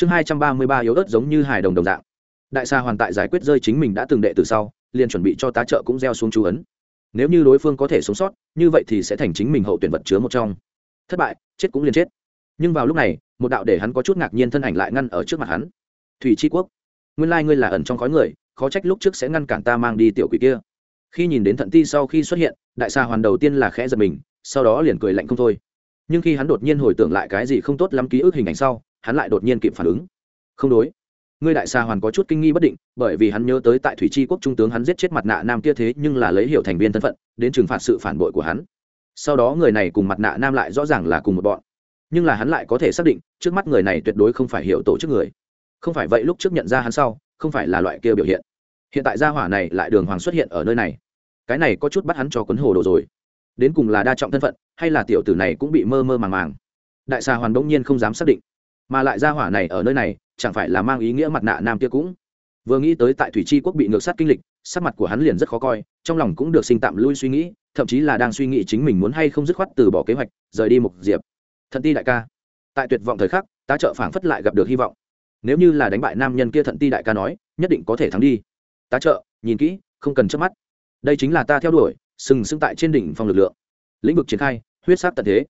chương hai trăm ba mươi ba yếu ớt giống như hài đồng đồng dạng. Đại sa hoàn tại giải quyết rơi chính mình đã từng đệ từ sau, liền chuẩn bị cho tá trợ cũng gieo xuống chú ấn. Nếu như đối phương có thể sống sót, như vậy thì sẽ thành chính mình hậu tuyển vật chứa một trong. Thất bại, chết cũng liền chết. Nhưng vào lúc này, một đạo để hắn có chút ngạc nhiên thân ảnh lại ngăn ở trước mặt hắn. Thủy tri quốc. Nguyên lai、like、ngươi là ẩn trong khói người, khó trách lúc trước sẽ ngăn cản ta mang đi tiểu quỷ kia. Khi nhìn đến thận ti sau khi xuất hiện, đại sa hoàn đầu tiên là khẽ giật mình, sau đó liền cười lạnh không thôi. Nhưng khi hắn đột nhiên hồi tưởng lại cái gì không tốt lắm ký ức hình ảnh sau hắn lại đột nhiên kịp phản ứng. Không đối. Ngươi đại sa hoàn có chút kinh nghi bất định, bởi vì hắn nhớ tới tại thủy tri quốc trung tướng hắn giết chết mặt nạ nam kia thế nhưng là lấy hiệu thành viên thân phận, đến trừng phạt sự phản bội của hắn. Sau đó người này cùng mặt nạ nam lại rõ ràng là cùng một bọn. Nhưng là hắn lại có thể xác định, trước mắt người này tuyệt đối không phải hiểu tổ chức người. Không phải vậy lúc trước nhận ra hắn sau, không phải là loại kia biểu hiện. Hiện tại gia hỏa này lại đường hoàng xuất hiện ở nơi này. Cái này có chút bắt hắn cho quấn hồ đồ rồi. Đến cùng là đa trọng thân phận, hay là tiểu tử này cũng bị mơ mơ màng màng. Đại xà hoàn bỗng nhiên không dám xác định mà lại ra hỏa này ở nơi này, chẳng phải là mang ý nghĩa mặt nạ nam kia cũng. Vừa nghĩ tới tại thủy tri quốc bị ngược sát kinh lịch, sắc mặt của hắn liền rất khó coi, trong lòng cũng được sinh tạm lui suy nghĩ, thậm chí là đang suy nghĩ chính mình muốn hay không dứt khoát từ bỏ kế hoạch, rời đi mục diệp. Thận ti đại ca, tại tuyệt vọng thời khắc, tá trợ phảng phất lại gặp được hy vọng. Nếu như là đánh bại nam nhân kia thận ti đại ca nói, nhất định có thể thắng đi. Tá trợ, nhìn kỹ, không cần chớp mắt. Đây chính là ta theo đuổi, sừng sững tại trên đỉnh phong lực lượng. Lĩnh vực triển khai, huyết sát tận thế.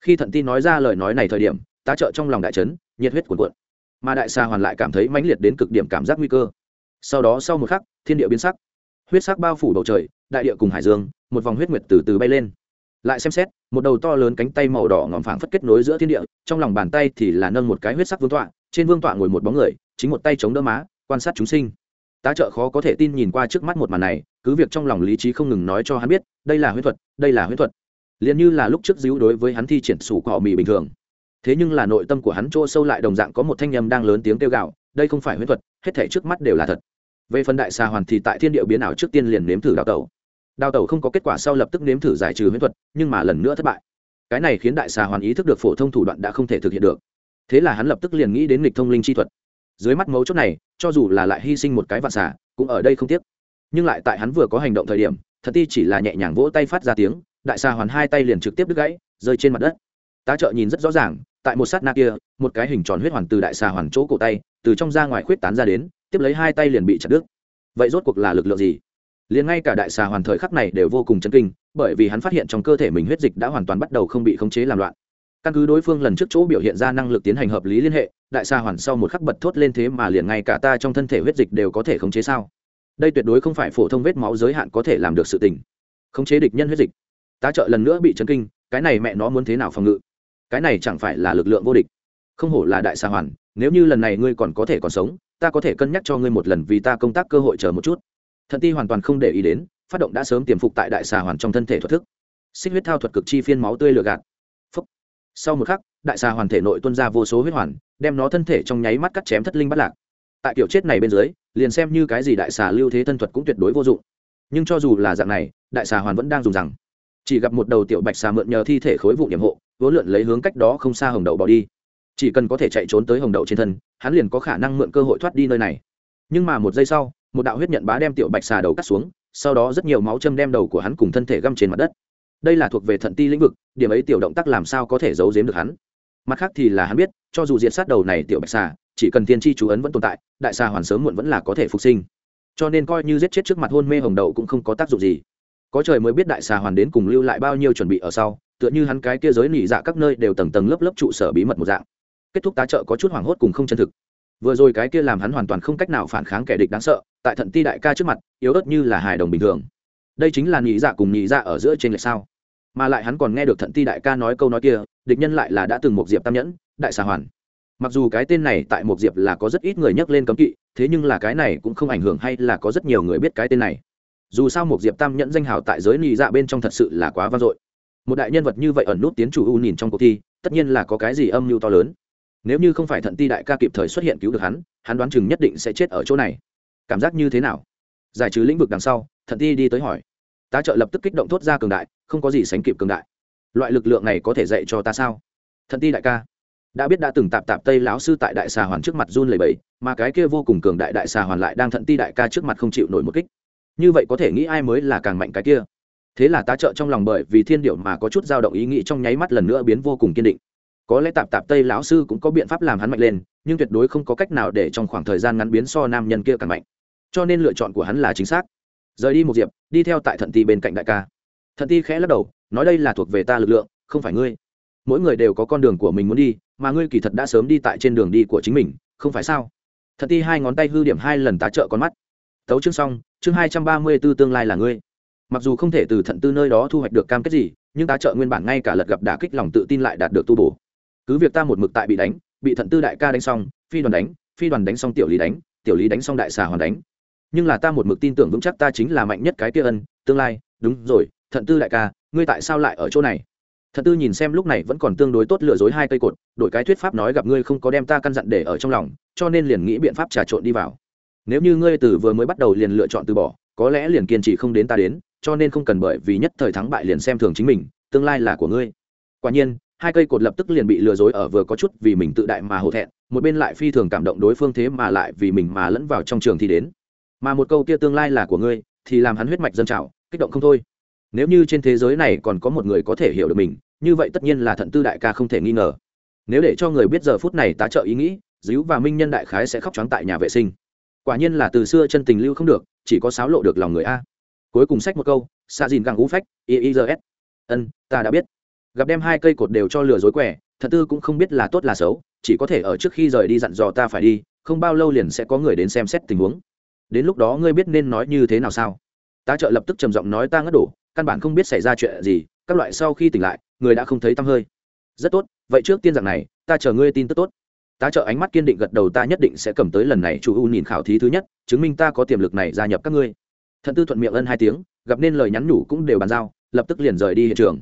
Khi thận ti nói ra lời nói này thời điểm tá trợ trong lòng đại trấn nhiệt huyết cuồn cuộn. Mà đại sa hoàn lại cảm thấy mãnh liệt đến cực điểm cảm giác nguy cơ. Sau đó sau một khắc, thiên địa biến sắc. Huyết sắc bao phủ bầu trời, đại địa cùng hải dương, một vòng huyết nguyệt từ từ bay lên. Lại xem xét, một đầu to lớn cánh tay màu đỏ ngòm phảng phất kết nối giữa thiên địa, trong lòng bàn tay thì là nâng một cái huyết sắc vương tọa, trên vương tọa ngồi một bóng người, chính một tay chống đỡ má, quan sát chúng sinh. Tá trợ khó có thể tin nhìn qua trước mắt một màn này, cứ việc trong lòng lý trí không ngừng nói cho hắn biết, đây là huyết thuật, đây là huyết thuật. Liền như là lúc trước díu đối với hắn thi triển sủ cọ mì bình thường thế nhưng là nội tâm của hắn chỗ sâu lại đồng dạng có một thanh âm đang lớn tiếng kêu gào, đây không phải huyễn thuật hết thể trước mắt đều là thật. Về phần đại xà hoàn thì tại thiên điệu biến ảo trước tiên liền nếm thử đào tẩu. Đào tẩu không có kết quả sau lập tức nếm thử giải trừ huyễn thuật nhưng mà lần nữa thất bại. Cái này khiến đại xà hoàn ý thức được phổ thông thủ đoạn đã không thể thực hiện được. Thế là hắn lập tức liền nghĩ đến nghịch thông linh chi thuật. Dưới mắt mấu chốt này cho dù là lại hy sinh một cái vạn xà cũng ở đây không tiếc. Nhưng lại tại hắn vừa có hành động thời điểm thật ti chỉ là nhẹ nhàng vỗ tay phát ra tiếng đại xà hoàn hai tay liền trực tiếp đứt gãy rơi trên mặt đất. Tá trợ nhìn rất rõ ràng tại một sát na kia, một cái hình tròn huyết hoàn từ đại xà hoàn chỗ cổ tay, từ trong ra ngoài khuyết tán ra đến, tiếp lấy hai tay liền bị chặt đứt. Vậy rốt cuộc là lực lượng gì? Liền ngay cả đại xà hoàn thời khắc này đều vô cùng chấn kinh, bởi vì hắn phát hiện trong cơ thể mình huyết dịch đã hoàn toàn bắt đầu không bị khống chế làm loạn. Căn cứ đối phương lần trước chỗ biểu hiện ra năng lực tiến hành hợp lý liên hệ, đại xà hoàn sau một khắc bật thốt lên thế mà liền ngay cả ta trong thân thể huyết dịch đều có thể khống chế sao? Đây tuyệt đối không phải phổ thông vết máu giới hạn có thể làm được sự tình. Khống chế địch nhân huyết dịch. Tá trợ lần nữa bị chấn kinh, cái này mẹ nó muốn thế nào phòng ngự? Cái này chẳng phải là lực lượng vô địch. Không hổ là đại xà hoàn, nếu như lần này ngươi còn có thể còn sống, ta có thể cân nhắc cho ngươi một lần vì ta công tác cơ hội chờ một chút. Thần ti hoàn toàn không để ý đến, phát động đã sớm tiềm phục tại đại xà hoàn trong thân thể thuật thức. Xích huyết thao thuật cực chi phiên máu tươi lừa gạt. Phúc. sau một khắc, đại xà hoàn thể nội tuân ra vô số huyết hoàn, đem nó thân thể trong nháy mắt cắt chém thất linh bắt lạc. Tại kiểu chết này bên dưới, liền xem như cái gì đại xà lưu thế thân thuật cũng tuyệt đối vô dụng. Nhưng cho dù là dạng này, đại xà hoàn vẫn đang dùng rằng, chỉ gặp một đầu tiểu bạch xà mượn nhờ thi thể khối vụ nhiệm hộ vốn lượn lấy hướng cách đó không xa hồng đậu bỏ đi. Chỉ cần có thể chạy trốn tới hồng đậu trên thân, hắn liền có khả năng mượn cơ hội thoát đi nơi này. Nhưng mà một giây sau, một đạo huyết nhận bá đem tiểu bạch xà đầu cắt xuống, sau đó rất nhiều máu châm đem đầu của hắn cùng thân thể găm trên mặt đất. Đây là thuộc về thận ti lĩnh vực, điểm ấy tiểu động tác làm sao có thể giấu giếm được hắn? Mặt khác thì là hắn biết, cho dù diệt sát đầu này tiểu bạch xà, chỉ cần tiên tri chú ấn vẫn tồn tại, đại xà hoàn sớm muộn vẫn là có thể phục sinh. Cho nên coi như giết chết trước mặt hôn mê hồng đậu cũng không có tác dụng gì. Có trời mới biết đại xà hoàn đến cùng lưu lại bao nhiêu chuẩn bị ở sau tựa như hắn cái kia giới nỉ dạ các nơi đều tầng tầng lớp lớp trụ sở bí mật một dạng. Kết thúc tá trợ có chút hoảng hốt cùng không chân thực. Vừa rồi cái kia làm hắn hoàn toàn không cách nào phản kháng kẻ địch đáng sợ, tại thận ti đại ca trước mặt, yếu ớt như là hài đồng bình thường. Đây chính là nhị dạ cùng nhị dạ ở giữa trên lệch sao. Mà lại hắn còn nghe được thận ti đại ca nói câu nói kia, địch nhân lại là đã từng một diệp tam nhẫn, đại xà hoàn. Mặc dù cái tên này tại một diệp là có rất ít người nhắc lên cấm kỵ, thế nhưng là cái này cũng không ảnh hưởng hay là có rất nhiều người biết cái tên này. Dù sao một diệp tam nhẫn danh hào tại giới nhị dạ bên trong thật sự là quá vang dội một đại nhân vật như vậy ẩn nút tiến chủ u nhìn trong cuộc thi, tất nhiên là có cái gì âm mưu to lớn. Nếu như không phải thận ti đại ca kịp thời xuất hiện cứu được hắn hắn đoán chừng nhất định sẽ chết ở chỗ này. Cảm giác như thế nào? Giải trừ lĩnh vực đằng sau, thận ti đi tới hỏi. Tá trợ lập tức kích động thốt ra cường đại, không có gì sánh kịp cường đại. Loại lực lượng này có thể dạy cho ta sao? Thận ti đại ca, đã biết đã từng tạp tạp tây lão sư tại đại xà hoàn trước mặt run lầy bẫy mà cái kia vô cùng cường đại đại xà hoàn lại đang thận ti đại ca trước mặt không chịu nổi một kích. Như vậy có thể nghĩ ai mới là càng mạnh cái kia? Thế là tá trợ trong lòng bởi vì thiên điệu mà có chút dao động ý nghĩ trong nháy mắt lần nữa biến vô cùng kiên định. Có lẽ tạp tạp tây lão sư cũng có biện pháp làm hắn mạnh lên, nhưng tuyệt đối không có cách nào để trong khoảng thời gian ngắn biến so nam nhân kia càng mạnh. Cho nên lựa chọn của hắn là chính xác. Rời đi một diệp, đi theo tại thận ti bên cạnh đại ca. Thận ti khẽ lắc đầu, nói đây là thuộc về ta lực lượng, không phải ngươi. Mỗi người đều có con đường của mình muốn đi, mà ngươi kỳ thật đã sớm đi tại trên đường đi của chính mình, không phải sao? Thận ti hai ngón tay hư điểm hai lần tá trợ con mắt. Tấu chương xong, chương hai trăm ba mươi b ố tương lai là ngươi mặc dù không thể từ thận tư nơi đó thu hoạch được cam kết gì, nhưng tá trợ nguyên bản ngay cả lật gặp đả kích lòng tự tin lại đạt được tu bổ. Cứ việc ta một mực tại bị đánh, bị thận tư đại ca đánh xong, phi đoàn đánh, phi đoàn đánh xong tiểu lý đánh, tiểu lý đánh xong đại xà hoàn đánh. Nhưng là ta một mực tin tưởng vững chắc ta chính là mạnh nhất cái kia ân, tương lai, đúng rồi, thận tư đại ca, ngươi tại sao lại ở chỗ này? Thận tư nhìn xem lúc này vẫn còn tương đối tốt lừa dối hai cây cột, đổi cái thuyết pháp nói gặp ngươi không có đem ta căn dặn để ở trong lòng, cho nên liền nghĩ biện pháp trà trộn đi vào. Nếu như ngươi từ vừa mới bắt đầu liền lựa chọn từ bỏ, có lẽ liền kiên trì không đến ta đến cho nên không cần bởi vì nhất thời thắng bại liền xem thường chính mình, tương lai là của ngươi. Quả nhiên, hai cây cột lập tức liền bị lừa dối ở vừa có chút vì mình tự đại mà hổ thẹn, một bên lại phi thường cảm động đối phương thế mà lại vì mình mà lẫn vào trong trường thi đến. Mà một câu kia tương lai là của ngươi, thì làm hắn huyết mạch dân trào, kích động không thôi. Nếu như trên thế giới này còn có một người có thể hiểu được mình, như vậy tất nhiên là thận tư đại ca không thể nghi ngờ. Nếu để cho người biết giờ phút này tá trợ ý nghĩ, díu và minh nhân đại khái sẽ khóc trắng tại nhà vệ sinh. Quả nhiên là từ xưa chân tình lưu không được, chỉ có sáo lộ được lòng người a cuối cùng sách một câu, xạ dìn găng ngũ phách iis ân, ta đã biết. Gặp đem hai cây cột đều cho lừa dối quẻ, thật tư cũng không biết là tốt là xấu, chỉ có thể ở trước khi rời đi dặn dò ta phải đi, không bao lâu liền sẽ có người đến xem xét tình huống. Đến lúc đó ngươi biết nên nói như thế nào sao? Tá trợ lập tức trầm giọng nói ta ngất đổ, căn bản không biết xảy ra chuyện gì, các loại sau khi tỉnh lại, người đã không thấy tăm hơi. Rất tốt, vậy trước tiên rằng này, ta chờ ngươi tin tức tốt. Tá trợ ánh mắt kiên định gật đầu, ta nhất định sẽ cầm tới lần này chủ u nhìn khảo thí thứ nhất, chứng minh ta có tiềm lực này gia nhập các ngươi thận tư thuận miệng ân hai tiếng, gặp nên lời nhắn nhủ cũng đều bàn giao, lập tức liền rời đi hiện trường.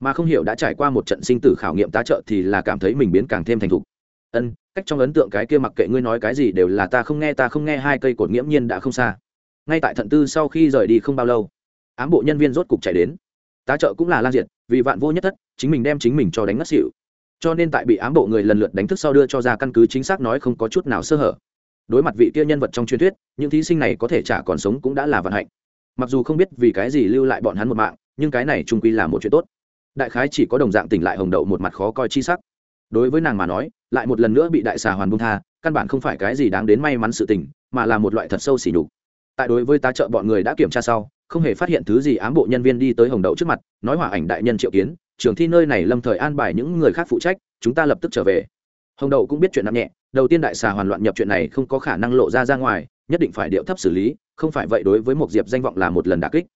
Mà không hiểu đã trải qua một trận sinh tử khảo nghiệm tá trợ thì là cảm thấy mình biến càng thêm thành thục. Ân, cách trong ấn tượng cái kia mặc kệ ngươi nói cái gì đều là ta không nghe, ta không nghe, hai cây cột nghiễm nhiên đã không xa. Ngay tại thận tư sau khi rời đi không bao lâu, ám bộ nhân viên rốt cục chạy đến. Tá trợ cũng là lan diệt, vì vạn vô nhất thất, chính mình đem chính mình cho đánh ngất xỉu. Cho nên tại bị ám bộ người lần lượt đánh thức sau đưa cho ra căn cứ chính xác nói không có chút nào sơ hở đối mặt vị kia nhân vật trong truyền thuyết, những thí sinh này có thể trả còn sống cũng đã là vận hạnh. Mặc dù không biết vì cái gì lưu lại bọn hắn một mạng, nhưng cái này trung quy là một chuyện tốt. Đại khái chỉ có đồng dạng tỉnh lại hồng đậu một mặt khó coi chi sắc. Đối với nàng mà nói, lại một lần nữa bị đại xà hoàn bung tha, căn bản không phải cái gì đáng đến may mắn sự tình, mà là một loại thật sâu xỉ nhục. Tại đối với tá trợ bọn người đã kiểm tra sau, không hề phát hiện thứ gì ám bộ nhân viên đi tới hồng đậu trước mặt, nói hỏa ảnh đại nhân triệu kiến, trường thi nơi này lâm thời an bài những người khác phụ trách, chúng ta lập tức trở về. Hồng đậu cũng biết chuyện nặng nhẹ đầu tiên đại xà hoàn loạn nhập chuyện này không có khả năng lộ ra ra ngoài, nhất định phải điệu thấp xử lý, không phải vậy đối với một diệp danh vọng là một lần đà kích.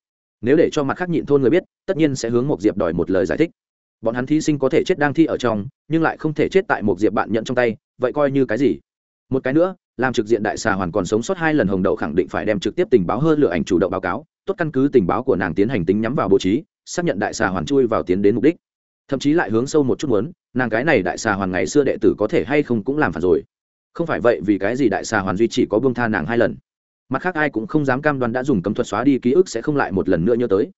Nếu để cho mặt khác nhịn thôn người biết, tất nhiên sẽ hướng một diệp đòi một lời giải thích. Bọn hắn thí sinh có thể chết đang thi ở trong, nhưng lại không thể chết tại một diệp bạn nhận trong tay, vậy coi như cái gì? Một cái nữa, làm trực diện đại xà hoàn còn sống sót hai lần hồng đậu khẳng định phải đem trực tiếp tình báo hơn lựa ảnh chủ động báo cáo, tốt căn cứ tình báo của nàng tiến hành tính nhắm vào bố trí, xác nhận đại xà hoàn chui vào tiến đến mục đích. Thậm chí lại hướng sâu một chút muốn nàng cái này đại xà hoàn ngày xưa đệ tử có thể hay không cũng làm phản rồi. Không phải vậy vì cái gì đại xà hoàn duy chỉ có buông tha nàng hai lần. Mặt khác ai cũng không dám cam đoan đã dùng cấm thuật xóa đi ký ức sẽ không lại một lần nữa nhớ tới.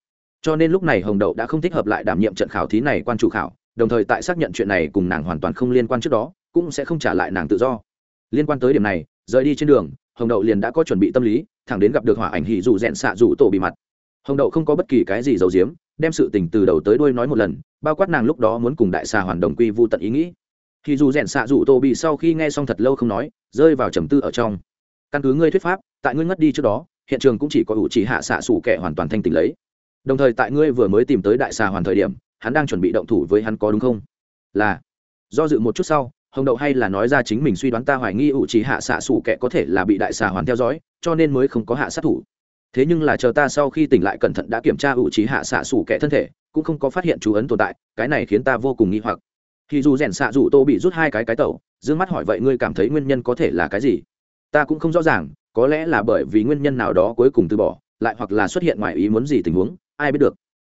Cho nên lúc này hồng đậu đã không thích hợp lại đảm nhiệm trận khảo thí này quan chủ khảo, đồng thời tại xác nhận chuyện này cùng nàng hoàn toàn không liên quan trước đó, cũng sẽ không trả lại nàng tự do. Liên quan tới điểm này, rời đi trên đường, hồng đậu liền đã có chuẩn bị tâm lý, thẳng đến gặp được hỏa ảnh hỉ dù rẽn xạ dù tổ bị mặt. Hồng đậu không có bất kỳ cái gì giấu giếm đem sự tình từ đầu tới đuôi nói một lần, bao quát nàng lúc đó muốn cùng đại xà hoàn đồng quy vu tận ý nghĩ. Thì dù rèn xạ dù tô bị sau khi nghe xong thật lâu không nói, rơi vào trầm tư ở trong. Căn cứ ngươi thuyết pháp, tại ngươi ngất đi trước đó, hiện trường cũng chỉ có ủ chỉ hạ xạ sủ kẻ hoàn toàn thanh tỉnh lấy. Đồng thời tại ngươi vừa mới tìm tới đại xà hoàn thời điểm, hắn đang chuẩn bị động thủ với hắn có đúng không? Là. Do dự một chút sau, hồng đậu hay là nói ra chính mình suy đoán ta hoài nghi ủ chỉ hạ xạ sủ kẻ có thể là bị đại xà hoàn theo dõi, cho nên mới không có hạ sát thủ thế nhưng là chờ ta sau khi tỉnh lại cẩn thận đã kiểm tra ủ trí hạ xạ xủ kẻ thân thể, cũng không có phát hiện chú ấn tồn tại, cái này khiến ta vô cùng nghi hoặc. Thì dù rèn xạ dù tô bị rút hai cái cái tẩu d ư ơ n g mắt hỏi vậy ngươi cảm thấy nguyên nhân có thể là cái gì? Ta cũng không rõ ràng, có lẽ là bởi vì nguyên nhân nào đó cuối cùng từ bỏ, lại hoặc là xuất hiện ngoài ý muốn gì tình huống, ai biết được.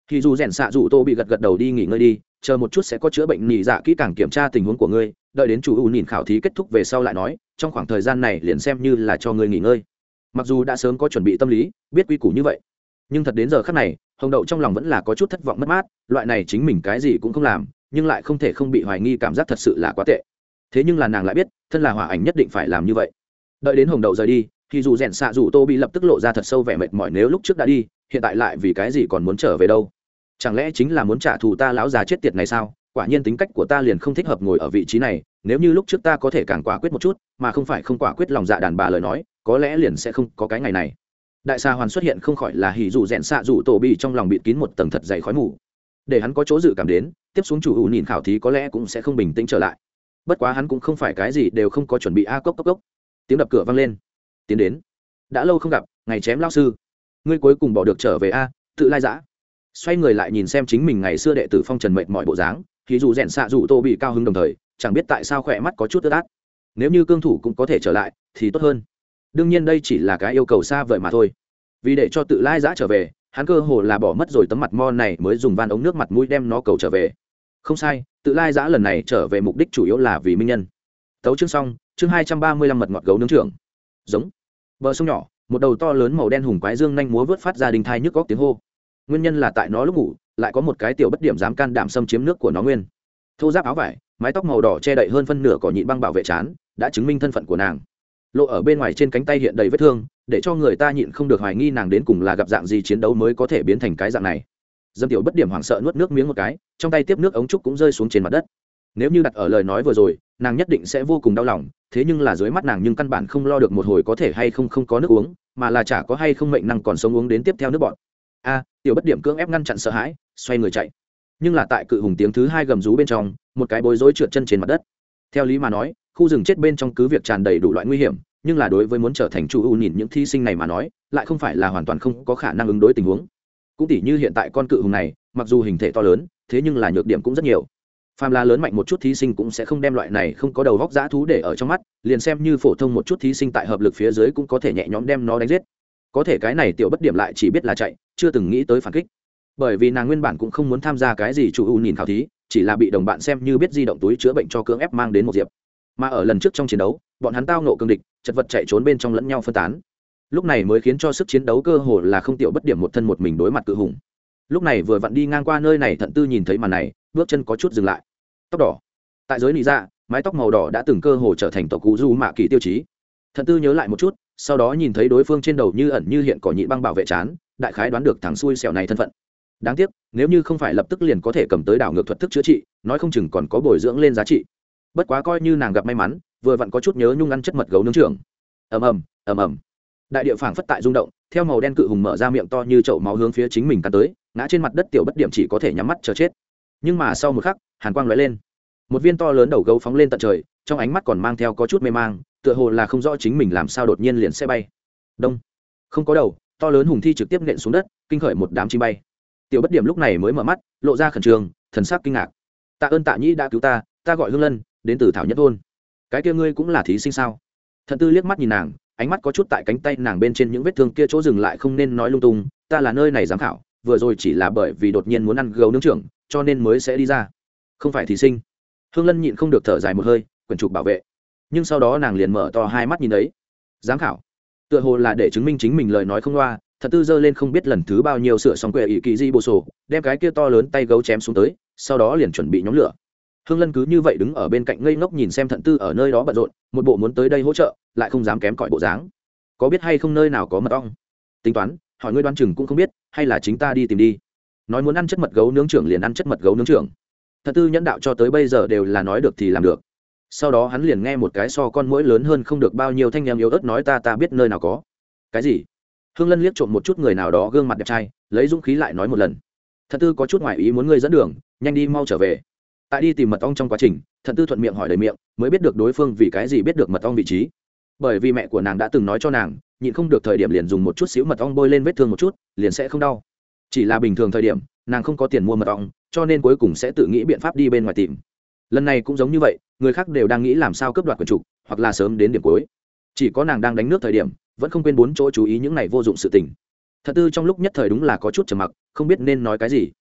Thì dù rèn xạ dù tô bị gật gật đầu đi nghỉ ngơi đi, chờ một chút sẽ có chữa bệnh nhị dạ kỹ càng kiểm tra tình huống của ngươi, đợi đến chủ ưu nhìn khảo thí kết thúc về sau lại nói, trong khoảng thời gian này liền xem như là cho ngươi nghỉ ngơi mặc dù đã sớm có chuẩn bị tâm lý, biết quy củ như vậy, nhưng thật đến giờ khác này, hồng đậu trong lòng vẫn là có chút thất vọng mất mát, loại này chính mình cái gì cũng không làm, nhưng lại không thể không bị hoài nghi cảm giác thật sự là quá tệ. Thế nhưng là nàng lại biết, thân là hỏa ảnh nhất định phải làm như vậy. Đợi đến hồng đậu rời đi, thì dù rèn xạ dù tô bị lập tức lộ ra thật sâu vẻ mệt mỏi nếu lúc trước đã đi, hiện tại lại vì cái gì còn muốn trở về đâu? Chẳng lẽ chính là muốn trả thù ta lão già chết tiệt này sao? Quả nhiên tính cách của ta liền không thích hợp ngồi ở vị trí này, nếu như lúc trước ta có thể càng quả quyết một chút, mà không phải không quả quyết lòng dạ đàn bà lời nói có lẽ liền sẽ không có cái ngày này. Đại xà hoàn xuất hiện không khỏi là hỉ dù rẽn xạ dù tổ bị trong lòng bịt kín một tầng thật dày khói mù. Để hắn có chỗ dự cảm đến, tiếp xuống chủ ủ nhìn khảo thí có lẽ cũng sẽ không bình tĩnh trở lại. Bất quá hắn cũng không phải cái gì đều không có chuẩn bị. A, cốc cốc cốc. Tiếng đập cửa vang lên. Tiến đến. Đã lâu không gặp, ngày chém lao sư. Ngươi cuối cùng bỏ được trở về a, tự lai giã. Xoay người lại nhìn xem chính mình ngày xưa đệ tử phong trần mệnh mọi bộ dáng thì dù rẽn xạ dù tô bị cao hứng đồng thời, chẳng biết tại sao khỏe mắt có chút tơ tát nếu như cương thủ cũng có thể trở lại, thì tốt hơn đương nhiên đây chỉ là cái yêu cầu xa vời mà thôi. Vì để cho tự lai giã trở về, hắn cơ hồ là bỏ mất rồi tấm mặt mo này mới dùng van ống nước mặt mũi đem nó cầu trở về. Không sai, tự lai giã lần này trở về mục đích chủ yếu là vì minh nhân. Tấu chương xong, chương hai trăm ba mươi lăm mật ngọt gấu nướng trưởng. Giống. Bờ sông nhỏ, một đầu to lớn màu đen hùng quái dương nhanh múa vớt phát ra đình thai nhức góc tiếng hô. Nguyên nhân là tại nó lúc ngủ, lại có một cái tiểu bất điểm dám can đảm xâm chiếm nước của nó nguyên. Thô giáp áo vải, mái tóc màu đỏ che đậy hơn phân nửa cỏ nhịn băng bảo vệ chán, đã chứng minh thân phận của nàng lộ ở bên ngoài trên cánh tay hiện đầy vết thương, để cho người ta nhịn không được hoài nghi nàng đến cùng là gặp dạng gì chiến đấu mới có thể biến thành cái dạng này. Dâm tiểu bất điểm hoảng sợ nuốt nước miếng một cái, trong tay tiếp nước ống trúc cũng rơi xuống trên mặt đất. Nếu như đặt ở lời nói vừa rồi, nàng nhất định sẽ vô cùng đau lòng, thế nhưng là dưới mắt nàng nhưng căn bản không lo được một hồi có thể hay không không có nước uống, mà là chả có hay không mệnh năng còn sống uống đến tiếp theo nước bọn a, tiểu bất điểm cưỡng ép ngăn chặn sợ hãi, xoay người chạy. Nhưng là tại cự hùng tiếng thứ hai gầm rú bên trong, một cái bối rối trượt chân trên mặt đất. Theo lý mà nói khu rừng chết bên trong cứ việc tràn đầy đủ loại nguy hiểm, nhưng là đối với muốn trở thành chủ ưu nhìn những thí sinh này mà nói, lại không phải là hoàn toàn không có khả năng ứng đối tình huống. Cũng tỉ như hiện tại con cự hùng này, mặc dù hình thể to lớn, thế nhưng là nhược điểm cũng rất nhiều. Phàm là lớn mạnh một chút thí sinh cũng sẽ không đem loại này không có đầu vóc dã thú để ở trong mắt, liền xem như phổ thông một chút thí sinh tại hợp lực phía dưới cũng có thể nhẹ nhõm đem nó đánh giết. Có thể cái này tiểu bất điểm lại chỉ biết là chạy, chưa từng nghĩ tới phản kích. Bởi vì nàng nguyên bản cũng không muốn tham gia cái gì chủ ưu nhìn khảo thí, chỉ là bị đồng bạn xem như biết di động túi chữa bệnh cho cưỡng ép mang đến một diệp mà ở lần trước trong chiến đấu, bọn hắn tao nộ cương địch, chật vật chạy trốn bên trong lẫn nhau phân tán. Lúc này mới khiến cho sức chiến đấu cơ hồ là không tiểu bất điểm một thân một mình đối mặt cự hùng. Lúc này vừa vặn đi ngang qua nơi này thận tư nhìn thấy màn này, bước chân có chút dừng lại. Tóc đỏ. Tại giới lý dạ mái tóc màu đỏ đã từng cơ hồ trở thành tộc cụ du mạ kỳ tiêu chí. Thận tư nhớ lại một chút, sau đó nhìn thấy đối phương trên đầu như ẩn như hiện cỏ nhị băng bảo vệ chán, đại khái đoán được thằng xui xẻo này thân phận. Đáng tiếc, nếu như không phải lập tức liền có thể cầm tới đảo ngược thuật thức chữa trị, nói không chừng còn có bồi dưỡng lên giá trị bất quá coi như nàng gặp may mắn, vừa vặn có chút nhớ nhung ăn chất mật gấu nướng trưởng ầm ầm ầm ầm. Đại địa phảng phất tại rung động, theo màu đen cự hùng mở ra miệng to như chậu máu hướng phía chính mình cắn tới, ngã trên mặt đất tiểu bất điểm chỉ có thể nhắm mắt chờ chết. Nhưng mà sau một khắc, hàn quang lóe lên. Một viên to lớn đầu gấu phóng lên tận trời, trong ánh mắt còn mang theo có chút mê mang, tựa hồ là không rõ chính mình làm sao đột nhiên liền sẽ bay. Đông. Không có đầu, to lớn hùng thi trực tiếp nện xuống đất, kinh khởi một đám chim bay. Tiểu bất điểm lúc này mới mở mắt, lộ ra khẩn trương, thần sắc kinh ngạc. Tạ ơn tạ nhĩ đã cứu ta ta gọi hương lân đến từ thảo nhất thôn. Cái kia ngươi cũng là thí sinh sao? Thận tư liếc mắt nhìn nàng, ánh mắt có chút tại cánh tay nàng bên trên những vết thương kia chỗ dừng lại không nên nói lung tung, ta là nơi này giám khảo, vừa rồi chỉ là bởi vì đột nhiên muốn ăn gấu nướng trưởng, cho nên mới sẽ đi ra. Không phải thí sinh. Hương lân nhịn không được thở dài một hơi, quyển trục bảo vệ. Nhưng sau đó nàng liền mở to hai mắt nhìn đấy. Giám khảo? Tựa hồ là để chứng minh chính mình lời nói không loa thật tư dơ lên không biết lần thứ bao nhiêu sửa xong quệ ỷ kỳ di bộ sổ, đem cái kia to lớn tay gấu chém xuống tới, sau đó liền chuẩn bị nhóm lửa hương lân cứ như vậy đứng ở bên cạnh ngây ngốc nhìn xem thận tư ở nơi đó bận rộn, một bộ muốn tới đây hỗ trợ, lại không dám kém cỏi bộ dáng. Có biết hay không nơi nào có mật ong? Tính toán, hỏi ngươi đoan chừng cũng không biết, hay là chính ta đi tìm đi. Nói muốn ăn chất mật gấu nướng trưởng liền ăn chất mật gấu nướng trưởng. Thật tư nhẫn đạo cho tới bây giờ đều là nói được thì làm được. Sau đó hắn liền nghe một cái so con mũi lớn hơn không được bao nhiêu thanh em yếu ớt nói ta ta biết nơi nào có. Cái gì? Hương lân liếc trộm một chút người nào đó gương mặt đẹp trai, lấy dũng khí lại nói một lần. Thật tư có chút ngoại ý muốn ngươi dẫn đường, nhanh đi mau trở về tại đi tìm mật ong trong quá trình, thận tư thuận miệng hỏi đầy miệng, mới biết được đối phương vì cái gì biết được mật ong vị trí. Bởi vì mẹ của nàng đã từng nói cho nàng, nhịn không được thời điểm liền dùng một chút xíu mật ong bôi lên vết thương một chút, liền sẽ không đau. Chỉ là bình thường thời điểm, nàng không có tiền mua mật ong, cho nên cuối cùng sẽ tự nghĩ biện pháp đi bên ngoài tìm. Lần này cũng giống như vậy, người khác đều đang nghĩ làm sao cướp đoạt quần trục, hoặc là sớm đến điểm cuối. Chỉ có nàng đang đánh nước thời điểm, vẫn không quên bốn chỗ chú ý những này vô dụng sự tình. Thật tư trong lúc nhất thời đúng là có chút trầm mặc, không biết nên nói cái gì.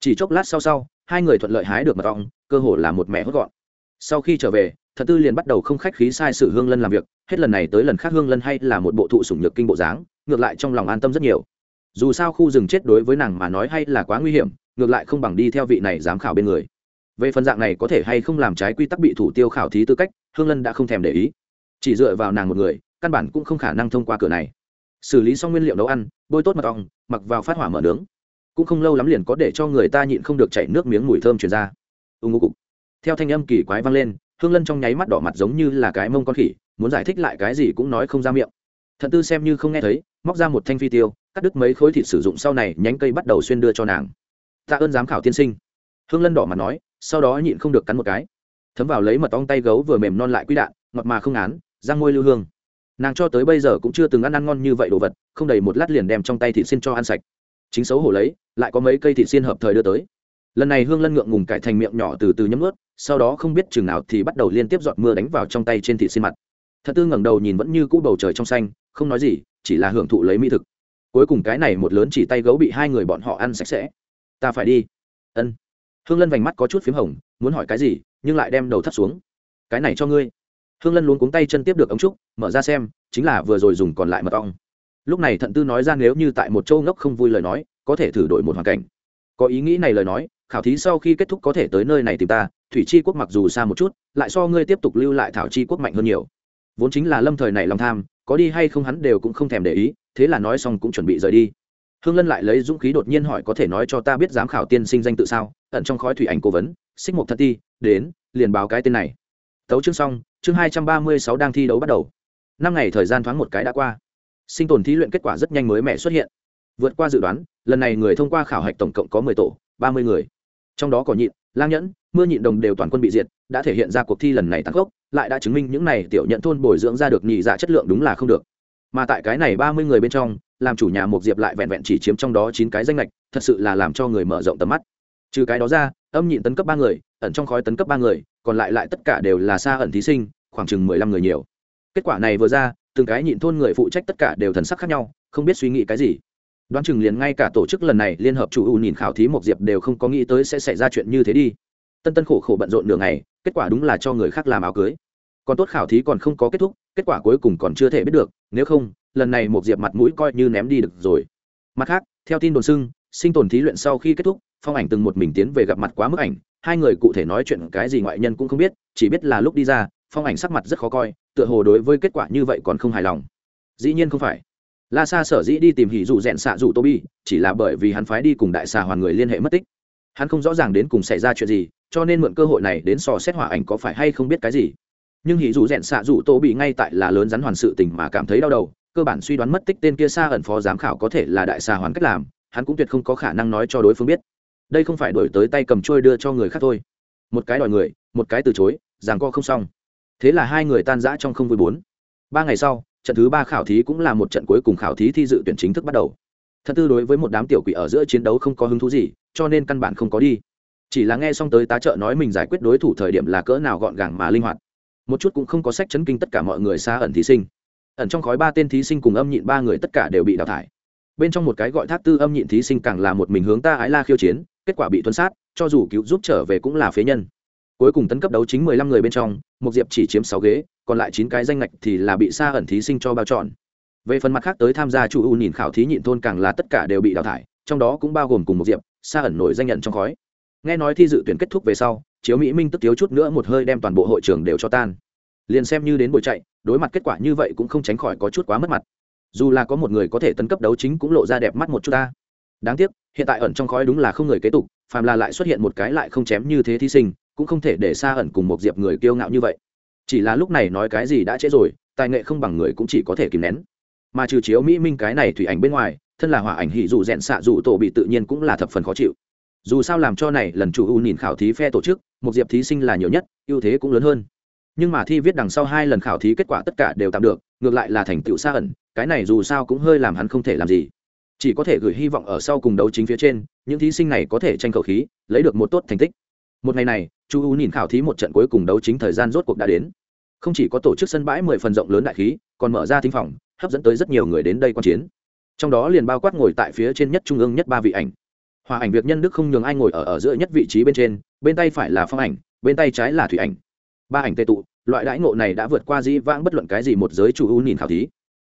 Chỉ chốc lát sau sau, hai người thuận lợi hái được mật ong cơ hồ là một mẹ hốt gọn. Sau khi trở về thật tư liền bắt đầu không khách khí sai sự hương lân làm việc, hết lần này tới lần khác hương lân hay là một bộ thụ sủng nhược kinh bộ dáng, ngược lại trong lòng an tâm rất nhiều. Dù sao khu rừng chết đối với nàng mà nói hay là quá nguy hiểm, ngược lại không bằng đi theo vị này giám khảo bên người. Về phần dạng này có thể hay không làm trái quy tắc bị thủ tiêu khảo thí tư cách, hương lân đã không thèm để ý. Chỉ dựa vào nàng một người, căn bản cũng không khả năng thông qua cửa này. Xử lý xong nguyên liệu nấu ăn, bôi tốt mật ong, mặc vào phát hỏa mở nướng. Cũng không lâu lắm liền có để cho người ta nhịn không được chảy nước miếng mùi thơm truyền ra ưng ngô cục. Theo thanh âm kỳ quái vang lên, hương lân trong nháy mắt đỏ mặt giống như là cái mông con khỉ, muốn giải thích lại cái gì cũng nói không ra miệng. Thận tư xem như không nghe thấy, móc ra một thanh phi tiêu, cắt đứt mấy khối thịt sử dụng sau này nhánh cây bắt đầu xuyên đưa cho nàng. Tạ ơn giám khảo tiên sinh. Hương lân đỏ mặt nói, sau đó nhịn không được cắn một cái. Thấm vào lấy mật ong tay gấu vừa mềm non lại quy đạn, ngọt mà không án, răng môi lưu hương. Nàng cho tới bây giờ cũng chưa từng ăn ăn ngon như vậy đồ vật, không đầy một lát liền đem trong tay thịt xin cho ăn sạch. Chính xấu hổ lấy, lại có mấy cây thịt xiên hợp thời đưa tới lần này hương lân ngượng ngùng cải thành miệng nhỏ từ từ nhấm ướt sau đó không biết chừng nào thì bắt đầu liên tiếp giọt mưa đánh vào trong tay trên thịt xin mặt. Thật tư ngẩng đầu nhìn vẫn như cũ bầu trời trong xanh, không nói gì, chỉ là hưởng thụ lấy mỹ thực. Cuối cùng cái này một lớn chỉ tay gấu bị hai người bọn họ ăn sạch sẽ. Ta phải đi. Ân. Hương lân vành mắt có chút p h í m hồng, muốn hỏi cái gì, nhưng lại đem đầu thắt xuống. Cái này cho ngươi. Hương lân luôn cuống tay chân tiếp được ống trúc, mở ra xem, chính là vừa rồi dùng còn lại mật ong. Lúc này thận tư nói ra nếu như tại một châu ngốc không vui lời nói, có thể thử đổi một hoàn cảnh. Có ý nghĩ này lời nói khảo thí sau khi kết thúc có thể tới nơi này tìm ta, thủy chi quốc mặc dù xa một chút, lại so ngươi tiếp tục lưu lại thảo chi quốc mạnh hơn nhiều. Vốn chính là lâm thời này lòng tham, có đi hay không hắn đều cũng không thèm để ý, thế là nói xong cũng chuẩn bị rời đi. Hương lân lại lấy dũng khí đột nhiên hỏi có thể nói cho ta biết giám khảo tiên sinh danh tự sao, ẩn trong khói thủy ảnh cố vấn, xích một thật ti, đến, liền báo cái tên này. Tấu chương xong, chương hai trăm ba mươi sáu đang thi đấu bắt đầu. Năm ngày thời gian thoáng một cái đã qua. Sinh tồn thí luyện kết quả rất nhanh mới mẻ xuất hiện. Vượt qua dự đoán, lần này người thông qua khảo hạch tổng cộng có mười tổ, ba mươi người trong đó có nhịn, lang nhẫn, mưa nhịn đồng đều toàn quân bị diệt, đã thể hiện ra cuộc thi lần này tăng gốc lại đã chứng minh những này tiểu nhận thôn bồi dưỡng ra được nhị dạ chất lượng đúng là không được. Mà tại cái này ba mươi người bên trong, làm chủ nhà một diệp lại vẹn vẹn chỉ chiếm trong đó chín cái danh lệch thật sự là làm cho người mở rộng tầm mắt. Trừ cái đó ra, âm nhịn tấn cấp ba người, ẩn trong khói tấn cấp ba người, còn lại lại tất cả đều là xa ẩn thí sinh, khoảng chừng mười lăm người nhiều. Kết quả này vừa ra, từng cái nhịn thôn người phụ trách tất cả đều thần sắc khác nhau, không biết suy nghĩ cái gì đoán chừng liền ngay cả tổ chức lần này liên hợp chủ ưu nhìn khảo thí một diệp đều không có nghĩ tới sẽ xảy ra chuyện như thế đi. Tân tân khổ khổ bận rộn nửa ngày, kết quả đúng là cho người khác làm áo cưới. Còn tốt khảo thí còn không có kết thúc, kết quả cuối cùng còn chưa thể biết được, nếu không, lần này một diệp mặt mũi coi như ném đi được rồi. Mặt khác, theo tin đồn xưng, sinh tồn thí luyện sau khi kết thúc, phong ảnh từng một mình tiến về gặp mặt quá mức ảnh, hai người cụ thể nói chuyện cái gì ngoại nhân cũng không biết, chỉ biết là lúc đi ra, phong ảnh sắc mặt rất khó coi, tựa hồ đối với kết quả như vậy còn không hài lòng. Dĩ nhiên không phải la sa sở dĩ đi tìm hỉ dụ rẽn xạ dụ tô bi chỉ là bởi vì hắn phái đi cùng đại xà hoàn người liên hệ mất tích. Hắn không rõ ràng đến cùng xảy ra chuyện gì, cho nên mượn cơ hội này đến sò xét hỏa ảnh có phải hay không biết cái gì. Nhưng hỉ dụ rẽn xạ dụ tô bị ngay tại là lớn rắn hoàn sự tình mà cảm thấy đau đầu, cơ bản suy đoán mất tích tên kia xa ẩn phó giám khảo có thể là đại xà hoàn cách làm, hắn cũng tuyệt không có khả năng nói cho đối phương biết. Đây không phải đổi tới tay cầm trôi đưa cho người khác thôi. Một cái đòi người, một cái từ chối, ràng co không xong. Thế là hai người tan rã trong không vui bốn. Ba ngày sau trận thứ ba khảo thí cũng là một trận cuối cùng khảo thí thi dự tuyển chính thức bắt đầu. Thật tư đối với một đám tiểu quỷ ở giữa chiến đấu không có hứng thú gì, cho nên căn bản không có đi. Chỉ là nghe xong tới tá trợ nói mình giải quyết đối thủ thời điểm là cỡ nào gọn gàng mà linh hoạt. Một chút cũng không có sách chấn kinh tất cả mọi người xa ẩn thí sinh. Ẩn trong khói ba tên thí sinh cùng âm nhịn ba người tất cả đều bị đào thải. Bên trong một cái gọi thác tư âm nhịn thí sinh càng là một mình hướng ta ái la khiêu chiến, kết quả bị tuân sát, cho dù cứu giúp trở về cũng là phế nhân cuối cùng tấn cấp đấu chính mười lăm người bên trong, một diệp chỉ chiếm sáu ghế, còn lại chín cái danh lệch thì là bị xa ẩn thí sinh cho bao chọn về phần mặt khác tới tham gia chủ ưu nhìn khảo thí nhịn thôn càng là tất cả đều bị đào thải, trong đó cũng bao gồm cùng một diệp xa ẩn nổi danh nhận trong khói. Nghe nói thi dự tuyển kết thúc về sau, chiếu mỹ minh tức thiếu chút nữa một hơi đem toàn bộ hội trường đều cho tan. Liền xem như đến buổi chạy, đối mặt kết quả như vậy cũng không tránh khỏi có chút quá mất mặt. Dù là có một người có thể tấn cấp đấu chính cũng lộ ra đẹp mắt một chút ta. Đáng tiếc, hiện tại ẩn trong khói đúng là không người kế tục, phàm là lại xuất hiện một cái lại không chém như thế thí sinh cũng không thể để xa ẩn cùng một diệp người kiêu ngạo như vậy. Chỉ là lúc này nói cái gì đã trễ rồi, tài nghệ không bằng người cũng chỉ có thể kìm nén. Mà trừ chiếu mỹ minh cái này thủy ảnh bên ngoài, thân là hỏa ảnh hỉ dù rẽn xạ dù tổ bị tự nhiên cũng là thập phần khó chịu. Dù sao làm cho này lần chủ ưu nhìn khảo thí phe tổ chức một diệp thí sinh là nhiều nhất, ưu thế cũng lớn hơn. Nhưng mà thi viết đằng sau hai lần khảo thí kết quả tất cả đều tạm được, ngược lại là thành tựu xa ẩn cái này dù sao cũng hơi làm hắn không thể làm gì. Chỉ có thể gửi hy vọng ở sau cùng đấu chính phía trên, những thí sinh này có thể tranh khẩu khí, lấy được một tốt thành tích một ngày này, chu u nhìn khảo thí một trận cuối cùng đấu chính thời gian rốt cuộc đã đến. Không chỉ có tổ chức sân bãi mười phần rộng lớn đại khí, còn mở ra thính phòng, hấp dẫn tới rất nhiều người đến đây quan chiến. Trong đó liền bao quát ngồi tại phía trên nhất trung ương nhất ba vị ảnh. Hòa ảnh việc nhân đức không nhường ai ngồi ở ở giữa nhất vị trí bên trên, bên tay phải là phong ảnh, bên tay trái là thủy ảnh. Ba ảnh tệ tụ, loại đãi ngộ này đã vượt qua dĩ vãng bất luận cái gì một giới chủ u nhìn khảo thí.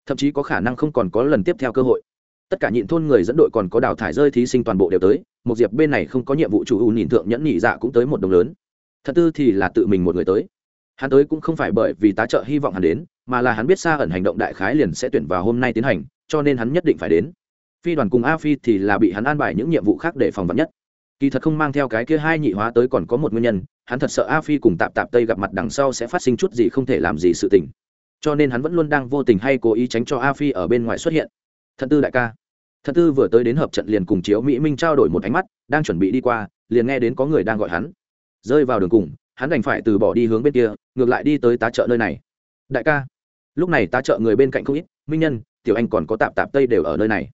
Thậm chí có khả năng không còn có lần tiếp theo cơ hội tất cả nhịn thôn người dẫn đội còn có đào thải rơi thí sinh toàn bộ đều tới, một diệp bên này không có nhiệm vụ chủ ưu nhìn thượng nhẫn nhị dạ cũng tới một đồng lớn. Thật tư thì là tự mình một người tới. Hắn tới cũng không phải bởi vì tá trợ hy vọng hắn đến, mà là hắn biết xa ẩn hành động đại khái liền sẽ tuyển vào hôm nay tiến hành, cho nên hắn nhất định phải đến. Phi đoàn cùng a phi thì là bị hắn an bài những nhiệm vụ khác để phòng vật nhất. Kỳ thật không mang theo cái kia hai nhị hóa tới còn có một nguyên nhân, hắn thật sợ a phi cùng tạp tạp tây gặp mặt đằng sau sẽ phát sinh chút gì không thể làm gì sự tình. Cho nên hắn vẫn luôn đang vô tình hay cố ý tránh cho a phi ở bên ngoài xuất hiện. Thận tư đại ca. Thật tư vừa tới đến hợp trận liền cùng chiếu mỹ minh trao đổi một ánh mắt, đang chuẩn bị đi qua, liền nghe đến có người đang gọi hắn. Rơi vào đường cùng, hắn đành phải từ bỏ đi hướng bên kia, ngược lại đi tới tá chợ nơi này. Đại ca. Lúc này tá chợ người bên cạnh không ít, minh nhân, tiểu anh còn có tạp tạp tây đều ở nơi này.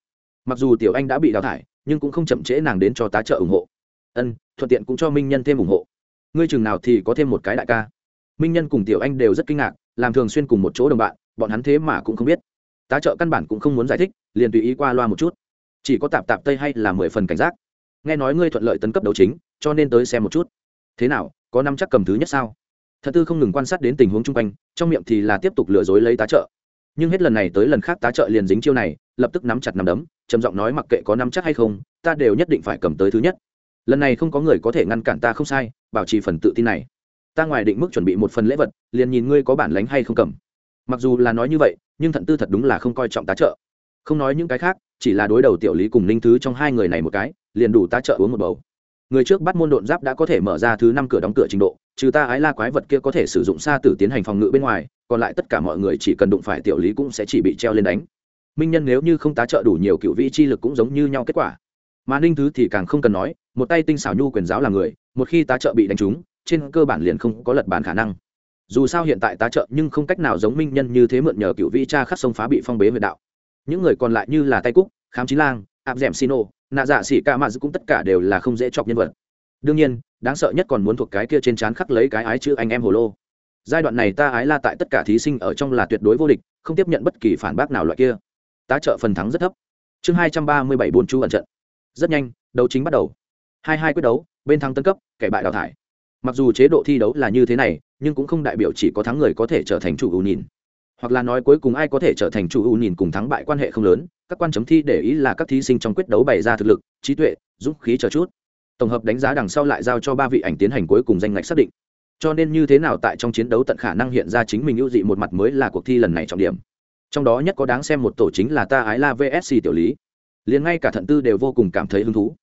Mặc dù tiểu anh đã bị đào thải, nhưng cũng không chậm trễ nàng đến cho tá trợ ủng hộ. Ân, thuận tiện cũng cho minh nhân thêm ủng hộ. Ngươi chừng nào thì có thêm một cái đại ca. Minh nhân cùng tiểu anh đều rất kinh ngạc, làm thường xuyên cùng một chỗ đồng bạn, bọn hắn thế mà cũng không biết tá trợ căn bản cũng không muốn giải thích, liền tùy ý qua loa một chút. Chỉ có tạp tạp tây hay là mười phần cảnh giác. Nghe nói ngươi thuận lợi tấn cấp đấu chính, cho nên tới xem một chút. Thế nào, có năm chắc cầm thứ nhất sao? Thật tư không ngừng quan sát đến tình huống chung quanh, trong miệng thì là tiếp tục lừa dối lấy tá trợ. Nhưng hết lần này tới lần khác tá trợ liền dính chiêu này, lập tức nắm chặt nắm đấm, trầm giọng nói mặc kệ có năm chắc hay không, ta đều nhất định phải cầm tới thứ nhất. Lần này không có người có thể ngăn cản ta không sai, bảo trì phần tự tin này. Ta ngoài định mức chuẩn bị một phần lễ vật, liền nhìn ngươi có bản lánh hay không cầm. Mặc dù là nói như vậy nhưng thận tư thật đúng là không coi trọng tá trợ. Không nói những cái khác, chỉ là đối đầu tiểu lý cùng linh thứ trong hai người này một cái, liền đủ tá trợ uống một bầu. Người trước bắt môn độn giáp đã có thể mở ra thứ năm cửa đóng cửa trình độ, trừ ta ái la quái vật kia có thể sử dụng xa tử tiến hành phòng ngự bên ngoài, còn lại tất cả mọi người chỉ cần đụng phải tiểu lý cũng sẽ chỉ bị treo lên đánh. Minh nhân nếu như không tá trợ đủ nhiều cựu vị chi lực cũng giống như nhau kết quả. Mà ninh thứ thì càng không cần nói, một tay tinh xảo nhu quyền giáo là người, một khi tá trợ bị đánh trúng, trên cơ bản liền không có lật bàn khả năng dù sao hiện tại tá trợ nhưng không cách nào giống minh nhân như thế mượn nhờ cựu vị cha khắc sông phá bị phong bế huyện đạo. Những người còn lại như là tay cúc, khám chí lang áp d ẻ m nạ dạ xỉ ca mạ cũng tất cả đều là không dễ chọc nhân vật. Đương nhiên, đáng sợ nhất còn muốn thuộc cái kia trên trán khắc lấy cái ái chữ anh em hồ lô. Giai đoạn này ta ái la tại tất cả thí sinh ở trong là tuyệt đối vô địch, không tiếp nhận bất kỳ phản bác nào loại kia. Tá trợ phần thắng rất thấp. Chương hai trăm ba mươi bảy bốn chú ẩn trận. Rất nhanh, đấu chính bắt đầu. Hai hai quyết đấu, bên thắng tân cấp, kẻ bại đào thải mặc dù chế độ thi đấu là như thế này, nhưng cũng không đại biểu chỉ có thắng người có thể trở thành chủ ưu nhìn. Hoặc là nói cuối cùng ai có thể trở thành chủ ưu nhìn cùng thắng bại quan hệ không lớn, các quan chấm thi để ý là các thí sinh trong quyết đấu bày ra thực lực, trí tuệ, dũng khí chờ chút. Tổng hợp đánh giá đằng sau lại giao cho ba vị ảnh tiến hành cuối cùng danh ngạch xác định. Cho nên như thế nào tại trong chiến đấu tận khả năng hiện ra chính mình ưu dị một mặt mới là cuộc thi lần này trọng điểm. Trong đó nhất có đáng xem một tổ chính là ta ái la vsc tiểu lý. Liền ngay cả thận tư đều vô cùng cảm thấy hứng thú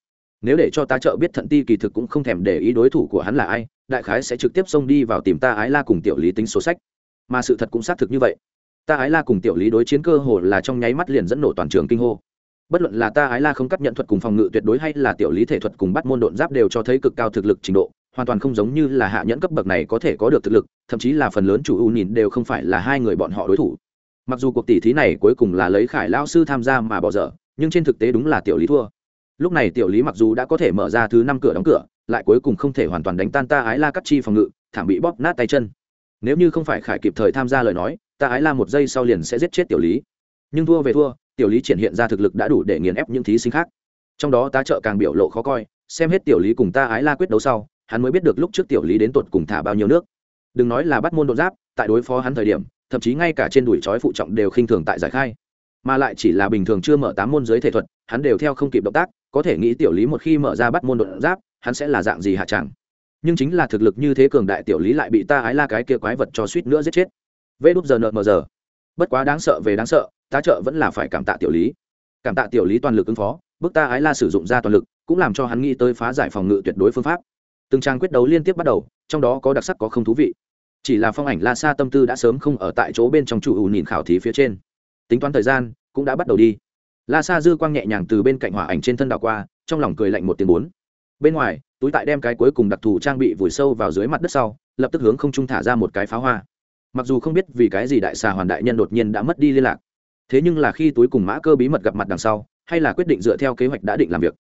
nếu để cho ta trợ biết thận ti kỳ thực cũng không thèm để ý đối thủ của hắn là ai, đại khái sẽ trực tiếp xông đi vào tìm ta ái la cùng tiểu lý tính số sách. Mà sự thật cũng xác thực như vậy. Ta ái la cùng tiểu lý đối chiến cơ hồ là trong nháy mắt liền dẫn nổ toàn trường kinh hô. Bất luận là ta ái la không cắt nhận thuật cùng phòng ngự tuyệt đối hay là tiểu lý thể thuật cùng bắt môn độn giáp đều cho thấy cực cao thực lực trình độ, hoàn toàn không giống như là hạ nhẫn cấp bậc này có thể có được thực lực, thậm chí là phần lớn chủ ưu nhìn đều không phải là hai người bọn họ đối thủ. Mặc dù cuộc tỷ thí này cuối cùng là lấy khải lao sư tham gia mà bỏ dở, nhưng trên thực tế đúng là tiểu lý thua lúc này tiểu lý mặc dù đã có thể mở ra thứ năm cửa đóng cửa, lại cuối cùng không thể hoàn toàn đánh tan ta ái la cắt chi phòng ngự, thảm bị bóp nát tay chân. Nếu như không phải khải kịp thời tham gia lời nói, ta ái la một giây sau liền sẽ giết chết tiểu lý. Nhưng thua về thua, tiểu lý triển hiện ra thực lực đã đủ để nghiền ép những thí sinh khác. Trong đó tá trợ càng biểu lộ khó coi, xem hết tiểu lý cùng ta ái la quyết đấu sau, hắn mới biết được lúc trước tiểu lý đến tột cùng thả bao nhiêu nước. Đừng nói là bắt môn đột giáp, tại đối phó hắn thời điểm, thậm chí ngay cả trên đùi trói phụ trọng đều khinh thường tại giải khai mà lại chỉ là bình thường chưa mở tám môn giới thể thuật, hắn đều theo không kịp động tác, có thể nghĩ tiểu lý một khi mở ra bắt môn đột giáp, hắn sẽ là dạng gì hạ tràng nhưng chính là thực lực như thế cường đại tiểu lý lại bị ta ái la cái kia quái vật cho suýt nữa giết chết. Vê đúp giờ nợ mờ giờ. Bất quá đáng sợ về đáng sợ, tá trợ vẫn là phải cảm tạ tiểu lý. Cảm tạ tiểu lý toàn lực ứng phó, bước ta ái la sử dụng ra toàn lực, cũng làm cho hắn nghĩ tới phá giải phòng ngự tuyệt đối phương pháp. Từng trang quyết đấu liên tiếp bắt đầu, trong đó có đặc sắc có không thú vị. Chỉ là phong ảnh la sa tâm tư đã sớm không ở tại chỗ bên trong chủ ủ nhìn khảo thí phía trên tính toán thời gian cũng đã bắt đầu đi. La sa dư quang nhẹ nhàng từ bên cạnh hỏa ảnh trên thân đảo qua, trong lòng cười lạnh một tiếng bốn. Bên ngoài, túi tại đem cái cuối cùng đặc thù trang bị vùi sâu vào dưới mặt đất sau, lập tức hướng không trung thả ra một cái pháo hoa. Mặc dù không biết vì cái gì đại xà hoàn đại nhân đột nhiên đã mất đi liên lạc, thế nhưng là khi túi cùng mã cơ bí mật gặp mặt đằng sau, hay là quyết định dựa theo kế hoạch đã định làm việc.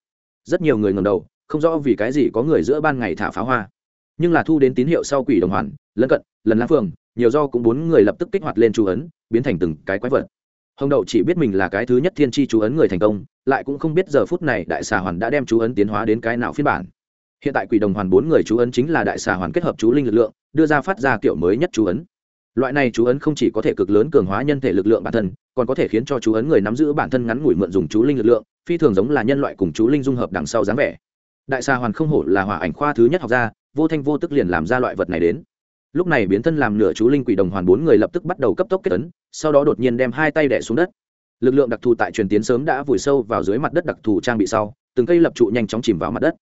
Rất nhiều người ngầm đầu, không rõ vì cái gì có người giữa ban ngày thả pháo hoa. Nhưng là thu đến tín hiệu sau quỷ đồng hoàn, lân cận, lần lá phường, nhiều do cũng bốn người lập tức kích hoạt lên chú ấn, biến thành từng cái quái vật hồng đậu chỉ biết mình là cái thứ nhất thiên tri chú ấn người thành công, lại cũng không biết giờ phút này đại xà hoàn đã đem chú ấn tiến hóa đến cái nào phiên bản. Hiện tại quỷ đồng hoàn bốn người chú ấn chính là đại xà hoàn kết hợp chú linh lực lượng, đưa ra phát ra kiểu mới nhất chú ấn. Loại này chú ấn không chỉ có thể cực lớn cường hóa nhân thể lực lượng bản thân, còn có thể khiến cho chú ấn người nắm giữ bản thân ngắn ngủi mượn dùng chú linh lực lượng, phi thường giống là nhân loại cùng chú linh dung hợp đằng sau dáng vẻ. Đại xà hoàn không hổ là hỏa ảnh khoa thứ nhất học ra vô thanh vô tức liền làm ra loại vật này đến. Lúc này biến thân làm nửa chú linh quỷ đồng hoàn bốn người lập tức bắt đầu cấp tốc kết ấn sau đó đột nhiên đem hai tay đẻ xuống đất. Lực lượng đặc thù tại truyền tiến sớm đã vùi sâu vào dưới mặt đất đặc thù trang bị sau, từng cây lập trụ nhanh chóng chìm vào mặt đất.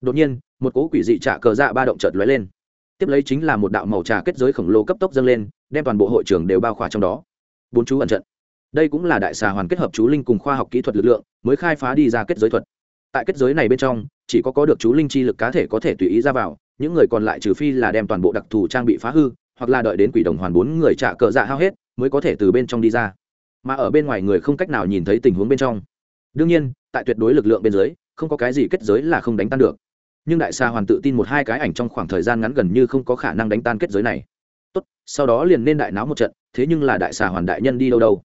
Đột nhiên, một cỗ quỷ dị trả cờ dạ ba động chợt lóe lên. Tiếp lấy chính là một đạo màu trà kết giới khổng lồ cấp tốc dâng lên, đem toàn bộ hội trường đều bao khỏa trong đó. Bốn chú ẩn trận. Đây cũng là đại xà hoàn kết hợp chú linh cùng khoa học kỹ thuật lực lượng, mới khai phá đi ra kết giới thuật. Tại kết giới này bên trong, chỉ có có được chú linh chi lực cá thể có thể tùy ý ra vào, những người còn lại trừ phi là đem toàn bộ đặc thù trang bị phá hư, hoặc là đợi đến quỷ đồng hoàn bốn người trả cờ dạ hao hết mới có thể từ bên trong đi ra. Mà ở bên ngoài người không cách nào nhìn thấy tình huống bên trong. Đương nhiên, tại tuyệt đối lực lượng bên dưới, không có cái gì kết giới là không đánh tan được. Nhưng đại xa hoàn tự tin một hai cái ảnh trong khoảng thời gian ngắn gần như không có khả năng đánh tan kết giới này. Tốt, sau đó liền nên đại náo một trận, thế nhưng là đại xà hoàn đại nhân đi đâu đâu.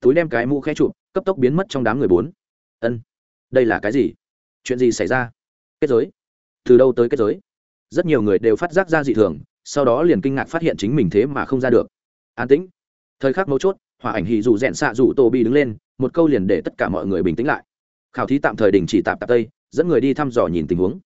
Túi đem cái mũ khẽ chụp, cấp tốc biến mất trong đám người bốn. Ân, đây là cái gì? Chuyện gì xảy ra? Kết giới? Từ đâu tới kết giới? Rất nhiều người đều phát giác ra dị thường, sau đó liền kinh ngạc phát hiện chính mình thế mà không ra được. An tĩnh thời khắc mấu chốt hòa ảnh hì dù rẽn xạ dù tô bi đứng lên, một câu liền để tất cả mọi người bình tĩnh lại. Khảo thí tạm thời đình chỉ tạm tạp tây, dẫn người đi thăm dò nhìn tình huống.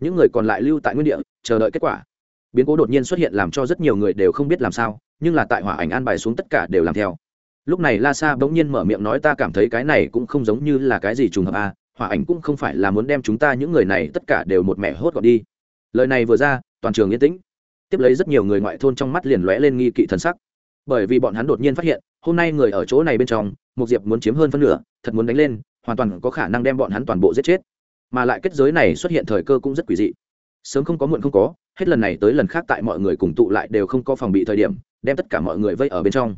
Những người còn lại lưu tại nguyên địa, chờ đợi kết quả. Biến cố đột nhiên xuất hiện làm cho rất nhiều người đều không biết làm sao, nhưng là tại hỏa ảnh an bài xuống tất cả đều làm theo. Lúc này la sa bỗng nhiên mở miệng nói ta cảm thấy cái này cũng không giống như là cái gì trùng hợp a à. hỏa ảnh cũng không phải là muốn đem chúng ta những người này tất cả đều một mẹ hốt gọn đi. Lời này vừa ra, toàn trường yên tĩnh. Tiếp lấy rất nhiều người ngoại thôn trong mắt liền lóe lên nghi kỵ thần sắc bởi vì bọn hắn đột nhiên phát hiện, hôm nay người ở chỗ này bên trong một diệp muốn chiếm hơn phân nửa, thật muốn đánh lên, hoàn toàn có khả năng đem bọn hắn toàn bộ giết chết. Mà lại kết giới này xuất hiện thời cơ cũng rất quỷ dị. Sớm không có muộn không có, hết lần này tới lần khác tại mọi người cùng tụ lại đều không có phòng bị thời điểm, đem tất cả mọi người vây ở bên trong.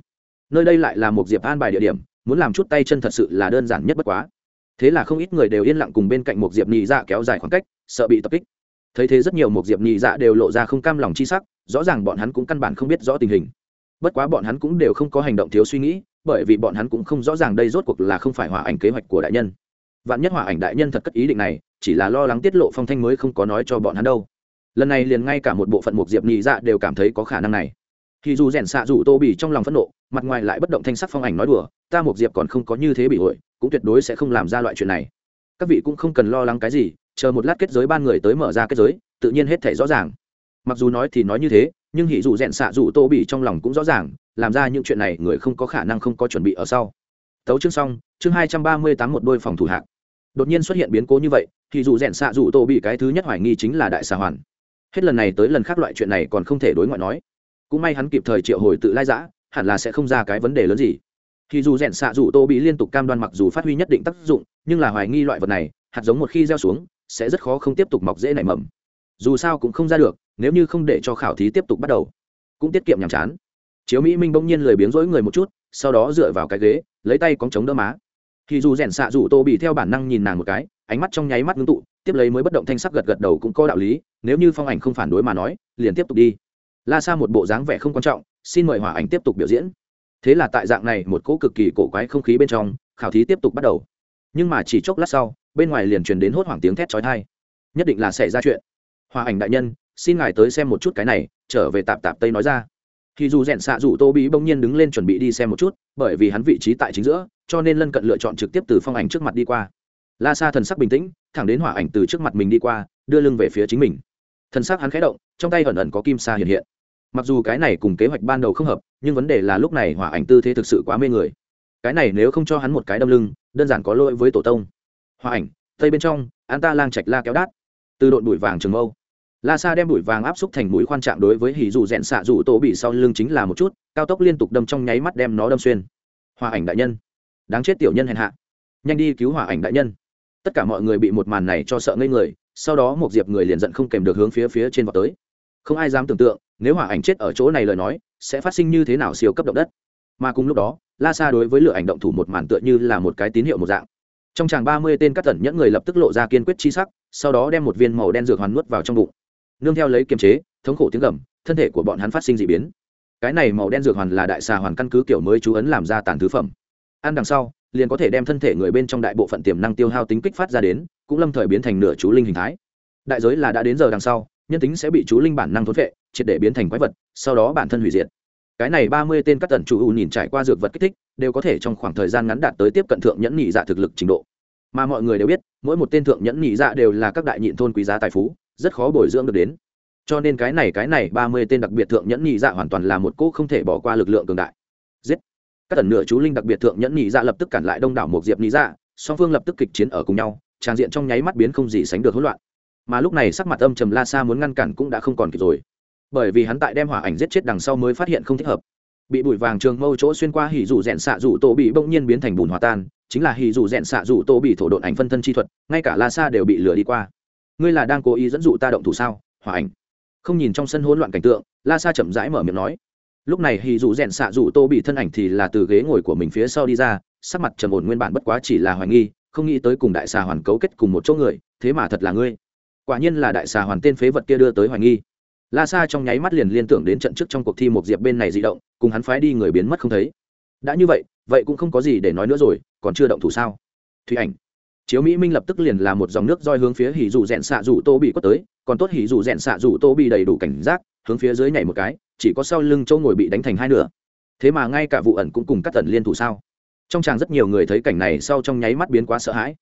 Nơi đây lại là một diệp an bài địa điểm, muốn làm chút tay chân thật sự là đơn giản nhất bất quá. Thế là không ít người đều yên lặng cùng bên cạnh một diệp nhị dạ kéo dài khoảng cách, sợ bị tập kích. Thấy thế rất nhiều một diệp nhị dạ đều lộ ra không cam lòng chi sắc, rõ ràng bọn hắn cũng căn bản không biết rõ tình hình bất quá bọn hắn cũng đều không có hành động thiếu suy nghĩ, bởi vì bọn hắn cũng không rõ ràng đây rốt cuộc là không phải hòa ảnh kế hoạch của đại nhân. Vạn nhất hòa ảnh đại nhân thật cất ý định này, chỉ là lo lắng tiết lộ phong thanh mới không có nói cho bọn hắn đâu. Lần này liền ngay cả một bộ phận một diệp nhị dạ đều cảm thấy có khả năng này. Thì dù rèn xạ dù tô bỉ trong lòng phẫn nộ, mặt ngoài lại bất động thanh sắc phong ảnh nói đùa, ta một diệp còn không có như thế bị hội, cũng tuyệt đối sẽ không làm ra loại chuyện này. Các vị cũng không cần lo lắng cái gì, chờ một lát kết giới ban người tới mở ra kết giới, tự nhiên hết thể rõ ràng mặc dù nói thì nói như thế, nhưng hỉ dù rẽn xạ dù tô bị trong lòng cũng rõ ràng, làm ra những chuyện này người không có khả năng không có chuẩn bị ở sau. Tấu chương xong, chương hai trăm ba mươi tám một đôi phòng thủ hạng. Đột nhiên xuất hiện biến cố như vậy thì dù rẽn xạ dù tô bị cái thứ nhất hoài nghi chính là đại xà hoàn. Hết lần này tới lần khác loại chuyện này còn không thể đối ngoại nói. Cũng may hắn kịp thời triệu hồi tự lai giã, hẳn là sẽ không ra cái vấn đề lớn gì. Thì dù rẽn xạ dù tô bị liên tục cam đoan mặc dù phát huy nhất định tác dụng, nhưng là hoài nghi loại vật này, hạt giống một khi gieo xuống, sẽ rất khó không tiếp tục mọc dễ nảy mầm. Dù sao cũng không ra được nếu như không để cho khảo thí tiếp tục bắt đầu, cũng tiết kiệm nhàm chán. Chiếu mỹ minh bỗng nhiên lười biếng rỗi người một chút, sau đó dựa vào cái ghế, lấy tay cóng chống đỡ má. Thì dù rèn xạ dù tô bị theo bản năng nhìn nàng một cái, ánh mắt trong nháy mắt ngưng tụ, tiếp lấy mới bất động thanh sắc gật gật đầu cũng có đạo lý, nếu như phong ảnh không phản đối mà nói, liền tiếp tục đi. La xa một bộ dáng vẻ không quan trọng, xin mời hỏa ảnh tiếp tục biểu diễn. Thế là tại dạng này một cỗ cực kỳ cổ quái không khí bên trong, khảo thí tiếp tục bắt đầu. Nhưng mà chỉ chốc lát sau, bên ngoài liền truyền đến hốt hoảng tiếng thét trói thai nhất định là xảy ra chuyện. Hòa ảnh đại nhân xin ngài tới xem một chút cái này, trở về tạp tạp tây nói ra. Thì dù rèn xạ dù tô bí bỗng nhiên đứng lên chuẩn bị đi xem một chút, bởi vì hắn vị trí tại chính giữa, cho nên lân cận lựa chọn trực tiếp từ phong ảnh trước mặt đi qua. La sa thần sắc bình tĩnh, thẳng đến hỏa ảnh từ trước mặt mình đi qua, đưa lưng về phía chính mình. Thần sắc hắn khẽ động, trong tay ẩn ẩn có kim sa hiện hiện. Mặc dù cái này cùng kế hoạch ban đầu không hợp, nhưng vấn đề là lúc này hỏa ảnh tư thế thực sự quá mê người. Cái này nếu không cho hắn một cái đâm lưng, đơn giản có lỗi với tổ tông. Hỏa ảnh, tây bên trong, an ta lang trạch la kéo đát. Từ đội bụi vàng trường mâu la sa đem bụi vàng áp xúc thành mũi khoan trạng đối với hỉ dù rẽn xạ dù tổ bị sau lưng chính là một chút, cao tốc liên tục đâm trong nháy mắt đem nó đâm xuyên. Hòa ảnh đại nhân. Đáng chết tiểu nhân hèn hạ. Nhanh đi cứu hỏa ảnh đại nhân. Tất cả mọi người bị một màn này cho sợ ngây người, sau đó một diệp người liền giận không kèm được hướng phía phía trên vào tới. Không ai dám tưởng tượng, nếu hỏa ảnh chết ở chỗ này lời nói, sẽ phát sinh như thế nào siêu cấp động đất. Mà cùng lúc đó, la sa đối với lửa ảnh động thủ một màn tựa như là một cái tín hiệu một dạng. Trong tràng ba mươi tên các tẩn nhẫn người lập tức lộ ra kiên quyết chi sắc, sau đó đem một viên màu đen dược hoàn nuốt vào trong bụng nương theo lấy kiềm chế, thống khổ tiếng gầm, thân thể của bọn hắn phát sinh d ị biến. Cái này màu đen dược hoàn là đại xà hoàn căn cứ kiểu mới chú ấn làm ra tàn thứ phẩm. Ăn đằng sau, liền có thể đem thân thể người bên trong đại bộ phận tiềm năng tiêu hao tính kích phát ra đến, cũng lâm thời biến thành nửa chú linh hình thái. Đại giới là đã đến giờ đằng sau, nhân tính sẽ bị chú linh bản năng thốn vệ triệt để biến thành quái vật, sau đó bản thân hủy diệt. Cái này ba mươi tên các tần chủ ưu nhìn trải qua dược vật kích thích, đều có thể trong khoảng thời gian ngắn đạt tới tiếp cận thượng nhẫn nhị dạ thực lực trình độ. Mà mọi người đều biết, mỗi một tên thượng nhẫn nhị dạ đều là các đại nhịn thôn quý giá tài phú rất khó bồi dưỡng được đến. Cho nên cái này cái này, ba mươi tên đặc biệt thượng nhẫn nhị dạ hoàn toàn là một cỗ không thể bỏ qua lực lượng cường đại. Giết! Các tần nửa chú linh đặc biệt thượng nhẫn nhị dạ lập tức cản lại đông đảo một diệp nhị dạ song phương lập tức kịch chiến ở cùng nhau trang diện trong nháy mắt biến không gì sánh được hỗn loạn. Mà lúc này sắc mặt âm trầm la sa muốn ngăn cản cũng đã không còn kịp rồi. Bởi vì hắn tại đem hỏa ảnh giết chết đằng sau mới phát hiện không thích hợp. Bị bụi vàng trường mâu chỗ xuyên qua hỉ dù rẽn xạ dù tổ bị bỗng nhiên biến thành bùn hòa tan, chính là hỉ dù rẽn xạ dù tổ bị thổ độn ảnh phân thân chi thuật, ngay cả la sa đều bị lừa đi qua ngươi là đang cố ý dẫn dụ ta động thủ sao? Hòa ảnh. Không nhìn trong sân hỗn loạn cảnh tượng, la sa chậm rãi mở miệng nói. Lúc này hì dù rèn xạ dù tô bị thân ảnh thì là từ ghế ngồi của mình phía sau đi ra, sắc mặt trầm ổn nguyên bản bất quá chỉ là hoài nghi, không nghĩ tới cùng đại xà hoàn cấu kết cùng một chỗ người, thế mà thật là ngươi. Quả nhiên là đại xà hoàn tên phế vật kia đưa tới hoài nghi. La sa trong nháy mắt liền liên tưởng đến trận trước trong cuộc thi một diệp bên này di động, cùng hắn phái đi người biến mất không thấy. Đã như vậy vậy cũng không có gì để nói nữa rồi, còn chưa động thủ sao? Thủy ảnh chiếu mỹ minh lập tức liền là một dòng nước roi hướng phía hỉ dù rẽn xạ dù tô bị quất tới, còn tốt hỉ dù rẽn xạ dù tô bị đầy đủ cảnh giác, hướng phía dưới nhảy một cái, chỉ có sau lưng châu ngồi bị đánh thành hai nửa. Thế mà ngay cả vụ ẩn cũng cùng các tần liên thủ sao? Trong tràng rất nhiều người thấy cảnh này sau trong nháy mắt biến quá sợ hãi.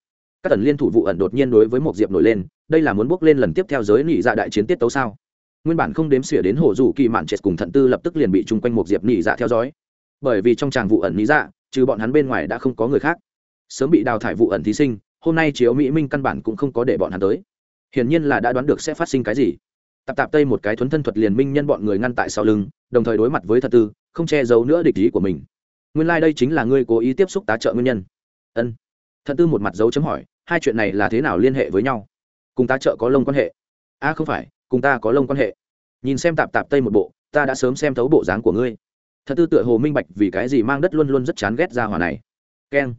Các tần liên thủ vụ ẩn đột nhiên đối với một diệp nổi lên, đây là muốn bước lên lần tiếp theo giới nị dạ đại chiến tiết tấu sao? Nguyên bản không đếm xỉa đến hồ dù kỳ mạn chết cùng thận tư lập tức liền bị chung quanh một diệp nị dạ theo dõi. Bởi vì trong tràng vụ ẩn nị dạ trừ bọn hắn bên ngoài đã không có người khác. Sớm bị đào thải vụ ẩn thí sinh hôm nay chiếu mỹ minh căn bản cũng không có để bọn hắn tới. Hiển nhiên là đã đoán được sẽ phát sinh cái gì. Tạp tạp tây một cái thuấn thân thuật liền minh nhân bọn người ngăn tại sau lưng đồng thời đối mặt với thật tư không che giấu nữa địch ý của mình. Nguyên lai、like、đây chính là ngươi cố ý tiếp xúc tá trợ nguyên nhân. Ân. Thật tư một mặt dấu chấm hỏi hai chuyện này là thế nào liên hệ với nhau? Cùng tá trợ có lông quan hệ? A à, không phải cùng ta có lông quan hệ. Nhìn xem tạp tạp tây một bộ ta đã sớm xem thấu bộ dáng của ngươi. Thật tư tựa hồ minh bạch vì cái gì mang đất luôn luôn rất chán ghét ra hỏa này. Keng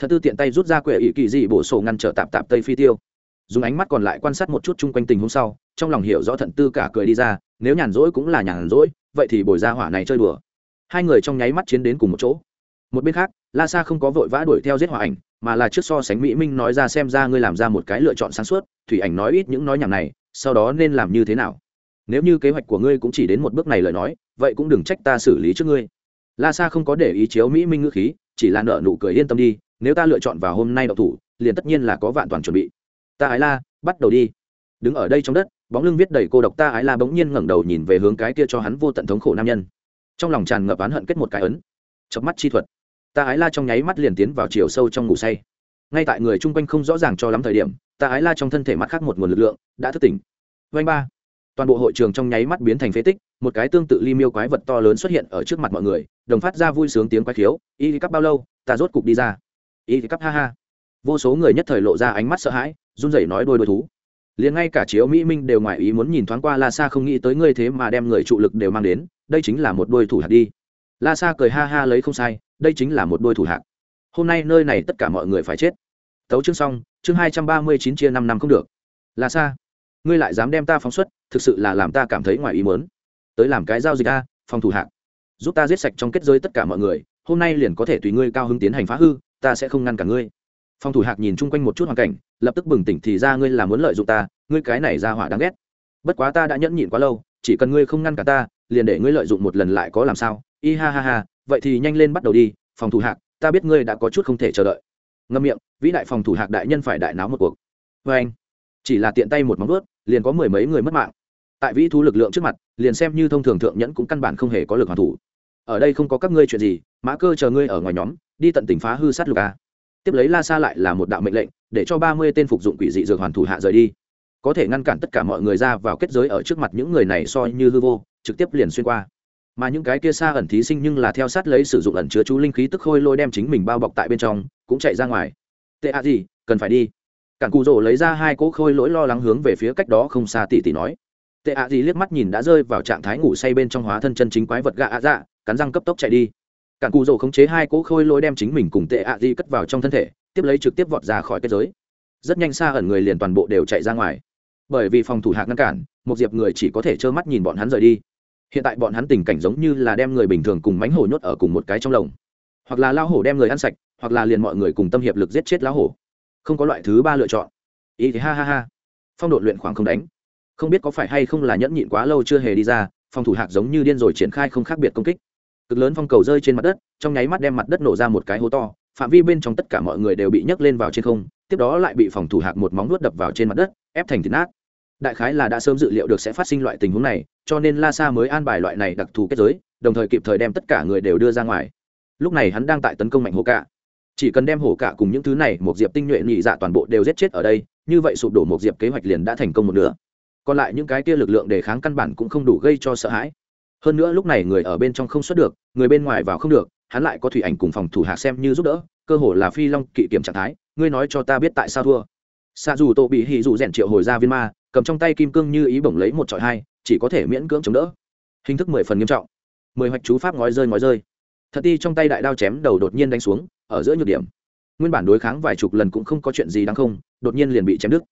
thật tư tiện tay rút ra quệ ỵ kỳ dị bổ sổ ngăn trở tạp tạp tây phi tiêu. Dùng ánh mắt còn lại quan sát một chút chung quanh tình hôm sau, trong lòng hiểu rõ thận tư cả cười đi ra, nếu nhàn rỗi cũng là nhàn rỗi, vậy thì bồi ra hỏa này chơi đùa. Hai người trong nháy mắt chiến đến cùng một chỗ. Một bên khác, la sa không có vội vã đuổi theo giết hỏa ảnh, mà là trước so sánh mỹ minh nói ra xem ra ngươi làm ra một cái lựa chọn sáng suốt, thủy ảnh nói ít những nói nhảm này, sau đó nên làm như thế nào? Nếu như kế hoạch của ngươi cũng chỉ đến một bước này lời nói, vậy cũng đừng trách ta xử lý trước ngươi. La sa không có để ý chiếu mỹ minh ngữ khí, chỉ là nợ nụ cười yên tâm đi nếu ta lựa chọn vào hôm nay đậu thủ, liền tất nhiên là có vạn toàn chuẩn bị. Ta ái la, bắt đầu đi. Đứng ở đây trong đất, bóng lưng viết đầy cô độc ta ái la bỗng nhiên ngẩng đầu nhìn về hướng cái kia cho hắn vô tận thống khổ nam nhân. Trong lòng tràn ngập oán hận kết một cái ấn. Chớp mắt chi thuật. Ta ái la trong nháy mắt liền tiến vào chiều sâu trong ngủ say. Ngay tại người chung quanh không rõ ràng cho lắm thời điểm, ta ái la trong thân thể mắt khác một nguồn lực lượng, đã thức tỉnh. Vanh ba. Toàn bộ hội trường trong nháy mắt biến thành phế tích, một cái tương tự ly miêu quái vật to lớn xuất hiện ở trước mặt mọi người, đồng phát ra vui sướng tiếng quái khiếu, y cắp bao lâu, ta rốt cục đi ra y cắp, ha ha. Vô số người nhất thời lộ ra ánh mắt sợ hãi, run rẩy nói đôi đôi thú. Liền ngay cả chiếu mỹ minh đều ngoài ý muốn nhìn thoáng qua la sa không nghĩ tới ngươi thế mà đem người trụ lực đều mang đến, đây chính là một đôi thủ hạt đi. La sa cười ha ha lấy không sai, đây chính là một đôi thủ hạt hôm nay nơi này tất cả mọi người phải chết. Tấu chương xong, chương hai trăm ba mươi chín chia năm năm không được. La sa, ngươi lại dám đem ta phóng xuất, thực sự là làm ta cảm thấy ngoài ý muốn. tới làm cái giao dịch a, phòng thủ hạng giúp ta giết sạch trong kết giới tất cả mọi người, hôm nay liền có thể tùy ngươi cao hứng tiến hành phá hư ta sẽ không ngăn cả ngươi. Phòng thủ hạc nhìn chung quanh một chút hoàn cảnh, lập tức bừng tỉnh thì ra ngươi là muốn lợi dụng ta, ngươi cái này ra hỏa đáng ghét. Bất quá ta đã nhẫn nhịn quá lâu, chỉ cần ngươi không ngăn cả ta, liền để ngươi lợi dụng một lần lại có làm sao? Y ha ha ha, vậy thì nhanh lên bắt đầu đi phòng thủ hạc, ta biết ngươi đã có chút không thể chờ đợi. Ngâm miệng, vĩ đại phòng thủ hạc đại nhân phải đại náo một cuộc. Vê anh, chỉ là tiện tay một móng ướt liền có mười mấy người mất mạng. Tại vĩ thú lực lượng trước mặt, liền xem như thông thường thượng nhẫn cũng căn bản không hề có lực hoàn thủ. Ở đây không có các ngươi chuyện gì, mã cơ chờ ngươi ở ngoài nhóm đi tận tỉnh phá hư sát lục a. Tiếp lấy la sa lại là một đạo mệnh lệnh, để cho ba mươi tên phục dụng quỷ dị dược hoàn thủ hạ rời đi. Có thể ngăn cản tất cả mọi người ra vào kết giới ở trước mặt những người này soi như hư vô, trực tiếp liền xuyên qua. Mà những cái kia xa ẩn thí sinh nhưng là theo sát lấy sử dụng ẩn chứa chú linh khí tức khôi lôi đem chính mình bao bọc tại bên trong, cũng chạy ra ngoài. Tệ ạ gì, cần phải đi. Cản cụ rỗ lấy ra hai cỗ khôi lỗi lo lắng hướng về phía cách đó không xa tỷ tỷ nói. Tệ ạ gì liếc mắt nhìn đã rơi vào trạng thái ngủ say bên trong hóa thân chân chính quái vật gạ ạ dạ cắn răng cấp tốc chạy đi cản cụ rỗ khống chế hai cỗ khôi lôi đem chính mình cùng tệ ạ di cất vào trong thân thể, tiếp lấy trực tiếp vọt ra khỏi kết giới. Rất nhanh xa ẩn người liền toàn bộ đều chạy ra ngoài. Bởi vì phòng thủ hạc ngăn cản, một diệp người chỉ có thể trơ mắt nhìn bọn hắn rời đi. Hiện tại bọn hắn tình cảnh giống như là đem người bình thường cùng mánh hổ nhốt ở cùng một cái trong lồng. Hoặc là lao hổ đem người ăn sạch, hoặc là liền mọi người cùng tâm hiệp lực giết chết lao hổ. Không có loại thứ ba lựa chọn. Ý thì ha ha ha. Phong độ luyện khoảng không đánh. Không biết có phải hay không là nhẫn nhịn quá lâu chưa hề đi ra, phòng thủ hạc giống như điên rồi triển khai không khác biệt công kích cực lớn phong cầu rơi trên mặt đất, trong nháy mắt đem mặt đất nổ ra một cái hố to, phạm vi bên trong tất cả mọi người đều bị nhấc lên vào trên không, tiếp đó lại bị phòng thủ hạc một móng nuốt đập vào trên mặt đất, ép thành thịt nát. Đại khái là đã sớm dự liệu được sẽ phát sinh loại tình huống này, cho nên la sa mới an bài loại này đặc thù kết giới, đồng thời kịp thời đem tất cả người đều đưa ra ngoài. Lúc này hắn đang tại tấn công mạnh hồ cạ. Chỉ cần đem hổ cạ cùng những thứ này một diệp tinh nhuệ nhị dạ toàn bộ đều giết chết ở đây, như vậy sụp đổ một diệp kế hoạch liền đã thành công một nửa. Còn lại những cái kia lực lượng đề kháng căn bản cũng không đủ gây cho sợ hãi hơn nữa lúc này người ở bên trong không xuất được, người bên ngoài vào không được, hắn lại có thủy ảnh cùng phòng thủ hạ xem như giúp đỡ, cơ hồ là phi long kỵ kiểm trạng thái, ngươi nói cho ta biết tại sao thua. Xa dù tô bị hì dù rèn triệu hồi ra viên ma, cầm trong tay kim cương như ý bổng lấy một trọi hai, chỉ có thể miễn cưỡng chống đỡ. Hình thức mười phần nghiêm trọng. Mười hoạch chú pháp ngói rơi ngói rơi. Thật ti trong tay đại đao chém đầu đột nhiên đánh xuống, ở giữa nhược điểm. Nguyên bản đối kháng vài chục lần cũng không có chuyện gì đáng không, đột nhiên liền bị chém đứt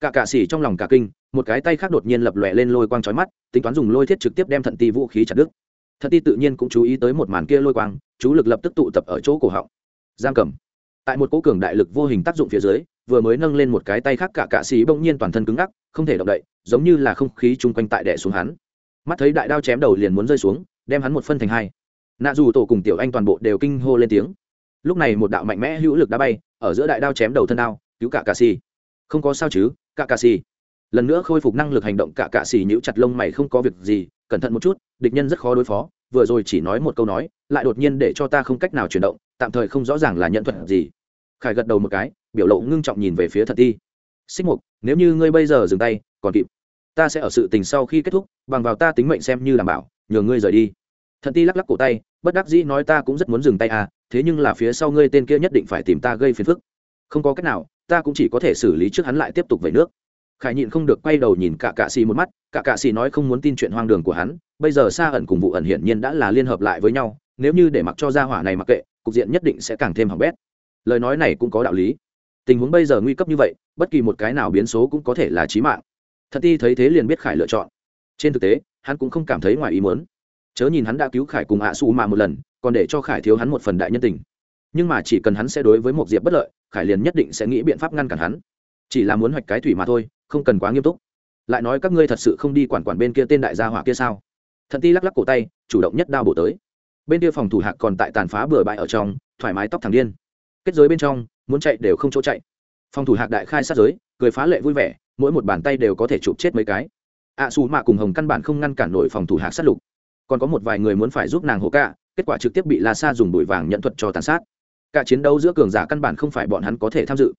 cả cạ xỉ trong lòng cả kinh, một cái tay khác đột nhiên lập lòe lên lôi quang trói mắt, tính toán dùng lôi thiết trực tiếp đem thận ti vũ khí chặt đứt. Thận ti tự nhiên cũng chú ý tới một màn kia lôi quang, chú lực lập tức tụ tập ở chỗ cổ họng. Giam cầm tại một cố cường đại lực vô hình tác dụng phía dưới, vừa mới nâng lên một cái tay khác cả cạ xỉ bỗng nhiên toàn thân cứng ngắc, không thể động đậy, giống như là không khí chung quanh tại đẻ xuống hắn. Mắt thấy đại đao chém đầu liền muốn rơi xuống, đem hắn một phân thành hai. Nạ dù tổ cùng tiểu anh toàn bộ đều kinh hô lên tiếng. Lúc này một đạo mạnh mẽ hữu lực đã bay, ở giữa đại đao chém đầu thân đao, cứu cả cà xì không có sao chứ cả cà xì. Lần nữa khôi phục năng lực hành động, cả cà xì nhíu chặt lông mày không có việc gì, cẩn thận một chút, địch nhân rất khó đối phó, vừa rồi chỉ nói một câu nói, lại đột nhiên để cho ta không cách nào chuyển động, tạm thời không rõ ràng là nhận thuật gì. Khải gật đầu một cái, biểu lộ ngưng trọng nhìn về phía thật ti. Xích mục, nếu như ngươi bây giờ dừng tay, còn kịp. Ta sẽ ở sự tình sau khi kết thúc, bằng vào ta tính mệnh xem như đảm bảo, nhờ ngươi rời đi. Thần ti lắc lắc cổ tay, bất đắc dĩ nói ta cũng rất muốn dừng tay à thế nhưng là phía sau ngươi tên kia nhất định phải tìm ta gây phiền phức. Không có cách nào ta cũng chỉ có thể xử lý trước hắn lại tiếp tục về nước. Khải nhịn không được quay đầu nhìn cả cạ xì một mắt, cả cạ xì nói không muốn tin chuyện hoang đường của hắn, bây giờ xa ẩn cùng vụ ẩn hiển nhiên đã là liên hợp lại với nhau, nếu như để mặc cho gia hỏa này mặc kệ, cục diện nhất định sẽ càng thêm hỏng bét. Lời nói này cũng có đạo lý. Tình huống bây giờ nguy cấp như vậy, bất kỳ một cái nào biến số cũng có thể là trí mạng. Thật ti thấy thế liền biết khải lựa chọn. Trên thực tế, hắn cũng không cảm thấy ngoài ý muốn. Chớ nhìn hắn đã cứu khải cùng ạ à xù mà một lần, còn để cho khải thiếu hắn một phần đại nhân tình nhưng mà chỉ cần hắn sẽ đối với một diệp bất lợi, khải liền nhất định sẽ nghĩ biện pháp ngăn cản hắn. Chỉ là muốn hoạch cái thủy mà thôi, không cần quá nghiêm túc. Lại nói các ngươi thật sự không đi quản quản bên kia tên đại gia hỏa kia sao? Thần ti lắc lắc cổ tay, chủ động nhất đao bổ tới. Bên kia phòng thủ hạc còn tại tàn phá bừa bãi ở trong, thoải mái tóc thẳng điên. Kết giới bên trong, muốn chạy đều không chỗ chạy. Phòng thủ hạc đại khai sát giới, cười phá lệ vui vẻ, mỗi một bàn tay đều có thể chụp chết mấy cái. Ạ xù mạ cùng hồng căn bản không ngăn cản nổi phòng thủ hạc sát lục. Còn có một vài người muốn phải giúp nàng hố cả kết quả trực tiếp bị la sa dùng đùi vàng nhận thuật cho tàn sát cả chiến đấu giữa cường giả căn bản không phải bọn hắn có thể tham dự.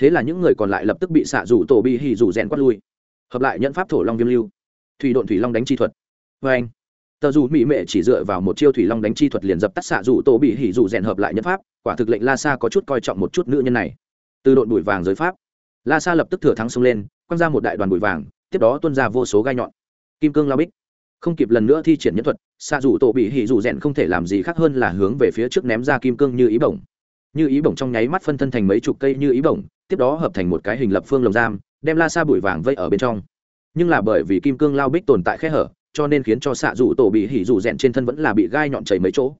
Thế là những người còn lại lập tức bị xạ rủ tổ bị hì rủ rèn quát lui. Hợp lại nhận pháp thổ long viêm lưu. Thủy độn thủy long đánh chi thuật. Vê anh, tờ dù mỹ mệ chỉ dựa vào một chiêu thủy long đánh chi thuật liền dập tắt xạ rủ tổ bị hỉ rủ rèn hợp lại nhân pháp. Quả thực lệnh la sa có chút coi trọng một chút nữ nhân này. Từ đội bụi vàng giới pháp, la sa lập tức thừa thắng xông lên, quăng ra một đại đoàn bụi vàng, tiếp đó tuôn ra vô số gai nhọn. Kim cương lao bích. Không kịp lần nữa thi triển nhân thuật, xạ rủ tổ bị hỉ rủ rèn không thể làm gì khác hơn là hướng về phía trước ném ra kim cương như ý bổng như ý bổng trong nháy mắt phân thân thành mấy chục cây như ý bổng, tiếp đó hợp thành một cái hình lập phương lồng giam, đem la sa bụi vàng vây ở bên trong. Nhưng là bởi vì kim cương lao bích tồn tại khe hở, cho nên khiến cho xạ rủ tổ bị hỉ rủ rèn trên thân vẫn là bị gai nhọn chảy mấy chỗ.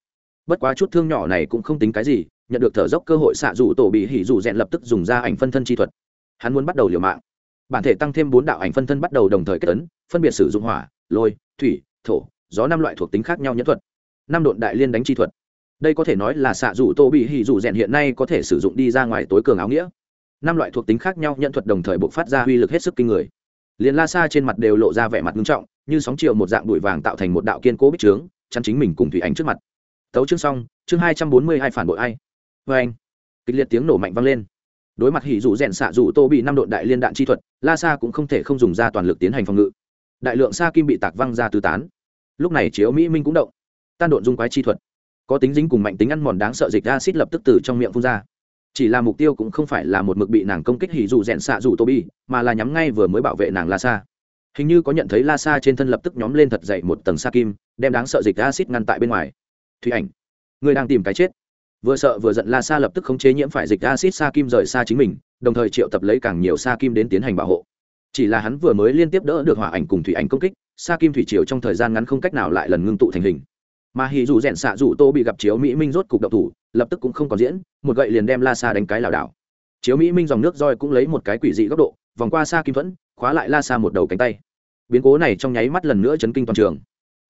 Bất quá chút thương nhỏ này cũng không tính cái gì, nhận được thở dốc cơ hội xạ rủ tổ bị hỉ rủ rèn lập tức dùng ra ảnh phân thân chi thuật. Hắn muốn bắt đầu liều mạng. Bản thể tăng thêm bốn đạo ảnh phân thân bắt đầu đồng thời kết ấn, phân biệt sử dụng hỏa, lôi, thủy, thổ, gió năm loại thuộc tính khác nhau nhẫn thuật. Năm độn đại liên đánh chi thuật đây có thể nói là xạ dù tô bị hỉ dù rèn hiện nay có thể sử dụng đi ra ngoài tối cường áo nghĩa. Năm loại thuộc tính khác nhau nhận thuật đồng thời buộc phát ra uy lực hết sức kinh người. Liền la xa trên mặt đều lộ ra vẻ mặt nghiêm trọng, như sóng chiều một dạng bụi vàng tạo thành một đạo kiên cố bích trướng, chắn chính mình cùng thủy ảnh trước mặt. Tấu chương xong, chương hai trăm bốn mươi hai phản bội ai. Vê anh, kịch liệt tiếng nổ mạnh vang lên. Đối mặt hỉ dù rèn xạ dù tô bị năm đội đại liên đạn chi thuật, la xa cũng không thể không dùng ra toàn lực tiến hành phòng ngự. Đại lượng xa kim bị tạc văng ra tứ tán. Lúc này chiếu mỹ minh cũng động. Tan độn dung quái chi thuật có tính dính cùng mạnh tính ăn mòn đáng sợ dịch acid lập tức từ trong miệng phun ra. Chỉ là mục tiêu cũng không phải là một mực bị nàng công kích hỉ dù rèn xạ dù tô bi mà là nhắm ngay vừa mới bảo vệ nàng la sa hình như có nhận thấy la sa trên thân lập tức nhóm lên thật dậy một tầng sa kim, đem đáng sợ dịch acid ngăn tại bên ngoài. Thủy ảnh, người đang tìm cái chết. Vừa sợ vừa giận la sa lập tức khống chế nhiễm phải dịch acid sa kim rời xa chính mình, đồng thời triệu tập lấy càng nhiều sa kim đến tiến hành bảo hộ. Chỉ là hắn vừa mới liên tiếp đỡ được hỏa ảnh cùng thủy ảnh công kích, sa kim thủy triều trong thời gian ngắn không cách nào lại lần ngưng tụ thành hình mà hì dù rèn xạ dù tô bị gặp chiếu mỹ minh rốt cục độc thủ, lập tức cũng không còn diễn, một gậy liền đem la sa đánh cái lảo đảo. Chiếu mỹ minh dòng nước roi cũng lấy một cái quỷ dị góc độ, vòng qua sa kim thuẫn, khóa lại la sa một đầu cánh tay. Biến cố này trong nháy mắt lần nữa chấn kinh toàn trường.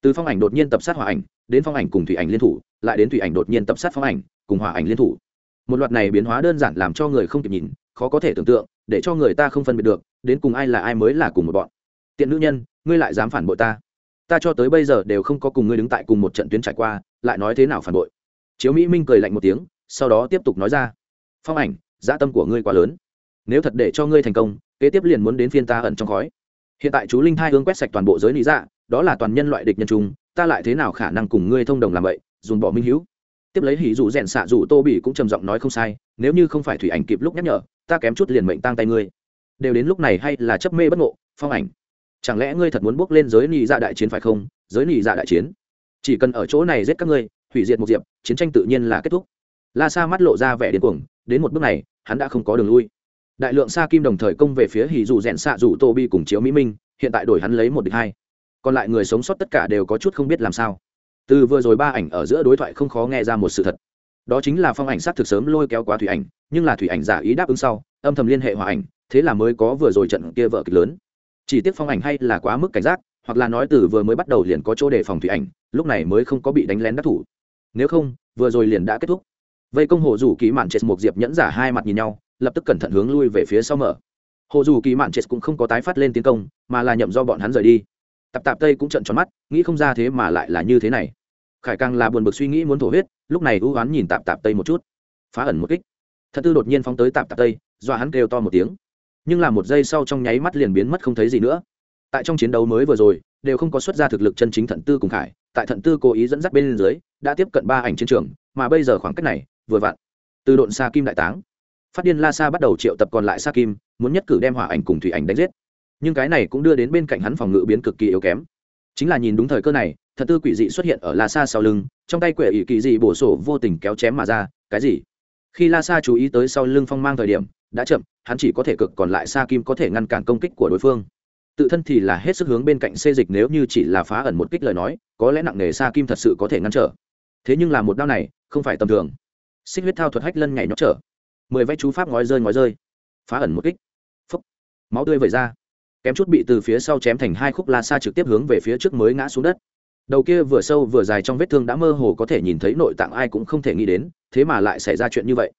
Từ phong ảnh đột nhiên tập sát hỏa ảnh, đến phong ảnh cùng thủy ảnh liên thủ, lại đến thủy ảnh đột nhiên tập sát phong ảnh, cùng hỏa ảnh liên thủ. Một loạt này biến hóa đơn giản làm cho người không kịp nhìn, khó có thể tưởng tượng, để cho người ta không phân biệt được, đến cùng ai là ai mới là cùng một bọn. Tiện nữ nhân, ngươi lại dám phản bội ta ta cho tới bây giờ đều không có cùng ngươi đứng tại cùng một trận tuyến trải qua, lại nói thế nào phản bội? Chiếu mỹ minh cười lạnh một tiếng, sau đó tiếp tục nói ra. Phong ảnh, dã tâm của ngươi quá lớn. Nếu thật để cho ngươi thành công, kế tiếp liền muốn đến phiên ta ẩn trong khói. Hiện tại chú linh thai hướng quét sạch toàn bộ giới lý dạ đó là toàn nhân loại địch nhân chung, ta lại thế nào khả năng cùng ngươi thông đồng làm vậy? Dùng bỏ minh hữu tiếp lấy hỉ dụ rèn xạ dụ tô bỉ cũng trầm giọng nói không sai, nếu như không phải thủy ảnh kịp lúc nhắc nhở, ta kém chút liền mệnh tang tay ngươi. Đều đến lúc này hay là chấp mê bất ngộ, phong ảnh chẳng lẽ ngươi thật muốn bước lên giới nị dạ đại chiến phải không? Giới nị dạ đại chiến. Chỉ cần ở chỗ này giết các ngươi, hủy diệt một diệp, chiến tranh tự nhiên là kết thúc. La sa mắt lộ ra vẻ điên cuồng, đến một bước này, hắn đã không có đường lui. Đại lượng sa kim đồng thời công về phía hì dù rèn xạ dù tô bi cùng chiếu mỹ minh, hiện tại đổi hắn lấy một địch hai. Còn lại người sống sót tất cả đều có chút không biết làm sao. Từ vừa rồi ba ảnh ở giữa đối thoại không khó nghe ra một sự thật. Đó chính là phong ảnh sát thực sớm lôi kéo quá thủy ảnh, nhưng là thủy ảnh giả ý đáp ứng sau, âm thầm liên hệ hòa ảnh, thế là mới có vừa rồi trận kia vợ kịch lớn chỉ tiếc phong ảnh hay là quá mức cảnh giác, hoặc là nói từ vừa mới bắt đầu liền có chỗ đề phòng thủy ảnh, lúc này mới không có bị đánh lén đắc thủ. Nếu không, vừa rồi liền đã kết thúc. Vây công hồ dù kỳ mạn chết một diệp nhẫn giả hai mặt nhìn nhau, lập tức cẩn thận hướng lui về phía sau mở. Hồ dù kỳ mạn chết cũng không có tái phát lên tiến công, mà là nhậm do bọn hắn rời đi. Tạp tạp tây cũng trận tròn mắt, nghĩ không ra thế mà lại là như thế này. Khải càng là buồn bực suy nghĩ muốn thổ huyết, lúc này ưu oán nhìn tạp tạp tây một chút. Phá ẩn một kích. Thật tư đột nhiên phóng tới tạp tạp tây do hắn kêu to một tiếng nhưng là một giây sau trong nháy mắt liền biến mất không thấy gì nữa. Tại trong chiến đấu mới vừa rồi, đều không có xuất ra thực lực chân chính thận tư cùng khải, tại thận tư cố ý dẫn dắt bên dưới, đã tiếp cận ba ảnh chiến trường, mà bây giờ khoảng cách này, vừa vặn. Từ độn xa kim đại táng, phát điên la sa bắt đầu triệu tập còn lại sa kim, muốn nhất cử đem hỏa ảnh cùng thủy ảnh đánh giết. Nhưng cái này cũng đưa đến bên cạnh hắn phòng ngự biến cực kỳ yếu kém. Chính là nhìn đúng thời cơ này thật tư quỷ dị xuất hiện ở la sa sau lưng, trong tay quệ ỷ kỳ dị bổ sổ vô tình kéo chém mà ra, cái gì? Khi la sa chú ý tới sau lưng phong mang thời điểm đã chậm, hắn chỉ có thể cực còn lại sa kim có thể ngăn cản công kích của đối phương. Tự thân thì là hết sức hướng bên cạnh xê dịch nếu như chỉ là phá ẩn một kích lời nói, có lẽ nặng nề sa kim thật sự có thể ngăn trở. Thế nhưng là một đao này, không phải tầm thường. Xích huyết thao thuật hách lân nhảy nhót trở. Mười vách chú pháp ngói rơi ngói rơi. Phá ẩn một kích. Phúc. Máu tươi vẩy ra. Kém chút bị từ phía sau chém thành hai khúc la sa trực tiếp hướng về phía trước mới ngã xuống đất. Đầu kia vừa sâu vừa dài trong vết thương đã mơ hồ có thể nhìn thấy nội tạng ai cũng không thể nghĩ đến, thế mà lại xảy ra chuyện như vậy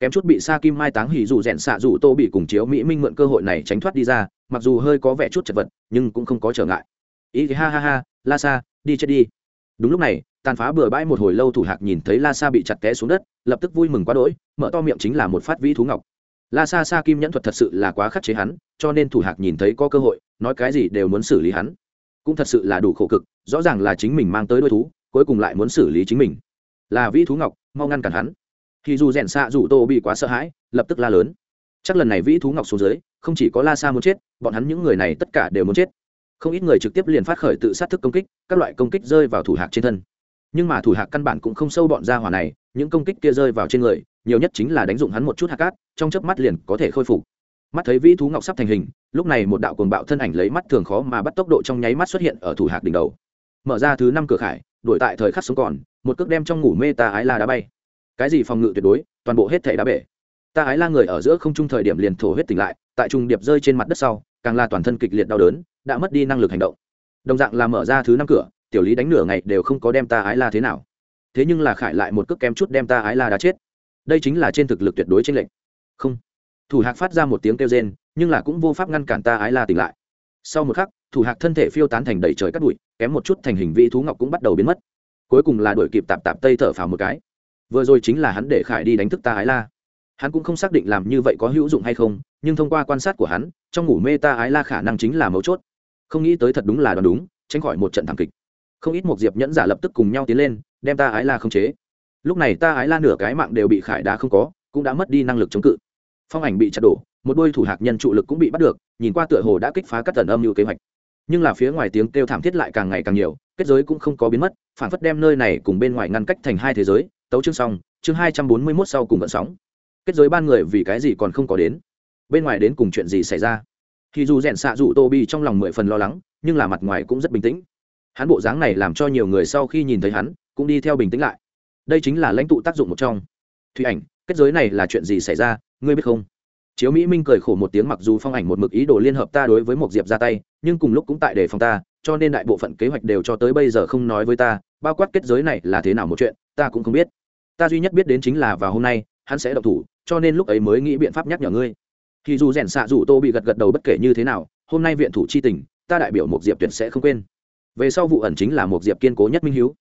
kém chút bị sa kim mai táng hỉ dù rẽn xạ dù tô bị cùng chiếu mỹ minh mượn cơ hội này tránh thoát đi ra, mặc dù hơi có vẻ chút chật vật, nhưng cũng không có trở ngại. Ý ha ha ha, la sa, đi chết đi. Đúng lúc này, tàn phá bừa bãi một hồi lâu thủ hạc nhìn thấy la sa bị chặt té xuống đất, lập tức vui mừng quá đỗi, mở to miệng chính là một phát vĩ thú ngọc. La sa sa kim nhẫn thuật thật sự là quá khắc chế hắn, cho nên thủ hạc nhìn thấy có cơ hội, nói cái gì đều muốn xử lý hắn. Cũng thật sự là đủ khổ cực, rõ ràng là chính mình mang tới đôi thú, cuối cùng lại muốn xử lý chính mình. Là vĩ thú ngọc, mau ngăn cản hắn thì dù rèn xạ dù tô bị quá sợ hãi, lập tức la lớn. Chắc lần này vĩ thú ngọc xuống dưới, không chỉ có la sa muốn chết, bọn hắn những người này tất cả đều muốn chết. Không ít người trực tiếp liền phát khởi tự sát thức công kích, các loại công kích rơi vào thủ hạc trên thân. Nhưng mà thủ hạc căn bản cũng không sâu bọn ra hỏa này, những công kích kia rơi vào trên người, nhiều nhất chính là đánh dụng hắn một chút hạt cát, trong chớp mắt liền có thể khôi phục. Mắt thấy vĩ thú ngọc sắp thành hình, lúc này một đạo cuồng bạo thân ảnh lấy mắt thường khó mà bắt tốc độ trong nháy mắt xuất hiện ở thủ hạc đỉnh đầu. Mở ra thứ năm cửa khải, đuổi tại thời khắc sống còn, một cước đem trong ngủ mê ta ái la đá bay cái gì phòng ngự tuyệt đối, toàn bộ hết thể đá bể. Ta ái la người ở giữa không trung thời điểm liền thổ huyết tỉnh lại, tại trùng điệp rơi trên mặt đất sau, càng là toàn thân kịch liệt đau đớn, đã mất đi năng lực hành động. Đồng dạng là mở ra thứ năm cửa, tiểu lý đánh nửa ngày đều không có đem ta ái la thế nào. Thế nhưng là khải lại một cước kém chút đem ta ái la đã chết. Đây chính là trên thực lực tuyệt đối trên lệnh không. Thủ hạc phát ra một tiếng kêu rên, nhưng là cũng vô pháp ngăn cản ta ái la tỉnh lại. Sau một khắc, thủ hạc thân thể phiêu tán thành đầy trời cắt bụi, kém một chút thành hình vị thú ngọc cũng bắt đầu biến mất. Cuối cùng là đuổi kịp tạp tạp tây thở phào một cái vừa rồi chính là hắn để khải đi đánh thức ta ái la. Hắn cũng không xác định làm như vậy có hữu dụng hay không, nhưng thông qua quan sát của hắn, trong ngủ mê ta ái la khả năng chính là mấu chốt. Không nghĩ tới thật đúng là đoán đúng, tránh khỏi một trận thảm kịch. Không ít một diệp nhẫn giả lập tức cùng nhau tiến lên, đem ta ái la không chế. Lúc này ta ái la nửa cái mạng đều bị khải đá không có, cũng đã mất đi năng lực chống cự. Phong ảnh bị chặt đổ, một đôi thủ hạc nhân trụ lực cũng bị bắt được, nhìn qua tựa hồ đã kích phá các tần âm như kế hoạch. Nhưng là phía ngoài tiếng kêu thảm thiết lại càng ngày càng nhiều, kết giới cũng không có biến mất, phản phất đem nơi này cùng bên ngoài ngăn cách thành hai thế giới tấu chương xong, chương hai trăm bốn mươi mốt sau cùng vận sóng. Kết giới ban người vì cái gì còn không có đến? Bên ngoài đến cùng chuyện gì xảy ra? Thì dù rèn xạ rủ tô bi trong lòng mười phần lo lắng, nhưng là mặt ngoài cũng rất bình tĩnh. Hắn bộ dáng này làm cho nhiều người sau khi nhìn thấy hắn, cũng đi theo bình tĩnh lại. Đây chính là lãnh tụ tác dụng một trong. Thủy ảnh, kết giới này là chuyện gì xảy ra, ngươi biết không? Chiếu mỹ minh cười khổ một tiếng mặc dù phong ảnh một mực ý đồ liên hợp ta đối với một diệp ra tay, nhưng cùng lúc cũng tại đề phòng ta, cho nên đại bộ phận kế hoạch đều cho tới bây giờ không nói với ta, bao quát kết giới này là thế nào một chuyện, ta cũng không biết ta duy nhất biết đến chính là vào hôm nay, hắn sẽ độc thủ, cho nên lúc ấy mới nghĩ biện pháp nhắc nhở ngươi. Thì dù rèn xạ dù tô bị gật gật đầu bất kể như thế nào, hôm nay viện thủ chi tình, ta đại biểu một diệp tuyển sẽ không quên. Về sau vụ ẩn chính là một diệp kiên cố nhất minh hiếu.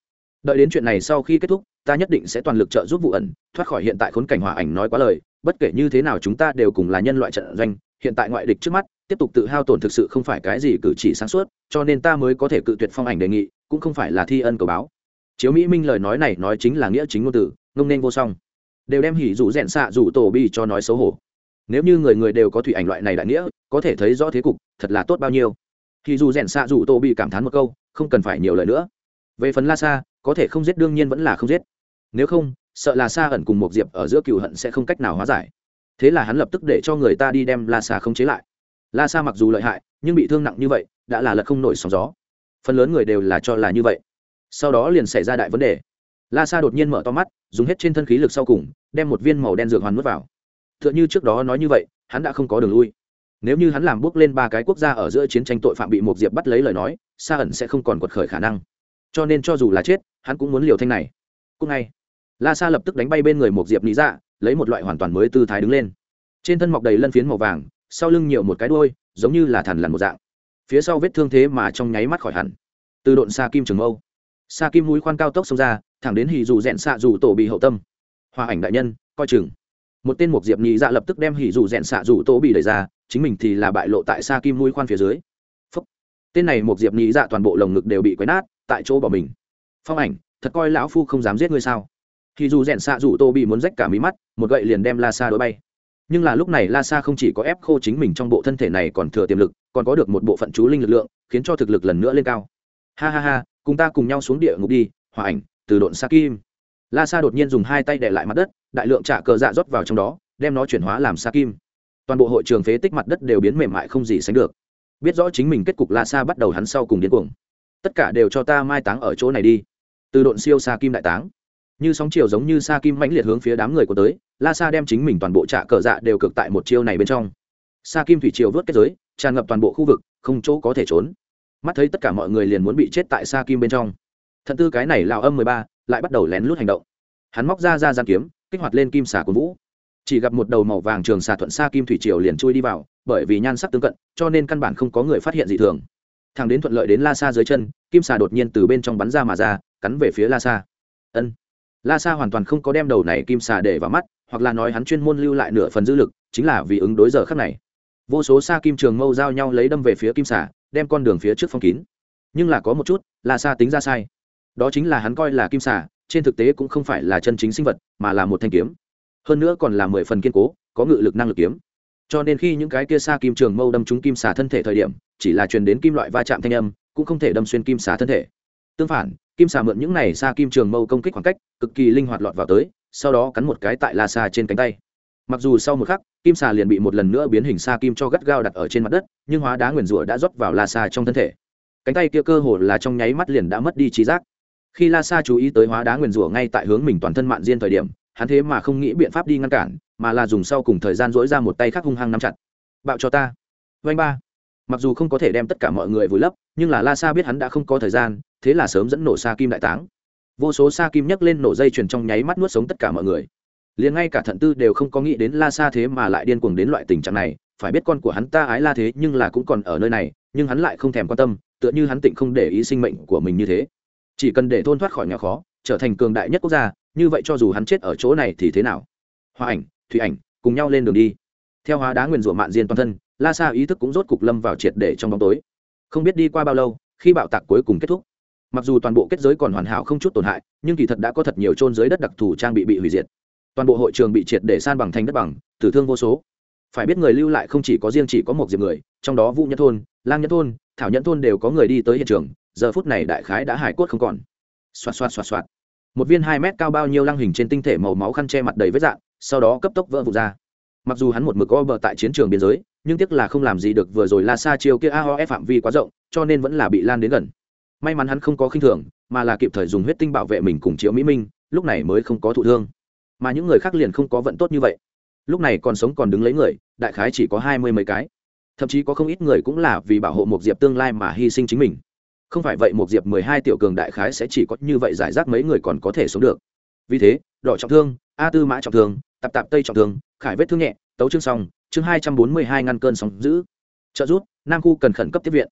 Đợi đến chuyện này sau khi kết thúc, ta nhất định sẽ toàn lực trợ giúp vụ ẩn, thoát khỏi hiện tại khốn cảnh hỏa ảnh nói quá lời, bất kể như thế nào chúng ta đều cùng là nhân loại trận doanh, hiện tại ngoại địch trước mắt, tiếp tục tự hao tổn thực sự không phải cái gì cử chỉ sáng suốt, cho nên ta mới có thể cự tuyệt phong ảnh đề nghị, cũng không phải là thi ân cầu báo. Chiếu mỹ minh lời nói này nói chính là nghĩa chính ngôn từ ngông nên vô song. Đều đem hỉ rủ rẽn xạ rủ tổ bi cho nói xấu hổ. Nếu như người người đều có thủy ảnh loại này đại nghĩa, có thể thấy rõ thế cục, thật là tốt bao nhiêu. Thì dù rẽn xạ rủ tổ bị cảm thán một câu, không cần phải nhiều lời nữa. Về phần la sa, có thể không giết đương nhiên vẫn là không giết. Nếu không, sợ là sa ẩn cùng một diệp ở giữa cựu hận sẽ không cách nào hóa giải. Thế là hắn lập tức để cho người ta đi đem la sa không chế lại. La sa mặc dù lợi hại, nhưng bị thương nặng như vậy, đã là lật không nổi sóng gió. Phần lớn người đều là cho là như vậy. Sau đó liền xảy ra đại vấn đề la sa đột nhiên mở to mắt, dùng hết trên thân khí lực sau cùng, đem một viên màu đen dược hoàn n vào. T h ư ợ n h ư trước đó nói như vậy, hắn đã không có đường lui. Nếu như hắn làm bước lên ba cái quốc gia ở giữa chiến tranh tội phạm bị một diệp bắt lấy lời nói, sa ẩn sẽ không còn quật khởi khả năng. Cho nên cho dù là chết, hắn cũng muốn liều thanh này. Cũng ngay, la sa lập tức đánh bay bên người một diệp lý dạ lấy một loại hoàn toàn mới tư thái đứng lên. Trên thân mọc đầy lân phiến màu vàng, sau lưng nhiều một cái đôi giống như là thằn lằn một dạng. Phía sau vết thương thế mà trong nháy mắt khỏi hẳn. Từ độn xa kim trường mâu. Xa kim mũi khoan cao tốc xông ra thẳng đến hì dù rẽn xạ dù tổ bị hậu tâm. Hòa ảnh đại nhân, coi chừng. Một tên mục diệp nhị dạ lập tức đem hì dù rẽn xạ dù tổ bị đẩy ra, chính mình thì là bại lộ tại xa kim mũi khoan phía dưới. Phúc. tên này một diệp nhị dạ toàn bộ lồng ngực đều bị quấy nát, tại chỗ bỏ mình. Phong ảnh, thật coi lão phu không dám giết ngươi sao? Hì dù rẽn xạ dù tổ bị muốn rách cả mí mắt, một gậy liền đem la sa đuổi bay. Nhưng là lúc này la sa không chỉ có ép khô chính mình trong bộ thân thể này còn thừa tiềm lực, còn có được một bộ phận chú linh lực lượng, khiến cho thực lực lần nữa lên cao. Ha ha ha, cùng ta cùng nhau xuống địa ngục đi, hòa ảnh từ độn xa kim. La sa đột nhiên dùng hai tay để lại mặt đất, đại lượng trả cờ dạ rót vào trong đó, đem nó chuyển hóa làm xa kim. Toàn bộ hội trường phế tích mặt đất đều biến mềm mại không gì sánh được. Biết rõ chính mình kết cục la sa bắt đầu hắn sau cùng điên cuồng. Tất cả đều cho ta mai táng ở chỗ này đi. Từ độn siêu xa kim đại táng. Như sóng chiều giống như sa kim mãnh liệt hướng phía đám người của tới, la sa đem chính mình toàn bộ trả cờ dạ đều cực tại một chiêu này bên trong. Sa kim thủy triều vớt kết giới, tràn ngập toàn bộ khu vực, không chỗ có thể trốn. Mắt thấy tất cả mọi người liền muốn bị chết tại sa kim bên trong thận tư cái này lào âm mười ba, lại bắt đầu lén lút hành động. Hắn móc ra ra gian kiếm, kích hoạt lên kim xà của vũ. Chỉ gặp một đầu màu vàng trường xà thuận xa kim thủy triều liền chui đi vào, bởi vì nhan sắc tương cận, cho nên căn bản không có người phát hiện gì thường. Thằng đến thuận lợi đến la sa dưới chân, kim xà đột nhiên từ bên trong bắn ra mà ra, cắn về phía la sa. Ân. La sa hoàn toàn không có đem đầu này kim xà để vào mắt, hoặc là nói hắn chuyên môn lưu lại nửa phần dữ lực, chính là vì ứng đối giờ khắc này. Vô số sa kim trường mâu giao nhau lấy đâm về phía kim xà, đem con đường phía trước phong kín. Nhưng là có một chút, la sa tính ra sai đó chính là hắn coi là kim xà, trên thực tế cũng không phải là chân chính sinh vật, mà là một thanh kiếm. Hơn nữa còn là mười phần kiên cố, có ngự lực năng lực kiếm. Cho nên khi những cái kia xa kim trường mâu đâm trúng kim xà thân thể thời điểm, chỉ là truyền đến kim loại va chạm thanh âm, cũng không thể đâm xuyên kim xà thân thể. Tương phản, kim xà mượn những này xa kim trường mâu công kích khoảng cách, cực kỳ linh hoạt lọt vào tới, sau đó cắn một cái tại la xà trên cánh tay. Mặc dù sau một khắc, kim xà liền bị một lần nữa biến hình xa kim cho gắt gao đặt ở trên mặt đất, nhưng hóa đá nguyền rủa đã rót vào la xà trong thân thể. Cánh tay kia cơ hồ là trong nháy mắt liền đã mất đi trí giác khi la sa chú ý tới hóa đá nguyền rủa ngay tại hướng mình toàn thân mạn diên thời điểm, hắn thế mà không nghĩ biện pháp đi ngăn cản, mà là dùng sau cùng thời gian dỗi ra một tay khác hung hăng nắm chặt. Bạo cho ta. Vanh ba. Mặc dù không có thể đem tất cả mọi người vùi lấp, nhưng là la sa biết hắn đã không có thời gian, thế là sớm dẫn nổ sa kim đại táng. Vô số sa kim nhấc lên nổ dây chuyền trong nháy mắt nuốt sống tất cả mọi người. Liền ngay cả thận tư đều không có nghĩ đến la sa thế mà lại điên cuồng đến loại tình trạng này, phải biết con của hắn ta ái la thế nhưng là cũng còn ở nơi này, nhưng hắn lại không thèm quan tâm, tựa như hắn tịnh không để ý sinh mệnh của mình như thế chỉ cần để thôn thoát khỏi nghèo khó, trở thành cường đại nhất quốc gia, như vậy cho dù hắn chết ở chỗ này thì thế nào? Hoa ảnh, thủy ảnh, cùng nhau lên đường đi. Theo hóa đá nguyền rủa mạn diên toàn thân, la sa ý thức cũng rốt cục lâm vào triệt để trong bóng tối. Không biết đi qua bao lâu, khi bạo tạc cuối cùng kết thúc, mặc dù toàn bộ kết giới còn hoàn hảo không chút tổn hại, nhưng kỳ thật đã có thật nhiều trôn dưới đất đặc thù trang bị bị hủy diệt. Toàn bộ hội trường bị triệt để san bằng thành đất bằng, tử thương vô số. Phải biết người lưu lại không chỉ có riêng chỉ có một diệp người, trong đó vũ nhất thôn, lang nhất thôn, thảo nhẫn thôn đều có người đi tới hiện trường giờ phút này đại khái đã hải cốt không còn. Xoạt xoạt xoạt xoạt. Một viên hai mét cao bao nhiêu lăng hình trên tinh thể màu máu khăn che mặt đầy vết dạng sau đó cấp tốc vỡ vụt ra. Mặc dù hắn một mực o bờ tại chiến trường biên giới, nhưng tiếc là không làm gì được vừa rồi la sa chiêu kia aof phạm vi quá rộng, cho nên vẫn là bị lan đến gần. May mắn hắn không có khinh thường, mà là kịp thời dùng huyết tinh bảo vệ mình cùng chiếu mỹ minh, lúc này mới không có thụ thương. Mà những người khác liền không có vận tốt như vậy. Lúc này còn sống còn đứng lấy người, đại khái chỉ có hai mươi mấy cái. Thậm chí có không ít người cũng là vì bảo hộ một diệp tương lai mà hy sinh chính mình không phải vậy một diệp mười hai tiểu cường đại khái sẽ chỉ có như vậy giải rác mấy người còn có thể sống được. Vì thế, đỏ trọng thương, a tư mã trọng thương, tạp tạp tây trọng thương, khải vết thương nhẹ, tấu chương xong chương hai trăm bốn mươi hai ngăn cơn sóng giữ. Trợ rút nam khu cần khẩn cấp tiếp viện.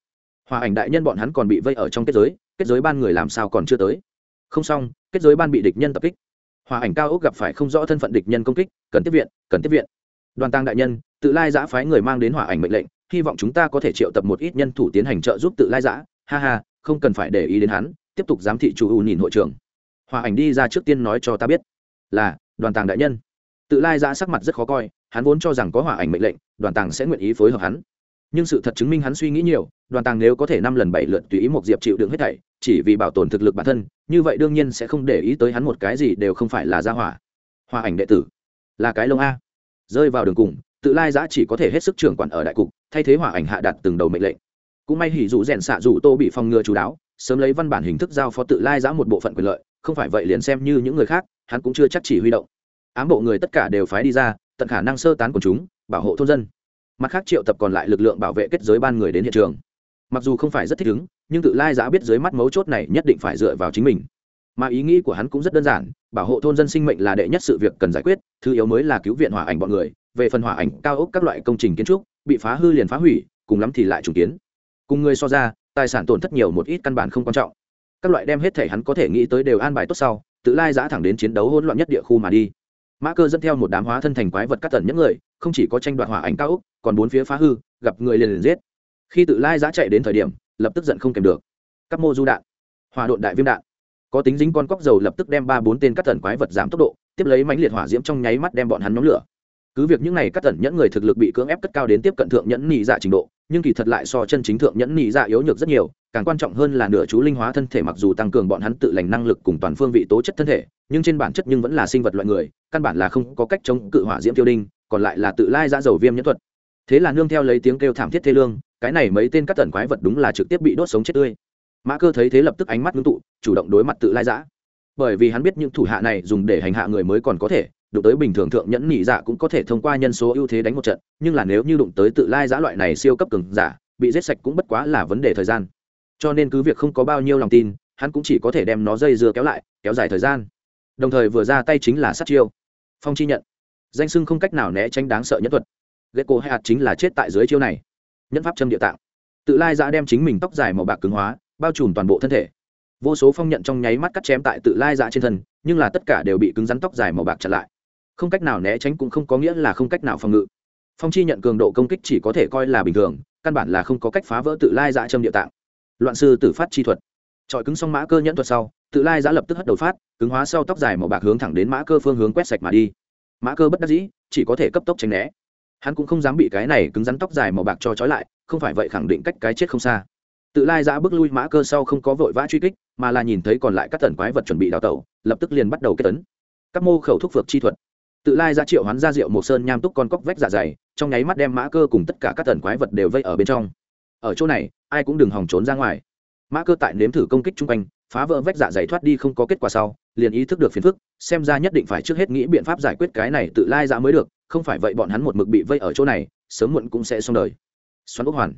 Hòa ảnh đại nhân bọn hắn còn bị vây ở trong kết giới kết giới ban người làm sao còn chưa tới. Không xong, kết giới ban bị địch nhân tập kích. Hòa ảnh cao ốc gặp phải không rõ thân phận địch nhân công kích, cần tiếp viện, cần tiếp viện. Đoàn tăng đại nhân, tự lai giã phái người mang đến hỏa ảnh mệnh lệnh, hy vọng chúng ta có thể triệu tập một ít nhân thủ tiến hành trợ giúp tự lai giã ha ha, không cần phải để ý đến hắn, tiếp tục giám thị chủ u nhìn hội trưởng. Hòa ảnh đi ra trước tiên nói cho ta biết. Là, đoàn tàng đại nhân. Tự lai giã sắc mặt rất khó coi, hắn vốn cho rằng có hòa ảnh mệnh lệnh, đoàn tàng sẽ nguyện ý phối hợp hắn. Nhưng sự thật chứng minh hắn suy nghĩ nhiều, đoàn tàng nếu có thể năm lần bảy lượt tùy ý một diệp chịu đựng hết thảy, chỉ vì bảo tồn thực lực bản thân, như vậy đương nhiên sẽ không để ý tới hắn một cái gì đều không phải là gia hỏa. Hòa ảnh đệ tử, là cái lông a. Rơi vào đường cùng, tự lai giã chỉ có thể hết sức trưởng quản ở đại cục, thay thế hòa ảnh hạ đặt từng đầu mệnh lệnh cũng may hỉ dù rèn xạ dù tô bị phòng ngừa chú đáo, sớm lấy văn bản hình thức giao phó tự lai giã một bộ phận quyền lợi, không phải vậy liền xem như những người khác, hắn cũng chưa chắc chỉ huy động. Ám bộ người tất cả đều phái đi ra, tận khả năng sơ tán của chúng, bảo hộ thôn dân. Mặt khác triệu tập còn lại lực lượng bảo vệ kết giới ban người đến hiện trường. Mặc dù không phải rất thích ứng, nhưng tự lai giã biết dưới mắt mấu chốt này nhất định phải dựa vào chính mình. Mà ý nghĩ của hắn cũng rất đơn giản, bảo hộ thôn dân sinh mệnh là đệ nhất sự việc cần giải quyết, thứ yếu mới là cứu viện hỏa ảnh bọn người, về phần hỏa ảnh cao ốc các loại công trình kiến trúc, bị phá hư liền phá hủy, cùng lắm thì lại trùng kiến cùng người so ra, tài sản tổn thất nhiều một ít căn bản không quan trọng. Các loại đem hết thể hắn có thể nghĩ tới đều an bài tốt sau, tự lai giã thẳng đến chiến đấu hỗn loạn nhất địa khu mà đi. Mã cơ dẫn theo một đám hóa thân thành quái vật cắt tần những người, không chỉ có tranh đoạt hỏa ảnh cao úc còn bốn phía phá hư, gặp người liền liền giết. Khi tự lai giã chạy đến thời điểm, lập tức giận không kèm được. Các mô du đạn hòa độn đại viêm đạn. Có tính dính con cóc dầu lập tức đem ba bốn tên cắt tần quái vật giảm tốc độ, tiếp lấy mãnh liệt hỏa diễm trong nháy mắt đem bọn hắn nhóm lửa. Cứ việc những này cắt tần nhẫn người thực lực bị cưỡng ép cất cao đến tiếp cận thượng nhẫn nhị dạ trình độ nhưng kỳ thật lại so chân chính thượng nhẫn nhị dạ yếu nhược rất nhiều, càng quan trọng hơn là nửa chú linh hóa thân thể mặc dù tăng cường bọn hắn tự lành năng lực cùng toàn phương vị tố chất thân thể, nhưng trên bản chất nhưng vẫn là sinh vật loại người, căn bản là không có cách chống cự hỏa diễm tiêu đinh, còn lại là tự lai ra dầu viêm nhẫn thuật. Thế là nương theo lấy tiếng kêu thảm thiết thê lương, cái này mấy tên các tần quái vật đúng là trực tiếp bị đốt sống chết tươi. Mã cơ thấy thế lập tức ánh mắt ngưng tụ, chủ động đối mặt tự lai giã bởi vì hắn biết những thủ hạ này dùng để hành hạ người mới còn có thể đụng tới bình thường thượng nhẫn nhị dạ cũng có thể thông qua nhân số ưu thế đánh một trận, nhưng là nếu như đụng tới tự lai giã loại này siêu cấp cường giả, bị giết sạch cũng bất quá là vấn đề thời gian. Cho nên cứ việc không có bao nhiêu lòng tin, hắn cũng chỉ có thể đem nó dây dưa kéo lại, kéo dài thời gian. Đồng thời vừa ra tay chính là sát chiêu. Phong chi nhận. Danh sưng không cách nào né tránh đáng sợ nhất thuật. Ghét cổ hay hạt chính là chết tại dưới chiêu này. Nhẫn pháp châm địa tạng. Tự lai giã đem chính mình tóc dài màu bạc cứng hóa, bao trùm toàn bộ thân thể. Vô số phong nhận trong nháy mắt cắt chém tại tự lai giã trên thân, nhưng là tất cả đều bị cứng rắn tóc dài màu bạc chặn lại không cách nào né tránh cũng không có nghĩa là không cách nào phòng ngự. Phong chi nhận cường độ công kích chỉ có thể coi là bình thường, căn bản là không có cách phá vỡ tự lai giã châm địa tạng. Loạn sư tử phát chi thuật. Trọi cứng xong mã cơ nhẫn thuật sau, tự lai giã lập tức hất đầu phát, cứng hóa sau tóc dài màu bạc hướng thẳng đến mã cơ phương hướng quét sạch mà đi. Mã cơ bất đắc dĩ, chỉ có thể cấp tốc tránh né. Hắn cũng không dám bị cái này cứng rắn tóc dài màu bạc cho trói lại, không phải vậy khẳng định cách cái chết không xa. Tự lai giã bước lui mã cơ sau không có vội vã truy kích, mà là nhìn thấy còn lại các tần quái vật chuẩn bị đào tẩu, lập tức liền bắt đầu kết tấn. Các mô khẩu thuốc phược chi thuật tự lai ra triệu hoán ra rượu một sơn nham túc con cóc vách dạ dày, trong nháy mắt đem mã cơ cùng tất cả các tần quái vật đều vây ở bên trong. Ở chỗ này, ai cũng đừng hòng trốn ra ngoài. Mã cơ tại nếm thử công kích chung quanh, phá vỡ vách dạ dày thoát đi không có kết quả sau, liền ý thức được phiền phức, xem ra nhất định phải trước hết nghĩ biện pháp giải quyết cái này tự lai ra mới được, không phải vậy bọn hắn một mực bị vây ở chỗ này, sớm muộn cũng sẽ xong đời. Xoắn ốc hoàn.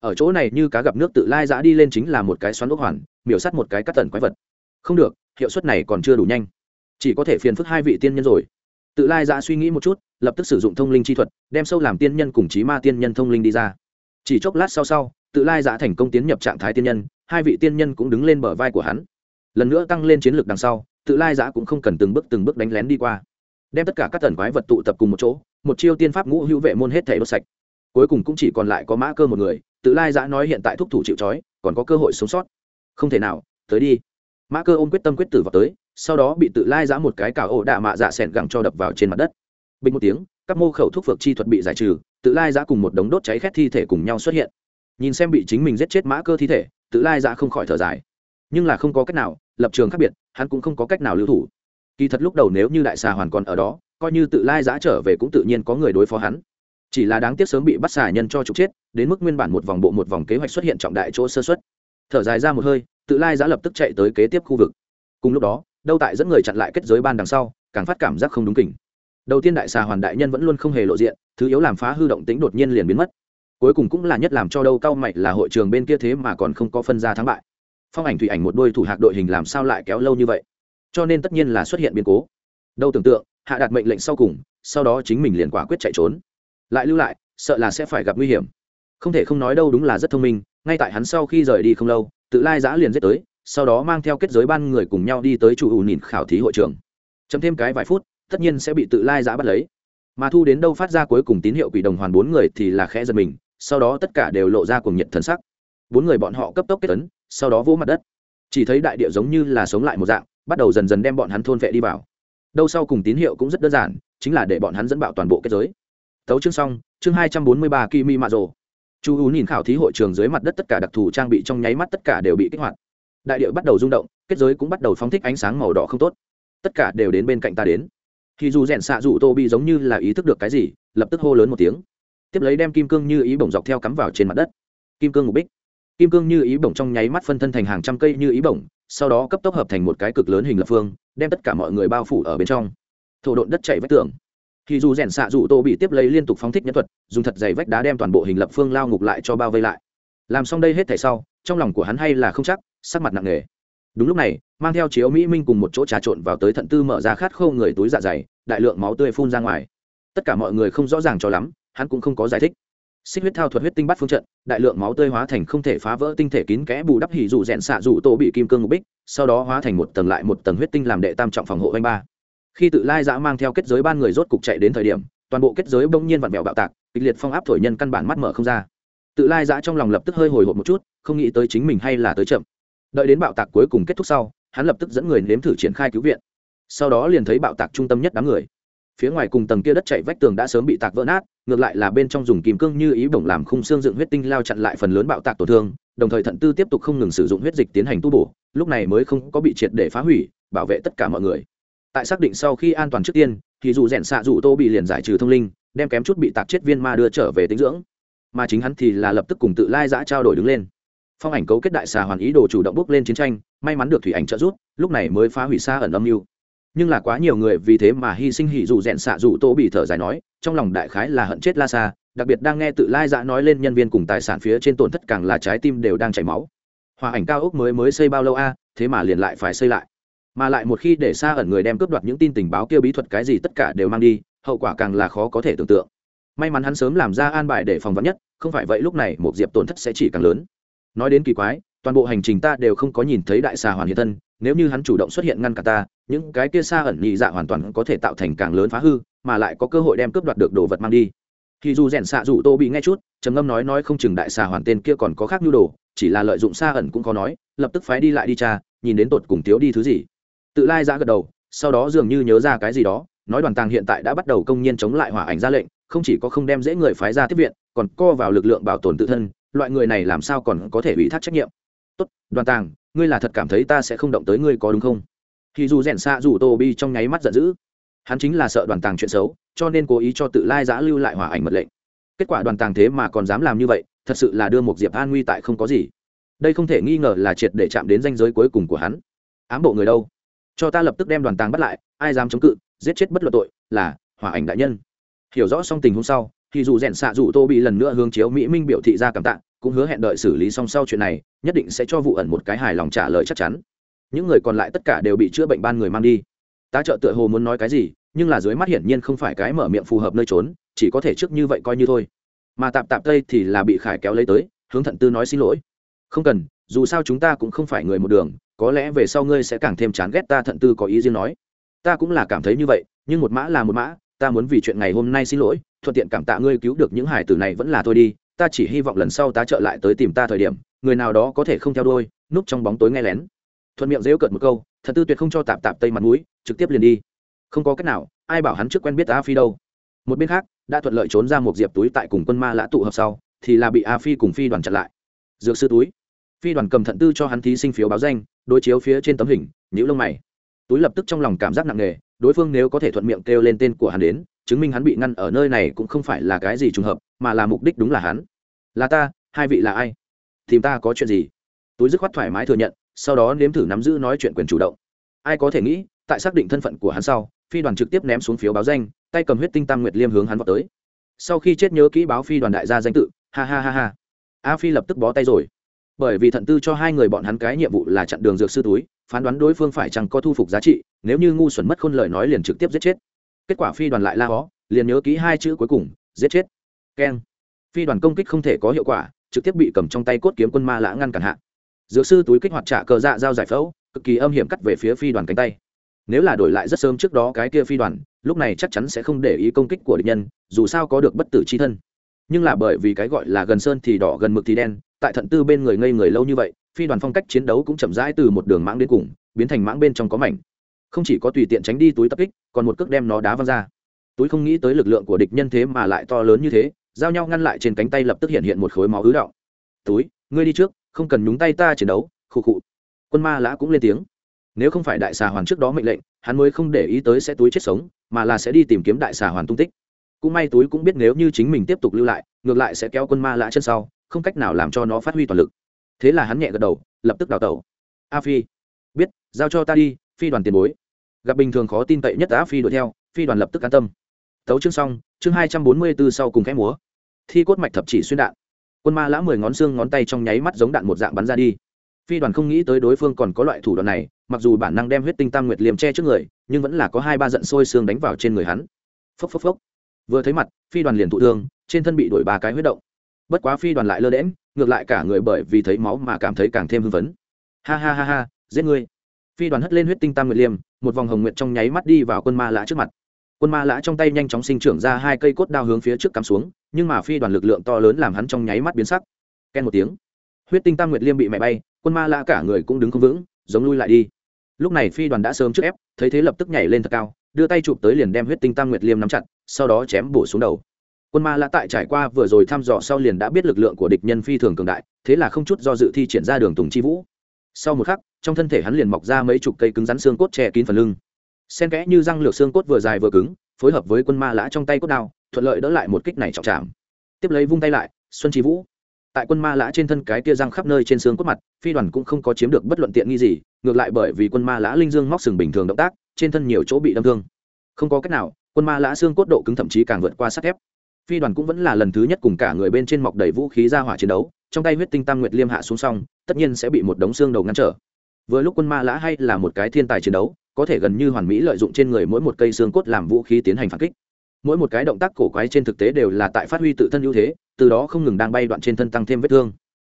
Ở chỗ này như cá gặp nước tự lai giã đi lên chính là một cái xoắn ốc hoàn, miểu sắt một cái cắt tần quái vật. Không được, hiệu suất này còn chưa đủ nhanh. Chỉ có thể phiền phức hai vị tiên nhân rồi tự lai giã suy nghĩ một chút, lập tức sử dụng thông linh chi thuật, đem sâu làm tiên nhân cùng trí ma tiên nhân thông linh đi ra. Chỉ chốc lát sau sau, tự lai giã thành công tiến nhập trạng thái tiên nhân, hai vị tiên nhân cũng đứng lên bờ vai của hắn. Lần nữa tăng lên chiến lược đằng sau, tự lai giã cũng không cần từng bước từng bước đánh lén đi qua. Đem tất cả các tần quái vật tụ tập cùng một chỗ, một chiêu tiên pháp ngũ hữu vệ môn hết thể đốt sạch. Cuối cùng cũng chỉ còn lại có mã cơ một người, tự lai giã nói hiện tại thúc thủ chịu trói, còn có cơ hội sống sót. Không thể nào, tới đi. Mã cơ ôm quyết tâm quyết tử vào tới sau đó bị tự lai giã một cái cào ổ đạ mạ dạ s ẻ n gẳng cho đập vào trên mặt đất. Bình một tiếng, các mô khẩu thuốc phược chi thuật bị giải trừ, tự lai giã cùng một đống đốt cháy khét thi thể cùng nhau xuất hiện. Nhìn xem bị chính mình giết chết mã cơ thi thể, tự lai giã không khỏi thở dài. Nhưng là không có cách nào, lập trường khác biệt, hắn cũng không có cách nào lưu thủ. Kỳ thật lúc đầu nếu như đại xà hoàn còn ở đó, coi như tự lai giã trở về cũng tự nhiên có người đối phó hắn. Chỉ là đáng tiếc sớm bị bắt xà nhân cho trục chết, đến mức nguyên bản một vòng bộ một vòng kế hoạch xuất hiện trọng đại chỗ sơ xuất thở dài ra một hơi, tự lai giã lập tức chạy tới kế tiếp khu vực. Cùng lúc đó đâu tại dẫn người chặn lại kết giới ban đằng sau, càng phát cảm giác không đúng kỉnh đầu tiên đại xà hoàn đại nhân vẫn luôn không hề lộ diện, thứ yếu làm phá hư động tính đột nhiên liền biến mất. Cuối cùng cũng là nhất làm cho đâu cao mạnh là hội trường bên kia thế mà còn không có phân ra thắng bại. Phong ảnh thủy ảnh một đôi thủ hạc đội hình làm sao lại kéo lâu như vậy? Cho nên tất nhiên là xuất hiện biến cố. Đâu tưởng tượng, hạ đạt mệnh lệnh sau cùng, sau đó chính mình liền quả quyết chạy trốn. Lại lưu lại, sợ là sẽ phải gặp nguy hiểm. Không thể không nói đâu đúng là rất thông minh, ngay tại hắn sau khi rời đi không lâu, tự lai giã liền giết tới sau đó mang theo kết giới ban người cùng nhau đi tới chủ ủ nhìn khảo thí hội trường. Chấm thêm cái vài phút, tất nhiên sẽ bị tự lai giã bắt lấy. Mà thu đến đâu phát ra cuối cùng tín hiệu quỷ đồng hoàn bốn người thì là khẽ giật mình, sau đó tất cả đều lộ ra cùng nhiệt thần sắc. Bốn người bọn họ cấp tốc kết tấn sau đó vỗ mặt đất. Chỉ thấy đại địa giống như là sống lại một dạng, bắt đầu dần dần đem bọn hắn thôn vệ đi vào. Đâu sau cùng tín hiệu cũng rất đơn giản, chính là để bọn hắn dẫn bạo toàn bộ kết giới. Tấu chương xong, chương hai trăm bốn mươi ba kimi mạ rồ chu u nhìn khảo thí hội trường dưới mặt đất tất cả đặc thù trang bị trong nháy mắt tất cả đều bị kích hoạt đại địa bắt đầu rung động, kết giới cũng bắt đầu phóng thích ánh sáng màu đỏ không tốt. Tất cả đều đến bên cạnh ta đến. Khi dù rèn xạ dù tô bị giống như là ý thức được cái gì, lập tức hô lớn một tiếng. Tiếp lấy đem kim cương như ý bổng dọc theo cắm vào trên mặt đất. Kim cương ngục bích kim cương như ý bổng trong nháy mắt phân thân thành hàng trăm cây như ý bổng, sau đó cấp tốc hợp thành một cái cực lớn hình lập phương, đem tất cả mọi người bao phủ ở bên trong. Thổ độn đất chạy vách tường. Khi dù rèn xạ dù tô bị tiếp lấy liên tục phóng thích nhân thuật, dùng thật dày vách đá đem toàn bộ hình lập phương lao ngục lại cho bao vây lại. Làm xong đây hết thảy sau, trong lòng của hắn hay là không chắc sắc mặt nặng nề. Đúng lúc này, mang theo chiếu mỹ minh cùng một chỗ trà trộn vào tới thận tư mở ra khát khô người túi dạ dày, đại lượng máu tươi phun ra ngoài. Tất cả mọi người không rõ ràng cho lắm, hắn cũng không có giải thích. Xích huyết thao thuật huyết tinh bắt phương trận, đại lượng máu tươi hóa thành không thể phá vỡ tinh thể kín kẽ bù đắp hỉ dù rèn xạ dù tổ bị kim cương ngục bích sau đó hóa thành một tầng lại một tầng huyết tinh làm đệ tam trọng phòng hộ anh ba. Khi tự lai giã mang theo kết giới ban người rốt cục chạy đến thời điểm, toàn bộ kết giới bỗng nhiên vặn vẹo bạo tạc, kịch liệt phong áp thổi nhân căn bản mắt mở không ra. Tự lai giã trong lòng lập tức hơi hồi hộp một chút, không nghĩ tới chính mình hay là tới chậm đợi đến bạo tạc cuối cùng kết thúc sau, hắn lập tức dẫn người nếm thử triển khai cứu viện. Sau đó liền thấy bạo tạc trung tâm nhất đám người. Phía ngoài cùng tầng kia đất chạy vách tường đã sớm bị tạc vỡ nát, ngược lại là bên trong dùng kìm cương như ý bổng làm khung xương dựng huyết tinh lao chặn lại phần lớn bạo tạc tổn thương, đồng thời thận tư tiếp tục không ngừng sử dụng huyết dịch tiến hành tu bổ, lúc này mới không có bị triệt để phá hủy, bảo vệ tất cả mọi người. Tại xác định sau khi an toàn trước tiên, thì dù rèn xạ dù tô bị liền giải trừ thông linh, đem kém chút bị tạc chết viên ma đưa trở về tính dưỡng. Mà chính hắn thì là lập tức cùng tự lai giã trao đổi đứng lên phong ảnh cấu kết đại xà hoàn ý đồ chủ động bước lên chiến tranh, may mắn được thủy ảnh trợ giúp, lúc này mới phá hủy xa ẩn âm mưu. Nhưng là quá nhiều người vì thế mà hy sinh hỉ dù rèn xạ dù tô bị thở dài nói, trong lòng đại khái là hận chết la xa đặc biệt đang nghe tự lai dã nói lên nhân viên cùng tài sản phía trên tổn thất càng là trái tim đều đang chảy máu. Hòa ảnh cao ốc mới mới xây bao lâu a, thế mà liền lại phải xây lại. Mà lại một khi để xa ẩn người đem cướp đoạt những tin tình báo kia bí thuật cái gì tất cả đều mang đi, hậu quả càng là khó có thể tưởng tượng. May mắn hắn sớm làm ra an bài để phòng vắn nhất, không phải vậy lúc này một diệp tổn thất sẽ chỉ càng lớn nói đến kỳ quái, toàn bộ hành trình ta đều không có nhìn thấy đại xà hoàn hiện thân, nếu như hắn chủ động xuất hiện ngăn cả ta, những cái kia xa ẩn nhị dạ hoàn toàn có thể tạo thành càng lớn phá hư, mà lại có cơ hội đem cướp đoạt được đồ vật mang đi. Thì dù rèn xạ dù tô bị nghe chút, trầm ngâm nói nói không chừng đại xà hoàn tên kia còn có khác nhu đồ, chỉ là lợi dụng xa ẩn cũng có nói, lập tức phái đi lại đi cha, nhìn đến tột cùng thiếu đi thứ gì. Tự lai ra gật đầu, sau đó dường như nhớ ra cái gì đó, nói đoàn tàng hiện tại đã bắt đầu công nhiên chống lại hỏa ảnh ra lệnh, không chỉ có không đem dễ người phái ra tiếp viện, còn co vào lực lượng bảo tồn tự thân loại người này làm sao còn có thể ủy thác trách nhiệm? Tốt, đoàn tàng, ngươi là thật cảm thấy ta sẽ không động tới ngươi có đúng không? Thì dù rèn xạ dù tô bi trong nháy mắt giận dữ. Hắn chính là sợ đoàn tàng chuyện xấu, cho nên cố ý cho tự lai giã lưu lại hỏa ảnh mật lệnh. Kết quả đoàn tàng thế mà còn dám làm như vậy, thật sự là đưa một diệp an nguy tại không có gì. Đây không thể nghi ngờ là triệt để chạm đến danh giới cuối cùng của hắn. Ám bộ người đâu? Cho ta lập tức đem đoàn tàng bắt lại, ai dám chống cự, giết chết bất luận tội, là hỏa ảnh đại nhân. Hiểu rõ xong tình hôm sau thì dù rèn xạ dù tô bị lần nữa hướng chiếu mỹ minh biểu thị ra cảm tạ, cũng hứa hẹn đợi xử lý xong sau chuyện này, nhất định sẽ cho vụ ẩn một cái hài lòng trả lời chắc chắn. Những người còn lại tất cả đều bị chữa bệnh ban người mang đi. Tá trợ tựa hồ muốn nói cái gì, nhưng là dưới mắt hiển nhiên không phải cái mở miệng phù hợp nơi trốn, chỉ có thể trước như vậy coi như thôi. Mà tạp tạp tây thì là bị khải kéo lấy tới, hướng thận tư nói xin lỗi. Không cần, dù sao chúng ta cũng không phải người một đường, có lẽ về sau ngươi sẽ càng thêm chán ghét ta thận tư có ý riêng nói. Ta cũng là cảm thấy như vậy, nhưng một mã là một mã, ta muốn vì chuyện ngày hôm nay xin lỗi thuận tiện cảm tạ ngươi cứu được những hải tử này vẫn là thôi đi, ta chỉ hy vọng lần sau ta trợ lại tới tìm ta thời điểm, người nào đó có thể không theo đôi núp trong bóng tối nghe lén. Thuận miệng dễu cợt một câu, thật tư tuyệt không cho tạp tạp tây mặt mũi, trực tiếp liền đi. Không có cách nào, ai bảo hắn trước quen biết a phi đâu. Một bên khác, đã thuận lợi trốn ra một diệp túi tại cùng quân ma lã tụ hợp sau, thì là bị a phi cùng phi đoàn chặn lại. Dược sư túi. Phi đoàn cầm thận tư cho hắn thí sinh phiếu báo danh, đối chiếu phía trên tấm hình nhữ lông mày. Túi lập tức trong lòng cảm giác nặng nề, đối phương nếu có thể thuận miệng kêu lên tên của hắn đến chứng minh hắn bị ngăn ở nơi này cũng không phải là cái gì trùng hợp, mà là mục đích đúng là hắn. Là ta, hai vị là ai? Tìm ta có chuyện gì? Túi dứt khoát thoải mái thừa nhận, sau đó nếm thử nắm giữ nói chuyện quyền chủ động. Ai có thể nghĩ, tại xác định thân phận của hắn sau, phi đoàn trực tiếp ném xuống phiếu báo danh, tay cầm huyết tinh tam nguyệt liêm hướng hắn vào tới. Sau khi chết nhớ kỹ báo phi đoàn đại gia danh tự, ha ha ha ha. A phi lập tức bó tay rồi. Bởi vì thận tư cho hai người bọn hắn cái nhiệm vụ là chặn đường dược sư túi, phán đoán đối phương phải chẳng có thu phục giá trị, nếu như ngu xuẩn mất khôn lời nói liền trực tiếp giết chết kết quả phi đoàn lại la hó, liền nhớ kỹ hai chữ cuối cùng, giết chết. Keng. Phi đoàn công kích không thể có hiệu quả, trực tiếp bị cầm trong tay cốt kiếm quân ma lã ngăn cản hạ. Dược sư túi kích hoạt trả cờ dạ giao giải phẫu, cực kỳ âm hiểm cắt về phía phi đoàn cánh tay. Nếu là đổi lại rất sớm trước đó cái kia phi đoàn, lúc này chắc chắn sẽ không để ý công kích của địch nhân, dù sao có được bất tử c h i thân. Nhưng là bởi vì cái gọi là gần sơn thì đỏ, gần mực thì đen, tại thận tư bên người ngây người lâu như vậy, phi đoàn phong cách chiến đấu cũng chậm rãi từ một đường mãng đến cùng, biến thành mãng bên trong có mảnh không chỉ có tùy tiện tránh đi túi tập kích, còn một cước đem nó đá văng ra. Túi không nghĩ tới lực lượng của địch nhân thế mà lại to lớn như thế, giao nhau ngăn lại trên cánh tay lập tức hiện hiện một khối máu ứ động. Túi, ngươi đi trước, không cần nhúng tay ta chiến đấu, khụ khụ. Quân ma lã cũng lên tiếng. Nếu không phải đại xà hoàn trước đó mệnh lệnh, hắn mới không để ý tới sẽ túi chết sống, mà là sẽ đi tìm kiếm đại xà hoàn tung tích. Cũng may túi cũng biết nếu như chính mình tiếp tục lưu lại, ngược lại sẽ kéo quân ma lã chân sau, không cách nào làm cho nó phát huy toàn lực. Thế là hắn nhẹ gật đầu, lập tức đào tẩu. A phi, biết, giao cho ta đi phi đoàn tiền bối. Gặp bình thường khó tin cậy nhất đã phi đuổi theo, phi đoàn lập tức an tâm. Tấu chương xong, chương hai trăm bốn mươi b ố sau cùng khẽ múa. Thi cốt mạch thập chỉ xuyên đạn. Quân ma lã mười ngón xương ngón tay trong nháy mắt giống đạn một dạng bắn ra đi. Phi đoàn không nghĩ tới đối phương còn có loại thủ đoạn này, mặc dù bản năng đem huyết tinh tam nguyệt liềm che trước người, nhưng vẫn là có hai ba giận sôi xương đánh vào trên người hắn. Phốc phốc phốc. Vừa thấy mặt, phi đoàn liền thụ thương, trên thân bị đổi ba cái huyết động. Bất quá phi đoàn lại lơ đễm ngược lại cả người bởi vì thấy máu mà cảm thấy càng thêm hưng phấn. Ha ha ha ha, giết ngươi phi đoàn hất lên huyết tinh tam nguyệt liêm, một vòng hồng nguyệt trong nháy mắt đi vào quân ma lã trước mặt. Quân ma lã trong tay nhanh chóng sinh trưởng ra hai cây cốt đao hướng phía trước cắm xuống, nhưng mà phi đoàn lực lượng to lớn làm hắn trong nháy mắt biến sắc. Ken một tiếng, huyết tinh tam nguyệt liêm bị mẹ bay, quân ma lã cả người cũng đứng không vững, giống lui lại đi. Lúc này phi đoàn đã sớm trước ép, thấy thế lập tức nhảy lên thật cao, đưa tay chụp tới liền đem huyết tinh tam nguyệt liêm nắm chặt, sau đó chém bổ xuống đầu. Quân ma lã tại trải qua vừa rồi thăm dò sau liền đã biết lực lượng của địch nhân phi thường cường đại, thế là không chút do dự thi triển ra đường tùng chi vũ. Sau một khắc trong thân thể hắn liền mọc ra mấy chục cây cứng rắn xương cốt che kín phần lưng. Sen kẽ như răng lược xương cốt vừa dài vừa cứng, phối hợp với quân ma lã trong tay cốt đao, thuận lợi đỡ lại một kích này trọng chạm tiếp lấy vung tay lại, xuân chi vũ. Tại quân ma lã trên thân cái tia răng khắp nơi trên xương cốt mặt, phi đoàn cũng không có chiếm được bất luận tiện nghi gì, ngược lại bởi vì quân ma lã linh dương móc sừng bình thường động tác, trên thân nhiều chỗ bị đâm thương. Không có cách nào, quân ma lã xương cốt độ cứng thậm chí càng vượt qua sắt thép. Phi đoàn cũng vẫn là lần thứ nhất cùng cả người bên trên mọc đầy vũ khí ra hỏa chiến đấu, trong tay huyết tinh tam nguyệt liêm hạ xuống xong, tất nhiên sẽ bị một đống xương đầu ngăn trở vừa lúc quân ma lã hay là một cái thiên tài chiến đấu, có thể gần như hoàn mỹ lợi dụng trên người mỗi một cây xương cốt làm vũ khí tiến hành phản kích. Mỗi một cái động tác cổ quái trên thực tế đều là tại phát huy tự thân ưu thế, từ đó không ngừng đang bay đoạn trên thân tăng thêm vết thương.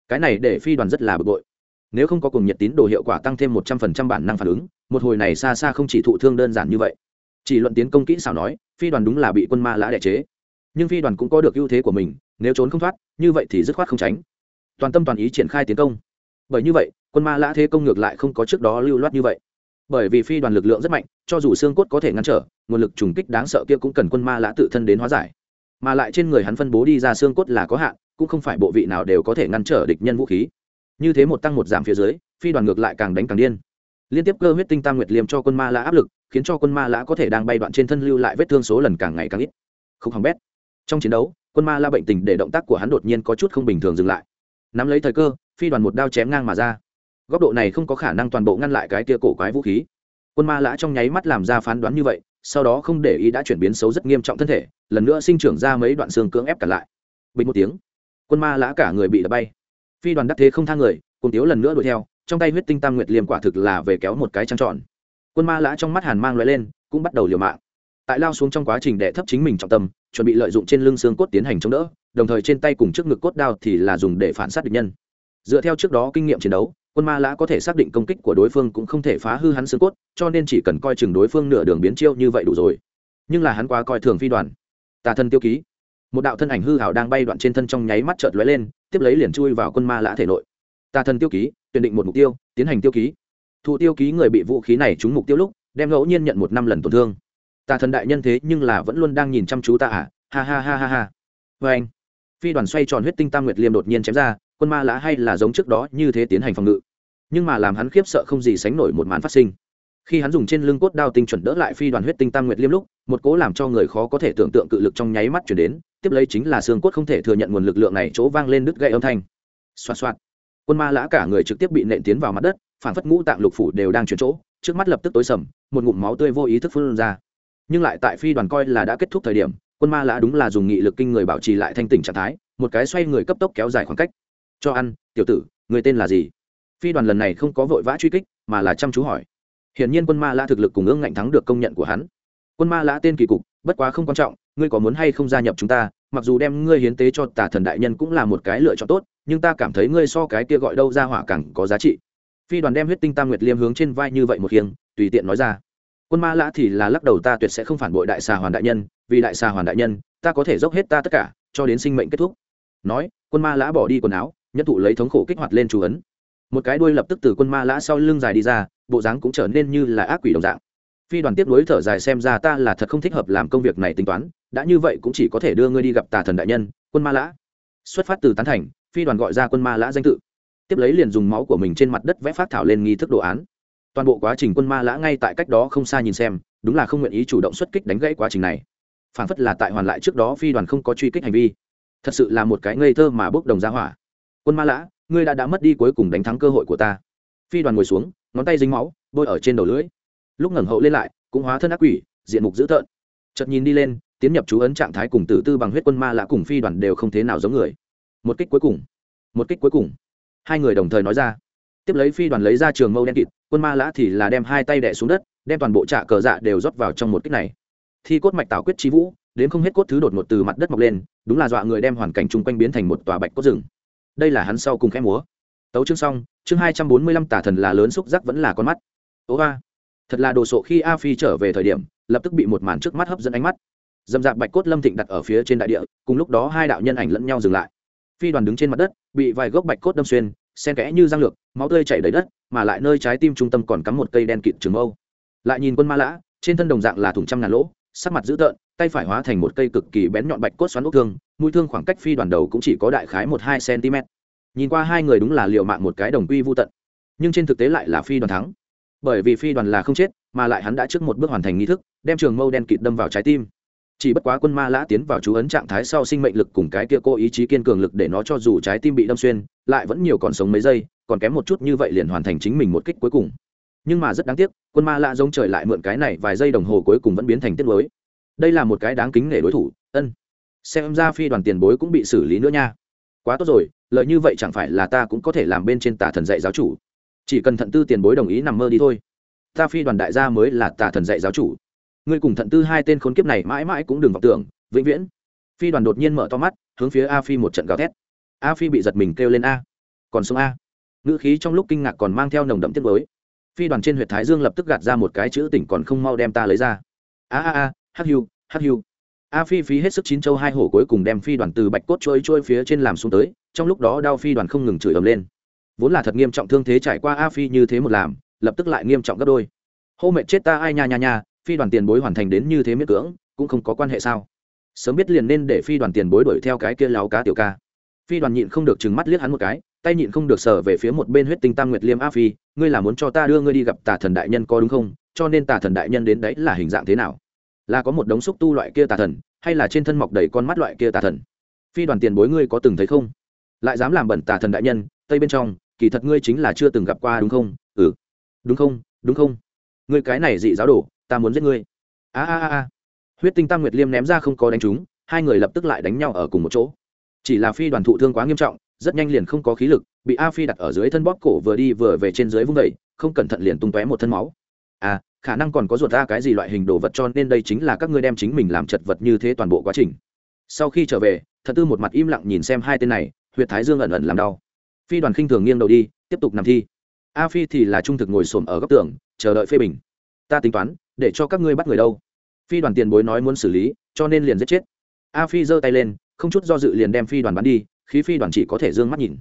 Cái này để phi đoàn rất là bực bội. Nếu không có cùng nhiệt tín đồ hiệu quả tăng thêm một trăm phần trăm bản năng phản ứng, một hồi này xa xa không chỉ thụ thương đơn giản như vậy. Chỉ luận tiến công kỹ xảo nói, phi đoàn đúng là bị quân ma lã đẻ chế. Nhưng phi đoàn cũng có được ưu thế của mình, nếu trốn không thoát, như vậy thì dứt khoát không tránh. Toàn tâm toàn ý triển khai tiến công. Bởi như vậy quân ma lã thế công ngược lại không có trước đó lưu loát như vậy. Bởi vì phi đoàn lực lượng rất mạnh, cho dù xương cốt có thể ngăn trở, nguồn lực trùng kích đáng sợ kia cũng cần quân ma lã tự thân đến hóa giải. Mà lại trên người hắn phân bố đi ra xương cốt là có hạn, cũng không phải bộ vị nào đều có thể ngăn trở địch nhân vũ khí. Như thế một tăng một giảm phía dưới, phi đoàn ngược lại càng đánh càng điên. Liên tiếp cơ huyết tinh tam nguyệt liêm cho quân ma lã áp lực, khiến cho quân ma lã có thể đang bay đoạn trên thân lưu lại vết thương số lần càng ngày càng ít. Không hỏng bét. Trong chiến đấu, quân ma la bệnh tình để động tác của hắn đột nhiên có chút không bình thường dừng lại. Nắm lấy thời cơ, phi đoàn một đao chém ngang mà ra góc độ này không có khả năng toàn bộ ngăn lại cái kia cổ quái vũ khí. Quân ma lã trong nháy mắt làm ra phán đoán như vậy, sau đó không để ý đã chuyển biến xấu rất nghiêm trọng thân thể, lần nữa sinh trưởng ra mấy đoạn xương cưỡng ép cả lại. Bình một tiếng, quân ma lã cả người bị đập bay. Phi đoàn đắc thế không thang người cùng tiếu lần nữa đuổi theo, trong tay huyết tinh tam nguyệt liềm quả thực là về kéo một cái trăng tròn. Quân ma lã trong mắt hàn mang loại lên, cũng bắt đầu liều mạng. Tại lao xuống trong quá trình đệ thấp chính mình trọng tâm, chuẩn bị lợi dụng trên lưng xương cốt tiến hành chống đỡ, đồng thời trên tay cùng trước ngực cốt đao thì là dùng để phản sát địch nhân. Dựa theo trước đó kinh nghiệm chiến đấu quân ma lã có thể xác định công kích của đối phương cũng không thể phá hư hắn xương cốt, cho nên chỉ cần coi chừng đối phương nửa đường biến chiêu như vậy đủ rồi. Nhưng là hắn quá coi thường phi đoàn. Tà thân tiêu ký. Một đạo thân ảnh hư hảo đang bay đoạn trên thân trong nháy mắt chợt lóe lên, tiếp lấy liền chui vào quân ma lã thể nội. Tà thân tiêu ký, tuyển định một mục tiêu, tiến hành tiêu ký. Thụ tiêu ký người bị vũ khí này trúng mục tiêu lúc, đem ngẫu nhiên nhận một năm lần tổn thương. Tà thần đại nhân thế nhưng là vẫn luôn đang nhìn chăm chú ta à? Ha ha ha ha ha. Vê anh phi đoàn xoay tròn huyết tinh tam nguyệt liêm đột nhiên chém ra quân ma lã hay là giống trước đó như thế tiến hành phòng ngự. Nhưng mà làm hắn khiếp sợ không gì sánh nổi một màn phát sinh. Khi hắn dùng trên lưng cốt đao tinh chuẩn đỡ lại phi đoàn huyết tinh tam nguyệt liêm lúc, một cố làm cho người khó có thể tưởng tượng cự lực trong nháy mắt chuyển đến, tiếp lấy chính là xương cốt không thể thừa nhận nguồn lực lượng này chỗ vang lên đứt gậy âm thanh. Xoa xoa quân ma lã cả người trực tiếp bị nện tiến vào mặt đất, phản phất ngũ tạng lục phủ đều đang chuyển chỗ, trước mắt lập tức tối sầm, một ngụm máu tươi vô ý thức phun ra. Nhưng lại tại phi đoàn coi là đã kết thúc thời điểm, quân ma lã đúng là dùng nghị lực kinh người bảo trì lại thanh tỉnh trạng thái, một cái xoay người cấp tốc kéo dài khoảng cách cho ăn, tiểu tử, người tên là gì? Phi đoàn lần này không có vội vã truy kích, mà là chăm chú hỏi. Hiển nhiên quân ma lã thực lực cùng ương ngạnh thắng được công nhận của hắn. Quân ma lã tên kỳ cục, bất quá không quan trọng, ngươi có muốn hay không gia nhập chúng ta? Mặc dù đem ngươi hiến tế cho tà thần đại nhân cũng là một cái lựa chọn tốt, nhưng ta cảm thấy ngươi so cái kia gọi đâu ra hỏa càng có giá trị. Phi đoàn đem huyết tinh tam nguyệt liêm hướng trên vai như vậy một khiêng tùy tiện nói ra. Quân ma lã thì là lắc đầu ta tuyệt sẽ không phản bội đại xà hoàn đại nhân, vì đại xà hoàn đại nhân, ta có thể dốc hết ta tất cả, cho đến sinh mệnh kết thúc. Nói, quân ma lã bỏ đi quần áo nhất thụ lấy thống khổ kích hoạt lên chú ấn. Một cái đuôi lập tức từ quân ma lã sau lưng dài đi ra, bộ dáng cũng trở nên như là ác quỷ đồng dạng. Phi đoàn tiếp nối thở dài xem ra ta là thật không thích hợp làm công việc này tính toán, đã như vậy cũng chỉ có thể đưa ngươi đi gặp tà thần đại nhân, quân ma lã. Xuất phát từ tán thành, phi đoàn gọi ra quân ma lã danh tự. Tiếp lấy liền dùng máu của mình trên mặt đất vẽ phát thảo lên nghi thức đồ án. Toàn bộ quá trình quân ma lã ngay tại cách đó không xa nhìn xem, đúng là không nguyện ý chủ động xuất kích đánh gãy quá trình này. Phản phất là tại hoàn lại trước đó phi đoàn không có truy kích hành vi. Thật sự là một cái ngây thơ mà bốc đồng ra hỏa quân ma lã, ngươi đã đã mất đi cuối cùng đánh thắng cơ hội của ta. Phi đoàn ngồi xuống, ngón tay dính máu, bôi ở trên đầu lưỡi. Lúc ngẩng hậu lên lại, cũng hóa thân ác quỷ, diện mục dữ tợn. Chợt nhìn đi lên, tiến nhập chú ấn trạng thái cùng tử tư bằng huyết quân ma lã cùng phi đoàn đều không thế nào giống người. Một kích cuối cùng, một kích cuối cùng. Hai người đồng thời nói ra. Tiếp lấy phi đoàn lấy ra trường mâu đen kịt, quân ma lã thì là đem hai tay đẻ xuống đất, đem toàn bộ trạ cờ dạ đều rót vào trong một kích này. Thi cốt mạch tạo quyết trí vũ, đến không hết cốt thứ đột ngột từ mặt đất mọc lên, đúng là dọa người đem hoàn cảnh chung quanh biến thành một tòa bạch cốt rừng đây là hắn sau cùng khẽ múa. Tấu chương xong, chương hai trăm bốn mươi lăm tả thần là lớn xúc giác vẫn là con mắt. Ố ba, thật là đồ sộ khi a phi trở về thời điểm, lập tức bị một màn trước mắt hấp dẫn ánh mắt. Dầm dạp bạch cốt lâm thịnh đặt ở phía trên đại địa, cùng lúc đó hai đạo nhân ảnh lẫn nhau dừng lại. Phi đoàn đứng trên mặt đất, bị vài gốc bạch cốt đâm xuyên sen kẽ như răng lược, máu tươi chảy đầy đất, mà lại nơi trái tim trung tâm còn cắm một cây đen kịt trường âu lại nhìn quân ma lã, trên thân đồng dạng là thùng trăm ngàn lỗ sắc mặt dữ tợn, tay phải hóa thành một cây cực kỳ bén nhọn bạch cốt xoắn ốc thương, mũi thương khoảng cách phi đoàn đầu cũng chỉ có đại khái một hai cm. Nhìn qua hai người đúng là liệu mạng một cái đồng quy vô tận, nhưng trên thực tế lại là phi đoàn thắng. Bởi vì phi đoàn là không chết, mà lại hắn đã trước một bước hoàn thành nghi thức, đem trường mâu đen kịt đâm vào trái tim. Chỉ bất quá quân ma lã tiến vào chú ấn trạng thái sau sinh mệnh lực cùng cái kia cô ý chí kiên cường lực để nó cho dù trái tim bị đâm xuyên, lại vẫn nhiều còn sống mấy giây, còn kém một chút như vậy liền hoàn thành chính mình một kích cuối cùng nhưng mà rất đáng tiếc, quân ma lạ giống trời lại mượn cái này vài giây đồng hồ cuối cùng vẫn biến thành tiết mới đây là một cái đáng kính để đối thủ, ân. Xem ra phi đoàn tiền bối cũng bị xử lý nữa nha. Quá tốt rồi, lợi như vậy chẳng phải là ta cũng có thể làm bên trên tà thần dạy giáo chủ. Chỉ cần thận tư tiền bối đồng ý nằm mơ đi thôi. Ta phi đoàn đại gia mới là tà thần dạy giáo chủ. Ngươi cùng thận tư hai tên khốn kiếp này mãi mãi cũng đừng vọng tưởng, vĩnh viễn. Phi đoàn đột nhiên mở to mắt, hướng phía a phi một trận gào thét. A phi bị giật mình kêu lên a. Còn sống a. Ngữ khí trong lúc kinh ngạc còn mang theo nồng đậm tiết mới phi đoàn trên huyện thái dương lập tức gạt ra một cái chữ tỉnh còn không mau đem ta lấy ra. A a a, hắc hiu hắc hiu a phi phí hết sức chín châu hai hổ cuối cùng đem phi đoàn từ bạch cốt trôi trôi phía trên làm xuống tới, trong lúc đó đau phi đoàn không ngừng chửi ầm lên. Vốn là thật nghiêm trọng thương thế trải qua a phi như thế một làm, lập tức lại nghiêm trọng gấp đôi. Hô mệt chết ta, ai nha nha nha, phi đoàn tiền bối hoàn thành đến như thế miễn cưỡng, cũng không có quan hệ sao? Sớm biết liền nên để phi đoàn tiền bối đuổi theo cái kia láo cá tiểu ca. Phi đoàn nhịn không được trừng mắt liếc hắn một cái tay nhịn không được sờ về phía một bên huyết tinh tam nguyệt liêm a phi, ngươi là muốn cho ta đưa ngươi đi gặp tà thần đại nhân có đúng không? Cho nên tà thần đại nhân đến đấy là hình dạng thế nào? Là có một đống xúc tu loại kia tà thần, hay là trên thân mọc đầy con mắt loại kia tà thần? Phi đoàn tiền bối ngươi có từng thấy không? Lại dám làm bẩn tà thần đại nhân, tây bên trong, kỳ thật ngươi chính là chưa từng gặp qua đúng không? Ừ. Đúng không? Đúng không? Ngươi cái này dị giáo đồ, ta muốn giết ngươi. A a a huyết tinh tam nguyệt liêm ném ra không có đánh trúng, hai người lập tức lại đánh nhau ở cùng một chỗ. Chỉ là phi đoàn thụ thương quá nghiêm trọng rất nhanh liền không có khí lực, bị a phi đặt ở dưới thân bóp cổ vừa đi vừa về trên dưới vung vẩy không cẩn thận liền tung tóe một thân máu. À khả năng còn có ruột ra cái gì loại hình đồ vật cho nên đây chính là các ngươi đem chính mình làm chật vật như thế toàn bộ quá trình. Sau khi trở về, thật tư một mặt im lặng nhìn xem hai tên này, huyệt thái dương ẩn ẩn làm đau. Phi đoàn khinh thường nghiêng đầu đi, tiếp tục nằm thi. A phi thì là trung thực ngồi xổm ở góc tường, chờ đợi phê bình. Ta tính toán, để cho các ngươi bắt người đâu. Phi đoàn tiền bối nói muốn xử lý, cho nên liền giết chết. A phi giơ tay lên, không chút do dự liền đem phi đoàn bắn đi khí phi đoàn chỉ có thể d ư ơ n g mắt nhìn.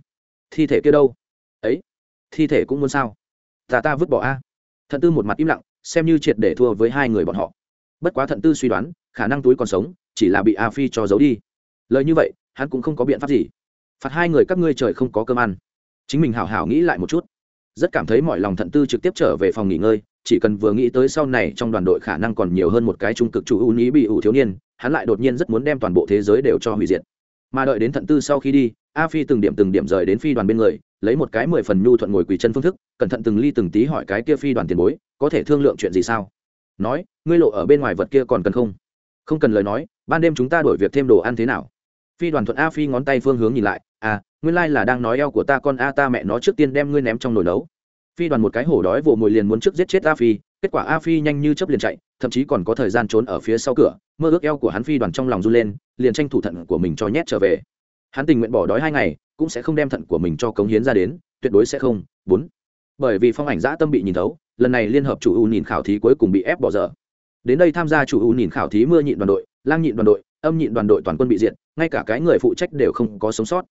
Thi thể kia đâu? Ấy, thi thể cũng muốn sao? Ta ta vứt bỏ a. Thận tư một mặt im lặng, xem như triệt để thua với hai người bọn họ. Bất quá thận tư suy đoán, khả năng túi còn sống, chỉ là bị a phi cho giấu đi. Lời như vậy, hắn cũng không có biện pháp gì. Phạt hai người các ngươi trời không có cơm ăn. Chính mình hảo hảo nghĩ lại một chút. Rất cảm thấy mọi lòng thận tư trực tiếp trở về phòng nghỉ ngơi, chỉ cần vừa nghĩ tới sau này trong đoàn đội khả năng còn nhiều hơn một cái trung cực chủ ưu ní bị ủ thiếu niên, hắn lại đột nhiên rất muốn đem toàn bộ thế giới đều cho hủy diệt mà đợi đến thận tư sau khi đi, a phi từng điểm từng điểm rời đến phi đoàn bên người, lấy một cái mười phần nhu thuận ngồi quỳ chân phương thức, cẩn thận từng ly từng tí hỏi cái kia phi đoàn tiền bối, có thể thương lượng chuyện gì sao? Nói, ngươi lộ ở bên ngoài vật kia còn cần không? Không cần lời nói, ban đêm chúng ta đổi việc thêm đồ ăn thế nào? Phi đoàn thuận a phi ngón tay phương hướng nhìn lại à nguyên lai là đang nói eo của ta con a ta mẹ nó trước tiên đem ngươi ném trong nồi nấu. Phi đoàn một cái hổ đói vồ mồi liền muốn trước giết chết a phi, kết quả a phi nhanh như chấp liền chạy, thậm chí còn có thời gian trốn ở phía sau cửa, mơ ước eo của hắn phi đoàn trong lòng run lên liền tranh thủ thận của mình cho nhét trở về. Hắn tình nguyện bỏ đói hai ngày, cũng sẽ không đem thận của mình cho cống hiến ra đến, tuyệt đối sẽ không. Bốn. Bởi vì phong ảnh giã tâm bị nhìn thấu, lần này liên hợp chủ u nhìn khảo thí cuối cùng bị ép bỏ dở. Đến đây tham gia chủ u nhìn khảo thí mưa nhịn đoàn đội, lang nhịn đoàn đội, âm nhịn đoàn đội toàn quân bị diệt, ngay cả cái người phụ trách đều không có sống sót.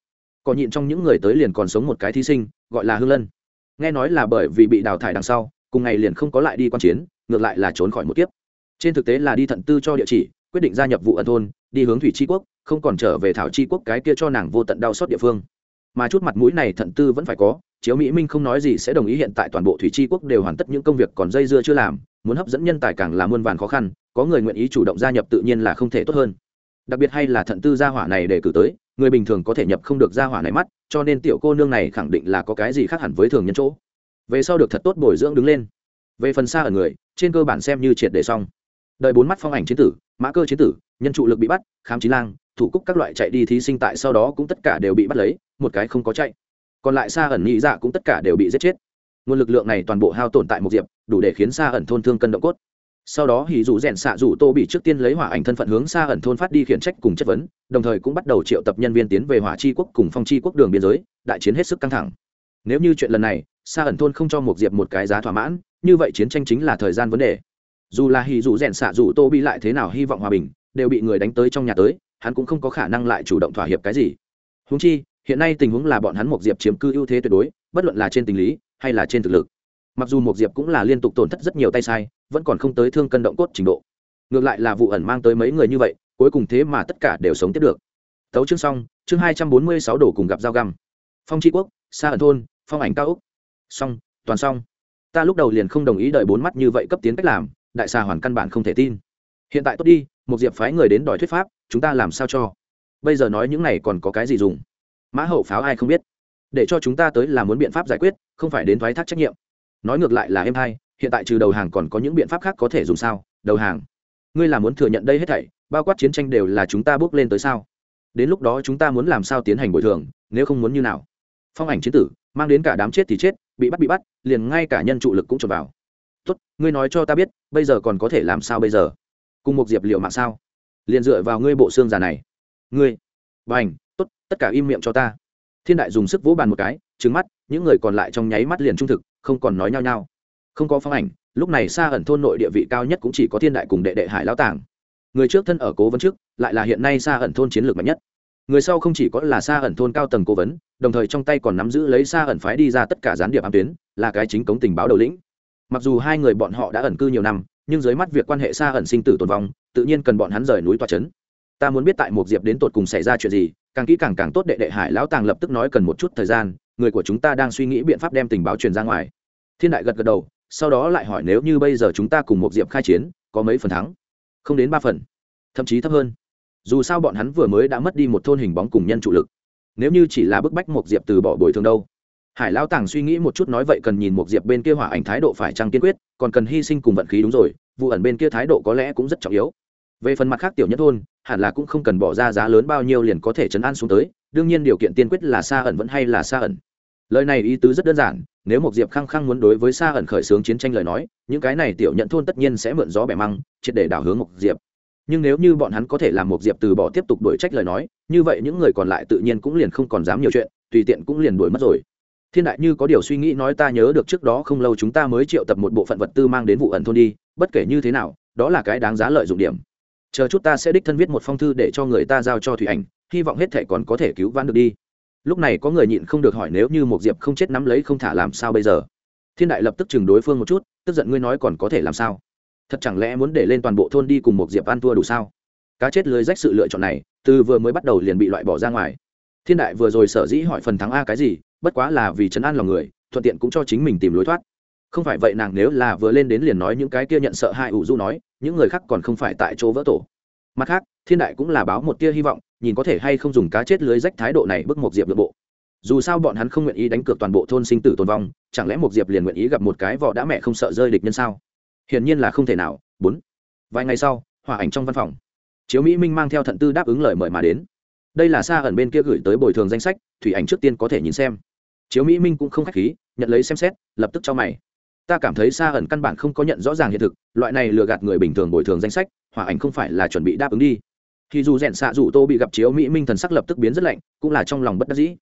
Còn nhịn trong những người tới liền còn sống một cái thí sinh, gọi là hương lân. Nghe nói là bởi vì bị đào thải đằng sau, cùng ngày liền không có lại đi quan chiến, ngược lại là trốn khỏi một kiếp. Trên thực tế là đi thận tư cho địa chỉ quyết định gia nhập vụ ẩn thôn, đi hướng thủy tri quốc, không còn trở về thảo tri quốc cái kia cho nàng vô tận đau xót địa phương. Mà chút mặt mũi này thận tư vẫn phải có, chiếu mỹ minh không nói gì sẽ đồng ý hiện tại toàn bộ thủy tri quốc đều hoàn tất những công việc còn dây dưa chưa làm, muốn hấp dẫn nhân tài càng là muôn vàn khó khăn, có người nguyện ý chủ động gia nhập tự nhiên là không thể tốt hơn. Đặc biệt hay là thận tư gia hỏa này để cử tới, người bình thường có thể nhập không được gia hỏa này mắt, cho nên tiểu cô nương này khẳng định là có cái gì khác hẳn với thường nhân chỗ. Về sau được thật tốt bồi dưỡng đứng lên. Về phần xa ở người, trên cơ bản xem như triệt để xong đợi bốn mắt phong ảnh chiến tử, mã cơ chiến tử, nhân trụ lực bị bắt, khám chí lang, thủ cúc các loại chạy đi thí sinh tại sau đó cũng tất cả đều bị bắt lấy, một cái không có chạy. Còn lại xa ẩn nhị dạ cũng tất cả đều bị giết chết. Nguồn lực lượng này toàn bộ hao tổn tại một diệp, đủ để khiến xa ẩn thôn thương cân động cốt. Sau đó hỉ dù rèn xạ dù tô bị trước tiên lấy hỏa ảnh thân phận hướng xa ẩn thôn phát đi khiển trách cùng chất vấn, đồng thời cũng bắt đầu triệu tập nhân viên tiến về hỏa chi quốc cùng phong chi quốc đường biên giới, đại chiến hết sức căng thẳng. Nếu như chuyện lần này xa ẩn thôn không cho một diệp một cái giá thỏa mãn, như vậy chiến tranh chính là thời gian vấn đề dù là hì dù rèn xạ dù tô bi lại thế nào hy vọng hòa bình, đều bị người đánh tới trong nhà tới, hắn cũng không có khả năng lại chủ động thỏa hiệp cái gì. Húng chi, hiện nay tình huống là bọn hắn một diệp chiếm cư ưu thế tuyệt đối, bất luận là trên tình lý, hay là trên thực lực. Mặc dù một diệp cũng là liên tục tổn thất rất nhiều tay sai, vẫn còn không tới thương cân động cốt trình độ. Ngược lại là vụ ẩn mang tới mấy người như vậy, cuối cùng thế mà tất cả đều sống tiếp được. Tấu chương xong, chương hai trăm bốn mươi sáu đổ cùng gặp dao găm. Phong tri quốc xa ẩn thôn, phong ảnh cao úc. Xong, toàn xong. Ta lúc đầu liền không đồng ý đợi bốn mắt như vậy cấp tiến cách làm đại xà hoàn căn bản không thể tin. Hiện tại tốt đi một diệp phái người đến đòi thuyết pháp, chúng ta làm sao cho? Bây giờ nói những này còn có cái gì dùng? Mã hậu pháo ai không biết? Để cho chúng ta tới là muốn biện pháp giải quyết, không phải đến thoái thác trách nhiệm. Nói ngược lại là em hai, hiện tại trừ đầu hàng còn có những biện pháp khác có thể dùng sao? Đầu hàng. Ngươi là muốn thừa nhận đây hết thảy, bao quát chiến tranh đều là chúng ta bước lên tới sao? Đến lúc đó chúng ta muốn làm sao tiến hành bồi thường, nếu không muốn như nào? Phong ảnh chiến tử, mang đến cả đám chết thì chết, bị bắt bị bắt, liền ngay cả nhân trụ lực cũng trộm vào tốt, ngươi nói cho ta biết, bây giờ còn có thể làm sao bây giờ? Cùng một diệp liệu mạng sao? Liền dựa vào ngươi bộ xương già này. Ngươi. Bành, tốt, tất cả im miệng cho ta. Thiên đại dùng sức vỗ bàn một cái trứng mắt, những người còn lại trong nháy mắt liền trung thực, không còn nói nhau nhau không có phong ảnh, lúc này xa ẩn thôn nội địa vị cao nhất cũng chỉ có thiên đại cùng đệ đệ hải lão tàng. Người trước thân ở cố vấn trước, lại là hiện nay xa ẩn thôn chiến lược mạnh nhất. Người sau không chỉ có là xa ẩn thôn cao tầng cố vấn, đồng thời trong tay còn nắm giữ lấy xa ẩn phái đi ra tất cả gián điệp ám tuyến, là cái chính cống tình báo đầu lĩnh mặc dù hai người bọn họ đã ẩn cư nhiều năm, nhưng dưới mắt việc quan hệ xa ẩn sinh tử tồn vong, tự nhiên cần bọn hắn rời núi toa trấn ta muốn biết tại một diệp đến tột cùng xảy ra chuyện gì, càng kỹ càng càng tốt đệ đệ hải lão tàng lập tức nói cần một chút thời gian, người của chúng ta đang suy nghĩ biện pháp đem tình báo truyền ra ngoài. Thiên đại gật gật đầu, sau đó lại hỏi nếu như bây giờ chúng ta cùng một diệp khai chiến, có mấy phần thắng? Không đến ba phần, thậm chí thấp hơn. Dù sao bọn hắn vừa mới đã mất đi một thôn hình bóng cùng nhân trụ lực. Nếu như chỉ là bức bách một diệp từ bỏ bồi thường đâu hải lao tàng suy nghĩ một chút nói vậy cần nhìn một diệp bên kia hỏa ảnh thái độ phải trăng kiên quyết, còn cần hy sinh cùng vận khí đúng rồi, vụ ẩn bên kia thái độ có lẽ cũng rất trọng yếu. Về phần mặt khác tiểu nhất thôn, hẳn là cũng không cần bỏ ra giá lớn bao nhiêu liền có thể chấn an xuống tới, đương nhiên điều kiện tiên quyết là xa ẩn vẫn hay là xa ẩn. Lời này ý tứ rất đơn giản, nếu một diệp khăng khăng muốn đối với xa ẩn khởi xướng chiến tranh lời nói, những cái này tiểu nhận thôn tất nhiên sẽ mượn gió bẻ măng, triệt để đảo hướng một diệp. Nhưng nếu như bọn hắn có thể làm một diệp từ bỏ tiếp tục đuổi trách lời nói, như vậy những người còn lại tự nhiên cũng liền không còn dám nhiều chuyện, tùy tiện cũng liền đuổi mất rồi thiên đại như có điều suy nghĩ nói ta nhớ được trước đó không lâu chúng ta mới triệu tập một bộ phận vật tư mang đến vụ ẩn thôn đi, bất kể như thế nào, đó là cái đáng giá lợi dụng điểm. Chờ chút ta sẽ đích thân viết một phong thư để cho người ta giao cho thủy ảnh, hy vọng hết thể còn có thể cứu vãn được đi. Lúc này có người nhịn không được hỏi nếu như một diệp không chết nắm lấy không thả làm sao bây giờ? Thiên đại lập tức chừng đối phương một chút, tức giận ngươi nói còn có thể làm sao? Thật chẳng lẽ muốn để lên toàn bộ thôn đi cùng một diệp ăn thua đủ sao? Cá chết lưới rách sự lựa chọn này, từ vừa mới bắt đầu liền bị loại bỏ ra ngoài. Thiên đại vừa rồi sở dĩ hỏi phần thắng a cái gì bất quá là vì chấn an lòng người, thuận tiện cũng cho chính mình tìm lối thoát. Không phải vậy nàng nếu là vừa lên đến liền nói những cái kia nhận sợ hai ủ du nói, những người khác còn không phải tại chỗ vỡ tổ. Mặt khác, thiên đại cũng là báo một tia hy vọng, nhìn có thể hay không dùng cá chết lưới rách thái độ này bức một diệp nội bộ. Dù sao bọn hắn không nguyện ý đánh cược toàn bộ thôn sinh tử tồn vong, chẳng lẽ một diệp liền nguyện ý gặp một cái vỏ đã mẹ không sợ rơi địch nhân sao? Hiển nhiên là không thể nào. Bốn. Vài ngày sau, hòa ảnh trong văn phòng. Chiếu mỹ minh mang theo thận tư đáp ứng lời mời mà đến. Đây là xa ẩn bên kia gửi tới bồi thường danh sách, thủy ảnh trước tiên có thể nhìn xem chiếu mỹ minh cũng không k h á c h khí, nhận lấy xem xét, lập tức cho mày. Ta cảm thấy xa ẩn căn bản không có nhận rõ ràng hiện thực, loại này lừa gạt người bình thường bồi thường danh sách, hòa ảnh không phải là chuẩn bị đáp ứng đi. Thì dù rèn xạ dù tô bị gặp chiếu mỹ minh thần sắc lập tức biến rất lạnh, cũng là trong lòng bất đắc dĩ.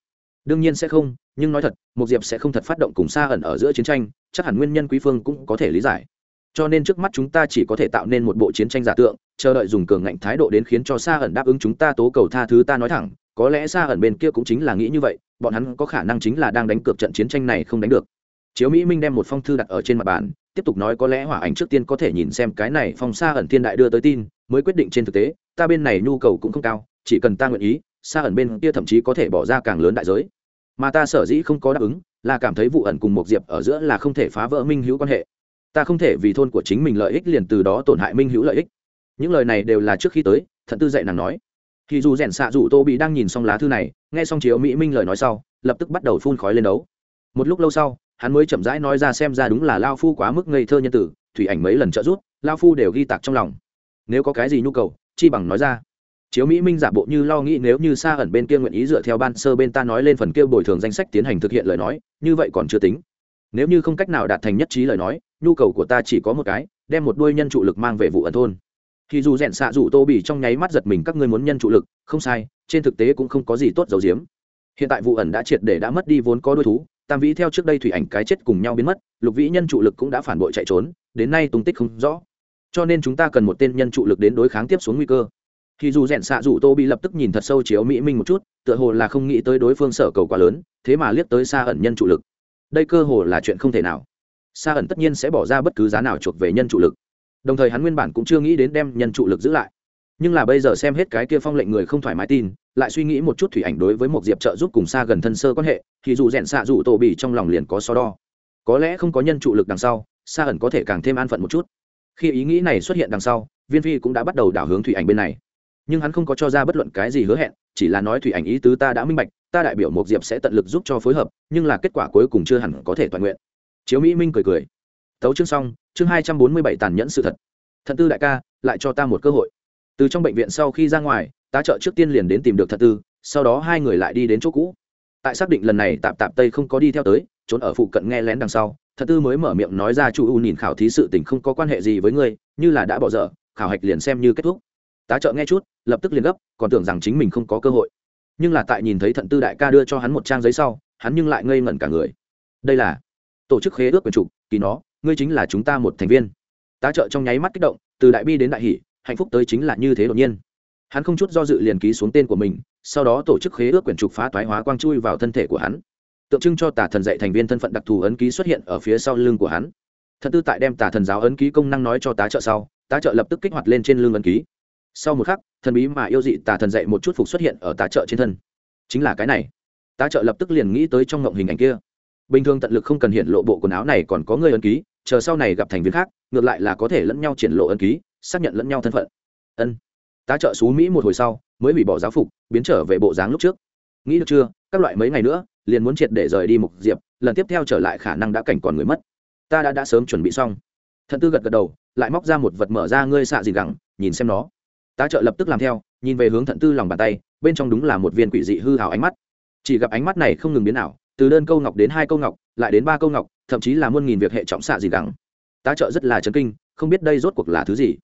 Đương nhiên sẽ không, nhưng nói thật một diệp sẽ không thật phát động cùng xa ẩn ở giữa chiến tranh, chắc hẳn nguyên nhân quý phương cũng có thể lý giải. Cho nên trước mắt chúng ta chỉ có thể tạo nên một bộ chiến tranh giả tượng, chờ đợi dùng cường ngạnh thái độ đến khiến cho xa ẩn đáp ứng chúng ta tố cầu tha thứ ta nói thẳng có lẽ xa ẩn bên kia cũng chính là nghĩ như vậy, bọn hắn có khả năng chính là đang đánh cược trận chiến tranh này không đánh được. Chiếu mỹ minh đem một phong thư đặt ở trên mặt bàn, tiếp tục nói có lẽ hỏa ảnh trước tiên có thể nhìn xem cái này phong xa ẩn thiên đại đưa tới tin, mới quyết định trên thực tế, ta bên này nhu cầu cũng không cao, chỉ cần ta nguyện ý xa ẩn bên kia thậm chí có thể bỏ ra càng lớn đại giới. Mà ta sở dĩ không có đáp ứng, là cảm thấy vụ ẩn cùng một diệp ở giữa là không thể phá vỡ minh hữu quan hệ. Ta không thể vì thôn của chính mình lợi ích liền từ đó tổn hại minh hữu lợi ích. Những lời này đều là trước khi tới, thận tư dạy nàng nói thì dù rèn xạ dù tô bị đang nhìn xong lá thư này, nghe xong chiếu mỹ minh lời nói sau, lập tức bắt đầu phun khói lên đấu. Một lúc lâu sau, hắn mới chậm rãi nói ra xem ra đúng là lao phu quá mức ngây thơ nhân tử, thủy ảnh mấy lần trợ giúp, lao phu đều ghi tạc trong lòng. Nếu có cái gì nhu cầu, chi bằng nói ra. Chiếu mỹ minh giả bộ như lo nghĩ nếu như xa ẩn bên kia nguyện ý dựa theo ban sơ bên ta nói lên phần kia bồi thường danh sách tiến hành thực hiện lời nói, như vậy còn chưa tính. Nếu như không cách nào đạt thành nhất trí lời nói, nhu cầu của ta chỉ có một cái, đem một đôi nhân trụ lực mang về vụ ẩn thôn thì dù rèn xạ dù tô bị trong nháy mắt giật mình các ngươi muốn nhân trụ lực, không sai, trên thực tế cũng không có gì tốt dầu diếm hiện tại vụ ẩn đã triệt để đã mất đi vốn có đôi thú, tam vĩ theo trước đây thủy ảnh cái chết cùng nhau biến mất, lục vĩ nhân trụ lực cũng đã phản bội chạy trốn, đến nay tung tích không rõ. Cho nên chúng ta cần một tên nhân trụ lực đến đối kháng tiếp xuống nguy cơ. Thì dù rèn xạ dù tô bị lập tức nhìn thật sâu chiếu mỹ minh một chút, tựa hồ là không nghĩ tới đối phương sở cầu quá lớn, thế mà liếc tới xa ẩn nhân trụ lực. Đây cơ hồ là chuyện không thể nào. Xa ẩn tất nhiên sẽ bỏ ra bất cứ giá nào chuộc về nhân trụ lực đồng thời hắn nguyên bản cũng chưa nghĩ đến đem nhân trụ lực giữ lại. Nhưng là bây giờ xem hết cái kia phong lệnh người không thoải mái tin, lại suy nghĩ một chút thủy ảnh đối với một diệp trợ giúp cùng xa gần thân sơ quan hệ, thì dù rèn xạ dù tổ bỉ trong lòng liền có so đo. Có lẽ không có nhân trụ lực đằng sau xa ẩn có thể càng thêm an phận một chút. Khi ý nghĩ này xuất hiện đằng sau, viên phi cũng đã bắt đầu đảo hướng thủy ảnh bên này. Nhưng hắn không có cho ra bất luận cái gì hứa hẹn, chỉ là nói thủy ảnh ý tứ ta đã minh bạch, ta đại biểu một diệp sẽ tận lực giúp cho phối hợp, nhưng là kết quả cuối cùng chưa hẳn có thể toàn nguyện. Chiếu mỹ minh cười cười tấu chương xong, chương hai trăm bốn mươi bảy tàn nhẫn sự thật. Thận tư đại ca, lại cho ta một cơ hội. Từ trong bệnh viện sau khi ra ngoài, tá trợ trước tiên liền đến tìm được thận tư, sau đó hai người lại đi đến chỗ cũ. Tại xác định lần này tạp tạp tây không có đi theo tới, trốn ở phụ cận nghe lén đằng sau thận tư mới mở miệng nói ra chu u nhìn khảo thí sự tình không có quan hệ gì với ngươi, như là đã bỏ dở, khảo hạch liền xem như kết thúc. Tá trợ nghe chút, lập tức liền gấp, còn tưởng rằng chính mình không có cơ hội. Nhưng là tại nhìn thấy thận tư đại ca đưa cho hắn một trang giấy sau, hắn nhưng lại ngây ngẩn cả người. Đây là tổ chức khế ước quyền trục kỳ nó ngươi chính là chúng ta một thành viên. Tá trợ trong nháy mắt kích động, từ đại bi đến đại hỷ, hạnh phúc tới chính là như thế đột nhiên. Hắn không chút do dự liền ký xuống tên của mình, sau đó tổ chức khế ước quyển trục phá toái hóa quang chui vào thân thể của hắn. Tượng trưng cho tà thần dạy thành viên thân phận đặc thù ấn ký xuất hiện ở phía sau lưng của hắn. Thật tư tại đem tà thần giáo ấn ký công năng nói cho tá trợ sau, tá trợ lập tức kích hoạt lên trên lưng ấn ký. Sau một khắc, thần bí mà yêu dị tà thần dạy một chút phục xuất hiện ở tá trợ trên thân. Chính là cái này. Tá trợ lập tức liền nghĩ tới trong ngộng hình ảnh kia. Bình thường tận lực không cần hiện lộ bộ quần áo này còn có người ấn ký chờ sau này gặp thành viên khác, ngược lại là có thể lẫn nhau triển lộ ân ký, xác nhận lẫn nhau thân phận. Ân. Tá trợ xú mỹ một hồi sau, mới hủy bỏ giáo phục, biến trở về bộ dáng lúc trước. Nghĩ được chưa, các loại mấy ngày nữa, liền muốn triệt để rời đi mục diệp, lần tiếp theo trở lại khả năng đã cảnh còn người mất. Ta đã đã sớm chuẩn bị xong. Thận tư gật gật đầu, lại móc ra một vật mở ra ngươi xạ gì gẳng, nhìn xem nó. Tá trợ lập tức làm theo, nhìn về hướng thận tư lòng bàn tay, bên trong đúng là một viên quỷ dị hư hào ánh mắt. Chỉ gặp ánh mắt này không ngừng biến ảo, từ đơn câu ngọc đến hai câu ngọc lại đến ba câu ngọc, thậm chí là muôn nghìn việc hệ trọng xạ gì đắng tá trợ rất là chấn kinh, không biết đây rốt cuộc là thứ gì.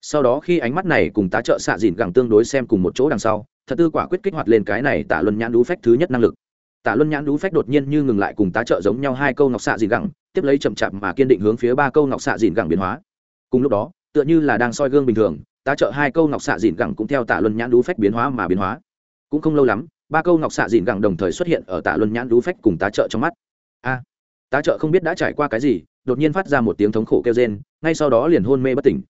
Sau đó khi ánh mắt này cùng tá trợ xạ dìn gẳng tương đối xem cùng một chỗ đằng sau, thật tư quả quyết kích hoạt lên cái này tả luân nhãn đú phách thứ nhất năng lực. Tả luân nhãn đú phách đột nhiên như ngừng lại cùng tá trợ giống nhau hai câu ngọc xạ dìn gẳng tiếp lấy chậm chạp mà kiên định hướng phía ba câu ngọc xạ dìn gẳng biến hóa. Cùng lúc đó, tựa như là đang soi gương bình thường, tá trợ hai câu ngọc xạ dìn gẳng cũng theo tả luân nhãn đú phách biến hóa mà biến hóa. Cũng không lâu lắm, ba câu ngọc xạ dìn gẳng đồng thời xuất hiện ở tả luân nhãn đú phách cùng tá trợ trong mắt a. Tá trợ không biết đã trải qua cái gì, đột nhiên phát ra một tiếng thống khổ kêu rên, ngay sau đó liền hôn mê bất tỉnh.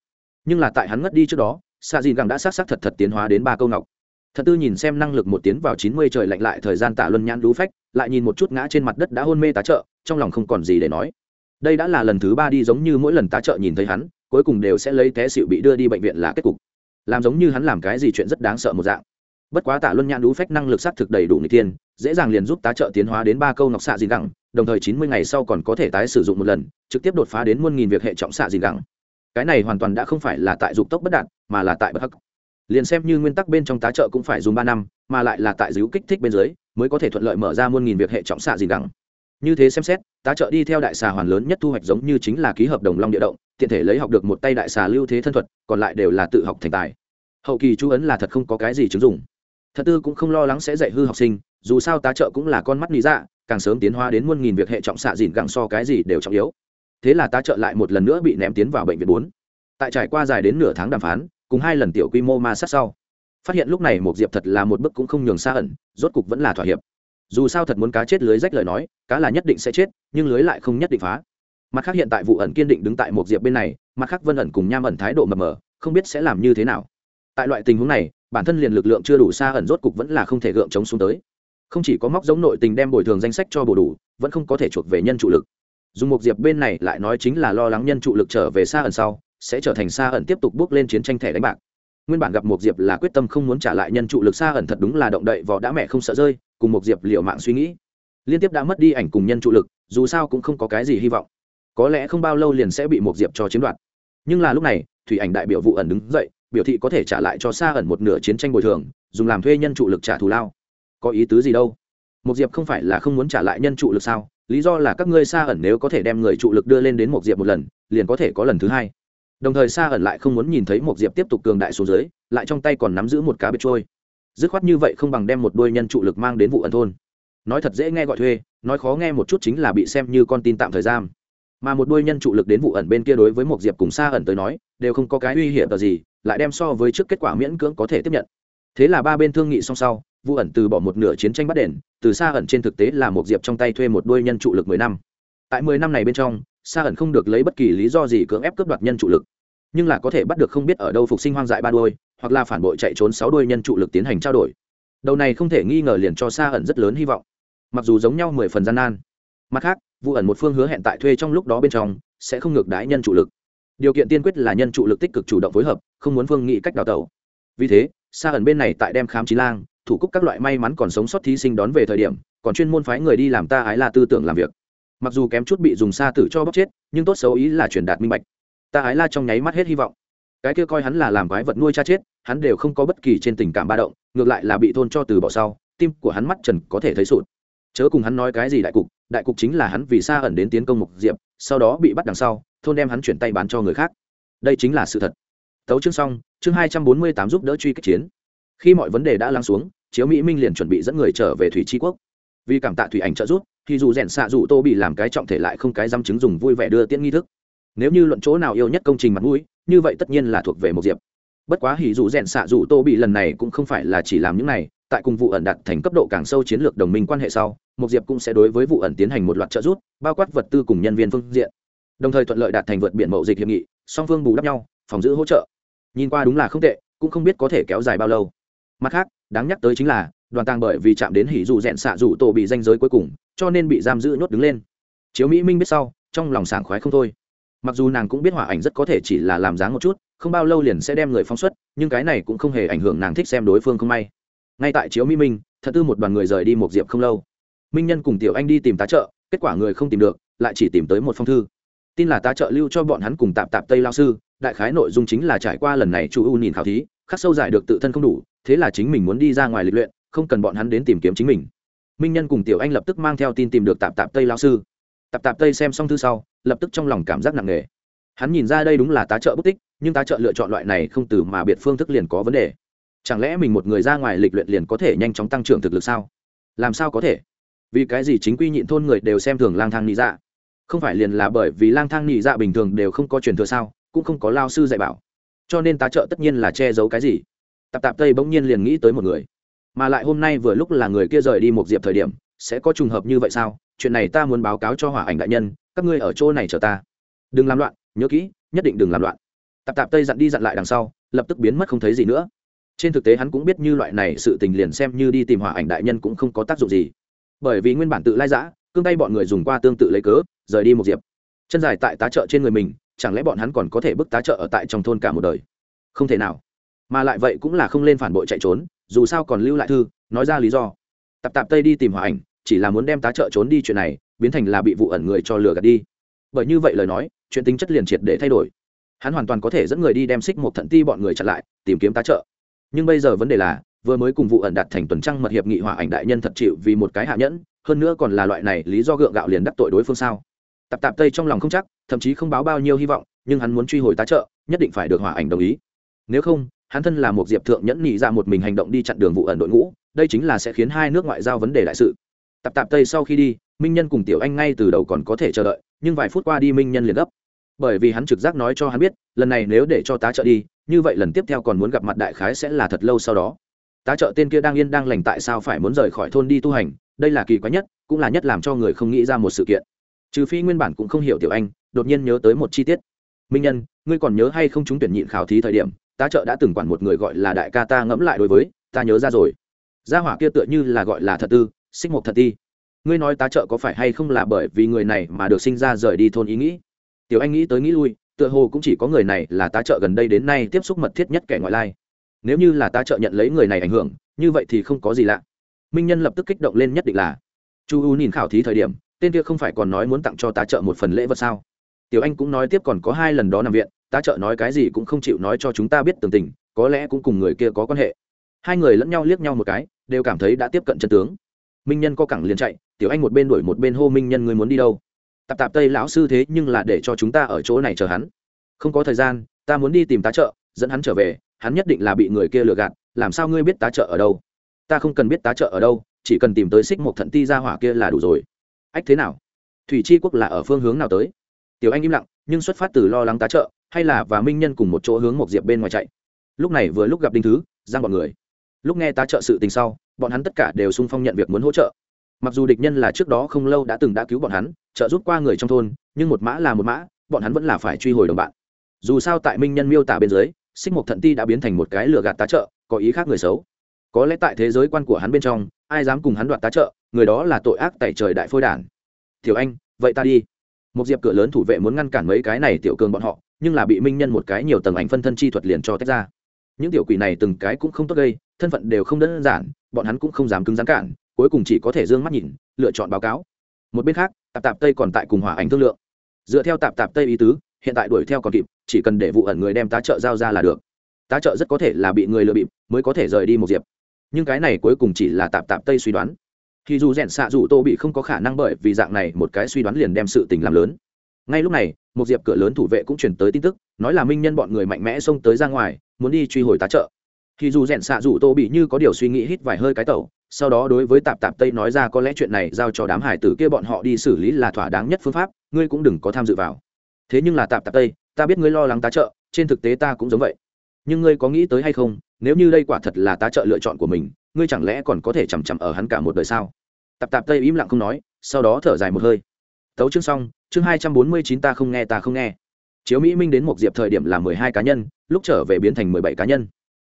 Nhưng là tại hắn ngất đi trước đó xạ dìn gẳng đã s á thật thật tiến hóa đến ba câu ngọc. Thật tư nhìn xem năng lực một tiến vào chín mươi trời lạnh lại thời gian tả luân nhãn đú phách, lại nhìn một chút ngã trên mặt đất đã hôn mê tá trợ, trong lòng không còn gì để nói. Đây đã là lần thứ ba đi giống như mỗi lần tá trợ nhìn thấy hắn, cuối cùng đều sẽ lấy té xịu bị đưa đi bệnh viện là kết cục. Làm giống như hắn làm cái gì chuyện rất đáng sợ một dạng bất quá tạ luân nhãn đũ phách năng lực xác thực đầy đủ người tiên dễ dàng liền giúp tá trợ tiến hóa đến ba câu ngọc xạ dìn gẳng, đồng thời chín mươi ngày sau còn có thể tái sử dụng một lần, trực tiếp đột phá đến muôn nghìn việc hệ trọng xạ dìn gẳng. Cái này hoàn toàn đã không phải là tại dục tốc bất đạt, mà là tại bất hắc. Liền xem như nguyên tắc bên trong tá trợ cũng phải dùng ba năm, mà lại là tại dữ kích thích bên dưới, mới có thể thuận lợi mở ra muôn nghìn việc hệ trọng xạ dìn gẳng. Như thế xem xét, tá trợ đi theo đại xà hoàn lớn nhất thu hoạch giống như chính là ký hợp đồng long địa động, tiện thể lấy học được một tay đại xà lưu thế thân thuật, còn lại đều là tự học thành tài. Hậu kỳ chú ấn là thật không có cái gì chứng dụng thật tư cũng không lo lắng sẽ dạy hư học sinh, dù sao tá trợ cũng là con mắt lý dạ càng sớm tiến hóa đến muôn nghìn việc hệ trọng xạ dìn gặng so cái gì đều trọng yếu. Thế là tá trợ lại một lần nữa bị ném tiến vào bệnh viện bốn. Tại trải qua dài đến nửa tháng đàm phán, cùng hai lần tiểu quy mô ma sát sau, phát hiện lúc này một diệp thật là một bức cũng không nhường xa ẩn rốt cục vẫn là thỏa hiệp. Dù sao thật muốn cá chết lưới rách lời nói, cá là nhất định sẽ chết, nhưng lưới lại không nhất định phá. Mặt khác hiện tại vụ ẩn kiên định đứng tại một diệp bên này, mặt khác vân ẩn cùng nham ẩn thái độ mờ mờ, không biết sẽ làm như thế nào. Tại loại tình huống này bản thân liền lực lượng chưa đủ xa ẩn rốt cục vẫn là không thể gượng chống xuống tới. Không chỉ có móc giống nội tình đem bồi thường danh sách cho bổ đủ, vẫn không có thể chuộc về nhân trụ lực. Dùng một diệp bên này lại nói chính là lo lắng nhân trụ lực trở về xa ẩn sau, sẽ trở thành xa ẩn tiếp tục bước lên chiến tranh thẻ đánh bạc. Nguyên bản gặp một diệp là quyết tâm không muốn trả lại nhân trụ lực xa ẩn thật đúng là động đậy vỏ đã mẹ không sợ rơi, cùng một diệp liệu mạng suy nghĩ. Liên tiếp đã mất đi ảnh cùng nhân trụ lực, dù sao cũng không có cái gì hy vọng. Có lẽ không bao lâu liền sẽ bị một diệp cho chiếm đoạt. Nhưng là lúc này, thủy ảnh đại biểu vụ ẩn đứng dậy biểu thị có thể trả lại cho xa ẩn một nửa chiến tranh bồi thường, dùng làm thuê nhân trụ lực trả thù lao. Có ý tứ gì đâu? Một diệp không phải là không muốn trả lại nhân trụ lực sao? Lý do là các ngươi xa ẩn nếu có thể đem người trụ lực đưa lên đến một diệp một lần, liền có thể có lần thứ hai. Đồng thời xa ẩn lại không muốn nhìn thấy một diệp tiếp tục cường đại xuống dưới, lại trong tay còn nắm giữ một cá biệt trôi. Dứt khoát như vậy không bằng đem một đôi nhân trụ lực mang đến vụ ẩn thôn. Nói thật dễ nghe gọi thuê, nói khó nghe một chút chính là bị xem như con tin tạm thời giam. Mà một đôi nhân trụ lực đến vụ ẩn bên kia đối với một diệp cùng xa ẩn tới nói, đều không có cái uy hiểm gì lại đem so với trước kết quả miễn cưỡng có thể tiếp nhận. Thế là ba bên thương nghị song sau, vu ẩn từ bỏ một nửa chiến tranh bắt đền, từ xa ẩn trên thực tế là một diệp trong tay thuê một đôi nhân trụ lực mười năm. Tại mười năm này bên trong xa ẩn không được lấy bất kỳ lý do gì cưỡng ép cướp đoạt nhân trụ lực. Nhưng là có thể bắt được không biết ở đâu phục sinh hoang dại ba đôi, hoặc là phản bội chạy trốn sáu đôi nhân trụ lực tiến hành trao đổi. Đầu này không thể nghi ngờ liền cho xa ẩn rất lớn hy vọng. Mặc dù giống nhau mười phần gian nan, mặt khác vụ ẩn một phương hứa hẹn tại thuê trong lúc đó bên trong, sẽ không ngược đái nhân trụ lực điều kiện tiên quyết là nhân trụ lực tích cực chủ động phối hợp, không muốn phương nghị cách đào tẩu. Vì thế xa ẩn bên này tại đem khám trí lang, thủ cúc các loại may mắn còn sống sót thí sinh đón về thời điểm, còn chuyên môn phái người đi làm ta ái là tư tưởng làm việc. Mặc dù kém chút bị dùng xa tử cho bóc chết, nhưng tốt xấu ý là truyền đạt minh bạch. Ta ái la trong nháy mắt hết hy vọng. Cái kia coi hắn là làm quái vật nuôi cha chết, hắn đều không có bất kỳ trên tình cảm ba động, ngược lại là bị thôn cho từ bỏ sau, tim của hắn mắt trần có thể thấy sụt. Chớ cùng hắn nói cái gì đại cục đại cục chính là hắn vì xa ẩn đến tiến công mục diệp, sau đó bị bắt đằng sau thôn đem hắn chuyển tay bán cho người khác. Đây chính là sự thật. Tấu chương xong, chương hai trăm bốn mươi tám giúp đỡ truy kích chiến. Khi mọi vấn đề đã lắng xuống, chiếu mỹ minh liền chuẩn bị dẫn người trở về thủy tri quốc. Vì cảm tạ thủy ảnh trợ giúp, thì dù rèn xạ dù tô bị làm cái trọng thể lại không cái dăm chứng dùng vui vẻ đưa tiễn nghi thức. Nếu như luận chỗ nào yêu nhất công trình mặt mũi, như vậy tất nhiên là thuộc về một diệp. Bất quá hỉ dù rèn xạ dù tô bị lần này cũng không phải là chỉ làm những này, tại cùng vụ ẩn đặt thành cấp độ càng sâu chiến lược đồng minh quan hệ sau, một diệp cũng sẽ đối với vụ ẩn tiến hành một loạt trợ giúp, bao quát vật tư cùng nhân viên phương diện đồng thời thuận lợi đạt thành vượt biển mậu dịch hiệp nghị, song phương bù đắp nhau, phòng giữ hỗ trợ. Nhìn qua đúng là không tệ, cũng không biết có thể kéo dài bao lâu. Mặt khác, đáng nhắc tới chính là, đoàn tàng bởi vì chạm đến hỉ dù rẽn xạ dù tổ bị danh giới cuối cùng, cho nên bị giam giữ nhốt đứng lên. Chiếu mỹ minh biết sau, trong lòng sảng khoái không thôi. Mặc dù nàng cũng biết hỏa ảnh rất có thể chỉ là làm dáng một chút, không bao lâu liền sẽ đem người phóng xuất, nhưng cái này cũng không hề ảnh hưởng nàng thích xem đối phương không may. Ngay tại chiếu mỹ minh, thật tư một đoàn người rời đi một diệp không lâu. Minh nhân cùng tiểu anh đi tìm tá trợ, kết quả người không tìm được, lại chỉ tìm tới một phong thư tin là ta trợ lưu cho bọn hắn cùng tạp tạp tây lao sư, đại khái nội dung chính là trải qua lần này chu u nhìn khảo thí, khắc sâu giải được tự thân không đủ, thế là chính mình muốn đi ra ngoài lịch luyện, không cần bọn hắn đến tìm kiếm chính mình. Minh nhân cùng tiểu anh lập tức mang theo tin tìm được tạp tạp tây lao sư. Tạp tạp tây xem xong thư sau, lập tức trong lòng cảm giác nặng nề. Hắn nhìn ra đây đúng là tá trợ bất tích, nhưng tá trợ lựa chọn loại này không từ mà biệt phương thức liền có vấn đề. Chẳng lẽ mình một người ra ngoài lịch luyện liền có thể nhanh chóng tăng trưởng thực lực sao? Làm sao có thể? Vì cái gì chính quy nhịn thôn người đều xem thường lang thang nghĩ dạ? Không phải liền là bởi vì lang thang nhị dạ bình thường đều không có truyền thừa sao, cũng không có lao sư dạy bảo. Cho nên tá trợ tất nhiên là che giấu cái gì. Tạp tạp tây bỗng nhiên liền nghĩ tới một người. Mà lại hôm nay vừa lúc là người kia rời đi một diệp thời điểm, sẽ có trùng hợp như vậy sao? Chuyện này ta muốn báo cáo cho hỏa ảnh đại nhân, các ngươi ở chỗ này chờ ta. Đừng làm loạn, nhớ kỹ, nhất định đừng làm loạn. Tạp tạp tây dặn đi dặn lại đằng sau, lập tức biến mất không thấy gì nữa. Trên thực tế hắn cũng biết như loại này sự tình liền xem như đi tìm hỏa ảnh đại nhân cũng không có tác dụng gì. Bởi vì nguyên bản tự lai giã, cương tay bọn người dùng qua tương tự lấy cớ rời đi một diệp. Chân dài tại tá trợ trên người mình, chẳng lẽ bọn hắn còn có thể bức tá trợ ở tại trong thôn cả một đời? Không thể nào. Mà lại vậy cũng là không lên phản bội chạy trốn, dù sao còn lưu lại thư, nói ra lý do. Tạp tạp tây đi tìm hòa ảnh, chỉ là muốn đem tá trợ trốn đi chuyện này, biến thành là bị vụ ẩn người cho lừa gạt đi. Bởi như vậy lời nói, chuyện tính chất liền triệt để thay đổi. Hắn hoàn toàn có thể dẫn người đi đem xích một thận ti bọn người chặn lại, tìm kiếm tá trợ. Nhưng bây giờ vấn đề là, vừa mới cùng vụ ẩn đặt thành tuần trăng mật hiệp nghị hòa ảnh đại nhân thật chịu vì một cái hạ nhẫn, hơn nữa còn là loại này lý do gượng gạo liền đắc tội đối phương sao? Tạp tạp tây trong lòng không chắc, thậm chí không báo bao nhiêu hy vọng, nhưng hắn muốn truy hồi tá trợ, nhất định phải được hòa ảnh đồng ý. Nếu không, hắn thân là một diệp thượng nhẫn nhị ra một mình hành động đi chặn đường vụ ẩn đội ngũ, đây chính là sẽ khiến hai nước ngoại giao vấn đề đại sự. Tập tạp tây sau khi đi, minh nhân cùng tiểu anh ngay từ đầu còn có thể chờ đợi, nhưng vài phút qua đi minh nhân liền gấp. Bởi vì hắn trực giác nói cho hắn biết, lần này nếu để cho tá trợ đi, như vậy lần tiếp theo còn muốn gặp mặt đại khái sẽ là thật lâu sau đó. Tá trợ tên kia đang yên đang lành tại sao phải muốn rời khỏi thôn đi tu hành, đây là kỳ quái nhất, cũng là nhất làm cho người không nghĩ ra một sự kiện trừ phi nguyên bản cũng không hiểu tiểu anh, đột nhiên nhớ tới một chi tiết. Minh nhân, ngươi còn nhớ hay không chúng tuyển nhịn khảo thí thời điểm ta trợ đã từng quản một người gọi là đại ca ta ngẫm lại đối với, ta nhớ ra rồi. Gia hỏa kia tựa như là gọi là thật tư, xích mục thật ti. Ngươi nói tá trợ có phải hay không là bởi vì người này mà được sinh ra rời đi thôn ý nghĩ? Tiểu anh nghĩ tới nghĩ lui, tựa hồ cũng chỉ có người này là tá trợ gần đây đến nay tiếp xúc mật thiết nhất kẻ ngoại lai. Nếu như là tá trợ nhận lấy người này ảnh hưởng, như vậy thì không có gì lạ. Minh nhân lập tức kích động lên nhất định là, chu u nhìn khảo thí thời điểm tên kia không phải còn nói muốn tặng cho tá trợ một phần lễ vật sao? Tiểu anh cũng nói tiếp còn có hai lần đó nằm viện, tá trợ nói cái gì cũng không chịu nói cho chúng ta biết tường tình, có lẽ cũng cùng người kia có quan hệ. Hai người lẫn nhau liếc nhau một cái, đều cảm thấy đã tiếp cận chân tướng. Minh nhân co cẳng liền chạy, tiểu anh một bên đuổi một bên hô minh nhân người muốn đi đâu? Tạp tạp tây lão sư thế nhưng là để cho chúng ta ở chỗ này chờ hắn. Không có thời gian, ta muốn đi tìm tá trợ, dẫn hắn trở về, hắn nhất định là bị người kia lừa gạt, làm sao ngươi biết tá trợ ở đâu? Ta không cần biết tá trợ ở đâu, chỉ cần tìm tới xích một thận ti ra hỏa kia là đủ rồi ách thế nào? Thủy chi quốc là ở phương hướng nào tới? Tiểu anh im lặng, nhưng xuất phát từ lo lắng tá trợ, hay là và minh nhân cùng một chỗ hướng một diệp bên ngoài chạy? Lúc này vừa lúc gặp đinh thứ, giang bọn người. Lúc nghe tá trợ sự tình sau, bọn hắn tất cả đều sung phong nhận việc muốn hỗ trợ. Mặc dù địch nhân là trước đó không lâu đã từng đã cứu bọn hắn, trợ giúp qua người trong thôn, nhưng một mã là một mã, bọn hắn vẫn là phải truy hồi đồng bạn. Dù sao tại minh nhân miêu tả bên dưới, xích mục thận ti đã biến thành một cái lừa gạt tá trợ, có ý khác người xấu có lẽ tại thế giới quan của hắn bên trong, ai dám cùng hắn đoạt tá trợ, người đó là tội ác tại trời đại phôi đản. Tiểu anh, vậy ta đi. Một diệp cửa lớn thủ vệ muốn ngăn cản mấy cái này tiểu cường bọn họ, nhưng là bị minh nhân một cái nhiều tầng ảnh phân thân chi thuật liền cho tách ra. Những tiểu quỷ này từng cái cũng không tốt gây, thân phận đều không đơn giản, bọn hắn cũng không dám cứng rắn cản, cuối cùng chỉ có thể d ư ơ n g mắt nhìn, lựa chọn báo cáo. Một bên khác, tạp tạp tây còn tại cùng hỏa ảnh thương lượng. Dựa theo tạp tạp tây ý tứ, hiện tại đuổi theo còn kịp, chỉ cần để vụ ẩn người đem tá trợ giao ra là được. Tá trợ rất có thể là bị người lừa bịp, mới có thể rời đi một diệp nhưng cái này cuối cùng chỉ là tạp tạp tây suy đoán. Thì dù rèn xạ dù tô bị không có khả năng bởi vì dạng này một cái suy đoán liền đem sự tình làm lớn. Ngay lúc này, một diệp cửa lớn thủ vệ cũng chuyển tới tin tức, nói là minh nhân bọn người mạnh mẽ xông tới ra ngoài, muốn đi truy hồi tá trợ. Thì dù rèn xạ dù tô bị như có điều suy nghĩ hít vài hơi cái tẩu, sau đó đối với tạp tạp tây nói ra có lẽ chuyện này giao cho đám hải tử kia bọn họ đi xử lý là thỏa đáng nhất phương pháp, ngươi cũng đừng có tham dự vào. Thế nhưng là tạp tạp tây, ta biết ngươi lo lắng tá trợ, trên thực tế ta cũng giống vậy. Nhưng ngươi có nghĩ tới hay không nếu như đây quả thật là tá trợ lựa chọn của mình, ngươi chẳng lẽ còn có thể chằm chằm ở hắn cả một đời sao? Tạp tạp tây im lặng không nói, sau đó thở dài một hơi. Tấu chương xong, chương hai trăm bốn mươi chín ta không nghe, ta không nghe. Chiếu mỹ minh đến một diệp thời điểm là mười hai cá nhân, lúc trở về biến thành mười bảy cá nhân.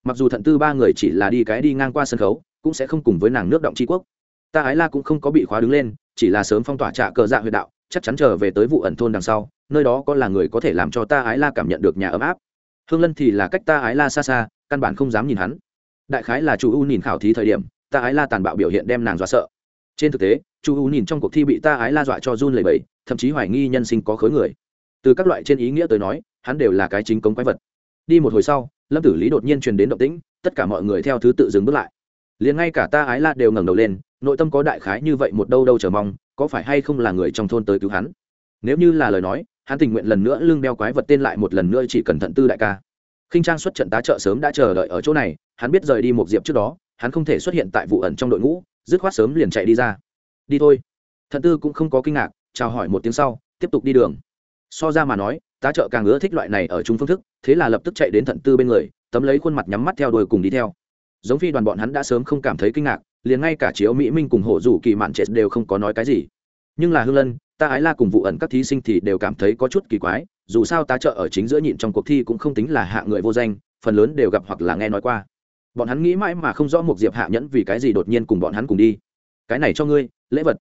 Mặc dù thận tư ba người chỉ là đi cái đi ngang qua sân khấu, cũng sẽ không cùng với nàng nước động tri quốc. Ta ái la cũng không có bị khóa đứng lên, chỉ là sớm phong tỏa trạ cờ dạ huyệt đạo, chắc chắn trở về tới vụ ẩn thôn đằng sau, nơi đó có là người có thể làm cho ta ái la cảm nhận được nhà ấm áp. Hương lân thì là cách ta ái la xa xa căn bản không dám nhìn hắn. Đại khái là chu u nhìn khảo thí thời điểm, ta ái la tàn bạo biểu hiện đem nàng dọa sợ. Trên thực tế, chu u nhìn trong cuộc thi bị ta ái la dọa cho run lầy bẫy thậm chí hoài nghi nhân sinh có khối người. Từ các loại trên ý nghĩa tới nói, hắn đều là cái chính cống quái vật. Đi một hồi sau, lâm tử lý đột nhiên truyền đến động tĩnh, tất cả mọi người theo thứ tự dừng bước lại. Liền ngay cả ta ái la đều ngẩng đầu lên, nội tâm có đại khái như vậy một đâu đâu chờ mong, có phải hay không là người trong thôn tới cứu hắn? Nếu như là lời nói, hắn tình nguyện lần nữa lưng đeo quái vật tên lại một lần nữa chỉ cần thận tư đại ca khinh trang xuất trận tá trợ sớm đã chờ đợi ở chỗ này, hắn biết rời đi một diệp trước đó, hắn không thể xuất hiện tại vụ ẩn trong đội ngũ, dứt khoát sớm liền chạy đi ra. Đi thôi. Thận tư cũng không có kinh ngạc, chào hỏi một tiếng sau, tiếp tục đi đường. So ra mà nói, tá trợ càng ưa thích loại này ở chung phương thức, thế là lập tức chạy đến thận tư bên người, tấm lấy khuôn mặt nhắm mắt theo đuôi cùng đi theo. Giống phi đoàn bọn hắn đã sớm không cảm thấy kinh ngạc, liền ngay cả chiếu mỹ minh cùng hộ rủ kỳ mạn trệ đều không có nói cái gì. Nhưng là hương lân, ta ái la cùng vụ ẩn các thí sinh thì đều cảm thấy có chút kỳ quái dù sao tá trợ ở chính giữa nhịn trong cuộc thi cũng không tính là hạ người vô danh, phần lớn đều gặp hoặc là nghe nói qua. Bọn hắn nghĩ mãi mà không rõ một diệp hạ nhẫn vì cái gì đột nhiên cùng bọn hắn cùng đi. Cái này cho ngươi, lễ vật.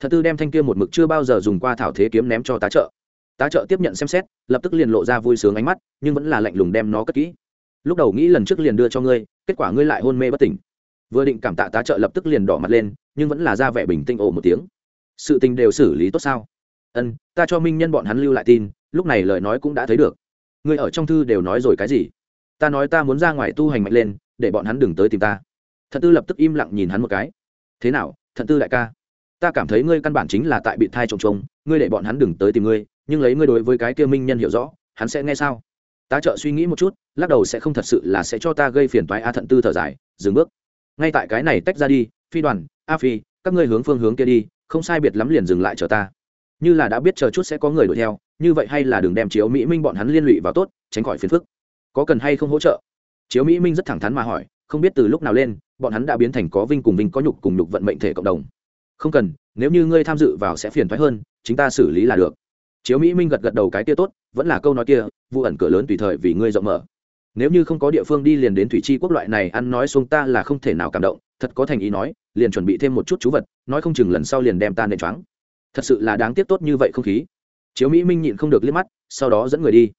Thật tư đem thanh kia một mực chưa bao giờ dùng qua thảo thế kiếm ném cho tá trợ. Tá trợ tiếp nhận xem xét, lập tức liền lộ ra vui sướng ánh mắt, nhưng vẫn là lạnh lùng đem nó cất kỹ. Lúc đầu nghĩ lần trước liền đưa cho ngươi, kết quả ngươi lại hôn mê bất tỉnh. Vừa định cảm tạ tá trợ lập tức liền đỏ mặt lên, nhưng vẫn là ra vẻ bình tĩnh ồ một tiếng. Sự tình đều xử lý tốt sao? Ân, ta cho minh nhân bọn hắn lưu lại tin lúc này lời nói cũng đã thấy được. Ngươi ở trong thư đều nói rồi cái gì? Ta nói ta muốn ra ngoài tu hành mạnh lên, để bọn hắn đừng tới tìm ta. Thận tư lập tức im lặng nhìn hắn một cái. Thế nào, thận tư đại ca? Ta cảm thấy ngươi căn bản chính là tại bị thai trồng trồng ngươi để bọn hắn đừng tới tìm ngươi, nhưng lấy ngươi đối với cái kia minh nhân hiểu rõ, hắn sẽ nghe sao? Ta trợ suy nghĩ một chút, lắc đầu sẽ không thật sự là sẽ cho ta gây phiền toái a thận tư thở dài, dừng bước. Ngay tại cái này tách ra đi, phi đoàn, a phi, các ngươi hướng phương hướng kia đi, không sai biệt lắm liền dừng lại chờ ta như là đã biết chờ chút sẽ có người đuổi theo, như vậy hay là đừng đem chiếu mỹ minh bọn hắn liên lụy vào tốt, tránh khỏi phiền phức. Có cần hay không hỗ trợ? Chiếu mỹ minh rất thẳng thắn mà hỏi, không biết từ lúc nào lên, bọn hắn đã biến thành có vinh cùng vinh có nhục cùng nhục vận mệnh thể cộng đồng. Không cần, nếu như ngươi tham dự vào sẽ phiền thoái hơn, chúng ta xử lý là được. Chiếu mỹ minh gật gật đầu cái kia tốt, vẫn là câu nói kia, vụ ẩn cửa lớn tùy thời vì ngươi rộng mở. Nếu như không có địa phương đi liền đến thủy chi quốc loại này ăn nói xuống ta là không thể nào cảm động, thật có thành ý nói, liền chuẩn bị thêm một chút chú vật, nói không chừng lần sau liền đem ta nện choáng thật sự là đáng tiếc tốt như vậy không khí. Chiếu mỹ minh nhịn không được liếc mắt, sau đó dẫn người đi.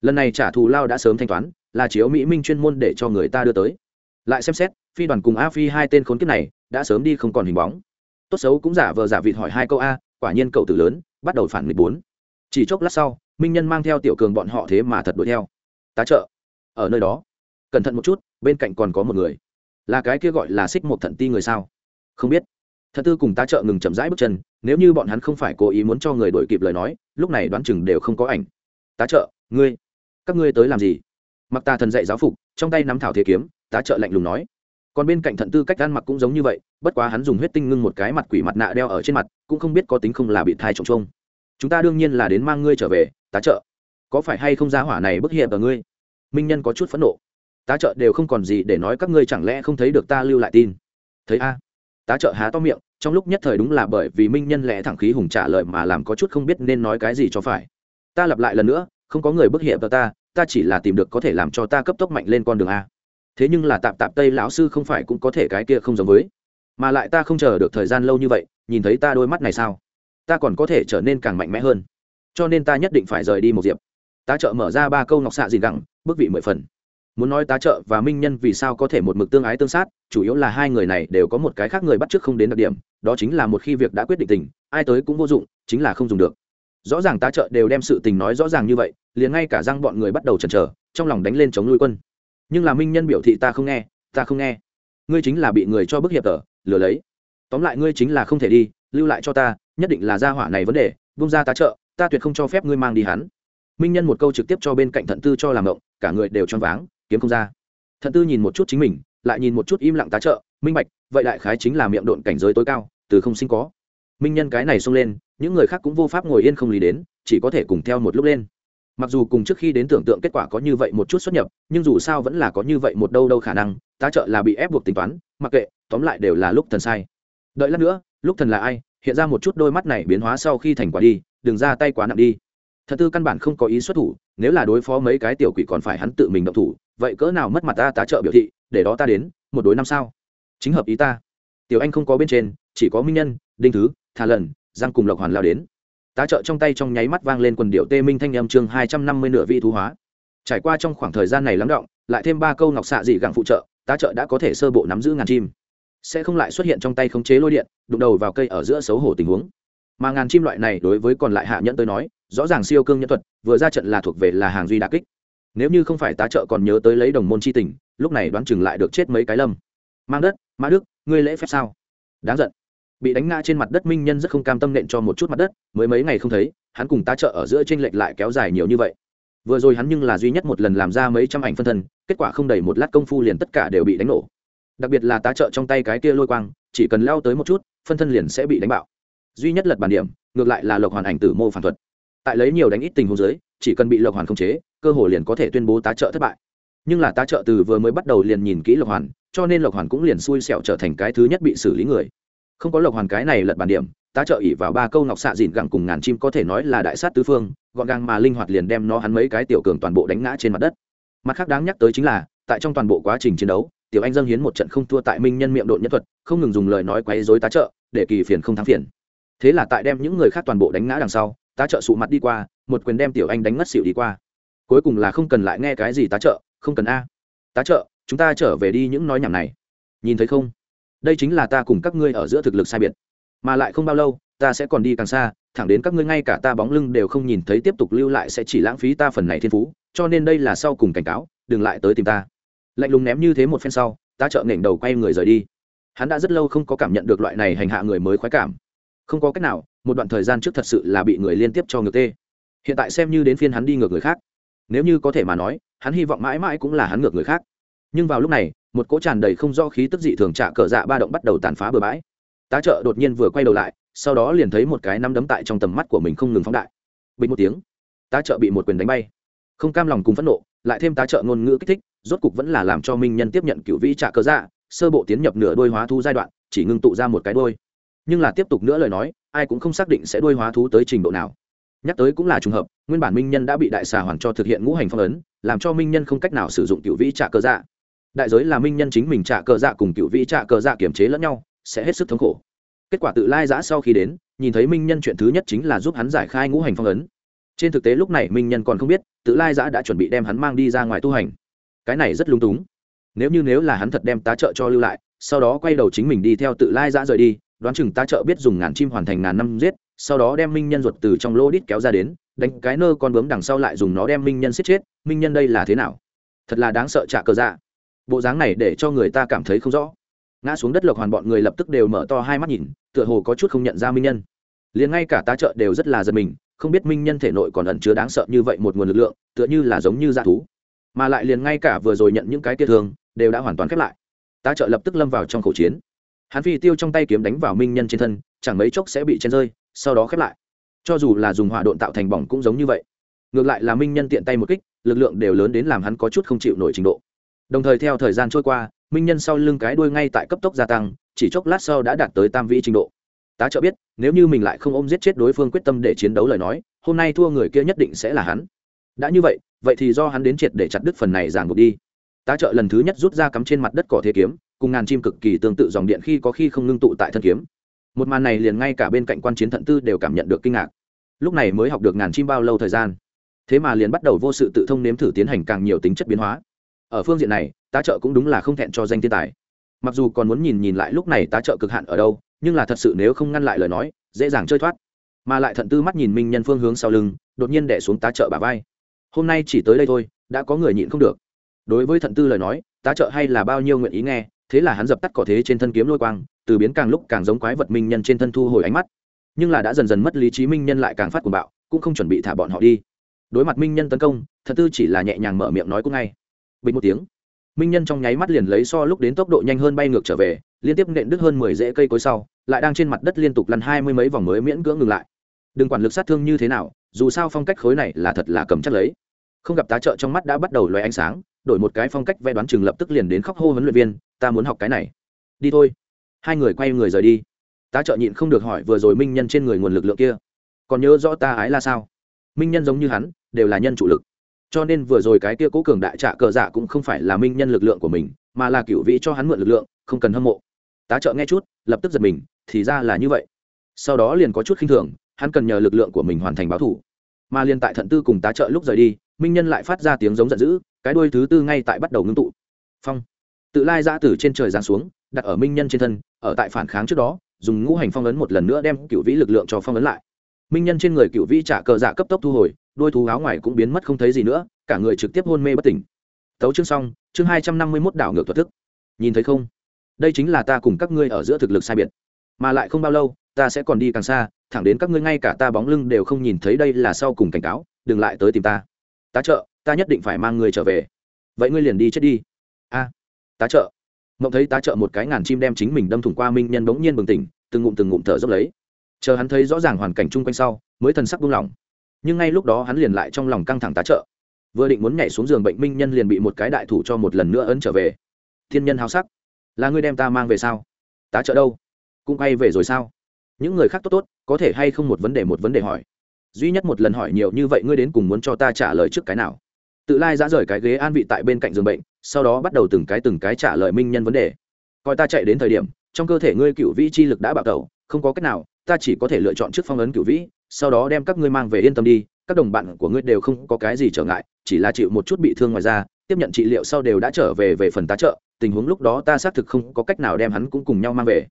Lần này trả thù lao đã sớm thanh toán, là chiếu mỹ minh chuyên môn để cho người ta đưa tới. Lại xem xét, phi đoàn cùng a phi hai tên khốn kiếp này, đã sớm đi không còn hình bóng. Tốt xấu cũng giả vờ giả vịt hỏi hai câu a, quả nhiên cậu tử lớn, bắt đầu phản nghịch bốn. Chỉ chốc lát sau, minh nhân mang theo tiểu cường bọn họ thế mà thật đuổi theo. Tá trợ. Ở nơi đó. Cẩn thận một chút, bên cạnh còn có một người. Là cái kia gọi là xích một thận ti người sao? Không biết thật tư cùng tá trợ ngừng chậm rãi bước chân, nếu như bọn hắn không phải cố ý muốn cho người đổi kịp lời nói, lúc này đoán chừng đều không có ảnh. Tá trợ, ngươi, các ngươi tới làm gì? Mặc tà thần dạy giáo phục, trong tay nắm thảo thế kiếm, tá trợ lạnh lùng nói. Còn bên cạnh thận tư cách ăn mặc cũng giống như vậy, bất quá hắn dùng huyết tinh ngưng một cái mặt quỷ mặt nạ đeo ở trên mặt, cũng không biết có tính không là bị thai trọng trông. Chúng ta đương nhiên là đến mang ngươi trở về, tá trợ. Có phải hay không ra hỏa này bức hiệp ở ngươi? Minh nhân có chút phẫn nộ. Tá trợ đều không còn gì để nói các ngươi chẳng lẽ không thấy được ta lưu lại tin? Thấy a tá trợ há to miệng, trong lúc nhất thời đúng là bởi vì minh nhân lẽ thẳng khí hùng trả lời mà làm có chút không biết nên nói cái gì cho phải. Ta lặp lại lần nữa, không có người bức hiệp vào ta ta chỉ là tìm được có thể làm cho ta cấp tốc mạnh lên con đường a. Thế nhưng là tạp tạp tây lão sư không phải cũng có thể cái kia không giống với. Mà lại ta không chờ được thời gian lâu như vậy, nhìn thấy ta đôi mắt này sao? Ta còn có thể trở nên càng mạnh mẽ hơn. Cho nên ta nhất định phải rời đi một diệp. Tá trợ mở ra ba câu ngọc xạ gì gẳng bức vị mười phần. Muốn nói tá trợ và minh nhân vì sao có thể một mực tương ái tương sát chủ yếu là hai người này đều có một cái khác người bắt trước không đến đặc điểm, đó chính là một khi việc đã quyết định tình, ai tới cũng vô dụng, chính là không dùng được. Rõ ràng tá trợ đều đem sự tình nói rõ ràng như vậy, liền ngay cả răng bọn người bắt đầu chần chờ, trong lòng đánh lên chống nuôi quân. Nhưng là minh nhân biểu thị ta không nghe, ta không nghe. Ngươi chính là bị người cho bức hiệp tờ, lừa lấy. Tóm lại ngươi chính là không thể đi, lưu lại cho ta, nhất định là gia hỏa này vấn đề, vung ra tá trợ, ta tuyệt không cho phép ngươi mang đi hắn. Minh nhân một câu trực tiếp cho bên cạnh thận tư cho làm động cả người đều choáng váng, kiếm không ra. Thận tư nhìn một chút chính mình lại nhìn một chút im lặng tá trợ, minh bạch, vậy đại khái chính là miệng độn cảnh giới tối cao, từ không sinh có. Minh nhân cái này xông lên, những người khác cũng vô pháp ngồi yên không lý đến, chỉ có thể cùng theo một lúc lên. Mặc dù cùng trước khi đến tưởng tượng kết quả có như vậy một chút xuất nhập, nhưng dù sao vẫn là có như vậy một đâu đâu khả năng, tá trợ là bị ép buộc tính toán, mặc kệ, tóm lại đều là lúc thần sai. Đợi lát nữa, lúc thần là ai, hiện ra một chút đôi mắt này biến hóa sau khi thành quả đi, đừng ra tay quá nặng đi. Thật tư căn bản không có ý xuất thủ nếu là đối phó mấy cái tiểu quỷ còn phải hắn tự mình động thủ, vậy cỡ nào mất mặt ta tá trợ biểu thị, để đó ta đến, một đối năm sao? Chính hợp ý ta. Tiểu anh không có bên trên, chỉ có minh nhân, đinh thứ, thà lần, giang cùng lộc hoàn lao đến. Tá trợ trong tay trong nháy mắt vang lên quần điệu tê minh thanh âm chương hai trăm năm mươi nửa vị thú hóa. Trải qua trong khoảng thời gian này lắng động, lại thêm ba câu ngọc xạ dị gặng phụ trợ, tá trợ đã có thể sơ bộ nắm giữ ngàn chim. Sẽ không lại xuất hiện trong tay khống chế lôi điện, đụng đầu vào cây ở giữa xấu hổ tình huống. Mà ngàn chim loại này đối với còn lại hạ nhẫn tới nói rõ ràng siêu cương nhân thuật, vừa ra trận là thuộc về là hàng duy đà kích. Nếu như không phải tá trợ còn nhớ tới lấy đồng môn chi tình, lúc này đoán chừng lại được chết mấy cái lâm. Mang đất, mã đức, ngươi lễ phép sao? Đáng giận. Bị đánh ngã trên mặt đất minh nhân rất không cam tâm nện cho một chút mặt đất, mới mấy ngày không thấy, hắn cùng tá trợ ở giữa tranh lệch lại kéo dài nhiều như vậy. Vừa rồi hắn nhưng là duy nhất một lần làm ra mấy trăm ảnh phân thân, kết quả không đầy một lát công phu liền tất cả đều bị đánh nổ. Đặc biệt là tá trợ trong tay cái kia lôi quang, chỉ cần leo tới một chút, phân thân liền sẽ bị đánh bạo. Duy nhất lật bàn điểm, ngược lại là lộc hoàn ảnh tử mô phản thuật tại lấy nhiều đánh ít tình huống dưới, chỉ cần bị lộc hoàn khống chế, cơ hồ liền có thể tuyên bố tá trợ thất bại. Nhưng là tá trợ từ vừa mới bắt đầu liền nhìn kỹ lộc hoàn, cho nên lộc hoàn cũng liền xui xẹo trở thành cái thứ nhất bị xử lý người. Không có lộc hoàn cái này lật bàn điểm, tá trợ ỉ vào ba câu ngọc xạ dịn gặng cùng ngàn chim có thể nói là đại sát tứ phương, gọn gàng mà linh hoạt liền đem nó hắn mấy cái tiểu cường toàn bộ đánh ngã trên mặt đất. Mặt khác đáng nhắc tới chính là, tại trong toàn bộ quá trình chiến đấu, tiểu anh dâng hiến một trận không thua tại minh nhân miệng độn nhất thuật, không ngừng dùng lời nói quấy dối tá trợ, để kỳ phiền không thắng phiền. Thế là tại đem những người khác toàn bộ đánh ngã đằng sau tá trợ sụ mặt đi qua, một quyền đem tiểu anh đánh ngất xỉu đi qua. Cuối cùng là không cần lại nghe cái gì tá trợ, không cần a. Tá trợ, chúng ta trở về đi những nói nhảm này. Nhìn thấy không? Đây chính là ta cùng các ngươi ở giữa thực lực sai biệt. Mà lại không bao lâu, ta sẽ còn đi càng xa, thẳng đến các ngươi ngay cả ta bóng lưng đều không nhìn thấy tiếp tục lưu lại sẽ chỉ lãng phí ta phần này thiên phú, cho nên đây là sau cùng cảnh cáo, đừng lại tới tìm ta. Lạnh lùng ném như thế một phen sau ta trợ nghển đầu quay người rời đi. Hắn đã rất lâu không có cảm nhận được loại này hành hạ người mới khoái cảm không có cách nào, một đoạn thời gian trước thật sự là bị người liên tiếp cho ngược tê. Hiện tại xem như đến phiên hắn đi ngược người khác. Nếu như có thể mà nói, hắn hy vọng mãi mãi cũng là hắn ngược người khác. Nhưng vào lúc này, một cỗ tràn đầy không do khí tức dị thường trạ cờ dạ ba động bắt đầu tàn phá bừa bãi. Tá trợ đột nhiên vừa quay đầu lại, sau đó liền thấy một cái nắm đấm tại trong tầm mắt của mình không ngừng phóng đại. Bình một tiếng, tá trợ bị một quyền đánh bay. Không cam lòng cùng phẫn nộ, lại thêm tá trợ ngôn ngữ kích thích, rốt cục vẫn là làm cho minh nhân tiếp nhận cựu vĩ trạ cờ dạ sơ bộ tiến nhập nửa đôi hóa thu giai đoạn, chỉ ngưng tụ ra một cái đôi nhưng là tiếp tục nữa lời nói, ai cũng không xác định sẽ đuôi hóa thú tới trình độ nào. Nhắc tới cũng là trùng hợp, nguyên bản minh nhân đã bị đại xà hoàn cho thực hiện ngũ hành phong ấn, làm cho minh nhân không cách nào sử dụng cựu vĩ trạ cơ dạ. Đại giới là minh nhân chính mình trạ cơ dạ cùng cựu vĩ trạ cơ dạ kiểm chế lẫn nhau, sẽ hết sức thống khổ. Kết quả tự lai giã sau khi đến, nhìn thấy minh nhân chuyện thứ nhất chính là giúp hắn giải khai ngũ hành phong ấn. Trên thực tế lúc này minh nhân còn không biết, tự lai giã đã chuẩn bị đem hắn mang đi ra ngoài tu hành. Cái này rất lung túng. Nếu như nếu là hắn thật đem tá trợ cho lưu lại, sau đó quay đầu chính mình đi theo tự lai giã rời đi đoán chừng ta trợ biết dùng ngàn chim hoàn thành ngàn năm giết, sau đó đem minh nhân ruột từ trong lô đít kéo ra đến, đánh cái nơ con bướm đằng sau lại dùng nó đem minh nhân giết chết, minh nhân đây là thế nào? Thật là đáng sợ trả cờ dạ. Bộ dáng này để cho người ta cảm thấy không rõ. Ngã xuống đất lộc hoàn bọn người lập tức đều mở to hai mắt nhìn, tựa hồ có chút không nhận ra minh nhân. Liền ngay cả tá trợ đều rất là giật mình, không biết minh nhân thể nội còn ẩn chứa đáng sợ như vậy một nguồn lực lượng, tựa như là giống như dạ thú. Mà lại liền ngay cả vừa rồi nhận những cái tia thương, đều đã hoàn toàn khép lại. Tá trợ lập tức lâm vào trong khẩu chiến hắn phi tiêu trong tay kiếm đánh vào minh nhân trên thân, chẳng mấy chốc sẽ bị chen rơi, sau đó khép lại. Cho dù là dùng hỏa độn tạo thành bỏng cũng giống như vậy. Ngược lại là minh nhân tiện tay một kích, lực lượng đều lớn đến làm hắn có chút không chịu nổi trình độ. Đồng thời theo thời gian trôi qua, minh nhân sau lưng cái đuôi ngay tại cấp tốc gia tăng, chỉ chốc lát sau đã đạt tới tam vĩ trình độ. Tá trợ biết, nếu như mình lại không ôm giết chết đối phương quyết tâm để chiến đấu lời nói, hôm nay thua người kia nhất định sẽ là hắn. Đã như vậy vậy thì do hắn đến triệt để chặt đứt phần này giảng buộc đi. Tá trợ lần thứ nhất rút ra cắm trên mặt đất cỏ thế kiếm cùng ngàn chim cực kỳ tương tự dòng điện khi có khi không ngưng tụ tại thân kiếm. Một màn này liền ngay cả bên cạnh quan chiến thận tư đều cảm nhận được kinh ngạc. Lúc này mới học được ngàn chim bao lâu thời gian. Thế mà liền bắt đầu vô sự tự thông nếm thử tiến hành càng nhiều tính chất biến hóa. Ở phương diện này, tá trợ cũng đúng là không thẹn cho danh thiên tài. Mặc dù còn muốn nhìn nhìn lại lúc này tá trợ cực hạn ở đâu, nhưng là thật sự nếu không ngăn lại lời nói, dễ dàng chơi thoát. Mà lại thận tư mắt nhìn minh nhân phương hướng sau lưng, đột nhiên đẻ xuống tá trợ bà vai. Hôm nay chỉ tới đây thôi, đã có người nhịn không được. Đối với thận tư lời nói, tá trợ hay là bao nhiêu nguyện ý nghe thế là hắn dập tắt cỏ thế trên thân kiếm lôi quang, từ biến càng lúc càng giống quái vật minh nhân trên thân thu hồi ánh mắt. Nhưng là đã dần dần mất lý trí, minh nhân lại càng phát cuồng bạo, cũng không chuẩn bị thả bọn họ đi. Đối mặt minh nhân tấn công thật tư chỉ là nhẹ nhàng mở miệng nói cũng ngay. Bình một tiếng, minh nhân trong nháy mắt liền lấy so lúc đến tốc độ nhanh hơn bay ngược trở về, liên tiếp nện đứt hơn mười rễ cây cối sau, lại đang trên mặt đất liên tục lăn hai mươi mấy vòng mới miễn cưỡng ngừng lại. Đừng quản lực sát thương như thế nào, dù sao phong cách khối này là thật là cầm chắc lấy. Không gặp tá trợ trong mắt đã bắt đầu loay ánh sáng đổi một cái phong cách vẽ đoán chừng lập tức liền đến khóc hô huấn luyện viên, ta muốn học cái này. Đi thôi. Hai người quay người rời đi. Tá trợ nhịn không được hỏi vừa rồi minh nhân trên người nguồn lực lượng kia. Còn nhớ rõ ta ái là sao? Minh nhân giống như hắn, đều là nhân chủ lực. Cho nên vừa rồi cái kia cố cường đại trả cờ giả cũng không phải là minh nhân lực lượng của mình, mà là cựu vị cho hắn mượn lực lượng, không cần hâm mộ. Tá trợ nghe chút, lập tức giật mình, thì ra là như vậy. Sau đó liền có chút khinh thường, hắn cần nhờ lực lượng của mình hoàn thành báo thủ. Mà liền tại thận tư cùng tá trợ lúc rời đi minh nhân lại phát ra tiếng giống giận dữ, cái đuôi thứ tư ngay tại bắt đầu ngưng tụ. Phong. Tự lai ra từ trên trời giáng xuống, đặt ở minh nhân trên thân, ở tại phản kháng trước đó, dùng ngũ hành phong ấn một lần nữa đem cựu vĩ lực lượng cho phong ấn lại. Minh nhân trên người cựu vĩ trả cờ dạ cấp tốc thu hồi, đôi thú áo ngoài cũng biến mất không thấy gì nữa, cả người trực tiếp hôn mê bất tỉnh. Tấu chương xong, chương hai trăm năm mươi mốt đảo ngược thuật thức. Nhìn thấy không? Đây chính là ta cùng các ngươi ở giữa thực lực sai biệt. Mà lại không bao lâu, ta sẽ còn đi càng xa, thẳng đến các ngươi ngay cả ta bóng lưng đều không nhìn thấy đây là sau cùng cảnh cáo, đừng lại tới tìm ta tá trợ, ta nhất định phải mang người trở về. Vậy ngươi liền đi chết đi. A, tá trợ. Mộng thấy tá trợ một cái ngàn chim đem chính mình đâm thủng qua minh nhân bỗng nhiên bừng tỉnh, từng ngụm từng ngụm thở dốc lấy. Chờ hắn thấy rõ ràng hoàn cảnh chung quanh sau, mới thần sắc buông lỏng. Nhưng ngay lúc đó hắn liền lại trong lòng căng thẳng tá trợ. Vừa định muốn nhảy xuống giường bệnh, minh nhân liền bị một cái đại thủ cho một lần nữa ấn trở về. Thiên nhân háo sắc. Là ngươi đem ta mang về sao? Tá trợ đâu? Cũng quay về rồi sao? Những người khác tốt tốt, có thể hay không một vấn đề một vấn đề hỏi duy nhất một lần hỏi nhiều như vậy ngươi đến cùng muốn cho ta trả lời trước cái nào? Tự lai ra rời cái ghế an vị tại bên cạnh giường bệnh, sau đó bắt đầu từng cái từng cái trả lời minh nhân vấn đề. Coi ta chạy đến thời điểm, trong cơ thể ngươi cựu vĩ chi lực đã bạo tẩu, không có cách nào, ta chỉ có thể lựa chọn trước phong ấn cựu vĩ, sau đó đem các ngươi mang về yên tâm đi, các đồng bạn của ngươi đều không có cái gì trở ngại, chỉ là chịu một chút bị thương ngoài ra tiếp nhận trị liệu sau đều đã trở về về phần tá trợ, tình huống lúc đó ta xác thực không có cách nào đem hắn cũng cùng nhau mang về.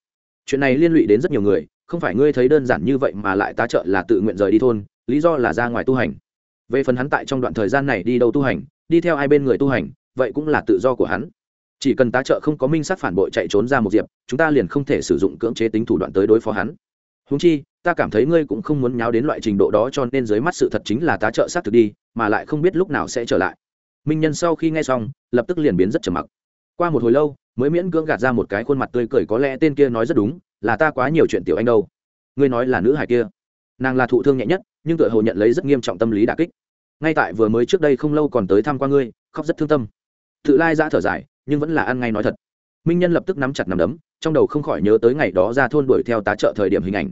Chuyện này liên lụy đến rất nhiều người không phải ngươi thấy đơn giản như vậy mà lại tá trợ là tự nguyện rời đi thôn, lý do là ra ngoài tu hành. Về phần hắn tại trong đoạn thời gian này đi đâu tu hành, đi theo ai bên người tu hành, vậy cũng là tự do của hắn. Chỉ cần tá trợ không có minh sát phản bội chạy trốn ra một diệp, chúng ta liền không thể sử dụng cưỡng chế tính thủ đoạn tới đối phó hắn. Húng chi, ta cảm thấy ngươi cũng không muốn nháo đến loại trình độ đó cho nên dưới mắt sự thật chính là tá trợ xác thực đi, mà lại không biết lúc nào sẽ trở lại. Minh nhân sau khi nghe xong, lập tức liền biến rất trầm mặc. Qua một hồi lâu, mới miễn cưỡng gạt ra một cái khuôn mặt tươi cười có lẽ tên kia nói rất đúng là ta quá nhiều chuyện tiểu anh đâu. Ngươi nói là nữ hải kia. Nàng là thụ thương nhẹ nhất, nhưng tựa hồ nhận lấy rất nghiêm trọng tâm lý đà kích. Ngay tại vừa mới trước đây không lâu còn tới thăm qua ngươi, khóc rất thương tâm. Tự lai ra thở dài, nhưng vẫn là ăn ngay nói thật. Minh nhân lập tức nắm chặt nắm đấm, trong đầu không khỏi nhớ tới ngày đó ra thôn đuổi theo tá trợ thời điểm hình ảnh.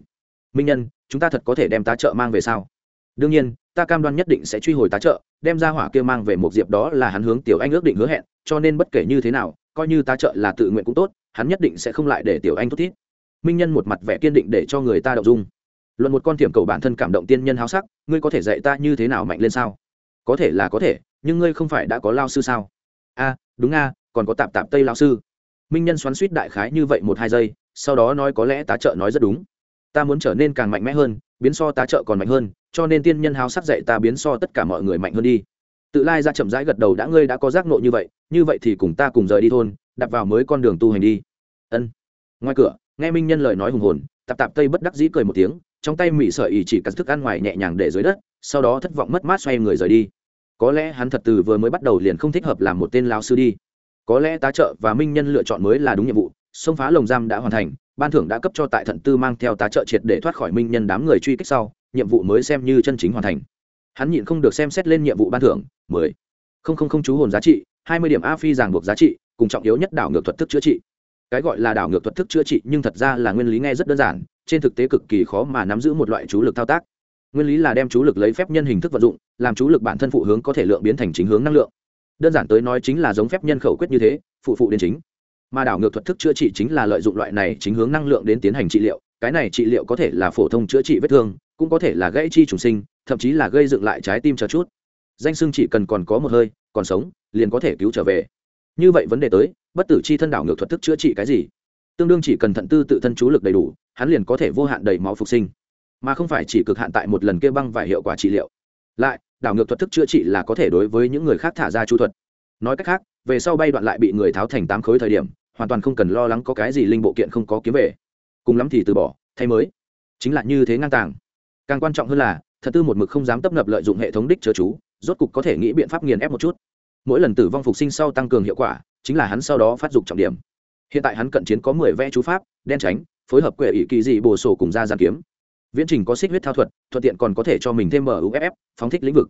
Minh nhân, chúng ta thật có thể đem tá trợ mang về sao? Đương nhiên, ta cam đoan nhất định sẽ truy hồi tá trợ, đem ra hỏa kia mang về một diệp đó là hắn hướng tiểu anh ước định hứa hẹn, cho nên bất kể như thế nào, coi như tá trợ là tự nguyện cũng tốt, hắn nhất định sẽ không lại để tiểu anh thút thiết minh nhân một mặt vẻ kiên định để cho người ta động dung. Luận một con thiểm cầu bản thân cảm động tiên nhân háo sắc, ngươi có thể dạy ta như thế nào mạnh lên sao? Có thể là có thể, nhưng ngươi không phải đã có lao sư sao? A, đúng a, còn có tạp tạp tây lao sư. Minh nhân xoắn suýt đại khái như vậy một hai giây, sau đó nói có lẽ tá trợ nói rất đúng. Ta muốn trở nên càng mạnh mẽ hơn, biến so tá trợ còn mạnh hơn, cho nên tiên nhân háo sắc dạy ta biến so tất cả mọi người mạnh hơn đi. Tự lai ra chậm rãi gật đầu, đã ngươi đã có giác nộ như vậy như vậy thì cùng ta cùng rời đi thôn đặt vào mới con đường tu hành đi. Ân. Ngoài cửa nghe minh nhân lời nói hùng hồn, tạp tạp tây bất đắc dĩ cười một tiếng, trong tay mị sợi ý chỉ cắt thức ăn ngoài nhẹ nhàng để dưới đất, sau đó thất vọng mất mát xoay người rời đi. Có lẽ hắn thật từ vừa mới bắt đầu liền không thích hợp làm một tên lao sư đi. Có lẽ tá trợ và minh nhân lựa chọn mới là đúng nhiệm vụ xông phá lồng giam đã hoàn thành, ban thưởng đã cấp cho tại thận tư mang theo tá trợ triệt để thoát khỏi minh nhân đám người truy kích sau, nhiệm vụ mới xem như chân chính hoàn thành. Hắn nhịn không được xem xét lên nhiệm vụ ban thưởng, mười. Không không không chú hồn giá trị, hai mươi điểm a phi ràng buộc giá trị, cùng trọng yếu nhất đảo ngược thuật thức chữa trị cái gọi là đảo ngược thuật thức chữa trị, nhưng thật ra là nguyên lý nghe rất đơn giản, trên thực tế cực kỳ khó mà nắm giữ một loại chú lực thao tác. Nguyên lý là đem chú lực lấy phép nhân hình thức vận dụng, làm chú lực bản thân phụ hướng có thể lượng biến thành chính hướng năng lượng. Đơn giản tới nói chính là giống phép nhân khẩu quyết như thế, phụ phụ đến chính. Mà đảo ngược thuật thức chữa trị chính là lợi dụng loại này chính hướng năng lượng đến tiến hành trị liệu, cái này trị liệu có thể là phổ thông chữa trị vết thương, cũng có thể là gãy chi trùng sinh, thậm chí là gây dựng lại trái tim cho chút. Danh xưng chỉ cần còn có một hơi, còn sống, liền có thể cứu trở về. Như vậy vấn đề tới bất tử chi thân đảo ngược thuật thức chữa trị cái gì? Tương đương chỉ cần thận tư tự thân chú lực đầy đủ, hắn liền có thể vô hạn đầy máu phục sinh. Mà không phải chỉ cực hạn tại một lần kia băng vài hiệu quả trị liệu. Lại, đảo ngược thuật thức chữa trị là có thể đối với những người khác thả ra chú thuật. Nói cách khác, về sau bay đoạn lại bị người tháo thành tám khối thời điểm, hoàn toàn không cần lo lắng có cái gì linh bộ kiện không có kiếm về. Cùng lắm thì từ bỏ, thay mới. Chính là như thế ngang tàng. Càng quan trọng hơn là, thật tư một mực không dám tấp nập lợi dụng hệ thống đích chớ chú, rốt cục có thể nghĩ biện pháp nghiền ép một chút mỗi lần tử vong phục sinh sau tăng cường hiệu quả, chính là hắn sau đó phát dục trọng điểm. Hiện tại hắn cận chiến có mười vẽ chú pháp, đen tránh, phối hợp quệ ỷ kỳ dị bồ sổ cùng ra giàn kiếm. Viễn trình có xích huyết thao thuật, thuận tiện còn có thể cho mình thêm muff phóng thích lĩnh vực.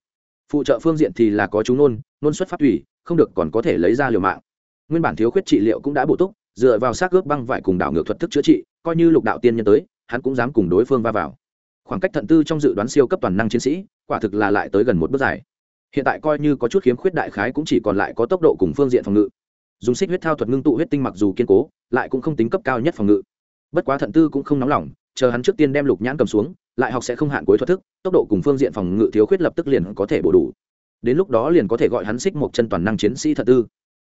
Phụ trợ phương diện thì là có chú nôn nôn xuất phát thủy, không được còn có thể lấy ra liều mạng. Nguyên bản thiếu khuyết trị liệu cũng đã bổ túc, dựa vào xác ướp băng vải cùng đảo ngược thuật thức chữa trị, coi như lục đạo tiên nhân tới, hắn cũng dám cùng đối phương va vào. Khoảng cách thận tư trong dự đoán siêu cấp toàn năng chiến sĩ, quả thực là lại tới gần một bước dài hiện tại coi như có chút khiếm khuyết đại khái cũng chỉ còn lại có tốc độ cùng phương diện phòng ngự. Dùng xích huyết thao thuật ngưng tụ huyết tinh mặc dù kiên cố, lại cũng không tính cấp cao nhất phòng ngự. Bất quá thận tư cũng không nóng lòng, chờ hắn trước tiên đem lục nhãn cầm xuống, lại học sẽ không hạn cuối thuật thức, tốc độ cùng phương diện phòng ngự thiếu khuyết lập tức liền có thể bổ đủ. Đến lúc đó liền có thể gọi hắn xích một chân toàn năng chiến sĩ thận tư.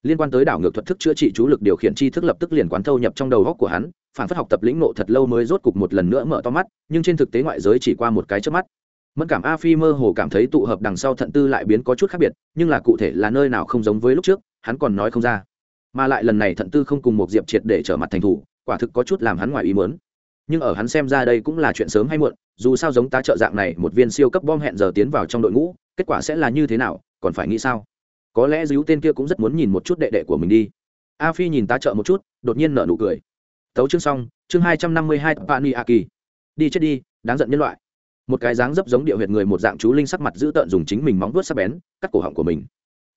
Liên quan tới đảo ngược thuật thức chữa trị chú lực điều khiển chi thức lập tức liền quán thâu nhập trong đầu góc của hắn, phản phất học tập lĩnh nộ thật lâu mới rốt cục một lần nữa mở to mắt, nhưng trên thực tế ngoại giới chỉ qua một cái trước mắt mẫn cảm a phi mơ hồ cảm thấy tụ hợp đằng sau thận tư lại biến có chút khác biệt, nhưng là cụ thể là nơi nào không giống với lúc trước, hắn còn nói không ra. Mà lại lần này thận tư không cùng một diệp triệt để trở mặt thành thủ, quả thực có chút làm hắn ngoài ý mớn nhưng ở hắn xem ra đây cũng là chuyện sớm hay muộn, dù sao giống tá trợ dạng này, một viên siêu cấp bom hẹn giờ tiến vào trong đội ngũ, kết quả sẽ là như thế nào, còn phải nghĩ sao? Có lẽ díu tên kia cũng rất muốn nhìn một chút đệ đệ của mình đi. A phi nhìn tá trợ một chút, đột nhiên nở nụ cười. Tấu chương xong, chương hai trăm năm mươi hai pani a kỳ đi chết đi, đáng giận nhân loại một cái dáng dấp giống địa huyệt người một dạng chú linh sắc mặt giữ tợn dùng chính mình móng vuốt sắc bén, cắt cổ họng của mình.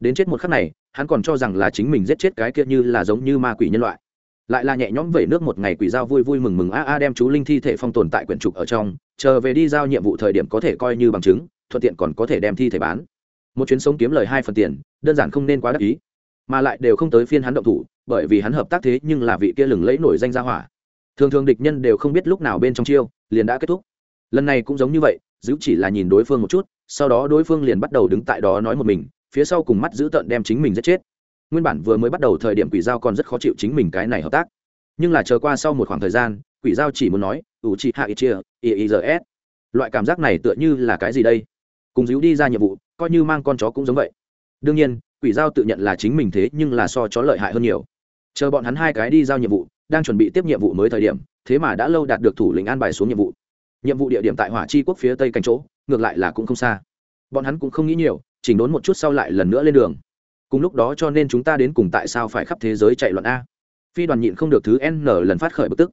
Đến chết một khắc này, hắn còn cho rằng là chính mình giết chết cái kia như là giống như ma quỷ nhân loại. Lại là nhẹ nhõm vẩy nước một ngày quỷ giao vui vui mừng mừng a a đem chú linh thi thể phong tồn tại quyển trục ở trong, chờ về đi giao nhiệm vụ thời điểm có thể coi như bằng chứng, thuận tiện còn có thể đem thi thể bán. Một chuyến sống kiếm lời hai phần tiền, đơn giản không nên quá đắc ý. Mà lại đều không tới phiên hắn động thủ, bởi vì hắn hợp tác thế nhưng là vị kia lừng lẫy nổi danh gia hỏa. Thường thường địch nhân đều không biết lúc nào bên trong chiêu, liền đã kết thúc lần này cũng giống như vậy, giữ chỉ là nhìn đối phương một chút, sau đó đối phương liền bắt đầu đứng tại đó nói một mình, phía sau cùng mắt giữ tợn đem chính mình giết chết. Nguyên bản vừa mới bắt đầu thời điểm quỷ giao còn rất khó chịu chính mình cái này hợp tác. Nhưng là chờ qua sau một khoảng thời gian, quỷ giao chỉ muốn nói, ủ chị hạ ít chia iis loại cảm giác này tựa như là cái gì đây? Cùng díu đi ra nhiệm vụ, coi như mang con chó cũng giống vậy. Đương nhiên, quỷ giao tự nhận là chính mình thế nhưng là so chó lợi hại hơn nhiều. Chờ bọn hắn hai cái đi giao nhiệm vụ, đang chuẩn bị tiếp nhiệm vụ mới thời điểm, thế mà đã lâu đạt được thủ lĩnh an bài xuống nhiệm vụ nhiệm vụ địa điểm tại hỏa chi quốc phía tây cánh chỗ, ngược lại là cũng không xa. Bọn hắn cũng không nghĩ nhiều, chỉnh đốn một chút sau lại lần nữa lên đường. Cùng lúc đó cho nên chúng ta đến cùng tại sao phải khắp thế giới chạy loạn a. Phi đoàn nhịn không được thứ n lần phát khởi bực tức.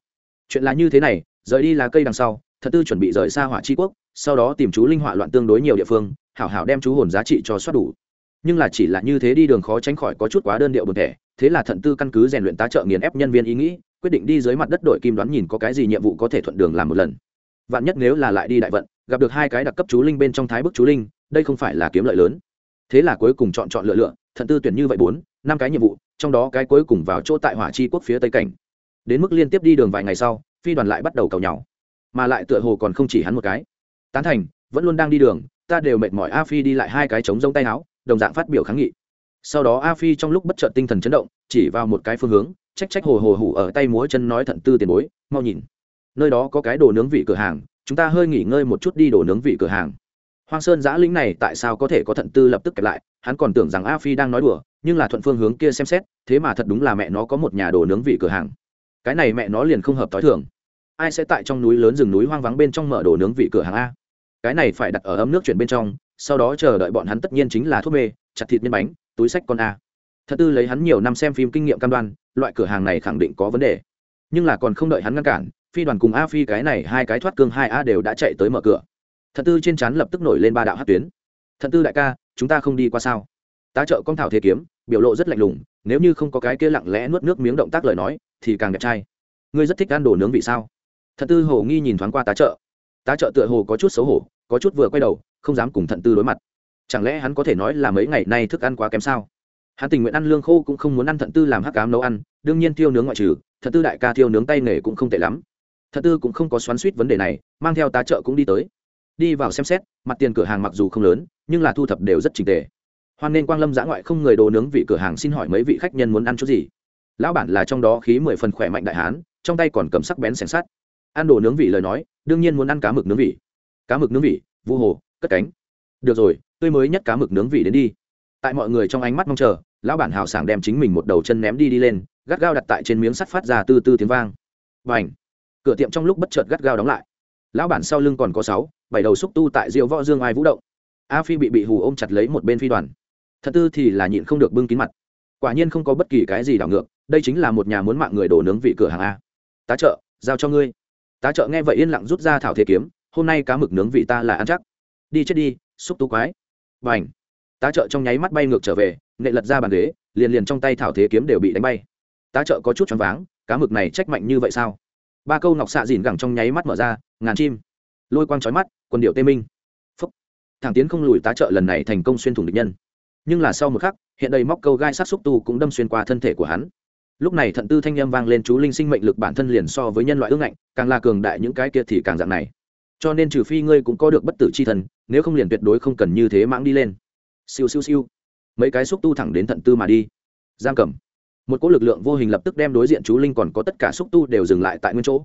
Chuyện là như thế này, rời đi là cây đằng sau, thật tư chuẩn bị rời xa hỏa chi quốc, sau đó tìm chú linh hỏa loạn tương đối nhiều địa phương, hảo hảo đem chú hồn giá trị cho soát đủ. Nhưng là chỉ là như thế đi đường khó tránh khỏi có chút quá đơn điệu bực thể thế là thận tư căn cứ rèn luyện tá trợ nghiền ép nhân viên ý nghĩ, quyết định đi dưới mặt đất đội kim đoán nhìn có cái gì nhiệm vụ có thể thuận đường làm một lần vạn nhất nếu là lại đi đại vận, gặp được hai cái đặc cấp chú linh bên trong thái bức chú linh, đây không phải là kiếm lợi lớn. Thế là cuối cùng chọn chọn lựa lựa, thận tư tuyển như vậy bốn, năm cái nhiệm vụ, trong đó cái cuối cùng vào chỗ tại hỏa chi quốc phía tây cảnh. Đến mức liên tiếp đi đường vài ngày sau, phi đoàn lại bắt đầu cầu nhau. Mà lại tựa hồ còn không chỉ hắn một cái. Tán thành, vẫn luôn đang đi đường, ta đều mệt mỏi a phi đi lại hai cái trống rông tay áo, đồng dạng phát biểu kháng nghị. Sau đó a phi trong lúc bất chợt tinh thần chấn động, chỉ vào một cái phương hướng, trách trách hồ hồ hủ ở tay múa chân nói thận tư tiền bối, mau nhìn nơi đó có cái đồ nướng vị cửa hàng, chúng ta hơi nghỉ ngơi một chút đi đồ nướng vị cửa hàng. Hoang sơn giã lĩnh này tại sao có thể có thận tư lập tức kẹp lại, hắn còn tưởng rằng a phi đang nói đùa, nhưng là thuận phương hướng kia xem xét, thế mà thật đúng là mẹ nó có một nhà đồ nướng vị cửa hàng. Cái này mẹ nó liền không hợp t h i thường. Ai sẽ tại trong núi lớn rừng núi hoang vắng bên trong mở đồ nướng vị cửa hàng a? Cái này phải đặt ở ấm nước chuyển bên trong, sau đó chờ đợi bọn hắn tất nhiên chính là thuốc mê, chặt thịt nhân bánh, túi sách con a. Thật tư lấy hắn nhiều năm xem phim kinh nghiệm cam đoan, loại cửa hàng này khẳng định có vấn đề. Nhưng là còn không đợi hắn ngăn cản phi đoàn cùng a phi cái này hai cái thoát cương hai a đều đã chạy tới mở cửa. Thật tư trên chắn lập tức nổi lên ba đạo hát tuyến. Thật tư đại ca, chúng ta không đi qua sao? Tá trợ con thảo thế kiếm, biểu lộ rất lạnh lùng, nếu như không có cái kia lặng lẽ nuốt nước miếng động tác lời nói, thì càng đẹp trai. Ngươi rất thích ăn đồ nướng vị sao? Thật tư hồ nghi nhìn thoáng qua tá trợ. Tá trợ tựa hồ có chút xấu hổ, có chút vừa quay đầu, không dám cùng thận tư đối mặt. Chẳng lẽ hắn có thể nói là mấy ngày nay thức ăn quá kém sao? Hắn tình nguyện ăn lương khô cũng không muốn ăn thận tư làm hắc cám nấu ăn, đương nhiên thiêu nướng ngoại trừ, thận tư đại ca thiêu nướng tay nghề cũng không tệ lắm thật tư cũng không có xoắn suýt vấn đề này, mang theo tá trợ cũng đi tới. Đi vào xem xét, mặt tiền cửa hàng mặc dù không lớn, nhưng là thu thập đều rất trình tề. Hoan nên quang lâm giã ngoại không người đồ nướng vị cửa hàng xin hỏi mấy vị khách nhân muốn ăn chút gì. Lão bản là trong đó khí mười phần khỏe mạnh đại hán, trong tay còn cầm sắc bén xẻng sắt. Ăn đồ nướng vị lời nói, đương nhiên muốn ăn cá mực nướng vị. Cá mực nướng vị, vu hồ, cất cánh. Được rồi tươi mới nhất cá mực nướng vị đến đi. Tại mọi người trong ánh mắt mong chờ, lão bản hào sảng đem chính mình một đầu chân ném đi đi lên, gắt gao đặt tại trên miếng sắt phát ra tư tư tiếng vang. Và ảnh cửa tiệm trong lúc bất chợt gắt gao đóng lại. Lão bản sau lưng còn có sáu, bảy đầu xúc tu tại diệu võ dương ai vũ động. A phi bị bị hù ôm chặt lấy một bên phi đoàn. Thật tư thì là nhịn không được bưng kín mặt. Quả nhiên không có bất kỳ cái gì đảo ngược, đây chính là một nhà muốn mạng người đổ nướng vị cửa hàng a. Tá trợ, giao cho ngươi. Tá trợ nghe vậy yên lặng rút ra thảo thế kiếm, hôm nay cá mực nướng vị ta là ăn chắc. Đi chết đi, xúc tú quái. B à n h tá trợ trong nháy mắt bay ngược trở về nệ lật ra bàn ghế, liền liền trong tay thảo thế kiếm đều bị đánh bay. Tá trợ có chút choáng váng, cá mực này trách mạnh như vậy sao? Ba câu ngọc xạ dìn gẳng trong nháy mắt mở ra, ngàn chim, lôi quang trói mắt, quần điệu tê minh. Phúc. Thẳng tiến không lùi tá trợ lần này thành công xuyên thủng địch nhân. Nhưng là sau một khắc, hiện đây móc câu gai sát xúc tu cũng đâm xuyên qua thân thể của hắn. Lúc này thận tư thanh â m vang lên chú linh sinh mệnh lực bản thân liền so với nhân loại ương ngạnh, càng là cường đại những cái kia thì càng dạng này. Cho nên trừ phi ngươi cũng có được bất tử c h i thần, nếu không liền tuyệt đối không cần như thế mãng đi lên. Siêu siêu siêu. Mấy cái xúc tu thẳng đến thận tư mà đi. Giam cầm một cỗ lực lượng vô hình lập tức đem đối diện chú linh còn có tất cả xúc tu đều dừng lại tại nguyên chỗ.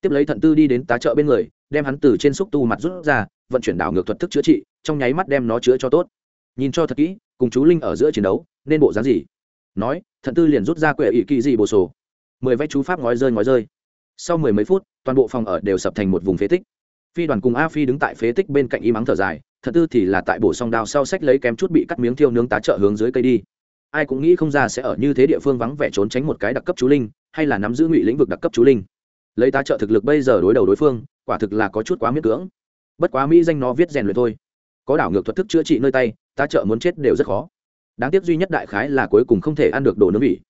Tiếp lấy thận tư đi đến tá trợ bên người, đem hắn từ trên xúc tu mặt rút ra, vận chuyển đảo ngược thuật thức chữa trị, trong nháy mắt đem nó chữa cho tốt. Nhìn cho thật kỹ, cùng chú linh ở giữa chiến đấu, nên bộ dáng gì? Nói, thận tư liền rút ra quệ ỵ kỳ dị bồ sổ. Mười vách chú pháp ngói rơi ngói rơi. Sau mười mấy phút, toàn bộ phòng ở đều sập thành một vùng phế tích. Phi đoàn cùng a phi đứng tại phế tích bên cạnh y mắng thở dài, thận tư thì là tại bổ song đao sau sách lấy kém chút bị cắt miếng thiêu nướng tá trợ hướng dưới cây đi ai cũng nghĩ không ra sẽ ở như thế địa phương vắng vẻ trốn tránh một cái đặc cấp chú linh, hay là nắm giữ ngụy lĩnh vực đặc cấp chú linh. Lấy tá trợ thực lực bây giờ đối đầu đối phương, quả thực là có chút quá miễn cưỡng. Bất quá mỹ danh nó viết rèn luyện thôi. Có đảo ngược thuật thức chữa trị nơi tay, tá trợ muốn chết đều rất khó. Đáng tiếc duy nhất đại khái là cuối cùng không thể ăn được đồ nướng vị.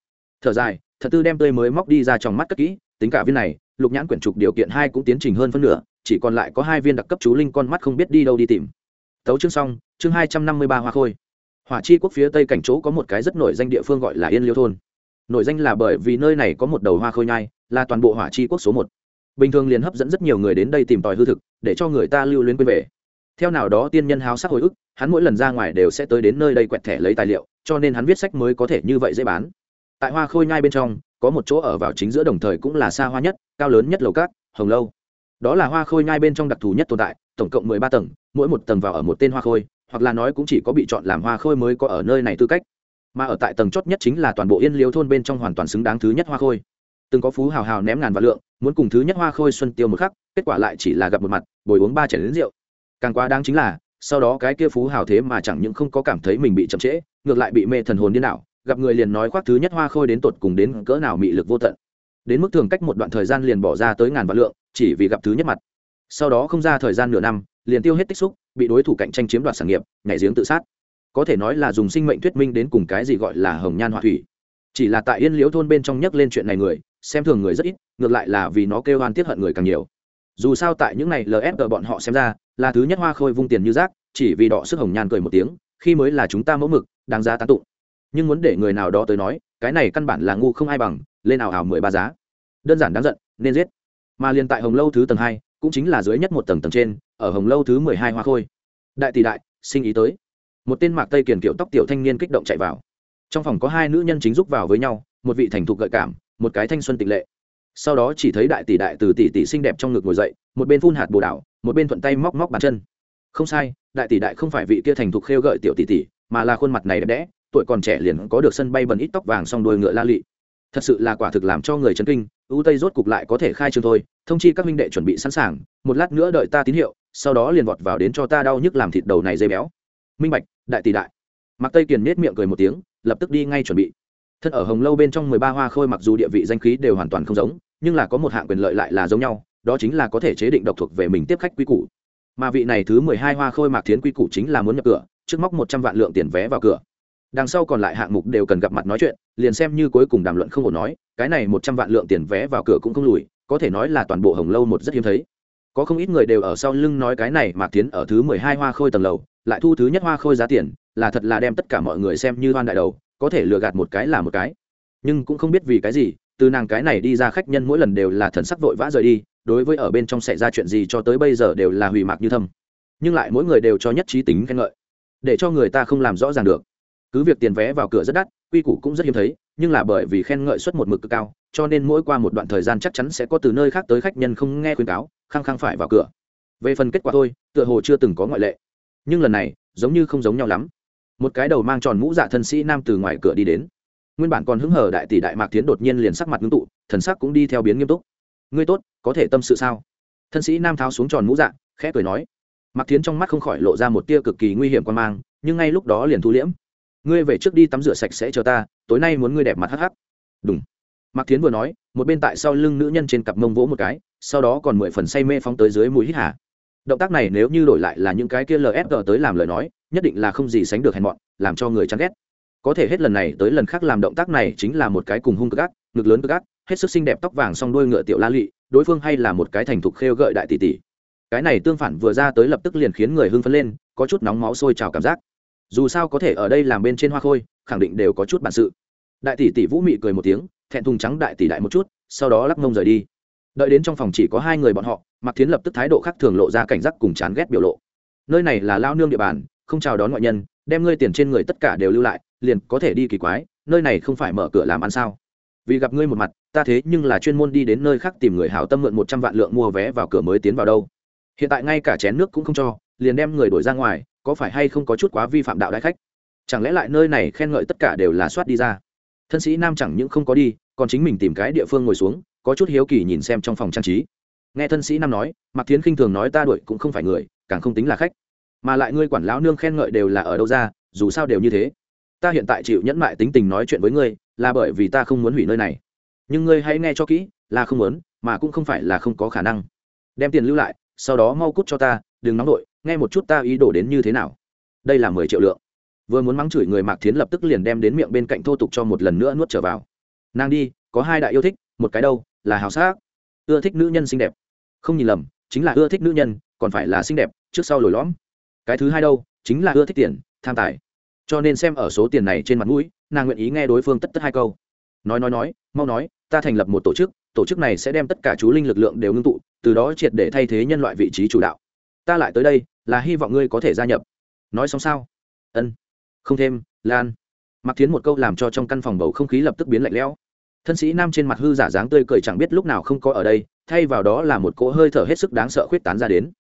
Thở dài, thật tư đem tươi mới móc đi ra trong mắt cất kỹ, tính cả viên này, lục nhãn quyển trục điều kiện hai cũng tiến trình hơn phân nửa, chỉ còn lại có hai viên đặc cấp chú linh con mắt không biết đi đâu đi tìm. Tấu chương xong, chương hai trăm năm mươi ba hoa khôi hỏa chi quốc phía tây cảnh chỗ có một cái rất nổi danh địa phương gọi là yên liêu thôn. Nổi danh là bởi vì nơi này có một đầu hoa khôi nhai, là toàn bộ hỏa chi quốc số một. Bình thường liền hấp dẫn rất nhiều người đến đây tìm tòi hư thực, để cho người ta lưu luyến quên về. Theo nào đó tiên nhân háo sắc hồi ức, hắn mỗi lần ra ngoài đều sẽ tới đến nơi đây quẹt thẻ lấy tài liệu, cho nên hắn viết sách mới có thể như vậy dễ bán. Tại hoa khôi nhai bên trong, có một chỗ ở vào chính giữa đồng thời cũng là xa hoa nhất, cao lớn nhất lầu cát, hồng lâu. Đó là hoa khôi nhai bên trong đặc thù nhất tồn tại, tổng cộng mười ba tầng, mỗi một tầng vào ở một tên hoa khôi hoặc là nói cũng chỉ có bị chọn làm hoa khôi mới có ở nơi này tư cách. Mà ở tại tầng chót nhất chính là toàn bộ yên liếu thôn bên trong hoàn toàn xứng đáng thứ nhất hoa khôi. Từng có phú hào hào ném ngàn vạn lượng, muốn cùng thứ nhất hoa khôi xuân tiêu một khắc, kết quả lại chỉ là gặp một mặt, bồi uống ba chén đến rượu. Càng quá đáng chính là, sau đó cái kia phú hào thế mà chẳng những không có cảm thấy mình bị chậm trễ, ngược lại bị mê thần hồn điên đảo, gặp người liền nói khoác thứ nhất hoa khôi đến tột cùng đến cỡ nào mị lực vô tận. Đến mức thường cách một đoạn thời gian liền bỏ ra tới ngàn vạn lượng, chỉ vì gặp thứ nhất mặt sau đó không ra thời gian nửa năm, liền tiêu hết tích xúc, bị đối thủ cạnh tranh chiếm đoạt sản nghiệp, nhảy giếng tự sát. Có thể nói là dùng sinh mệnh thuyết minh đến cùng cái gì gọi là hồng nhan họa thủy. Chỉ là tại yên liễu thôn bên trong nhắc lên chuyện này người, xem thường người rất ít, ngược lại là vì nó kêu oan tiết hận người càng nhiều. Dù sao tại những này lfg bọn họ xem ra, là thứ nhất hoa khôi vung tiền như rác, chỉ vì đọ sức hồng nhan cười một tiếng, khi mới là chúng ta mẫu mực, đáng giá tán tụng. Nhưng muốn để người nào đó tới nói, cái này căn bản là ngu không ai bằng, lên ảo ảo mười ba giá. Đơn giản đáng giận, nên giết. Mà liền tại hồng lâu thứ tầng hai cũng chính là dưới nhất một tầng tầng trên, ở hồng lâu thứ mười hai hoa khôi. Đại tỷ đại sinh ý tới. Một tên mạc tây kiền kiểu tóc tiểu thanh niên kích động chạy vào. Trong phòng có hai nữ nhân chính giúp vào với nhau, một vị thành thục gợi cảm, một cái thanh xuân tịch lệ. Sau đó chỉ thấy đại tỷ đại từ tỷ tỷ xinh đẹp trong ngực ngồi dậy, một bên phun hạt bồ đảo một bên thuận tay móc móc bàn chân. Không sai, đại tỷ đại không phải vị kia thành thục khêu gợi tiểu tỷ tỷ, mà là khuôn mặt này đẹp đẽ, tuổi còn trẻ liền có được sân bay bần ít tóc vàng song đuôi ngựa la lị. Thật sự là quả thực làm cho người chấn kinh ưu tây rốt cục lại có thể khai trương thôi, thông chi các huynh đệ chuẩn bị sẵn sàng, một lát nữa đợi ta tín hiệu, sau đó liền vọt vào đến cho ta đau nhức làm thịt đầu này dây béo. Minh bạch, đại tỷ đại. Mặc tây kiền nết miệng cười một tiếng, lập tức đi ngay chuẩn bị. Thân ở hồng lâu bên trong mười ba hoa khôi mặc dù địa vị danh khí đều hoàn toàn không giống, nhưng là có một hạng quyền lợi lại là giống nhau, đó chính là có thể chế định độc thuộc về mình tiếp khách quy củ. Mà vị này thứ mười hai hoa khôi mạc thiến quy củ chính là muốn nhập cửa, trước móc một trăm vạn lượng tiền vé vào cửa đằng sau còn lại hạng mục đều cần gặp mặt nói chuyện, liền xem như cuối cùng đàm luận không ổn nói, cái này một trăm vạn lượng tiền vé vào cửa cũng không lùi, có thể nói là toàn bộ hồng lâu một rất hiếm thấy. Có không ít người đều ở sau lưng nói cái này mạc tiến ở thứ mười hai hoa khôi tầng lầu, lại thu thứ nhất hoa khôi giá tiền, là thật là đem tất cả mọi người xem như hoan đại đầu, có thể lừa gạt một cái là một cái. Nhưng cũng không biết vì cái gì, từ nàng cái này đi ra khách nhân mỗi lần đều là thần sắc vội vã rời đi, đối với ở bên trong xảy ra chuyện gì cho tới bây giờ đều là hủy mạc như thâm. Nhưng lại mỗi người đều cho nhất trí tính khen ngợi, để cho người ta không làm rõ ràng được cứ việc tiền vé vào cửa rất đắt, quy củ cũng rất hiếm thấy, nhưng là bởi vì khen ngợi suất một mực cực cao, cho nên mỗi qua một đoạn thời gian chắc chắn sẽ có từ nơi khác tới khách nhân không nghe khuyên cáo, khăng khăng phải vào cửa. Về phần kết quả thôi, tựa hồ chưa từng có ngoại lệ. Nhưng lần này, giống như không giống nhau lắm. Một cái đầu mang tròn mũ dạ thân sĩ nam từ ngoài cửa đi đến. Nguyên bản còn hứng hở đại tỷ đại mạc tiến đột nhiên liền sắc mặt ngưng tụ, thần sắc cũng đi theo biến nghiêm túc. Ngươi tốt, có thể tâm sự sao? Thân sĩ nam tháo xuống tròn mũ dạ khẽ cười nói. Mạc tiến trong mắt không khỏi lộ ra một tia cực kỳ nguy hiểm quan mang, nhưng ngay lúc đó liền thu liễm ngươi về trước đi tắm rửa sạch sẽ cho ta, tối nay muốn ngươi đẹp mặt hắc hắc. Đúng mạc Thiến vừa nói, một bên tại sau lưng nữ nhân trên cặp mông vỗ một cái, sau đó còn mười phần say mê phóng tới dưới mũi hít hà. Động tác này nếu như đổi lại là những cái kia lfg tới làm lời nói, nhất định là không gì sánh được hèn mọn, làm cho người chán ghét. Có thể hết lần này tới lần khác làm động tác này chính là một cái cùng hung cực ác, ngực lớn cực ác, hết sức xinh đẹp tóc vàng song đuôi ngựa tiểu la lị, đối phương hay là một cái thành thục khêu gợi đại tỷ tỷ. Cái này tương phản vừa ra tới lập tức liền khiến người hưng phấn lên, có chút nóng máu sôi trào cảm giác dù sao có thể ở đây làm bên trên hoa khôi, khẳng định đều có chút bản sự. Đại tỷ tỷ vũ mị cười một tiếng, thẹn thùng trắng đại tỷ đại một chút, sau đó lắc mông rời đi. Đợi đến trong phòng chỉ có hai người bọn họ, mạc thiến lập tức thái độ khác thường lộ ra cảnh giác cùng chán ghét biểu lộ. Nơi này là lao nương địa bàn, không chào đón ngoại nhân, đem ngươi tiền trên người tất cả đều lưu lại, liền có thể đi kỳ quái, nơi này không phải mở cửa làm ăn sao? Vì gặp ngươi một mặt, ta thế nhưng là chuyên môn đi đến nơi khác tìm người hảo tâm mượn một trăm vạn lượng mua vé vào cửa mới tiến vào đâu. Hiện tại ngay cả chén nước cũng không cho, liền đem người đổi ra ngoài có phải hay không có chút quá vi phạm đạo đại khách? Chẳng lẽ lại nơi này khen ngợi tất cả đều là soát đi ra? Thân sĩ nam chẳng những không có đi, còn chính mình tìm cái địa phương ngồi xuống, có chút hiếu kỳ nhìn xem trong phòng trang trí. Nghe thân sĩ nam nói, mạc thiến khinh thường nói ta đuổi cũng không phải người, càng không tính là khách. Mà lại ngươi quản lão nương khen ngợi đều là ở đâu ra, dù sao đều như thế. Ta hiện tại chịu nhẫn mại tính tình nói chuyện với ngươi, là bởi vì ta không muốn hủy nơi này. Nhưng ngươi hãy nghe cho kỹ, là không muốn, mà cũng không phải là không có khả năng. Đem tiền lưu lại, sau đó mau cút cho ta đừng nóng đội nghe một chút ta ý đồ đến như thế nào. Đây là mười triệu lượng. Vừa muốn mắng chửi người mạc thiến lập tức liền đem đến miệng bên cạnh thô tục cho một lần nữa nuốt trở vào. Nàng đi, có hai đại yêu thích, một cái đâu, là hào sắc. Ưa thích nữ nhân xinh đẹp. Không nhìn lầm, chính là ưa thích nữ nhân, còn phải là xinh đẹp, trước sau lồi lõm. Cái thứ hai đâu, chính là ưa thích tiền, tham tài. Cho nên xem ở số tiền này trên mặt mũi, nàng nguyện ý nghe đối phương tất tất hai câu. Nói nói nói, mau nói, ta thành lập một tổ chức tổ chức này sẽ đem tất cả chú linh lực lượng đều ngưng tụ, từ đó triệt để thay thế nhân loại vị trí chủ đạo ta lại tới đây là hy vọng ngươi có thể gia nhập. Nói xong sao? Ân. Không thêm, lan. Mặc tiến một câu làm cho trong căn phòng bầu không khí lập tức biến lạnh lẽo. Thân sĩ nam trên mặt hư giả dáng tươi cười chẳng biết lúc nào không có ở đây, thay vào đó là một cỗ hơi thở hết sức đáng sợ khuyết tán ra đến.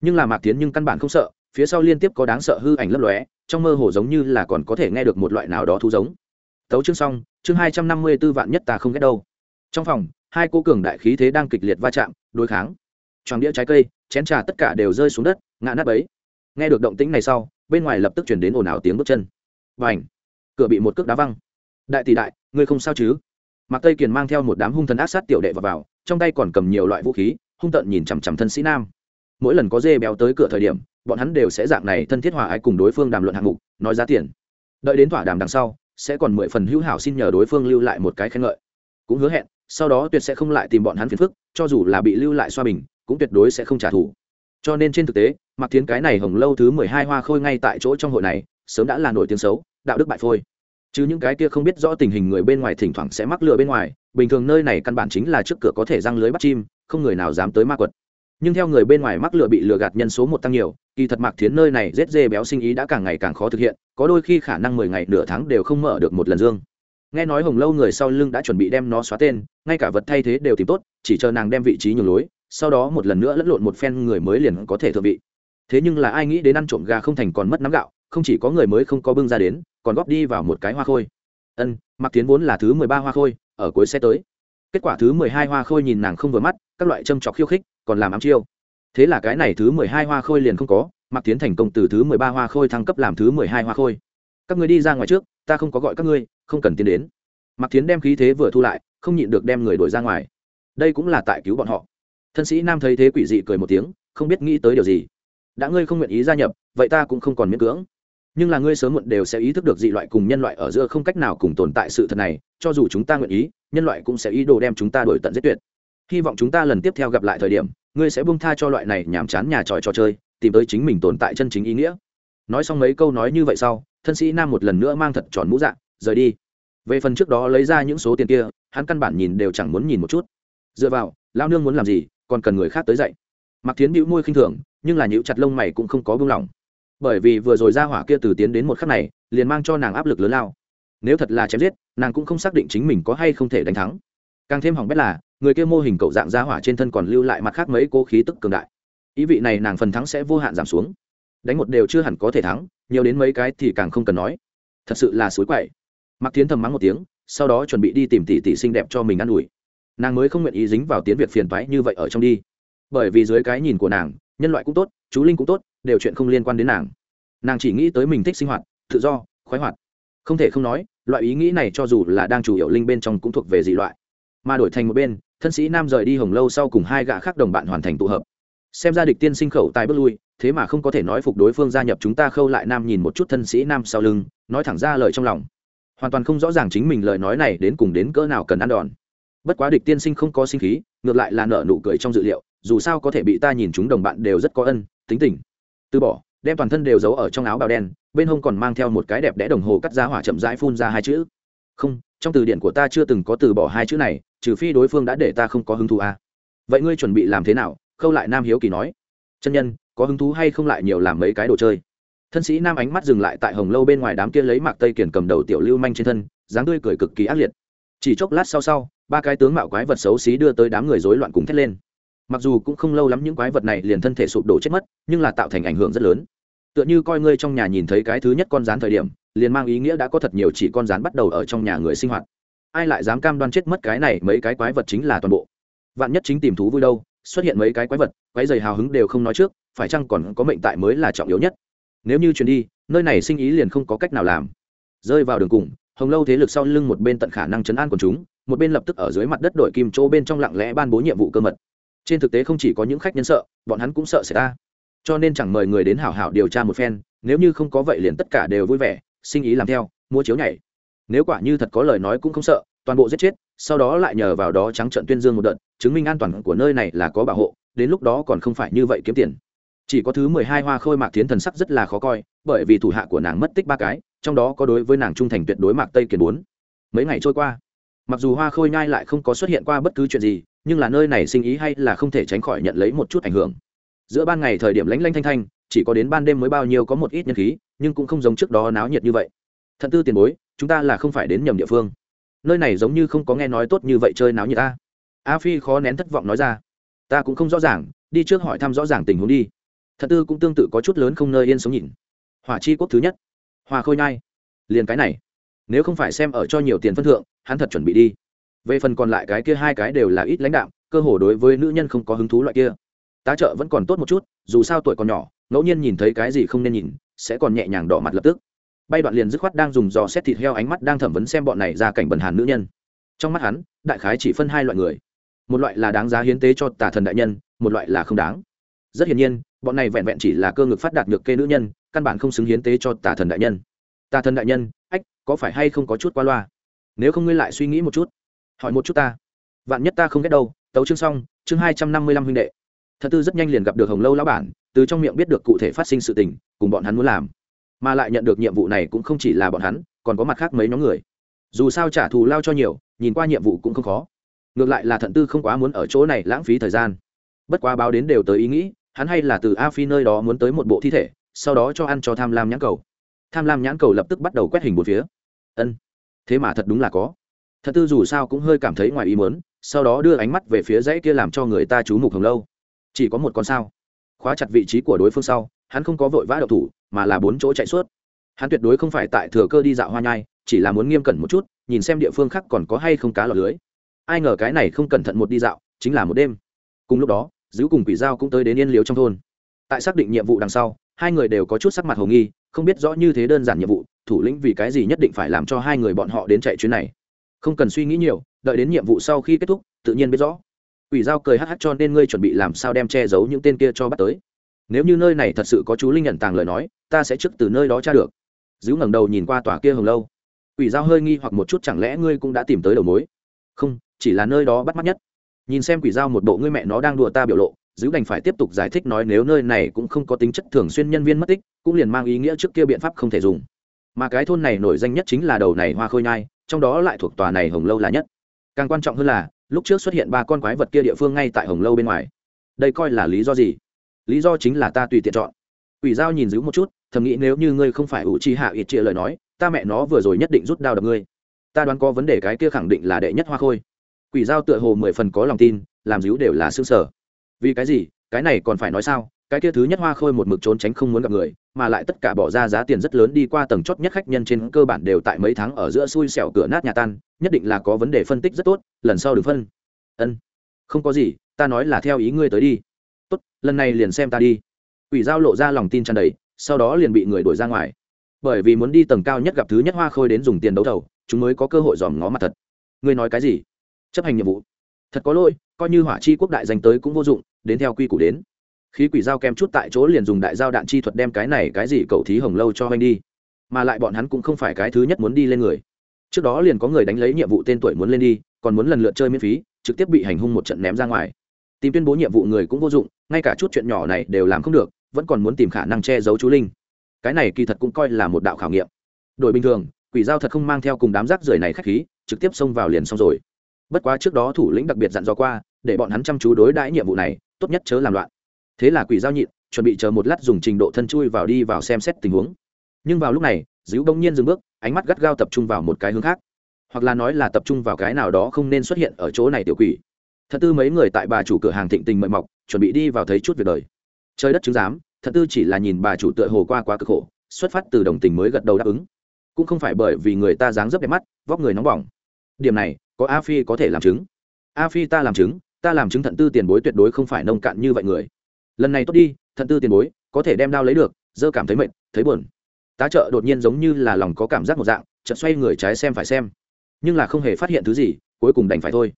Nhưng là mạc tiến nhưng căn bản không sợ, phía sau liên tiếp có đáng sợ hư ảnh lấp lóe, trong mơ hồ giống như là còn có thể nghe được một loại nào đó thu giống. Tấu chương xong, chương hai trăm năm mươi b ố vạn nhất ta không ghét đâu. Trong phòng, hai cô cường đại khí thế đang kịch liệt va chạm, đối kháng. Tròn đĩa trái cây chén trà tất cả đều rơi xuống đất ngã nát ấy nghe được động tĩnh này sau bên ngoài lập tức chuyển đến ồn ào tiếng bước chân. Và ảnh cửa bị một cước đá văng. Đại tỷ đại ngươi không sao chứ? Mạc tây kiền mang theo một đám hung thần ác sát tiểu đệ vào, vào trong tay còn cầm nhiều loại vũ khí hung tợn nhìn chằm chằm thân sĩ nam. Mỗi lần có dê béo tới cửa thời điểm bọn hắn đều sẽ dạng này thân thiết hòa ái cùng đối phương đàm luận hạng mục nói giá tiền. Đợi đến thỏa đàm đằng sau sẽ còn mười phần hữu hảo xin nhờ đối phương lưu lại một cái khen ngợi. Cũng hứa hẹn sau đó tuyệt sẽ không lại tìm bọn hắn phiền phức cho dù là bị lưu lại xoa bình cũng tuyệt đối sẽ không trả thù. Cho nên trên thực tế mặc thiến cái này hồng lâu thứ mười hai hoa khôi ngay tại chỗ trong hội này, sớm đã là nổi tiếng xấu, đạo đức bại phôi. Chứ những cái kia không biết rõ tình hình người bên ngoài thỉnh thoảng sẽ mắc lừa bên ngoài, bình thường nơi này căn bản chính là trước cửa có thể răng lưới bắt chim, không người nào dám tới ma quật. Nhưng theo người bên ngoài mắc lừa bị lừa gạt nhân số một tăng nhiều, kỳ thật mạc thiến nơi này rết dê béo sinh ý đã càng ngày càng khó thực hiện, có đôi khi khả năng mười ngày nửa tháng đều không mở được một lần dương. Nghe nói hồng lâu người sau lưng đã chuẩn bị đem nó xóa tên, ngay cả vật thay thế đều tìm tốt, chỉ chờ nàng đem vị trí nhường lối sau đó một lần nữa lẫn lộn một phen người mới liền có thể thượng vị. Thế nhưng là ai nghĩ đến ăn trộm gà không thành còn mất nắm gạo, không chỉ có người mới không có bưng ra đến, còn góp đi vào một cái hoa khôi. Ân mặc tiến vốn là thứ mười ba hoa khôi, ở cuối xe tới. Kết quả thứ mười hai hoa khôi nhìn nàng không vừa mắt, các loại châm trọc khiêu khích, còn làm ám chiêu. Thế là cái này thứ mười hai hoa khôi liền không có mặc tiến thành công từ thứ mười ba hoa khôi thăng cấp làm thứ mười hai hoa khôi. Các người đi ra ngoài trước, ta không có gọi các ngươi, không cần tiến đến. Mặc tiến đem khí thế vừa thu lại, không nhịn được đem người đuổi ra ngoài. Đây cũng là tại cứu bọn họ thân sĩ nam thấy thế quỷ dị cười một tiếng không biết nghĩ tới điều gì. Đã ngươi không nguyện ý gia nhập vậy ta cũng không còn miễn cưỡng. Nhưng là ngươi sớm muộn đều sẽ ý thức được dị loại cùng nhân loại ở giữa không cách nào cùng tồn tại sự thật này cho dù chúng ta nguyện ý nhân loại cũng sẽ ý đồ đem chúng ta đổi tận giết tuyệt. Hy vọng chúng ta lần tiếp theo gặp lại thời điểm ngươi sẽ buông tha cho loại này nhàm chán nhà tròi trò chơi tìm tới chính mình tồn tại chân chính ý nghĩa. Nói xong mấy câu nói như vậy sau thân sĩ nam một lần nữa mang thật tròn mũ dạng, rời đi. Về phần trước đó lấy ra những số tiền kia hắn căn bản nhìn đều chẳng muốn nhìn một chút. Dựa vào lao nương muốn làm gì còn cần người khác tới dạy. mặc tiến bĩu môi khinh thường, nhưng là nhịu chặt lông mày cũng không có buông lỏng. Bởi vì vừa rồi ra hỏa kia từ tiến đến một khắc này, liền mang cho nàng áp lực lớn lao. Nếu thật là chém giết, nàng cũng không xác định chính mình có hay không thể đánh thắng. Càng thêm hỏng bét là, người kia mô hình cậu dạng ra hỏa trên thân còn lưu lại mặt khác mấy cố khí tức cường đại. Ý vị này nàng phần thắng sẽ vô hạn giảm xuống. Đánh một đều chưa hẳn có thể thắng, nhiều đến mấy cái thì càng không cần nói. Thật sự là suối quậy. Mặc tiến thầm mắng một tiếng, sau đó chuẩn bị đi tìm tỷ tỷ xinh đẹp cho mình ă n ủi nàng mới không nguyện ý dính vào tiến Việt phiền toái như vậy ở trong đi. Bởi vì dưới cái nhìn của nàng, nhân loại cũng tốt, chú linh cũng tốt, đều chuyện không liên quan đến nàng. Nàng chỉ nghĩ tới mình thích sinh hoạt, tự do, khoái hoạt. Không thể không nói, loại ý nghĩ này cho dù là đang chủ yếu linh bên trong cũng thuộc về dị loại. Mà đổi thành một bên, thân sĩ nam rời đi hồng lâu sau cùng hai gã khác đồng bạn hoàn thành tụ hợp. Xem ra địch tiên sinh khẩu tài bước lui, thế mà không có thể nói phục đối phương gia nhập chúng ta khâu lại nam nhìn một chút thân sĩ nam sau lưng, nói thẳng ra lời trong lòng. Hoàn toàn không rõ ràng chính mình lời nói này đến cùng đến cỡ nào cần ăn đòn bất quá địch tiên sinh không có sinh khí, ngược lại là nợ nụ cười trong dự liệu, dù sao có thể bị ta nhìn chúng đồng bạn đều rất có ân, tính tình. Từ bỏ, đem toàn thân đều giấu ở trong áo bào đen, bên hông còn mang theo một cái đẹp đẽ đồng hồ cắt giá hỏa chậm rãi phun ra hai chữ. Không, trong từ điển của ta chưa từng có từ bỏ hai chữ này, trừ phi đối phương đã để ta không có hứng thú à. vậy ngươi chuẩn bị làm thế nào? Khâu lại nam hiếu kỳ nói. Chân nhân, có hứng thú hay không lại nhiều làm mấy cái đồ chơi? Thân sĩ nam ánh mắt dừng lại tại hồng lâu bên ngoài đám kia lấy mạc tây kiển cầm đầu tiểu lưu manh trên thân, dáng tươi cười cực kỳ ác liệt. Chỉ chốc lát sau sau ba cái tướng mạo quái vật xấu xí đưa tới đám người rối loạn cùng thét lên. Mặc dù cũng không lâu lắm những quái vật này liền thân thể sụp đổ chết mất, nhưng là tạo thành ảnh hưởng rất lớn. Tựa như coi ngươi trong nhà nhìn thấy cái thứ nhất con rán thời điểm, liền mang ý nghĩa đã có thật nhiều chỉ con rán bắt đầu ở trong nhà người sinh hoạt. Ai lại dám cam đoan chết mất cái này, mấy cái quái vật chính là toàn bộ. Vạn nhất chính tìm thú vui đâu, xuất hiện mấy cái quái vật, quái dày hào hứng đều không nói trước, phải chăng còn có mệnh tại mới là trọng yếu nhất? Nếu như chuyển đi, nơi này sinh ý liền không có cách nào làm. Rơi vào đường cùng, hồng lâu thế lực sau lưng một bên tận khả năng chấn an của chúng một bên lập tức ở dưới mặt đất đội kim chỗ bên trong lặng lẽ ban bố nhiệm vụ cơ mật. Trên thực tế không chỉ có những khách nhân sợ, bọn hắn cũng sợ sẽ ta. Cho nên chẳng mời người đến hảo hảo điều tra một phen, nếu như không có vậy liền tất cả đều vui vẻ, sinh ý làm theo, mua chiếu nhảy. Nếu quả như thật có lời nói cũng không sợ, toàn bộ giết chết, sau đó lại nhờ vào đó trắng trận tuyên dương một đợt, chứng minh an toàn của nơi này là có bảo hộ, đến lúc đó còn không phải như vậy kiếm tiền. Chỉ có thứ mười hai hoa khôi mạc tiến thần sắc rất là khó coi, bởi vì thủ hạ của nàng mất tích ba cái, trong đó có đối với nàng trung thành tuyệt đối mạc tây kiệt bốn. Mấy ngày trôi qua mặc dù hoa khôi nhai lại không có xuất hiện qua bất cứ chuyện gì, nhưng là nơi này sinh ý hay là không thể tránh khỏi nhận lấy một chút ảnh hưởng. Giữa ban ngày thời điểm lánh lanh thanh thanh, chỉ có đến ban đêm mới bao nhiêu có một ít nhân khí, nhưng cũng không giống trước đó náo nhiệt như vậy. Thận tư tiền bối, chúng ta là không phải đến nhầm địa phương. Nơi này giống như không có nghe nói tốt như vậy chơi náo nhiệt ta. A phi khó nén thất vọng nói ra. Ta cũng không rõ ràng, đi trước hỏi thăm rõ ràng tình huống đi. Thật tư cũng tương tự có chút lớn không nơi yên sống nhìn. Hỏa chi quốc thứ nhất. Hòa khôi nhai. Liền cái này nếu không phải xem ở cho nhiều tiền phân thượng, hắn thật chuẩn bị đi. Về phần còn lại cái kia hai cái đều là ít lãnh đạo cơ hồ đối với nữ nhân không có hứng thú loại kia. Tá trợ vẫn còn tốt một chút, dù sao tuổi còn nhỏ, ngẫu nhiên nhìn thấy cái gì không nên nhìn, sẽ còn nhẹ nhàng đỏ mặt lập tức. Bay đoạn liền dứt khoát đang dùng dò xét thịt heo ánh mắt đang thẩm vấn xem bọn này ra cảnh bần hàn nữ nhân. Trong mắt hắn, đại khái chỉ phân hai loại người. Một loại là đáng giá hiến tế cho tà thần đại nhân, một loại là không đáng. Rất hiển nhiên, bọn này vẹn vẹn chỉ là cơ ngực phát đạt được kê nữ nhân, căn bản không xứng hiến tế cho tà thần đại nhân. Tà thần đại nhân, ách có phải hay không có chút qua loa? Nếu không ngươi lại suy nghĩ một chút. Hỏi một chút ta. Vạn nhất ta không ghét đâu, tấu chương xong, chương hai trăm năm mươi lăm huynh đệ. Thật tư rất nhanh liền gặp được hồng lâu lão bản, từ trong miệng biết được cụ thể phát sinh sự tình, cùng bọn hắn muốn làm. Mà lại nhận được nhiệm vụ này cũng không chỉ là bọn hắn, còn có mặt khác mấy nhóm người. Dù sao trả thù lao cho nhiều, nhìn qua nhiệm vụ cũng không khó. Ngược lại là thận tư không quá muốn ở chỗ này lãng phí thời gian. Bất quá báo đến đều tới ý nghĩ, hắn hay là từ a phi nơi đó muốn tới một bộ thi thể, sau đó cho ăn cho tham lam nhãn cầu. Tham lam nhãn cầu lập tức bắt đầu quét hình một phía ân. Thế mà thật đúng là có. Thật tư dù sao cũng hơi cảm thấy ngoài ý mớn sau đó đưa ánh mắt về phía dãy kia làm cho người ta chú mục hồng lâu. Chỉ có một con sao. Khóa chặt vị trí của đối phương sau, hắn không có vội vã đậu thủ, mà là bốn chỗ chạy suốt. Hắn tuyệt đối không phải tại thừa cơ đi dạo hoa nhai, chỉ là muốn nghiêm cẩn một chút, nhìn xem địa phương khác còn có hay không cá lọt lưới. Ai ngờ cái này không cẩn thận một đi dạo, chính là một đêm. Cùng lúc đó giữ cùng quỷ giao cũng tới đến yên liếu trong thôn. Tại xác định nhiệm vụ đằng sau, hai người đều có chút sắc mặt hồ nghi, không biết rõ như thế đơn giản nhiệm vụ thủ lĩnh vì cái gì nhất định phải làm cho hai người bọn họ đến chạy chuyến này? Không cần suy nghĩ nhiều, đợi đến nhiệm vụ sau khi kết thúc, tự nhiên biết rõ. Quỷ giao cười hh cho nên ngươi chuẩn bị làm sao đem che giấu những tên kia cho bắt tới. Nếu như nơi này thật sự có chú linh nhận tàng lời nói, ta sẽ trước từ nơi đó tra được. Giữ ngẩng đầu nhìn qua tòa kia hồng lâu. Quỷ giao hơi nghi hoặc một chút chẳng lẽ ngươi cũng đã tìm tới đầu mối? Không, chỉ là nơi đó bắt mắt nhất. Nhìn xem quỷ giao một bộ ngươi mẹ nó đang đùa ta biểu lộ giữ đành phải tiếp tục giải thích nói nếu nơi này cũng không có tính chất thường xuyên nhân viên mất tích, cũng liền mang ý nghĩa trước kia biện pháp không thể dùng mà cái thôn này nổi danh nhất chính là đầu này hoa khôi nhai, trong đó lại thuộc tòa này hồng lâu là nhất. Càng quan trọng hơn là, lúc trước xuất hiện ba con quái vật kia địa phương ngay tại hồng lâu bên ngoài. Đây coi là lý do gì? Lý do chính là ta tùy tiện chọn. Ủy giao nhìn giữ một chút, thầm nghĩ nếu như ngươi không phải ủ chi hạ ít chia lời nói, ta mẹ nó vừa rồi nhất định rút đao đập ngươi. Ta đoán có vấn đề cái kia khẳng định là đệ nhất hoa khôi. Quỷ giao tựa hồ mười phần có lòng tin, làm díu đều là xương sở. Vì cái gì? Cái này còn phải nói sao? Cái kia thứ nhất hoa khôi một mực trốn tránh không muốn gặp người, mà lại tất cả bỏ ra giá tiền rất lớn đi qua tầng chót nhất khách nhân trên cơ bản đều tại mấy tháng ở giữa xui xẻo cửa nát nhà tan, nhất định là có vấn đề phân tích rất tốt, lần sau đừng phân. Ân, không có gì, ta nói là theo ý ngươi tới đi. Tốt, lần này liền xem ta đi. Ủy giao lộ ra lòng tin tràn đầy, sau đó liền bị người đuổi ra ngoài. Bởi vì muốn đi tầng cao nhất gặp thứ nhất hoa khôi đến dùng tiền đấu thầu, chúng mới có cơ hội dòm ngó mặt thật. Ngươi nói cái gì? Chấp hành nhiệm vụ. Thật có lỗi, coi như hỏa chi quốc đại danh tới cũng vô dụng, đến theo quy củ đến khí quỷ dao kem chút tại chỗ liền dùng đại dao đạn chi thuật đem cái này cái gì cậu thí hồng lâu cho anh đi. Mà lại bọn hắn cũng không phải cái thứ nhất muốn đi lên người. Trước đó liền có người đánh lấy nhiệm vụ tên tuổi muốn lên đi, còn muốn lần lượt chơi miễn phí, trực tiếp bị hành hung một trận ném ra ngoài. Tìm tuyên bố nhiệm vụ người cũng vô dụng, ngay cả chút chuyện nhỏ này đều làm không được, vẫn còn muốn tìm khả năng che giấu chú linh. Cái này kỳ thật cũng coi là một đạo khảo nghiệm. Đội bình thường, quỷ dao thật không mang theo cùng đám rác rưởi này khách khí, trực tiếp xông vào liền xong rồi. Bất quá trước đó thủ lĩnh đặc biệt dặn dò qua, để bọn hắn chăm chú đối đãi nhiệm vụ này, tốt nhất chớ làm loạn thế là quỷ giao nhịn, chuẩn bị chờ một lát dùng trình độ thân chui vào đi vào xem xét tình huống. Nhưng vào lúc này dữ đông nhiên dừng bước, ánh mắt gắt gao tập trung vào một cái hướng khác. Hoặc là nói là tập trung vào cái nào đó không nên xuất hiện ở chỗ này tiểu quỷ. Thật tư mấy người tại bà chủ cửa hàng thịnh tình mời mọc, chuẩn bị đi vào thấy chút việc đời. Trời đất chứng giám, thật tư chỉ là nhìn bà chủ tựa hồ qua quá cực khổ, xuất phát từ đồng tình mới gật đầu đáp ứng. Cũng không phải bởi vì người ta dáng dấp đẹp mắt, vóc người nóng bỏng. Điểm này, có a phi có thể làm chứng. A phi ta làm chứng, ta làm chứng thận tư tiền bối tuyệt đối không phải nông cạn như vậy người lần này tốt đi, thận tư tiền bối, có thể đem đao lấy được, dơ cảm thấy mệt, thấy buồn. Tá trợ đột nhiên giống như là lòng có cảm giác một dạng, chợt xoay người trái xem phải xem. Nhưng là không hề phát hiện thứ gì, cuối cùng đành phải thôi.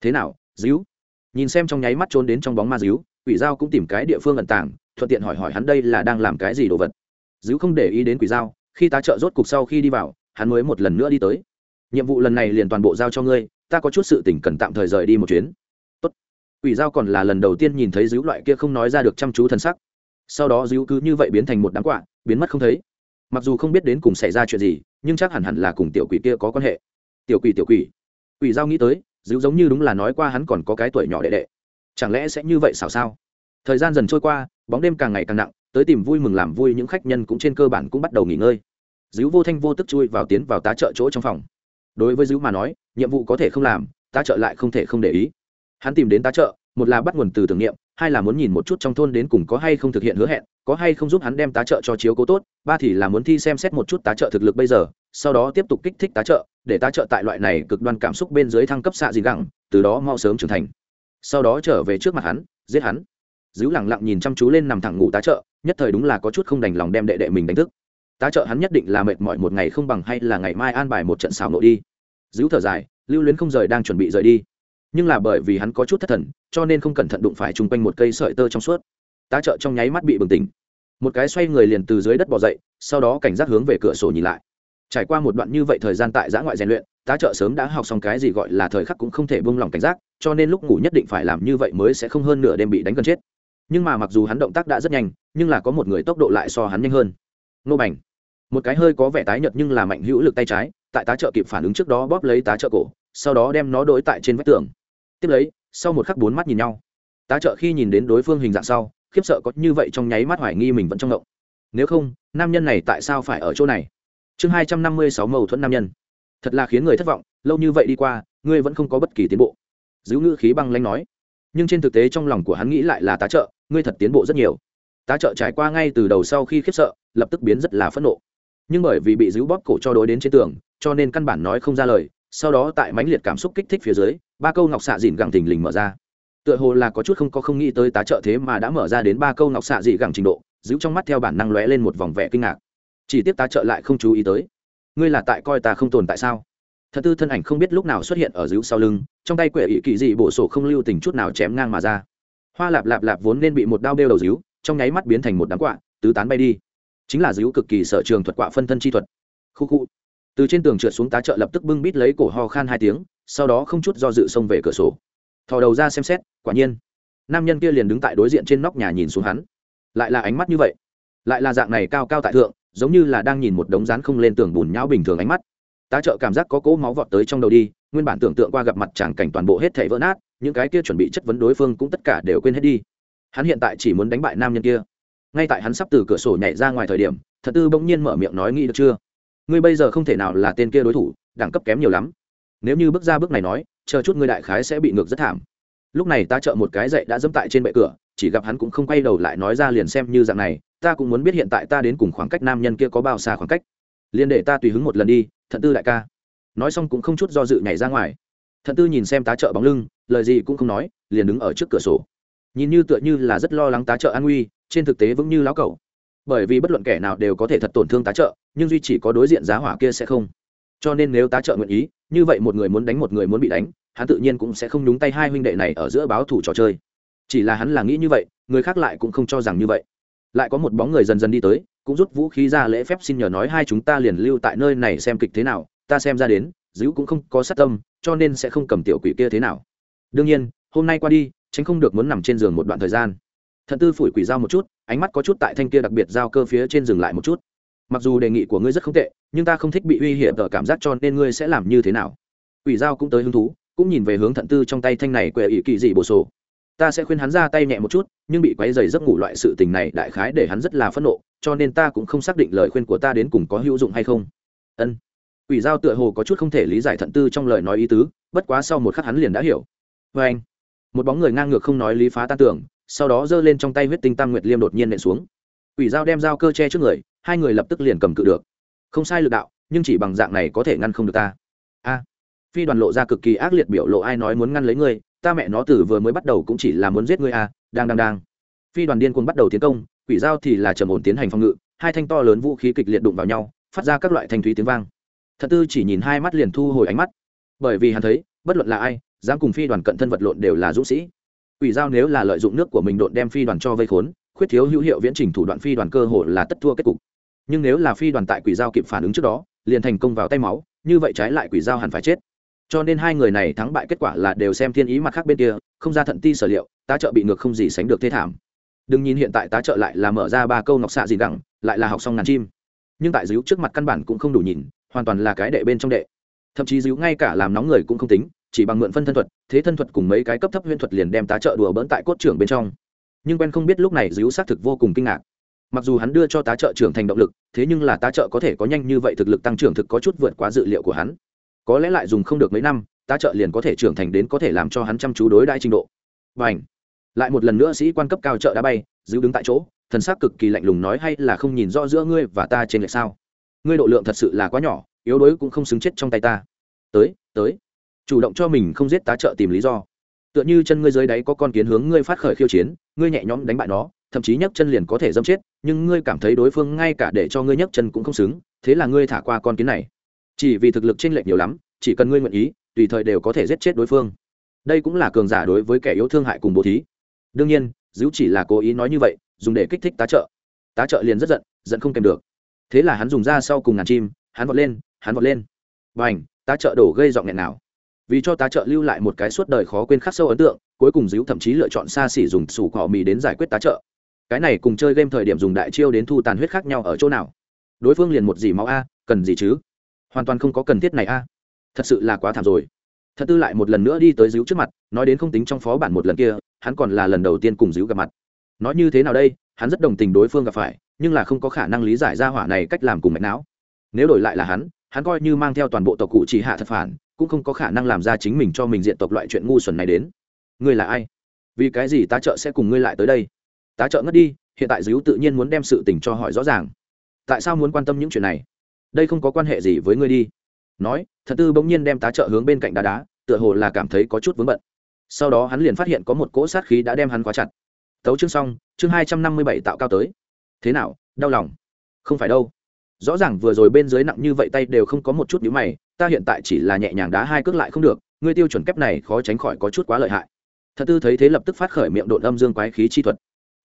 Thế nào, díu? Nhìn xem trong nháy mắt trốn đến trong bóng ma díu, quỷ dao cũng tìm cái địa phương ẩn tàng, thuận tiện hỏi hỏi hắn đây là đang làm cái gì đồ vật. Díu không để ý đến quỷ dao khi tá trợ rốt cục sau khi đi vào, hắn mới một lần nữa đi tới. Nhiệm vụ lần này liền toàn bộ giao cho ngươi, ta có chút sự tỉnh cần tạm thời rời đi một chuyến quỷ Dao còn là lần đầu tiên nhìn thấy dữ loại kia không nói ra được chăm chú thân sắc. Sau đó dữ cứ như vậy biến thành một đám quạ, biến mất không thấy. Mặc dù không biết đến cùng xảy ra chuyện gì, nhưng chắc hẳn hẳn là cùng tiểu quỷ kia có quan hệ. Tiểu quỷ tiểu quỷ. Quỷ Dao nghĩ tới dữ giống như đúng là nói qua hắn còn có cái tuổi nhỏ đệ đệ. Chẳng lẽ sẽ như vậy xảo sao? Thời gian dần trôi qua, bóng đêm càng ngày càng nặng, tới tìm vui mừng làm vui những khách nhân cũng trên cơ bản cũng bắt đầu nghỉ ngơi. Dữ vô thanh vô tức chui vào tiến vào tá trợ chỗ trong phòng. Đối với dữ mà nói, nhiệm vụ có thể không làm, tá trợ lại không thể không để ý hắn tìm đến tá trợ, một là bắt nguồn từ tưởng niệm, hai là muốn nhìn một chút trong thôn đến cùng có hay không thực hiện hứa hẹn, có hay không giúp hắn đem tá trợ cho chiếu cố tốt, ba thì là muốn thi xem xét một chút tá trợ thực lực bây giờ, sau đó tiếp tục kích thích tá trợ, để tá trợ tại loại này cực đoan cảm xúc bên dưới thăng cấp xạ gì gẳng, từ đó mau sớm trưởng thành. Sau đó trở về trước mặt hắn, giết hắn. Giữ lẳng lặng nhìn chăm chú lên nằm thẳng ngủ tá trợ, nhất thời đúng là có chút không đành lòng đem đệ đệ mình đánh thức. Tá trợ hắn nhất định là mệt mỏi một ngày không bằng hay là ngày mai an bài một trận xào nộ đi. Giữ thở dài, lưu luyến không rời đang chuẩn bị rời đi nhưng là bởi vì hắn có chút thất thần, cho nên không cẩn thận đụng phải chung quanh một cây sợi tơ trong suốt. Tá trợ trong nháy mắt bị bừng tỉnh. Một cái xoay người liền từ dưới đất bỏ dậy, sau đó cảnh giác hướng về cửa sổ nhìn lại. Trải qua một đoạn như vậy thời gian tại giã ngoại rèn luyện, tá trợ sớm đã học xong cái gì gọi là thời khắc cũng không thể buông lỏng cảnh giác, cho nên lúc ngủ nhất định phải làm như vậy mới sẽ không hơn nửa đêm bị đánh gần chết. Nhưng mà mặc dù hắn động tác đã rất nhanh, nhưng là có một người tốc độ lại so hắn nhanh hơn. Nô bành. Một cái hơi có vẻ tái nhợt nhưng là mạnh hữu lực tay trái, tại tá trợ kịp phản ứng trước đó bóp lấy tá trợ cổ, sau đó đem nó đ tại trên vách tường tiếp lấy, sau một khắc bốn mắt nhìn nhau. Tá trợ khi nhìn đến đối phương hình dạng sau, khiếp sợ có như vậy trong nháy mắt hoài nghi mình vẫn trong động nếu không, nam nhân này tại sao phải ở chỗ này? Chương hai trăm năm mươi sáu mâu thuẫn nam nhân. Thật là khiến người thất vọng, lâu như vậy đi qua, ngươi vẫn không có bất kỳ tiến bộ. Giữ ngữ khí băng lanh nói. Nhưng trên thực tế trong lòng của hắn nghĩ lại là tá trợ, ngươi thật tiến bộ rất nhiều. Tá trợ trải qua ngay từ đầu sau khi khiếp sợ, lập tức biến rất là phẫn nộ. Nhưng bởi vì bị giữ bóp cổ cho đối đến trên tường, cho nên căn bản nói không ra lời sau đó tại mãnh liệt cảm xúc kích thích phía dưới, ba câu ngọc xạ dìn gẳng thình lình mở ra. Tựa hồ là có chút không có không nghĩ tới tá trợ thế mà đã mở ra đến ba câu ngọc xạ dị gẳng trình độ, giữ trong mắt theo bản năng lóe lên một vòng vẻ kinh ngạc. Chỉ tiếp tá trợ lại không chú ý tới. Ngươi là tại coi ta không tồn tại sao? Thật tư thân ảnh không biết lúc nào xuất hiện ở giữ sau lưng, trong tay quệ ỵ kỳ dị bổ sổ không lưu tình chút nào chém ngang mà ra. Hoa lạp lạp lạp vốn nên bị một đao đeo đầu díu, trong nháy mắt biến thành một đám quạ, tứ tán bay đi. Chính là díu cực kỳ sở trường thuật quạ phân thân chi thuật. Khu khu từ trên tường trượt xuống tá trợ lập tức bưng bít lấy cổ ho khan hai tiếng, sau đó không chút do dự xông về cửa sổ. Thò đầu ra xem xét, quả nhiên, nam nhân kia liền đứng tại đối diện trên nóc nhà nhìn xuống hắn. Lại là ánh mắt như vậy. Lại là dạng này cao cao tại thượng, giống như là đang nhìn một đống rán không lên tường bùn nhão bình thường ánh mắt. Tá trợ cảm giác có cỗ máu vọt tới trong đầu đi, nguyên bản tưởng tượng qua gặp mặt tràng cảnh toàn bộ hết thể vỡ nát, những cái kia chuẩn bị chất vấn đối phương cũng tất cả đều quên hết đi. Hắn hiện tại chỉ muốn đánh bại nam nhân kia. Ngay tại hắn sắp từ cửa sổ nhảy ra ngoài thời điểm, thật tư bỗng nhiên mở miệng nói nghĩ được chưa? Ngươi bây giờ không thể nào là tên kia đối thủ, đẳng cấp kém nhiều lắm. Nếu như bước ra bước này nói, chờ chút ngươi đại khái sẽ bị ngược rất thảm. Lúc này ta trợ một cái dậy đã dẫm tại trên bệ cửa, chỉ gặp hắn cũng không quay đầu lại nói ra liền xem như dạng này, ta cũng muốn biết hiện tại ta đến cùng khoảng cách nam nhân kia có bao xa khoảng cách. Liền để ta tùy hứng một lần đi, thận tư đại ca. Nói xong cũng không chút do dự nhảy ra ngoài. Thận tư nhìn xem tá trợ bóng lưng, lời gì cũng không nói, liền đứng ở trước cửa sổ. Nhìn như tựa như là rất lo lắng tá trợ an nguy, trên thực tế vững như láo cẩu bởi vì bất luận kẻ nào đều có thể thật tổn thương tá trợ, nhưng duy chỉ có đối diện giá hỏa kia sẽ không. Cho nên nếu tá trợ nguyện ý, như vậy một người muốn đánh một người muốn bị đánh, hắn tự nhiên cũng sẽ không nhúng tay hai huynh đệ này ở giữa báo thủ trò chơi. Chỉ là hắn là nghĩ như vậy, người khác lại cũng không cho rằng như vậy. Lại có một bóng người dần dần đi tới, cũng rút vũ khí ra lễ phép xin nhờ nói hai chúng ta liền lưu tại nơi này xem kịch thế nào, ta xem ra đến dữ cũng không có sát tâm, cho nên sẽ không cầm tiểu quỷ kia thế nào. Đương nhiên, hôm nay qua đi, tránh không được muốn nằm trên giường một đoạn thời gian thận tư phủi quỷ dao một chút, ánh mắt có chút tại thanh kia đặc biệt giao cơ phía trên dừng lại một chút. Mặc dù đề nghị của ngươi rất không tệ, nhưng ta không thích bị uy hiểm ở cảm giác cho nên ngươi sẽ làm như thế nào? Quỷ dao cũng tới hứng thú, cũng nhìn về hướng thận tư trong tay thanh này quệ ỷ kỳ dị bồ sổ. Ta sẽ khuyên hắn ra tay nhẹ một chút, nhưng bị quáy dày giấc ngủ loại sự tình này đại khái để hắn rất là phẫn nộ, cho nên ta cũng không xác định lời khuyên của ta đến cùng có hữu dụng hay không. Ân. Ủy giao tựa hồ có chút không thể lý giải thận tư trong lời nói ý tứ, bất quá sau một khắc hắn liền đã hiểu. Vê anh một bóng người ngang ngược không nói lý phá tan tưởng sau đó giơ lên trong tay huyết tinh tam nguyệt liêm đột nhiên nện xuống. Quỷ dao đem dao cơ che trước người, hai người lập tức liền cầm cự được. Không sai lực đạo, nhưng chỉ bằng dạng này có thể ngăn không được ta. A. Phi đoàn lộ ra cực kỳ ác liệt biểu lộ ai nói muốn ngăn lấy ngươi, ta mẹ nó từ vừa mới bắt đầu cũng chỉ là muốn giết ngươi à đang đang đang. Phi đoàn điên cuồng bắt đầu tiến công, quỷ dao thì là trầm ổn tiến hành phòng ngự, hai thanh to lớn vũ khí kịch liệt đụng vào nhau, phát ra các loại thanh thúy tiếng vang. Thật tư chỉ nhìn hai mắt liền thu hồi ánh mắt. Bởi vì hắn thấy, bất luận là ai, dám cùng phi đoàn cận thân vật lộn đều là dũng sĩ quỷ dao nếu là lợi dụng nước của mình độn đem phi đoàn cho vây khốn, khuyết thiếu hữu hiệu viễn trình thủ đoạn phi đoàn cơ hội là tất thua kết cục. Nhưng nếu là phi đoàn tại quỷ dao kịp phản ứng trước đó, liền thành công vào tay máu, như vậy trái lại quỷ dao hẳn phải chết. Cho nên hai người này thắng bại kết quả là đều xem thiên ý mặt khác bên kia, không ra thận ti sở liệu, tá trợ bị ngược không gì sánh được thế thảm. Đừng nhìn hiện tại tá trợ lại là mở ra ba câu ngọc xạ gì đẳng, lại là học xong ngàn chim. Nhưng tại díu trước mặt căn bản cũng không đủ nhìn, hoàn toàn là cái đệ bên trong đệ. Thậm chí díu ngay cả làm nóng người cũng không tính chỉ bằng mượn phân thân thuật, thế thân thuật cùng mấy cái cấp thấp huyễn thuật liền đem tá trợ đùa bỡn tại cốt trưởng bên trong. Nhưng quen không biết lúc này dữ xác thực vô cùng kinh ngạc. Mặc dù hắn đưa cho tá trợ trưởng thành động lực, thế nhưng là tá trợ có thể có nhanh như vậy thực lực tăng trưởng thực có chút vượt quá dự liệu của hắn. Có lẽ lại dùng không được mấy năm, tá trợ liền có thể trưởng thành đến có thể làm cho hắn chăm chú đối đại trình độ. Và ảnh lại một lần nữa sĩ quan cấp cao trợ đã bay giữ đứng tại chỗ, thần sắc cực kỳ lạnh lùng nói hay là không nhìn rõ giữa ngươi và ta trên lệ sao? Ngươi độ lượng thật sự là quá nhỏ, yếu đuối cũng không xứng chết trong tay ta. Tới tới chủ động cho mình không giết tá trợ tìm lý do. Tựa như chân ngươi dưới đáy có con kiến hướng ngươi phát khởi khiêu chiến, ngươi nhẹ nhõm đánh bại nó, thậm chí nhấc chân liền có thể dâm chết, nhưng ngươi cảm thấy đối phương ngay cả để cho ngươi nhấc chân cũng không xứng, thế là ngươi thả qua con kiến này. Chỉ vì thực lực chênh lệch nhiều lắm, chỉ cần ngươi nguyện ý, tùy thời đều có thể giết chết đối phương. Đây cũng là cường giả đối với kẻ yếu thương hại cùng bố thí. Đương nhiên dữ chỉ là cố ý nói như vậy, dùng để kích thích tá trợ. Tá trợ liền rất giận giận không kèm được. Thế là hắn dùng ra sau cùng ngàn chim, hắn vọt lên, hắn vọt lên. Và ảnh tá trợ đổ gây giọng nghẹn nào vì cho tá trợ lưu lại một cái suốt đời khó quên khắc sâu ấn tượng, cuối cùng díu thậm chí lựa chọn xa xỉ dùng sủ cỏ mì đến giải quyết tá trợ. Cái này cùng chơi game thời điểm dùng đại chiêu đến thu tàn huyết khác nhau ở chỗ nào? Đối phương liền một gì máu a, cần gì chứ? Hoàn toàn không có cần thiết này a. Thật sự là quá thảm rồi. Thật tư lại một lần nữa đi tới díu trước mặt, nói đến không tính trong phó bản một lần kia, hắn còn là lần đầu tiên cùng díu gặp mặt. Nói như thế nào đây, hắn rất đồng tình đối phương gặp phải, nhưng là không có khả năng lý giải ra hỏa này cách làm cùng mạch não. Nếu đổi lại là hắn hắn coi như mang theo toàn bộ tộc cụ chỉ hạ thật phản cũng không có khả năng làm ra chính mình cho mình diện tộc loại chuyện ngu xuẩn này đến. Ngươi là ai? Vì cái gì tá trợ sẽ cùng ngươi lại tới đây? Tá trợ ngất đi, hiện tại dữ tự nhiên muốn đem sự tình cho hỏi rõ ràng. Tại sao muốn quan tâm những chuyện này? Đây không có quan hệ gì với ngươi đi. Nói, thật tư bỗng nhiên đem tá trợ hướng bên cạnh đá đá, tựa hồ là cảm thấy có chút vướng bận. Sau đó hắn liền phát hiện có một cỗ sát khí đã đem hắn khóa chặt. Tấu chương xong, chương hai trăm năm mươi bảy tạo cao tới. Thế nào? Đau lòng? Không phải đâu rõ ràng vừa rồi bên dưới nặng như vậy tay đều không có một chút nhíu mày, ta hiện tại chỉ là nhẹ nhàng đá hai cước lại không được, ngươi tiêu chuẩn kép này khó tránh khỏi có chút quá lợi hại. Thật tư thấy thế lập tức phát khởi miệng độn âm dương quái khí chi thuật.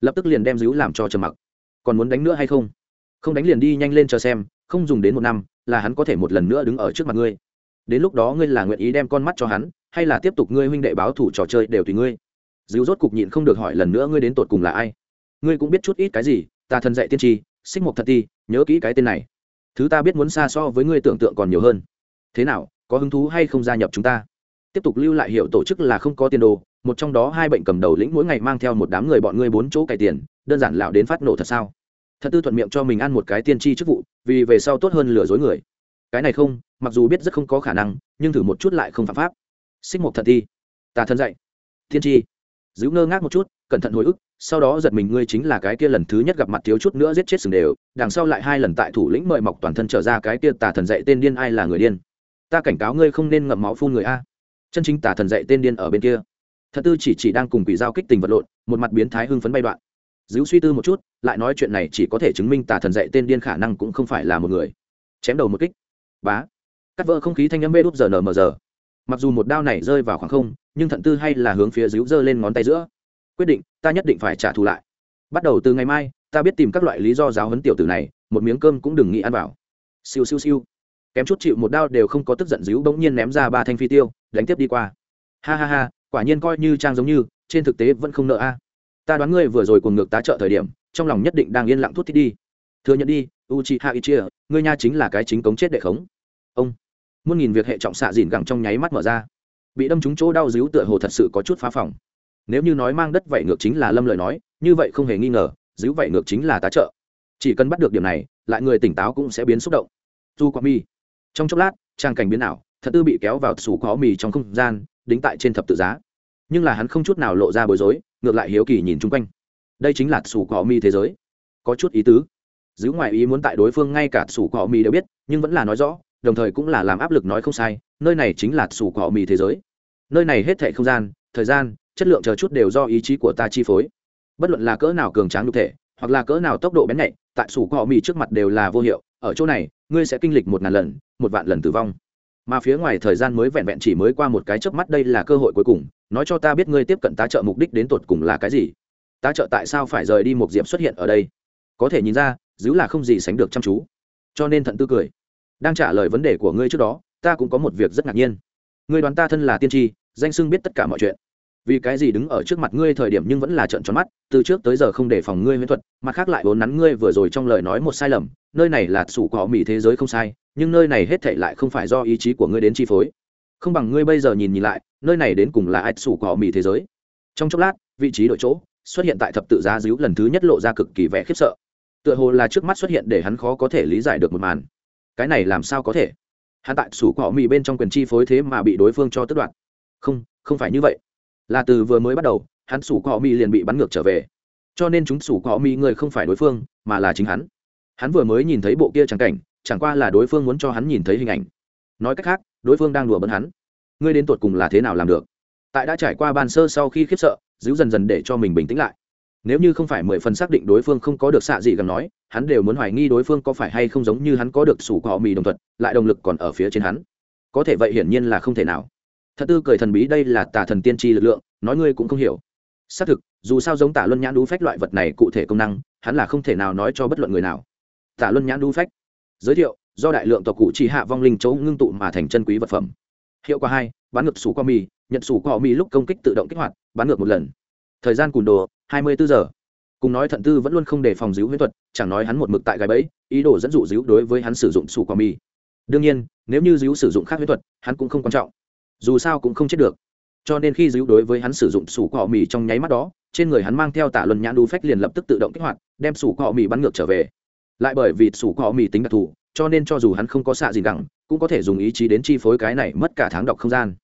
Lập tức liền đem díu làm cho trầm mặc. Còn muốn đánh nữa hay không? Không đánh liền đi nhanh lên chờ xem, không dùng đến một năm, là hắn có thể một lần nữa đứng ở trước mặt ngươi. Đến lúc đó ngươi là nguyện ý đem con mắt cho hắn, hay là tiếp tục ngươi huynh đệ báo thủ trò chơi đều tùy ngươi? Dịu rốt cục nhịn không được hỏi lần nữa ngươi đến tột cùng là ai? Ngươi cũng biết chút ít cái gì, ta thân dạy tiên tri xích mục thật ti, nhớ kỹ cái tên này. Thứ ta biết muốn xa so với ngươi tưởng tượng còn nhiều hơn. Thế nào, có hứng thú hay không gia nhập chúng ta? Tiếp tục lưu lại hiệu tổ chức là không có tiền đồ, một trong đó hai bệnh cầm đầu lĩnh mỗi ngày mang theo một đám người bọn ngươi bốn chỗ cày tiền, đơn giản lão đến phát nổ thật sao? Thật tư thuận miệng cho mình ăn một cái tiên tri chức vụ, vì về sau tốt hơn lừa dối người. Cái này không, mặc dù biết rất không có khả năng, nhưng thử một chút lại không phạm pháp. Xích mục thật thi ta thân dạy. Tiên tri. Giữ ngơ ngác một chút cẩn thận hồi ức, sau đó giật mình ngươi chính là cái kia lần thứ nhất gặp mặt thiếu chút nữa giết chết sừng đều, đằng sau lại hai lần tại thủ lĩnh mời mọc toàn thân trở ra cái kia tà thần dạy tên điên ai là người điên. Ta cảnh cáo ngươi không nên ngậm máu phun người a. Chân chính tà thần dạy tên điên ở bên kia. Thật tư chỉ chỉ đang cùng quỷ giao kích tình vật lộn, một mặt biến thái hưng phấn bay đoạn. Dữ suy tư một chút, lại nói chuyện này chỉ có thể chứng minh tà thần dạy tên điên khả năng cũng không phải là một người. Chém đầu một kích. Bá. Cắt vỡ không khí thanh âm bê đúp giờ nở mờ giờ. Mặc dù một đao này rơi vào khoảng không, nhưng thận tư hay là hướng phía dữ giơ lên ngón tay giữa quyết định, ta nhất định phải trả thù lại. Bắt đầu từ ngày mai, ta biết tìm các loại lý do giáo huấn tiểu tử này, một miếng cơm cũng đừng nghĩ ăn vào. Siêu siêu siêu. Kém chút chịu một đao đều không có tức giận díu bỗng nhiên ném ra ba thanh phi tiêu, đánh tiếp đi qua. Ha ha ha, quả nhiên coi như trang giống như, trên thực tế vẫn không nợ a. Ta đoán ngươi vừa rồi cùng ngược tá trợ thời điểm, trong lòng nhất định đang yên lặng thuốc thích đi. Thừa nhận đi uchi chi ha ichia, ngươi nha chính là cái chính cống chết đệ khống. Ông. Muôn nghìn việc hệ trọng xạ dìn gẳng trong nháy mắt mở ra. Bị đâm trúng chỗ đau díu tựa hồ thật sự có chút phá phòng nếu như nói mang đất vảy ngược chính là lâm lời nói, như vậy không hề nghi ngờ, giữ vảy ngược chính là tá trợ. Chỉ cần bắt được điểm này, lại người tỉnh táo cũng sẽ biến xúc động. Du quá mi. Trong chốc lát, trang cảnh biến ảo, thật tư bị kéo vào sủ khó mì trong không gian, đính tại trên thập tự giá. Nhưng là hắn không chút nào lộ ra bối rối, ngược lại hiếu kỳ nhìn chung quanh. Đây chính là sủ khó mi thế giới. Có chút ý tứ. Giữ ngoài ý muốn tại đối phương ngay cả sủ khó mi đều biết, nhưng vẫn là nói rõ, đồng thời cũng là làm áp lực nói không sai, nơi này chính là sủ khó mì thế giới. Nơi này hết thệ không gian, thời gian chất lượng chờ chút đều do ý chí của ta chi phối. Bất luận là cỡ nào cường tráng nhục thể, hoặc là cỡ nào tốc độ bén nhạy, tại sủ cọ mì trước mặt đều là vô hiệu. Ở chỗ này, ngươi sẽ kinh lịch một ngàn lần, một vạn lần tử vong. Mà phía ngoài thời gian mới vẹn vẹn chỉ mới qua một cái chớp mắt đây là cơ hội cuối cùng. Nói cho ta biết ngươi tiếp cận tá trợ mục đích đến tột cùng là cái gì? Tá trợ tại sao phải rời đi một diệm xuất hiện ở đây? Có thể nhìn ra dữ là không gì sánh được chăm chú. Cho nên thận tư cười. Đang trả lời vấn đề của ngươi trước đó, ta cũng có một việc rất ngạc nhiên. Ngươi đoán ta thân là tiên tri, danh sưng biết tất cả mọi chuyện vì cái gì đứng ở trước mặt ngươi thời điểm nhưng vẫn là trận tròn mắt, từ trước tới giờ không để phòng ngươi huyễn thuật, mặt khác lại vốn nắn ngươi vừa rồi trong lời nói một sai lầm, nơi này là sủ cỏ mỹ thế giới không sai, nhưng nơi này hết thảy lại không phải do ý chí của ngươi đến chi phối. Không bằng ngươi bây giờ nhìn nhìn lại, nơi này đến cùng là ạch sủ cỏ mỹ thế giới. Trong chốc lát, vị trí đổi chỗ, xuất hiện tại thập tự giá díu lần thứ nhất lộ ra cực kỳ vẻ khiếp sợ. Tựa hồ là trước mắt xuất hiện để hắn khó có thể lý giải được một màn. Cái này làm sao có thể? Hắn tại sủ cỏ mỹ bên trong quyền chi phối thế mà bị đối phương cho tất đoạt. Không không phải như vậy là từ vừa mới bắt đầu, hắn sủ cọ mỹ liền bị bắn ngược trở về. Cho nên chúng sủ cọ mỹ người không phải đối phương, mà là chính hắn. Hắn vừa mới nhìn thấy bộ kia trắng cảnh, chẳng qua là đối phương muốn cho hắn nhìn thấy hình ảnh. Nói cách khác, đối phương đang đùa bấn hắn. Ngươi đến tột cùng là thế nào làm được? Tại đã trải qua ban sơ sau khi khiếp sợ giữ dần dần để cho mình bình tĩnh lại. Nếu như không phải mười phần xác định đối phương không có được xạ gì gần nói, hắn đều muốn hoài nghi đối phương có phải hay không giống như hắn có được sủ cọ mì đồng thuận, lại động lực còn ở phía trên hắn. Có thể vậy hiển nhiên là không thể nào thật tư cười thần bí đây là tà thần tiên tri lực lượng, nói ngươi cũng không hiểu. Xác thực, dù sao giống tả luân nhãn đu phách loại vật này cụ thể công năng, hắn là không thể nào nói cho bất luận người nào. Tả luân nhãn đu phách. Giới thiệu, do đại lượng tộc cụ chỉ hạ vong linh chấu ngưng tụ mà thành chân quý vật phẩm. Hiệu quả hai, bán ngược sủ qua mì, nhận sủ qua mì lúc công kích tự động kích hoạt, bán ngược một lần. Thời gian cùn đồ, hai mươi bốn giờ. Cùng nói thận tư vẫn luôn không đề phòng díu huyễn thuật, chẳng nói hắn một mực tại gái bẫy, ý đồ dẫn dụ díu đối với hắn sử dụng sủ qua mì. Đương nhiên, nếu như díu sử dụng khác huyễn thuật, hắn cũng không quan trọng dù sao cũng không chết được. Cho nên khi dữ đối với hắn sử dụng sủ cọ mì trong nháy mắt đó trên người hắn mang theo tả luân nhãn đu phách liền lập tức tự động kích hoạt đem sủ cọ mì bắn ngược trở về. Lại bởi vì sủ cọ mì tính đặc thù cho nên cho dù hắn không có xạ gì đẳng, cũng có thể dùng ý chí đến chi phối cái này mất cả tháng đọc không gian.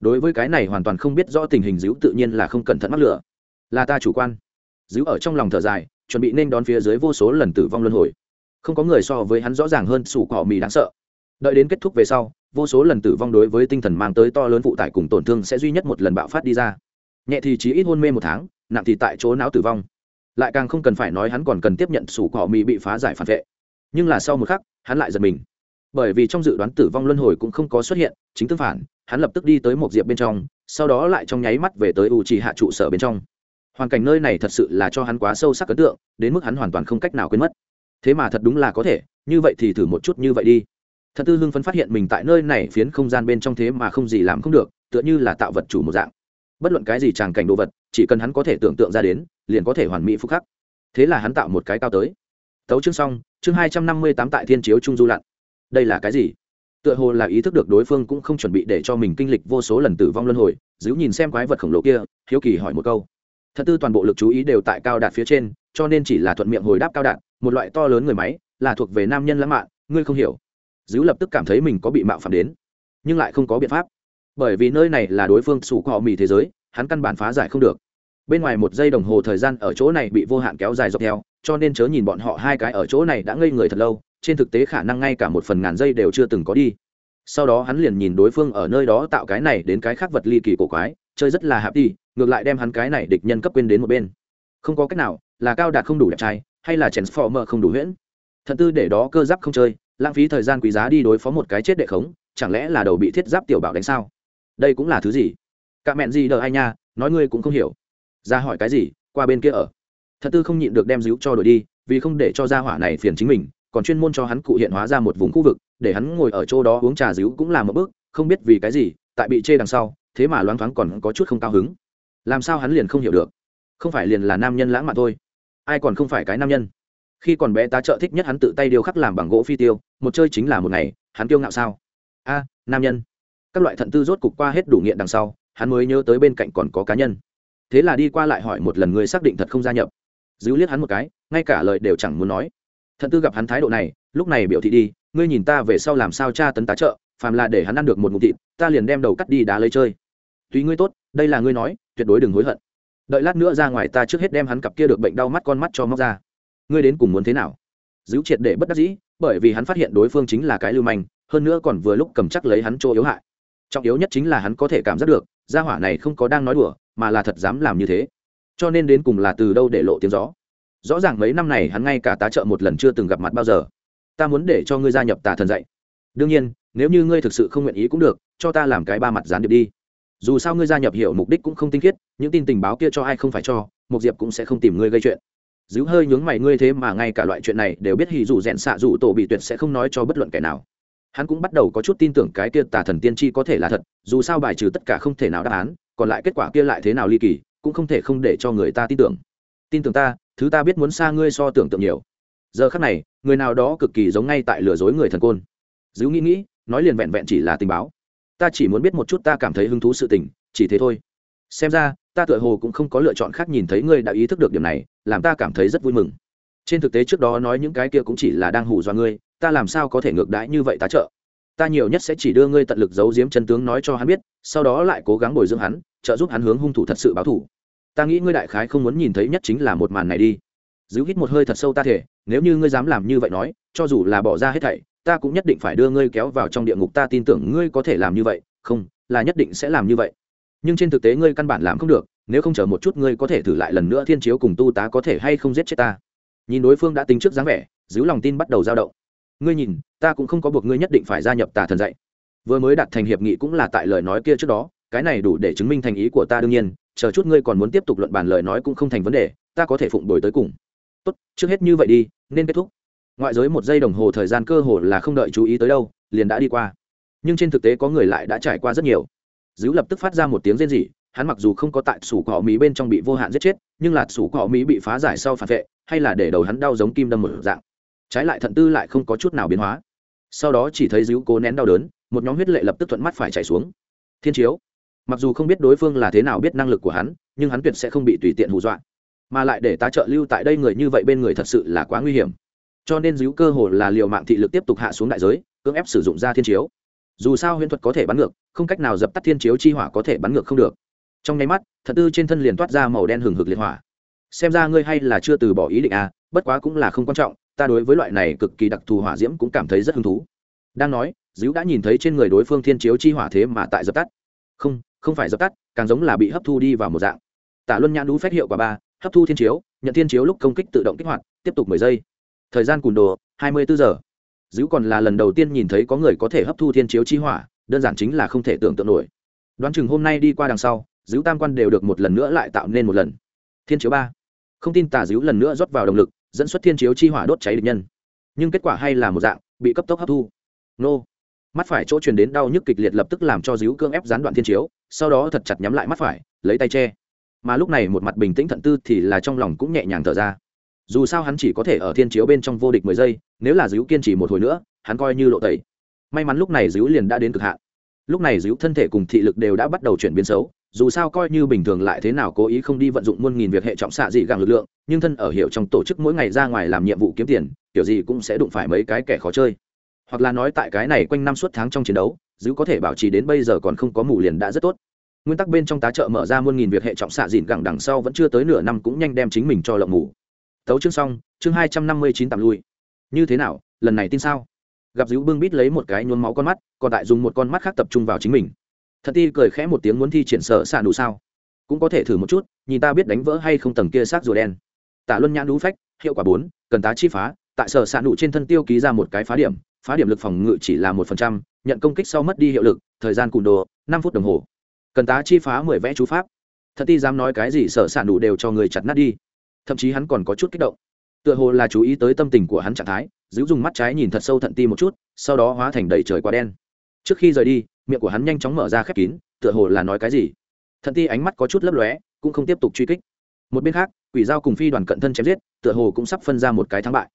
Đối với cái này hoàn toàn không biết rõ tình hình dữ tự nhiên là không cẩn thận mắc lửa. Là ta chủ quan. Dữ ở trong lòng thở dài chuẩn bị nên đón phía dưới vô số lần tử vong luân hồi. Không có người so với hắn rõ ràng hơn sủ cọ mì đáng sợ đợi đến kết thúc về sau, vô số lần tử vong đối với tinh thần mang tới to lớn phụ tải cùng tổn thương sẽ duy nhất một lần bạo phát đi ra. Nhẹ thì chỉ ít hôn mê một tháng, nặng thì tại chỗ não tử vong. Lại càng không cần phải nói hắn còn cần tiếp nhận sủ cỏ mỹ bị phá giải phản vệ. Nhưng là sau một khắc, hắn lại giật mình. Bởi vì trong dự đoán tử vong luân hồi cũng không có xuất hiện, chính tương phản, hắn lập tức đi tới một diệp bên trong, sau đó lại trong nháy mắt về tới u trì hạ trụ sở bên trong. Hoàn cảnh nơi này thật sự là cho hắn quá sâu sắc ấn tượng, đến mức hắn hoàn toàn không cách nào quên mất. Thế mà thật đúng là có thể, như vậy thì thử một chút như vậy đi thật tư hưng phấn phát hiện mình tại nơi này phiến không gian bên trong thế mà không gì làm không được, tựa như là tạo vật chủ một dạng. Bất luận cái gì tràng cảnh đồ vật, chỉ cần hắn có thể tưởng tượng ra đến, liền có thể hoàn mỹ phúc khắc. Thế là hắn tạo một cái cao tới. Tấu chương xong, chương hai trăm năm mươi tám tại thiên chiếu trung du lặn. Đây là cái gì? Tựa hồ là ý thức được đối phương cũng không chuẩn bị để cho mình kinh lịch vô số lần tử vong luân hồi, giữ nhìn xem quái vật khổng lồ kia, hiếu kỳ hỏi một câu. Thật tư toàn bộ lực chú ý đều tại cao đạt phía trên, cho nên chỉ là thuận miệng hồi đáp cao đạt, một loại to lớn người máy, là thuộc về nam nhân lãng mạn, ngươi không hiểu dữ lập tức cảm thấy mình có bị mạo phạm đến, nhưng lại không có biện pháp. Bởi vì nơi này là đối phương sủ cọ mì thế giới, hắn căn bản phá giải không được. Bên ngoài một giây đồng hồ thời gian ở chỗ này bị vô hạn kéo dài dọc theo, cho nên chớ nhìn bọn họ hai cái ở chỗ này đã ngây người thật lâu, trên thực tế khả năng ngay cả một phần ngàn giây đều chưa từng có đi. Sau đó hắn liền nhìn đối phương ở nơi đó tạo cái này đến cái khác vật ly kỳ cổ quái, chơi rất là hạp đi, ngược lại đem hắn cái này địch nhân cấp quên đến một bên. Không có cách nào, là cao đạt không đủ đẹp trai, hay là chèn mơ không đủ huyễn. Thận tư để đó cơ giáp không chơi lãng phí thời gian quý giá đi đối phó một cái chết đệ khống, chẳng lẽ là đầu bị thiết giáp tiểu bảo đánh sao? Đây cũng là thứ gì? Cạ mẹn gì đờ ai nha, nói ngươi cũng không hiểu. Ra hỏi cái gì, qua bên kia ở. Thật tư không nhịn được đem díu cho đổi đi, vì không để cho gia hỏa này phiền chính mình, còn chuyên môn cho hắn cụ hiện hóa ra một vùng khu vực, để hắn ngồi ở chỗ đó uống trà díu cũng là một bước, không biết vì cái gì, tại bị chê đằng sau, thế mà loáng thoáng còn có chút không cao hứng. Làm sao hắn liền không hiểu được? Không phải liền là nam nhân lãng mạn thôi. Ai còn không phải cái nam nhân? Khi còn bé tá trợ thích nhất hắn tự tay điêu khắc làm bằng gỗ phi tiêu, một chơi chính là một ngày, hắn kiêu ngạo sao? A, nam nhân. Các loại thận tư rốt cục qua hết đủ nghiện đằng sau, hắn mới nhớ tới bên cạnh còn có cá nhân. Thế là đi qua lại hỏi một lần người xác định thật không gia nhập. Dữ liếc hắn một cái, ngay cả lời đều chẳng muốn nói. Thận tư gặp hắn thái độ này, lúc này biểu thị đi, ngươi nhìn ta về sau làm sao cha tấn tá trợ, phàm là để hắn ăn được một ngụm thịt, ta liền đem đầu cắt đi đá lấy chơi. Tùy ngươi tốt, đây là ngươi nói, tuyệt đối đừng hối hận. Đợi lát nữa ra ngoài ta trước hết đem hắn cặp kia được bệnh đau mắt con mắt cho móc ra ngươi đến cùng muốn thế nào? Giữ triệt để bất đắc dĩ, bởi vì hắn phát hiện đối phương chính là cái lưu manh, hơn nữa còn vừa lúc cầm chắc lấy hắn chỗ yếu hại. Trọng yếu nhất chính là hắn có thể cảm giác được, gia hỏa này không có đang nói đùa, mà là thật dám làm như thế. Cho nên đến cùng là từ đâu để lộ tiếng gió? Rõ ràng mấy năm này hắn ngay cả tá trợ một lần chưa từng gặp mặt bao giờ. Ta muốn để cho ngươi gia nhập tà thần dạy. Đương nhiên, nếu như ngươi thực sự không nguyện ý cũng được, cho ta làm cái ba mặt gián điệp đi. Dù sao ngươi gia nhập hiểu mục đích cũng không tinh khiết, những tin tình báo kia cho ai không phải cho một diệp cũng sẽ không tìm ngươi gây chuyện díu hơi nhướng mày, ngươi thế mà ngay cả loại chuyện này đều biết hì dù rèn xạ dù tổ bị tuyệt sẽ không nói cho bất luận kẻ nào. Hắn cũng bắt đầu có chút tin tưởng cái kia tà thần tiên tri có thể là thật, dù sao bài trừ tất cả không thể nào đáp án, còn lại kết quả kia lại thế nào ly kỳ, cũng không thể không để cho người ta tin tưởng. Tin tưởng ta, thứ ta biết muốn xa ngươi so tưởng tượng nhiều. Giờ khác này, người nào đó cực kỳ giống ngay tại lừa dối người thần côn. Dữ nghĩ nghĩ, nói liền vẹn vẹn chỉ là tình báo. Ta chỉ muốn biết một chút ta cảm thấy hứng thú sự tình, chỉ thế thôi. Xem ra ta tựa hồ cũng không có lựa chọn khác nhìn thấy ngươi đã ý thức được điểm này, làm ta cảm thấy rất vui mừng. Trên thực tế trước đó nói những cái kia cũng chỉ là đang hù dọa ngươi, ta làm sao có thể ngược đãi như vậy tá trợ? Ta nhiều nhất sẽ chỉ đưa ngươi tận lực giấu giếm chân tướng nói cho hắn biết, sau đó lại cố gắng bồi dưỡng hắn, trợ giúp hắn hướng hung thủ thật sự báo thủ ta nghĩ ngươi đại khái không muốn nhìn thấy nhất chính là một màn này đi. Giữ hít một hơi thật sâu ta thể, nếu như ngươi dám làm như vậy nói, cho dù là bỏ ra hết thảy, ta cũng nhất định phải đưa ngươi kéo vào trong địa ngục, ta tin tưởng ngươi có thể làm như vậy. Không, là nhất định sẽ làm như vậy nhưng trên thực tế ngươi căn bản làm không được, nếu không chờ một chút ngươi có thể thử lại lần nữa thiên chiếu cùng tu tá có thể hay không giết chết ta. Nhìn đối phương đã tính trước dáng vẻ, giữ lòng tin bắt đầu dao động. Ngươi nhìn, ta cũng không có buộc ngươi nhất định phải gia nhập tà thần dạy. Vừa mới đặt thành hiệp nghị cũng là tại lời nói kia trước đó, cái này đủ để chứng minh thành ý của ta đương nhiên, chờ chút ngươi còn muốn tiếp tục luận bàn lời nói cũng không thành vấn đề, ta có thể phụng đổi tới cùng. Tốt, trước hết như vậy đi, nên kết thúc. Ngoại giới một giây đồng hồ thời gian cơ hồ là không đợi chú ý tới đâu, liền đã đi qua. Nhưng trên thực tế có người lại đã trải qua rất nhiều dữ lập tức phát ra một tiếng rên rỉ, hắn mặc dù không có tại sủ cỏ mỹ bên trong bị vô hạn giết chết, nhưng là sủ cỏ mỹ bị phá giải sau phản vệ, hay là để đầu hắn đau giống kim đâm một dạng. Trái lại thận tư lại không có chút nào biến hóa. Sau đó chỉ thấy dữ cố nén đau đớn, một nhóm huyết lệ lập tức thuận mắt phải chảy xuống. Thiên chiếu. Mặc dù không biết đối phương là thế nào biết năng lực của hắn, nhưng hắn tuyệt sẽ không bị tùy tiện hù dọa. Mà lại để tá trợ lưu tại đây người như vậy bên người thật sự là quá nguy hiểm. Cho nên dữ cơ hồ là liều mạng thị lực tiếp tục hạ xuống đại giới, cưỡng ép sử dụng ra thiên chiếu dù sao huyễn thuật có thể bắn ngược, không cách nào dập tắt thiên chiếu chi hỏa có thể bắn ngược không được. Trong nháy mắt, thật tư trên thân liền toát ra màu đen hừng hực liệt hỏa. Xem ra ngươi hay là chưa từ bỏ ý định à bất quá cũng là không quan trọng, ta đối với loại này cực kỳ đặc thù hỏa diễm cũng cảm thấy rất hứng thú. Đang nói dữ đã nhìn thấy trên người đối phương thiên chiếu chi hỏa thế mà tại dập tắt. Không không phải dập tắt, càng giống là bị hấp thu đi vào một dạng. Tả luân nhãn đũ phép hiệu quả ba, hấp thu thiên chiếu, nhận thiên chiếu lúc công kích tự động kích hoạt, tiếp tục mười giây. Thời gian cùn đồ, hai mươi bốn giờ dữ còn là lần đầu tiên nhìn thấy có người có thể hấp thu thiên chiếu chi hỏa, đơn giản chính là không thể tưởng tượng nổi. Đoán chừng hôm nay đi qua đằng sau, dữ tam quan đều được một lần nữa lại tạo nên một lần. Thiên chiếu ba. Không tin tà dữ lần nữa rót vào động lực, dẫn xuất thiên chiếu chi hỏa đốt cháy địch nhân. Nhưng kết quả hay là một dạng, bị cấp tốc hấp thu. Nô. Mắt phải chỗ truyền đến đau nhức kịch liệt lập tức làm cho dữ cương ép gián đoạn thiên chiếu, sau đó thật chặt nhắm lại mắt phải, lấy tay che. Mà lúc này một mặt bình tĩnh thận tư thì là trong lòng cũng nhẹ nhàng thở ra dù sao hắn chỉ có thể ở thiên chiếu bên trong vô địch mười giây, nếu là dữ kiên trì một hồi nữa, hắn coi như lộ tẩy. May mắn lúc này dữ liền đã đến cực hạn. Lúc này dữ thân thể cùng thị lực đều đã bắt đầu chuyển biến xấu, dù sao coi như bình thường lại thế nào cố ý không đi vận dụng muôn nghìn việc hệ trọng xạ dị gàng lực lượng, nhưng thân ở hiểu trong tổ chức mỗi ngày ra ngoài làm nhiệm vụ kiếm tiền, kiểu gì cũng sẽ đụng phải mấy cái kẻ khó chơi. Hoặc là nói tại cái này quanh năm suốt tháng trong chiến đấu dữ có thể bảo trì đến bây giờ còn không có mù liền đã rất tốt. Nguyên tắc bên trong tá trợ mở ra muôn nghìn việc hệ trọng xạ dịn gẳng đằng sau vẫn chưa tới nửa năm cũng nhanh đem chính mình cho lộng ngủ tấu chương xong, chương hai trăm năm mươi chín tạm lui. Như thế nào, lần này tin sao? Gặp dữ bưng bít lấy một cái nhuốm máu con mắt, còn tại dùng một con mắt khác tập trung vào chính mình. Thật ti cười khẽ một tiếng muốn thi triển sợ xạ đủ sao. Cũng có thể thử một chút, nhìn ta biết đánh vỡ hay không tầng kia xác rùa đen. Tạ luân nhãn đũ phách, hiệu quả bốn, cần tá chi phá, tại sở xạ đủ trên thân tiêu ký ra một cái phá điểm phá điểm lực phòng ngự chỉ là một phần trăm, nhận công kích sau mất đi hiệu lực, thời gian cùn đồ, năm phút đồng hồ. Cần tá chi phá mười vẽ chú pháp. Thật ti dám nói cái gì sở xạ đủ đều cho người chặt nát đi thậm chí hắn còn có chút kích động. Tựa hồ là chú ý tới tâm tình của hắn trạng thái, giữ dùng mắt trái nhìn thật sâu thận ti một chút, sau đó hóa thành đầy trời quá đen. Trước khi rời đi, miệng của hắn nhanh chóng mở ra khép kín, tựa hồ là nói cái gì. Thận ti ánh mắt có chút lấp lóe, cũng không tiếp tục truy kích. Một bên khác, quỷ dao cùng phi đoàn cận thân chém giết, tựa hồ cũng sắp phân ra một cái thắng bại.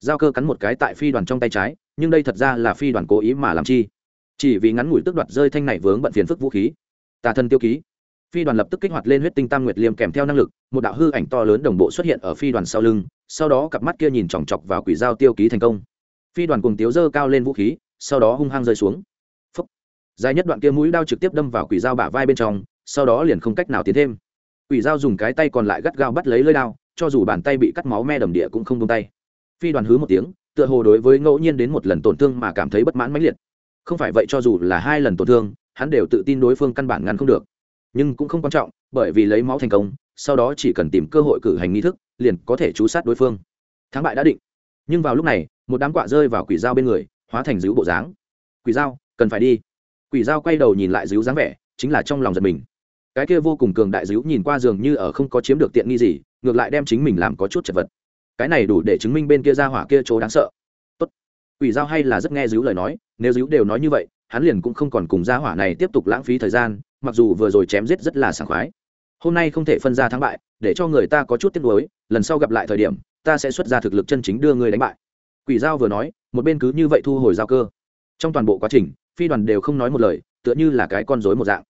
Giao cơ cắn một cái tại phi đoàn trong tay trái, nhưng đây thật ra là phi đoàn cố ý mà làm chi. Chỉ vì ngắn ngủi tức đoạt rơi thanh này vướng bận phiền phức vũ khí. Tà thân tiêu ký phi đoàn lập tức kích hoạt lên huyết tinh tam nguyệt liêm kèm theo năng lực, một đạo hư ảnh to lớn đồng bộ xuất hiện ở phi đoàn sau lưng, sau đó cặp mắt kia nhìn chòng chọc vào quỷ dao tiêu ký thành công. Phi đoàn cùng tiếu dơ cao lên vũ khí, sau đó hung hăng rơi xuống. Phúc. dài nhất đoạn kia mũi đao trực tiếp đâm vào quỷ dao bả vai bên trong, sau đó liền không cách nào tiến thêm. Quỷ dao dùng cái tay còn lại gắt gao bắt lấy lơi đao, cho dù bàn tay bị cắt máu me đầm địa cũng không tung tay. Phi đoàn hứ một tiếng, tựa hồ đối với ngẫu nhiên đến một lần tổn thương mà cảm thấy bất mãn mãnh liệt. Không phải vậy cho dù là hai lần tổn thương, hắn đều tự tin đối phương căn bản ngăn không được nhưng cũng không quan trọng, bởi vì lấy máu thành công, sau đó chỉ cần tìm cơ hội cử hành nghi thức, liền có thể chú sát đối phương. Thắng bại đã định. Nhưng vào lúc này, một đám quạ rơi vào quỷ dao bên người, hóa thành dữ bộ dáng. Quỷ dao, cần phải đi. Quỷ dao quay đầu nhìn lại dữ dáng vẻ, chính là trong lòng giật mình. Cái kia vô cùng cường đại dữ nhìn qua giường như ở không có chiếm được tiện nghi gì, ngược lại đem chính mình làm có chút chật vật. Cái này đủ để chứng minh bên kia ra hỏa kia chỗ đáng sợ. Tốt. Quỷ dao hay là rất nghe dữ lời nói, nếu dữ đều nói như vậy, hắn liền cũng không còn cùng gia hỏa này tiếp tục lãng phí thời gian mặc dù vừa rồi chém giết rất là sảng khoái. Hôm nay không thể phân ra thắng bại, để cho người ta có chút tiếc nuối, lần sau gặp lại thời điểm, ta sẽ xuất ra thực lực chân chính đưa người đánh bại. Quỷ giao vừa nói, một bên cứ như vậy thu hồi giao cơ. Trong toàn bộ quá trình, phi đoàn đều không nói một lời, tựa như là cái con rối một dạng.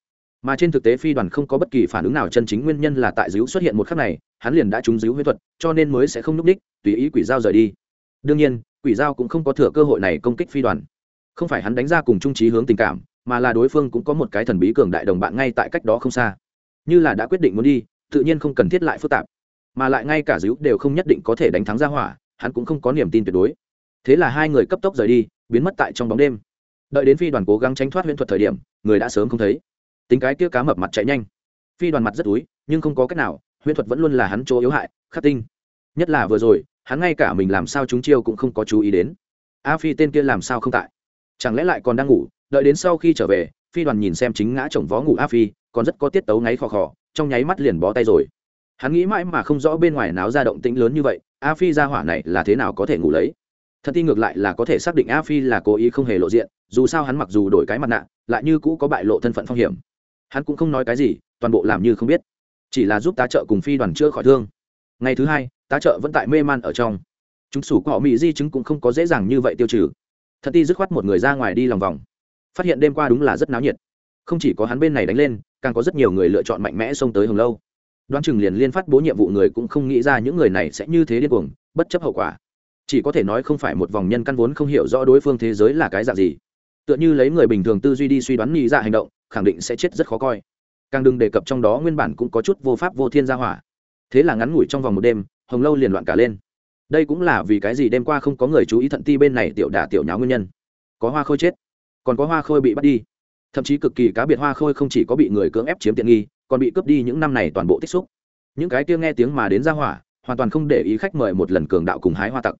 Mà trên thực tế phi đoàn không có bất kỳ phản ứng nào chân chính, nguyên nhân là tại dữ xuất hiện một khắc này, hắn liền đã trúng dữ huyết thuật, cho nên mới sẽ không núp đích, tùy ý quỷ giao rời đi. Đương nhiên, quỷ giao cũng không có thừa cơ hội này công kích phi đoàn. Không phải hắn đánh ra cùng trung trí hướng tình cảm mà là đối phương cũng có một cái thần bí cường đại đồng bạn ngay tại cách đó không xa. Như là đã quyết định muốn đi, tự nhiên không cần thiết lại phức tạp. Mà lại ngay cả dữ đều không nhất định có thể đánh thắng ra hỏa, hắn cũng không có niềm tin tuyệt đối. Thế là hai người cấp tốc rời đi, biến mất tại trong bóng đêm. Đợi đến phi đoàn cố gắng tránh thoát huyễn thuật thời điểm, người đã sớm không thấy. Tính cái kia cá mập mặt chạy nhanh. Phi đoàn mặt rất túi, nhưng không có cách nào, huyễn thuật vẫn luôn là hắn chỗ yếu hại, khắc tinh. Nhất là vừa rồi, hắn ngay cả mình làm sao chúng chiêu cũng không có chú ý đến. A phi tên kia làm sao không tại? Chẳng lẽ lại còn đang ngủ? Đợi đến sau khi trở về, phi đoàn nhìn xem chính ngã chồng vó ngủ a phi, còn rất có tiết tấu ngáy khò khò, trong nháy mắt liền bó tay rồi. Hắn nghĩ mãi mà không rõ bên ngoài náo ra động tĩnh lớn như vậy, a phi ra hỏa này là thế nào có thể ngủ lấy. Thật ti ngược lại là có thể xác định a phi là cố ý không hề lộ diện, dù sao hắn mặc dù đổi cái mặt nạ, lại như cũ có bại lộ thân phận phong hiểm. Hắn cũng không nói cái gì, toàn bộ làm như không biết. Chỉ là giúp tá trợ cùng phi đoàn chữa khỏi thương. Ngày thứ hai, tá trợ vẫn tại mê man ở trong. Chúng sủ của họ mỹ di chứng cũng không có dễ dàng như vậy tiêu trừ. Thật ti dứt khoát một người ra ngoài đi lòng vòng phát hiện đêm qua đúng là rất náo nhiệt. Không chỉ có hắn bên này đánh lên, càng có rất nhiều người lựa chọn mạnh mẽ xông tới hồng lâu. Đoán chừng liền liên phát bố nhiệm vụ người cũng không nghĩ ra những người này sẽ như thế điên cuồng, bất chấp hậu quả. Chỉ có thể nói không phải một vòng nhân căn vốn không hiểu rõ đối phương thế giới là cái dạng gì. Tựa như lấy người bình thường tư duy đi suy đoán nghĩ ra hành động, khẳng định sẽ chết rất khó coi. Càng đừng đề cập trong đó nguyên bản cũng có chút vô pháp vô thiên gia hỏa. Thế là ngắn ngủi trong vòng một đêm, hồng lâu liền loạn cả lên. Đây cũng là vì cái gì đêm qua không có người chú ý thận ti bên này tiểu đả tiểu nháo nguyên nhân. Có hoa khôi chết còn có hoa khôi bị bắt đi. Thậm chí cực kỳ cá biệt hoa khôi không chỉ có bị người cưỡng ép chiếm tiện nghi, còn bị cướp đi những năm này toàn bộ tích xúc. Những cái kia nghe tiếng mà đến ra hỏa, hoàn toàn không để ý khách mời một lần cường đạo cùng hái hoa tặc.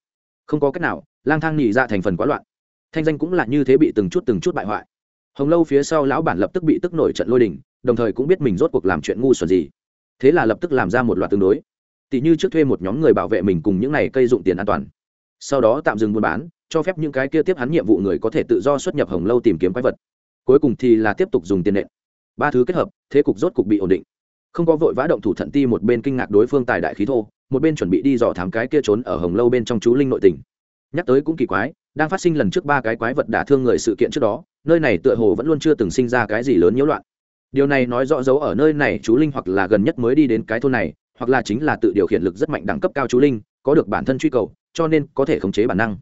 Không có cách nào, lang thang nhị ra thành phần quá loạn. Thanh danh cũng là như thế bị từng chút từng chút bại hoại. Hồng lâu phía sau lão bản lập tức bị tức nổi trận lôi đình, đồng thời cũng biết mình rốt cuộc làm chuyện ngu xuẩn gì. Thế là lập tức làm ra một loạt tương đối. Tỷ như trước thuê một nhóm người bảo vệ mình cùng những này cây dụng tiền an toàn. Sau đó tạm dừng buôn bán cho phép những cái kia tiếp hắn nhiệm vụ người có thể tự do xuất nhập hồng lâu tìm kiếm quái vật. Cuối cùng thì là tiếp tục dùng tiền nện. Ba thứ kết hợp, thế cục rốt cục bị ổn định. Không có vội vã động thủ thận ti một bên kinh ngạc đối phương tài đại khí thô, một bên chuẩn bị đi dò thám cái kia trốn ở hồng lâu bên trong chú linh nội tình. Nhắc tới cũng kỳ quái, đang phát sinh lần trước ba cái quái vật đả thương người sự kiện trước đó, nơi này tựa hồ vẫn luôn chưa từng sinh ra cái gì lớn nhiễu loạn. Điều này nói rõ dấu ở nơi này chú linh hoặc là gần nhất mới đi đến cái thôn này, hoặc là chính là tự điều khiển lực rất mạnh đẳng cấp cao chú linh, có được bản thân truy cầu, cho nên có thể khống chế bản năng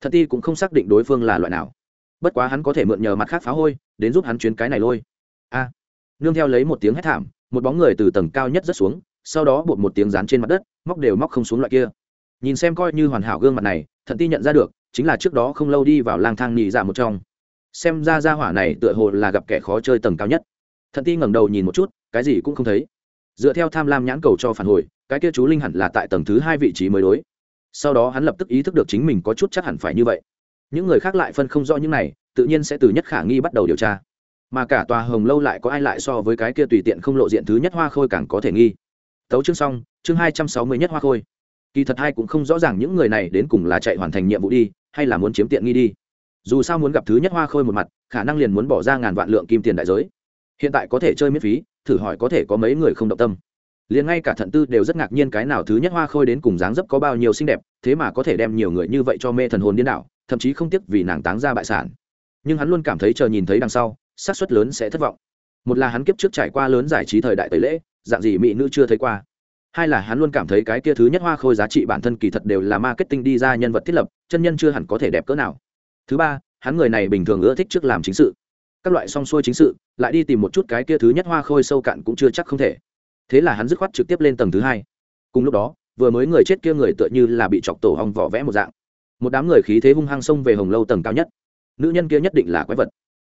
thật ti cũng không xác định đối phương là loại nào. Bất quá hắn có thể mượn nhờ mặt khác phá hôi, đến giúp hắn chuyến cái này lôi. A. Nương theo lấy một tiếng hét thảm, một bóng người từ tầng cao nhất rất xuống, sau đó bột một tiếng rán trên mặt đất, móc đều móc không xuống loại kia. Nhìn xem coi như hoàn hảo gương mặt này thận ti nhận ra được, chính là trước đó không lâu đi vào lang thang nhị dạ một trong. Xem ra ra hỏa này tựa hồ là gặp kẻ khó chơi tầng cao nhất. Thận ti ngẩng đầu nhìn một chút, cái gì cũng không thấy. Dựa theo tham lam nhãn cầu cho phản hồi, cái kia chú linh hẳn là tại tầng thứ hai vị trí mới đối sau đó hắn lập tức ý thức được chính mình có chút chắc hẳn phải như vậy. Những người khác lại phân không rõ những này, tự nhiên sẽ từ nhất khả nghi bắt đầu điều tra. Mà cả tòa hồng lâu lại có ai lại so với cái kia tùy tiện không lộ diện thứ nhất hoa khôi càng có thể nghi. Tấu chương xong, chương hai trăm sáu mươi nhất hoa khôi. Kỳ thật hai cũng không rõ ràng những người này đến cùng là chạy hoàn thành nhiệm vụ đi, hay là muốn chiếm tiện nghi đi. Dù sao muốn gặp thứ nhất hoa khôi một mặt, khả năng liền muốn bỏ ra ngàn vạn lượng kim tiền đại giới. Hiện tại có thể chơi miễn phí, thử hỏi có thể có mấy người không động tâm liền ngay cả thận tư đều rất ngạc nhiên cái nào thứ nhất hoa khôi đến cùng dáng dấp có bao nhiêu xinh đẹp, thế mà có thể đem nhiều người như vậy cho mê thần hồn điên đảo, thậm chí không tiếc vì nàng táng ra bại sản. Nhưng hắn luôn cảm thấy chờ nhìn thấy đằng sau, xác suất lớn sẽ thất vọng. Một là hắn kiếp trước trải qua lớn giải trí thời đại tẩy lễ, dạng gì mỹ nữ chưa thấy qua. Hai là hắn luôn cảm thấy cái kia thứ nhất hoa khôi giá trị bản thân kỳ thật đều là marketing đi ra nhân vật thiết lập, chân nhân chưa hẳn có thể đẹp cỡ nào. Thứ ba, hắn người này bình thường ưa thích trước làm chính sự. Các loại song xuôi chính sự, lại đi tìm một chút cái kia thứ nhất hoa khôi sâu cạn cũng chưa chắc không thể thế là hắn dứt khoát trực tiếp lên tầng thứ hai. Cùng lúc đó, vừa mới người chết kia người tựa như là bị chọc tổ hong vỏ vẽ một dạng. Một đám người khí thế hung hăng xông về hồng lâu tầng cao nhất. Nữ nhân kia nhất định là quái vật.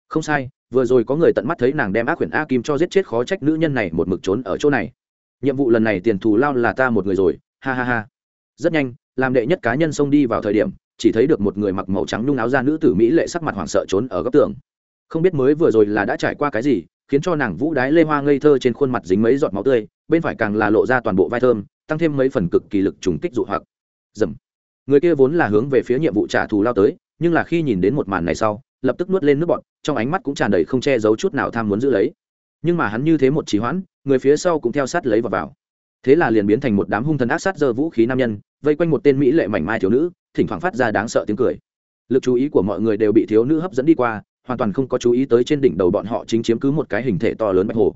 Không sai, vừa rồi có người tận mắt thấy nàng đem ác quyển a kim cho giết chết khó trách nữ nhân này một mực trốn ở chỗ này. Nhiệm vụ lần này tiền thù lao là ta một người rồi, ha ha ha. Rất nhanh, làm đệ nhất cá nhân xông đi vào thời điểm, chỉ thấy được một người mặc màu trắng nhung áo da nữ tử mỹ lệ sắc mặt hoảng sợ trốn ở góc tường không biết mới vừa rồi là đã trải qua cái gì, khiến cho nàng vũ đái lê hoa ngây thơ trên khuôn mặt dính mấy giọt máu tươi, bên phải càng là lộ ra toàn bộ vai thơm, tăng thêm mấy phần cực kỳ lực trùng kích dụ hoặc. Dầm. Người kia vốn là hướng về phía nhiệm vụ trả thù lao tới, nhưng là khi nhìn đến một màn này sau, lập tức nuốt lên nước bọt, trong ánh mắt cũng tràn đầy không che giấu chút nào tham muốn giữ lấy. Nhưng mà hắn như thế một trí hoãn, người phía sau cũng theo sát lấy vào vào. Thế là liền biến thành một đám hung thần ác sát giơ vũ khí nam nhân, vây quanh một tên mỹ lệ mảnh mai thiếu nữ, thỉnh thoảng phát ra đáng sợ tiếng cười. Lực chú ý của mọi người đều bị thiếu nữ hấp dẫn đi qua hoàn toàn không có chú ý tới trên đỉnh đầu bọn họ chính chiếm cứ một cái hình thể to lớn bạch hồ.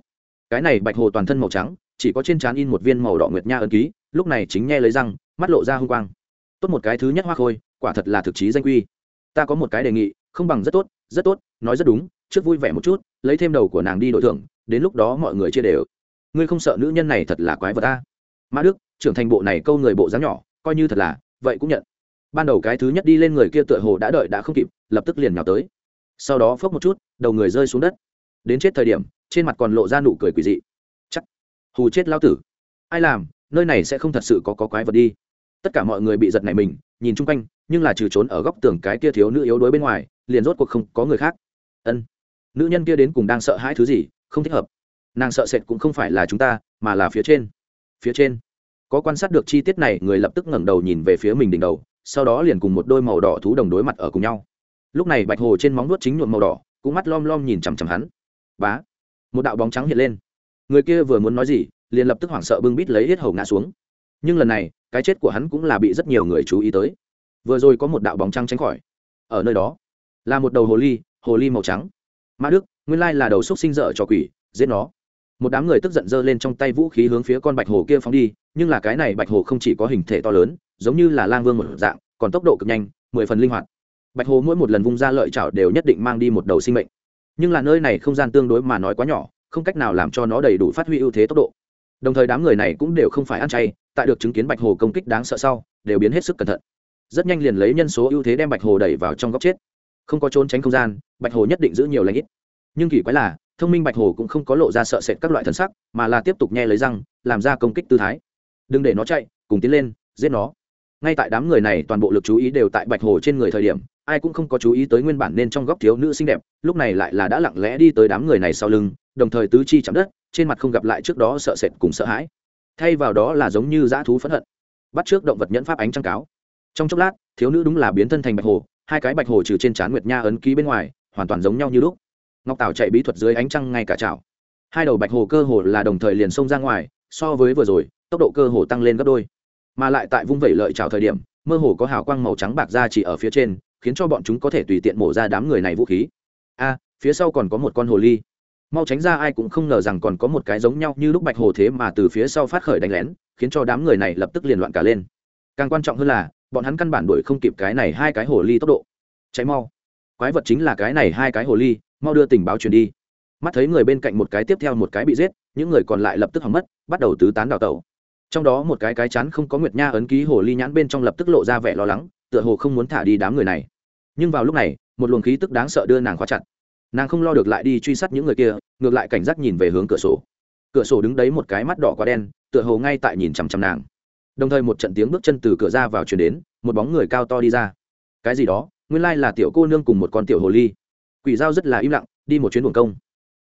Cái này bạch hồ toàn thân màu trắng, chỉ có trên trán in một viên màu đỏ nguyệt nha ấn ký, lúc này chính nghe lấy răng, mắt lộ ra hung quang. Tốt một cái thứ nhất hoa khôi, quả thật là thực chí danh quy. Ta có một cái đề nghị, không bằng rất tốt rất tốt, nói rất đúng, trước vui vẻ một chút, lấy thêm đầu của nàng đi đổi thưởng, đến lúc đó mọi người chia đều. Ngươi không sợ nữ nhân này thật là quái vật ta? Mã đức, trưởng thành bộ này câu người bộ dáng nhỏ, coi như thật là, vậy cũng nhận. Ban đầu cái thứ nhất đi lên người kia tựa hồ đã đợi đã không kịp, lập tức liền nhào tới sau đó phốc một chút đầu người rơi xuống đất. Đến chết thời điểm trên mặt còn lộ ra nụ cười quỷ dị. Chắc hù chết lao tử. Ai làm nơi này sẽ không thật sự có, có quái vật đi. Tất cả mọi người bị giật này mình nhìn chung quanh nhưng là trừ trốn ở góc tường cái kia thiếu nữ yếu đuối bên ngoài liền rốt cuộc không có người khác. Ân nữ nhân kia đến cùng đang sợ hãi thứ gì không thích hợp. Nàng sợ sệt cũng không phải là chúng ta mà là phía trên. Phía trên. Có quan sát được chi tiết này người lập tức ngẩng đầu nhìn về phía mình đỉnh đầu sau đó liền cùng một đôi màu đỏ thú đồng đối mặt ở cùng nhau lúc này bạch hồ trên móng nuốt chính nhuộm màu đỏ, cũng mắt lom lom nhìn chằm chằm hắn. Bá, một đạo bóng trắng hiện lên. Người kia vừa muốn nói gì, liền lập tức hoảng sợ bưng bít lấy hết hầu ngã xuống. Nhưng lần này, cái chết của hắn cũng là bị rất nhiều người chú ý tới. Vừa rồi có một đạo bóng trắng tránh khỏi. Ở nơi đó, là một đầu hồ ly hồ ly màu trắng. Mã đức, nguyên lai là đầu xúc sinh dở cho quỷ, giết nó. Một đám người tức giận giơ lên trong tay vũ khí hướng phía con bạch hồ kia phóng đi, nhưng là cái này bạch hồ không chỉ có hình thể to lớn, giống như là lang vương một dạng, còn tốc độ cực nhanh, mười phần linh hoạt bạch hồ mỗi một lần vung ra lợi chảo đều nhất định mang đi một đầu sinh mệnh. Nhưng là nơi này không gian tương đối mà nói quá nhỏ, không cách nào làm cho nó đầy đủ phát huy ưu thế tốc độ. Đồng thời đám người này cũng đều không phải ăn chay, tại được chứng kiến bạch hồ công kích đáng sợ sau, đều biến hết sức cẩn thận. Rất nhanh liền lấy nhân số ưu thế đem bạch hồ đẩy vào trong góc chết. Không có trốn tránh không gian, bạch hồ nhất định giữ nhiều lãnh ít. Nhưng kỳ quái là, thông minh bạch hồ cũng không có lộ ra sợ sệt các loại thần sắc, mà là tiếp tục nghe lấy răng, làm ra công kích tư thái. Đừng để nó chạy, cùng tiến lên, giết nó. Ngay tại đám người này toàn bộ lực chú ý đều tại bạch hồ trên người thời điểm ai cũng không có chú ý tới nguyên bản nên trong góc thiếu nữ xinh đẹp, lúc này lại là đã lặng lẽ đi tới đám người này sau lưng, đồng thời tứ chi chạm đất, trên mặt không gặp lại trước đó sợ sệt cùng sợ hãi. Thay vào đó là giống như dã thú phẫn hận, bắt trước động vật nhẫn pháp ánh trăng cáo. Trong chốc lát, thiếu nữ đúng là biến thân thành bạch hồ, hai cái bạch hồ trừ trên trán nguyệt nha ấn ký bên ngoài, hoàn toàn giống nhau như lúc. Ngọc tảo chạy bí thuật dưới ánh trăng ngay cả chảo. Hai đầu bạch hồ cơ hồ là đồng thời liền xông ra ngoài, so với vừa rồi, tốc độ cơ hồ tăng lên gấp đôi. Mà lại tại vung vẩy lợi chảo thời điểm, mơ hồ có hào quang màu trắng bạc ra chỉ ở phía trên khiến cho bọn chúng có thể tùy tiện mổ ra đám người này vũ khí. A, phía sau còn có một con hồ ly. Mau tránh ra, ai cũng không ngờ rằng còn có một cái giống nhau như lúc bạch hồ thế mà từ phía sau phát khởi đánh lén, khiến cho đám người này lập tức liền loạn cả lên. Càng quan trọng hơn là, bọn hắn căn bản đuổi không kịp cái này hai cái hồ ly tốc độ. Cháy mau. Quái vật chính là cái này hai cái hồ ly, mau đưa tình báo truyền đi. Mắt thấy người bên cạnh một cái tiếp theo một cái bị giết, những người còn lại lập tức hỏng mất, bắt đầu tứ tán đào tẩu. Trong đó một cái cái chắn không có nguyệt nha ấn ký hồ ly nhãn bên trong lập tức lộ ra vẻ lo lắng tựa hồ không muốn thả đi đám người này. Nhưng vào lúc này, một luồng khí tức đáng sợ đưa nàng khóa chặt. Nàng không lo được lại đi truy sát những người kia, ngược lại cảnh giác nhìn về hướng cửa sổ. Cửa sổ đứng đấy một cái mắt đỏ quá đen, tựa hồ ngay tại nhìn chằm chằm nàng. Đồng thời một trận tiếng bước chân từ cửa ra vào chuyển đến, một bóng người cao to đi ra. Cái gì đó? Nguyên lai là tiểu cô nương cùng một con tiểu hồ ly. Quỷ dao rất là im lặng, đi một chuyến buồng công.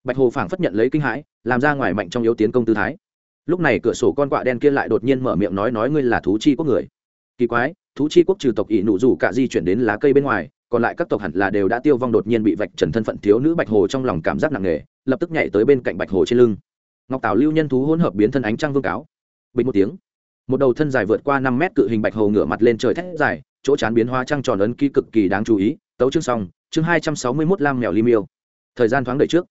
Bạch hồ phảng phất nhận lấy kinh hãi, làm ra ngoài mạnh trong yếu tiến công tư thái. Lúc này cửa sổ con quạ đen kia lại đột nhiên mở miệng nói nói ngươi là thú chi quốc người. Kỳ quái thú chi quốc trừ tộc ỷ nụ rủ cả di chuyển đến lá cây bên ngoài, còn lại các tộc hẳn là đều đã tiêu vong đột nhiên bị vạch trần thân phận thiếu nữ bạch hồ trong lòng cảm giác nặng nề, lập tức nhảy tới bên cạnh bạch hồ trên lưng. Ngọc tảo lưu nhân thú hỗn hợp biến thân ánh trăng vương cáo. Bình một tiếng, một đầu thân dài vượt qua năm mét cự hình bạch hồ ngửa mặt lên trời thét dài, chỗ chán biến hóa trăng tròn ấn ký cực kỳ đáng chú ý, tấu chương xong, chương hai trăm sáu mươi mốt lam mèo li miêu. Thời gian thoáng đợi trước.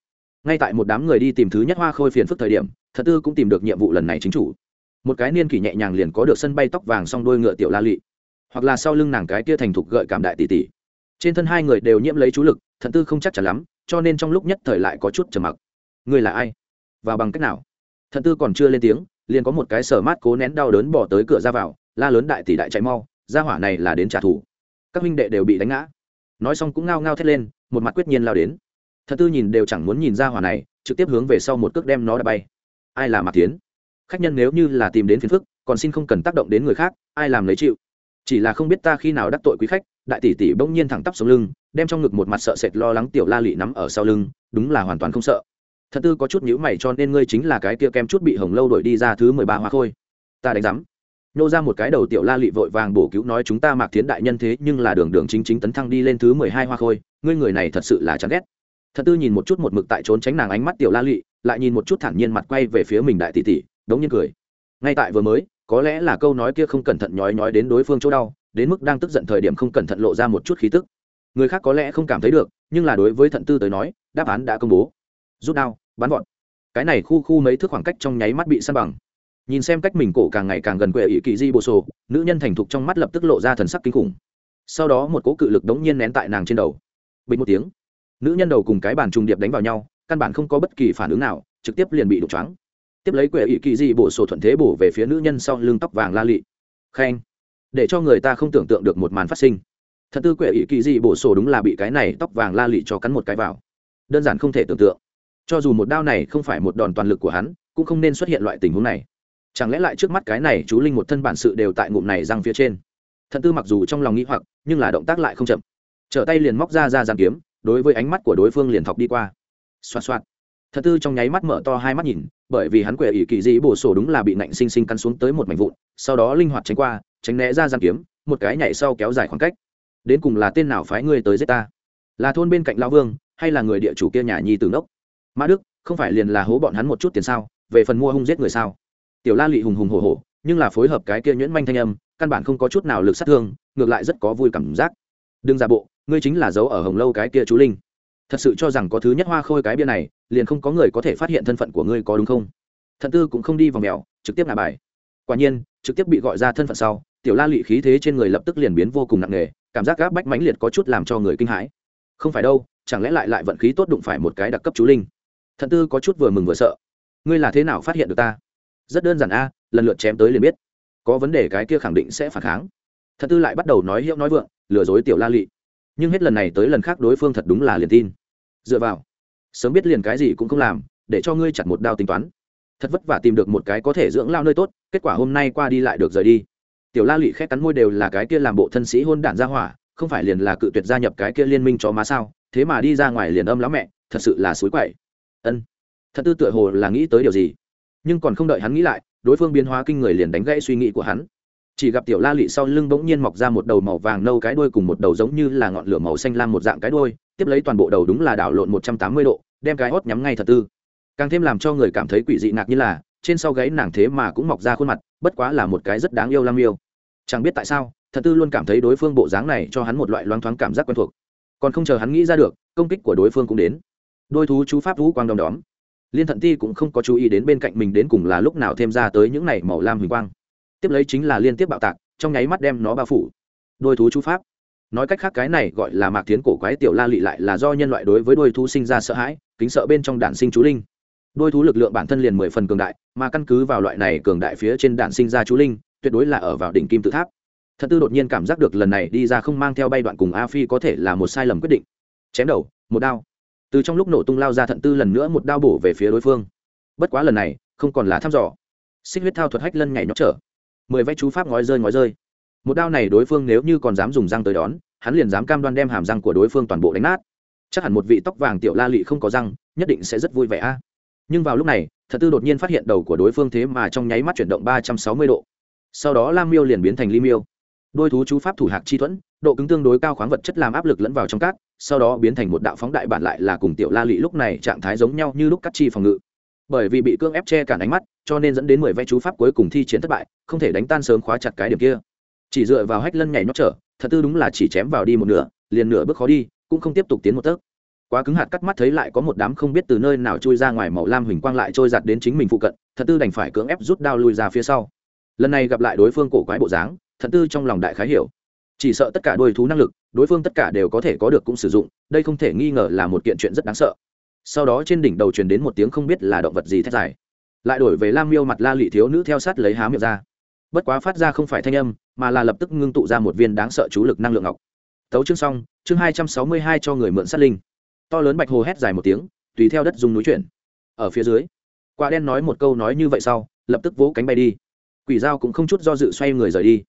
Ngay tại một đám người đi tìm thứ nhất hoa khôi phiền phức thời điểm, thật tư cũng tìm được nhiệm vụ lần này chính chủ. Một cái niên kỷ nhẹ nhàng liền có được sân bay tóc vàng song đôi ngựa tiểu la lị hoặc là sau lưng nàng cái kia thành thục gợi cảm đại tỷ tỷ. Trên thân hai người đều nhiễm lấy chú lực, thận tư không chắc chắn lắm, cho nên trong lúc nhất thời lại có chút trầm mặc. Người là ai? Và bằng cách nào? Thận tư còn chưa lên tiếng, liền có một cái sở mát cố nén đau đớn bỏ tới cửa ra vào, la lớn đại tỷ đại chạy mau ra hỏa này là đến trả thù. Các huynh đệ đều bị đánh ngã. Nói xong cũng ngao ngao thét lên, một mặt quyết nhiên lao đến. Thật tư nhìn đều chẳng muốn nhìn ra hỏa này, trực tiếp hướng về sau một cước đem nó đã bay. Ai là mạc tiến khách nhân nếu như là tìm đến phiền phức, còn xin không cần tác động đến người khác, ai làm lấy chịu? Chỉ là không biết ta khi nào đắc tội quý khách, đại tỷ tỷ bỗng nhiên thẳng tắp xuống lưng, đem trong ngực một mặt sợ sệt lo lắng tiểu la lị nắm ở sau lưng, đúng là hoàn toàn không sợ. Thật tư có chút nhữ mày cho nên ngươi chính là cái kia kem chút bị hồng lâu đổi đi ra thứ mười ba hoa khôi. Ta đánh giám. Nô ra một cái đầu tiểu la lị vội vàng bổ cứu nói chúng ta mạc thiến đại nhân thế nhưng là đường đường chính chính tấn thăng đi lên thứ mười hai hoa khôi, ngươi người này thật sự là chán ghét. Thật tư nhìn một chút một mực tại trốn tránh nàng ánh mắt tiểu la lị, lại nhìn một chút thản nhiên mặt quay về phía mình đại tỷ tỷ, đống nhiên cười. Ngay tại vừa mới có lẽ là câu nói kia không cẩn thận nhói nhói đến đối phương chỗ đau, đến mức đang tức giận thời điểm không cẩn thận lộ ra một chút khí tức. Người khác có lẽ không cảm thấy được, nhưng là đối với thận tư tới nói, đáp án đã công bố. Rút đao, bắn gọn cái này khu khu mấy thước khoảng cách trong nháy mắt bị săn bằng. Nhìn xem cách mình cổ càng ngày càng gần quệ ỷ kỳ di bồ sổ, nữ nhân thành thục trong mắt lập tức lộ ra thần sắc kinh khủng. Sau đó một cỗ cự lực đống nhiên nén tại nàng trên đầu. Bình một tiếng, nữ nhân đầu cùng cái bàn trùng điệp đánh vào nhau, căn bản không có bất kỳ phản ứng nào, trực tiếp liền bị đục choáng tiếp lấy quệ ỷ kỳ dị bổ sổ thuận thế bổ về phía nữ nhân sau lưng tóc vàng la lị. Khen. Để cho người ta không tưởng tượng được một màn phát sinh. Thật tư quệ ỷ kỳ dị bổ sổ đúng là bị cái này tóc vàng la lị cho cắn một cái vào. Đơn giản không thể tưởng tượng. Cho dù một đao này không phải một đòn toàn lực của hắn, cũng không nên xuất hiện loại tình huống này. Chẳng lẽ lại trước mắt cái này chú linh một thân bản sự đều tại ngụm này răng phía trên? Thận tư mặc dù trong lòng nghĩ hoặc, nhưng là động tác lại không chậm. Trở tay liền móc ra ra giàn kiếm, đối với ánh mắt của đối phương liền thọc đi qua. Xoa xoa thật tư trong nháy mắt mở to hai mắt nhìn, bởi vì hắn quệ ỷ kỳ dị bổ sổ đúng là bị nạnh sinh sinh căn xuống tới một mảnh vụn, sau đó linh hoạt tránh qua, tránh né ra giang kiếm, một cái nhảy sau kéo dài khoảng cách. Đến cùng là tên nào phái ngươi tới giết ta? Là thôn bên cạnh lao vương, hay là người địa chủ kia nhà nhi từ ngốc mã đức, không phải liền là hố bọn hắn một chút tiền sao? Về phần mua hung giết người sao? Tiểu la lị hùng hùng hổ hổ, nhưng là phối hợp cái kia nhuyễn manh thanh âm, căn bản không có chút nào lực sát thương, ngược lại rất có vui cảm giác. Đừng giả bộ, ngươi chính là dấu ở hồng lâu cái kia chú linh thật sự cho rằng có thứ nhất hoa khôi cái bia này, liền không có người có thể phát hiện thân phận của ngươi có đúng không? Thận tư cũng không đi vào mèo, trực tiếp ngả bài. Quả nhiên, trực tiếp bị gọi ra thân phận sau, tiểu la lị khí thế trên người lập tức liền biến vô cùng nặng nề, cảm giác gáp bách mãnh liệt có chút làm cho người kinh hãi. Không phải đâu, chẳng lẽ lại lại vận khí tốt đụng phải một cái đặc cấp chú linh? Thận tư có chút vừa mừng vừa sợ. Ngươi là thế nào phát hiện được ta? Rất đơn giản a, lần lượt chém tới liền biết. Có vấn đề cái kia khẳng định sẽ phản kháng. Thận tư lại bắt đầu nói hiệu nói vượng, lừa dối tiểu la lị nhưng hết lần này tới lần khác đối phương thật đúng là liền tin. Dựa vào, sớm biết liền cái gì cũng không làm, để cho ngươi chặt một đao tính toán. Thật vất vả tìm được một cái có thể dưỡng lao nơi tốt, kết quả hôm nay qua đi lại được rời đi. Tiểu la lụy khét cắn môi đều là cái kia làm bộ thân sĩ hôn đản ra hỏa, không phải liền là cự tuyệt gia nhập cái kia liên minh cho má sao, thế mà đi ra ngoài liền âm lão mẹ, thật sự là suối quậy. Ân, thật tư tựa hồ là nghĩ tới điều gì. Nhưng còn không đợi hắn nghĩ lại, đối phương biến hóa kinh người liền đánh gãy suy nghĩ của hắn chỉ gặp tiểu la lị sau lưng bỗng nhiên mọc ra một đầu màu vàng nâu cái đuôi cùng một đầu giống như là ngọn lửa màu xanh lam một dạng cái đuôi, tiếp lấy toàn bộ đầu đúng là đảo lộn một trăm tám mươi độ, đem cái hót nhắm ngay thật tư. Càng thêm làm cho người cảm thấy quỷ dị nạc như là, trên sau gáy nàng thế mà cũng mọc ra khuôn mặt, bất quá là một cái rất đáng yêu lam yêu chẳng biết tại sao, thật tư luôn cảm thấy đối phương bộ dáng này cho hắn một loại loang thoáng cảm giác quen thuộc. Còn không chờ hắn nghĩ ra được, công kích của đối phương cũng đến. Đôi thú chú pháp vũ quang đom đóm. Liên thận ti cũng không có chú ý đến bên cạnh mình đến cùng là lúc nào thêm ra tới những này màu lam huỳnh quang tiếp lấy chính là liên tiếp bạo tạc, trong nháy mắt đem nó bao phủ. Đôi thú chú pháp. Nói cách khác cái này gọi là mạc tiến cổ quái tiểu la lị lại là do nhân loại đối với đôi thú sinh ra sợ hãi, kính sợ bên trong đản sinh chú linh. Đôi thú lực lượng bản thân liền mười phần cường đại, mà căn cứ vào loại này cường đại phía trên đản sinh ra chú linh, tuyệt đối là ở vào đỉnh kim tự tháp. Thật tư đột nhiên cảm giác được lần này đi ra không mang theo bay đoạn cùng a phi có thể là một sai lầm quyết định. Chém đầu, một đao. Từ trong lúc nổ tung lao ra thận tư lần nữa một đao bổ về phía đối phương. Bất quá lần này, không còn là thăm dò. Xích huyết thao thuật hách lân nhảy nhóc trở mười vách chú pháp ngói rơi ngói rơi. Một đao này đối phương nếu như còn dám dùng răng tới đón, hắn liền dám cam đoan đem hàm răng của đối phương toàn bộ đánh nát. Chắc hẳn một vị tóc vàng tiểu la lị không có răng, nhất định sẽ rất vui vẻ a. Nhưng vào lúc này, thật tư đột nhiên phát hiện đầu của đối phương thế mà trong nháy mắt chuyển động ba trăm sáu mươi độ. Sau đó lam miêu liền biến thành ly miêu. Đôi thú chú pháp thủ hạc chi thuẫn, độ cứng tương đối cao khoáng vật chất làm áp lực lẫn vào trong cát, sau đó biến thành một đạo phóng đại bản lại là cùng tiểu la lị lúc này trạng thái giống nhau như lúc cắt chi phòng ngự bởi vì bị cương ép che cản ánh mắt, cho nên dẫn đến mười vẽ chú pháp cuối cùng thi chiến thất bại, không thể đánh tan sớm khóa chặt cái điểm kia. Chỉ dựa vào hách lân nhảy nhót trở, thật tư đúng là chỉ chém vào đi một nửa, liền nửa bước khó đi, cũng không tiếp tục tiến một tấc. Quá cứng hạt cắt mắt thấy lại có một đám không biết từ nơi nào chui ra ngoài màu lam huỳnh quang lại trôi giặt đến chính mình phụ cận, thật tư đành phải cưỡng ép rút đao lui ra phía sau. Lần này gặp lại đối phương cổ quái bộ dáng, thật tư trong lòng đại khái hiểu. Chỉ sợ tất cả đôi thú năng lực, đối phương tất cả đều có thể có được cũng sử dụng, đây không thể nghi ngờ là một kiện chuyện rất đáng sợ sau đó trên đỉnh đầu truyền đến một tiếng không biết là động vật gì thét dài. Lại đổi về lam miêu mặt la lị thiếu nữ theo sát lấy há miệng ra. Bất quá phát ra không phải thanh âm, mà là lập tức ngưng tụ ra một viên đáng sợ chú lực năng lượng ngọc. Tấu chương xong, chương hai trăm sáu mươi hai cho người mượn sát linh. To lớn bạch hồ hét dài một tiếng, tùy theo đất dùng núi chuyển. Ở phía dưới, quả đen nói một câu nói như vậy sau, lập tức vỗ cánh bay đi. Quỷ dao cũng không chút do dự xoay người rời đi.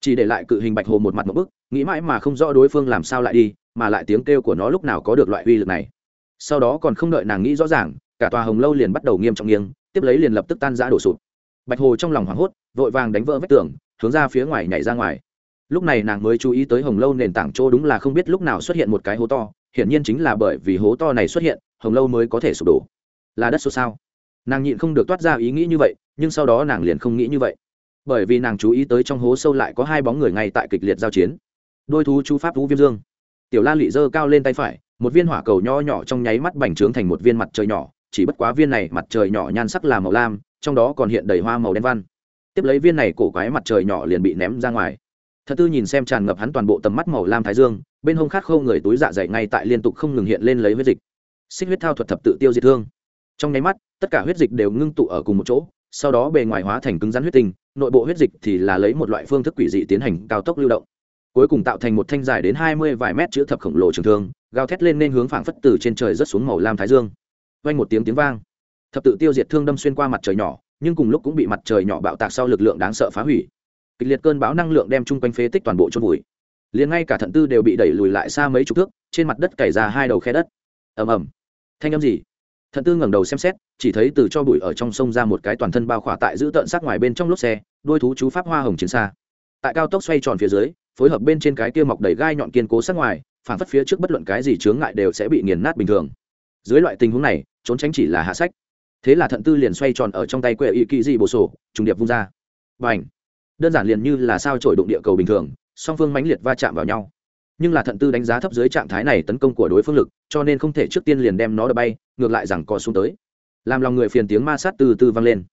Chỉ để lại cự hình bạch hồ một mặt một bức, nghĩ mãi mà không rõ đối phương làm sao lại đi, mà lại tiếng kêu của nó lúc nào có được loại uy lực này sau đó còn không đợi nàng nghĩ rõ ràng, cả tòa hồng lâu liền bắt đầu nghiêm trọng nghiêng, tiếp lấy liền lập tức tan giã đổ sụp. Bạch hồ trong lòng hoảng hốt, vội vàng đánh vỡ vách tường, hướng ra phía ngoài nhảy ra ngoài. Lúc này nàng mới chú ý tới hồng lâu nền tảng chỗ đúng là không biết lúc nào xuất hiện một cái hố to, hiển nhiên chính là bởi vì hố to này xuất hiện, hồng lâu mới có thể sụp đổ. Là đất sụt sao? Nàng nhịn không được toát ra ý nghĩ như vậy, nhưng sau đó nàng liền không nghĩ như vậy. Bởi vì nàng chú ý tới trong hố sâu lại có hai bóng người ngay tại kịch liệt giao chiến. Đôi thú chú pháp vũ viêm dương. Tiểu la lị giơ cao lên tay phải một viên hỏa cầu nho nhỏ trong nháy mắt bành trướng thành một viên mặt trời nhỏ, chỉ bất quá viên này mặt trời nhỏ nhan sắc là màu lam, trong đó còn hiện đầy hoa màu đen văn. Tiếp lấy viên này cổ quái mặt trời nhỏ liền bị ném ra ngoài. Thật tư nhìn xem tràn ngập hắn toàn bộ tầm mắt màu lam thái dương, bên hông khát khâu người túi dạ dày ngay tại liên tục không ngừng hiện lên lấy huyết dịch. Xích huyết thao thuật thập tự tiêu diệt thương. Trong nháy mắt, tất cả huyết dịch đều ngưng tụ ở cùng một chỗ, sau đó bề ngoài hóa thành cứng rắn huyết tinh, nội bộ huyết dịch thì là lấy một loại phương thức quỷ dị tiến hành cao tốc lưu động. Cuối cùng tạo thành một thanh dài đến hai mươi vài mét chữ thập khổng lồ trường thương gào thét lên nên hướng phảng phất từ trên trời rất xuống màu lam thái dương. Vang một tiếng tiếng vang. Thập tự tiêu diệt thương đâm xuyên qua mặt trời nhỏ, nhưng cùng lúc cũng bị mặt trời nhỏ bạo tạc sau lực lượng đáng sợ phá hủy. Kịch liệt cơn bão năng lượng đem chung quanh phế tích toàn bộ chôn vùi. Liền ngay cả thận tư đều bị đẩy lùi lại xa mấy chục thước, trên mặt đất cày ra hai đầu khe đất. Ầm ầm. Thanh âm gì? Thận tư ngẩng đầu xem xét, chỉ thấy từ cho bụi ở trong sông ra một cái toàn thân bao khỏa tại giữ tợn sát ngoài bên trong lốp xe, đôi thú chú pháp hoa hồng chiến xa. Tại cao tốc xoay tròn phía dưới, phối hợp bên trên cái kia mọc đầy gai nhọn kiên cố sắc ngoài phản phất phía trước bất luận cái gì chướng ngại đều sẽ bị nghiền nát bình thường. Dưới loại tình huống này, trốn tránh chỉ là hạ sách. Thế là thận tư liền xoay tròn ở trong tay quệ y kỳ dị bổ sổ, trùng điệp vung ra. Và ảnh đơn giản liền như là sao trổi đụng địa cầu bình thường, song phương mãnh liệt va chạm vào nhau. Nhưng là thận tư đánh giá thấp dưới trạng thái này tấn công của đối phương lực, cho nên không thể trước tiên liền đem nó đập bay, ngược lại rằng co xuống tới. Làm lòng người phiền tiếng ma sát từ từ vang lên.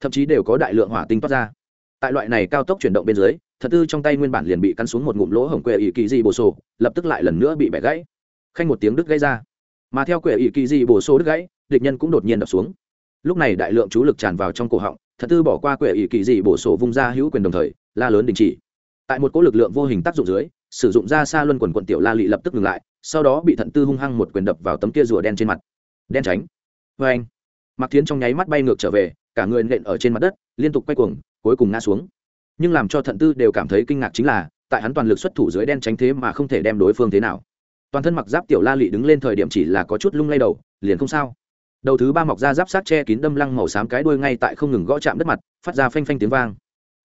Thậm chí đều có đại lượng hỏa tinh toát ra. Tại loại này cao tốc chuyển động bên dưới thật tư trong tay nguyên bản liền bị cắn xuống một ngụm lỗ hổng quệ ỷ kỳ dị bổ sổ, lập tức lại lần nữa bị bẻ gãy. Khanh một tiếng đứt gãy ra. Mà theo quệ ỷ kỳ dị bổ sổ đứt gãy, địch nhân cũng đột nhiên đập xuống. Lúc này đại lượng chú lực tràn vào trong cổ họng, thật tư bỏ qua quệ ỷ kỳ dị bổ sổ vung ra hữu quyền đồng thời, la lớn đình chỉ. Tại một cỗ lực lượng vô hình tác dụng dưới, sử dụng ra xa luân quần quận tiểu la lị lập tức ngừng lại, sau đó bị thận tư hung hăng một quyền đập vào tấm kia rùa đen trên mặt. Đen tránh. Vê anh mặc tiến trong nháy mắt bay ngược trở về, cả người nện ở trên mặt đất, liên tục quay cuồng, cuối cùng ngã xuống nhưng làm cho thận tư đều cảm thấy kinh ngạc chính là, tại hắn toàn lực xuất thủ dưới đen tránh thế mà không thể đem đối phương thế nào. Toàn thân mặc giáp tiểu la lị đứng lên thời điểm chỉ là có chút lung lay đầu, liền không sao. Đầu thứ ba mọc ra giáp sát che kín đâm lăng màu xám cái đuôi ngay tại không ngừng gõ chạm đất mặt, phát ra phanh phanh tiếng vang.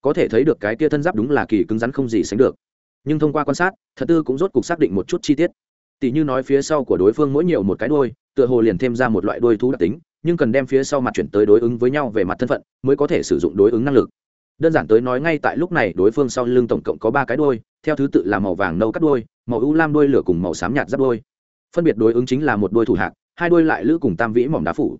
Có thể thấy được cái kia thân giáp đúng là kỳ cứng rắn không gì sánh được. Nhưng thông qua quan sát thật tư cũng rốt cục xác định một chút chi tiết. Tỷ như nói phía sau của đối phương mỗi nhiều một cái đuôi, tựa hồ liền thêm ra một loại đuôi thú đặc tính, nhưng cần đem phía sau mặt chuyển tới đối ứng với nhau về mặt thân phận, mới có thể sử dụng đối ứng năng lực đơn giản tới nói ngay tại lúc này, đối phương sau lưng tổng cộng có ba cái đuôi, theo thứ tự là màu vàng nâu cắt đuôi, màu u lam đuôi lửa cùng màu xám nhạt giáp đuôi. Phân biệt đối ứng chính là một đuôi thủ hạc, hai đuôi lại lữ cùng tam vĩ mỏm đá phủ.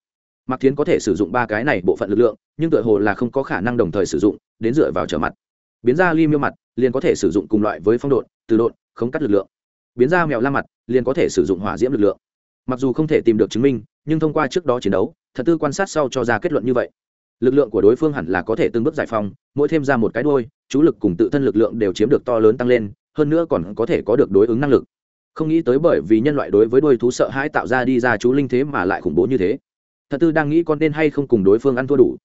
Mạc thiến có thể sử dụng ba cái này bộ phận lực lượng, nhưng tựa hồ là không có khả năng đồng thời sử dụng, đến dựa vào trở mặt. Biến ra ly miêu mặt, liền có thể sử dụng cùng loại với phong độn, từ độn, không cắt lực lượng. Biến ra mèo la mặt, liền có thể sử dụng hỏa diễm lực lượng. Mặc dù không thể tìm được chứng minh, nhưng thông qua trước đó chiến đấu, thật tư quan sát sau cho ra kết luận như vậy lực lượng của đối phương hẳn là có thể từng bước giải phóng, mỗi thêm ra một cái đôi chú lực cùng tự thân lực lượng đều chiếm được to lớn tăng lên, hơn nữa còn có thể có được đối ứng năng lực. Không nghĩ tới bởi vì nhân loại đối với đôi thú sợ hãi tạo ra đi ra chú linh thế mà lại khủng bố như thế. Thật tư đang nghĩ con nên hay không cùng đối phương ăn thua đủ.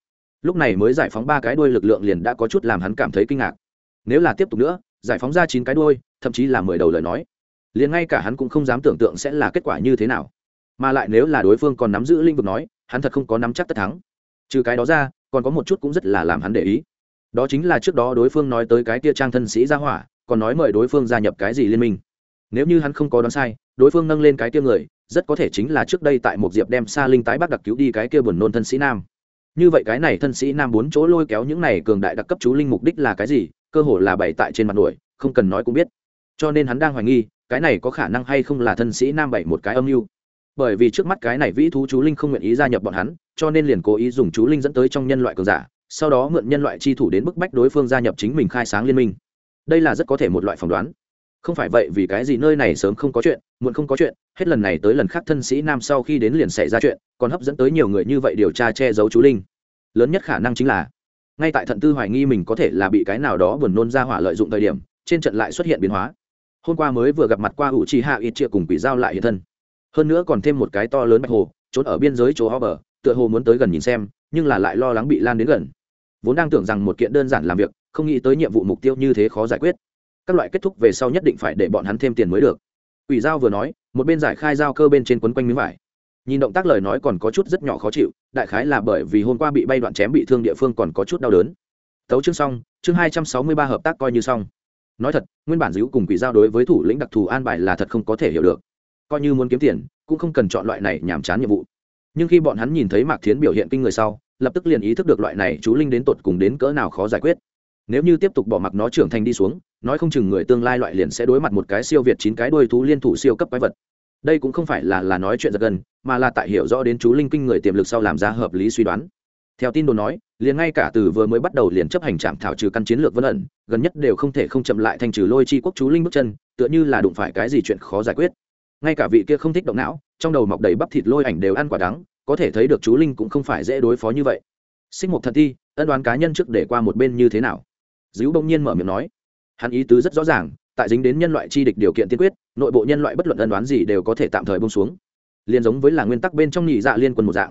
Lúc này mới giải phóng ba cái đuôi lực lượng liền đã có chút làm hắn cảm thấy kinh ngạc. Nếu là tiếp tục nữa, giải phóng ra chín cái đuôi, thậm chí là mười đầu lời nói, liền ngay cả hắn cũng không dám tưởng tượng sẽ là kết quả như thế nào. Mà lại nếu là đối phương còn nắm giữ linh vực nói, hắn thật không có nắm chắc tất thắng trừ cái đó ra, còn có một chút cũng rất là làm hắn để ý. Đó chính là trước đó đối phương nói tới cái tia trang thân sĩ gia hỏa, còn nói mời đối phương gia nhập cái gì liên minh. Nếu như hắn không có đoán sai, đối phương nâng lên cái tia người, rất có thể chính là trước đây tại một diệp đem xa linh tái bắc đặc cứu đi cái kia buồn nôn thân sĩ nam. Như vậy cái này thân sĩ nam bốn chỗ lôi kéo những này cường đại đặc cấp chú linh mục đích là cái gì, cơ hồ là bày tại trên mặt nổi không cần nói cũng biết. Cho nên hắn đang hoài nghi, cái này có khả năng hay không là thân sĩ nam bảy một cái âm mưu. Bởi vì trước mắt cái này vĩ thú chú linh không nguyện ý gia nhập bọn hắn cho nên liền cố ý dùng chú linh dẫn tới trong nhân loại cường giả, sau đó mượn nhân loại chi thủ đến bức bách đối phương gia nhập chính mình khai sáng liên minh. Đây là rất có thể một loại phỏng đoán. Không phải vậy vì cái gì nơi này sớm không có chuyện, muộn không có chuyện, hết lần này tới lần khác thân sĩ nam sau khi đến liền xảy ra chuyện, còn hấp dẫn tới nhiều người như vậy điều tra che giấu chú linh. Lớn nhất khả năng chính là, ngay tại thận tư hoài nghi mình có thể là bị cái nào đó buồn nôn ra hỏa lợi dụng thời điểm, trên trận lại xuất hiện biến hóa. Hôm qua mới vừa gặp mặt qua ủ trì hạ ít chia cùng quỷ giao lại hiện thân. Hơn nữa còn thêm một cái to lớn bạch hồ, trốn ở biên giới chỗ ho bờ tựa hồ muốn tới gần nhìn xem, nhưng là lại lo lắng bị lan đến gần. Vốn đang tưởng rằng một kiện đơn giản làm việc, không nghĩ tới nhiệm vụ mục tiêu như thế khó giải quyết. Các loại kết thúc về sau nhất định phải để bọn hắn thêm tiền mới được. Ủy giao vừa nói, một bên giải khai giao cơ bên trên quấn quanh miếng vải. Nhìn động tác lời nói còn có chút rất nhỏ khó chịu, đại khái là bởi vì hôm qua bị bay đoạn chém bị thương địa phương còn có chút đau đớn. Tấu chương xong, chương hai trăm sáu mươi ba hợp tác coi như xong. Nói thật, nguyên bản dữ cùng quỷ giao đối với thủ lĩnh đặc thù an bài là thật không có thể hiểu được. Coi như muốn kiếm tiền, cũng không cần chọn loại này nhàm chán nhiệm vụ nhưng khi bọn hắn nhìn thấy mạc thiến biểu hiện kinh người sau, lập tức liền ý thức được loại này chú linh đến tột cùng đến cỡ nào khó giải quyết. Nếu như tiếp tục bỏ mặc nó trưởng thành đi xuống, nói không chừng người tương lai loại liền sẽ đối mặt một cái siêu việt chín cái đôi thú liên thủ siêu cấp quái vật. Đây cũng không phải là là nói chuyện giật gần mà là tại hiểu rõ đến chú linh kinh người tiềm lực sau làm ra hợp lý suy đoán. Theo tin đồn nói, liền ngay cả từ vừa mới bắt đầu liền chấp hành trạm thảo trừ căn chiến lược vân ẩn, gần nhất đều không thể không chậm lại thành trừ lôi chi quốc chú linh bước chân, tựa như là đụng phải cái gì chuyện khó giải quyết ngay cả vị kia không thích động não, trong đầu mọc đầy bắp thịt lôi ảnh đều ăn quả đắng, có thể thấy được chú linh cũng không phải dễ đối phó như vậy. Xích một thật thi ân đoán cá nhân trước để qua một bên như thế nào? Dữ bỗng nhiên mở miệng nói. Hắn ý tứ rất rõ ràng, tại dính đến nhân loại chi địch điều kiện tiên quyết, nội bộ nhân loại bất luận ân đoán gì đều có thể tạm thời bông xuống. Liền giống với là nguyên tắc bên trong nhị dạ liên quân một dạng.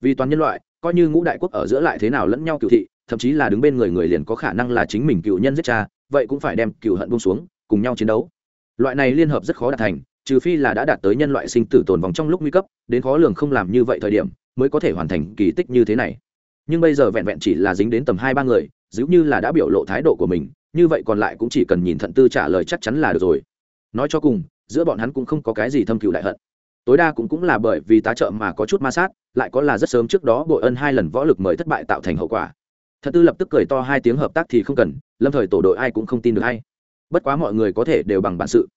Vì toàn nhân loại, coi như ngũ đại quốc ở giữa lại thế nào lẫn nhau cựu thị, thậm chí là đứng bên người người liền có khả năng là chính mình cựu nhân giết cha, vậy cũng phải đem cựu hận bông xuống, cùng nhau chiến đấu. Loại này liên hợp rất khó đạt thành trừ phi là đã đạt tới nhân loại sinh tử tồn vòng trong lúc nguy cấp, đến khó lường không làm như vậy thời điểm, mới có thể hoàn thành kỳ tích như thế này. Nhưng bây giờ vẹn vẹn chỉ là dính đến tầm hai ba người giống như là đã biểu lộ thái độ của mình, như vậy còn lại cũng chỉ cần nhìn thận tư trả lời chắc chắn là được rồi. Nói cho cùng, giữa bọn hắn cũng không có cái gì thâm cựu đại hận. Tối đa cũng cũng là bởi vì tá trợ mà có chút ma sát, lại có là rất sớm trước đó bội ân hai lần võ lực mời thất bại tạo thành hậu quả. Thật tư lập tức cười to hai tiếng hợp tác thì không cần, lâm thời tổ đội ai cũng không tin được hay. Bất quá mọi người có thể đều bằng bản sự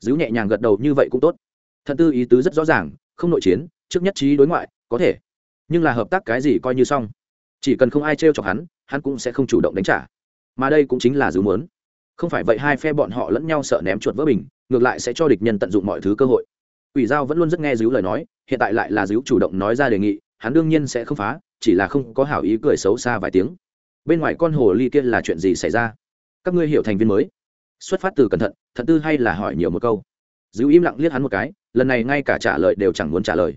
giữ nhẹ nhàng gật đầu như vậy cũng tốt. Thật tư ý tứ rất rõ ràng, không nội chiến, trước nhất trí đối ngoại, có thể. Nhưng là hợp tác cái gì coi như xong. Chỉ cần không ai trêu chọc hắn hắn cũng sẽ không chủ động đánh trả. Mà đây cũng chính là dữ muốn. Không phải vậy hai phe bọn họ lẫn nhau sợ ném chuột vỡ bình, ngược lại sẽ cho địch nhân tận dụng mọi thứ cơ hội. Ủy giao vẫn luôn rất nghe dữ lời nói, hiện tại lại là dữ chủ động nói ra đề nghị, hắn đương nhiên sẽ không phá, chỉ là không có hảo ý cười xấu xa vài tiếng. Bên ngoài con hồ ly kia là chuyện gì xảy ra? Các ngươi hiểu thành viên mới xuất phát từ cẩn thận thận tư hay là hỏi nhiều một câu. Dữ im lặng liếc hắn một cái, lần này ngay cả trả lời đều chẳng muốn trả lời.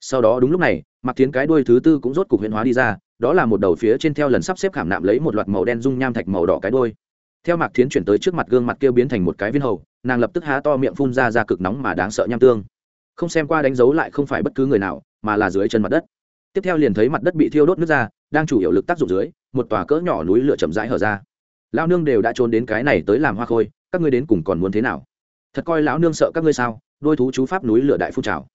Sau đó đúng lúc này mặc tiến cái đuôi thứ tư cũng rốt cục huyễn hóa đi ra, đó là một đầu phía trên theo lần sắp xếp khảm nạm lấy một loạt màu đen dung nham thạch màu đỏ cái đuôi. Theo mạc thiến chuyển tới trước mặt gương mặt kia biến thành một cái viên hầu, nàng lập tức há to miệng phun ra ra cực nóng mà đáng sợ nham tương. Không xem qua đánh dấu lại không phải bất cứ người nào, mà là dưới chân mặt đất. Tiếp theo liền thấy mặt đất bị thiêu đốt nước ra, đang chủ yếu lực tác dụng dưới, một tòa cỡ nhỏ núi lửa chậm rãi hở ra lao nương đều đã trốn đến cái này tới làm hoa khôi, các ngươi đến cùng còn muốn thế nào? Thật coi lão nương sợ các ngươi sao? Đôi thú chú pháp núi lửa đại phun trào.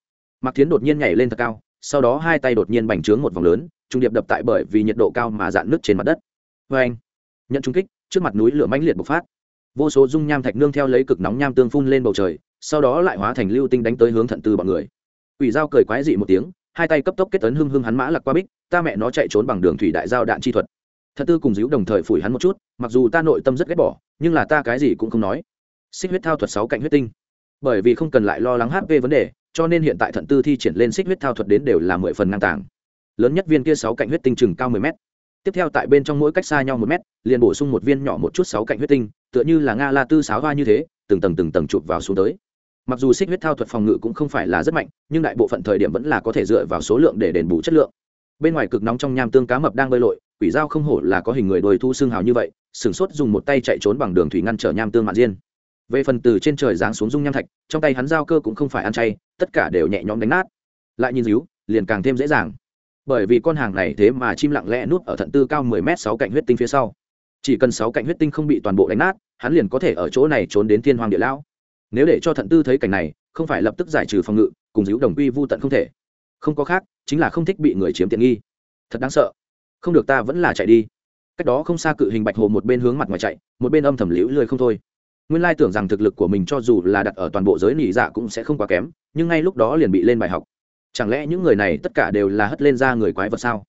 Mạc thiến đột nhiên nhảy lên thật cao, sau đó hai tay đột nhiên bành trướng một vòng lớn, trung điệp đập tại bởi vì nhiệt độ cao mà dạn nước trên mặt đất. Vê anh, nhận trung kích, trước mặt núi lửa mãnh liệt bộc phát. Vô số dung nham thạch nương theo lấy cực nóng nham tương phun lên bầu trời, sau đó lại hóa thành lưu tinh đánh tới hướng thận tư bọn người. Ủy dao cười quái dị một tiếng, hai tay cấp tốc kết tấn hưng hưng hắn mã lặc qua bích, ta mẹ nó chạy trốn bằng đường thủy đại giao đạn chi thuật thật tư cùng díu đồng thời phủi hắn một chút, mặc dù ta nội tâm rất ghét bỏ, nhưng là ta cái gì cũng không nói. Xích huyết thao thuật sáu cạnh huyết tinh. Bởi vì không cần lại lo lắng hp vấn đề, cho nên hiện tại thận tư thi triển lên xích huyết thao thuật đến đều là mười phần ngang tàng. Lớn nhất viên kia sáu cạnh huyết tinh chừng cao mười mét. Tiếp theo tại bên trong mỗi cách xa nhau một mét, liền bổ sung một viên nhỏ một chút sáu cạnh huyết tinh, tựa như là nga la tư sáo hoa như thế, từng tầng từng tầng chụp vào xuống tới. Mặc dù xích huyết thao thuật phòng ngự cũng không phải là rất mạnh, nhưng đại bộ phận thời điểm vẫn là có thể dựa vào số lượng để đền bù chất lượng. Bên ngoài cực nóng trong nham tương cá mập đang bơi lội quỷ dao không hổ là có hình người đồi thu xương hào như vậy sửng sốt dùng một tay chạy trốn bằng đường thủy ngăn trở nham tương mạn diên. Về phần từ trên trời giáng xuống dung nham thạch, trong tay hắn giao cơ cũng không phải ăn chay, tất cả đều nhẹ nhõm đánh nát. Lại nhìn díu, liền càng thêm dễ dàng. Bởi vì con hàng này thế mà chim lặng lẽ nuốt ở thận tư cao 10 m sáu cạnh huyết tinh phía sau. Chỉ cần sáu cạnh huyết tinh không bị toàn bộ đánh nát, hắn liền có thể ở chỗ này trốn đến thiên hoàng địa lão. Nếu để cho thận tư thấy cảnh này, không phải lập tức giải trừ phòng ngự, cùng díu đồng quy vu tận không thể. Không có khác, chính là không thích bị người chiếm tiện nghi. Thật đáng sợ không được ta vẫn là chạy đi. Cách đó không xa cự hình bạch hồ một bên hướng mặt ngoài chạy, một bên âm thầm liễu lười không thôi. Nguyên lai tưởng rằng thực lực của mình cho dù là đặt ở toàn bộ giới nỉ dạ cũng sẽ không quá kém, nhưng ngay lúc đó liền bị lên bài học. Chẳng lẽ những người này tất cả đều là hất lên ra người quái vật sao?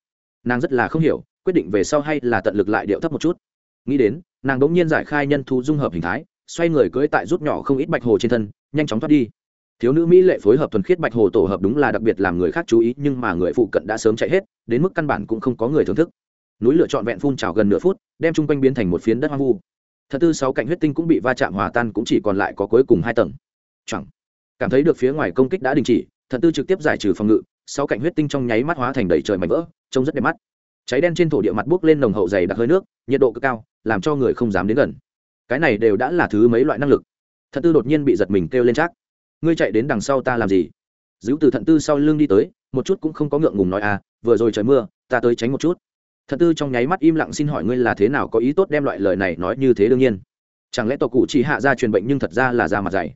Nàng rất là không hiểu, quyết định về sau hay là tận lực lại điệu thấp một chút. Nghĩ đến, nàng đ ỗ n g nhiên giải khai nhân thu dung hợp hình thái, xoay người cưỡi tại rút nhỏ không ít bạch hồ trên thân, nhanh chóng thoát đi thiếu nữ mỹ lệ phối hợp thuần khiết bạch hồ tổ hợp đúng là đặc biệt làm người khác chú ý, nhưng mà người phụ cận đã sớm chạy hết, đến mức căn bản cũng không có người thưởng thức. Núi lửa trọn vẹn phun trào gần nửa phút, đem chung quanh biến thành một phiến đất hoang vu. Thật tư sáu cạnh huyết tinh cũng bị va chạm hòa tan, cũng chỉ còn lại có cuối cùng hai tầng. Chẳng cảm thấy được phía ngoài công kích đã đình chỉ, thật tư trực tiếp giải trừ phòng ngự, sáu cạnh huyết tinh trong nháy mắt hóa thành đầy trời mảnh vỡ, trông rất đẹp mắt. Cháy đen trên thổ địa mặt bốc lên nồng hậu dày đặc hơi nước, nhiệt độ cực cao, làm cho người không dám đến gần. Cái này đều đã là thứ mấy loại năng lực. Thật tư đột nhiên bị giật mình kêu lên chắc ngươi chạy đến đằng sau ta làm gì? Giữ từ thận tư sau lưng đi tới, một chút cũng không có ngượng ngùng nói à vừa rồi trời mưa, ta tới tránh một chút. Thận tư trong nháy mắt im lặng xin hỏi ngươi là thế nào có ý tốt đem loại lời này nói như thế đương nhiên. Chẳng lẽ tộc cụ chỉ hạ ra truyền bệnh nhưng thật ra là da mặt dày?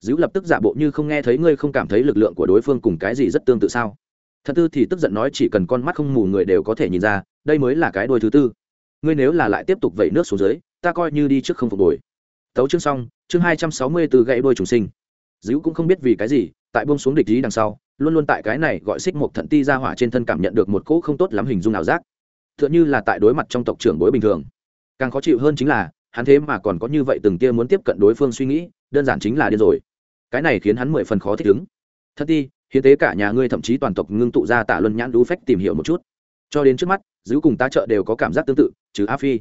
Dữ lập tức giả bộ như không nghe thấy ngươi không cảm thấy lực lượng của đối phương cùng cái gì rất tương tự sao? Thận tư thì tức giận nói chỉ cần con mắt không mù người đều có thể nhìn ra, đây mới là cái đôi thứ tư. Ngươi nếu là lại tiếp tục vẩy nước xuống dưới, ta coi như đi trước không phục hồi. Tấu chương xong, chương hai trăm sáu mươi từ gãy đôi trùng sinh dữ cũng không biết vì cái gì, tại bông xuống địch lý đằng sau, luôn luôn tại cái này gọi xích một thận ti ra hỏa trên thân cảm nhận được một cỗ không tốt lắm hình dung nào giác. T h ư ợ n h ư là tại đối mặt trong tộc trưởng bối bình thường. Càng khó chịu hơn chính là, hắn thế mà còn có như vậy từng tia muốn tiếp cận đối phương suy nghĩ, đơn giản chính là điên rồi. Cái này khiến hắn mười phần khó thích ứng. Thật ti, hiến tế cả nhà ngươi thậm chí toàn tộc ngưng tụ ra tạ luân nhãn đũ phách tìm hiểu một chút. Cho đến trước mắt Dữ cùng tá trợ đều có cảm giác tương tự, trừ a phi.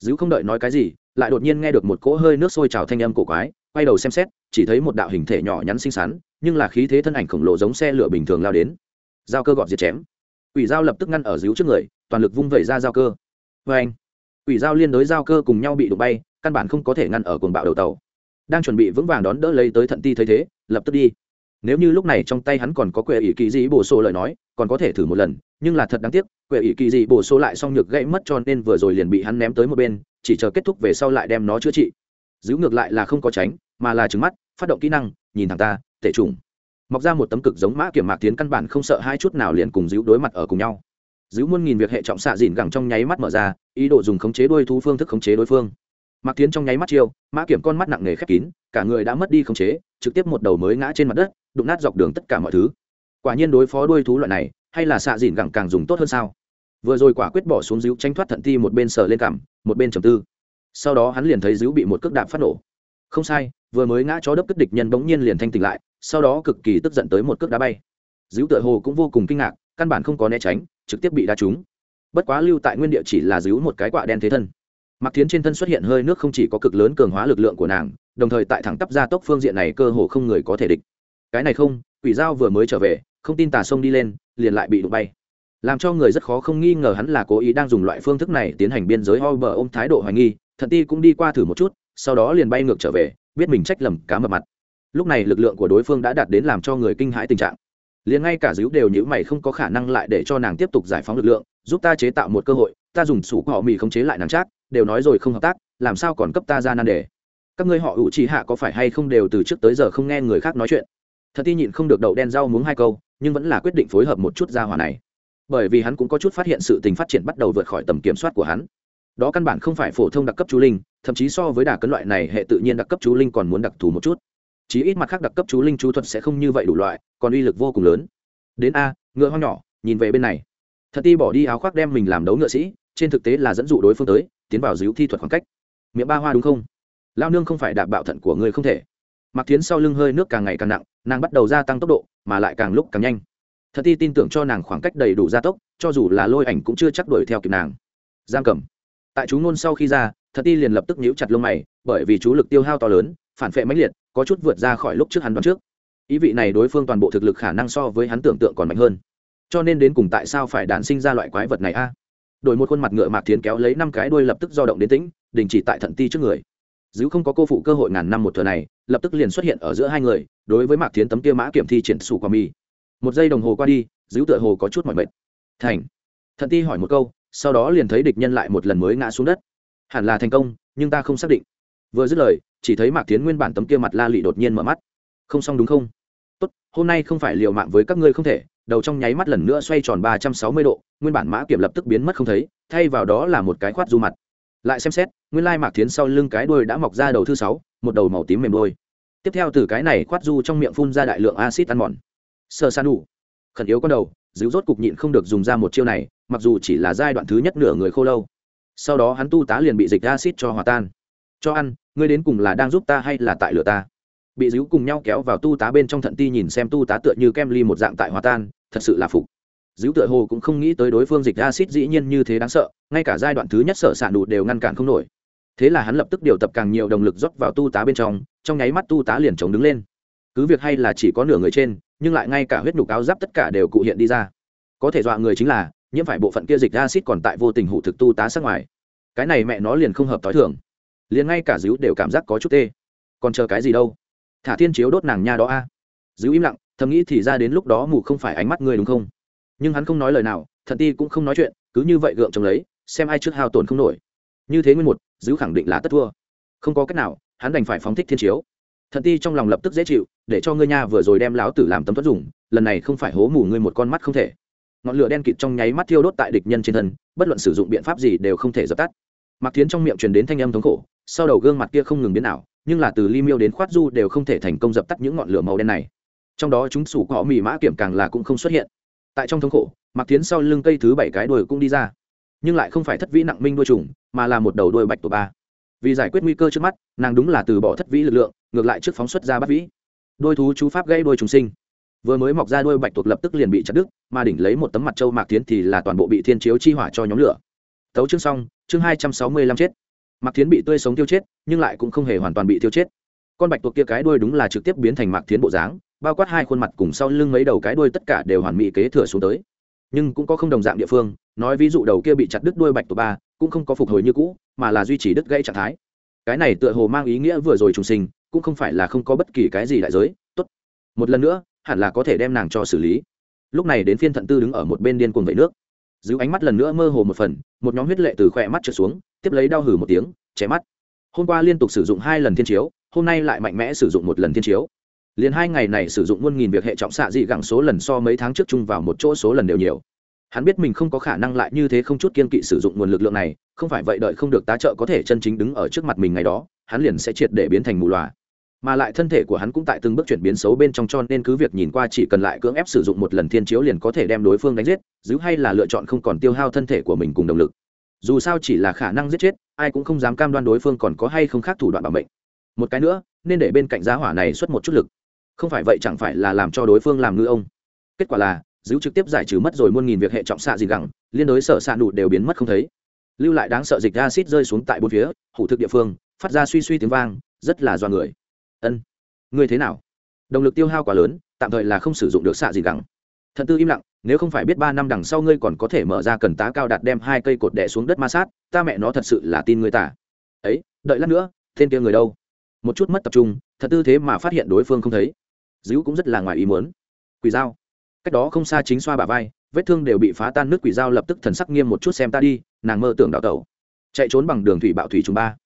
Dữ không đợi nói cái gì, lại đột nhiên nghe được một cỗ hơi nước sôi trào thanh âm cổ quái quay đầu xem xét, chỉ thấy một đạo hình thể nhỏ nhắn xinh xắn, nhưng là khí thế thân ảnh khổng lồ giống xe lửa bình thường lao đến. Giao cơ gọt diệt chém. Quỷ dao lập tức ngăn ở díu trước người, toàn lực vung vẩy ra giao cơ. Vê anh, quỷ dao liên đối giao cơ cùng nhau bị đụng bay, căn bản không có thể ngăn ở cuồng bạo đầu tàu. Đang chuẩn bị vững vàng đón đỡ lấy tới thận ti thấy thế, lập tức đi. Nếu như lúc này trong tay hắn còn có quệ ỷ kỳ dị bổ sổ lời nói, còn có thể thử một lần, nhưng là thật đáng tiếc, quệ ỷ kỳ dị bổ sổ lại xong nhược gãy mất cho nên vừa rồi liền bị hắn ném tới một bên, chỉ chờ kết thúc về sau lại đem nó chữa trị giữ ngược lại là không có tránh mà là trứng mắt phát động kỹ năng nhìn thằng ta tệ trùng. Mọc ra một tấm cực giống mã kiểm mạc tiến căn bản không sợ hai chút nào liền cùng giữ đối mặt ở cùng nhau. Giữ muôn nghìn việc hệ trọng xạ dìn gẳng trong nháy mắt mở ra ý đồ dùng khống chế đuôi thú phương thức khống chế đối phương. Mạc tiến trong nháy mắt chiêu mã kiểm con mắt nặng nề khép kín cả người đã mất đi khống chế trực tiếp một đầu mới ngã trên mặt đất đụng nát dọc đường tất cả mọi thứ. Quả nhiên đối phó đuôi thú loại này hay là xạ dìn gẳng càng dùng tốt hơn sao? Vừa rồi quả quyết bỏ xuống díu tranh thoát thận ti một bên sờ lên cảm, một bên trầm tư sau đó hắn liền thấy dữ bị một cước đạp phát nổ. Không sai, vừa mới ngã chó đấp cất địch nhân bỗng nhiên liền thanh tỉnh lại, sau đó cực kỳ tức giận tới một cước đá bay. Dữ tựa hồ cũng vô cùng kinh ngạc, căn bản không có né tránh, trực tiếp bị đá trúng. Bất quá lưu tại nguyên địa chỉ là dữ một cái quạ đen thế thân. Mặc thiến trên thân xuất hiện hơi nước không chỉ có cực lớn cường hóa lực lượng của nàng, đồng thời tại thẳng tắp gia tốc phương diện này cơ hồ không người có thể địch. Cái này không, quỷ dao vừa mới trở về, không tin tà sông đi lên, liền lại bị đụng bay. Làm cho người rất khó không nghi ngờ hắn là cố ý đang dùng loại phương thức này tiến hành biên giới ho bờ ôm thái độ hoài nghi thận ti cũng đi qua thử một chút, sau đó liền bay ngược trở về, biết mình trách lầm cá mập mặt. Lúc này lực lượng của đối phương đã đạt đến làm cho người kinh hãi tình trạng. Liền ngay cả díu đều nhữ mày không có khả năng lại để cho nàng tiếp tục giải phóng lực lượng, giúp ta chế tạo một cơ hội, ta dùng sủ họ mì khống chế lại nàng chắc, đều nói rồi không hợp tác, làm sao còn cấp ta ra nan đề? Các ngươi họ ủ trì hạ có phải hay không đều từ trước tới giờ không nghe người khác nói chuyện? Thật ti nhịn không được đậu đen rau muống hai câu, nhưng vẫn là quyết định phối hợp một chút ra hỏa này. Bởi vì hắn cũng có chút phát hiện sự tình phát triển bắt đầu vượt khỏi tầm kiểm soát của hắn đó căn bản không phải phổ thông đặc cấp chú linh, thậm chí so với đà cấn loại này hệ tự nhiên đặc cấp chú linh còn muốn đặc thù một chút. Chí ít mặt khác đặc cấp chú linh chú thuật sẽ không như vậy đủ loại, còn uy lực vô cùng lớn. Đến a, ngựa hoang nhỏ, nhìn về bên này. Thật ti bỏ đi áo khoác đem mình làm đấu ngựa sĩ, trên thực tế là dẫn dụ đối phương tới, tiến vào díu thi thuật khoảng cách. Miệng ba hoa đúng không? Lao nương không phải đạp bạo thận của ngươi không thể. Mặc tiến sau lưng hơi nước càng ngày càng nặng, nàng bắt đầu gia tăng tốc độ, mà lại càng lúc càng nhanh. Thật ti tin tưởng cho nàng khoảng cách đầy đủ gia tốc, cho dù là lôi ảnh cũng chưa chắc đuổi theo kịp nàng. Giam cầm tại chú ngôn sau khi ra, thật ti liền lập tức nhíu chặt lông mày, bởi vì chú lực tiêu hao to lớn, phản phệ mãnh liệt, có chút vượt ra khỏi lúc trước hắn đoán trước. Ý vị này đối phương toàn bộ thực lực khả năng so với hắn tưởng tượng còn mạnh hơn. Cho nên đến cùng tại sao phải đản sinh ra loại quái vật này a? Đổi một khuôn mặt ngựa mạc thiến kéo lấy năm cái đuôi lập tức do động đến tĩnh, đình chỉ tại thận ti trước người. Dữ không có cô phụ cơ hội ngàn năm một thừa này, lập tức liền xuất hiện ở giữa hai người, đối với mạc thiến tấm kia mã kiểm thi triển sủ qua mi một giây đồng hồ qua đi, dữ tựa hồ có chút mỏi mệt. Thành. Thận ti hỏi một câu sau đó liền thấy địch nhân lại một lần mới ngã xuống đất. Hẳn là thành công, nhưng ta không xác định. Vừa dứt lời, chỉ thấy mạc tiến nguyên bản tấm kia mặt la lị đột nhiên mở mắt. Không xong đúng không? Tốt, hôm nay không phải liều mạng với các ngươi không thể, đầu trong nháy mắt lần nữa xoay tròn ba trăm sáu mươi độ, nguyên bản mã kiểm lập tức biến mất không thấy, thay vào đó là một cái khoát du mặt. Lại xem xét, nguyên lai mạc tiến sau lưng cái đuôi đã mọc ra đầu thứ sáu, một đầu màu tím mềm đôi tiếp theo từ cái này khoát du trong miệng phun ra đại lượng acid ăn mòn. Sơ san đủ khẩn yếu con đầu dữ rốt cục nhịn không được dùng ra một chiêu này, mặc dù chỉ là giai đoạn thứ nhất nửa người khô lâu. Sau đó hắn tu tá liền bị dịch acid cho hòa tan. Cho ăn, ngươi đến cùng là đang giúp ta hay là tại lửa ta? Bị díu cùng nhau kéo vào tu tá bên trong thận ti nhìn xem tu tá tựa như kem ly một dạng tại hòa tan, thật sự là phục. Díu tựa hồ cũng không nghĩ tới đối phương dịch acid dĩ nhiên như thế đáng sợ, ngay cả giai đoạn thứ nhất sở s ạ nụ đều ngăn cản không nổi. Thế là hắn lập tức điều tập càng nhiều động lực rót vào tu tá bên trong trong nháy mắt tu tá liền chống đứng lên. Cứ việc hay là chỉ có nửa người trên nhưng lại ngay cả huyết nhục áo giáp tất cả đều cụ hiện đi ra. Có thể dọa người chính là, nhiễm phải bộ phận kia dịch acid còn tại vô tình hụ thực tu tá sát ngoài. Cái này mẹ nó liền không hợp t h i thường. Liền ngay cả dữ đều cảm giác có chút tê. Còn chờ cái gì đâu? Thả thiên chiếu đốt nàng nha đó a. À. im lặng, thầm nghĩ thì ra đến lúc đó mù không phải ánh mắt người đúng không? Nhưng hắn không nói lời nào, thận ti cũng không nói chuyện, cứ như vậy gượng chồng lấy, xem ai trước hao tổn không nổi. Như thế nguyên một dữ khẳng định là tất thua. Không có cách nào, hắn đành phải phóng thích thiên chiếu thần ti trong lòng lập tức dễ chịu, để cho ngươi nha vừa rồi đem láo tử làm tấm tuất dùng, lần này không phải hố mù ngươi một con mắt không thể. Ngọn lửa đen kịt trong nháy mắt thiêu đốt tại địch nhân trên thân, bất luận sử dụng biện pháp gì đều không thể dập tắt. Mặc tiến trong miệng truyền đến thanh âm thống khổ, sau đầu gương mặt kia không ngừng biến ảo, nhưng là từ ly miêu đến khoát du đều không thể thành công dập tắt những ngọn lửa màu đen này. Trong đó chúng sủ cỏ mì mã kiểm càng là cũng không xuất hiện. Tại trong thống khổ mặc tiến sau lưng cây thứ bảy cái đuôi cũng đi ra. Nhưng lại không phải thất vĩ nặng minh đuôi trùng, mà là một đầu đuôi bạch tổ ba vì giải quyết nguy cơ trước mắt, nàng đúng là từ bỏ thất vĩ lực lượng, ngược lại trước phóng xuất ra bắt vĩ. Đôi thú chú pháp gây đôi trùng sinh. Vừa mới mọc ra đôi bạch tuộc lập tức liền bị chặt đứt, mà đỉnh lấy một tấm mặt trâu mạc tiến thì là toàn bộ bị thiên chiếu chi hỏa cho nhóm lửa. Tấu chương xong, chương hai trăm sáu mươi lăm chết. Mạc tiến bị tươi sống tiêu chết, nhưng lại cũng không hề hoàn toàn bị tiêu chết. Con bạch tuộc kia cái đuôi đúng là trực tiếp biến thành mạc tiến bộ dáng, bao quát hai khuôn mặt cùng sau lưng mấy đầu cái đuôi tất cả đều hoàn mỹ kế thừa xuống tới nhưng cũng có không đồng dạng địa phương, nói ví dụ đầu kia bị chặt đứt đuôi bạch tổ ba, cũng không có phục hồi như cũ, mà là duy trì đứt gãy trạng thái. Cái này tựa hồ mang ý nghĩa vừa rồi trùng sinh, cũng không phải là không có bất kỳ cái gì đại giới, tốt. Một lần nữa, hẳn là có thể đem nàng cho xử lý. Lúc này đến phiên thận tư đứng ở một bên điên cuồng vẫy nước. Giữ ánh mắt lần nữa mơ hồ một phần, một nhóm huyết lệ từ khỏe mắt trượt xuống, tiếp lấy đau hử một tiếng chém mắt. Hôm qua liên tục sử dụng hai lần thiên chiếu, hôm nay lại mạnh mẽ sử dụng một lần thiên chiếu liền hai ngày này sử dụng muôn nghìn việc hệ trọng xạ dị gẳng số lần so mấy tháng trước chung vào một chỗ số lần đều nhiều. Hắn biết mình không có khả năng lại như thế không chút kiên kỵ sử dụng nguồn lực lượng này, không phải vậy đợi không được tá trợ có thể chân chính đứng ở trước mặt mình ngày đó, hắn liền sẽ triệt để biến thành mù loà. Mà lại thân thể của hắn cũng tại từng bước chuyển biến xấu bên trong cho nên cứ việc nhìn qua chỉ cần lại cưỡng ép sử dụng một lần thiên chiếu liền có thể đem đối phương đánh giết, giữ hay là lựa chọn không còn tiêu hao thân thể của mình cùng động lực. Dù sao chỉ là khả năng giết chết, ai cũng không dám cam đoan đối phương còn có hay không khác thủ đoạn bảo mệnh. Một cái nữa, nên để bên cạnh giá hỏa này xuất một chút lực không phải vậy chẳng phải là làm cho đối phương làm ngư ông. Kết quả là giữ trực tiếp giải trừ mất rồi muôn nghìn việc hệ trọng xạ gì gẳng, liên đối sở xạ nụ đều biến mất không thấy. Lưu lại đáng sợ dịch acid rơi xuống tại bốn phía, hủ thực địa phương, phát ra suy suy tiếng vang, rất là do người. Ân, ngươi thế nào? Động lực tiêu hao quá lớn, tạm thời là không sử dụng được xạ gì gẳng. Thận tư im lặng, nếu không phải biết ba năm đằng sau ngươi còn có thể mở ra cần tá cao đạt đem hai cây cột đẻ xuống đất ma sát, ta mẹ nó thật sự là tin ngươi tả ấy, đợi lát nữa, tên kia người đâu? Một chút mất tập trung, thật tư thế mà phát hiện đối phương không thấy dữ cũng rất là ngoài ý muốn. Quỷ dao. Cách đó không xa chính xoa bà vai, vết thương đều bị phá tan, nước quỷ dao lập tức thần sắc nghiêm một chút xem ta đi, nàng mơ tưởng đào tẩu. Chạy trốn bằng đường thủy bạo thủy chúng ba.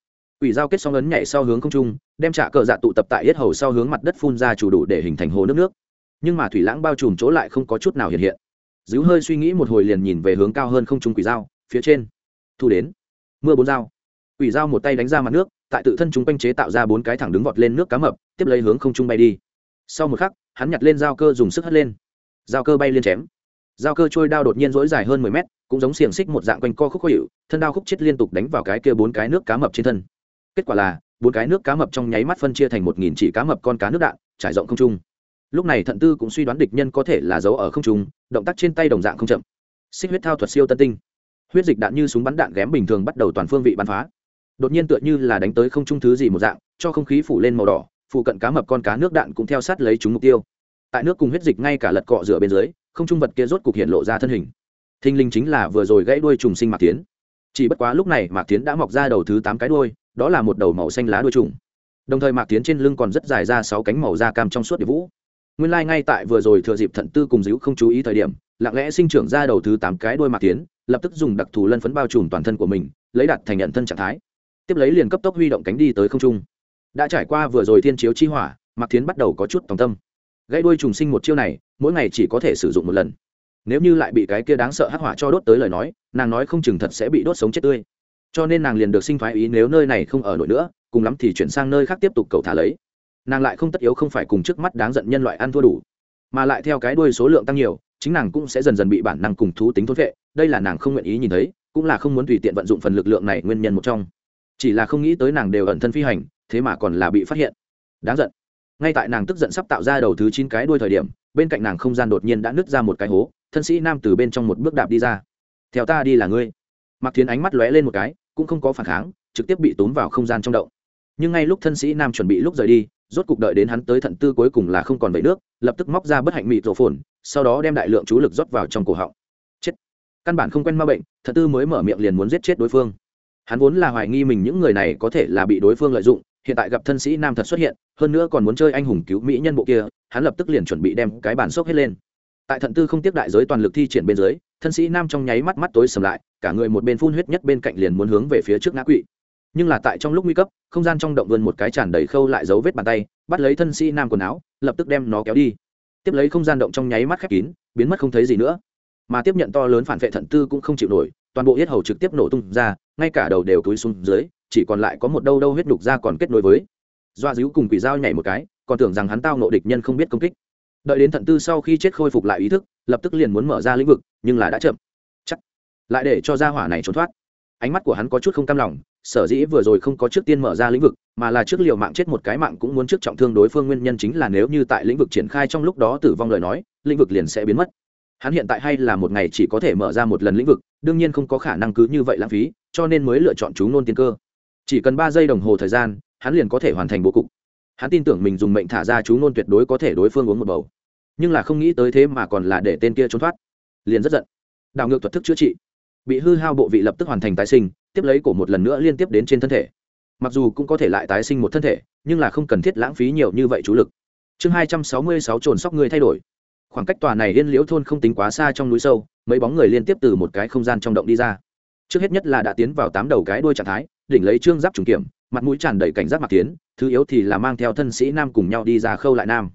Quỷ dao kết xong ấn nhảy sau hướng không trung, đem trả cờ dạ tụ tập tại yết hầu sau hướng mặt đất phun ra chủ đủ để hình thành hồ nước nước. Nhưng mà thủy lãng bao trùm chỗ lại không có chút nào hiện hiện. Dữ hơi suy nghĩ một hồi liền nhìn về hướng cao hơn không trung quỷ dao, phía trên. Thu đến. Mưa bốn dao. Quỷ dao một tay đánh ra mặt nước, tại tự thân chúng quanh chế tạo ra bốn cái thẳng đứng vọt lên nước cá mập, tiếp lấy hướng không trung bay đi sau một khắc, hắn nhặt lên dao cơ dùng sức hất lên. Dao cơ bay lên chém. Dao cơ trôi đao đột nhiên dỗi dài hơn mười mét, cũng giống xiềng xích một dạng quanh co khúc khó hiệu thân đao khúc chết liên tục đánh vào cái kia bốn cái nước cá mập trên thân. Kết quả là, bốn cái nước cá mập trong nháy mắt phân chia thành một nghìn chỉ cá mập con cá nước đạn, trải rộng không trung. Lúc này thận tư cũng suy đoán địch nhân có thể là giấu ở không trung, động tác trên tay đồng dạng không chậm. Xích huyết thao thuật siêu tân tinh. Huyết dịch đạn như súng bắn đạn ghém bình thường bắt đầu toàn phương vị bắn phá. Đột nhiên tựa như là đánh tới không trung thứ gì một dạng, cho không khí phủ lên màu đỏ phụ cận cá mập con cá nước đạn cũng theo sát lấy chúng mục tiêu. Tại nước cùng huyết dịch ngay cả lật cọ rửa bên dưới, không trung vật kia rốt cục hiện lộ ra thân hình. Thinh linh chính là vừa rồi gãy đuôi trùng sinh mạc tiến chỉ bất quá lúc này mạc tiến đã mọc ra đầu thứ tám cái đuôi, đó là một đầu màu xanh lá đuôi trùng. Đồng thời mạc tiến trên lưng còn rất dài ra sáu cánh màu da cam trong suốt địa vũ. Nguyên lai、like、ngay tại vừa rồi thừa dịp thận tư cùng dữ không chú ý thời điểm, lặng lẽ sinh trưởng ra đầu thứ tám cái đuôi mạc tiến lập tức dùng đặc thù lân phấn bao trùm toàn thân của mình, lấy đặt thành nhận thân trạng thái. Tiếp lấy liền cấp tốc huy động cánh đi tới không trung đã trải qua vừa rồi thiên chiếu chi hỏa, mạc thiến bắt đầu có chút tòng tâm. Gãy đuôi trùng sinh một chiêu này, mỗi ngày chỉ có thể sử dụng một lần. Nếu như lại bị cái kia đáng sợ hắc hỏa cho đốt tới lời nói, nàng nói không chừng thật sẽ bị đốt sống chết tươi. Cho nên nàng liền được sinh phái ý nếu nơi này không ở nổi nữa, cùng lắm thì chuyển sang nơi khác tiếp tục cầu thả lấy. Nàng lại không tất yếu không phải cùng trước mắt đáng giận nhân loại ăn thua đủ, mà lại theo cái đuôi số lượng tăng nhiều, chính nàng cũng sẽ dần dần bị bản năng cùng thú tính thốt vệ, đây là nàng không nguyện ý nhìn thấy, cũng là không muốn tùy tiện vận dụng phần lực lượng này nguyên nhân một trong. Chỉ là không nghĩ tới nàng đều ẩn thân phi hành thế mà còn là bị phát hiện. Đáng giận. Ngay tại nàng tức giận sắp tạo ra đầu thứ chín cái đuôi thời điểm, bên cạnh nàng không gian đột nhiên đã nứt ra một cái hố, thân sĩ nam từ bên trong một bước đạp đi ra. Theo ta đi là ngươi. Mặc thiến ánh mắt lóe lên một cái, cũng không có phản kháng, trực tiếp bị tốn vào không gian trong động. Nhưng ngay lúc thân sĩ nam chuẩn bị lúc rời đi, rốt cục đợi đến hắn tới thận tư cuối cùng là không còn vẩy nước, lập tức móc ra bất hạnh mị rổ phồn, sau đó đem đại lượng chú lực rót vào trong cổ họng. Chết. Căn bản không quen ma bệnh, thận tư mới mở miệng liền muốn giết chết đối phương. Hắn vốn là hoài nghi mình những người này có thể là bị đối phương lợi dụng hiện tại gặp thân sĩ nam thật xuất hiện, hơn nữa còn muốn chơi anh hùng cứu mỹ nhân bộ kia, hắn lập tức liền chuẩn bị đem cái bàn sốc hết lên. Tại thận tư không tiếp đại giới toàn lực thi triển bên dưới, thân sĩ nam trong nháy mắt mắt tối sầm lại, cả người một bên phun huyết nhất bên cạnh liền muốn hướng về phía trước ngã quỵ. Nhưng là tại trong lúc nguy cấp, không gian trong động vươn một cái tràn đầy khâu lại dấu vết bàn tay, bắt lấy thân sĩ nam quần áo, lập tức đem nó kéo đi. Tiếp lấy không gian động trong nháy mắt khép kín, biến mất không thấy gì nữa. Mà tiếp nhận to lớn phản vệ thận tư cũng không chịu nổi, toàn bộ yết hầu trực tiếp nổ tung ra, ngay cả đầu đều túi xuống dưới chỉ còn lại có một đâu đâu huyết đục ra còn kết nối với. Doa díu cùng quỷ dao nhảy một cái, còn tưởng rằng hắn tao nộ địch nhân không biết công kích. Đợi đến thận tư sau khi chết khôi phục lại ý thức, lập tức liền muốn mở ra lĩnh vực, nhưng là đã chậm. Chắc. Lại để cho gia hỏa này trốn thoát. Ánh mắt của hắn có chút không cam lòng, sở dĩ vừa rồi không có trước tiên mở ra lĩnh vực, mà là trước liều mạng chết một cái mạng cũng muốn trước trọng thương đối phương nguyên nhân chính là nếu như tại lĩnh vực triển khai trong lúc đó tử vong lời nói, lĩnh vực liền sẽ biến mất. Hắn hiện tại hay là một ngày chỉ có thể mở ra một lần lĩnh vực, đương nhiên không có khả năng cứ như vậy lãng phí, cho nên mới lựa chọn chú nôn tiên cơ chỉ cần ba giây đồng hồ thời gian, hắn liền có thể hoàn thành bố cục. Hắn tin tưởng mình dùng mệnh thả ra chú nôn tuyệt đối có thể đối phương uống một bầu. Nhưng là không nghĩ tới thế mà còn là để tên kia trốn thoát. Liền rất giận. Đảo ngược thuật thức chữa trị. Bị hư hao bộ vị lập tức hoàn thành tái sinh, tiếp lấy cổ một lần nữa liên tiếp đến trên thân thể. Mặc dù cũng có thể lại tái sinh một thân thể, nhưng là không cần thiết lãng phí nhiều như vậy chú lực. Chương hai trăm sáu mươi sáu trồn sóc người thay đổi. Khoảng cách tòa này yên liễu thôn không tính quá xa trong núi sâu, mấy bóng người liên tiếp từ một cái không gian trong động đi ra. Trước hết nhất là đã tiến vào tám đầu cái đuôi trạng thái đỉnh lấy trương giáp trùng kiểm, mặt mũi tràn đầy cảnh giác mạc tiến thứ yếu thì là mang theo thân sĩ nam cùng nhau đi ra khâu lại nam.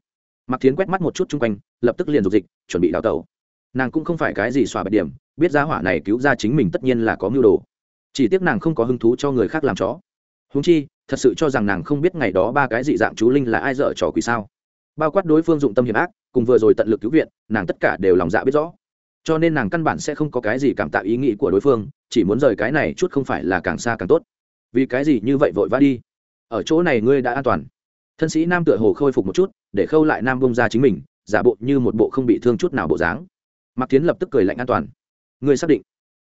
Mạc tiến quét mắt một chút chung quanh, lập tức liền dục dịch, chuẩn bị đào tẩu. Nàng cũng không phải cái gì xòa bạch điểm, biết giá hỏa này cứu ra chính mình tất nhiên là có mưu đồ. Chỉ tiếc nàng không có hứng thú cho người khác làm chó. Húng chi, thật sự cho rằng nàng không biết ngày đó ba cái dị dạng chú linh là ai dở trò quỷ sao. Bao quát đối phương dụng tâm hiểm ác, cùng vừa rồi tận lực cứu viện, nàng tất cả đều lòng dạ biết rõ. Cho nên nàng căn bản sẽ không có cái gì cảm tạo ý nghĩ của đối phương, chỉ muốn rời cái này chút không phải là càng xa càng tốt vì cái gì như vậy vội vã đi? Ở chỗ này ngươi đã an toàn. Thân sĩ nam tựa hồ khôi phục một chút, để khâu lại nam bông ra chính mình, giả bộ như một bộ không bị thương chút nào bộ dáng. Mạc tiến lập tức cười lạnh an toàn. Ngươi xác định.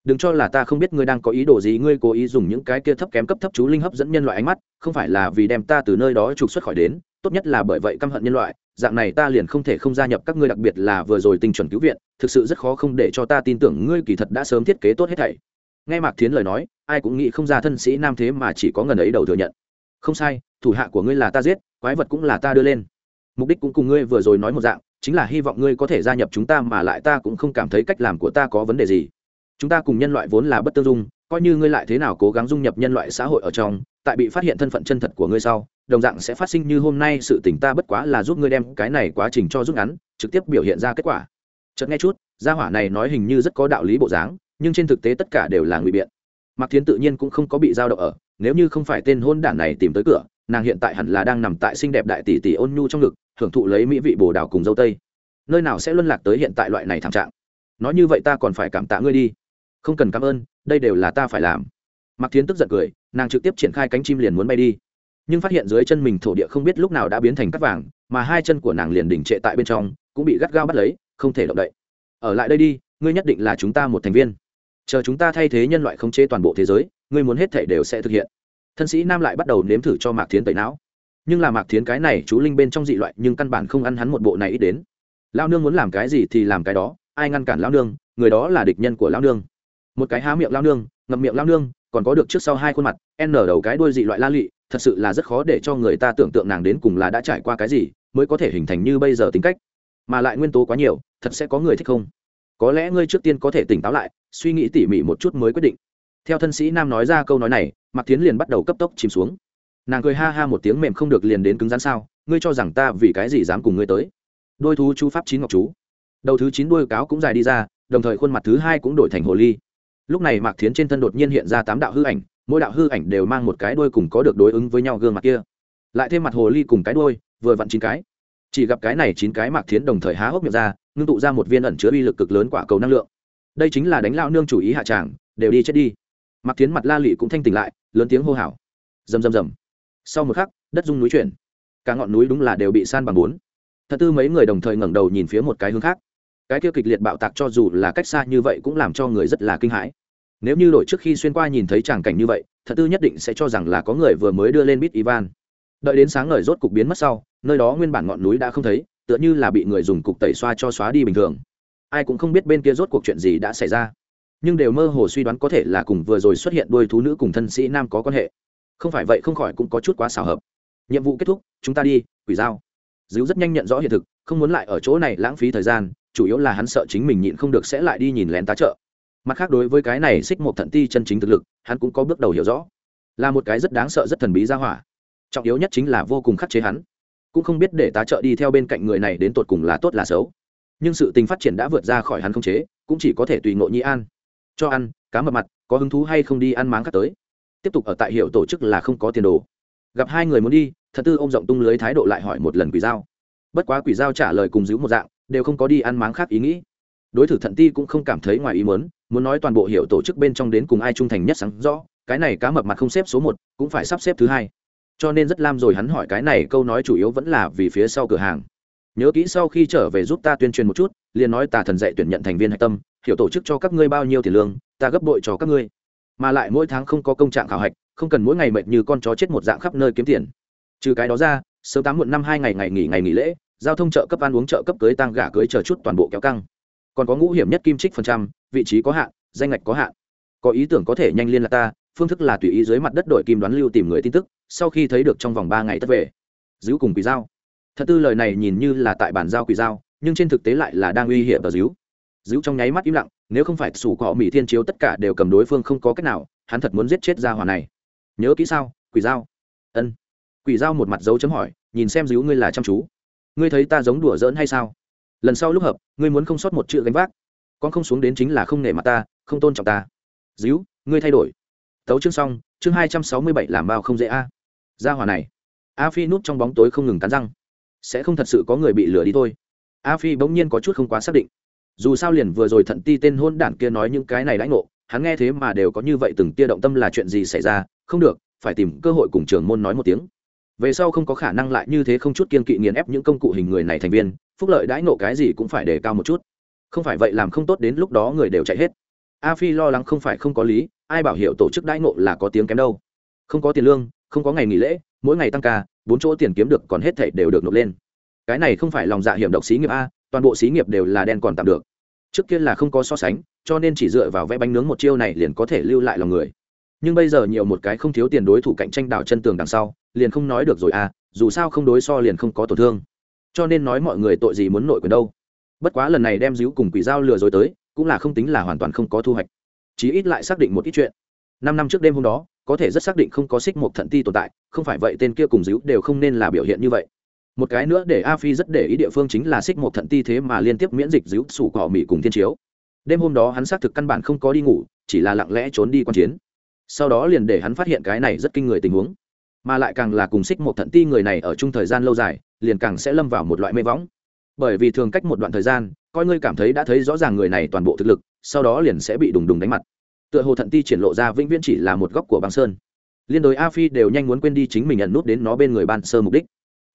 Đừng cho là ta không biết ngươi đang có ý đồ gì, ngươi cố ý dùng những cái kia thấp kém cấp thấp chú linh hấp dẫn nhân loại ánh mắt, không phải là vì đem ta từ nơi đó trục xuất khỏi đến, tốt nhất là bởi vậy căm hận nhân loại, dạng này ta liền không thể không gia nhập các ngươi đặc biệt là vừa rồi tình chuẩn cứu viện, thực sự rất khó không để cho ta tin tưởng ngươi kỳ thật đã sớm thiết kế tốt hết thảy. Nghe mạc thiến lời nói ai cũng nghĩ không ra thân sĩ nam thế mà chỉ có ngần ấy đầu thừa nhận. Không sai, thủ hạ của ngươi là ta giết, quái vật cũng là ta đưa lên. Mục đích cũng cùng ngươi vừa rồi nói một dạng, chính là hy vọng ngươi có thể gia nhập chúng ta mà lại ta cũng không cảm thấy cách làm của ta có vấn đề gì. Chúng ta cùng nhân loại vốn là bất tương dung, coi như ngươi lại thế nào cố gắng dung nhập nhân loại xã hội ở trong, tại bị phát hiện thân phận chân thật của ngươi sau, đồng dạng sẽ phát sinh như hôm nay sự tỉnh ta bất quá là giúp ngươi đem cái này quá trình cho rút ngắn, trực tiếp biểu hiện ra kết quả. Chợt nghe chút, gia hỏa này nói hình như rất có đạo lý bộ dáng, nhưng trên thực tế tất cả đều là ngụy biện mạc thiến tự nhiên cũng không có bị giao động ở, nếu như không phải tên hôn đản này tìm tới cửa, nàng hiện tại hẳn là đang nằm tại xinh đẹp đại tỷ tỷ ôn nhu trong ngực, hưởng thụ lấy mỹ vị bồ đào cùng dâu tây. Nơi nào sẽ luân lạc tới hiện tại loại này thảm trạng? Nói như vậy ta còn phải cảm tạ ngươi đi. Không cần cảm ơn, đây đều là ta phải làm. Mạc thiến tức giận cười, nàng trực tiếp triển khai cánh chim liền muốn bay đi. Nhưng phát hiện dưới chân mình thổ địa không biết lúc nào đã biến thành cắt vàng, mà hai chân của nàng liền đỉnh trệ tại bên trong, cũng bị gắt gao bắt lấy, không thể động đậy. Ở lại đây đi, ngươi nhất định là chúng ta một thành viên chờ chúng ta thay thế nhân loại khống chế toàn bộ thế giới, ngươi muốn hết thể đều sẽ thực hiện. Thân sĩ nam lại bắt đầu nếm thử cho mạc thiến tẩy não. Nhưng là mạc thiến cái này chú linh bên trong dị loại, nhưng căn bản không ăn hắn một bộ này ít đến. Lao nương muốn làm cái gì thì làm cái đó, ai ngăn cản lao nương, người đó là địch nhân của lao nương. Một cái há miệng lao nương, ngậm miệng lao nương, còn có được trước sau hai khuôn mặt, n đầu cái đuôi dị loại la lị, thật sự là rất khó để cho người ta tưởng tượng nàng đến cùng là đã trải qua cái gì, mới có thể hình thành như bây giờ tính cách. Mà lại nguyên tố quá nhiều, thật sẽ có người thích không? Có lẽ ngươi trước tiên có thể tỉnh táo lại, suy nghĩ tỉ mỉ một chút mới quyết định. Theo thân sĩ nam nói ra câu nói này, mạc tiến liền bắt đầu cấp tốc chìm xuống. Nàng cười ha ha một tiếng mềm không được liền đến cứng rắn sao, ngươi cho rằng ta vì cái gì dám cùng ngươi tới? Đôi thú chú pháp chín ngọc chú. Đầu thứ chín đôi cáo cũng dài đi ra, đồng thời khuôn mặt thứ hai cũng đổi thành hồ ly. Lúc này mạc thiến trên thân đột nhiên hiện ra tám đạo hư ảnh, mỗi đạo hư ảnh đều mang một cái đuôi cùng có được đối ứng với nhau gương mặt kia. Lại thêm mặt hồ ly cùng cái đuôi, vừa vặn chín cái. Chỉ gặp cái này chín cái mạc thiến đồng thời há hốc miệng ra ngưng tụ ra một viên ẩn chứa uy lực cực lớn quả cầu năng lượng. Đây chính là đánh lao nương chủ ý hạ tràng, đều đi chết đi. Mặc tiến mặt la lị cũng thanh tỉnh lại, lớn tiếng hô hào. Rầm rầm rầm. Sau một khắc, đất rung núi chuyển. Cả ngọn núi đúng là đều bị san bằng bốn. Thật tư mấy người đồng thời ngẩng đầu nhìn phía một cái hướng khác. Cái kia kịch liệt bạo tạc cho dù là cách xa như vậy cũng làm cho người rất là kinh hãi. Nếu như đổi trước khi xuyên qua nhìn thấy tràng cảnh như vậy, thật tư nhất định sẽ cho rằng là có người vừa mới đưa lên bít ivan. Đợi đến sáng ngời rốt cục biến mất sau, nơi đó nguyên bản ngọn núi đã không thấy tựa như là bị người dùng cục tẩy xoa cho xóa đi bình thường. Ai cũng không biết bên kia rốt cuộc chuyện gì đã xảy ra. Nhưng đều mơ hồ suy đoán có thể là cùng vừa rồi xuất hiện đôi thú nữ cùng thân sĩ nam có quan hệ. Không phải vậy không khỏi cũng có chút quá xảo hợp. Nhiệm vụ kết thúc, chúng ta đi, quỷ dao dữ rất nhanh nhận rõ hiện thực, không muốn lại ở chỗ này lãng phí thời gian, chủ yếu là hắn sợ chính mình nhịn không được sẽ lại đi nhìn lén tá trợ. Mặt khác đối với cái này xích một thận ti chân chính thực lực, hắn cũng có bước đầu hiểu rõ. Là một cái rất đáng sợ rất thần bí ra hỏa. Trọng yếu nhất chính là vô cùng khắc chế hắn cũng không biết để tá trợ đi theo bên cạnh người này đến tột cùng là tốt là xấu. Nhưng sự tình phát triển đã vượt ra khỏi hắn không chế, cũng chỉ có thể tùy ngộ nhi an. Cho ăn, cá mập mặt, có hứng thú hay không đi ăn máng khác tới. Tiếp tục ở tại hiệu tổ chức là không có tiền đồ. Gặp hai người muốn đi, thật tư ô m rộng tung lưới thái độ lại hỏi một lần quỷ dao bất quá quỷ dao trả lời cùng giữ một dạng, đều không có đi ăn máng khác ý nghĩ. Đối thử thận ti cũng không cảm thấy ngoài ý muốn muốn nói toàn bộ hiệu tổ chức bên trong đến cùng ai trung thành nhất sáng rõ, cái này cá mập mặt không xếp số một, cũng phải sắp xếp thứ hai cho nên rất lam rồi hắn hỏi cái này câu nói chủ yếu vẫn là vì phía sau cửa hàng. Nhớ kỹ sau khi trở về giúp ta tuyên truyền một chút, liền nói tà thần dạy tuyển nhận thành viên hạch tâm, hiểu tổ chức cho các ngươi bao nhiêu tiền lương, ta gấp bội cho các ngươi. Mà lại mỗi tháng không có công trạng khảo hạch, không cần mỗi ngày mệt như con chó chết một dạng khắp nơi kiếm tiền. Trừ cái đó ra, sớm tám muộn năm hai ngày ngày nghỉ ngày nghỉ lễ, giao thông chợ cấp ăn uống chợ cấp cưới tăng gả cưới chờ chút toàn bộ kéo căng. Còn có ngũ hiểm nhất kim trích phần trăm, vị trí có hạn, danh ngạch có hạn. Có ý tưởng có thể nhanh liên lạc ta, phương thức là tùy ý dưới mặt đất đội kim đoán lưu tìm người tin tức sau khi thấy được trong vòng ba ngày tất về giữ cùng quỷ dao thật tư lời này nhìn như là tại bản giao quỷ dao nhưng trên thực tế lại là đang uy hiểm và díu díu trong nháy mắt im lặng, nếu không phải sủ cọ mỹ thiên chiếu tất cả đều cầm đối phương không có cách nào, hắn thật muốn giết chết ra hỏa này. Nhớ kỹ sao, quỷ dao ân. Quỷ dao một mặt dấu chấm hỏi, nhìn xem díu ngươi là chăm chú. Ngươi thấy ta giống đùa giỡn hay sao? Lần sau lúc hợp, ngươi muốn không sót một chữ gánh vác. Con không xuống đến chính là không nể mặt ta, không tôn trọng ta. Díu ngươi thay đổi tấu chương xong, chương hai trăm sáu mươi bảy làm bao không dễ a. Ra hỏa này. A phi núp trong bóng tối không ngừng cắn răng. Sẽ không thật sự có người bị lừa đi thôi. A phi bỗng nhiên có chút không quá xác định. Dù sao liền vừa rồi thận ti tên hôn đản kia nói những cái này đãi ngộ, hắn nghe thế mà đều có như vậy từng tia động tâm là chuyện gì xảy ra, không được, phải tìm cơ hội cùng trường môn nói một tiếng. Về sau không có khả năng lại như thế không chút kiên kỵ nghiền ép những công cụ hình người này thành viên, phúc lợi đãi ngộ cái gì cũng phải đề cao một chút. Không phải vậy làm không tốt đến lúc đó người đều chạy hết a phi lo lắng không phải không có lý, ai bảo hiệu tổ chức đãi ngộ là có tiếng kém đâu. Không có tiền lương, không có ngày nghỉ lễ, mỗi ngày tăng ca, bốn chỗ tiền kiếm được còn hết thảy đều được nộp lên. Cái này không phải lòng dạ hiểm độc xí nghiệp a, toàn bộ xí nghiệp đều là đen còn tạm được. Trước kia là không có so sánh, cho nên chỉ dựa vào vẽ bánh nướng một chiêu này liền có thể lưu lại lòng người. Nhưng bây giờ nhiều một cái không thiếu tiền đối thủ cạnh tranh đảo chân tường đằng sau, liền không nói được rồi à dù sao không đối so liền không có tổn thương. Cho nên nói mọi người tội gì muốn nội quyền đâu. Bất quá lần này đem díu cùng quỷ dao lừa dối tới cũng là không tính là hoàn toàn không có thu hoạch. Chí ít lại xác định một ít chuyện. Năm năm trước đêm hôm đó, có thể rất xác định không có xích một thận ti tồn tại, không phải vậy tên kia cùng díu đều không nên là biểu hiện như vậy. Một cái nữa để a phi rất để ý địa phương chính là xích một thận ti thế mà liên tiếp miễn dịch díu, sủ cỏ mỹ cùng thiên chiếu. Đêm hôm đó hắn xác thực căn bản không có đi ngủ, chỉ là lặng lẽ trốn đi quan chiến. Sau đó liền để hắn phát hiện cái này rất kinh người tình huống. Mà lại càng là cùng xích một thận ti người này ở chung thời gian lâu dài, liền càng sẽ lâm vào một loại mê võng bởi vì thường cách một đoạn thời gian, coi ngươi cảm thấy đã thấy rõ ràng người này toàn bộ thực lực, sau đó liền sẽ bị đùng đùng đánh mặt. Tựa hồ thận ti triển lộ ra vĩnh viễn chỉ là một góc của băng sơn. Liên đối a phi đều nhanh muốn quên đi chính mình nhận nút đến nó bên người ban sơ mục đích.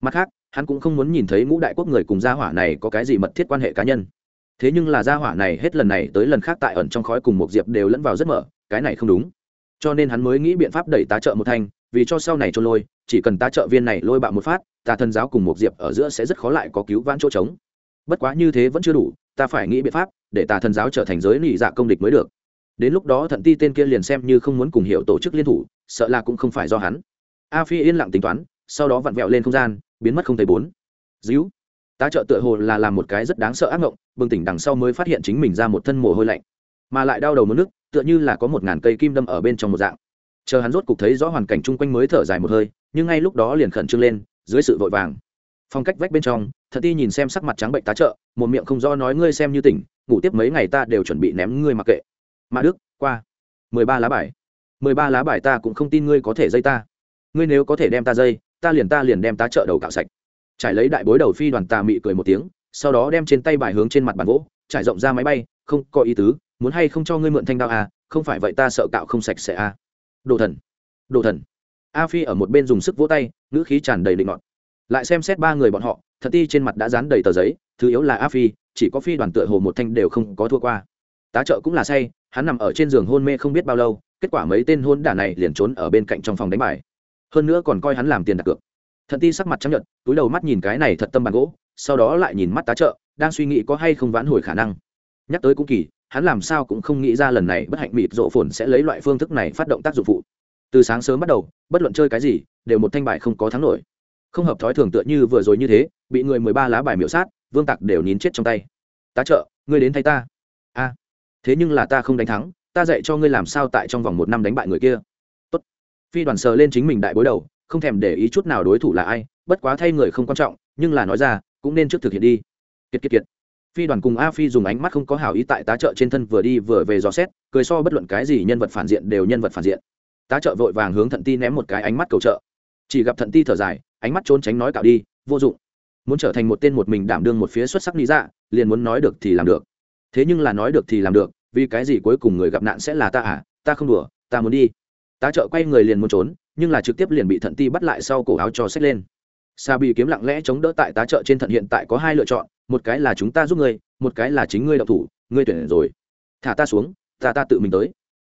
Mặt khác, hắn cũng không muốn nhìn thấy ngũ đại quốc người cùng gia hỏa này có cái gì mật thiết quan hệ cá nhân. Thế nhưng là gia hỏa này hết lần này tới lần khác tại ẩn trong khói cùng một diệp đều lẫn vào rất mở, cái này không đúng. Cho nên hắn mới nghĩ biện pháp đẩy tá trợ một thanh, vì cho sau này cho lôi, chỉ cần tá trợ viên này lôi bạo một phát tà thần giáo cùng một diệp ở giữa sẽ rất khó lại có cứu vãn chỗ trống. Bất quá như thế vẫn chưa đủ, ta phải nghĩ biện pháp để tà thần giáo trở thành giới nị dạ công địch mới được. Đến lúc đó thận ti tên kia liền xem như không muốn cùng hiểu tổ chức liên thủ, sợ là cũng không phải do hắn. A phi yên lặng tính toán, sau đó vặn vẹo lên không gian, biến mất không thấy bốn. Díu. Tá trợ tựa hồ là làm một cái rất đáng sợ ác mộng, bừng tỉnh đằng sau mới phát hiện chính mình ra một thân mồ hôi lạnh. Mà lại đau đầu mất nước, tựa như là có một ngàn cây kim đâm ở bên trong một dạng. Chờ hắn rốt cục thấy rõ hoàn cảnh chung quanh mới thở dài một hơi, nhưng ngay lúc đó liền khẩn trương lên dưới sự vội vàng. Phong cách vách bên trong thật ti nhìn xem sắc mặt trắng bệnh tá trợ, một miệng không do nói ngươi xem như tỉnh, ngủ tiếp mấy ngày ta đều chuẩn bị ném ngươi mặc kệ. Mã đức, qua. Mười ba lá bài. Mười ba lá bài ta cũng không tin ngươi có thể dây ta. Ngươi nếu có thể đem ta dây, ta liền ta liền đem tá trợ đầu cạo sạch. Trải lấy đại bối đầu phi đoàn tà mị cười một tiếng, sau đó đem trên tay bài hướng trên mặt bàn gỗ, trải rộng ra máy bay, không có ý tứ, muốn hay không cho ngươi mượn thanh đao à không phải vậy ta sợ cạo không sạch sẽ à. Đồ thần. Đồ thần a phi ở một bên dùng sức vỗ tay, ngữ khí tràn đầy định ngọt lại xem xét ba người bọn họ, thật ti trên mặt đã dán đầy tờ giấy, thứ yếu là a phi, chỉ có phi đoàn tựa hồ một thanh đều không có thua qua. Tá trợ cũng là say, hắn nằm ở trên giường hôn mê không biết bao lâu, kết quả mấy tên hôn đả này liền trốn ở bên cạnh trong phòng đánh bài. Hơn nữa còn coi hắn làm tiền đặt cược. Thật ti sắc mặt chấp nhận túi đầu mắt nhìn cái này thật tâm bàn gỗ, sau đó lại nhìn mắt tá trợ, đang suy nghĩ có hay không vãn hồi khả năng. Nhắc tới cũng kỳ, hắn làm sao cũng không nghĩ ra lần này bất hạnh mịt rộ phồn sẽ lấy loại phương thức này phát động tác dụng phụ từ sáng sớm bắt đầu, bất luận chơi cái gì, đều một thanh bài không có thắng nổi. Không hợp thói thường tựa như vừa rồi như thế, bị người mười ba lá bài miễu sát, vương tặc đều nín chết trong tay. Tá trợ, ngươi đến thay ta. A, thế nhưng là ta không đánh thắng, ta dạy cho ngươi làm sao tại trong vòng một năm đánh bại người kia. Tốt. phi đoàn sờ lên chính mình đại bối đầu, không thèm để ý chút nào đối thủ là ai, bất quá thay người không quan trọng, nhưng là nói ra, cũng nên trước thực hiện đi. Kiệt kiệt kiệt. Phi đoàn cùng a phi dùng ánh mắt không có hảo ý tại tá trợ trên thân vừa đi vừa về dò xét, cười so bất luận cái gì nhân vật phản diện đều nhân vật phản diện tá trợ vội vàng hướng thận ti ném một cái ánh mắt cầu trợ. Chỉ gặp thận ti thở dài, ánh mắt trốn tránh nói cạo đi, vô dụng. Muốn trở thành một tên một mình đảm đương một phía xuất sắc lý dạ liền muốn nói được thì làm được. Thế nhưng là nói được thì làm được, vì cái gì cuối cùng người gặp nạn sẽ là ta à? Ta không đùa, ta muốn đi. Tá trợ quay người liền muốn trốn, nhưng là trực tiếp liền bị thận ti bắt lại sau cổ áo cho xách lên. Sa bị kiếm lặng lẽ chống đỡ tại tá trợ trên thận hiện tại có hai lựa chọn, một cái là chúng ta giúp ngươi, một cái là chính ngươi đậu thủ, ngươi tuyển rồi. Thả ta xuống, ta ta tự mình tới.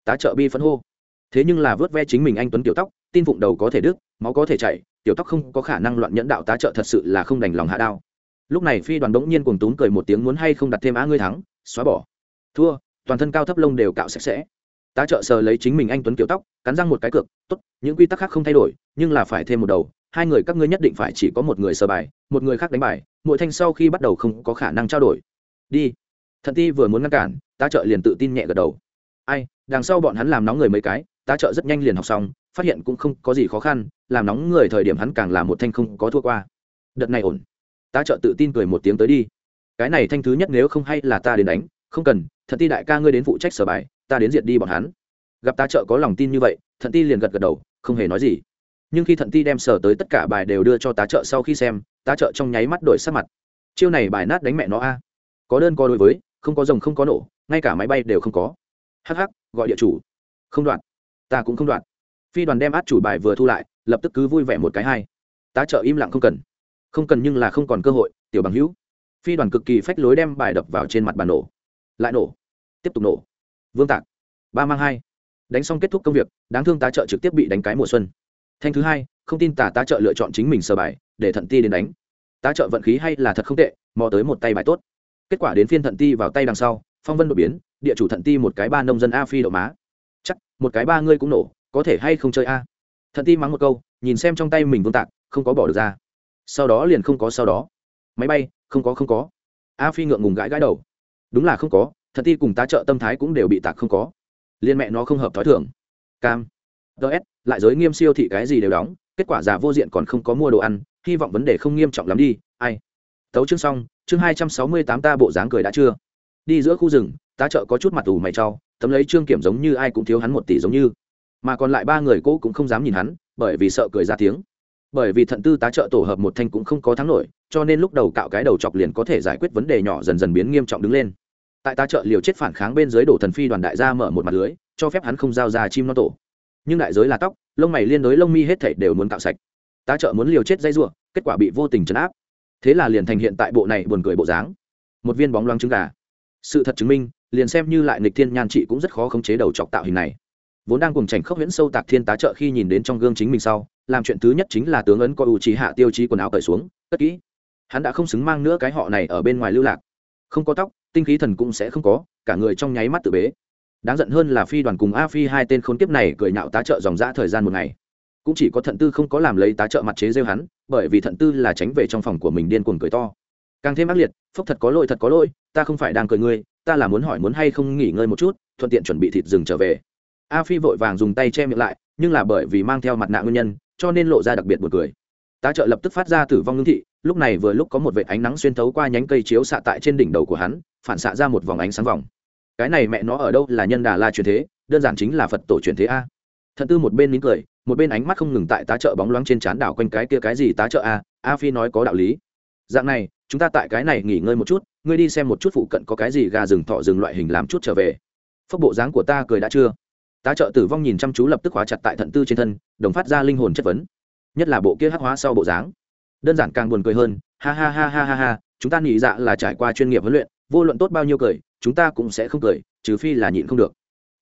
Tá trợ bi phấn hô thế nhưng là vớt ve chính mình anh tuấn tiểu tóc, tin phụng đầu có thể đứt, máu có thể chảy, tiểu tóc không có khả năng loạn nhẫn đạo tá trợ thật sự là không đành lòng hạ đao. Lúc này phi đoàn đống nhiên cuồng tún cười một tiếng muốn hay không đặt thêm á ngươi thắng, xóa bỏ. Thua, toàn thân cao thấp lông đều cạo sạch sẽ. Tá trợ sờ lấy chính mình anh tuấn kiểu tóc, cắn răng một cái cược, tốt, những quy tắc khác không thay đổi, nhưng là phải thêm một đầu, hai người các ngươi nhất định phải chỉ có một người sờ bài, một người khác đánh bài, mỗi thanh sau khi bắt đầu không có khả năng trao đổi. Đi. Thận ti vừa muốn ngăn cản, tá trợ liền tự tin nhẹ gật đầu. Ai, đằng sau bọn hắn làm nóng người mấy cái tá trợ rất nhanh liền học xong, phát hiện cũng không có gì khó khăn, làm nóng người thời điểm hắn càng là một thanh không có thua qua. Đợt này ổn. Tá trợ tự tin cười một tiếng tới đi. Cái này thanh thứ nhất nếu không hay là ta đến đánh, không cần, thận ti đại ca ngươi đến phụ trách sở bài, ta đến diệt đi bọn hắn. Gặp tá trợ có lòng tin như vậy, thận ti liền gật gật đầu, không hề nói gì. Nhưng khi thận ti đem sở tới tất cả bài đều đưa cho tá trợ sau khi xem, tá trợ trong nháy mắt đổi sắc mặt. Chiêu này bài nát đánh mẹ nó a. Có đơn có đối với, không có rồng không có nổ, ngay cả máy bay đều không có. Hh gọi địa chủ. Không đoạn ta cũng không đoạn. Phi đoàn đem át chủ bài vừa thu lại, lập tức cứ vui vẻ một cái hai tá trợ im lặng không cần. Không cần nhưng là không còn cơ hội, tiểu bằng hữu. Phi đoàn cực kỳ phách lối đem bài đập vào trên mặt bàn nổ. Lại nổ. Tiếp tục nổ. Vương tạc. Ba mang hai. Đánh xong kết thúc công việc, đáng thương tá trợ trực tiếp bị đánh cái mùa xuân. Thanh thứ hai, không tin tả tá trợ lựa chọn chính mình sờ bài, để thận ti đến đánh. Tá trợ vận khí hay là thật không tệ, mò tới một tay bài tốt. Kết quả đến phiên thận ti vào tay đằng sau, phong vân đột biến, địa chủ thận ti một cái ba nông dân a phi đậu má một cái ba ngươi cũng nổ, có thể hay không chơi a? Thận ti mắng một câu, nhìn xem trong tay mình vương tạc, không có bỏ được ra. Sau đó liền không có sau đó. Máy bay, không có không có. A phi ngượng ngùng gãi gãi đầu. Đúng là không có, thận ti cùng tá trợ tâm thái cũng đều bị tạc không có. Liên mẹ nó không hợp t h ó i thưởng cam ts lại giới nghiêm siêu thị cái gì đều đóng, kết quả giả vô diện còn không có mua đồ ăn, hy vọng vấn đề không nghiêm trọng lắm đi, ai. Tấu chương xong, chương hai trăm sáu mươi tám ta bộ dáng cười đã chưa? Đi giữa khu rừng tá trợ có chút mặt ủ mày cho, tấm lấy trương kiểm giống như ai cũng thiếu hắn một tỷ giống như. Mà còn lại ba người cũ cũng không dám nhìn hắn bởi vì sợ cười ra tiếng. Bởi vì thận tư tá trợ tổ hợp một thanh cũng không có thắng nổi cho nên lúc đầu cạo cái đầu chọc liền có thể giải quyết vấn đề nhỏ dần dần biến nghiêm trọng đứng lên. Tại tá trợ liều chết phản kháng bên dưới đổ thần phi đoàn đại gia mở một mặt lưới cho phép hắn không giao ra chim non tổ. Nhưng đại giới là tóc lông mày liên đối lông mi hết thảy đều muốn cạo sạch. Tá trợ muốn liều chết dây rùa, kết quả bị vô tình chấn áp. Thế là liền thành hiện tại bộ này buồn cười bộ dáng. Một viên bóng loáng trứng gà. Sự thật chứng minh liền xem như lại nghịch thiên nhan trị cũng rất khó khống chế đầu chọc tạo hình này. Vốn đang cùng chảnh khốc huyễn sâu tạc thiên tá trợ khi nhìn đến trong gương chính mình sau, làm chuyện thứ nhất chính là tướng ấn coi ủ trí hạ tiêu chí quần áo cởi xuống tất kỹ. Hắn đã không xứng mang nữa cái họ này ở bên ngoài lưu lạc. Không có tóc, tinh khí thần cũng sẽ không có, cả người trong nháy mắt tự bế. Đáng giận hơn là phi đoàn cùng a phi hai tên khốn kiếp này cười nhạo tá trợ dòng dã thời gian một ngày. Cũng chỉ có thận tư không có làm lấy tá trợ mặt chế rêu hắn, bởi vì thận tư là tránh về trong phòng của mình điên cuồng cười to càng thêm ác liệt, phốc thật có lỗi thật có lỗi, ta không phải đang cười ngươi, ta là muốn hỏi muốn hay không nghỉ ngơi một chút, thuận tiện chuẩn bị thịt rừng trở về. A phi vội vàng dùng tay che miệng lại, nhưng là bởi vì mang theo mặt nạ nguyên nhân, cho nên lộ ra đặc biệt buồn cười. Tá trợ lập tức phát ra tử vong ngưng thị, lúc này vừa lúc có một vệt ánh nắng xuyên thấu qua nhánh cây chiếu xạ tại trên đỉnh đầu của hắn, phản xạ ra một vòng ánh sáng vòng. Cái này mẹ nó ở đâu là nhân đà la truyền thế, đơn giản chính là phật tổ truyền thế a. Thận tư một bên nín cười, một bên ánh mắt không ngừng tại tá trợ bóng loáng trên trán đảo quanh cái kia cái gì tá trợ a a phi nói có đạo lý. Dạng này chúng ta tại cái này nghỉ ngơi một chút, ngươi đi xem một chút phụ cận có cái gì gà rừng thọ rừng loại hình làm chút trở về. Phốc bộ dáng của ta cười đã chưa? Tá trợ tử vong nhìn chăm chú lập tức hóa chặt tại thận tư trên thân, đồng phát ra linh hồn chất vấn. Nhất là bộ kia hắc hóa sau bộ dáng. Đơn giản càng buồn cười hơn, ha ha ha ha ha ha, chúng ta nghĩ dạ là trải qua chuyên nghiệp huấn luyện, vô luận tốt bao nhiêu cười, chúng ta cũng sẽ không cười, trừ phi là nhịn không được.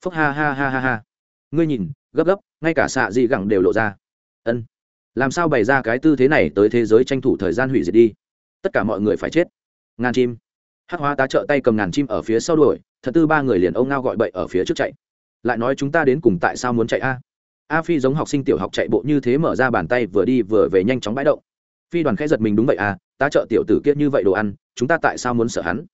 Phốc ha ha ha ha ha. Ngươi nhìn, gấp gấp, ngay cả xạ dị gẳng đều lộ ra. Ân. Làm sao bày ra cái tư thế này tới thế giới tranh thủ thời gian hủy diệt đi? Tất cả mọi người phải chết. Ngàn chim. Hát hóa tá trợ tay cầm ngàn chim ở phía sau đuổi, thật tư ba người liền ông ngao gọi bậy ở phía trước chạy. Lại nói chúng ta đến cùng tại sao muốn chạy a? A phi giống học sinh tiểu học chạy bộ như thế mở ra bàn tay vừa đi vừa về nhanh chóng bãi động. Phi đoàn khẽ giật mình đúng vậy à tá trợ tiểu tử kiết như vậy đồ ăn, chúng ta tại sao muốn sợ hắn?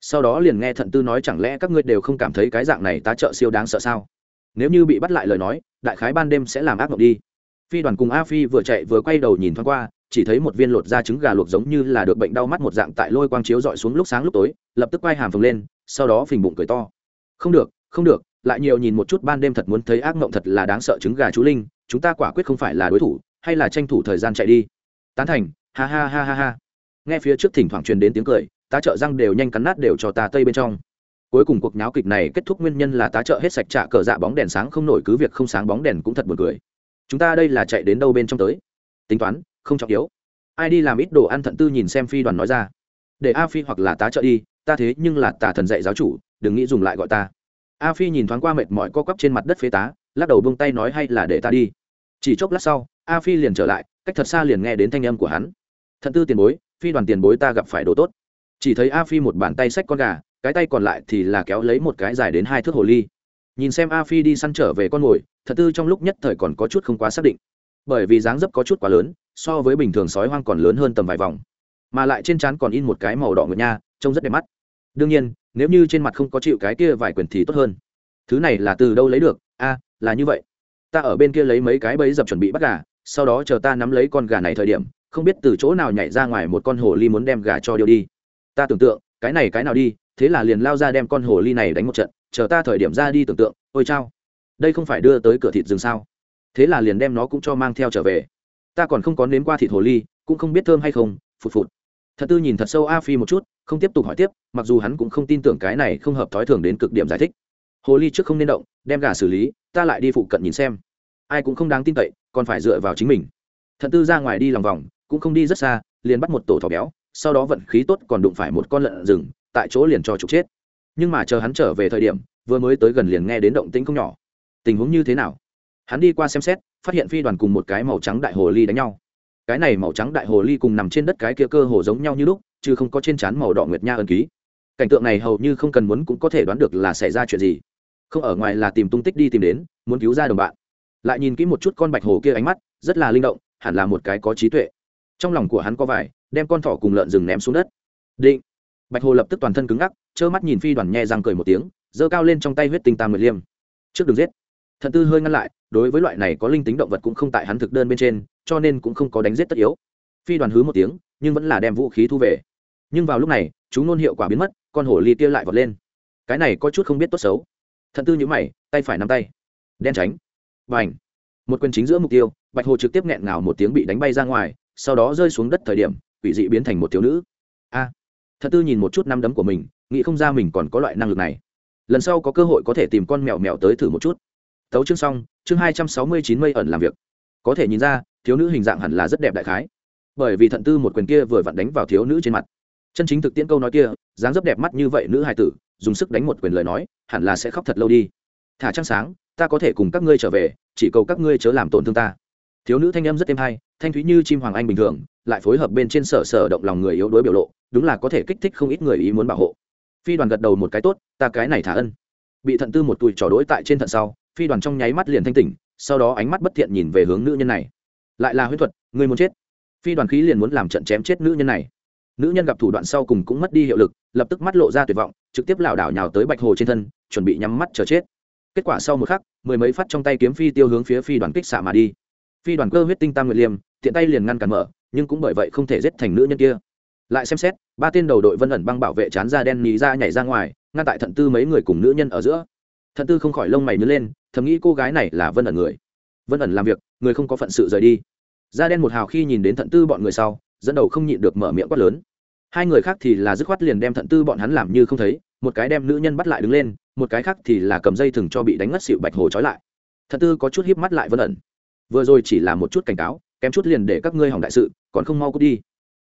Sau đó liền nghe thận tư nói chẳng lẽ các ngươi đều không cảm thấy cái dạng này tá trợ siêu đáng sợ sao? Nếu như bị bắt lại lời nói, đại khái ban đêm sẽ làm ác mộng đi. Phi đoàn cùng a phi vừa chạy vừa quay đầu nhìn thoáng qua chỉ thấy một viên lột da trứng gà luộc giống như là được bệnh đau mắt một dạng tại lôi quang chiếu dọi xuống lúc sáng lúc tối, lập tức quay hàm phồng lên, sau đó phình bụng cười to. Không được không được, lại nhiều nhìn một chút ban đêm thật muốn thấy ác mộng thật là đáng sợ trứng gà chú linh, chúng ta quả quyết không phải là đối thủ, hay là tranh thủ thời gian chạy đi. Tán thành, ha ha ha ha ha. Nghe phía trước thỉnh thoảng truyền đến tiếng cười, tá trợ răng đều nhanh cắn nát đều cho ta tây bên trong. Cuối cùng cuộc nháo kịch này kết thúc nguyên nhân là tá trợ hết sạch trả cờ dạ bóng đèn sáng không nổi, cứ việc không sáng bóng đèn cũng thật buồn cười. Chúng ta đây là chạy đến đâu bên trong tới? Tính toán không trọng yếu. Ai đi làm ít đồ ăn thận tư nhìn xem phi đoàn nói ra. Để a phi hoặc là tá trợ đi, ta thế nhưng là tà thần dạy giáo chủ, đừng nghĩ dùng lại gọi ta. A phi nhìn thoáng qua mệt mỏi co quắp trên mặt đất phế tá, lắc đầu bông tay nói hay là để ta đi. Chỉ chốc lát sau, a phi liền trở lại, cách thật xa liền nghe đến thanh âm của hắn. Thận tư tiền bối, phi đoàn tiền bối ta gặp phải đồ tốt. Chỉ thấy a phi một bàn tay xách con gà, cái tay còn lại thì là kéo lấy một cái dài đến hai thước hồ ly. Nhìn xem a phi đi săn trở về con mồi thật tư trong lúc nhất thời còn có chút không quá xác định. Bởi vì dáng dấp có chút quá lớn so với bình thường sói hoang còn lớn hơn tầm vài vòng, mà lại trên trán còn in một cái màu đỏ ngựa nha, trông rất đẹp mắt. Đương nhiên, nếu như trên mặt không có chịu cái kia vài quyền thì tốt hơn. Thứ này là từ đâu lấy được? A, là như vậy. Ta ở bên kia lấy mấy cái bẫy dập chuẩn bị bắt gà, sau đó chờ ta nắm lấy con gà này thời điểm, không biết từ chỗ nào nhảy ra ngoài một con hồ ly muốn đem gà cho điêu đi. Ta tưởng tượng, cái này cái nào đi, thế là liền lao ra đem con hồ ly này đánh một trận, chờ ta thời điểm ra đi tưởng tượng, ôi chao. Đây không phải đưa tới cửa thịt rừng sao? Thế là liền đem nó cũng cho mang theo trở về ta còn không có nếm qua thịt hồ ly, cũng không biết thơm hay không, phụt phụt. Thật tư nhìn thật sâu a phi một chút, không tiếp tục hỏi tiếp, mặc dù hắn cũng không tin tưởng cái này không hợp thói thường đến cực điểm giải thích. Hồ ly trước không nên động, đem gà xử lý, ta lại đi phụ cận nhìn xem. Ai cũng không đáng tin cậy, còn phải dựa vào chính mình. Thật tư ra ngoài đi lòng vòng, cũng không đi rất xa, liền bắt một tổ thỏ béo, sau đó vận khí tốt còn đụng phải một con lợn rừng, tại chỗ liền cho trục chết. Nhưng mà chờ hắn trở về thời điểm, vừa mới tới gần liền nghe đến động tĩnh không nhỏ. Tình huống như thế nào? Hắn đi qua xem xét phát hiện phi đoàn cùng một cái màu trắng đại hồ ly đánh nhau. Cái này màu trắng đại hồ ly cùng nằm trên đất cái kia cơ hồ giống nhau như lúc, chứ không có trên trán màu đỏ nguyệt nha ân ký. Cảnh tượng này hầu như không cần muốn cũng có thể đoán được là xảy ra chuyện gì. Không ở ngoài là tìm tung tích đi tìm đến, muốn cứu ra đồng bạn. Lại nhìn kỹ một chút con bạch hồ kia ánh mắt, rất là linh động, hẳn là một cái có trí tuệ. Trong lòng của hắn có vải đem con thỏ cùng lợn rừng ném xuống đất. Định. Bạch hồ lập tức toàn thân cứng ngắc, trơ mắt nhìn phi đoàn nhẹ răng cười một tiếng, giơ cao lên trong tay huyết tinh tam nguyệt liêm. Trước đường giết thận tư hơi ngăn lại đối với loại này có linh tính động vật cũng không tại hắn thực đơn bên trên cho nên cũng không có đánh giết tất yếu. Phi đoàn hứ một tiếng nhưng vẫn là đem vũ khí thu về. Nhưng vào lúc này chú nôn hiệu quả biến mất con hổ ly kia lại vọt lên. Cái này có chút không biết tốt xấu. Thận tư nhữ mày tay phải nắm tay. Đen tránh. Và ảnh một quyền chính giữa mục tiêu bạch hồ trực tiếp nghẹn ngào một tiếng bị đánh bay ra ngoài sau đó rơi xuống đất thời điểm quỷ dị biến thành một thiếu nữ. A. À, tư nhìn một chút năm đấm của mình nghĩ không ra mình còn có loại năng lực này. Lần sau có cơ hội có thể tìm con mèo mèo tới thử một chút tấu chương xong, chương hai trăm sáu mươi chín mây ẩn làm việc. Có thể nhìn ra, thiếu nữ hình dạng hẳn là rất đẹp đại khái. Bởi vì thận tư một quyền kia vừa vặn đánh vào thiếu nữ trên mặt. Chân chính thực tiễn câu nói kia, dáng dấp đẹp mắt như vậy nữ hài tử, dùng sức đánh một quyền lời nói, hẳn là sẽ khóc thật lâu đi. Thả trăng sáng, ta có thể cùng các ngươi trở về, chỉ cầu các ngươi chớ làm tổn thương ta. Thiếu nữ thanh âm rất êm hay, thanh thúy như chim hoàng anh bình thường, lại phối hợp bên trên sở sở động lòng người yếu đuối biểu lộ, đúng là có thể kích thích không ít người ý muốn bảo hộ. Phi đoàn gật đầu một cái tốt, ta cái này thả ân. Bị thận tư một tùi trò đỗi tại trên thận sau phi đoàn trong nháy mắt liền thanh tỉnh, sau đó ánh mắt bất thiện nhìn về hướng nữ nhân này. Lại là huyết thuật người muốn chết. Phi đoàn khí liền muốn làm trận chém chết nữ nhân này. Nữ nhân gặp thủ đoạn sau cùng cũng mất đi hiệu lực, lập tức mắt lộ ra tuyệt vọng, trực tiếp lảo đảo nhào tới bạch hồ trên thân, chuẩn bị nhắm mắt chờ chết. Kết quả sau một khắc, mười mấy phát trong tay kiếm phi tiêu hướng phía phi đoàn kích xạ mà đi. Phi đoàn cơ huyết tinh tam nguyệt liêm, tiện tay liền ngăn cản mở, nhưng cũng bởi vậy không thể giết thành nữ nhân kia. Lại xem xét, ba tên đầu đội vân ẩn băng bảo vệ chán da đen nhí ra nhảy ra ngoài, ngăn tại thận tư mấy người cùng nữ nhân ở giữa. Thận tư không khỏi lông mày nứa lên thầm nghĩ cô gái này là vân ẩn người. Vân ẩn làm việc, người không có phận sự rời đi. Da đen một hào khi nhìn đến thận tư bọn người sau, dẫn đầu không nhịn được mở miệng quát lớn. Hai người khác thì là dứt khoát liền đem thận tư bọn hắn làm như không thấy, một cái đem nữ nhân bắt lại đứng lên, một cái khác thì là cầm dây thừng cho bị đánh ngất xịu bạch hồ trói lại. Thận tư có chút híp mắt lại vân ẩn. Vừa rồi chỉ là một chút cảnh cáo, kém chút liền để các ngươi hỏng đại sự, còn không mau cút đi.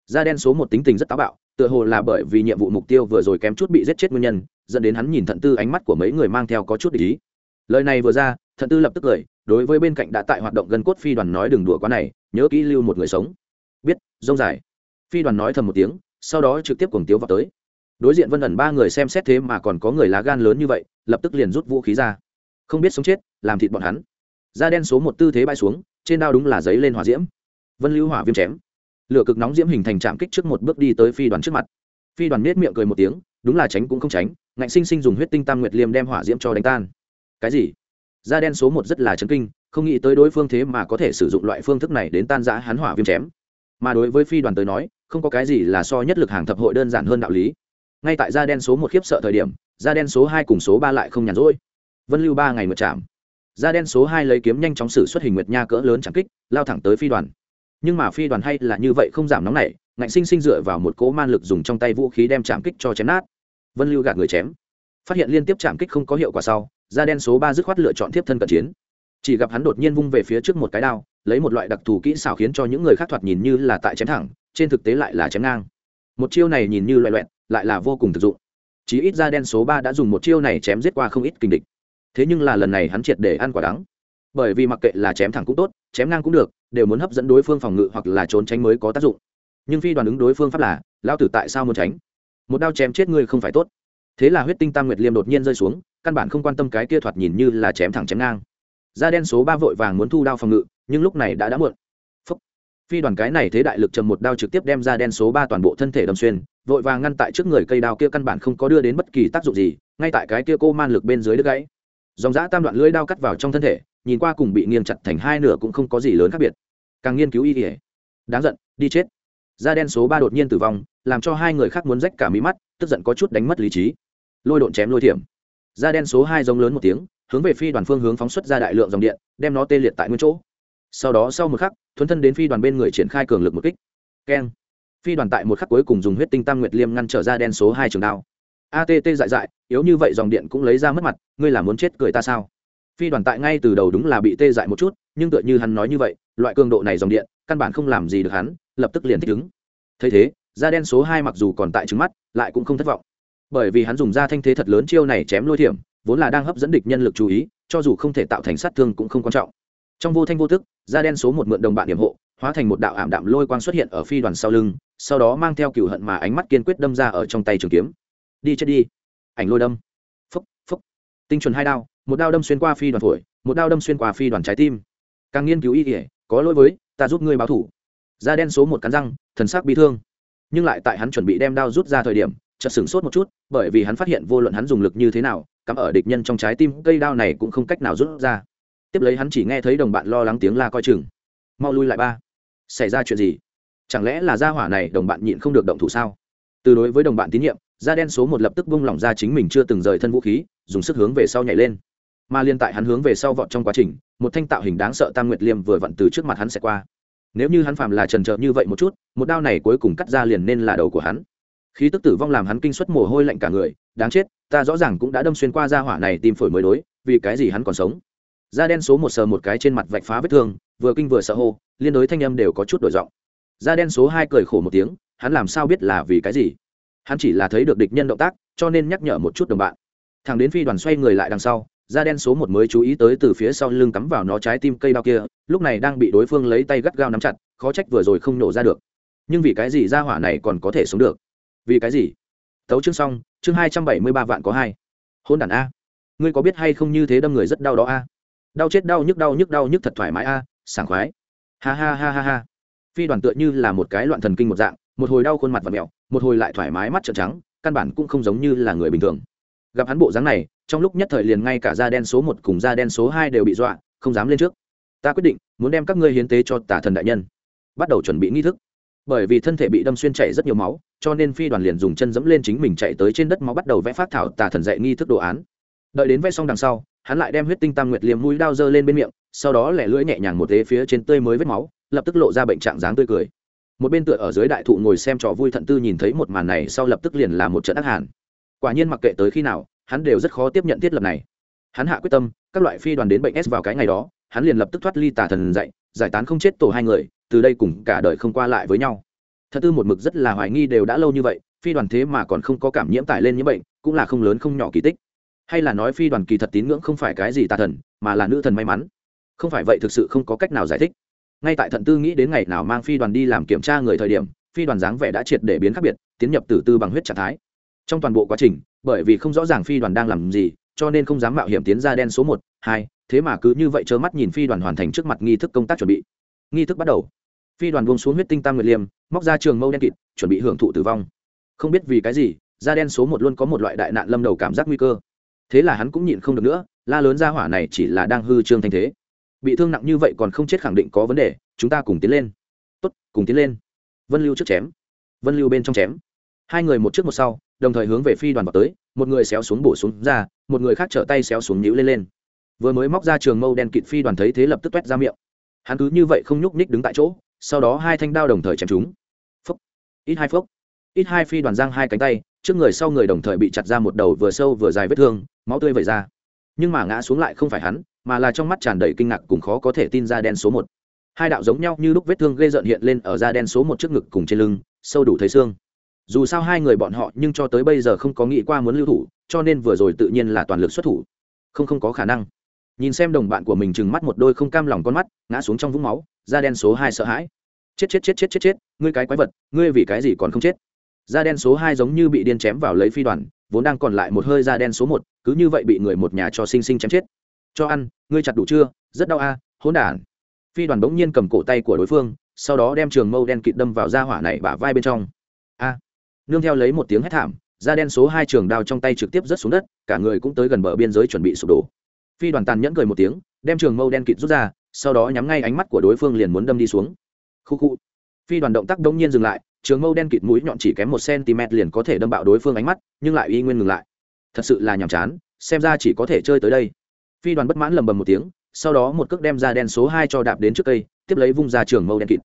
Da đen số một tính tình rất táo bạo, tựa hồ là bởi vì nhiệm vụ mục tiêu vừa rồi kém chút bị giết chết nguyên nhân, dẫn đến hắn nhìn thận tư ánh mắt của mấy người mang theo có chút ý lời này vừa ra, thận tư lập tức cười, đối với bên cạnh đã tại hoạt động gần cốt phi đoàn nói đừng đùa quá này, nhớ kỹ lưu một người sống. Biết, rông dài. Phi đoàn nói thầm một tiếng, sau đó trực tiếp cùng tiếu vào tới. Đối diện vân ẩn ba người xem xét thế mà còn có người lá gan lớn như vậy, lập tức liền rút vũ khí ra. Không biết sống chết, làm thịt bọn hắn. Da đen số một tư thế bay xuống, trên đao đúng là giấy lên hỏa diễm. Vân lưu hỏa viêm chém. Lửa cực nóng diễm hình thành trạm kích trước một bước đi tới phi đoàn trước mặt. Phi đoàn nết miệng cười một tiếng, đúng là tránh cũng không tránh, ngạnh sinh sinh dùng huyết tinh tam nguyệt liêm đem hỏa diễm cho đánh tan cái gì? Da đen số một rất là chấn kinh, không nghĩ tới đối phương thế mà có thể sử dụng loại phương thức này đến tan giã hắn hỏa viêm chém. Mà đối với phi đoàn tới nói, không có cái gì là so nhất lực hàng thập hội đơn giản hơn đạo lý. Ngay tại da đen số một khiếp sợ thời điểm, da đen số hai cùng số ba lại không nhàn rỗi. Vân lưu ba ngày một chạm. Da đen số hai lấy kiếm nhanh chóng xử xuất hình nguyệt nha cỡ lớn chẳng kích, lao thẳng tới phi đoàn. Nhưng mà phi đoàn hay là như vậy không giảm nóng này ngạnh sinh sinh dựa vào một cỗ man lực dùng trong tay vũ khí đem chạm kích cho chém nát. Vân lưu gạt người chém phát hiện liên tiếp chạm kích không có hiệu quả sau, da đen số ba dứt khoát lựa chọn tiếp thân cận chiến. Chỉ gặp hắn đột nhiên vung về phía trước một cái đao, lấy một loại đặc thù kỹ xảo khiến cho những người khác thoạt nhìn như là tại chém thẳng, trên thực tế lại là chém ngang. Một chiêu này nhìn như loại loẹn lại là vô cùng thực dụng. Chí ít da đen số ba đã dùng một chiêu này chém giết qua không ít kinh địch. Thế nhưng là lần này hắn triệt để ăn quả đắng. Bởi vì mặc kệ là chém thẳng cũng tốt, chém ngang cũng được, đều muốn hấp dẫn đối phương phòng ngự hoặc là trốn tránh mới có tác dụng. Nhưng phi đoàn ứng đối phương pháp là lao tử tại sao muốn tránh? Một đao chém chết ngươi không phải tốt thế là huyết tinh tam nguyệt liêm đột nhiên rơi xuống, căn bản không quan tâm cái kia thoạt nhìn như là chém thẳng chém ngang. Da đen số ba vội vàng muốn thu đao phòng ngự, nhưng lúc này đã đã muộn. Phúc. phi đoàn cái này thế đại lực trầm một đao trực tiếp đem ra đen số ba toàn bộ thân thể đâm xuyên, vội vàng ngăn tại trước người cây đao kia căn bản không có đưa đến bất kỳ tác dụng gì, ngay tại cái kia cô man lực bên dưới đứt gãy. Dòng giã tam đoạn lưỡi đao cắt vào trong thân thể, nhìn qua cùng bị nghiêng chặt thành hai nửa cũng không có gì lớn khác biệt. Càng nghiên cứu y kỉa đáng giận, đi chết. Da đen số ba đột nhiên tử vong làm cho hai người khác muốn rách cả mí mắt, tức giận có chút đánh mất lý trí. Lôi độn chém lôi thiểm. Da đen số hai giống lớn một tiếng, hướng về phi đoàn phương hướng phóng xuất ra đại lượng dòng điện, đem nó tê liệt tại nguyên chỗ. Sau đó sau một khắc, thuấn thân đến phi đoàn bên người triển khai cường lực một kích. Keng. Phi đoàn tại một khắc cuối cùng dùng huyết tinh tam nguyệt liêm ngăn trở ra đen số hai trường đao. Att dại dại, yếu như vậy dòng điện cũng lấy ra mất mặt, ngươi là muốn chết cười ta sao? Phi đoàn tại ngay từ đầu đúng là bị tê dại một chút, nhưng tựa như hắn nói như vậy, loại cường độ này dòng điện, căn bản không làm gì được hắn, lập tức liền thích ứng. Thấy thế da đen số hai mặc dù còn tại trứng mắt, lại cũng không thất vọng. Bởi vì hắn dùng da thanh thế thật lớn chiêu này chém lôi thiểm, vốn là đang hấp dẫn địch nhân lực chú ý, cho dù không thể tạo thành sát thương cũng không quan trọng. Trong vô thanh vô tức, da đen số một mượn đồng bạn điểm hộ, hóa thành một đạo ảm đạm lôi quang xuất hiện ở phi đoàn sau lưng, sau đó mang theo cựu hận mà ánh mắt kiên quyết đâm ra ở trong tay trường kiếm. Đi chết đi. Ảnh lôi đâm. Phúc phúc. Tinh chuẩn hai đao, một đao đâm xuyên qua phi đoàn phổi, một đao đâm xuyên qua phi đoàn trái tim. Càng nghiên cứu y kỉa có lỗi với, ta giúp ngươi báo thủ. Da đen số một cắn răng, thần sắc bị thương nhưng lại tại hắn chuẩn bị đem đao rút ra thời điểm, chợt sửng sốt một chút, bởi vì hắn phát hiện vô luận hắn dùng lực như thế nào, cắm ở địch nhân trong trái tim, cây đao này cũng không cách nào rút ra. Tiếp lấy hắn chỉ nghe thấy đồng bạn lo lắng tiếng la coi chừng. Mau lui lại ba. Xảy ra chuyện gì? Chẳng lẽ là gia hỏa này đồng bạn nhịn không được động thủ sao? Từ đối với đồng bạn tín nhiệm, da đen số một lập tức bung lỏng ra chính mình chưa từng rời thân vũ khí, dùng sức hướng về sau nhảy lên. Mà liên tại hắn hướng về sau vọt trong quá trình, một thanh tạo hình đáng sợ tam nguyệt liêm vừa vặn từ trước mặt hắn sẽ qua nếu như hắn phạm là trần trợ như vậy một chút, một đao này cuối cùng cắt ra liền nên là đầu của hắn. Khí tức tử vong làm hắn kinh suất mồ hôi lạnh cả người, đáng chết, ta rõ ràng cũng đã đâm xuyên qua da hỏa này tìm phổi mới đối, vì cái gì hắn còn sống? Da đen số một sờ một cái trên mặt vạch phá vết thương, vừa kinh vừa sợ hô, liên đối thanh âm đều có chút đổi giọng. Da đen số hai cười khổ một tiếng, hắn làm sao biết là vì cái gì? Hắn chỉ là thấy được địch nhân động tác, cho nên nhắc nhở một chút đồng bạn. Thằng đến phi đoàn xoay người lại đằng sau da đen số một mới chú ý tới từ phía sau lưng cắm vào nó trái tim cây đao kia, lúc này đang bị đối phương lấy tay gắt gao nắm chặt, khó trách vừa rồi không nổ ra được. Nhưng vì cái gì ra hỏa này còn có thể sống được? Vì cái gì? Tấu chương xong, chương hai trăm bảy mươi ba vạn có hai. Hôn đản a. Ngươi có biết hay không như thế đâm người rất đau đó a? Đau chết đau nhức đau nhức đau nhức thật thoải mái a, sảng khoái. Ha ha ha ha ha. Phi đoàn tựa như là một cái loạn thần kinh một dạng, một hồi đau khuôn mặt và mẹo, một hồi lại thoải mái mắt trợn trắng, căn bản cũng không giống như là người bình thường gặp hắn bộ dáng này, trong lúc nhất thời liền ngay cả da đen số một cùng da đen số hai đều bị dọa, không dám lên trước. Ta quyết định, muốn đem các ngươi hiến tế cho tả thần đại nhân. Bắt đầu chuẩn bị nghi thức. Bởi vì thân thể bị đâm xuyên chảy rất nhiều máu, cho nên phi đoàn liền dùng chân dẫm lên chính mình chạy tới trên đất máu bắt đầu vẽ phát thảo tà thần dạy nghi thức đồ án. Đợi đến vẽ xong đằng sau, hắn lại đem huyết tinh tam nguyệt liềm mũi đao dơ lên bên miệng, sau đó lẻ lưỡi nhẹ nhàng một tế phía trên tươi mới vết máu, lập tức lộ ra bệnh trạng dáng tươi cười. Một bên tựa ở dưới đại thụ ngồi xem trò vui thận tư nhìn thấy một màn này, sau lập tức liền là một trận ác hàn quả nhiên mặc kệ tới khi nào, hắn đều rất khó tiếp nhận thiết lập này. Hắn hạ quyết tâm, các loại phi đoàn đến bệnh s vào cái ngày đó, hắn liền lập tức thoát ly tà thần dạy, giải tán không chết tổ hai người, từ đây cùng cả đời không qua lại với nhau. Thật tư một mực rất là hoài nghi đều đã lâu như vậy, phi đoàn thế mà còn không có cảm nhiễm tải lên những bệnh, cũng là không lớn không nhỏ kỳ tích. Hay là nói phi đoàn kỳ thật tín ngưỡng không phải cái gì tà thần, mà là nữ thần may mắn. Không phải vậy thực sự không có cách nào giải thích. Ngay tại thận tư nghĩ đến ngày nào mang phi đoàn đi làm kiểm tra người thời điểm, phi đoàn dáng vẻ đã triệt để biến khác biệt, tiến nhập tử tư bằng huyết trạng thái trong toàn bộ quá trình, bởi vì không rõ ràng phi đoàn đang làm gì, cho nên không dám mạo hiểm tiến ra đen số một, hai, thế mà cứ như vậy trơ mắt nhìn phi đoàn hoàn thành trước mặt nghi thức công tác chuẩn bị. Nghi thức bắt đầu. Phi đoàn buông xuống huyết tinh tam nguyệt liêm, móc ra trường mâu đen kịt, chuẩn bị hưởng thụ tử vong. Không biết vì cái gì, da đen số một luôn có một loại đại nạn lâm đầu cảm giác nguy cơ. Thế là hắn cũng nhịn không được nữa, la lớn ra hỏa này chỉ là đang hư trương thanh thế. Bị thương nặng như vậy còn không chết khẳng định có vấn đề, chúng ta cùng tiến lên. Tốt, cùng tiến lên. Vân lưu trước chém. Vân lưu bên trong chém hai người một trước một sau, đồng thời hướng về phi đoàn vào tới, một người xéo xuống bổ xuống ra, một người khác trở tay xéo xuống nhũ lên lên. Vừa mới móc ra trường mâu đen kịt phi đoàn thấy thế lập tức toét ra miệng. Hắn cứ như vậy không nhúc ních đứng tại chỗ, sau đó hai thanh đao đồng thời chém chúng. Phốc. Ít hai phốc. Ít hai phi đoàn giang hai cánh tay, trước người sau người đồng thời bị chặt ra một đầu vừa sâu vừa dài vết thương, máu tươi vẩy ra. Nhưng mà ngã xuống lại không phải hắn, mà là trong mắt tràn đầy kinh ngạc cùng khó có thể tin ra đen số một. Hai đạo giống nhau như lúc vết thương gây rợn hiện lên ở da đen số một trước ngực cùng trên lưng, sâu đủ thấy xương dù sao hai người bọn họ nhưng cho tới bây giờ không có nghĩ qua muốn lưu thủ cho nên vừa rồi tự nhiên là toàn lực xuất thủ. Không không có khả năng. Nhìn xem đồng bạn của mình chừng mắt một đôi không cam lòng con mắt ngã xuống trong vũng máu da đen số hai sợ hãi. Chết chết chết chết chết chết ngươi cái quái vật ngươi vì cái gì còn không chết? Da đen số hai giống như bị điên chém vào lấy phi đoàn vốn đang còn lại một hơi da đen số một cứ như vậy bị người một nhà cho sinh sinh chém chết. Cho ăn ngươi chặt đủ chưa? Rất đau a à, hỗn đản. Phi đoàn bỗng nhiên cầm cổ tay của đối phương sau đó đem trường mâu đen kịt đâm vào da hỏa này bả vai bên trong. A nương theo lấy một tiếng hét thảm, da đen số hai trường đao trong tay trực tiếp rớt xuống đất, cả người cũng tới gần bờ biên giới chuẩn bị sụp đổ. Phi đoàn tàn nhẫn cười một tiếng, đem trường mâu đen kịt rút ra, sau đó nhắm ngay ánh mắt của đối phương liền muốn đâm đi xuống. Khu khu. Phi đoàn động tác đông nhiên dừng lại, trường mâu đen kịt mũi nhọn chỉ kém một cm liền có thể đâm bạo đối phương ánh mắt, nhưng lại y nguyên ngừng lại. Thật sự là nhàm chán, xem ra chỉ có thể chơi tới đây. Phi đoàn bất mãn lầm bầm một tiếng, sau đó một cước đem ra đen số hai cho đạp đến trước cây, tiếp lấy vung ra trường mâu đen kịt.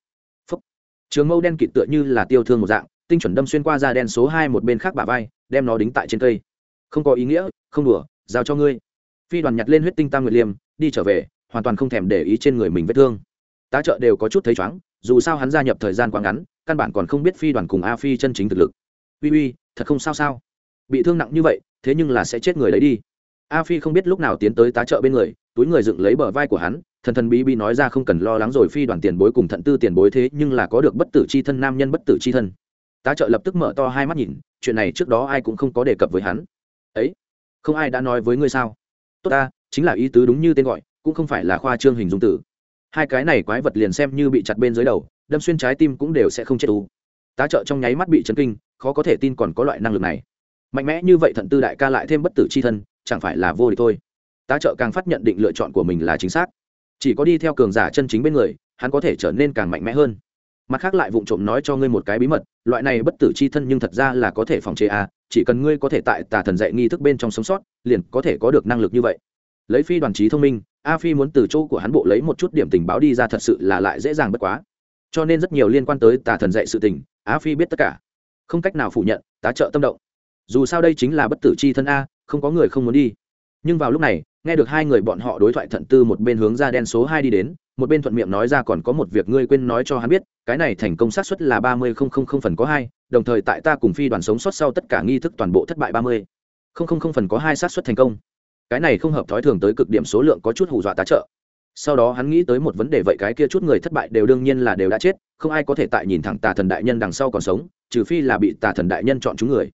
Phúc. trường mâu đen kịt tựa như là tiêu thương một dạng tinh chuẩn đâm xuyên qua da đen số hai một bên khác bả vai, đem nó đính tại trên cây. Không có ý nghĩa, không đùa, giao cho ngươi. Phi đoàn nhặt lên huyết tinh tam nguyệt liêm, đi trở về, hoàn toàn không thèm để ý trên người mình vết thương. Tá trợ đều có chút thấy chóng dù sao hắn gia nhập thời gian quá ngắn, căn bản còn không biết phi đoàn cùng a phi chân chính thực lực. Uy uy, thật không sao sao. Bị thương nặng như vậy, thế nhưng là sẽ chết người đấy đi. A phi không biết lúc nào tiến tới tá trợ bên người, túi người dựng lấy bờ vai của hắn, thần thần bí bí nói ra không cần lo lắng rồi phi đoàn tiền bối cùng thận tư tiền bối thế nhưng là có được bất tử c h i thân, nam nhân bất tử c h i thân tá trợ lập tức mở to hai mắt nhìn, chuyện này trước đó ai cũng không có đề cập với hắn. Ấy, không ai đã nói với ngươi sao? Tốt ta, chính là ý tứ đúng như tên gọi, cũng không phải là khoa trương hình dung tử. Hai cái này quái vật liền xem như bị chặt bên dưới đầu, đâm xuyên trái tim cũng đều sẽ không chết u. Tá trợ trong nháy mắt bị chấn kinh, khó có thể tin còn có loại năng lực này. Mạnh mẽ như vậy thận tư đại ca lại thêm bất tử c h i thân, chẳng phải là vô địch thôi. Tá trợ càng phát nhận định lựa chọn của mình là chính xác. Chỉ có đi theo cường giả chân chính bên người, hắn có thể trở nên càng mạnh mẽ hơn mặt khác lại vụng trộm nói cho ngươi một cái bí mật loại này bất tử c h i thân nhưng thật ra là có thể phòng chế à, chỉ cần ngươi có thể tại tà thần dạy nghi thức bên trong sống sót liền có thể có được năng lực như vậy. Lấy phi đoàn trí thông minh a phi muốn từ chỗ của hắn bộ lấy một chút điểm tình báo đi ra thật sự là lại dễ dàng bất quá. Cho nên rất nhiều liên quan tới tà thần dạy sự tình a phi biết tất cả. Không cách nào phủ nhận tá trợ tâm động. Dù sao đây chính là bất tử c h i thân a không có người không muốn đi. Nhưng vào lúc này nghe được hai người bọn họ đối thoại thận tư một bên hướng ra đen số hai đi đến một bên thuận miệng nói ra còn có một việc ngươi quên nói cho hắn biết, cái này thành công xác suất là ba mươi không không không phần có hai, đồng thời tại ta cùng phi đoàn sống sót sau tất cả nghi thức toàn bộ thất bại ba mươi không không không phần có hai xác suất thành công. Cái này không hợp thói thường tới cực điểm số lượng có chút hù dọa tá trợ. Sau đó hắn nghĩ tới một vấn đề vậy cái kia chút người thất bại đều đương nhiên là đều đã chết, không ai có thể tại nhìn thẳng tà thần đại nhân đằng sau còn sống, trừ phi là bị tà thần đại nhân chọn chúng người.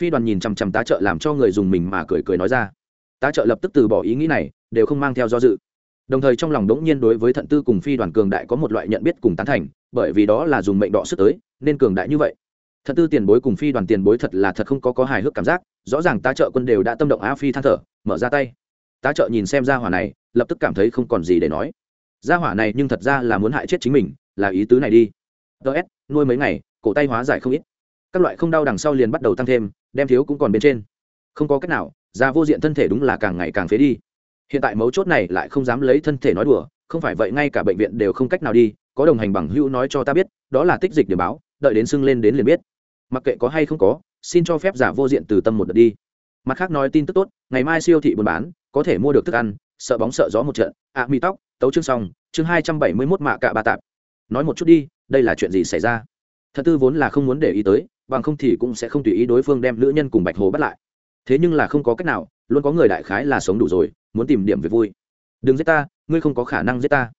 Phi đoàn nhìn chằm chằm tá trợ làm cho người dùng mình mà cười cười nói ra. Tá trợ lập tức từ bỏ ý nghĩ này, đều không mang theo do dự đồng thời trong lòng đống nhiên đối với thận tư cùng phi đoàn cường đại có một loại nhận biết cùng tán thành, bởi vì đó là dùng mệnh đọ sức tới, nên cường đại như vậy. Thận tư tiền bối cùng phi đoàn tiền bối thật là thật không có có hài hước cảm giác, rõ ràng tá trợ quân đều đã tâm động á phi than thở, mở ra tay. Tá trợ nhìn xem ra hỏa này, lập tức cảm thấy không còn gì để nói. Ra hỏa này nhưng thật ra là muốn hại chết chính mình, là ý tứ này đi. Ts nuôi mấy ngày, cổ tay hóa giải không ít. Các loại không đau đằng sau liền bắt đầu tăng thêm, đem thiếu cũng còn bên trên. Không có cách nào già vô diện thân thể đúng là càng ngày càng phế đi hiện tại mấu chốt này lại không dám lấy thân thể nói đùa không phải vậy ngay cả bệnh viện đều không cách nào đi có đồng hành bằng hữu nói cho ta biết đó là tích dịch để báo đợi đến sưng lên đến liền biết. Mặc kệ có hay không có xin cho phép giả vô diện từ tâm một đợt đi. Mặt khác nói tin tức tốt ngày mai siêu thị buôn bán có thể mua được thức ăn sợ bóng sợ gió một trận. Ạ à, mi tóc tấu chương xong chương hai trăm bảy mươi mốt mạ cạ ba tạp. Nói một chút đi đây là chuyện gì xảy ra? Thật tư vốn là không muốn để ý tới bằng không thì cũng sẽ không tùy ý đối phương đem nữ nhân cùng bạch hồ bắt lại. Thế nhưng là không có cách nào luôn có người đại khái là sống đủ rồi muốn tìm điểm việc vui. Đừng giết ta, ngươi không có khả năng giết ta.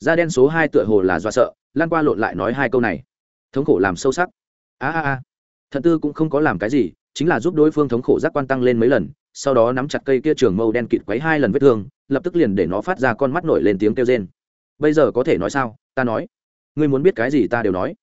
Da đen số hai tựa hồ là do sợ, lan qua lộn lại nói hai câu này. Thống khổ làm sâu sắc. A a a. Thận tư cũng không có làm cái gì, chính là giúp đối phương thống khổ giác quan tăng lên mấy lần, sau đó nắm chặt cây kia trường mâu đen kịt quấy hai lần vết thương, lập tức liền để nó phát ra con mắt nổi lên tiếng kêu rên. Bây giờ có thể nói sao? Ta nói. Ngươi muốn biết cái gì ta đều nói.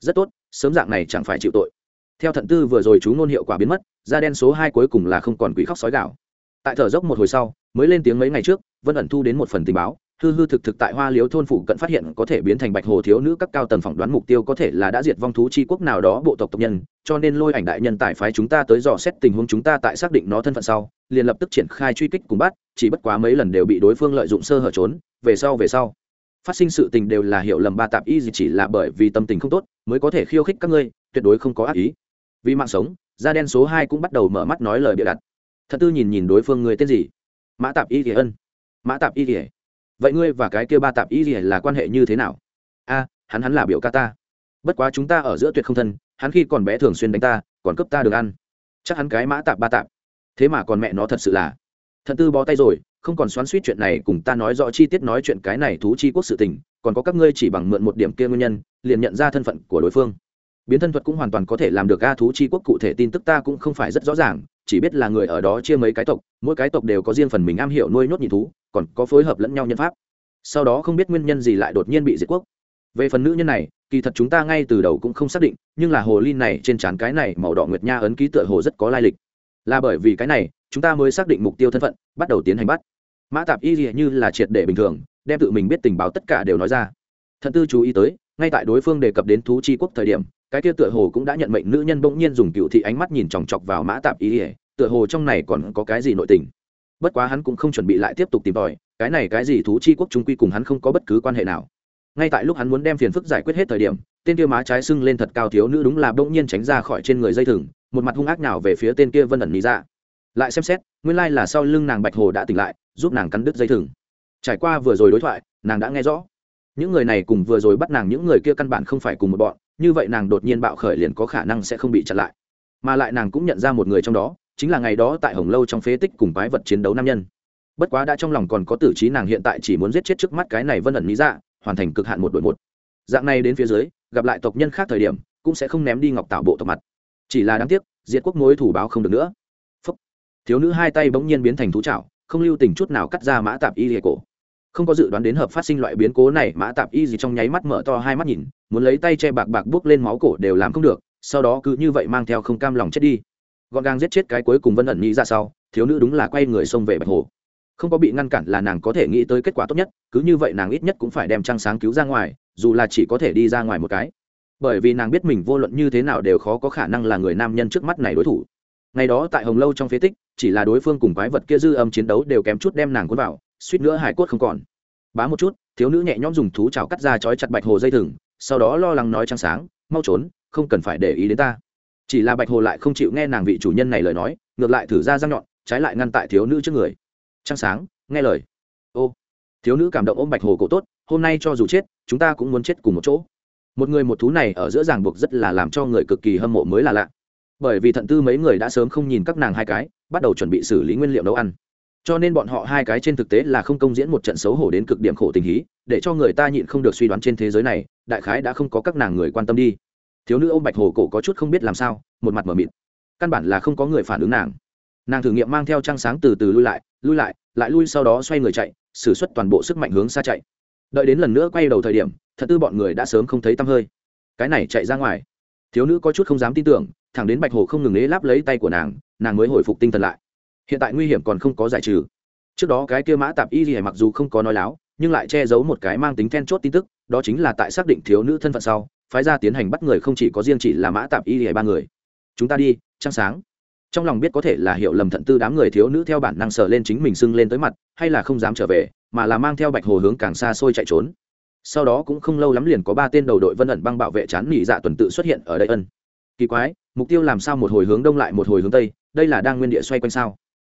Rất tốt, sớm dạng này chẳng phải chịu tội. Theo thận tư vừa rồi chú ngôn hiệu quả biến mất, da đen số hai cuối cùng là không còn quỷ khóc sói gạo. Tại thở dốc một hồi sau mới lên tiếng mấy ngày trước, vân ẩn thu đến một phần tình báo, hư hư thực thực tại hoa liếu thôn phủ cận phát hiện có thể biến thành bạch hồ thiếu nữ các cao tầng phỏng đoán mục tiêu có thể là đã diệt vong thú chi quốc nào đó bộ tộc tộc nhân, cho nên lôi ảnh đại nhân tài phái chúng ta tới dò xét tình huống chúng ta tại xác định nó thân phận sau, liền lập tức triển khai truy kích cùng bắt, chỉ bất quá mấy lần đều bị đối phương lợi dụng sơ hở trốn, về sau về sau. Phát sinh sự tình đều là hiểu lầm ba tạp y gì chỉ là bởi vì tâm tình không tốt, mới có thể khiêu khích các ngươi, tuyệt đối không có ác ý. Vì mạng sống, da đen số hai cũng bắt đầu mở mắt nói lời bịa đặt. Thật tư nhìn nhìn đối phương người tên gì? Mã tạp y thì ân. Mã tạp y thì vậy ngươi và cái kia ba tạp y thì là quan hệ như thế nào? A, hắn hắn là biểu ca ta. Bất quá chúng ta ở giữa tuyệt không thân, hắn khi còn bé thường xuyên đánh ta, còn cấp ta được ăn. Chắc hắn cái mã tạp ba tạp. Thế mà còn mẹ nó thật sự là. Thận tư bó tay rồi, không còn xoắn suýt chuyện này cùng ta nói rõ chi tiết nói chuyện cái này thú chi quốc sự tình, còn có các ngươi chỉ bằng mượn một điểm kia nguyên nhân, liền nhận ra thân phận của đối phương. Biến thân thuật cũng hoàn toàn có thể làm được a thú chi quốc cụ thể tin tức ta cũng không phải rất rõ ràng chỉ biết là người ở đó chia mấy cái tộc, mỗi cái tộc đều có riêng phần mình am hiểu nuôi nhốt nhị thú, còn có phối hợp lẫn nhau nhân pháp. Sau đó không biết nguyên nhân gì lại đột nhiên bị diệt quốc. Về phần nữ nhân này, kỳ thật chúng ta ngay từ đầu cũng không xác định, nhưng là hồ ly này trên trán cái này màu đỏ nguyệt nha ấn ký tựa hồ rất có lai lịch. Là bởi vì cái này, chúng ta mới xác định mục tiêu thân phận, bắt đầu tiến hành bắt. Mã tạp y như là triệt để bình thường, đem tự mình biết tình báo tất cả đều nói ra. Thận tư chú ý tới, ngay tại đối phương đề cập đến thú chi quốc thời điểm cái kia tựa hồ cũng đã nhận mệnh nữ nhân bỗng nhiên dùng cựu thị ánh mắt nhìn chòng chọc vào mã tạp y tựa hồ trong này còn có cái gì nội tình. Bất quá hắn cũng không chuẩn bị lại tiếp tục tìm tòi, cái này cái gì thú chi quốc trung quy cùng hắn không có bất cứ quan hệ nào. Ngay tại lúc hắn muốn đem phiền phức giải quyết hết thời điểm, tên kia má trái sưng lên thật cao thiếu nữ đúng là bỗng nhiên tránh ra khỏi trên người dây thừng, một mặt hung ác nào về phía tên kia vân ẩn lý ra. Lại xem xét, nguyên lai là sau lưng nàng bạch hồ đã tỉnh lại, giúp nàng cắn đứt dây thừng. Trải qua vừa rồi đối thoại, nàng đã nghe rõ. Những người này cùng vừa rồi bắt nàng những người kia căn bản không phải cùng một bọn như vậy nàng đột nhiên bạo khởi liền có khả năng sẽ không bị chặn lại. Mà lại nàng cũng nhận ra một người trong đó, chính là ngày đó tại hồng lâu trong phế tích cùng quái vật chiến đấu nam nhân. Bất quá đã trong lòng còn có tử trí nàng hiện tại chỉ muốn giết chết trước mắt cái này vân ẩn lý dạ hoàn thành cực hạn một đội một. Dạng này đến phía dưới, gặp lại tộc nhân khác thời điểm, cũng sẽ không ném đi ngọc tạo bộ tộc mặt. Chỉ là đáng tiếc, diệt quốc mối thủ báo không được nữa. Phúc. thiếu nữ hai tay bỗng nhiên biến thành thú trạo không lưu tình chút nào cắt ra mã tạp y hệ cổ không có dự đoán đến hợp phát sinh loại biến cố này, mã tạp y gì trong nháy mắt mở to hai mắt nhìn, muốn lấy tay che bạc bạc buốc lên máu cổ đều làm không được, sau đó cứ như vậy mang theo không cam lòng chết đi. Gọn gàng giết chết cái cuối cùng vân ẩn nghĩ ra sau, thiếu nữ đúng là quay người xông về bạch hồ. Không có bị ngăn cản là nàng có thể nghĩ tới kết quả tốt nhất, cứ như vậy nàng ít nhất cũng phải đem trăng sáng cứu ra ngoài, dù là chỉ có thể đi ra ngoài một cái. Bởi vì nàng biết mình vô luận như thế nào đều khó có khả năng là người nam nhân trước mắt này đối thủ. Ngày đó tại hồng lâu trong phế tích, chỉ là đối phương cùng quái vật kia dư âm chiến đấu đều kém chút đem nàng cuốn vào suýt nữa hải cốt không còn. Bá một chút, thiếu nữ nhẹ nhõm dùng thú chảo cắt ra chói chặt bạch hồ dây thừng, sau đó lo lắng nói trăng sáng, mau trốn, không cần phải để ý đến ta. Chỉ là bạch hồ lại không chịu nghe nàng vị chủ nhân này lời nói, ngược lại thử ra răng nhọn, trái lại ngăn tại thiếu nữ trước người. Trăng sáng, nghe lời. Ô. Thiếu nữ cảm động ôm bạch hồ cổ tốt, hôm nay cho dù chết, chúng ta cũng muốn chết cùng một chỗ. Một người một thú này ở giữa ràng buộc rất là làm cho người cực kỳ hâm mộ mới là lạ. Bởi vì thận tư mấy người đã sớm không nhìn các nàng hai cái, bắt đầu chuẩn bị xử lý nguyên liệu nấu ăn cho nên bọn họ hai cái trên thực tế là không công diễn một trận xấu hổ đến cực điểm khổ tình hí, để cho người ta nhịn không được suy đoán trên thế giới này, đại khái đã không có các nàng người quan tâm đi. Thiếu nữ ô bạch hồ cổ có chút không biết làm sao, một mặt m ở mịt. Căn bản là không có người phản ứng nàng. Nàng thử nghiệm mang theo trăng sáng từ từ lui lại lui lại lại lui sau đó xoay người chạy, sử suất toàn bộ sức mạnh hướng xa chạy. Đợi đến lần nữa quay đầu thời điểm, thật tư bọn người đã sớm không thấy tăm hơi. Cái này chạy ra ngoài. Thiếu nữ có chút không dám tin tưởng, thẳng đến bạch hồ không ngừng ế láp lấy tay của nàng nàng mới hồi phục tinh thần lại hiện tại nguy hiểm còn không có giải trừ. Trước đó cái kia mã tạp y gì mặc dù không có nói láo, nhưng lại che giấu một cái mang tính then chốt tin tức, đó chính là tại xác định thiếu nữ thân phận sau, phái ra tiến hành bắt người không chỉ có riêng chỉ là mã tạp y gì ba người. Chúng ta đi, trăng sáng. Trong lòng biết có thể là hiểu lầm thận tư đám người thiếu nữ theo bản năng sờ lên chính mình sưng lên tới mặt, hay là không dám trở về, mà là mang theo bạch hồ hướng càng xa xôi chạy trốn. Sau đó cũng không lâu lắm liền có ba tên đầu đội vân ẩn băng bảo vệ chán nỉ dạ tuần tự xuất hiện ở đây ân. Kỳ quái, mục tiêu làm sao một hồi hướng đông lại một hồi hướng tây, đây là đang nguyên địa xoay quanh sao?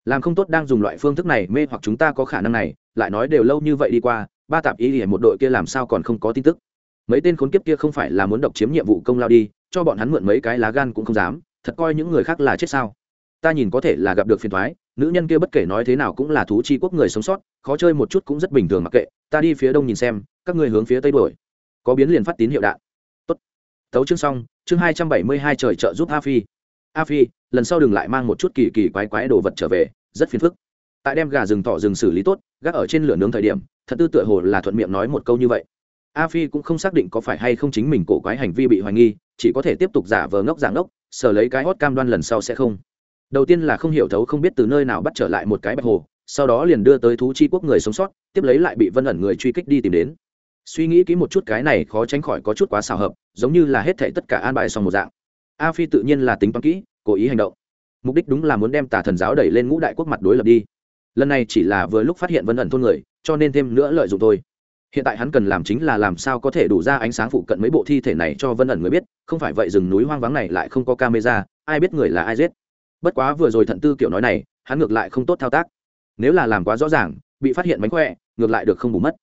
Làm không tốt đang dùng loại phương thức này, mê hoặc chúng ta có khả năng này, lại nói đều lâu như vậy đi qua, ba tạp ý thì một đội kia làm sao còn không có tin tức. Mấy tên khốn kiếp kia không phải là muốn độc chiếm nhiệm vụ công lao đi, cho bọn hắn mượn mấy cái lá gan cũng không dám, thật coi những người khác là chết sao. Ta nhìn có thể là gặp được phiền thoái nữ nhân kia bất kể nói thế nào cũng là thú chi quốc người sống sót, khó chơi một chút cũng rất bình thường mặc kệ, ta đi phía đông nhìn xem, các người hướng phía tây đuổi. Có biến liền phát tín hiệu đạn. Tốt. Tấu chương xong, chương hai trăm bảy mươi hai trời trợ giúp a phi. A phi lần sau đừng lại mang một chút kỳ kỳ quái quái đồ vật trở về, rất phiền phức. Tại đem gà rừng thỏ rừng xử lý tốt, gác ở trên lửa nướng thời điểm, thật tư tựa hồ là thuận miệng nói một câu như vậy. A phi cũng không xác định có phải hay không chính mình cổ quái hành vi bị hoài nghi, chỉ có thể tiếp tục giả vờ ngốc giả ngốc, sờ lấy cái hót cam đoan lần sau sẽ không. Đầu tiên là không hiểu thấu không biết từ nơi nào bắt trở lại một cái bạch hồ, sau đó liền đưa tới thú chi quốc người sống sót, tiếp lấy lại bị vân ẩn người truy kích đi tìm đến. Suy nghĩ kỹ một chút cái này khó tránh khỏi có chút quá xào hợp, giống như là hết thệ tất cả an bài xong một dạng. A phi tự nhiên là tính toán kỹ cố ý hành động. Mục đích đúng là muốn đem tà thần giáo đẩy lên ngũ đại quốc mặt đối lập đi. Lần này chỉ là vừa lúc phát hiện vân ẩn thôn người, cho nên thêm nữa lợi dụng thôi. Hiện tại hắn cần làm chính là làm sao có thể đủ ra ánh sáng phụ cận mấy bộ thi thể này cho vân ẩn người biết, không phải vậy rừng núi hoang vắng này lại không có camera, ai biết người là ai giết. Bất quá vừa rồi thận tư kiểu nói này, hắn ngược lại không tốt thao tác. Nếu là làm quá rõ ràng, bị phát hiện mánh khỏe, ngược lại được không bù mất.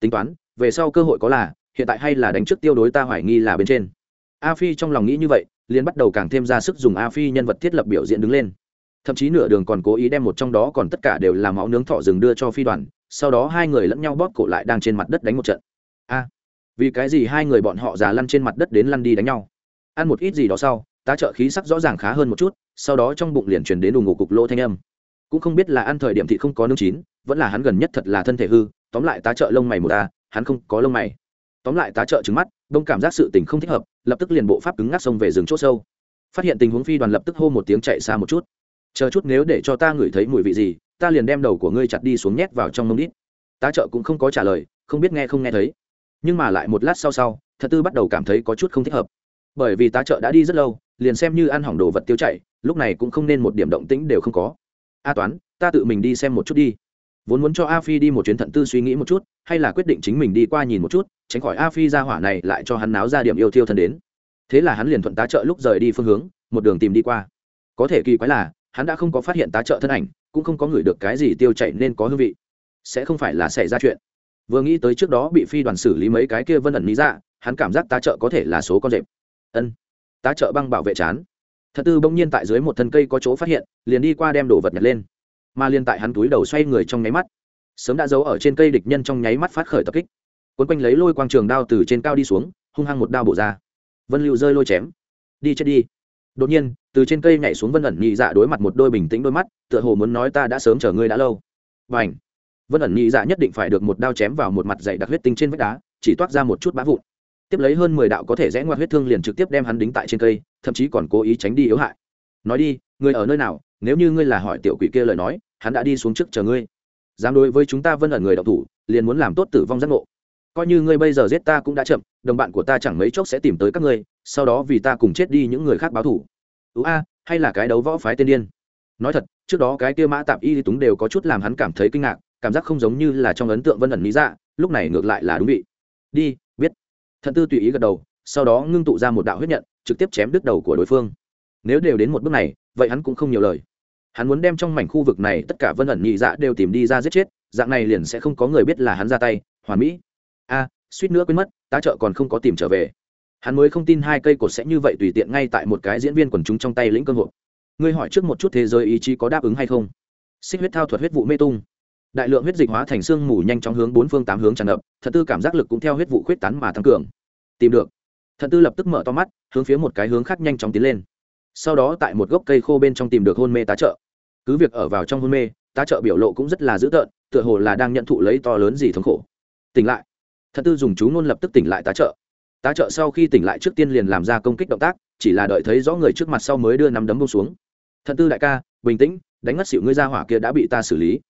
Tính toán, về sau cơ hội có là, hiện tại hay là đánh trước tiêu đối ta hoài nghi là bên trên a phi trong lòng nghĩ như vậy, liền bắt đầu càng thêm ra sức dùng a phi nhân vật thiết lập biểu diễn đứng lên. Thậm chí nửa đường còn cố ý đem một trong đó còn tất cả đều là máu nướng thọ rừng đưa cho phi đoàn, sau đó hai người lẫn nhau bóp cổ lại đang trên mặt đất đánh một trận. A, vì cái gì hai người bọn họ già lăn trên mặt đất đến lăn đi đánh nhau? Ăn một ít gì đó sau, tá trợ khí sắc rõ ràng khá hơn một chút, sau đó trong bụng liền truyền đến đủ ngủ cục lỗ thanh âm. Cũng không biết là ăn thời điểm thị không có nướng chín, vẫn là hắn gần nhất thật là thân thể hư, tóm lại tá trợ lông mày một ta hắn không có lông mày. Tóm lại tá trợ trứng mắt, đông cảm giác sự tình không thích hợp lập tức liền bộ pháp cứng ngắc xông về rừng c h ỗ sâu. Phát hiện tình huống phi đoàn lập tức hô một tiếng chạy xa một chút. Chờ chút nếu để cho ta ngửi thấy mùi vị gì, ta liền đem đầu của ngươi chặt đi xuống nhét vào trong mông đít. Tá trợ cũng không có trả lời, không biết nghe không nghe thấy. Nhưng mà lại một lát sau sau, thật tư bắt đầu cảm thấy có chút không thích hợp. Bởi vì tá trợ đã đi rất lâu, liền xem như ăn hỏng đồ vật tiêu chảy, lúc này cũng không nên một điểm động tĩnh đều không có. A toán, ta tự mình đi xem một chút đi. Vốn muốn cho a phi đi một chuyến thận tư suy nghĩ một chút hay là quyết định chính mình đi qua nhìn một chút, tránh khỏi a phi ra hỏa này lại cho hắn náo ra điểm yêu thiêu thân đến. Thế là hắn liền thuận tá trợ lúc rời đi phương hướng, một đường tìm đi qua. Có thể kỳ quái là, hắn đã không có phát hiện tá trợ thân ảnh, cũng không có ngửi được cái gì tiêu chảy nên có hương vị. Sẽ không phải là xảy ra chuyện. Vừa nghĩ tới trước đó bị phi đoàn xử lý mấy cái kia vân ẩn lý ra hắn cảm giác tá trợ có thể là số con rệp. Ân. Tá trợ băng bảo vệ chán. Thật tư bỗng nhiên tại dưới một thân cây có chỗ phát hiện, liền đi qua đem đồ vật nhặt lên. Mà liền tại hắn túi đầu xoay người trong nháy mắt sớm đã giấu ở trên cây địch nhân trong nháy mắt phát khởi tập kích. Quấn quanh lấy lôi quang trường đao từ trên cao đi xuống, hung hăng một đao bổ ra. Vân lưu rơi lôi chém. Đi chết đi. Đột nhiên, từ trên cây nhảy xuống vân ẩn nhị dạ đối mặt một đôi bình tĩnh đôi mắt, tựa hồ muốn nói ta đã sớm chờ ngươi đã lâu. Và ảnh vân ẩn nhị dạ nhất định phải được một đao chém vào một mặt dày đặc huyết tinh trên vách đá, chỉ toát ra một chút bã vụn. Tiếp lấy hơn mười đạo có thể rẽ ngoặt huyết thương liền trực tiếp đem hắn đính tại trên cây, thậm chí còn cố ý tránh đi yếu hại. Nói đi, ngươi ở nơi nào? Nếu như ngươi là hỏi tiểu quỷ kia lời nói, hắn đã đi xuống trước chờ ngươi dám đối với chúng ta vân ẩn người đọc thủ, liền muốn làm tốt tử vong giác ngộ. Coi như ngươi bây giờ giết ta cũng đã chậm, đồng bạn của ta chẳng mấy chốc sẽ tìm tới các ngươi, sau đó vì ta cùng chết đi những người khác báo thủ ú a, hay là cái đấu võ phái tên điên. Nói thật, trước đó cái kia mã tạp y túng đều có chút làm hắn cảm thấy kinh ngạc, cảm giác không giống như là trong ấn tượng vân ẩn lý dạ lúc này ngược lại là đúng vị. Đi, biết. Thận tư tùy ý gật đầu, sau đó ngưng tụ ra một đạo huyết nhận, trực tiếp chém đứt đầu của đối phương. Nếu đều đến một bước này, vậy hắn cũng không nhiều lời hắn muốn đem trong mảnh khu vực này tất cả vân ẩn nhị dạ đều tìm đi ra giết chết, dạng này liền sẽ không có người biết là hắn ra tay, hoàn mỹ. A, suýt nữa quên mất, tá trợ còn không có tìm trở về. Hắn mới không tin hai cây cột sẽ như vậy tùy tiện ngay tại một cái diễn viên quần chúng trong tay lĩnh cơ hội ngươi hỏi trước một chút thế giới ý chí có đáp ứng hay không? Xích huyết thao thuật huyết vụ mê tung. Đại lượng huyết dịch hóa thành xương mù nhanh chóng hướng bốn phương tám hướng tràn ngập, thật tư cảm giác lực cũng theo huyết vụ khuyết tán mà tăng cường. Tìm được. Thật tư lập tức mở to mắt, hướng phía một cái hướng khác nhanh chóng tiến lên. Sau đó tại một gốc cây khô bên trong tìm được hôn mê tá trợ cứ việc ở vào trong hôn mê, tá trợ biểu lộ cũng rất là dữ tợn, tựa hồ là đang nhận thụ lấy to lớn gì thống khổ. Tỉnh lại. Thật tư dùng chú ngôn lập tức tỉnh lại tá trợ. Tá trợ sau khi tỉnh lại trước tiên liền làm ra công kích động tác, chỉ là đợi thấy rõ người trước mặt sau mới đưa nắm đấm bông xuống. Thật tư đại ca, bình tĩnh, đánh ngất xịu ngươi ra hỏa kia đã bị ta xử lý.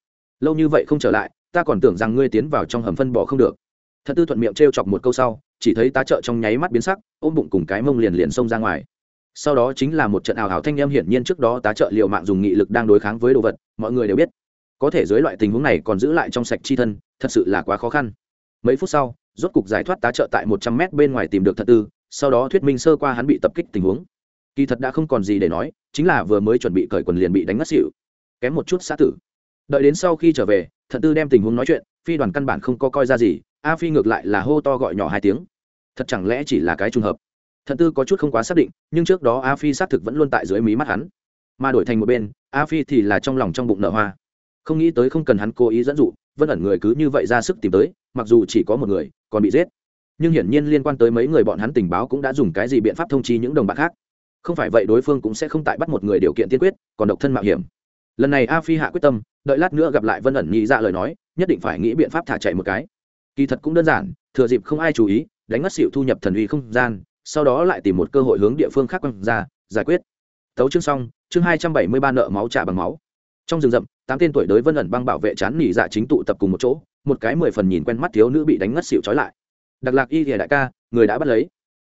Lâu như vậy không trở lại, ta còn tưởng rằng ngươi tiến vào trong hầm phân bỏ không được. Thật tư thuận miệng t chọc một câu sau, chỉ thấy tá trợ trong nháy mắt biến sắc, ôm bụng cùng cái mông liền liền xông ra ngoài sau đó chính là một trận ảo hảo thanh em hiển nhiên trước đó tá trợ liệu mạng dùng nghị lực đang đối kháng với đồ vật, mọi người đều biết. Có thể dưới loại tình huống này còn giữ lại trong sạch chi thân, thật sự là quá khó khăn. Mấy phút sau, rốt cục giải thoát tá trợ tại một trăm mét bên ngoài tìm được thật tư, sau đó thuyết minh sơ qua hắn bị tập kích tình huống. Kỳ thật đã không còn gì để nói, chính là vừa mới chuẩn bị cởi quần liền bị đánh ngất xỉu. Kém một chút xã tử. Đợi đến sau khi trở về, thật tư đem tình huống nói chuyện, phi đoàn căn bản không có coi ra gì, a phi ngược lại là hô to gọi nhỏ hai tiếng. Thật chẳng lẽ chỉ là cái trùng hợp? Thận tư có chút không quá xác định, nhưng trước đó a phi xác thực vẫn luôn tại dưới mí mắt hắn. Mà đổi thành một bên, a phi thì là trong lòng trong bụng nợ hoa. Không nghĩ tới không cần hắn cố ý dẫn dụ, vân ẩn người cứ như vậy ra sức tìm tới, mặc dù chỉ có một người, còn bị giết. Nhưng hiển nhiên liên quan tới mấy người bọn hắn tình báo cũng đã dùng cái gì biện pháp thông chi những đồng bạn khác. Không phải vậy đối phương cũng sẽ không tại bắt một người điều kiện tiên quyết, còn độc thân mạo hiểm. Lần này a phi hạ quyết tâm, đợi lát nữa gặp lại vân ẩn nghĩ ra dạ lời nói, nhất định phải nghĩ biện pháp thả chạy một cái. Kỳ thật cũng đơn giản, thừa dịp không ai chú ý, đánh mất xịu thu nhập thần uy không gian sau đó lại tìm một cơ hội hướng địa phương khác quăng ra, giải quyết. Tấu chương xong, chương hai trăm bảy mươi ba nợ máu trả bằng máu. Trong rừng rậm, tám tên tuổi đới vân ẩn băng bảo vệ chán nỉ dạ chính tụ tập cùng một chỗ, một cái mười phần nhìn quen mắt thiếu nữ bị đánh ngất xịu trói lại. Đặc lạc y thìa đại ca, người đã bắt lấy.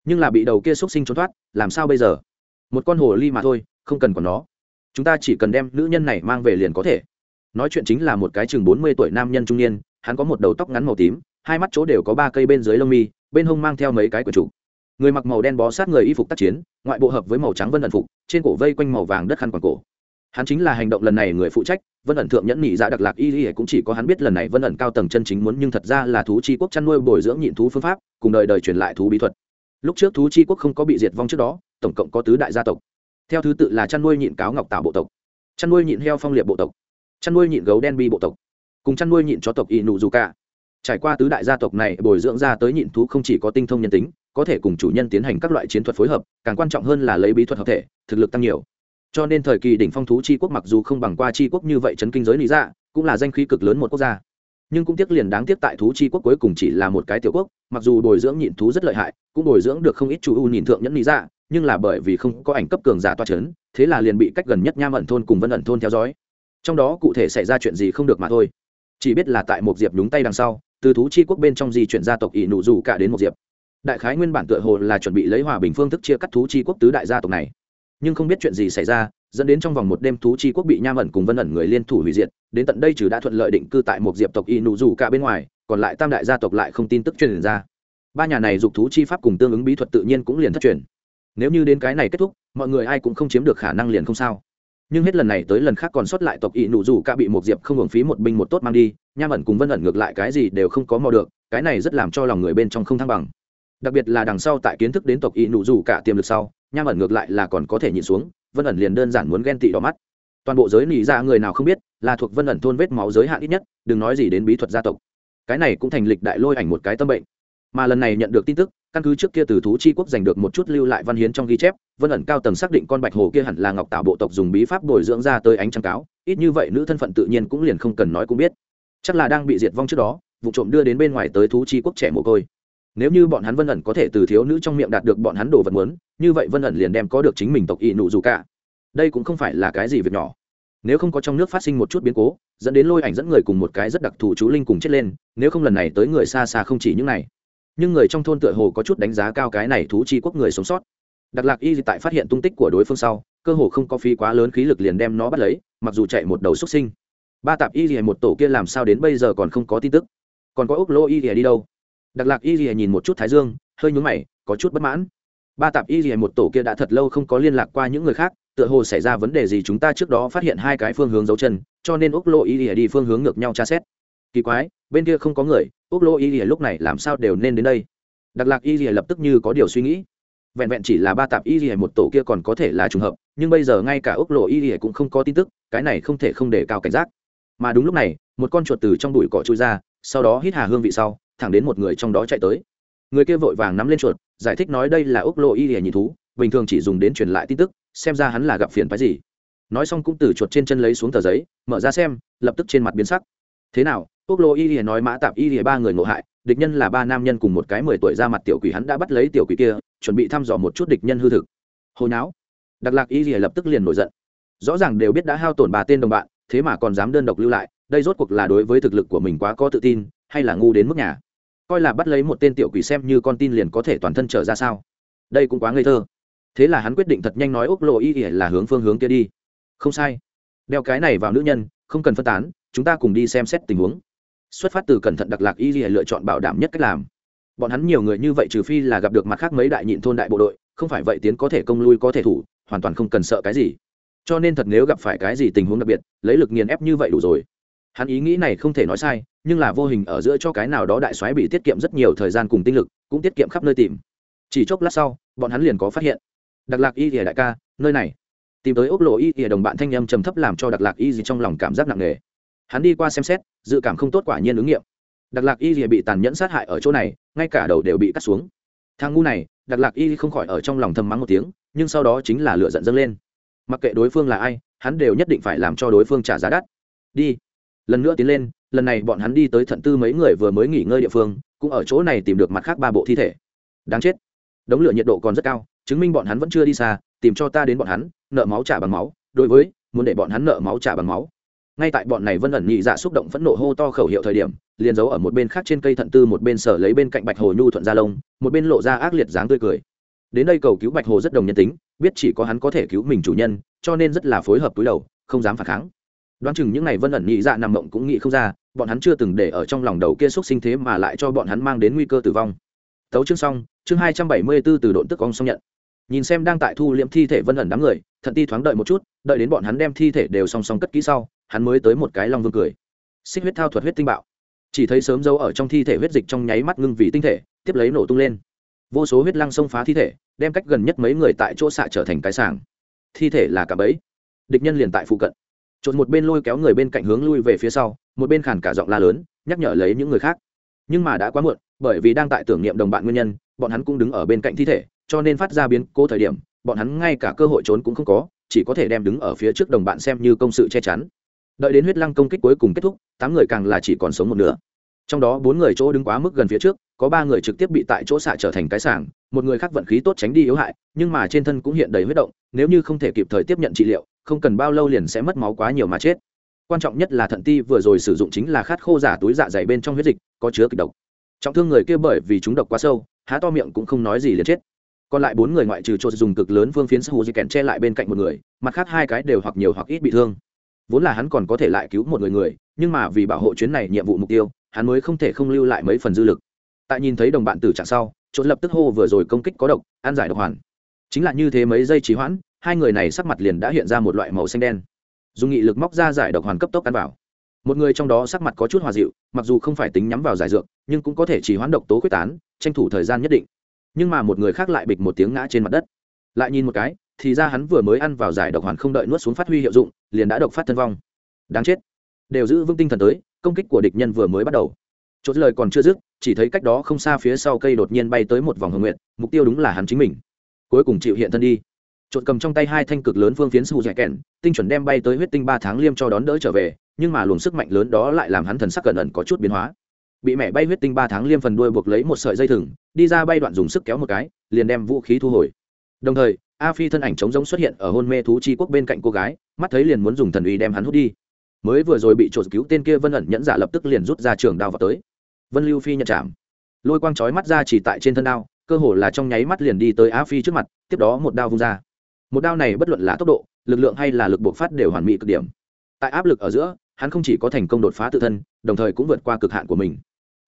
Nhưng là bị đầu kia xúc sinh trốn thoát, làm sao bây giờ? Một con hồ ly mà thôi, không cần còn nó. Chúng ta chỉ cần đem nữ nhân này mang về liền có thể. Nói chuyện chính là một cái chừng bốn mươi tuổi nam nhân trung niên, hắn có một đầu tóc ngắn màu tím, hai mắt chỗ đều có ba cây bên dưới lông mi, bên hông mang theo mấy cái quần chủ người mặc màu đen bó sát người y phục tác chiến, ngoại bộ hợp với màu trắng vân ẩn phục, trên cổ vây quanh màu vàng đất khăn quàng cổ. Hắn chính là hành động lần này người phụ trách, vân ẩn thượng nhẫn nhị dạ đặc lạc y y cũng chỉ có hắn biết lần này vân ẩn cao tầng chân chính muốn nhưng thật ra là thú chi quốc chăn nuôi bồi dưỡng nhịn thú phương pháp, cùng đời đời truyền lại thú bí thuật. Lúc trước thú chi quốc không có bị diệt vong trước đó, tổng cộng có tứ đại gia tộc. Theo thứ tự là chăn nuôi nhịn cáo ngọc tạo bộ tộc, chăn nuôi nhịn heo phong liệt bộ tộc, chăn nuôi nhịn gấu đen bi bộ tộc, cùng chăn nuôi nhịn chó tộc y nụ dù cả. Trải qua tứ đại gia tộc này bồi dưỡng ra tới nhịn thú không chỉ có tinh thông nhân tính có thể cùng chủ nhân tiến hành các loại chiến thuật phối hợp, càng quan trọng hơn là lấy bí thuật hợp thể, thực lực tăng nhiều. Cho nên thời kỳ đỉnh phong thú chi quốc mặc dù không bằng qua chi quốc như vậy chấn kinh giới lý dạ cũng là danh khí cực lớn một quốc gia. Nhưng cũng tiếc liền đáng tiếc tại thú chi quốc cuối cùng chỉ là một cái tiểu quốc, mặc dù bồi dưỡng nhịn thú rất lợi hại, cũng bồi dưỡng được không ít chủ u nhìn thượng nhẫn lý dạ nhưng là bởi vì không có ảnh cấp cường giả toa chấn, thế là liền bị cách gần nhất nham ẩn thôn cùng vân ẩn thôn theo dõi. Trong đó cụ thể xảy ra chuyện gì không được mà thôi. Chỉ biết là tại một diệp đúng tay đằng sau, từ thú chi quốc bên trong di chuyển gia tộc ỷ nụ dù cả đến một diệp đại khái nguyên bản tựa hồ là chuẩn bị lấy hòa bình phương thức chia cắt thú chi quốc tứ đại gia tộc này. Nhưng không biết chuyện gì xảy ra, dẫn đến trong vòng một đêm thú chi quốc bị nham ẩn cùng vân ẩn người liên thủ hủy diệt, đến tận đây trừ đã thuận lợi định cư tại một diệp tộc y nụ dù cả bên ngoài, còn lại tam đại gia tộc lại không tin tức truyền ra. Ba nhà này dục thú chi pháp cùng tương ứng bí thuật tự nhiên cũng liền thất truyền. Nếu như đến cái này kết thúc, mọi người ai cũng không chiếm được khả năng liền không sao. Nhưng hết lần này tới lần khác còn sót lại tộc ỵ nụ dù cả bị một diệp không hưởng phí một binh một tốt mang đi, nham ẩn cùng vân ẩn ngược lại cái gì đều không có mò được, cái này rất làm cho lòng người bên trong không thăng bằng đặc biệt là đằng sau tại kiến thức đến tộc y nụ dù cả tiềm lực sau, nham ẩn ngược lại là còn có thể nhìn xuống, vân ẩn liền đơn giản muốn ghen tị đỏ mắt. Toàn bộ giới nỉ ra dạ người nào không biết, là thuộc vân ẩn thôn vết máu giới hạn ít nhất, đừng nói gì đến bí thuật gia tộc. Cái này cũng thành lịch đại lôi ảnh một cái tâm bệnh. Mà lần này nhận được tin tức, căn cứ trước kia từ thú chi quốc giành được một chút lưu lại văn hiến trong ghi chép, vân ẩn cao tầng xác định con bạch hồ kia hẳn là ngọc tạo bộ tộc dùng bí pháp bồi dưỡng ra tới ánh trăng cáo, ít như vậy nữ thân phận tự nhiên cũng liền không cần nói cũng biết. Chắc là đang bị diệt vong trước đó, vụ trộm đưa đến bên ngoài tới thú chi quốc trẻ mồ côi nếu như bọn hắn vân ẩn có thể từ thiếu nữ trong miệng đạt được bọn hắn đồ vật muốn, như vậy vân ẩn liền đem có được chính mình tộc ỵ nụ dù cả. Đây cũng không phải là cái gì việc nhỏ. Nếu không có trong nước phát sinh một chút biến cố, dẫn đến lôi ảnh dẫn người cùng một cái rất đặc thù chú linh cùng chết lên, nếu không lần này tới người xa xa không chỉ những này. Nhưng người trong thôn tựa hồ có chút đánh giá cao cái này thú chi quốc người sống sót. Đặc lạc y tại phát hiện tung tích của đối phương sau, cơ hồ không có phí quá lớn khí lực liền đem nó bắt lấy, mặc dù chạy một đầu xuất sinh. Ba tạp y gì một tổ kia làm sao đến bây giờ còn không có tin tức? Còn có ốc lô y gì đi đâu? Đặc lạc y rìa nhìn một chút thái dương, hơi nhúng mày, có chút bất mãn. Ba tạp y rìa một tổ kia đã thật lâu không có liên lạc qua những người khác, tựa hồ xảy ra vấn đề gì chúng ta trước đó phát hiện hai cái phương hướng dấu chân, cho nên ốc lô y rìa đi phương hướng ngược nhau tra xét. Kỳ quái, bên kia không có người ốc lô y rìa lúc này làm sao đều nên đến đây? Đặc lạc y rìa lập tức như có điều suy nghĩ. Vẹn vẹn chỉ là ba tạp y rìa một tổ kia còn có thể là trùng hợp, nhưng bây giờ ngay cả ốc lộ y rìa cũng không có tin tức, cái này không thể không để cao cảnh giác. Mà đúng lúc này, một con chuột từ trong bụi cỏ trôi ra, sau đó hít hà hương vị sau thẳng đến một người trong đó chạy tới. Người kia vội vàng nắm lên chuột, giải thích nói đây là ốc lộ y hề nhị thú, bình thường chỉ dùng đến truyền lại tin tức, xem ra hắn là gặp phiền phái gì. Nói xong cũng từ chuột trên chân lấy xuống tờ giấy, mở ra xem, lập tức trên mặt biến sắc. Thế nào ốc lộ y hề nói mã tạp y hề ba người ngộ hại, địch nhân là ba nam nhân cùng một cái mười tuổi ra mặt tiểu quỷ hắn đã bắt lấy tiểu quỷ kia, chuẩn bị thăm dò một chút địch nhân hư thực. Hồi não đặc lạc y hề lập tức liền nổi giận. Rõ ràng đều biết đã hao tổn ba tên đồng bạn, thế mà còn dám đơn độc lưu lại, đây rốt cuộc là đối với thực lực của mình quá có tự tin, hay là ngu đến mức nhà? Coi là bắt lấy một tên tiểu quỷ xem như con tin liền có thể toàn thân trở ra sao. Đây cũng quá ngây thơ. Thế là hắn quyết định thật nhanh nói ốc lộ y ỉa là hướng phương hướng kia đi. Không sai. Đeo cái này vào nữ nhân, không cần phân tán, chúng ta cùng đi xem xét tình huống. Xuất phát từ cẩn thận đặc lạc y ỉa lựa chọn bảo đảm nhất cách làm. Bọn hắn nhiều người như vậy trừ phi là gặp được mặt khác mấy đại nhịn thôn đại bộ đội, không phải vậy tiến có thể công lui có thể thủ, hoàn toàn không cần sợ cái gì. Cho nên thật nếu gặp phải cái gì tình huống đặc biệt, lấy lực nghiền ép như vậy đủ rồi hắn ý nghĩ này không thể nói sai, nhưng là vô hình ở giữa cho cái nào đó đại soái bị tiết kiệm rất nhiều thời gian cùng tinh lực, cũng tiết kiệm khắp nơi tìm. Chỉ chốc lát sau, bọn hắn liền có phát hiện. Đặc lạc y thìa đại ca, nơi này. Tìm tới ốc lộ y thìa đồng bạn thanh âm trầm thấp làm cho đặc lạc y gì trong lòng cảm giác nặng nề. Hắn đi qua xem xét, dự cảm không tốt quả nhiên ứng nghiệm. Đặc lạc y thìa bị tàn nhẫn sát hại ở chỗ này, ngay cả đầu đều bị cắt xuống. Thang ngu này, đặc lạc y không khỏi ở trong lòng thầm mắng một tiếng, nhưng sau đó chính là lựa giận dâng lên. Mặc kệ đối phương là ai, hắn đều nhất định phải làm cho đối phương trả giá đắt. Đi lần nữa tiến lên, lần này bọn hắn đi tới thận tư mấy người vừa mới nghỉ ngơi địa phương, cũng ở chỗ này tìm được mặt khác ba bộ thi thể. Đáng chết. Đống lửa nhiệt độ còn rất cao, chứng minh bọn hắn vẫn chưa đi xa, tìm cho ta đến bọn hắn, nợ máu trả bằng máu, đối với, muốn để bọn hắn nợ máu trả bằng máu. Ngay tại bọn này vân ẩn nhị dạ xúc động phẫn nộ hô to khẩu hiệu thời điểm, liền giấu ở một bên khác trên cây thận tư một bên sở lấy bên cạnh bạch hồ nhu thuận ra lông, một bên lộ ra ác liệt dáng tươi cười. Đến đây cầu cứu bạch hồ rất đồng nhân tính, biết chỉ có hắn có thể cứu mình chủ nhân, cho nên rất là phối hợp túi đầu, không dám phản kháng đoán chừng những ngày vân ẩn nhị dạ nằm mộng cũng nghĩ không ra, bọn hắn chưa từng để ở trong lòng đầu kia xúc sinh thế mà lại cho bọn hắn mang đến nguy cơ tử vong. Tấu chương xong, chương hai trăm bảy mươi b ố từ độn tức ong xong nhận. Nhìn xem đang tại thu liễm thi thể vân ẩn đám người, thận ti thoáng đợi một chút, đợi đến bọn hắn đem thi thể đều song song cất kỹ sau, hắn mới tới một cái long vương cười. Xích huyết thao thuật huyết tinh bạo. Chỉ thấy sớm dấu ở trong thi thể huyết dịch trong nháy mắt ngưng vì tinh thể, tiếp lấy nổ tung lên. Vô số huyết lăng xông phá thi thể, đem cách gần nhất mấy người tại chỗ xạ trở thành cái sàng thi thể là cả bẫy. Địch nhân liền tại phụ cận chột một bên lôi kéo người bên cạnh hướng lui về phía sau, một bên khàn cả giọng la lớn, nhắc nhở lấy những người khác. Nhưng mà đã quá muộn, bởi vì đang tại tưởng niệm đồng bạn nguyên nhân, bọn hắn cũng đứng ở bên cạnh thi thể, cho nên phát ra biến cố thời điểm, bọn hắn ngay cả cơ hội trốn cũng không có, chỉ có thể đem đứng ở phía trước đồng bạn xem như công sự che chắn. Đợi đến huyết lăng công kích cuối cùng kết thúc, tám người càng là chỉ còn sống một nửa. Trong đó bốn người chỗ đứng quá mức gần phía trước, có ba người trực tiếp bị tại chỗ xạ trở thành cái sảng, một người khác vận khí tốt tránh đi yếu hại, nhưng mà trên thân cũng hiện đầy huyết động, nếu như không thể kịp thời tiếp nhận trị liệu không cần bao lâu liền sẽ mất máu quá nhiều mà chết. Quan trọng nhất là thận ti vừa rồi sử dụng chính là khát khô giả túi dạ dày bên trong huyết dịch, có chứa kịch độc. Trọng thương người kia bởi vì chúng độc quá sâu, há to miệng cũng không nói gì liền chết. Còn lại bốn người ngoại trừ chột dùng cực lớn phương phiến sahù di kèn che lại bên cạnh một người, mặt khác hai cái đều hoặc nhiều hoặc ít bị thương. Vốn là hắn còn có thể lại cứu một người người, nhưng mà vì bảo hộ chuyến này nhiệm vụ mục tiêu, hắn mới không thể không lưu lại mấy phần dư lực. Tại nhìn thấy đồng bạn tử trạng sau trộn lập tức hô vừa rồi công kích có độc, an giải độc hoàn. Chính là như thế mấy giây trì hoãn hai người này sắc mặt liền đã hiện ra một loại màu xanh đen. Dùng nghị lực móc ra giải độc hoàn cấp tốc ăn vào. Một người trong đó sắc mặt có chút hòa dịu, mặc dù không phải tính nhắm vào giải dược, nhưng cũng có thể chỉ hoán độc tố quyết tán, tranh thủ thời gian nhất định. Nhưng mà một người khác lại bịch một tiếng ngã trên mặt đất. Lại nhìn một cái, thì ra hắn vừa mới ăn vào giải độc hoàn không đợi nuốt xuống phát huy hiệu dụng, liền đã độc phát thân vong. Đáng chết. Đều giữ vững tinh thần tới, công kích của địch nhân vừa mới bắt đầu. Chốt lời còn chưa dứt, chỉ thấy cách đó không xa phía sau cây đột nhiên bay tới một vòng hồng nguyện mục tiêu đúng là hắn chính mình. Cuối cùng chịu hiện thân đi trộn cầm trong tay hai thanh cực lớn phương phiến sù dẻ kèn tinh chuẩn đem bay tới huyết tinh ba tháng liêm cho đón đỡ trở về, nhưng mà luồng sức mạnh lớn đó lại làm hắn thần sắc cẩn ẩn có chút biến hóa. Bị mẹ bay huyết tinh ba tháng liêm phần đuôi buộc lấy một sợi dây thừng, đi ra bay đoạn dùng sức kéo một cái, liền đem vũ khí thu hồi. Đồng thời, a phi thân ảnh trống rỗng xuất hiện ở hôn mê thú chi quốc bên cạnh cô gái, mắt thấy liền muốn dùng thần uy đem hắn hút đi. Mới vừa rồi bị trộn cứu tên kia vân ẩn nhẫn giả lập tức liền rút ra trường đao vào tới. Vân lưu phi nhận chạm. Lôi quang chói mắt ra chỉ tại trên thân đao, cơ hồ là trong nháy mắt liền đi tới a phi trước mặt, tiếp đó một đao vung ra một đao này bất luận là tốc độ, lực lượng hay là lực buộc phát đều hoàn mỹ cực điểm. Tại áp lực ở giữa, hắn không chỉ có thành công đột phá tự thân, đồng thời cũng vượt qua cực hạn của mình.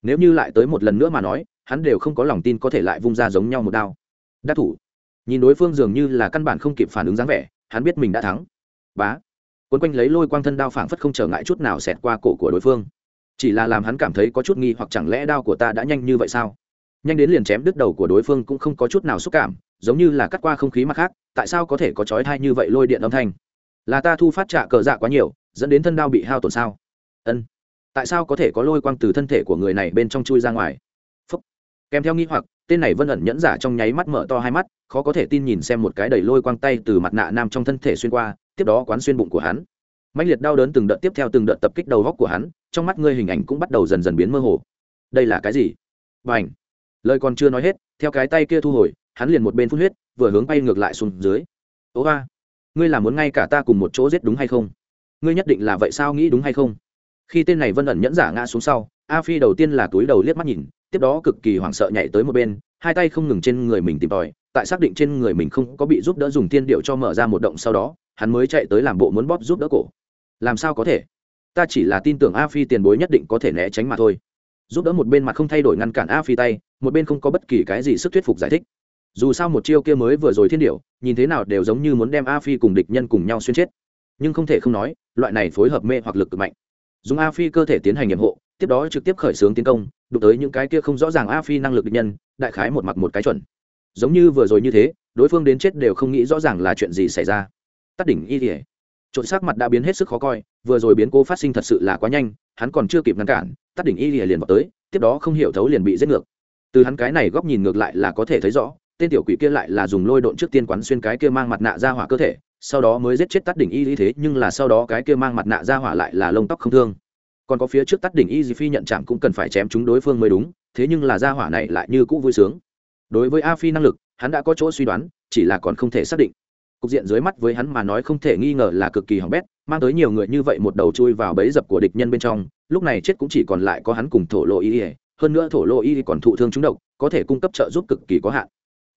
Nếu như lại tới một lần nữa mà nói, hắn đều không có lòng tin có thể lại vung ra giống nhau một đao. Đắc thủ. Nhìn đối phương dường như là căn bản không kịp phản ứng dáng vẻ, hắn biết mình đã thắng. Bá. Quấn quanh lấy lôi quang thân đao phảng phất không trở ngại chút nào xẹt qua cổ của đối phương. Chỉ là làm hắn cảm thấy có chút nghi hoặc chẳng lẽ đao của ta đã nhanh như vậy sao? Nhanh đến liền chém đứt đầu của đối phương cũng không có chút nào xúc cảm giống như là cắt qua không khí mặt khác, tại sao có thể có chói thai như vậy lôi điện âm thanh? Là ta thu phát trạ cờ dạ quá nhiều, dẫn đến thân đao bị hao tổn sao? Ân. Tại sao có thể có lôi quang từ thân thể của người này bên trong chui ra ngoài? Phúc. kèm theo nghi hoặc, tên này vân ẩn nhẫn giả trong nháy mắt mở to hai mắt, khó có thể tin nhìn xem một cái đầy lôi quang tay từ mặt nạ nam trong thân thể xuyên qua, tiếp đó quán xuyên bụng của hắn. Mạnh liệt đau đớn từng đợt tiếp theo từng đợt tập kích đầu góc của hắn, trong mắt ngươi hình ảnh cũng bắt đầu dần dần biến mơ hồ. Đây là cái gì? B à n h lời còn chưa nói hết, theo cái tay kia thu hồi hắn liền một bên phun huyết, vừa hướng bay ngược lại xuống dưới. Ố ba, ngươi là muốn ngay cả ta cùng một chỗ giết đúng hay không? Ngươi nhất định là vậy sao nghĩ đúng hay không? Khi tên này vân ẩn nhẫn giả ngã xuống sau, a phi đầu tiên là túi đầu liếc mắt nhìn, tiếp đó cực kỳ hoảng sợ nhảy tới một bên, hai tay không ngừng trên người mình tìm tòi, tại xác định trên người mình không có bị giúp đỡ dùng tiên điệu cho mở ra một động sau đó, hắn mới chạy tới làm bộ muốn bóp giúp đỡ cổ. Làm sao có thể? Ta chỉ là tin tưởng a phi tiền bối nhất định có thể né tránh mà thôi. Giúp đỡ một bên mặt không thay đổi ngăn cản a phi tay, một bên không có bất kỳ cái gì sức thuyết phục giải thích dù sao một chiêu kia mới vừa rồi thiên điệu nhìn thế nào đều giống như muốn đem a phi cùng địch nhân cùng nhau xuyên chết. Nhưng không thể không nói, loại này phối hợp mê hoặc lực cực mạnh. Dùng a phi cơ thể tiến hành nhiệm hộ, tiếp đó trực tiếp khởi xướng tiến công, đụng tới những cái kia không rõ ràng a phi năng lực địch nhân, đại khái một mặt một cái chuẩn. Giống như vừa rồi như thế, đối phương đến chết đều không nghĩ rõ ràng là chuyện gì xảy ra. Tắt đỉnh y tỉa trộn sắc mặt đã biến hết sức khó coi, vừa rồi biến cố phát sinh thật sự là quá nhanh, hắn còn chưa kịp ngăn cản, tắt đỉnh y tỉa liền vào tới, tiếp đó không hiểu thấu liền bị giết ngược. Từ hắn cái này góc nhìn ngược lại là có thể thấy rõ tên tiểu quỷ kia lại là dùng lôi độn trước tiên quán xuyên cái kia mang mặt nạ ra hỏa cơ thể, sau đó mới giết chết tắt đỉnh y lý thế, nhưng là sau đó cái kia mang mặt nạ ra hỏa lại là lông tóc không thương. Còn có phía trước tắt đỉnh y di phi nhận chạm cũng cần phải chém chúng đối phương mới đúng, thế nhưng là ra hỏa này lại như cũ vui sướng. Đối với a phi năng lực, hắn đã có chỗ suy đoán, chỉ là còn không thể xác định. Cục diện dưới mắt với hắn mà nói không thể nghi ngờ là cực kỳ hỏng bét, mang tới nhiều người như vậy một đầu chui vào bẫy dập của địch nhân bên trong, lúc này chết cũng chỉ còn lại có hắn cùng thổ lộ y hơn nữa thổ lộ y còn thụ thương trúng độc, có thể cung cấp trợ giúp cực kỳ có hạn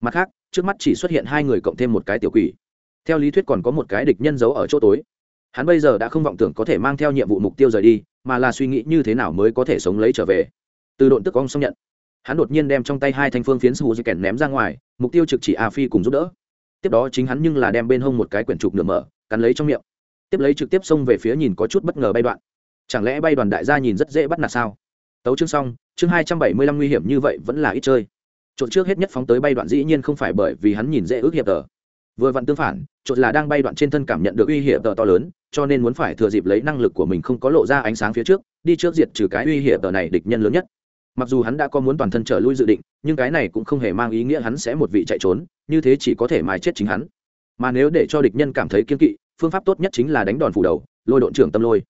mặt khác, trước mắt chỉ xuất hiện hai người cộng thêm một cái tiểu quỷ. Theo lý thuyết còn có một cái địch nhân giấu ở chỗ tối. Hắn bây giờ đã không vọng tưởng có thể mang theo nhiệm vụ mục tiêu rời đi, mà là suy nghĩ như thế nào mới có thể sống lấy trở về. Từ độn tức ong xong nhận. Hắn đột nhiên đem trong tay hai thanh phương phiến sù di kèn ném ra ngoài, mục tiêu trực chỉ a phi cùng giúp đỡ. Tiếp đó chính hắn nhưng là đem bên hông một cái quyển trục nửa mở, cắn lấy trong miệng. Tiếp lấy trực tiếp xông về phía nhìn có chút bất ngờ bay đoạn. Chẳng lẽ bay đoàn đại gia nhìn rất dễ bắt nạt sao? Tấu chương xong, chương hai trăm bảy mươi lăm nguy hiểm như vậy vẫn là ít chơi trộn trước hết nhất phóng tới bay đoạn dĩ nhiên không phải bởi vì hắn nhìn dễ ước hiệp tờ. Vừa vặn tương phản trộn là đang bay đoạn trên thân cảm nhận được uy hiểm tờ to lớn, cho nên muốn phải thừa dịp lấy năng lực của mình không có lộ ra ánh sáng phía trước, đi trước diệt trừ cái uy hiểm tờ này địch nhân lớn nhất. Mặc dù hắn đã có muốn toàn thân trở lui dự định, nhưng cái này cũng không hề mang ý nghĩa hắn sẽ một vị chạy trốn, như thế chỉ có thể mài chết chính hắn. Mà nếu để cho địch nhân cảm thấy kiên kỵ, phương pháp tốt nhất chính là đánh đòn phủ đầu, lôi độn trưởng tâm lôi.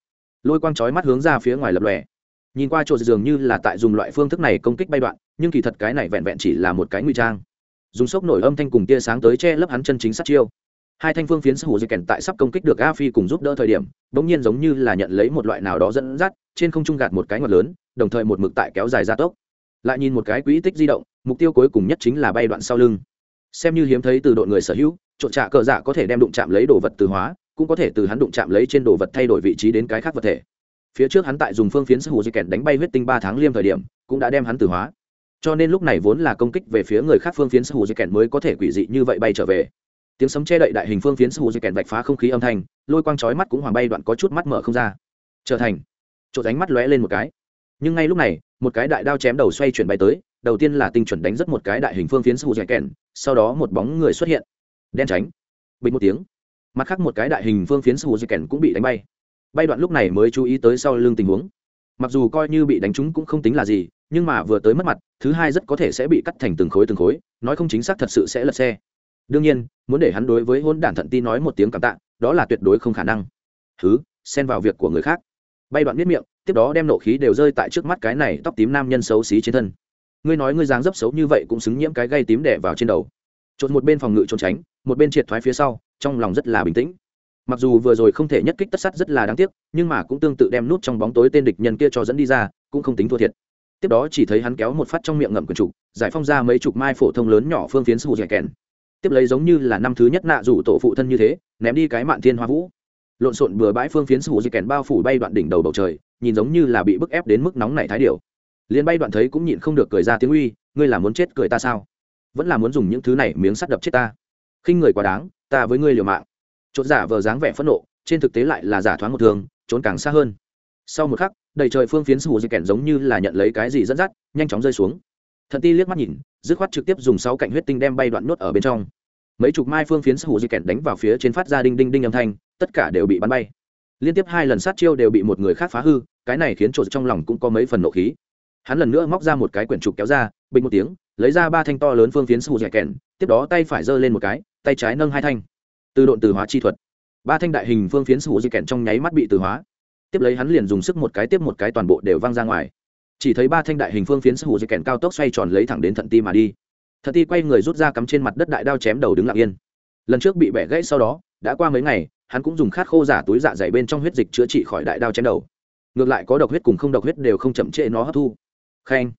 Lôi quang chói mắt hướng ra phía ngoài lập lòe nhìn qua chỗ dường như là tại dùng loại phương thức này công kích bay đoạn, nhưng kỳ thật cái này vẹn vẹn chỉ là một cái nguy trang. Dùng sốc nổi âm thanh cùng tia sáng tới che lấp hắn chân chính sát chiêu. Hai thanh phương phiến sở hữu dây kèn tại sắp công kích được a phi cùng giúp đỡ thời điểm, bỗng nhiên giống như là nhận lấy một loại nào đó dẫn dắt, trên không trung gạt một cái ngọt lớn, đồng thời một mực tại kéo dài gia tốc. Lại nhìn một cái quỹ tích di động, mục tiêu cuối cùng nhất chính là bay đoạn sau lưng. Xem như hiếm thấy từ đội người sở hữu, trộn trạ cờ dạ có thể đem đụng chạm lấy đồ vật từ hóa, cũng có thể từ hắn đụng chạm lấy trên đồ vật thay đổi vị trí đến cái khác vật thể phía trước hắn tại dùng phương phiến sư hù di kèn đánh bay huyết tinh ba tháng liêm thời điểm, cũng đã đem hắn tử hóa. Cho nên lúc này vốn là công kích về phía người khác phương phiến sư hù di kèn mới có thể quỷ dị như vậy bay trở về. Tiếng sấm che đậy đại hình phương phiến sư hù di kèn vạch phá không khí âm thanh, lôi quang chói mắt cũng hoàng bay đoạn có chút mắt mở không ra. Trở thành. Chỗ ánh mắt lóe lên một cái. Nhưng ngay lúc này, một cái đại đao chém đầu xoay chuyển bay tới, đầu tiên là tinh chuẩn đánh rất một cái đại hình phương phiến sư hù di kèn, sau đó một bóng người xuất hiện. Đen tránh. Bình một tiếng. Mặt khác một cái đại hình phương phiến sư hù di kèn cũng bị đánh bay bay đoạn lúc này mới chú ý tới sau lưng tình huống. Mặc dù coi như bị đánh trúng cũng không tính là gì, nhưng mà vừa tới mất mặt, thứ hai rất có thể sẽ bị cắt thành từng khối từng khối, nói không chính xác thật sự sẽ lật xe. Đương nhiên, muốn để hắn đối với hôn đản thận ti nói một tiếng cảm tạ, đó là tuyệt đối không khả năng. Thứ xen vào việc của người khác. Bay đoạn biết miệng, tiếp đó đem nộ khí đều rơi tại trước mắt cái này tóc tím nam nhân xấu xí trên thân. Ngươi nói ngươi dáng dấp xấu như vậy cũng xứng nhiễm cái gây tím đẻ vào trên đầu. Trộn một bên phòng ngự trốn tránh, một bên triệt thoái phía sau, trong lòng rất là bình tĩnh mặc dù vừa rồi không thể nhất kích tất sắt rất là đáng tiếc, nhưng mà cũng tương tự đem nút trong bóng tối tên địch nhân kia cho dẫn đi ra, cũng không tính thua thiệt. Tiếp đó chỉ thấy hắn kéo một phát trong miệng ngậm quần trục giải phong ra mấy chục mai phổ thông lớn nhỏ phương phiến sư hụt kèn. Tiếp lấy giống như là năm thứ nhất nạ rủ tổ phụ thân như thế, ném đi cái mạn thiên hoa vũ. Lộn xộn bừa bãi phương phiến sư hụt kèn bao phủ bay đoạn đỉnh đầu bầu trời, nhìn giống như là bị bức ép đến mức nóng này thái điều liền bay đoạn thấy cũng nhịn không được cười ra tiếng uy, ngươi là muốn chết cười ta sao? Vẫn là muốn dùng những thứ này miếng sắt đập chết ta. Khinh người quá đáng, ta với ngươi liều mạng chốt giả vờ dáng vẻ phẫn nộ, trên thực tế lại là giả thoáng một thường, trốn càng xa hơn. Sau một khắc, đầy trời phương phiến sù di kèn giống như là nhận lấy cái gì dẫn dắt, nhanh chóng rơi xuống. Thận ti liếc mắt nhìn, dứt khoát trực tiếp dùng sáu cạnh huyết tinh đem bay đoạn nốt ở bên trong. Mấy chục mai phương phiến sù di kèn đánh vào phía trên phát ra đinh đinh đinh âm thanh, tất cả đều bị bắn bay. Liên tiếp hai lần sát chiêu đều bị một người khác phá hư, cái này khiến trộn trong lòng cũng có mấy phần nộ khí. Hắn lần nữa móc ra một cái quyển trục kéo ra, bình một tiếng, lấy ra ba thanh to lớn phương phiến sù dẻ kèn tiếp đó tay phải giơ lên một cái, tay trái nâng hai thanh từ độn từ hóa chi thuật. Ba thanh đại hình phương phiến sủ di kèn trong nháy mắt bị từ hóa. Tiếp lấy hắn liền dùng sức một cái tiếp một cái toàn bộ đều văng ra ngoài. Chỉ thấy ba thanh đại hình phương phiến sủ di kèn cao tốc xoay tròn lấy thẳng đến thận ti mà đi. Thận ti quay người rút ra cắm trên mặt đất đại đao chém đầu đứng lặng yên. Lần trước bị bẻ gãy sau đó, đã qua mấy ngày, hắn cũng dùng khát khô giả túi dạ dày bên trong huyết dịch chữa trị khỏi đại đao chém đầu. Ngược lại có độc huyết cùng không độc huyết đều không chậm trễ nó hấp thu. Khen.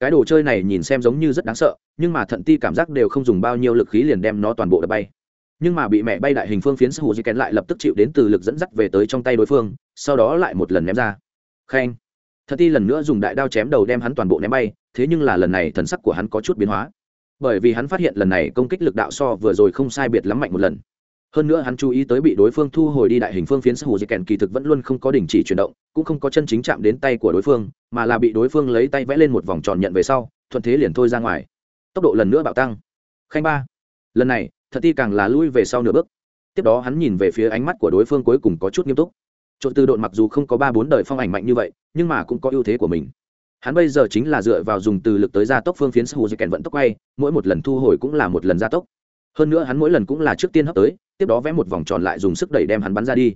Cái đồ chơi này nhìn xem giống như rất đáng sợ, nhưng mà thận ti cảm giác đều không dùng bao nhiêu lực khí liền đem nó toàn bộ đập bay nhưng mà bị mẹ bay đại hình phương phiến sù di kèn lại lập tức chịu đến từ lực dẫn dắt về tới trong tay đối phương, sau đó lại một lần ném ra. Khen. Thật ti lần nữa dùng đại đao chém đầu đem hắn toàn bộ ném bay, thế nhưng là lần này thần sắc của hắn có chút biến hóa. Bởi vì hắn phát hiện lần này công kích lực đạo so vừa rồi không sai biệt lắm mạnh một lần. Hơn nữa hắn chú ý tới bị đối phương thu hồi đi đại hình phương phiến sù di kèn kỳ thực vẫn luôn không có đình chỉ chuyển động, cũng không có chân chính chạm đến tay của đối phương, mà là bị đối phương lấy tay vẽ lên một vòng tròn nhận về sau, thuận thế liền thôi ra ngoài. Tốc độ lần nữa bạo tăng. Khanh ba. Lần này thật ti càng là lui về sau nửa bước. Tiếp đó hắn nhìn về phía ánh mắt của đối phương cuối cùng có chút nghiêm túc. Trộn từ độn mặc dù không có ba bốn đời phong ảnh mạnh như vậy, nhưng mà cũng có ưu thế của mình. Hắn bây giờ chính là dựa vào dùng từ lực tới gia tốc phương phiến sù di kèn vận tốc quay, mỗi một lần thu hồi cũng là một lần gia tốc. Hơn nữa hắn mỗi lần cũng là trước tiên hấp tới, tiếp đó vẽ một vòng tròn lại dùng sức đẩy đem hắn bắn ra đi.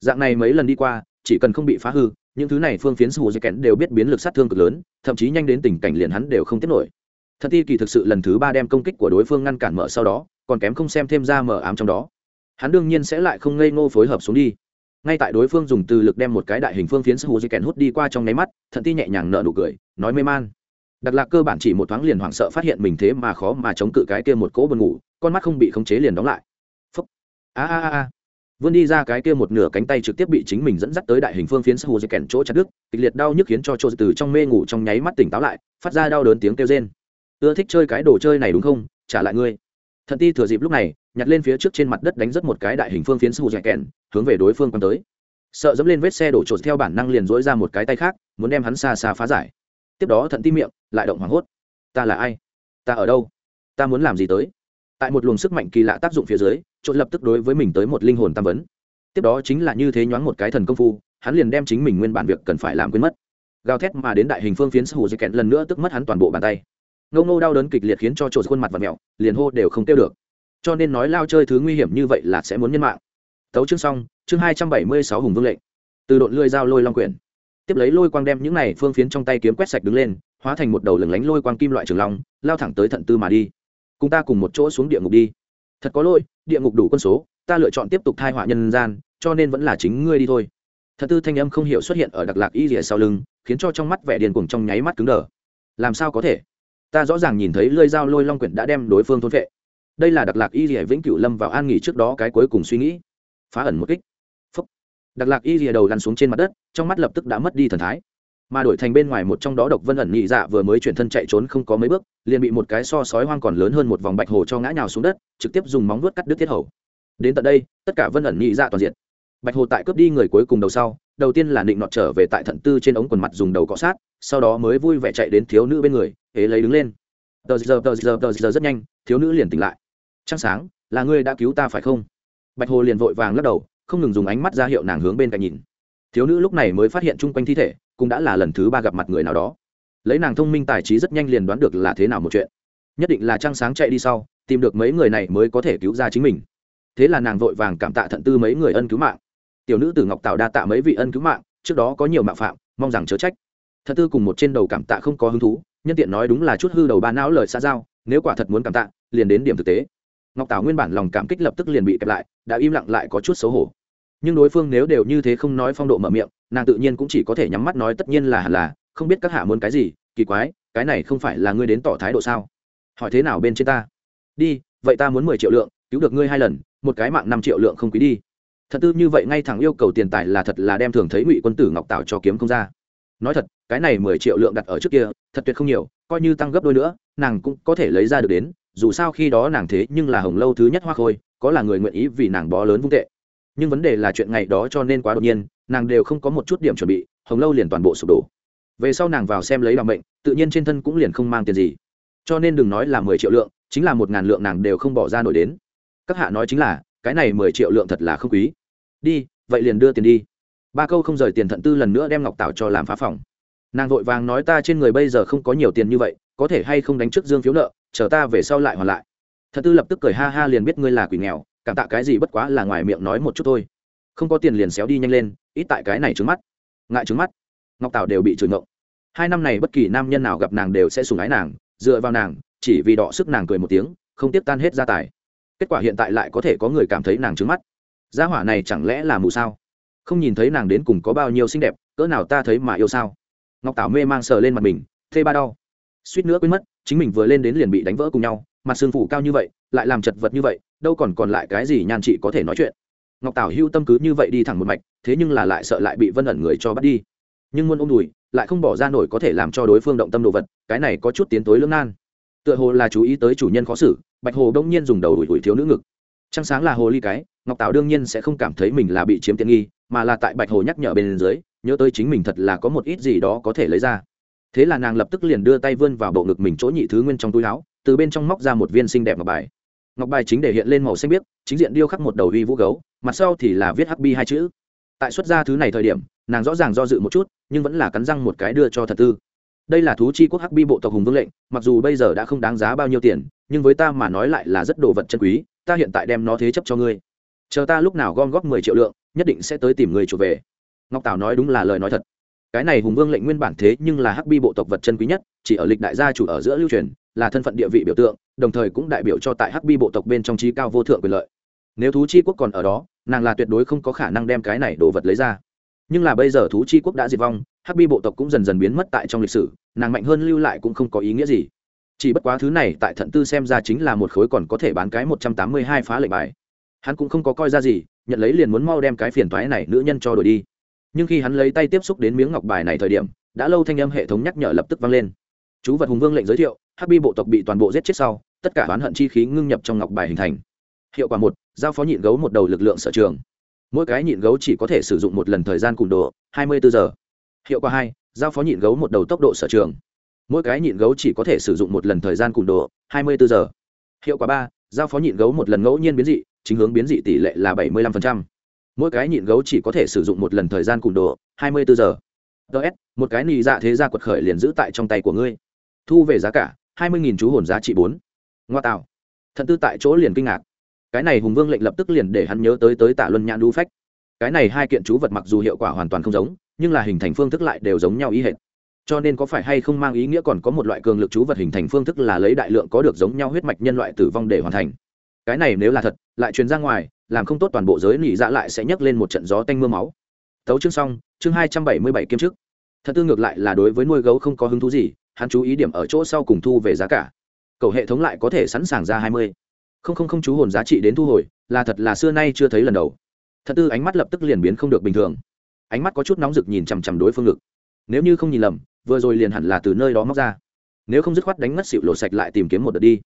Dạng này mấy lần đi qua, chỉ cần không bị phá hư, những thứ này phương phiến sù di kèn đều biết biến lực sát thương cực lớn, thậm chí nhanh đến tình cảnh liền hắn đều không tiếp nổi. Thật ti kỳ thực sự lần thứ ba đem công kích của đối phương ngăn cản mở sau đó còn kém không xem thêm ra mở ám trong đó. Hắn đương nhiên sẽ lại không ngây ngô phối hợp xuống đi. Ngay tại đối phương dùng từ lực đem một cái đại hình phương phiến sù di kèn hút đi qua trong nháy mắt, thận ti nhẹ nhàng nở nụ cười, nói mê man. Đặc lạc cơ bản chỉ một thoáng liền hoảng sợ phát hiện mình thế mà khó mà chống cự cái kia một cỗ buồn ngủ, con mắt không bị khống chế liền đóng lại. Phúc. A a a vươn đi ra cái kia một nửa cánh tay trực tiếp bị chính mình dẫn dắt tới đại hình phương phiến sư hù di kèn chỗ chặt đứt, kịch liệt đau nhức khiến cho chỗ từ trong mê ngủ trong nháy mắt tỉnh táo lại, phát ra đau đớn tiếng kêu rên. Ưa thích chơi cái đồ chơi này đúng không? Trả lại ngươi. Thần ti thừa dịp lúc này, nhặt lên phía trước trên mặt đất đánh rất một cái đại hình phương phiến sô dạy kèn, hướng về đối phương quăng tới. Sợ dẫm lên vết xe đổ trột theo bản năng liền dỗi ra một cái tay khác, muốn đem hắn xa xa phá giải. Tiếp đó thận ti miệng lại động hoảng hốt. Ta là ai? Ta ở đâu? Ta muốn làm gì tới? Tại một luồng sức mạnh kỳ lạ tác dụng phía dưới, trộn lập tức đối với mình tới một linh hồn tam vấn. Tiếp đó chính là như thế nhoáng một cái thần công phu, hắn liền đem chính mình nguyên bản việc cần phải làm quên mất. Gào thét mà đến đại hình phương phiến sù dạy kẹn lần nữa tức mất hắn toàn bộ bàn tay ngâu ngô đau đớn kịch liệt khiến cho trộn khuôn mặt và mẹo liền hô đều không tiêu được. Cho nên nói lao chơi thứ nguy hiểm như vậy là sẽ muốn nhân mạng. Tấu chương xong, chương hai trăm bảy mươi sáu hùng vương lệnh. Từ đội lưỡi dao lôi long quyển. Tiếp lấy lôi quang đem những này phương phiến trong tay kiếm quét sạch đứng lên, hóa thành một đầu lửng lánh lôi quang kim loại trường long, lao thẳng tới thận tư mà đi. Cùng ta cùng một chỗ xuống địa ngục đi. Thật có lỗi, địa ngục đủ quân số, ta lựa chọn tiếp tục thai họa nhân gian, cho nên vẫn là chính ngươi đi thôi. Thật tư thanh âm không hiểu xuất hiện ở đặc lạc y rìa sau lưng, khiến cho trong mắt vẻ điền cuồng trong nháy mắt cứng đờ. Làm sao có thể? Ta rõ ràng nhìn thấy lưỡi dao lôi long quyển đã đem đối phương thôn vệ đây là đặc lạc y rìa vĩnh cửu lâm vào an nghỉ trước đó cái cuối cùng suy nghĩ. Phá ẩn một kích. Phúc. Đặc lạc y rìa đầu lăn xuống trên mặt đất, trong mắt lập tức đã mất đi thần thái. Mà đổi thành bên ngoài một trong đó độc vân ẩn nhị dạ vừa mới chuyển thân chạy trốn không có mấy bước, liền bị một cái so sói hoang còn lớn hơn một vòng bạch hồ cho ngã nhào xuống đất, trực tiếp dùng móng vuốt cắt đứt thiết hầu. Đến tận đây, tất cả vân ẩn nhị dạ toàn diện bạch hồ tại cướp đi người cuối cùng đầu sau, đầu tiên là định nọt trở về tại thận tư trên ống quần mặt dùng đầu cọ sát sau đó mới vui vẻ chạy đến thiếu nữ bên người, ế lấy đứng lên. Tờ giờ tờ giờ tờ giờ rất nhanh, thiếu nữ liền tỉnh lại. Trăng sáng, là ngươi đã cứu ta phải không? Bạch hồ liền vội vàng lắc đầu, không ngừng dùng ánh mắt ra hiệu nàng hướng bên cạnh nhìn. Thiếu nữ lúc này mới phát hiện chung quanh thi thể, cũng đã là lần thứ ba gặp mặt người nào đó. Lấy nàng thông minh tài trí rất nhanh liền đoán được là thế nào một chuyện. Nhất định là trăng sáng chạy đi sau, tìm được mấy người này mới có thể cứu ra chính mình. Thế là nàng vội vàng cảm tạ thận tư mấy người ân cứu mạng. Tiểu nữ từ ngọc tạo đa tạ mấy vị ân cứu mạng, trước đó có nhiều mạo phạm, mong rằng chớ trách. Thật tư cùng một trên đầu cảm tạ không có hứng thú, nhân tiện nói đúng là chút hư đầu ba não lời xa giao, nếu quả thật muốn cảm tạ, liền đến điểm thực tế. Ngọc tảo nguyên bản lòng cảm kích lập tức liền bị kẹp lại, đã im lặng lại có chút xấu hổ. Nhưng đối phương nếu đều như thế không nói phong độ mở miệng, nàng tự nhiên cũng chỉ có thể nhắm mắt nói tất nhiên là hẳn là, không biết các hạ muốn cái gì, kỳ quái, cái này không phải là ngươi đến tỏ thái độ sao? Hỏi thế nào bên trên ta? Đi, vậy ta muốn mười triệu lượng, cứu được ngươi hai lần, một cái mạng năm triệu lượng không quý đi. Thật tư như vậy ngay thẳng yêu cầu tiền tài là thật là đem thường thấy ngụy quân tử ngọc tạo cho kiếm không ra nói thật, cái này mười triệu lượng đặt ở trước kia, thật tuyệt không nhiều, coi như tăng gấp đôi nữa, nàng cũng có thể lấy ra được đến, dù sao khi đó nàng thế nhưng là hồng lâu thứ nhất hoa khôi, có là người nguyện ý vì nàng bó lớn vung tệ. Nhưng vấn đề là chuyện ngày đó cho nên quá đột nhiên, nàng đều không có một chút điểm chuẩn bị, hồng lâu liền toàn bộ sụp đổ. Về sau nàng vào xem lấy làm bệnh tự nhiên trên thân cũng liền không mang tiền gì. Cho nên đừng nói là mười triệu lượng, chính là một ngàn lượng nàng đều không bỏ ra nổi đến. Các hạ nói chính là, cái này mười triệu lượng thật là không quý. Đi, vậy liền đưa tiền đi ba câu không rời tiền thận tư lần nữa đem ngọc tảo cho làm phá phòng. Nàng vội vàng nói ta trên người bây giờ không có nhiều tiền như vậy, có thể hay không đánh trước dương phiếu nợ, chờ ta về sau lại hoàn lại. Thận tư lập tức cười ha ha liền biết ngươi là quỷ nghèo, cảm tạ cái gì bất quá là ngoài miệng nói một chút thôi. Không có tiền liền xéo đi nhanh lên, ít tại cái này trứng mắt. Ngại trứng mắt. Ngọc tảo đều bị trừng ngộng. Hai năm này bất kỳ nam nhân nào gặp nàng đều sẽ sùng ái nàng, dựa vào nàng, chỉ vì đọ sức nàng cười một tiếng, không tiếp tan hết gia tài. Kết quả hiện tại lại có thể có người cảm thấy nàng trứng mắt. Gia hỏa này chẳng lẽ là mù sao? Không nhìn thấy nàng đến cùng có bao nhiêu xinh đẹp, cỡ nào ta thấy mà yêu sao? Ngọc tảo mê mang sờ lên mặt mình, thê ba đau. Suýt nữa quên mất, chính mình vừa lên đến liền bị đánh vỡ cùng nhau, mặt xương phủ cao như vậy, lại làm chật vật như vậy, đâu còn còn lại cái gì nhan chị có thể nói chuyện. Ngọc tảo hưu tâm cứ như vậy đi thẳng một mạch, thế nhưng là lại sợ lại bị vân ẩn người cho bắt đi. Nhưng muôn ôm đùi, lại không bỏ ra nổi có thể làm cho đối phương động tâm đồ vật, cái này có chút tiến tối lưỡng nan. Tựa hồ là chú ý tới chủ nhân khó xử, bạch hồ đông nhiên dùng đầu đuổi đuổi thiếu nữ ngực trăng sáng là hồ ly cái, ngọc tảo đương nhiên sẽ không cảm thấy mình là bị chiếm tiện nghi, mà là tại bạch hồ nhắc nhở bên dưới, nhớ tới chính mình thật là có một ít gì đó có thể lấy ra. Thế là nàng lập tức liền đưa tay vươn vào bộ ngực mình chỗ nhị thứ nguyên trong túi áo, từ bên trong móc ra một viên xinh đẹp ngọc bài. Ngọc bài chính để hiện lên màu xanh biếc, chính diện điêu khắc một đầu uy vũ gấu, mặt sau thì là viết hb hai chữ. Tại xuất ra thứ này thời điểm, nàng rõ ràng do dự một chút, nhưng vẫn là cắn răng một cái đưa cho thật tư. Đây là thú chi quốc hb bộ tộc hùng vương lệnh, mặc dù bây giờ đã không đáng giá bao nhiêu tiền, nhưng với ta mà nói lại là rất đồ vật chân quý ta hiện tại đem nó thế chấp cho ngươi. Chờ ta lúc nào gom góp mười triệu lượng, nhất định sẽ tới tìm người chuộc về. Ngọc tào nói đúng là lời nói thật. Cái này hùng vương lệnh nguyên bản thế nhưng là hắc bi bộ tộc vật chân quý nhất, chỉ ở lịch đại gia chủ ở giữa lưu truyền, là thân phận địa vị biểu tượng, đồng thời cũng đại biểu cho tại hắc bi bộ tộc bên trong trí cao vô thượng quyền lợi. Nếu thú chi quốc còn ở đó, nàng là tuyệt đối không có khả năng đem cái này đồ vật lấy ra. Nhưng là bây giờ thú chi quốc đã diệt vong, hắc bi bộ tộc cũng dần dần biến mất tại trong lịch sử, nàng mạnh hơn lưu lại cũng không có ý nghĩa gì chỉ bất quá thứ này tại thận tư xem ra chính là một khối còn có thể bán cái một trăm tám mươi hai phá lệnh bài. Hắn cũng không có coi ra gì, nhận lấy liền muốn mau đem cái phiền toái này nữ nhân cho đổi đi. Nhưng khi hắn lấy tay tiếp xúc đến miếng ngọc bài này thời điểm, đã lâu thanh âm hệ thống nhắc nhở lập tức vang lên. Chú vật hùng vương lệnh giới thiệu, hắc bi bộ tộc bị toàn bộ giết chết sau, tất cả oán hận chi khí ngưng nhập trong ngọc bài hình thành. Hiệu quả một, giao phó nhịn gấu một đầu lực lượng sở trường. Mỗi cái nhịn gấu chỉ có thể sử dụng một lần thời gian cùng độ, hai mươi bốn giờ. Hiệu quả hai, giao phó nhịn gấu một đầu tốc độ sở trường mỗi cái nhịn gấu chỉ có thể sử dụng một lần thời gian cùn độ, hai mươi bốn giờ. Hiệu quả ba, giao phó nhịn gấu một lần ngẫu nhiên biến dị, chính hướng biến dị tỷ lệ là bảy mươi lăm mỗi cái nhịn gấu chỉ có thể sử dụng một lần thời gian cùn độ, hai mươi bốn giờ. Ts một cái nị dạ thế gia quật khởi liền giữ tại trong tay của ngươi. Thu về giá cả, hai mươi chú hồn giá trị bốn. Ngoa tạo. Thận tư tại chỗ liền kinh ngạc. Cái này hùng vương lệnh lập tức liền để hắn nhớ tới tới tạ luân nhãn đu phách. Cái này hai kiện chú vật mặc dù hiệu quả hoàn toàn không giống, nhưng là hình thành phương thức lại đều giống nhau ý hệt cho nên có phải hay không mang ý nghĩa còn có một loại cường lực chú vật hình thành phương thức là lấy đại lượng có được giống nhau huyết mạch nhân loại tử vong để hoàn thành. Cái này nếu là thật, lại truyền ra ngoài, làm không tốt toàn bộ giới nỉ dạ lại sẽ nhấc lên một trận gió tanh mưa máu. Tấu chương xong, chương hai trăm bảy mươi bảy kiêm chức. Thật tư ngược lại là đối với nuôi gấu không có hứng thú gì, hắn chú ý điểm ở chỗ sau cùng thu về giá cả. Cầu hệ thống lại có thể sẵn sàng ra hai mươi. Không không không chú hồn giá trị đến thu hồi, là thật là xưa nay chưa thấy lần đầu. Thật tư ánh mắt lập tức liền biến không được bình thường. Ánh mắt có chút nóng rực nhìn chằm chằm đối phương ngực. Nếu như không nhìn lầm vừa rồi liền hẳn là từ nơi đó móc ra. Nếu không dứt khoát đánh ngất xịu lộ sạch lại tìm kiếm một đợt đi.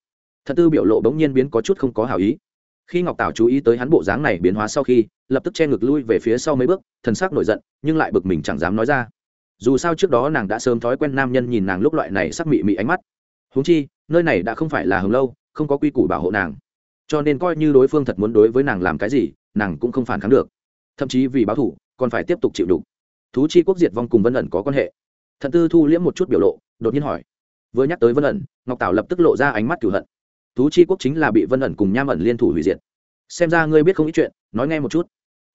Thật tư biểu lộ bỗng nhiên biến có chút không có hảo ý. Khi ngọc tảo chú ý tới hắn bộ dáng này biến hóa sau khi, lập tức che ngực lui về phía sau mấy bước, thần sắc nổi giận, nhưng lại bực mình chẳng dám nói ra. Dù sao trước đó nàng đã sớm thói quen nam nhân nhìn nàng lúc loại này sắc mị mị ánh mắt. Húng chi, nơi này đã không phải là hồng lâu, không có quy củ bảo hộ nàng. Cho nên coi như đối phương thật muốn đối với nàng làm cái gì, nàng cũng không phản kháng được. Thậm chí vì báo thủ còn phải tiếp tục chịu đục. Thú chi quốc diệt vong cùng vân ẩn có quan hệ thận tư thu liễm một chút biểu lộ, đột nhiên hỏi. Vừa nhắc tới vân ẩn, ngọc tảo lập tức lộ ra ánh mắt cửu hận. Thú chi quốc chính là bị vân ẩn cùng nham ẩn liên thủ hủy diệt. Xem ra ngươi biết không ít chuyện, nói nghe một chút.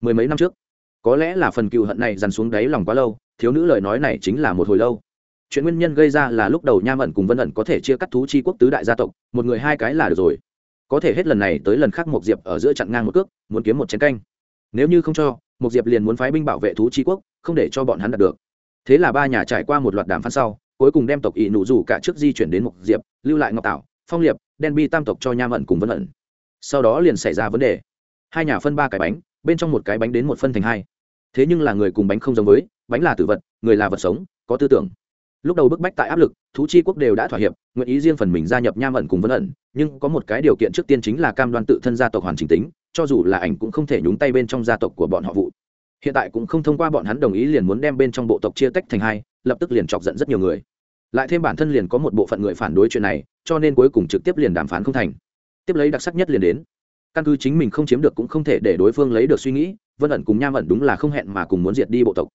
Mười mấy năm trước, có lẽ là phần cựu hận này dằn xuống đáy lòng quá lâu, thiếu nữ lời nói này chính là một hồi lâu. Chuyện nguyên nhân gây ra là lúc đầu nham ẩn cùng vân ẩn có thể chia cắt thú chi quốc tứ đại gia tộc, một người hai cái là được rồi. Có thể hết lần này tới lần khác một diệp ở giữa chặn ngang một cước, muốn kiếm một chén canh. Nếu như không cho một diệp liền muốn phái binh bảo vệ thú chi quốc, không để cho bọn hắn đạt được thế là ba nhà trải qua một loạt đàm phán sau, cuối cùng đem tộc ỷ nụ rủ cả trước di chuyển đến một diệp, lưu lại ngọc tảo, phong liệp, đen bi tam tộc cho nham ẩn cùng vân ẩn. Sau đó liền xảy ra vấn đề. Hai nhà phân ba cái bánh, bên trong một cái bánh đến một phân thành hai. Thế nhưng là người cùng bánh không giống với, bánh là tử vật, người là vật sống, có tư tưởng. Lúc đầu bức bách tại áp lực, thú chi quốc đều đã thỏa hiệp, nguyện ý riêng phần mình gia nhập nham ẩn cùng vân ẩn, nhưng có một cái điều kiện trước tiên chính là cam đoan tự thân gia tộc hoàn chỉnh tính, cho dù là ảnh cũng không thể nhúng tay bên trong gia tộc của bọn họ vụ hiện tại cũng không thông qua bọn hắn đồng ý liền muốn đem bên trong bộ tộc chia tách thành hai, lập tức liền chọc giận rất nhiều người. Lại thêm bản thân liền có một bộ phận người phản đối chuyện này, cho nên cuối cùng trực tiếp liền đàm phán không thành. Tiếp lấy đặc sắc nhất liền đến. Căn cứ chính mình không chiếm được cũng không thể để đối phương lấy được suy nghĩ, vân ẩn cùng nham ẩn đúng là không hẹn mà cùng muốn diệt đi bộ tộc.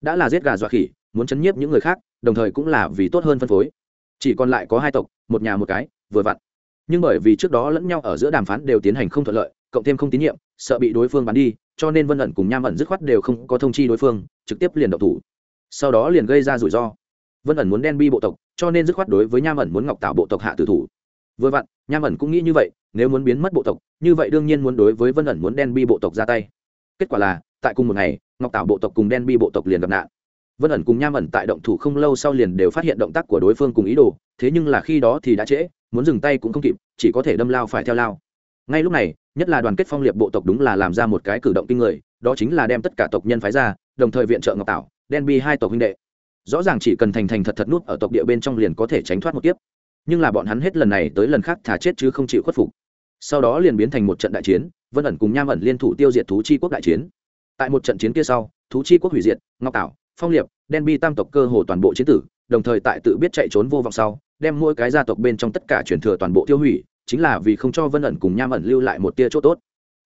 Đã là giết gà dọa khỉ, muốn chấn nhiếp những người khác, đồng thời cũng là vì tốt hơn phân phối. Chỉ còn lại có hai tộc, một nhà một cái, vừa vặn. Nhưng bởi vì trước đó lẫn nhau ở giữa đàm phán đều tiến hành không thuận lợi, cộng thêm không tín nhiệm, sợ bị đối phương bắn đi cho nên vân ẩn cùng nham ẩn dứt khoát đều không có thông chi đối phương, trực tiếp liền độc thủ. Sau đó liền gây ra rủi ro. Vân ẩn muốn đen bi bộ tộc, cho nên dứt khoát đối với nham ẩn muốn ngọc tạo bộ tộc hạ tử thủ. Vừa vặn, nham ẩn cũng nghĩ như vậy, nếu muốn biến mất bộ tộc, như vậy đương nhiên muốn đối với vân ẩn muốn đen bi bộ tộc ra tay. Kết quả là, tại cùng một ngày, ngọc tạo bộ tộc cùng đen bi bộ tộc liền gặp nạn. Vân ẩn cùng nham ẩn tại động thủ không lâu sau liền đều phát hiện động tác của đối phương cùng ý đồ, thế nhưng là khi đó thì đã trễ, muốn dừng tay cũng không kịp, chỉ có thể đâm lao phải theo lao. Ngay lúc này nhất là đoàn kết phong liệt bộ tộc đúng là làm ra một cái cử động kinh người, đó chính là đem tất cả tộc nhân phái ra, đồng thời viện trợ ngọc tảo, đen bi hai tộc huynh đệ. Rõ ràng chỉ cần thành thành thật thật nút ở tộc địa bên trong liền có thể tránh thoát một kiếp. Nhưng là bọn hắn hết lần này tới lần khác thả chết chứ không chịu khuất phục. Sau đó liền biến thành một trận đại chiến, vân ẩn cùng nham ẩn liên thủ tiêu diệt thú chi quốc đại chiến. Tại một trận chiến kia sau, thú chi quốc hủy diệt, ngọc tảo, phong liệp đen bi tam tộc cơ hồ toàn bộ chiến tử, đồng thời tại tự biết chạy trốn vô vọng sau, đem mỗi cái gia tộc bên trong tất cả truyền thừa toàn bộ tiêu hủy chính là vì không cho vân ẩn cùng nham ẩn lưu lại một tia chỗ tốt.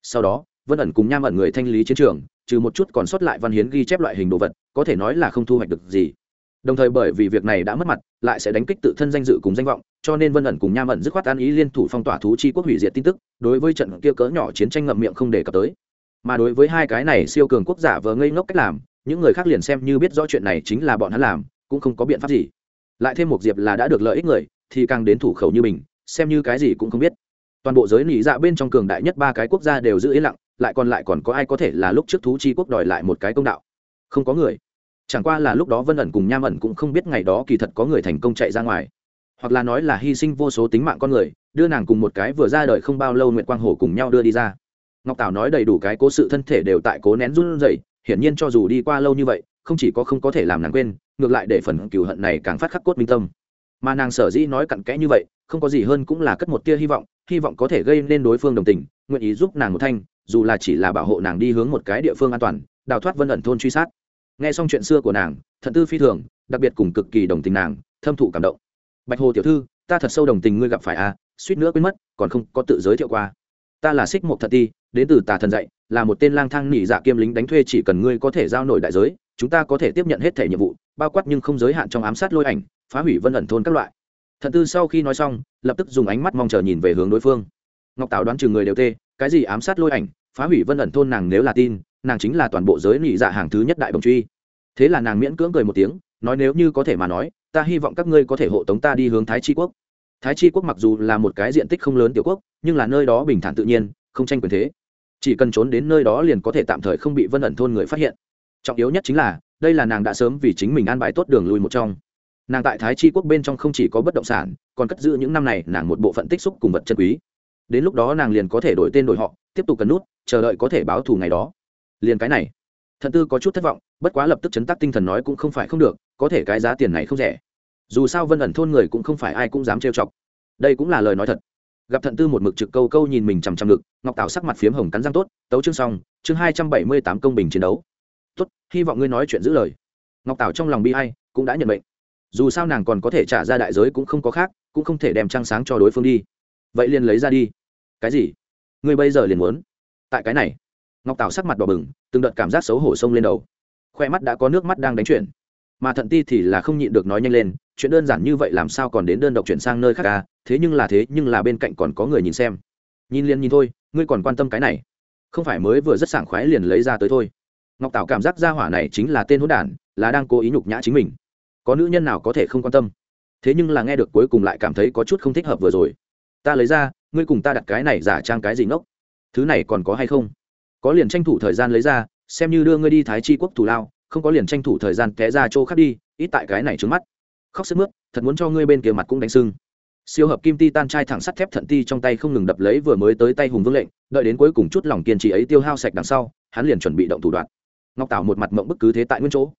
Sau đó, vân ẩn cùng nham ẩn người thanh lý chiến trường, trừ một chút còn sót lại văn hiến ghi chép loại hình đồ vật, có thể nói là không thu hoạch được gì. Đồng thời bởi vì việc này đã mất mặt, lại sẽ đánh kích tự thân danh dự cùng danh vọng, cho nên vân ẩn cùng nham ẩn dứt khoát an ý liên thủ phong tỏa thú chi quốc hủy diệt tin tức, đối với trận kia cỡ nhỏ chiến tranh ngậm miệng không đề cập tới. Mà đối với hai cái này siêu cường quốc giả vờ ngây ngốc cách làm, những người khác liền xem như biết rõ chuyện này chính là bọn hắn làm, cũng không có biện pháp gì. Lại thêm một diệp là đã được lợi ích người, thì càng đến thủ khẩu như mình xem như cái gì cũng không biết. Toàn bộ giới nỉ dạ bên trong cường đại nhất ba cái quốc gia đều giữ yên lặng, lại còn lại còn có ai có thể là lúc trước thú chi quốc đòi lại một cái công đạo? Không có người. Chẳng qua là lúc đó vân ẩn cùng nham ẩn cũng không biết ngày đó kỳ thật có người thành công chạy ra ngoài. Hoặc là nói là hy sinh vô số tính mạng con người, đưa nàng cùng một cái vừa ra đời không bao lâu nguyện quang hổ cùng nhau đưa đi ra. Ngọc tảo nói đầy đủ cái cố sự thân thể đều tại cố nén run rẩy, hiển nhiên cho dù đi qua lâu như vậy, không chỉ có không có thể làm nàng quên, ngược lại để phần cừu hận này càng phát khắc cốt minh tâm mà nàng sở dĩ nói cặn kẽ như vậy không có gì hơn cũng là cất một tia hy vọng hy vọng có thể gây nên đối phương đồng tình nguyện ý giúp nàng một thanh dù là chỉ là bảo hộ nàng đi hướng một cái địa phương an toàn đào thoát vân ẩn thôn truy sát. Nghe xong chuyện xưa của nàng thận tư phi thường đặc biệt cùng cực kỳ đồng tình nàng thâm thụ cảm động. Bạch hồ tiểu thư ta thật sâu đồng tình ngươi gặp phải a à, suýt nữa quên mất còn không có tự giới thiệu qua. Ta là xích một thật ti đến từ tà thần dạy là một tên lang thang nỉ dạ kiêm lính đánh thuê chỉ cần ngươi có thể giao nổi đại giới chúng ta có thể tiếp nhận hết thể nhiệm vụ bao quát nhưng không giới hạn trong ám sát lôi ảnh phá hủy vân ẩn thôn các loại. Thần tư sau khi nói xong, lập tức dùng ánh mắt mong chờ nhìn về hướng đối phương. Ngọc tảo đoán chừng người đều tê, cái gì ám sát lôi ảnh, phá hủy vân ẩn thôn nàng nếu là tin, nàng chính là toàn bộ giới nhị dạ hàng thứ nhất đại bồng truy. Thế là nàng miễn cưỡng cười một tiếng, nói nếu như có thể mà nói, ta hy vọng các ngươi có thể hộ tống ta đi hướng thái tri quốc. Thái tri quốc mặc dù là một cái diện tích không lớn tiểu quốc, nhưng là nơi đó bình thản tự nhiên, không tranh quyền thế. Chỉ cần trốn đến nơi đó liền có thể tạm thời không bị vân ẩn thôn người phát hiện. Trọng yếu nhất chính là, đây là nàng đã sớm vì chính mình an bài tốt đường lui một trong nàng tại thái chi quốc bên trong không chỉ có bất động sản, còn cất giữ những năm này nàng một bộ phận tích xúc cùng vật chân quý. Đến lúc đó nàng liền có thể đổi tên đổi họ, tiếp tục cần nút, chờ đợi có thể báo thù ngày đó. Liền cái này thận tư có chút thất vọng, bất quá lập tức chấn tác tinh thần nói cũng không phải không được, có thể cái giá tiền này không rẻ. Dù sao vân ẩn thôn người cũng không phải ai cũng dám trêu chọc. Đây cũng là lời nói thật. Gặp thận tư một mực trực câu câu nhìn mình chằm chằm ngực, ngọc tảo sắc mặt phiếm hồng cắn răng tốt, tấu chương xong, chương hai trăm bảy mươi tám công bình chiến đấu. Tốt, hy vọng ngươi nói chuyện giữ lời. Ngọc tảo trong lòng bi hay cũng đã nhận bệnh dù sao nàng còn có thể trả ra đại giới cũng không có khác, cũng không thể đem trăng sáng cho đối phương đi. Vậy liền lấy ra đi. Cái gì? Ngươi bây giờ liền muốn? Tại cái này. Ngọc tảo sắc mặt đỏ bừng, từng đợt cảm giác xấu hổ sông lên đầu. Khoe mắt đã có nước mắt đang đánh chuyển. Mà thận ti thì là không nhịn được nói nhanh lên, chuyện đơn giản như vậy làm sao còn đến đơn độc chuyển sang nơi khác à? Thế nhưng là thế, nhưng là bên cạnh còn có người nhìn xem. Nhìn liền nhìn thôi, ngươi còn quan tâm cái này. Không phải mới vừa rất sảng khoái liền lấy ra tới thôi. Ngọc tảo cảm giác ra hỏa này chính là tên hỗn đản, là đang cố ý nhục nhã chính mình có nữ nhân nào có thể không quan tâm? Thế nhưng là nghe được cuối cùng lại cảm thấy có chút không thích hợp vừa rồi. Ta lấy ra, ngươi cùng ta đặt cái này giả trang cái gì ngốc? Thứ này còn có hay không? Có liền tranh thủ thời gian lấy ra, xem như đưa ngươi đi thái chi quốc thủ lao, không có liền tranh thủ thời gian té ra chỗ khác đi, ít tại cái này trứng mắt. Khóc sức mướt, thật muốn cho ngươi bên kia mặt cũng đánh sưng. Siêu hợp kim ti tan chai thẳng sắt thép thận ti trong tay không ngừng đập lấy vừa mới tới tay hùng vương lệnh, đợi đến cuối cùng chút lòng kiên trì ấy tiêu hao sạch đằng sau, hắn liền chuẩn bị động thủ đoạn. Ngọc tảo một mặt mộng bức cứ thế tại nguyên chỗ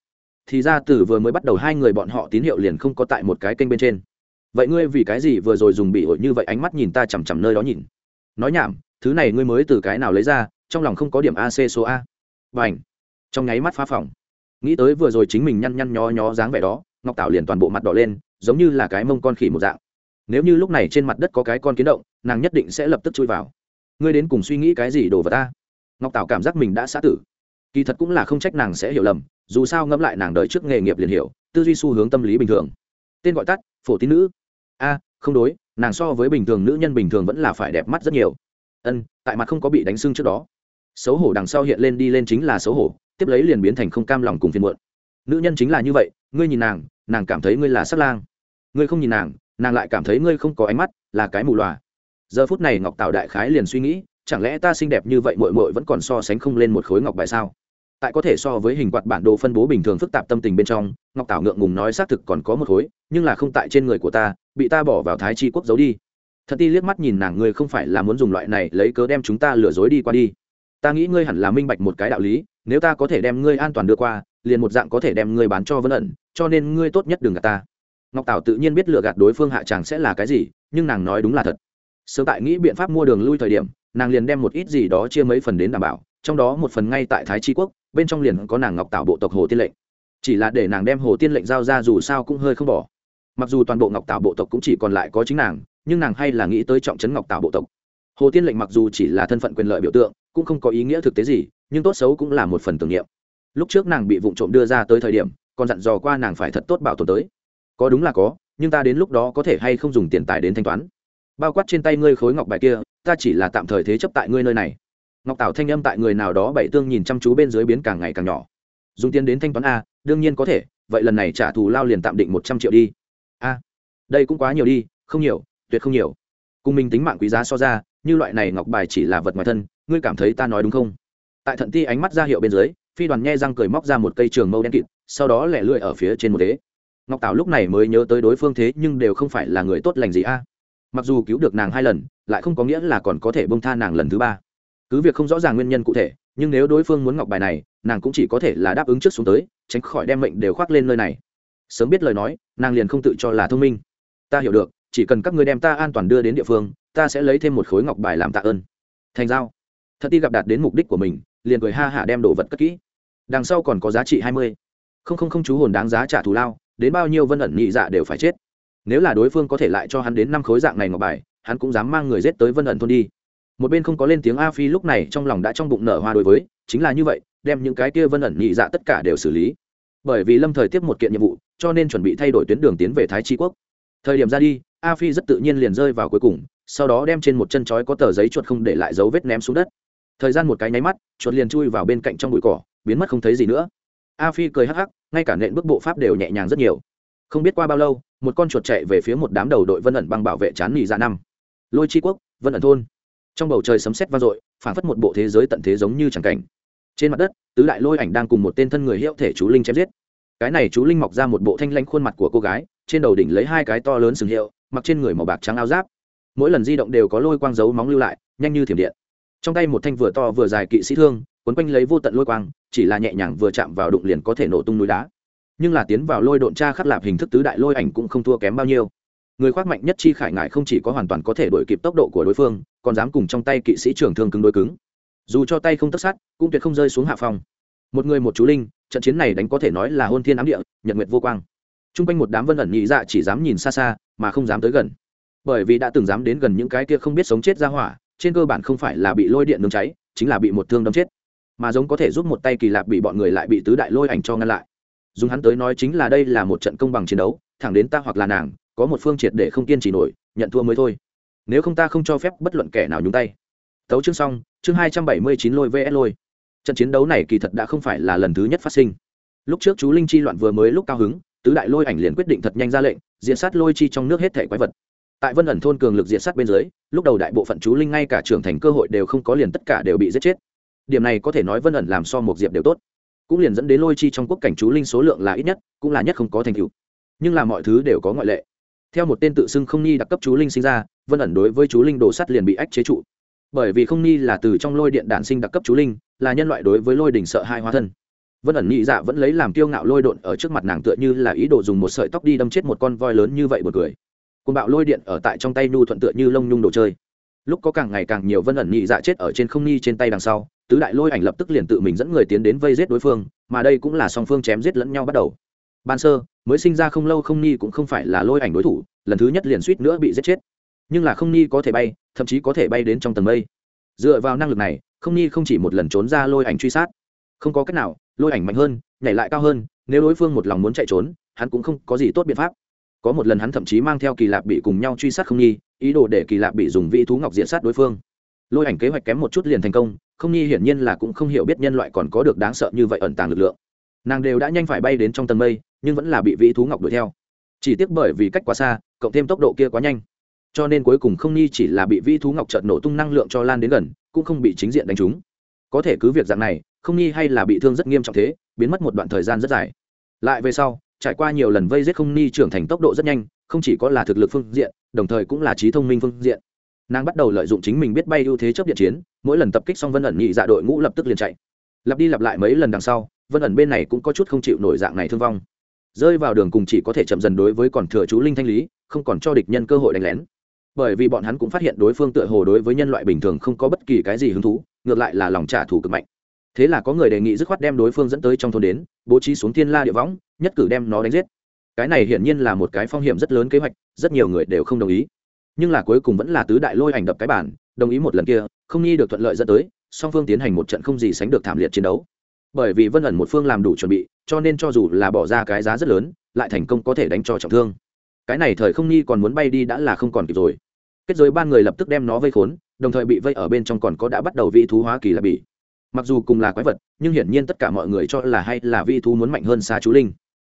thì ra từ vừa mới bắt đầu hai người bọn họ tín hiệu liền không có tại một cái kênh bên trên. Vậy ngươi vì cái gì vừa rồi dùng bị ổi như vậy ánh mắt nhìn ta chằm chằm nơi đó nhìn? Nói nhảm, thứ này ngươi mới từ cái nào lấy ra, trong lòng không có điểm ac số a. Và ảnh trong nháy mắt phá phòng. Nghĩ tới vừa rồi chính mình nhăn nhăn nhó nhó dáng vẻ đó, ngọc tảo liền toàn bộ mặt đỏ lên, giống như là cái mông con khỉ một dạng. Nếu như lúc này trên mặt đất có cái con kiến động, nàng nhất định sẽ lập tức chui vào. Ngươi đến cùng suy nghĩ cái gì đồ vào ta? Ngọc tảo cảm giác mình đã xã tử. Kỳ thật cũng là không trách nàng sẽ hiểu lầm dù sao ngẫm lại nàng đợi trước nghề nghiệp liền hiểu, tư duy xu hướng tâm lý bình thường. Tên gọi tắt, phổ tín nữ. A, không đối, nàng so với bình thường nữ nhân bình thường vẫn là phải đẹp mắt rất nhiều. Ân, tại mặt không có bị đánh sưng trước đó. Xấu hổ đằng sau hiện lên đi lên chính là xấu hổ, tiếp lấy liền biến thành không cam lòng cùng phiền muộn. Nữ nhân chính là như vậy, ngươi nhìn nàng nàng cảm thấy ngươi là sắc lang. Ngươi không nhìn nàng nàng lại cảm thấy ngươi không có ánh mắt, là cái mù loà giờ phút này ngọc tạo đại khái liền suy nghĩ, chẳng lẽ ta xinh đẹp như vậy mội mội vẫn còn so sánh không lên một khối ngọc bài sao? Tại có thể so với hình quạt bản đồ phân bố bình thường phức tạp tâm tình bên trong, ngọc tảo ngượng ngùng nói xác thực còn có một khối, nhưng là không tại trên người của ta, bị ta bỏ vào thái chi quốc giấu đi. Thật ti liếc mắt nhìn nàng, ngươi không phải là muốn dùng loại này lấy cớ đem chúng ta lừa dối đi qua đi. Ta nghĩ ngươi hẳn là minh bạch một cái đạo lý, nếu ta có thể đem ngươi an toàn đưa qua, liền một dạng có thể đem ngươi bán cho vân ẩn, cho nên ngươi tốt nhất đừng gạt ta. Ngọc tảo tự nhiên biết lừa gạt đối phương hạ tràng sẽ là cái gì, nhưng nàng nói đúng là thật. Sớm tại nghĩ biện pháp mua đường lui thời điểm, nàng liền đem một ít gì đó chia mấy phần đến đảm bảo, trong đó một phần ngay tại thái tri quốc bên trong liền có nàng ngọc tạo bộ tộc hồ tiên lệnh. Chỉ là để nàng đem hồ tiên lệnh giao ra dù sao cũng hơi không bỏ. Mặc dù toàn bộ ngọc tạo bộ tộc cũng chỉ còn lại có chính nàng, nhưng nàng hay là nghĩ tới trọng trấn ngọc tạo bộ tộc. Hồ tiên lệnh mặc dù chỉ là thân phận quyền lợi biểu tượng, cũng không có ý nghĩa thực tế gì, nhưng tốt xấu cũng là một phần tưởng niệm. Lúc trước nàng bị vụ trộm đưa ra tới thời điểm, còn dặn dò qua nàng phải thật tốt bảo tồn tới. Có đúng là có, nhưng ta đến lúc đó có thể hay không dùng tiền tài đến thanh toán? Bao quát trên tay ngươi khối ngọc bài kia, ta chỉ là tạm thời thế chấp tại ngươi nơi này ngọc tảo thanh âm tại người nào đó bảy tương nhìn chăm chú bên dưới biến càng ngày càng nhỏ. Dùng tiền đến thanh toán a, đương nhiên có thể, vậy lần này trả thù lao liền tạm định một trăm triệu đi. A, đây cũng quá nhiều đi, không nhiều, tuyệt không nhiều. Cùng mình tính mạng quý giá so ra, như loại này ngọc bài chỉ là vật ngoài thân, ngươi cảm thấy ta nói đúng không? Tại thận ti ánh mắt ra hiệu bên dưới, phi đoàn nghe răng cười móc ra một cây trường mâu đen kịt, sau đó lẻ lưỡi ở phía trên một thế ngọc tảo lúc này mới nhớ tới đối phương thế, nhưng đều không phải là người tốt lành gì a. Mặc dù cứu được nàng hai lần, lại không có nghĩa là còn có thể bông tha nàng lần thứ ba cứ việc không rõ ràng nguyên nhân cụ thể, nhưng nếu đối phương muốn ngọc bài này, nàng cũng chỉ có thể là đáp ứng trước xuống tới, tránh khỏi đem mệnh đều khoác lên nơi này. Sớm biết lời nói, nàng liền không tự cho là thông minh. Ta hiểu được, chỉ cần các ngươi đem ta an toàn đưa đến địa phương, ta sẽ lấy thêm một khối ngọc bài làm tạ ơn. Thành giao. Thật ti gặp đạt đến mục đích của mình, liền cười ha hả đem đồ vật cất kỹ. Đằng sau còn có giá trị hai mươi. Không không không chú hồn đáng giá trả thù lao, đến bao nhiêu vân ẩn nhị dạ đều phải chết. Nếu là đối phương có thể lại cho hắn đến năm khối dạng này ngọc bài, hắn cũng dám mang người giết tới vân ẩn thôn đi một bên không có lên tiếng a phi lúc này trong lòng đã trong bụng nở hoa đối với, chính là như vậy, đem những cái kia vân ẩn nhị dạ tất cả đều xử lý. Bởi vì lâm thời tiếp một kiện nhiệm vụ, cho nên chuẩn bị thay đổi tuyến đường tiến về thái tri quốc. Thời điểm ra đi, a phi rất tự nhiên liền rơi vào cuối cùng, sau đó đem trên một chân chói có tờ giấy chuột không để lại dấu vết ném xuống đất. Thời gian một cái nháy mắt, chuột liền chui vào bên cạnh trong bụi cỏ, biến mất không thấy gì nữa. A phi cười hắc hắc, ngay cả nện bước bộ pháp đều nhẹ nhàng rất nhiều. Không biết qua bao lâu, một con chuột chạy về phía một đám đầu đội vân ẩn băng bảo vệ chán nhị ra dạ năm. Lôi chi quốc, vân ẩn thôn trong bầu trời sấm sét vang dội phản phất một bộ thế giới tận thế giống như chẳng cảnh. Trên mặt đất, tứ đại lôi ảnh đang cùng một tên thân người hiệu thể chú linh chém giết. Cái này chú linh mọc ra một bộ thanh lãnh khuôn mặt của cô gái, trên đầu đỉnh lấy hai cái to lớn sừng hiệu, mặc trên người màu bạc trắng áo giáp. Mỗi lần di động đều có lôi quang dấu móng lưu lại, nhanh như thiểm điện. Trong tay một thanh vừa to vừa dài kỵ sĩ thương, quấn quanh lấy vô tận lôi quang, chỉ là nhẹ nhàng vừa chạm vào đụng liền có thể nổ tung núi đá. Nhưng là tiến vào lôi độn tra khắc lạp hình thức tứ đại lôi ảnh cũng không thua kém bao nhiêu. Người khoác mạnh nhất chi khải ngại không chỉ có hoàn toàn có thể đổi kịp tốc độ của đối phương còn dám cùng trong tay kỵ sĩ trưởng thương cứng đối cứng. Dù cho tay không tất sát, cũng tuyệt không rơi xuống hạ phòng một người một chú linh, trận chiến này đánh có thể nói là hôn thiên ám địa, nhật nguyệt vô quang. T r u n g quanh một đám vân ẩn nhị dạ chỉ dám nhìn xa xa, mà không dám tới gần. Bởi vì đã từng dám đến gần những cái kia không biết sống chết ra hỏa, trên cơ bản không phải là bị lôi điện nướng cháy, chính là bị một thương đâm chết. Mà giống có thể giúp một tay kỳ lạp bị bọn người lại bị tứ đại lôi ảnh cho ngăn lại. Dùng hắn tới nói chính là đây là một trận công bằng chiến đấu, thẳng đến ta hoặc là nàng, có một phương triệt để không kiên trì nổi, nhận thua mới thôi nếu không ta không cho phép bất luận kẻ nào nhúng tay. Tấu chương xong, chương hai trăm bảy mươi chín lôi vs lôi. Trận chiến đấu này kỳ thật đã không phải là lần thứ nhất phát sinh. Lúc trước chú linh chi loạn vừa mới lúc cao hứng, tứ đại lôi ảnh liền quyết định thật nhanh ra lệnh diện sát lôi chi trong nước hết thể quái vật. Tại vân ẩn thôn cường lực diện sát bên dưới, lúc đầu đại bộ phận chú linh ngay cả trưởng thành cơ hội đều không có liền tất cả đều bị giết chết. Điểm này có thể nói vân ẩn làm so một diệp đều tốt. Cũng liền dẫn đến lôi chi trong quốc cảnh chú linh số lượng là ít nhất, cũng là nhất không có thành tựu. Nhưng là mọi thứ đều có ngoại lệ theo một tên tự xưng không nhi đặc cấp chú linh sinh ra, vân ẩn đối với chú linh đồ sắt liền bị ách chế trụ. Bởi vì không nhi là từ trong lôi điện đản sinh đặc cấp chú linh, là nhân loại đối với lôi đỉnh sợ hai hóa thân. Vân ẩn nhị dạ vẫn lấy làm kiêu ngạo lôi độn ở trước mặt nàng tựa như là ý đồ dùng một sợi tóc đi đâm chết một con voi lớn như vậy một người côn bạo lôi điện ở tại trong tay nhu thuận tựa như lông nhung đồ chơi. Lúc có càng ngày càng nhiều vân ẩn nhị dạ chết ở trên không nhi trên tay đằng sau, tứ đại lôi ảnh lập tức liền tự mình dẫn người tiến đến vây giết đối phương, mà đây cũng là song phương chém giết lẫn nhau bắt đầu ban sơ, mới sinh ra không lâu không ni cũng không phải là lôi ảnh đối thủ, lần thứ nhất liền suýt nữa bị giết chết. Nhưng là không ni có thể bay, thậm chí có thể bay đến trong tầng mây. Dựa vào năng lực này, không ni không chỉ một lần trốn ra lôi ảnh truy sát. Không có cách nào, lôi ảnh mạnh hơn, nhảy lại cao hơn, nếu đối phương một lòng muốn chạy trốn, hắn cũng không có gì tốt biện pháp. Có một lần hắn thậm chí mang theo kỳ lạp bị cùng nhau truy sát không nhi ý đồ để kỳ lạp bị dùng vị thú ngọc diện sát đối phương. Lôi ảnh kế hoạch kém một chút liền thành công, không nhi hiển nhiên là cũng không hiểu biết nhân loại còn có được đáng sợ như vậy ẩn tàng lực lượng nàng đều đã nhanh phải bay đến trong tầng mây, nhưng vẫn là bị vị thú ngọc đuổi theo. Chỉ tiếc bởi vì cách quá xa, cộng thêm tốc độ kia quá nhanh. Cho nên cuối cùng không nhi chỉ là bị vĩ thú ngọc trợt nổ tung năng lượng cho lan đến gần, cũng không bị chính diện đánh trúng. Có thể cứ việc dạng này, không nhi hay là bị thương rất nghiêm trọng thế, biến mất một đoạn thời gian rất dài. Lại về sau, trải qua nhiều lần vây giết không Nhi trưởng thành tốc độ rất nhanh, không chỉ có là thực lực phương diện, đồng thời cũng là trí thông minh phương diện. Nàng bắt đầu lợi dụng chính mình biết bay ưu thế chấp điện chiến, mỗi lần tập kích xong vân ẩn nhị dạ đội ngũ lập tức liền chạy. Lặp đi lặp lại mấy lần đằng sau vân ẩn bên này cũng có chút không chịu nổi dạng này thương vong. Rơi vào đường cùng chỉ có thể chậm dần đối với còn thừa chú linh thanh lý, không còn cho địch nhân cơ hội đánh lén. Bởi vì bọn hắn cũng phát hiện đối phương tựa hồ đối với nhân loại bình thường không có bất kỳ cái gì hứng thú, ngược lại là lòng trả thù cực mạnh. Thế là có người đề nghị dứt khoát đem đối phương dẫn tới trong thôn đến, bố trí xuống thiên la địa võng, nhất cử đem nó đánh giết. Cái này hiển nhiên là một cái phong hiểm rất lớn kế hoạch, rất nhiều người đều không đồng ý. Nhưng là cuối cùng vẫn là tứ đại lôi ảnh đập cái bản đồng ý một lần kia, không nghi được thuận lợi dẫn tới, song phương tiến hành một trận không gì sánh được thảm liệt chiến đấu bởi vì vân ẩn một phương làm đủ chuẩn bị, cho nên cho dù là bỏ ra cái giá rất lớn, lại thành công có thể đánh cho trọng thương. Cái này thời không nghi còn muốn bay đi đã là không còn kịp rồi. Kết giới ba người lập tức đem nó vây khốn, đồng thời bị vây ở bên trong còn có đã bắt đầu vi thú hóa kỳ là bị mặc dù cùng là quái vật, nhưng hiển nhiên tất cả mọi người cho là hay là vi thú muốn mạnh hơn xa chú linh.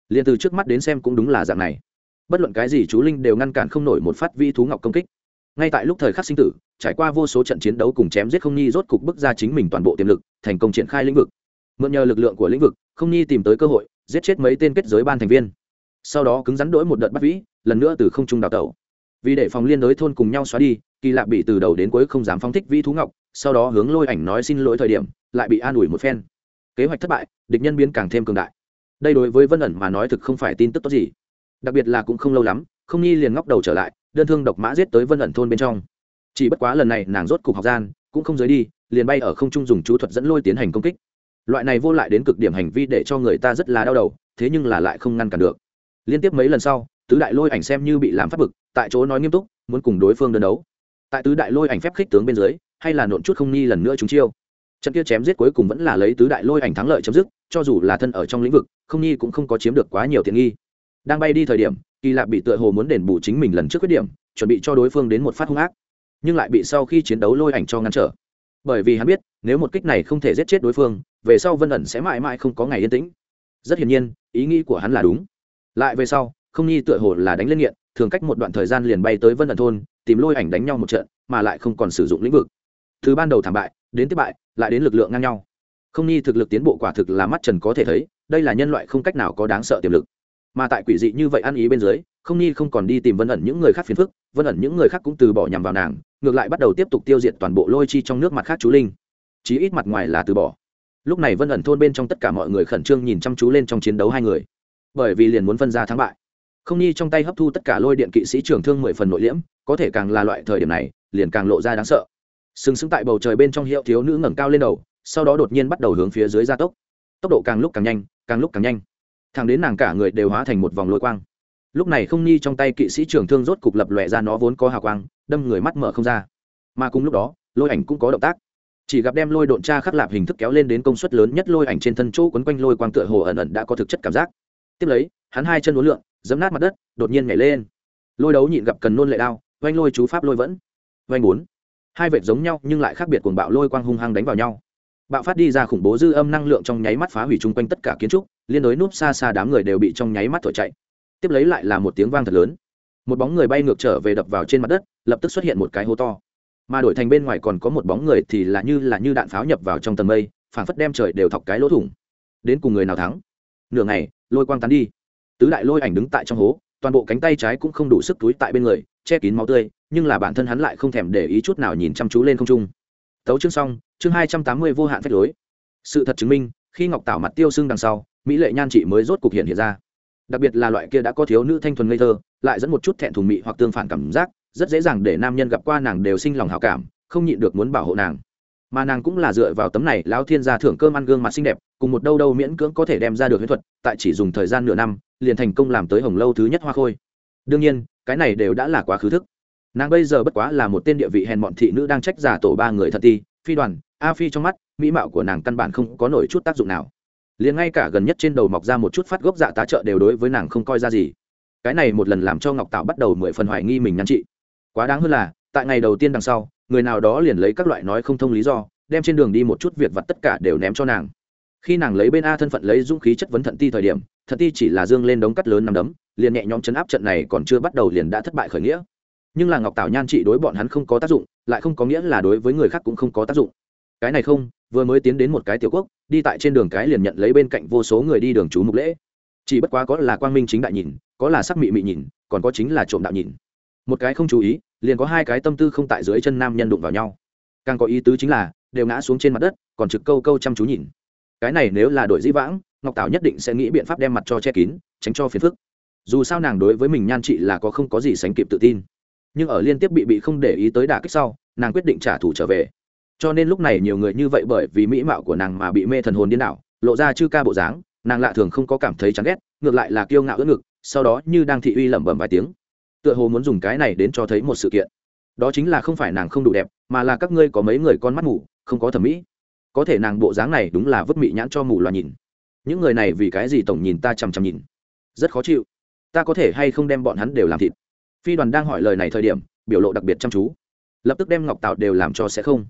Liền từ trước mắt đến xem cũng đúng là dạng này. Bất luận cái gì chú linh đều ngăn cản không nổi một phát vi thú ngọc công kích. Ngay tại lúc thời khắc sinh tử, trải qua vô số trận chiến đấu cùng chém giết không nhi rốt cục bức ra chính mình toàn bộ tiềm lực, thành công triển khai lĩnh vực mượn nhờ lực lượng của lĩnh vực, không nhi tìm tới cơ hội, giết chết mấy tên kết giới ban thành viên. Sau đó cứng rắn đỗi một đợt bắt vĩ, lần nữa từ không trung đào tẩu. Vì để phòng liên đối thôn cùng nhau xóa đi, kỳ lạ bị từ đầu đến cuối không dám phóng thích vĩ thú ngọc, sau đó hướng lôi ảnh nói xin lỗi thời điểm, lại bị an ủi một phen. Kế hoạch thất bại, địch nhân biến càng thêm cường đại. Đây đối với vân ẩn mà nói thực không phải tin tức tốt gì. Đặc biệt là cũng không lâu lắm, không nhi liền ngóc đầu trở lại, đơn thương độc mã giết tới vân ẩn thôn bên trong. Chỉ bất quá lần này nàng rốt cục học gian, cũng không rời đi, liền bay ở không trung dùng chú thuật dẫn lôi tiến hành công kích loại này vô lại đến cực điểm hành vi để cho người ta rất là đau đầu, thế nhưng là lại không ngăn cản được. Liên tiếp mấy lần sau, tứ đại lôi ảnh xem như bị làm phát bực, tại chỗ nói nghiêm túc, muốn cùng đối phương đơn đấu. Tại tứ đại lôi ảnh phép khích tướng bên dưới, hay là nộn chút không nghi lần nữa chúng chiêu. Trận kia chém giết cuối cùng vẫn là lấy tứ đại lôi ảnh thắng lợi chấm dứt, cho dù là thân ở trong lĩnh vực, không nghi cũng không có chiếm được quá nhiều tiện nghi. Đang bay đi thời điểm, kỳ lạ bị tựa hồ muốn đền bù chính mình lần trước khuyết điểm, chuẩn bị cho đối phương đến một phát hung ác. Nhưng lại bị sau khi chiến đấu lôi ảnh cho ngăn trở. Bởi vì hắn biết, nếu một kích này không thể giết chết đối phương về sau vân ẩn sẽ mãi mãi không có ngày yên tĩnh. Rất hiển nhiên, ý nghĩ của hắn là đúng. Lại về sau, không nghi tựa hồ là đánh lên nghiện, thường cách một đoạn thời gian liền bay tới vân ẩn thôn, tìm lôi ảnh đánh nhau một trận, mà lại không còn sử dụng lĩnh vực. Từ ban đầu thảm bại, đến tiếp bại, lại đến lực lượng ngang nhau. Không nghi thực lực tiến bộ quả thực là mắt trần có thể thấy, đây là nhân loại không cách nào có đáng sợ tiềm lực. Mà tại quỷ dị như vậy ăn ý bên dưới, không nghi không còn đi tìm vân ẩn những người khác phiền phức, vân ẩn những người khác cũng từ bỏ nhằm vào nàng, ngược lại bắt đầu tiếp tục tiêu diệt toàn bộ lôi chi trong nước mặt khác chú linh. Chí ít mặt ngoài là từ bỏ lúc này vân ẩn thôn bên trong tất cả mọi người khẩn trương nhìn chăm chú lên trong chiến đấu hai người. Bởi vì liền muốn phân ra thắng bại. Không nhi trong tay hấp thu tất cả lôi điện kỵ sĩ trưởng thương mười phần nội liễm, có thể càng là loại thời điểm này, liền càng lộ ra đáng sợ. Sừng sững tại bầu trời bên trong hiệu thiếu nữ ngẩng cao lên đầu, sau đó đột nhiên bắt đầu hướng phía dưới gia tốc. Tốc độ càng lúc càng nhanh, càng lúc càng nhanh. Thẳng đến nàng cả người đều hóa thành một vòng lôi quang. Lúc này không nhi trong tay kỵ sĩ trưởng thương rốt cục lập lòe ra nó vốn có hào quang, đâm người mắt mở không ra. Mà cùng lúc đó, lôi ảnh cũng có động tác chỉ gặp đem lôi độn tra khắc lạp hình thức kéo lên đến công suất lớn nhất lôi ảnh trên thân chỗ quấn quanh lôi quang tựa hồ ẩn ẩn đã có thực chất cảm giác. Tiếp lấy, hắn hai chân uốn lượn dẫm nát mặt đất, đột nhiên nhảy lên. Lôi đấu nhịn gặp cần nôn lệ đao, oanh lôi chú pháp lôi vẫn. Oanh bốn. Hai vệt giống nhau nhưng lại khác biệt cuồng bạo lôi quang hung hăng đánh vào nhau. Bạo phát đi ra khủng bố dư âm năng lượng trong nháy mắt phá hủy chung quanh tất cả kiến trúc, liên đối núp xa xa đám người đều bị trong nháy mắt thổi chạy. Tiếp lấy lại là một tiếng vang thật lớn. Một bóng người bay ngược trở về đập vào trên mặt đất, lập tức xuất hiện một cái hố to mà đổi thành bên ngoài còn có một bóng người thì là như là như đạn pháo nhập vào trong tầng mây, phảng phất đem trời đều thọc cái lỗ thủng. Đến cùng người nào thắng? Nửa ngày, lôi quang tán đi. Tứ đại lôi ảnh đứng tại trong hố, toàn bộ cánh tay trái cũng không đủ sức túi tại bên người, che kín máu tươi, nhưng là bản thân hắn lại không thèm để ý chút nào nhìn chăm chú lên không trung. Tấu chương xong, chương hai trăm tám mươi vô hạn phép lối. Sự thật chứng minh, khi ngọc tảo mặt tiêu xương đằng sau, mỹ lệ nhan trị mới rốt cục hiện hiện ra. Đặc biệt là loại kia đã có thiếu nữ thanh thuần ngây thơ, lại dẫn một chút thẹn thùng mị hoặc tương phản cảm giác rất dễ dàng để nam nhân gặp qua nàng đều sinh lòng hảo cảm, không nhịn được muốn bảo hộ nàng. Mà nàng cũng là dựa vào tấm này lão thiên gia thưởng cơm ăn gương mặt xinh đẹp, cùng một đâu đâu miễn cưỡng có thể đem ra được huyết thuật, tại chỉ dùng thời gian nửa năm, liền thành công làm tới hồng lâu thứ nhất hoa khôi. Đương nhiên, cái này đều đã là quá khứ thức. Nàng bây giờ bất quá là một tên địa vị hèn mọn thị nữ đang trách giả tổ ba người thật ti, phi đoàn, a phi trong mắt, mỹ mạo của nàng căn bản không có nổi chút tác dụng nào. Liền ngay cả gần nhất trên đầu mọc ra một chút phát gốc dạ tá trợ đều đối với nàng không coi ra gì. Cái này một lần làm cho ngọc tạo bắt đầu mười phần hoài nghi mình nhắn chị quá đáng hơn là, tại ngày đầu tiên đằng sau, người nào đó liền lấy các loại nói không thông lý do, đem trên đường đi một chút việc vặt tất cả đều ném cho nàng. Khi nàng lấy bên a thân phận lấy dũng khí chất vấn thận ti thời điểm, thận ti chỉ là dương lên đống cắt lớn nằm đấm, liền nhẹ nhõm chấn áp trận này còn chưa bắt đầu liền đã thất bại khởi nghĩa. Nhưng là ngọc tảo nhan trị đối bọn hắn không có tác dụng, lại không có nghĩa là đối với người khác cũng không có tác dụng. Cái này không, vừa mới tiến đến một cái tiểu quốc, đi tại trên đường cái liền nhận lấy bên cạnh vô số người đi đường chú mục lễ. Chỉ bất quá có là quang minh chính đại nhìn, có là sắc mị mị nhìn, còn có chính là trộm đạo nhìn. Một cái không chú ý liền có hai cái tâm tư không tại dưới chân nam nhân đụng vào nhau. Càng có ý tứ chính là, đều ngã xuống trên mặt đất, còn trực câu câu chăm chú nhìn. Cái này nếu là đội dĩ vãng, ngọc tảo nhất định sẽ nghĩ biện pháp đem mặt cho che kín, tránh cho phiền phức. Dù sao nàng đối với mình nhan chị là có không có gì sánh kịp tự tin. Nhưng ở liên tiếp bị bị không để ý tới đả kích sau, nàng quyết định trả thù trở về. Cho nên lúc này nhiều người như vậy bởi vì mỹ mạo của nàng mà bị mê thần hồn điên đảo, lộ ra chư ca bộ dáng, nàng lạ thường không có cảm thấy chán ghét, ngược lại là kiêu ngạo ưỡn ngực, sau đó như đang thị uy lẩm bẩm vài tiếng tựa hồ muốn dùng cái này đến cho thấy một sự kiện. Đó chính là không phải nàng không đủ đẹp, mà là các ngươi có mấy người con mắt mù, không có thẩm mỹ. Có thể nàng bộ dáng này đúng là vứt mị nhãn cho mù loà nhìn. Những người này vì cái gì tổng nhìn ta chằm chằm nhìn? Rất khó chịu. Ta có thể hay không đem bọn hắn đều làm thịt? Phi đoàn đang hỏi lời này thời điểm, biểu lộ đặc biệt chăm chú. Lập tức đem ngọc tạo đều làm cho sẽ không.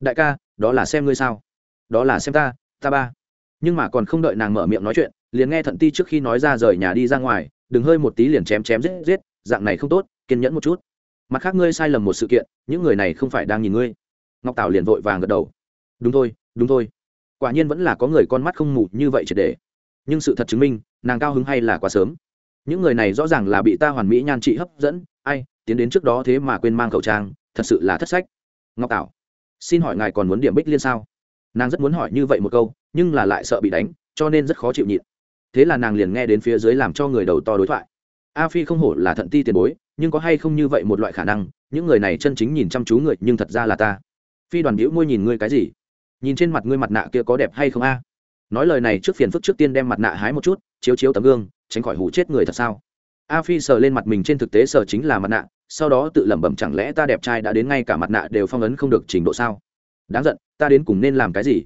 Đại ca, đó là xem ngươi sao? Đó là xem ta ta ba. Nhưng mà còn không đợi nàng mở miệng nói chuyện, liền nghe thận ti trước khi nói ra rời nhà đi ra ngoài, đừng hơi một tí liền chém chém giết giết dạng này không tốt, kiên nhẫn một chút. Mặt khác ngươi sai lầm một sự kiện, những người này không phải đang nhìn ngươi. Ngọc tảo liền vội vàng gật đầu. Đúng thôi đúng thôi. Quả nhiên vẫn là có người con mắt không mù như vậy triệt để. Nhưng sự thật chứng minh, nàng cao hứng hay là quá sớm. Những người này rõ ràng là bị ta hoàn mỹ nhan trị hấp dẫn, ai, tiến đến trước đó thế mà quên mang khẩu trang, thật sự là thất sách. Ngọc tảo, xin hỏi ngài còn muốn điểm bích liên sao? Nàng rất muốn hỏi như vậy một câu, nhưng là lại sợ bị đánh, cho nên rất khó chịu nhịn. Thế là nàng liền nghe đến phía dưới làm cho người đầu to đối thoại a phi không hổ là thận ti tiền bối, nhưng có hay không như vậy một loại khả năng, những người này chân chính nhìn chăm chú người, nhưng thật ra là ta. Phi đoàn biểu môi nhìn ngươi cái gì? Nhìn trên mặt ngươi mặt nạ kia có đẹp hay không a? Nói lời này trước phiền phức trước tiên đem mặt nạ hái một chút, chiếu chiếu tấm gương, tránh khỏi hủ chết người thật sao? A phi sờ lên mặt mình trên thực tế sờ chính là mặt nạ, sau đó tự lẩm bẩm chẳng lẽ ta đẹp trai đã đến ngay cả mặt nạ đều phong ấn không được trình độ sao? Đáng giận, ta đến cùng nên làm cái gì?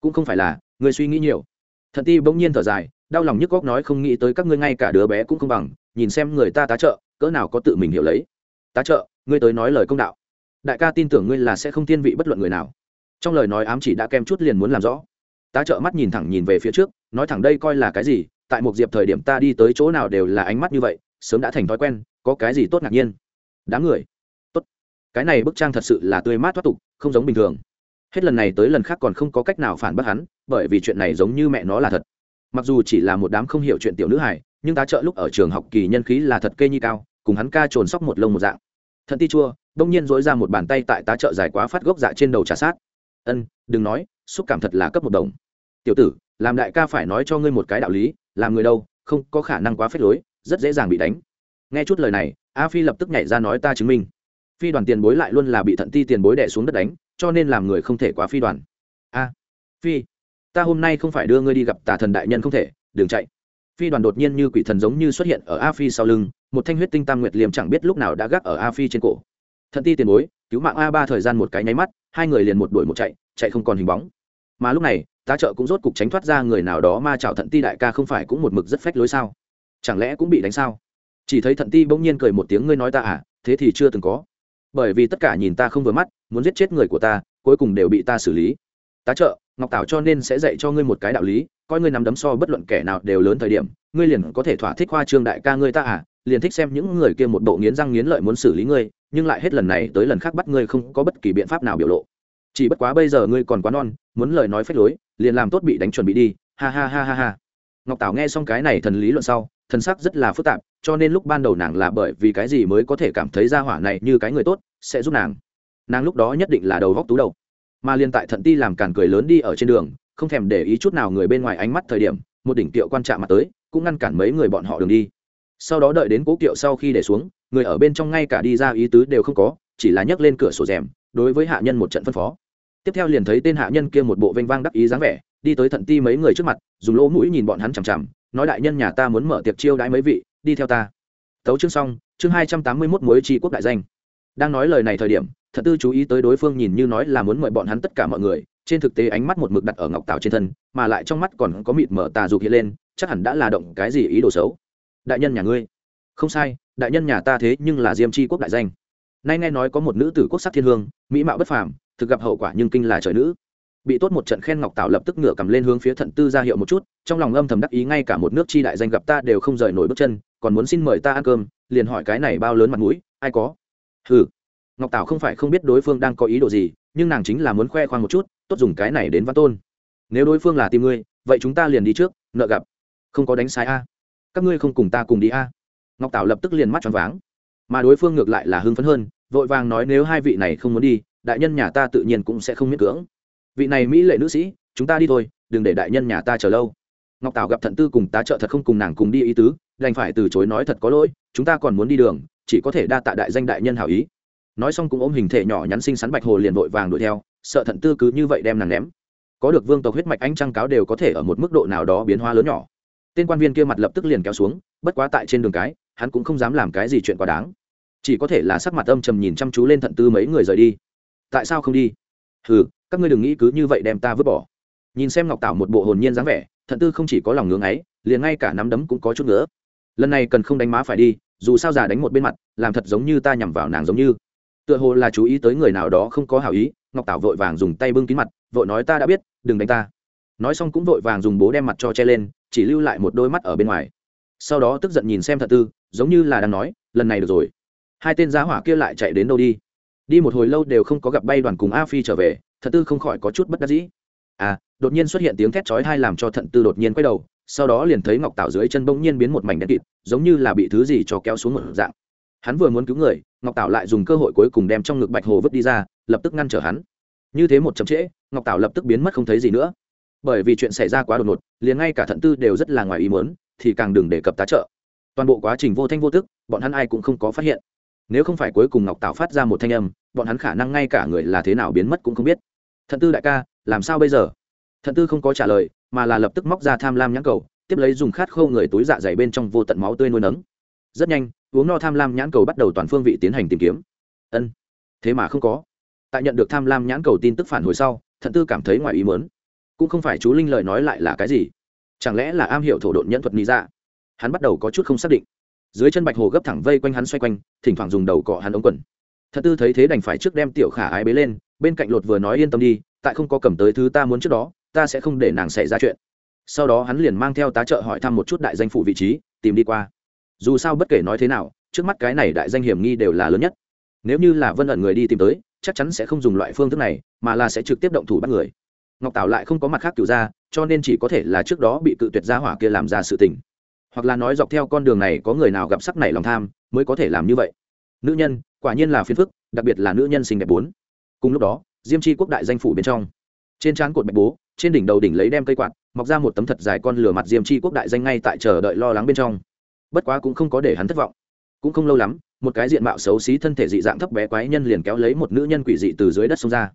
Cũng không phải là người suy nghĩ nhiều. Thận ti bỗng nhiên thở dài, đau lòng nhức góc nói không nghĩ tới các ngươi ngay cả đứa bé cũng không bằng nhìn xem người ta tá trợ, cỡ nào có tự mình hiểu lấy. Tá trợ, ngươi tới nói lời công đạo. Đại ca tin tưởng ngươi là sẽ không thiên vị bất luận người nào. Trong lời nói ám chỉ đã kem chút liền muốn làm rõ. Tá trợ mắt nhìn thẳng nhìn về phía trước, nói thẳng đây coi là cái gì, tại một diệp thời điểm ta đi tới chỗ nào đều là ánh mắt như vậy, sớm đã thành thói quen, có cái gì tốt ngạc nhiên? Đáng người. Tốt. Cái này bức trang thật sự là tươi mát thoát tục, không giống bình thường. Hết lần này tới lần khác còn không có cách nào phản bác hắn, bởi vì chuyện này giống như mẹ nó là thật mặc dù chỉ là một đám không hiểu chuyện tiểu nữ hải nhưng tá trợ lúc ở trường học kỳ nhân khí là thật kê nhi cao, cùng hắn ca trồn sóc một lông một dạng. Thận ti chua, đông nhiên dối ra một bàn tay tại tá trợ dài quá phát gốc dạ trên đầu trà sát. Ân, đừng nói, xúc cảm thật là cấp một đồng. Tiểu tử, làm đại ca phải nói cho ngươi một cái đạo lý, làm người đâu, không có khả năng quá phết lối, rất dễ dàng bị đánh. Nghe chút lời này, a phi lập tức nhảy ra nói ta chứng minh. Phi đoàn tiền bối lại luôn là bị thận ti tiền bối đẻ xuống đất đánh, cho nên làm người không thể quá phi đoàn. A, phi ta hôm nay không phải đưa ngươi đi gặp tà thần đại nhân không thể, đừng chạy. Phi đoàn đột nhiên như quỷ thần giống như xuất hiện ở a phi sau lưng, một thanh huyết tinh tam nguyệt liềm chẳng biết lúc nào đã gác ở a phi trên cổ. Thận ti tiền bối, cứu mạng a ba thời gian một cái nháy mắt, hai người liền một đuổi một chạy chạy không còn hình bóng. Mà lúc này, tá trợ cũng rốt cục tránh thoát ra người nào đó ma chảo thận ti đại ca không phải cũng một mực rất phách lối sao? Chẳng lẽ cũng bị đánh sao? Chỉ thấy thận ti bỗng nhiên cười một tiếng, ngươi nói ta à? Thế thì chưa từng có. Bởi vì tất cả nhìn ta không vừa mắt, muốn giết chết người của ta, cuối cùng đều bị ta xử lý. Tá trợ ngọc tảo cho nên sẽ dạy cho ngươi một cái đạo lý, coi ngươi nằm đấm so bất luận kẻ nào đều lớn thời điểm, ngươi liền có thể thỏa thích hoa trương đại ca ngươi ta à liền thích xem những người kia một bộ nghiến răng nghiến lợi muốn xử lý ngươi, nhưng lại hết lần này tới lần khác bắt ngươi không có bất kỳ biện pháp nào biểu lộ. Chỉ bất quá bây giờ ngươi còn quá non, muốn lời nói phách lối, liền làm tốt bị đánh chuẩn bị đi, ha ha ha ha ha. Ngọc tảo nghe xong cái này thần lý luận sau, thần sắc rất là phức tạp, cho nên lúc ban đầu nàng là bởi vì cái gì mới có thể cảm thấy ra hỏa này như cái người tốt, sẽ giúp nàng. Nàng lúc đó nhất định là đầu góc tú đầu mà liên tại thận ti làm càn cười lớn đi ở trên đường, không thèm để ý chút nào người bên ngoài ánh mắt thời điểm, một đỉnh tiệu quan trạm mặt tới, cũng ngăn cản mấy người bọn họ đường đi. Sau đó đợi đến cố kiệu sau khi để xuống, người ở bên trong ngay cả đi ra ý tứ đều không có, chỉ là nhấc lên cửa sổ rèm, đối với hạ nhân một trận phân phó. Tiếp theo liền thấy tên hạ nhân kia một bộ vênh vang đắc ý dáng vẻ, đi tới thận ti mấy người trước mặt, dùng lỗ mũi nhìn bọn hắn chằm chằm, nói đại nhân nhà ta muốn mở tiệc chiêu đãi mấy vị, đi theo ta. Tấu chương xong, chương hai trăm tám mươi mốt muối tri quốc đại danh đang nói lời này thời điểm, thật tư chú ý tới đối phương nhìn như nói là muốn mời bọn hắn tất cả mọi người, trên thực tế ánh mắt một mực đặt ở ngọc tào trên thân, mà lại trong mắt còn có mịt mở tà dục hiện lên, chắc hẳn đã là động cái gì ý đồ xấu. Đại nhân nhà ngươi. Không sai, đại nhân nhà ta thế nhưng là diêm tri quốc đại danh. Nay nghe nói có một nữ tử quốc sắc thiên hương, mỹ mạo bất phàm, thực gặp hậu quả nhưng kinh là trời nữ. Bị tốt một trận khen ngọc tảo lập tức ngửa cầm lên hướng phía thận tư ra hiệu một chút, trong lòng âm thầm đắc ý ngay cả một nước chi đại danh gặp ta đều không rời nổi bước chân, còn muốn xin mời ta ăn cơm, liền hỏi cái này bao lớn mặt mũi, ai có? Hừ. Ngọc tảo không phải không biết đối phương đang có ý đồ gì, nhưng nàng chính là muốn khoe khoang một chút, tốt dùng cái này đến văn tôn. Nếu đối phương là tìm ngươi, vậy chúng ta liền đi trước, nợ gặp. Không có đánh sai a. Các ngươi không cùng ta cùng đi a. Ngọc tảo lập tức liền mắt tròn váng. Mà đối phương ngược lại là hưng phấn hơn, vội vàng nói nếu hai vị này không muốn đi, đại nhân nhà ta tự nhiên cũng sẽ không miễn cưỡng. Vị này mỹ lệ nữ sĩ, chúng ta đi thôi, đừng để đại nhân nhà ta chờ lâu. Ngọc tảo gặp thận tư cùng tá trợ thật không cùng nàng cùng đi ý tứ, đành phải từ chối nói thật có lỗi, chúng ta còn muốn đi đường chỉ có thể đa tạ đại danh đại nhân hảo ý. Nói xong cũng ôm hình thể nhỏ nhắn xinh xắn bạch hồ liền vội vàng đuổi theo, sợ thận tư cứ như vậy đem nàng ném. Có được vương tộc huyết mạch anh trăng cáo đều có thể ở một mức độ nào đó biến hóa lớn nhỏ. Tên quan viên kia mặt lập tức liền kéo xuống, bất quá tại trên đường cái, hắn cũng không dám làm cái gì chuyện quá đáng. Chỉ có thể là sắc mặt âm trầm nhìn chăm chú lên thận tư mấy người rời đi. Tại sao không đi? Hừ, các ngươi đừng nghĩ cứ như vậy đem ta vứt bỏ. Nhìn xem ngọc tảo một bộ hồn nhiên dáng vẻ, thận tư không chỉ có lòng ngưỡng ấy liền ngay cả nắm đấm cũng có chút nữa lần này cần không đánh má phải đi, dù sao già đánh một bên mặt, làm thật giống như ta nhằm vào nàng giống như. Tựa hồ là chú ý tới người nào đó không có hảo ý, ngọc tảo vội vàng dùng tay bưng kín mặt, vội nói ta đã biết, đừng đánh ta. Nói xong cũng vội vàng dùng bố đem mặt cho che lên, chỉ lưu lại một đôi mắt ở bên ngoài. Sau đó tức giận nhìn xem thật tư, giống như là đang nói, lần này được rồi. Hai tên giá hỏa kia lại chạy đến đâu đi? Đi một hồi lâu đều không có gặp bay đoàn cùng a phi trở về, thật tư không khỏi có chút bất đắc dĩ. À đột nhiên xuất hiện tiếng thét chói tai làm cho thận tư đột nhiên quay đầu, sau đó liền thấy ngọc tảo dưới chân bỗng nhiên biến một mảnh đen kịt, giống như là bị thứ gì cho kéo xuống một dạng. Hắn vừa muốn cứu người, ngọc tảo lại dùng cơ hội cuối cùng đem trong ngực bạch hồ vứt đi ra, lập tức ngăn trở hắn. Như thế một chậm trễ, ngọc tảo lập tức biến mất không thấy gì nữa. Bởi vì chuyện xảy ra quá đột ngột, liền ngay cả thận tư đều rất là ngoài ý muốn, thì càng đừng đề cập tá trợ. Toàn bộ quá trình vô thanh vô tức, bọn hắn ai cũng không có phát hiện. Nếu không phải cuối cùng ngọc tảo phát ra một thanh âm, bọn hắn khả năng ngay cả người là thế nào biến mất cũng không biết. Thận tư đại ca, làm sao bây giờ? Thận tư không có trả lời, mà là lập tức móc ra tham lam nhãn cầu, tiếp lấy dùng khát khâu người túi dạ dày bên trong vô tận máu tươi nuôi nấng. Rất nhanh, uống no tham lam nhãn cầu bắt đầu toàn phương vị tiến hành tìm kiếm. Ân, thế mà không có. Tại nhận được tham lam nhãn cầu tin tức phản hồi sau, thận tư cảm thấy ngoài ý mớn cũng không phải chú linh lời nói lại là cái gì. Chẳng lẽ là am hiểu thổ độn nhẫn thuật lý ra dạ? hắn bắt đầu có chút không xác định. Dưới chân bạch hồ gấp thẳng vây quanh hắn xoay quanh, thỉnh thoảng dùng đầu cọ hắn ống quần. Thật tư thấy thế đành phải trước đem tiểu khả ái bế lên, bên cạnh lột vừa nói yên tâm đi, tại không có cầm tới thứ ta muốn trước đó ta sẽ không để nàng xảy ra chuyện. Sau đó hắn liền mang theo tá trợ hỏi thăm một chút đại danh phủ vị trí, tìm đi qua. Dù sao bất kể nói thế nào, trước mắt cái này đại danh hiểm nghi đều là lớn nhất. Nếu như là vân ẩn người đi tìm tới, chắc chắn sẽ không dùng loại phương thức này, mà là sẽ trực tiếp động thủ bắt người. Ngọc tảo lại không có mặt khác cựu ra, cho nên chỉ có thể là trước đó bị cự tuyệt gia hỏa kia làm ra sự tình. Hoặc là nói dọc theo con đường này có người nào gặp sắc này lòng tham, mới có thể làm như vậy. Nữ nhân, quả nhiên là phiền phức, đặc biệt là nữ nhân xinh đẹp bốn. Cùng lúc đó, diêm chi quốc đại danh phủ bên trong trên trán cột bạch bố, trên đỉnh đầu đỉnh lấy đem cây quạt, mọc ra một tấm thật dài con lửa mặt diêm chi quốc đại danh ngay tại chờ đợi lo lắng bên trong. Bất quá cũng không có để hắn thất vọng. Cũng không lâu lắm, một cái diện mạo xấu xí thân thể dị dạng thấp bé quái nhân liền kéo lấy một nữ nhân quỷ dị từ dưới đất xông ra.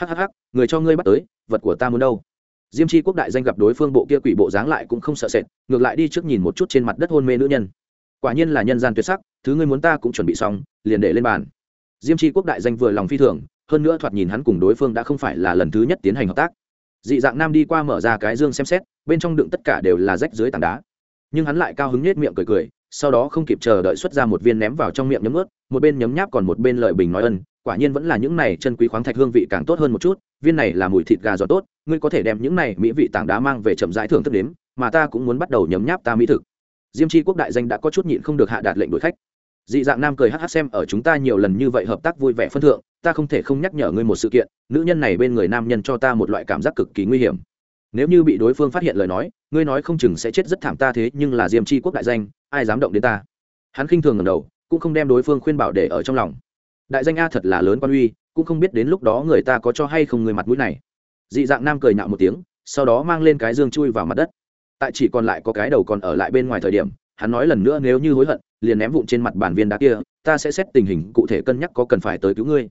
Hhh người cho ngươi bắt tới, vật của ta muốn đâu? Diêm chi quốc đại danh gặp đối phương bộ kia quỷ bộ dáng lại cũng không sợ sệt, ngược lại đi trước nhìn một chút trên mặt đất hôn mê nữ nhân. Quả nhiên là nhân gian tuyệt sắc, thứ ngươi muốn ta cũng chuẩn bị xong, liền để lên bàn. Diêm chi quốc đại danh vừa lòng phi thường hơn nữa thoạt nhìn hắn cùng đối phương đã không phải là lần thứ nhất tiến hành hợp tác. Dị dạng nam đi qua mở ra cái dương xem xét, bên trong đựng tất cả đều là rách dưới tảng đá. Nhưng hắn lại cao hứng nết miệng cười cười, sau đó không kịp chờ đợi xuất ra một viên ném vào trong miệng nhấm ướt, một bên nhấm nháp còn một bên lợi bình nói ân, quả nhiên vẫn là những này chân quý khoáng thạch hương vị càng tốt hơn một chút, viên này là mùi thịt gà giòn tốt, ngươi có thể đem những này mỹ vị tảng đá mang về chậm rãi thưởng thức đếm, mà ta cũng muốn bắt đầu nhấm nháp ta mỹ thực. Diêm tri quốc đại danh đã có chút nhịn không được hạ đạt lệnh đuổi khách dị dạng nam cười hh xem, ở chúng ta nhiều lần như vậy hợp tác vui vẻ phân thượng, ta không thể không nhắc nhở ngươi một sự kiện, nữ nhân này bên người nam nhân cho ta một loại cảm giác cực kỳ nguy hiểm. Nếu như bị đối phương phát hiện lời nói, ngươi nói không chừng sẽ chết rất thảm ta thế, nhưng là diêm tri quốc đại danh, ai dám động đến ta? Hắn khinh thường ngầm đầu, cũng không đem đối phương khuyên bảo để ở trong lòng. Đại danh a thật là lớn quan uy, cũng không biết đến lúc đó người ta có cho hay không người mặt mũi này. Dị dạng nam cười nhạo một tiếng, sau đó mang lên cái dương chui vào mặt đất. Tại chỉ còn lại có cái đầu còn ở lại bên ngoài thời điểm, hắn nói lần nữa nếu như hối hận liền ném vụn trên mặt bàn viên đá kia, ta sẽ xét tình hình, cụ thể cân nhắc có cần phải tới cứu ngươi.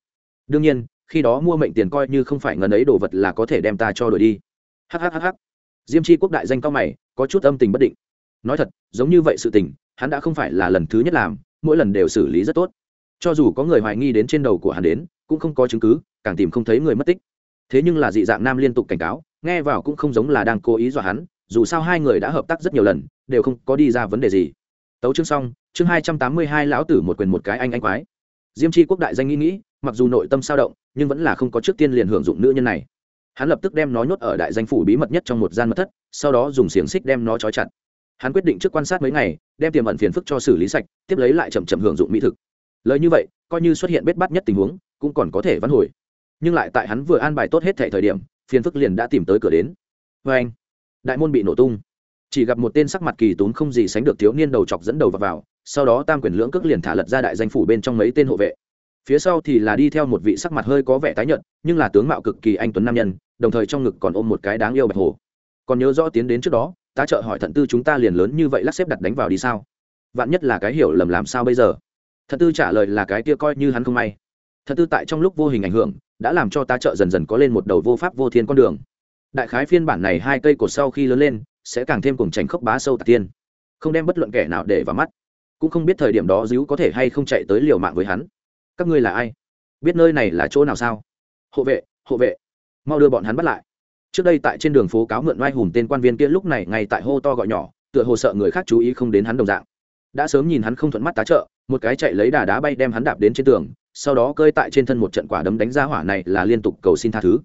Đương nhiên, khi đó mua mệnh tiền coi như không phải ngần ấy đồ vật là có thể đem ta cho đổi đi. Hhhh diêm Chi quốc đại danh cao mày, có chút âm tình bất định. Nói thật, giống như vậy sự tình, hắn đã không phải là lần thứ nhất làm, mỗi lần đều xử lý rất tốt. Cho dù có người hoài nghi đến trên đầu của hắn đến, cũng không có chứng cứ, càng tìm không thấy người mất tích. Thế nhưng là dị dạng nam liên tục cảnh cáo, nghe vào cũng không giống là đang cố ý dọa hắn, dù sao hai người đã hợp tác rất nhiều lần, đều không có đi ra vấn đề gì tấu chương xong, chương hai trăm tám mươi hai lão tử một quyền một cái anh anh quái. Diêm tri quốc đại danh nghĩ nghĩ, mặc dù nội tâm sao động, nhưng vẫn là không có trước tiên liền hưởng dụng nữ nhân này. Hắn lập tức đem nó nhốt ở đại danh phủ bí mật nhất trong một gian mật thất, sau đó dùng xiềng xích đem nó trói chặt. Hắn quyết định trước quan sát mấy ngày, đem tiềm ẩn phiền phức cho xử lý sạch, tiếp lấy lại chậm chậm hưởng dụng mỹ thực. Lời như vậy, coi như xuất hiện bết bắt nhất tình huống, cũng còn có thể vãn hồi. Nhưng lại tại hắn vừa an bài tốt hết thể thời điểm, phiền phức liền đã tìm tới cửa đến. Vê anh. Đại môn bị nổ tung chỉ gặp một tên sắc mặt kỳ tốn không gì sánh được thiếu niên đầu chọc dẫn đầu vào, vào sau đó tam quyền lưỡng cước liền thả lật ra đại danh phủ bên trong mấy tên hộ vệ. Phía sau thì là đi theo một vị sắc mặt hơi có vẻ tái nhợt nhưng là tướng mạo cực kỳ anh tuấn nam nhân đồng thời trong ngực còn ôm một cái đáng yêu bạch hồ còn nhớ rõ tiến đến trước đó ta trợ hỏi thận tư chúng ta liền lớn như vậy lắc xếp đặt đánh vào đi sao? Vạn nhất là cái hiểu lầm làm sao bây giờ? Thận tư trả lời là cái kia coi như hắn không may. Thận tư tại trong lúc vô hình ảnh hưởng đã làm cho ta trợ dần dần có lên một đầu vô pháp vô thiên con đường. Đại khái phiên bản này hai cây cột sau khi lớn lên sẽ càng thêm cùng tránh khốc bá sâu tạc tiên. Không đem bất luận kẻ nào để vào mắt. Cũng không biết thời điểm đó dữ có thể hay không chạy tới liều mạng với hắn. Các ngươi là ai? Biết nơi này là chỗ nào sao? Hộ vệ hộ vệ. Mau đưa bọn hắn bắt lại. Trước đây tại trên đường phố cáo mượn oai hùng tên quan viên kia, lúc này ngay tại hô to gọi nhỏ, tựa hồ sợ người khác chú ý không đến hắn đồng dạng. Đã sớm nhìn hắn không thuận mắt tá trợ, một cái chạy lấy đà đá bay đem hắn đạp đến trên tường, sau đó cơi tại trên thân một trận quả đấm đánh ra hỏa này là liên tục cầu xin tha thứ.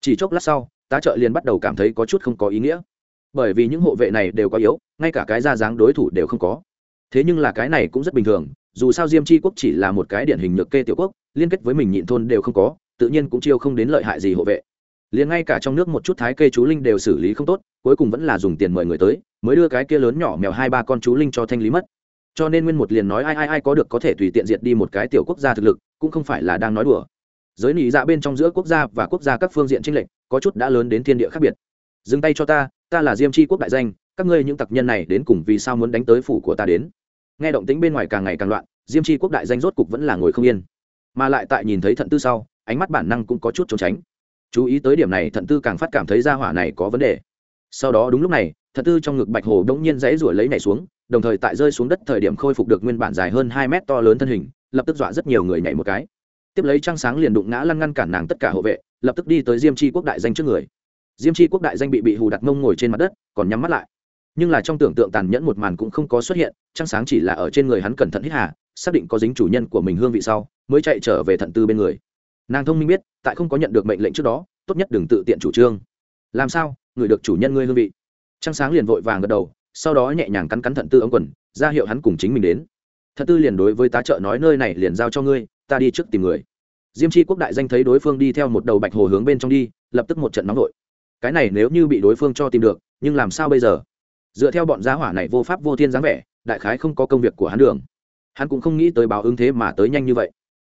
Chỉ chốc lát sau, tá trợ liền bắt đầu cảm thấy có chút không có ý nghĩa bởi vì những hộ vệ này đều quá yếu, ngay cả cái ra dáng đối thủ đều không có. Thế nhưng là cái này cũng rất bình thường, dù sao diêm tri quốc chỉ là một cái điển hình nhược kê tiểu quốc, liên kết với mình nhịn thôn đều không có, tự nhiên cũng chiêu không đến lợi hại gì hộ vệ. Liền ngay cả trong nước một chút thái kê chú linh đều xử lý không tốt, cuối cùng vẫn là dùng tiền mời người tới, mới đưa cái kia lớn nhỏ mèo hai ba con chú linh cho thanh lý mất. Cho nên nguyên một liền nói ai ai ai có được có thể tùy tiện diệt đi một cái tiểu quốc gia thực lực, cũng không phải là đang nói đùa. Giới nỉ dạ bên trong giữa quốc gia và quốc gia các phương diện tranh lệch, có chút đã lớn đến thiên địa khác biệt. Dừng tay cho ta ta là diêm tri quốc đại danh, các ngươi những tặc nhân này đến cùng vì sao muốn đánh tới phủ của ta đến? Nghe động tính bên ngoài càng ngày càng loạn, diêm tri quốc đại danh rốt cục vẫn là ngồi không yên. Mà lại tại nhìn thấy thận tư sau, ánh mắt bản năng cũng có chút trốn tránh. Chú ý tới điểm này, thận tư càng phát cảm thấy ra hỏa này có vấn đề. Sau đó đúng lúc này, thận tư trong ngực bạch hồ đ ỗ n g nhiên dãy ruổi lấy nhảy xuống, đồng thời tại rơi xuống đất thời điểm khôi phục được nguyên bản dài hơn hai mét to lớn thân hình, lập tức dọa rất nhiều người nhảy một cái. Tiếp lấy trăng sáng liền đụng ngã lăn ngăn cản nàng tất cả hộ vệ, lập tức đi tới diêm tri quốc đại danh trước người diêm tri quốc đại danh bị bị hù đặt mông ngồi trên mặt đất, còn nhắm mắt lại. Nhưng là trong tưởng tượng tàn nhẫn một màn cũng không có xuất hiện, trăng sáng chỉ là ở trên người hắn cẩn thận hít hà, xác định có dính chủ nhân của mình hương vị sau, mới chạy trở về thận tư bên người. Nàng thông minh biết, tại không có nhận được mệnh lệnh trước đó, tốt nhất đừng tự tiện chủ trương. Làm sao, người được chủ nhân ngươi hương vị? Trăng sáng liền vội vàng gật đầu, sau đó nhẹ nhàng cắn cắn thận tư ống quần, ra hiệu hắn cùng chính mình đến. Thận tư liền đối với tá trợ nói, nơi này liền giao cho ngươi, ta đi trước tìm người. Diêm tri quốc đại danh thấy đối phương đi theo một đầu bạch hồ hướng bên trong đi, lập tức một trận nóng vội cái này nếu như bị đối phương cho tìm được, nhưng làm sao bây giờ? Dựa theo bọn gia hỏa này vô pháp vô thiên dáng vẻ, đại khái không có công việc của hắn đường. Hắn cũng không nghĩ tới báo ứng thế mà tới nhanh như vậy.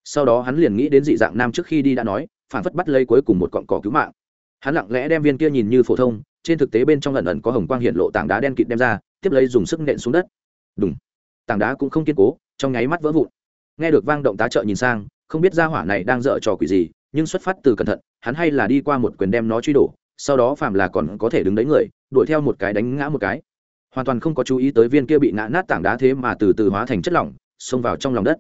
Sau đó hắn liền nghĩ đến dị dạng nam trước khi đi đã nói, phản phất bắt lấy cuối cùng một cọn cỏ cứu mạng. Hắn lặng lẽ đem viên kia nhìn như phổ thông, trên thực tế bên trong lần ẩn có hồng quang hiện lộ tảng đá đen kịt đem ra, tiếp lấy dùng sức nện xuống đất. Đúng tảng đá cũng không kiên cố, trong nháy mắt vỡ vụn. Nghe được vang động tá trợ nhìn sang, không biết ra hỏa này đang dở trò quỷ gì, nhưng xuất phát từ cẩn thận, hắn hay là đi qua một quyền đem nó truy đổ sau đó phàm là còn có thể đứng đấy người, đuổi theo một cái đánh ngã một cái. Hoàn toàn không có chú ý tới viên kia bị ngã nát tảng đá thế mà từ từ hóa thành chất lỏng, xông vào trong lòng đất.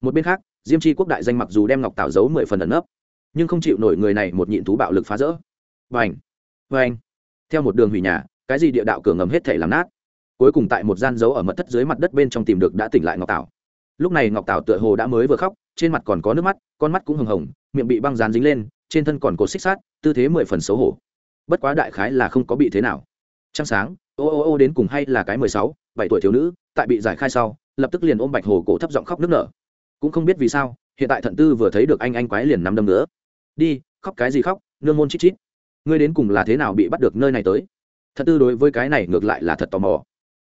Một bên khác, diêm tri quốc đại danh mặc dù đem ngọc tạo giấu mười phần ẩn nấp, nhưng không chịu nổi người này một nhịn thú bạo lực phá rỡ. Và vành và theo một đường hủy nhà, cái gì địa đạo cửa ngầm hết thể làm nát. Cuối cùng tại một gian giấu ở mật thất dưới mặt đất bên trong tìm được đã tỉnh lại ngọc tảo. Lúc này ngọc tảo tựa hồ đã mới vừa khóc, trên mặt còn có nước mắt, con mắt cũng hừng hồng, miệng bị băng dán dính lên, trên thân còn cột xích sát tư thế mười phần xấu hổ bất quá đại khái là không có bị thế nào. Trăng sáng, ô ô ô đến cùng hay là cái mười sáu, bảy tuổi thiếu nữ, tại bị giải khai sau, lập tức liền ôm bạch hồ cổ thấp giọng khóc nức nở. Cũng không biết vì sao, hiện tại thận tư vừa thấy được anh anh quái liền nắm đâm nữa. Đi, khóc cái gì khóc, nương môn chít chít. Ngươi đến cùng là thế nào bị bắt được nơi này tới? Thận tư đối với cái này ngược lại là thật tò mò.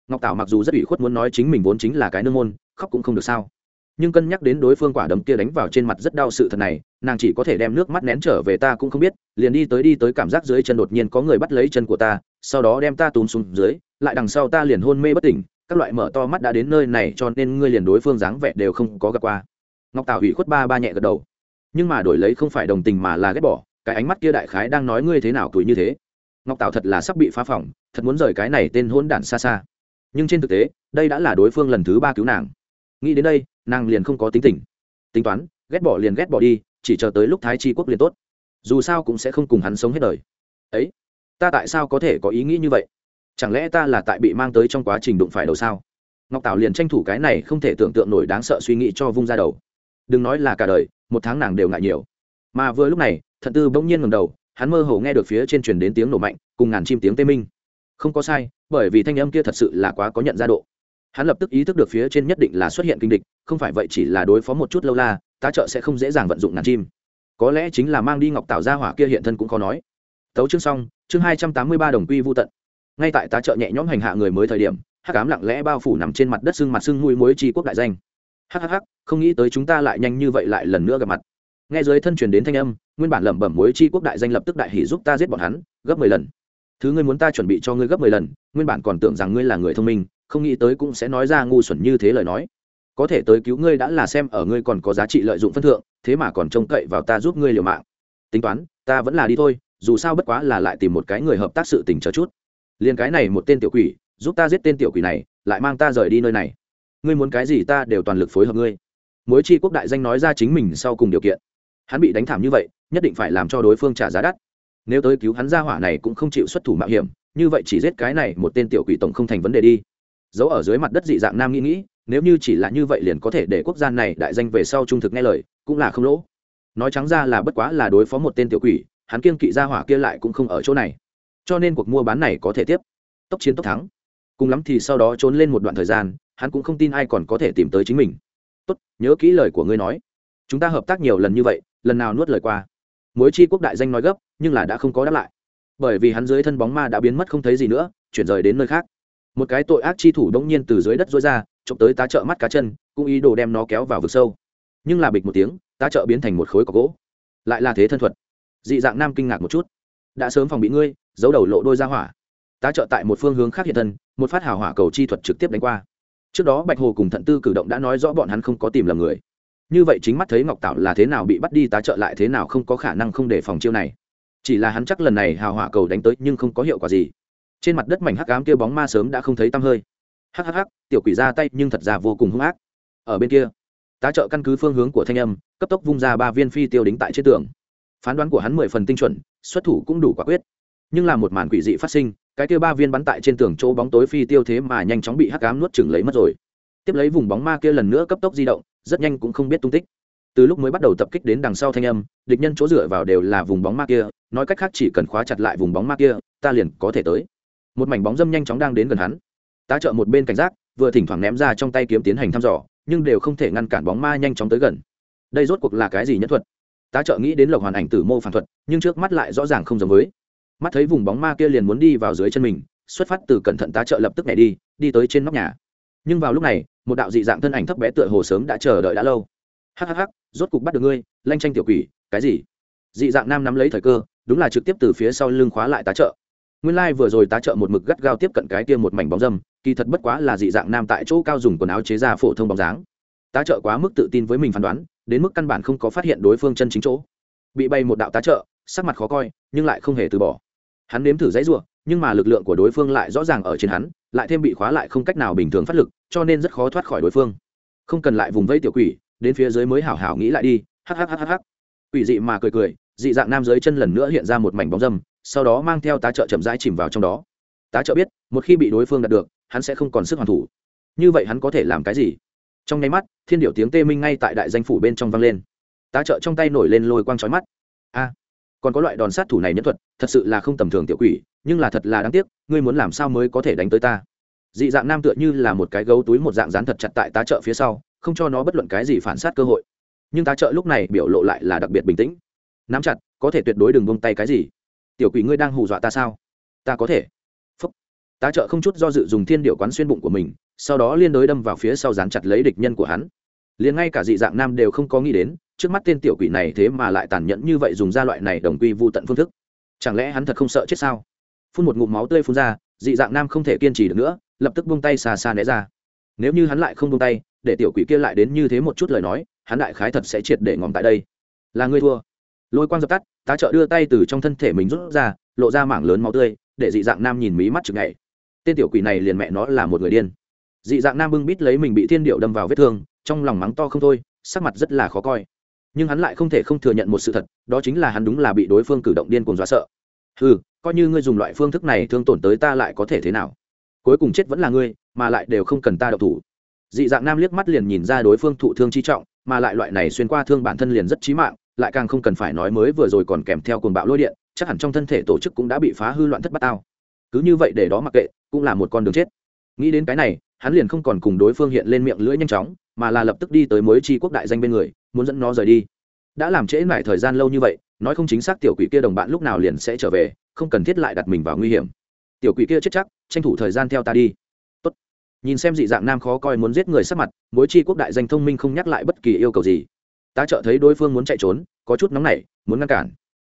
Ngọc tảo mặc dù rất ủy khuất muốn nói chính mình vốn chính là cái nương môn, khóc cũng không được sao nhưng cân nhắc đến đối phương quả đấm kia đánh vào trên mặt rất đau sự thật này, nàng chỉ có thể đem nước mắt nén trở về ta cũng không biết, liền đi tới đi tới cảm giác dưới chân đột nhiên có người bắt lấy chân của ta, sau đó đem ta túm xuống dưới, lại đằng sau ta liền hôn mê bất tỉnh, các loại mở to mắt đã đến nơi này cho nên ngươi liền đối phương dáng vẻ đều không có gặp qua. Ngọc tào hủy khuất ba ba nhẹ gật đầu. Nhưng mà đổi lấy không phải đồng tình mà là ghét bỏ, cái ánh mắt kia đại khái đang nói ngươi thế nào tuổi như thế. Ngọc tào thật là sắp bị phá phỏng, thật muốn rời cái này tên hôn đản xa xa. Nhưng trên thực tế, đây đã là đối phương lần thứ ba cứu nàng. Nghĩ đến đây nàng liền không có tính tình. Tính toán, ghét bỏ liền ghét bỏ đi, chỉ chờ tới lúc thái tri quốc liền tốt. Dù sao cũng sẽ không cùng hắn sống hết đời. Ấy, ta tại sao có thể có ý nghĩ như vậy? Chẳng lẽ ta là tại bị mang tới trong quá trình đụng phải đầu sao? Ngọc tảo liền tranh thủ cái này không thể tưởng tượng nổi đáng sợ suy nghĩ cho vung ra đầu. Đừng nói là cả đời, một tháng nàng đều ngại nhiều. Mà vừa lúc này, thận tư bỗng nhiên ngầm đầu, hắn mơ hồ nghe được phía trên truyền đến tiếng nổ mạnh, cùng ngàn chim tiếng tê minh. Không có sai, bởi vì thanh âm kia thật sự là quá có nhận ra độ hắn lập tức ý thức được phía trên nhất định là xuất hiện kinh địch, không phải vậy chỉ là đối phó một chút lâu la, tá trợ sẽ không dễ dàng vận dụng ngàn chim. Có lẽ chính là mang đi ngọc tạo ra hỏa kia hiện thân cũng khó nói. Tấu chương xong, chương hai trăm tám mươi ba đồng quy vô tận. Ngay tại tá trợ nhẹ nhõm hành hạ người mới thời điểm, hắc ám lặng lẽ bao phủ nằm trên mặt đất xương mặt xương mũi muối tri quốc đại danh. Hhh không nghĩ tới chúng ta lại nhanh như vậy lại lần nữa gặp mặt. Nghe dưới thân truyền đến thanh âm, nguyên bản lẩm bẩm muối tri quốc đại danh lập tức đại hỉ giúp ta giết bọn hắn, gấp mười lần. Thứ ngươi muốn ta chuẩn bị cho ngươi gấp mười lần, nguyên bản còn tưởng rằng ngươi là người thông minh không nghĩ tới cũng sẽ nói ra ngu xuẩn như thế lời nói. Có thể tới cứu ngươi đã là xem ở ngươi còn có giá trị lợi dụng phân thượng, thế mà còn trông cậy vào ta giúp ngươi liều mạng. Tính toán, ta vẫn là đi thôi, dù sao bất quá là lại tìm một cái người hợp tác sự tình chờ chút. Liền cái này một tên tiểu quỷ, giúp ta giết tên tiểu quỷ này, lại mang ta rời đi nơi này. Ngươi muốn cái gì ta đều toàn lực phối hợp ngươi. Mối chi quốc đại danh nói ra chính mình sau cùng điều kiện. Hắn bị đánh thảm như vậy, nhất định phải làm cho đối phương trả giá đắt. Nếu tới cứu hắn ra hỏa này cũng không chịu xuất thủ mạo hiểm, như vậy chỉ giết cái này một tên tiểu quỷ tổng không thành vấn đề đi dấu ở dưới mặt đất dị dạng nam nghĩ nghĩ, nếu như chỉ là như vậy liền có thể để quốc gia này đại danh về sau trung thực nghe lời, cũng là không lỗ. Nói trắng ra là bất quá là đối phó một tên tiểu quỷ, hắn kiên kỵ gia hỏa kia lại cũng không ở chỗ này. Cho nên cuộc mua bán này có thể tiếp. Tốc chiến tốc thắng. Cùng lắm thì sau đó trốn lên một đoạn thời gian, hắn cũng không tin ai còn có thể tìm tới chính mình. Tốt, nhớ kỹ lời của ngươi nói. Chúng ta hợp tác nhiều lần như vậy, lần nào nuốt lời qua. Mối chi quốc đại danh nói gấp, nhưng là đã không có đáp lại. Bởi vì hắn dưới thân bóng ma đã biến mất không thấy gì nữa, chuyển rời đến nơi khác một cái tội ác chi thủ đống nhiên từ dưới đất rối ra, chụp tới tá trợ mắt cá chân, cũng ý đồ đem nó kéo vào vực sâu. Nhưng là bịch một tiếng, tá trợ biến thành một khối cọc gỗ. Lại là thế thân thuật. Dị dạng nam kinh ngạc một chút. Đã sớm phòng bị ngươi, giấu đầu lộ đôi ra hỏa. Tá trợ tại một phương hướng khác hiện thân, một phát hào hỏa cầu chi thuật trực tiếp đánh qua. Trước đó bạch hồ cùng thận tư cử động đã nói rõ bọn hắn không có tìm lầm người. Như vậy chính mắt thấy ngọc tạo là thế nào bị bắt đi, tá trợ lại thế nào không có khả năng không để phòng chiêu này. Chỉ là hắn chắc lần này hào hỏa cầu đánh tới nhưng không có hiệu quả gì trên mặt đất mảnh hắc ám kia bóng ma sớm đã không thấy tăm hơi. Hắc hắc hắc, tiểu quỷ ra tay nhưng thật ra vô cùng hung ác. Ở bên kia, tá trợ căn cứ phương hướng của thanh âm, cấp tốc vung ra ba viên phi tiêu đính tại trên tường. Phán đoán của hắn mười phần tinh chuẩn, xuất thủ cũng đủ quả quyết. Nhưng là một màn quỷ dị phát sinh, cái kia ba viên bắn tại trên tường chỗ bóng tối phi tiêu thế mà nhanh chóng bị hắc ám nuốt chừng lấy mất rồi. Tiếp lấy vùng bóng ma kia lần nữa cấp tốc di động, rất nhanh cũng không biết tung tích. Từ lúc mới bắt đầu tập kích đến đằng sau thanh âm, địch nhân chỗ dựa vào đều là vùng bóng ma kia, nói cách khác chỉ cần khóa chặt lại vùng bóng ma kia, ta liền có thể tới một mảnh bóng dâm nhanh chóng đang đến gần hắn. Tá trợ một bên cảnh giác, vừa thỉnh thoảng ném ra trong tay kiếm tiến hành thăm dò, nhưng đều không thể ngăn cản bóng ma nhanh chóng tới gần. Đây rốt cuộc là cái gì nhất thuật? Tá trợ nghĩ đến lộc hoàn ảnh tử mô phản thuật, nhưng trước mắt lại rõ ràng không giống với. Mắt thấy vùng bóng ma kia liền muốn đi vào dưới chân mình, xuất phát từ cẩn thận tá trợ lập tức nhảy đi đi tới trên nóc nhà. Nhưng vào lúc này, một đạo dị dạng thân ảnh thấp bé tựa hồ sớm đã chờ đợi đã lâu. Hhh rốt cục bắt được ngươi, lanh tranh tiểu quỷ, cái gì? Dị dạng nam nắm lấy thời cơ, đúng là trực tiếp từ phía sau lưng khóa lại tá trợ nguyên lai、like、vừa rồi tá trợ một mực gắt gao tiếp cận cái kia một mảnh bóng dâm, kỳ thật bất quá là dị dạng nam tại chỗ cao dùng quần áo chế ra phổ thông bóng dáng. Tá trợ quá mức tự tin với mình phán đoán, đến mức căn bản không có phát hiện đối phương chân chính chỗ. Bị bay một đạo tá trợ, sắc mặt khó coi, nhưng lại không hề từ bỏ. Hắn nếm thử dãy ruộng nhưng mà lực lượng của đối phương lại rõ ràng ở trên hắn, lại thêm bị khóa lại không cách nào bình thường phát lực, cho nên rất khó thoát khỏi đối phương. Không cần lại vùng vây tiểu quỷ, đến phía dưới mới hảo hảo nghĩ lại đi hắc hắc hắc hắc. Quỷ dị mà cười cười, dị dạng nam dưới chân lần nữa hiện ra một mảnh bóng dâm sau đó mang theo tá trợ chậm rãi chìm vào trong đó. Tá trợ biết, một khi bị đối phương đạt được, hắn sẽ không còn sức hoàn thủ. Như vậy hắn có thể làm cái gì? Trong nháy mắt, thiên điệu tiếng tê minh ngay tại đại danh phủ bên trong vang lên. Tá trợ trong tay nổi lên lôi quang trói mắt. A, còn có loại đòn sát thủ này nhẫn thuật, thật sự là không tầm thường tiểu quỷ, nhưng là thật là đáng tiếc, ngươi muốn làm sao mới có thể đánh tới ta? Dị dạng nam tựa như là một cái gấu túi một dạng dán thật chặt tại tá trợ phía sau, không cho nó bất luận cái gì phản sát cơ hội. Nhưng tá trợ lúc này biểu lộ lại là đặc biệt bình tĩnh. Nắm chặt, có thể tuyệt đối đừng bông tay cái gì tiểu quỷ ngươi đang hù dọa ta sao? Ta có thể. Phúc. Tá trợ không chút do dự dùng thiên điệu quán xuyên bụng của mình, sau đó liên đối đâm vào phía sau dán chặt lấy địch nhân của hắn. Liền ngay cả dị dạng nam đều không có nghĩ đến, trước mắt tên tiểu quỷ này thế mà lại tàn nhẫn như vậy dùng ra loại này đồng quy vô tận phương thức. Chẳng lẽ hắn thật không sợ chết sao? Phun một ngụm máu tươi phun ra, dị dạng nam không thể kiên trì được nữa, lập tức buông tay xa xa né ra. Nếu như hắn lại không buông tay, để tiểu quỷ kia lại đến như thế một chút lời nói, hắn đại khái thật sẽ triệt để ngòm tại đây. Là ngươi thua lôi quang dập tắt, tá trợ đưa tay từ trong thân thể mình rút ra, lộ ra mảng lớn máu tươi, để dị dạng nam nhìn mí mắt chừng ngày tên tiểu quỷ này liền mẹ nó là một người điên. Dị dạng nam bưng bít lấy mình bị thiên điệu đâm vào vết thương, trong lòng mắng to không thôi, sắc mặt rất là khó coi. Nhưng hắn lại không thể không thừa nhận một sự thật, đó chính là hắn đúng là bị đối phương cử động điên cuồng dọa sợ. Ừ coi như ngươi dùng loại phương thức này thương tổn tới ta lại có thể thế nào? Cuối cùng chết vẫn là ngươi, mà lại đều không cần ta độc thủ. Dị dạng nam liếc mắt liền nhìn ra đối phương thụ thương chi trọng, mà lại loại này xuyên qua thương bản thân liền rất chí mạng lại càng không cần phải nói mới vừa rồi còn kèm theo cuồng bạo lôi điện, chắc hẳn trong thân thể tổ chức cũng đã bị phá hư loạn thất bát tao. Cứ như vậy để đó mặc kệ, cũng là một con đường chết. Nghĩ đến cái này, hắn liền không còn cùng đối phương hiện lên miệng lưỡi nhanh chóng, mà là lập tức đi tới mối chi quốc đại danh bên người, muốn dẫn nó rời đi. Đã làm trễ mãi thời gian lâu như vậy, nói không chính xác tiểu quỷ kia đồng bạn lúc nào liền sẽ trở về, không cần thiết lại đặt mình vào nguy hiểm. Tiểu quỷ kia chết chắc, tranh thủ thời gian theo ta đi. Tốt. nhìn xem dị dạng nam khó coi muốn giết người sắc mặt mối chi quốc đại danh thông minh không nhắc lại bất kỳ yêu cầu gì tá trợ thấy đối phương muốn chạy trốn, có chút nóng nảy, muốn ngăn cản.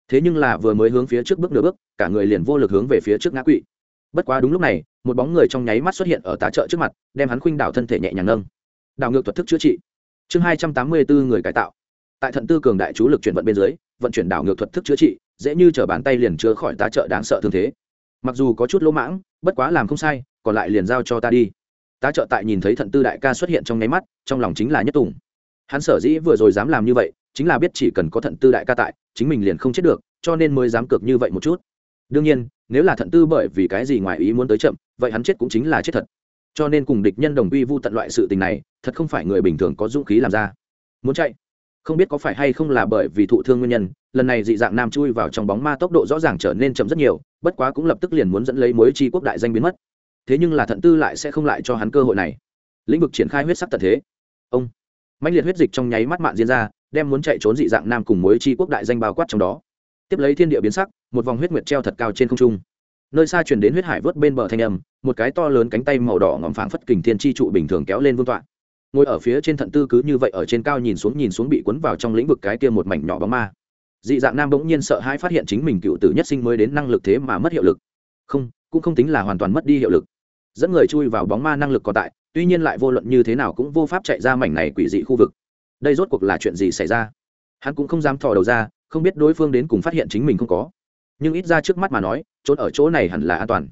Thế nhưng là vừa mới hướng phía trước bước nửa bước, cả người liền vô lực hướng về phía trước ngã quỵ. Bất quá đúng lúc này, một bóng người trong nháy mắt xuất hiện ở tá trợ trước mặt, đem hắn khuynh đảo thân thể nhẹ nhàng nâng. Đảo ngược thuật thức chữa trị. Chương hai trăm tám mươi bốn người cải tạo. Tại thận tư cường đại chú lực chuyển vận bên dưới, vận chuyển đảo ngược thuật thức chữa trị, dễ như t bàn tay liền chữa khỏi tá trợ đáng sợ thương thế. Mặc dù có chút lỗ mãng, bất quá làm không sai, còn lại liền giao cho ta đi. Tá trợ tại nhìn thấy thận tư đại ca xuất hiện trong nháy mắt, trong lòng chính là nhất tùng hắn sở dĩ vừa rồi dám làm như vậy, chính là biết chỉ cần có thận tư đại ca tại, chính mình liền không chết được, cho nên mới dám cược như vậy một chút. Đương nhiên, nếu là thận tư bởi vì cái gì ngoài ý muốn tới chậm, vậy hắn chết cũng chính là chết thật. Cho nên cùng địch nhân đồng quy vu tận loại sự tình này, thật không phải người bình thường có dũng khí làm ra. Muốn chạy? Không biết có phải hay không là bởi vì thụ thương nguyên nhân, lần này dị dạng nam chui vào trong bóng ma tốc độ rõ ràng trở nên chậm rất nhiều, bất quá cũng lập tức liền muốn dẫn lấy mối chi quốc đại danh biến mất. Thế nhưng là thận tư lại sẽ không lại cho hắn cơ hội này. Lĩnh vực triển khai huyết sắc tật thế. Ông! Mạnh liệt huyết dịch trong nháy mắt mạng diễn ra, đem muốn chạy trốn dị dạng nam cùng mối chi quốc đại danh bao quát trong đó. Tiếp lấy thiên địa biến sắc, một vòng huyết nguyệt treo thật cao trên không trung. Nơi xa truyền đến huyết hải vớt bên bờ thanh âm, một cái to lớn cánh tay màu đỏ ngòm phảng phất kình thiên chi trụ bình thường kéo lên vương tọa. Ngồi ở phía trên thận tư cứ như vậy ở trên cao nhìn xuống nhìn xuống bị cuốn vào trong lĩnh vực cái kia một mảnh nhỏ bóng ma. Dị dạng nam bỗng nhiên sợ hãi phát hiện chính mình cựu tử nhất sinh mới đến năng lực thế mà mất hiệu lực. Không, cũng không tính là hoàn toàn mất đi hiệu lực. Dẫn người chui vào bóng ma năng lực còn tại tuy nhiên lại vô luận như thế nào cũng vô pháp chạy ra mảnh này quỷ dị khu vực. Đây rốt cuộc là chuyện gì xảy ra? Hắn cũng không dám thò đầu ra, không biết đối phương đến cùng phát hiện chính mình không có. Nhưng ít ra trước mắt mà nói, trốn ở chỗ này hẳn là an toàn.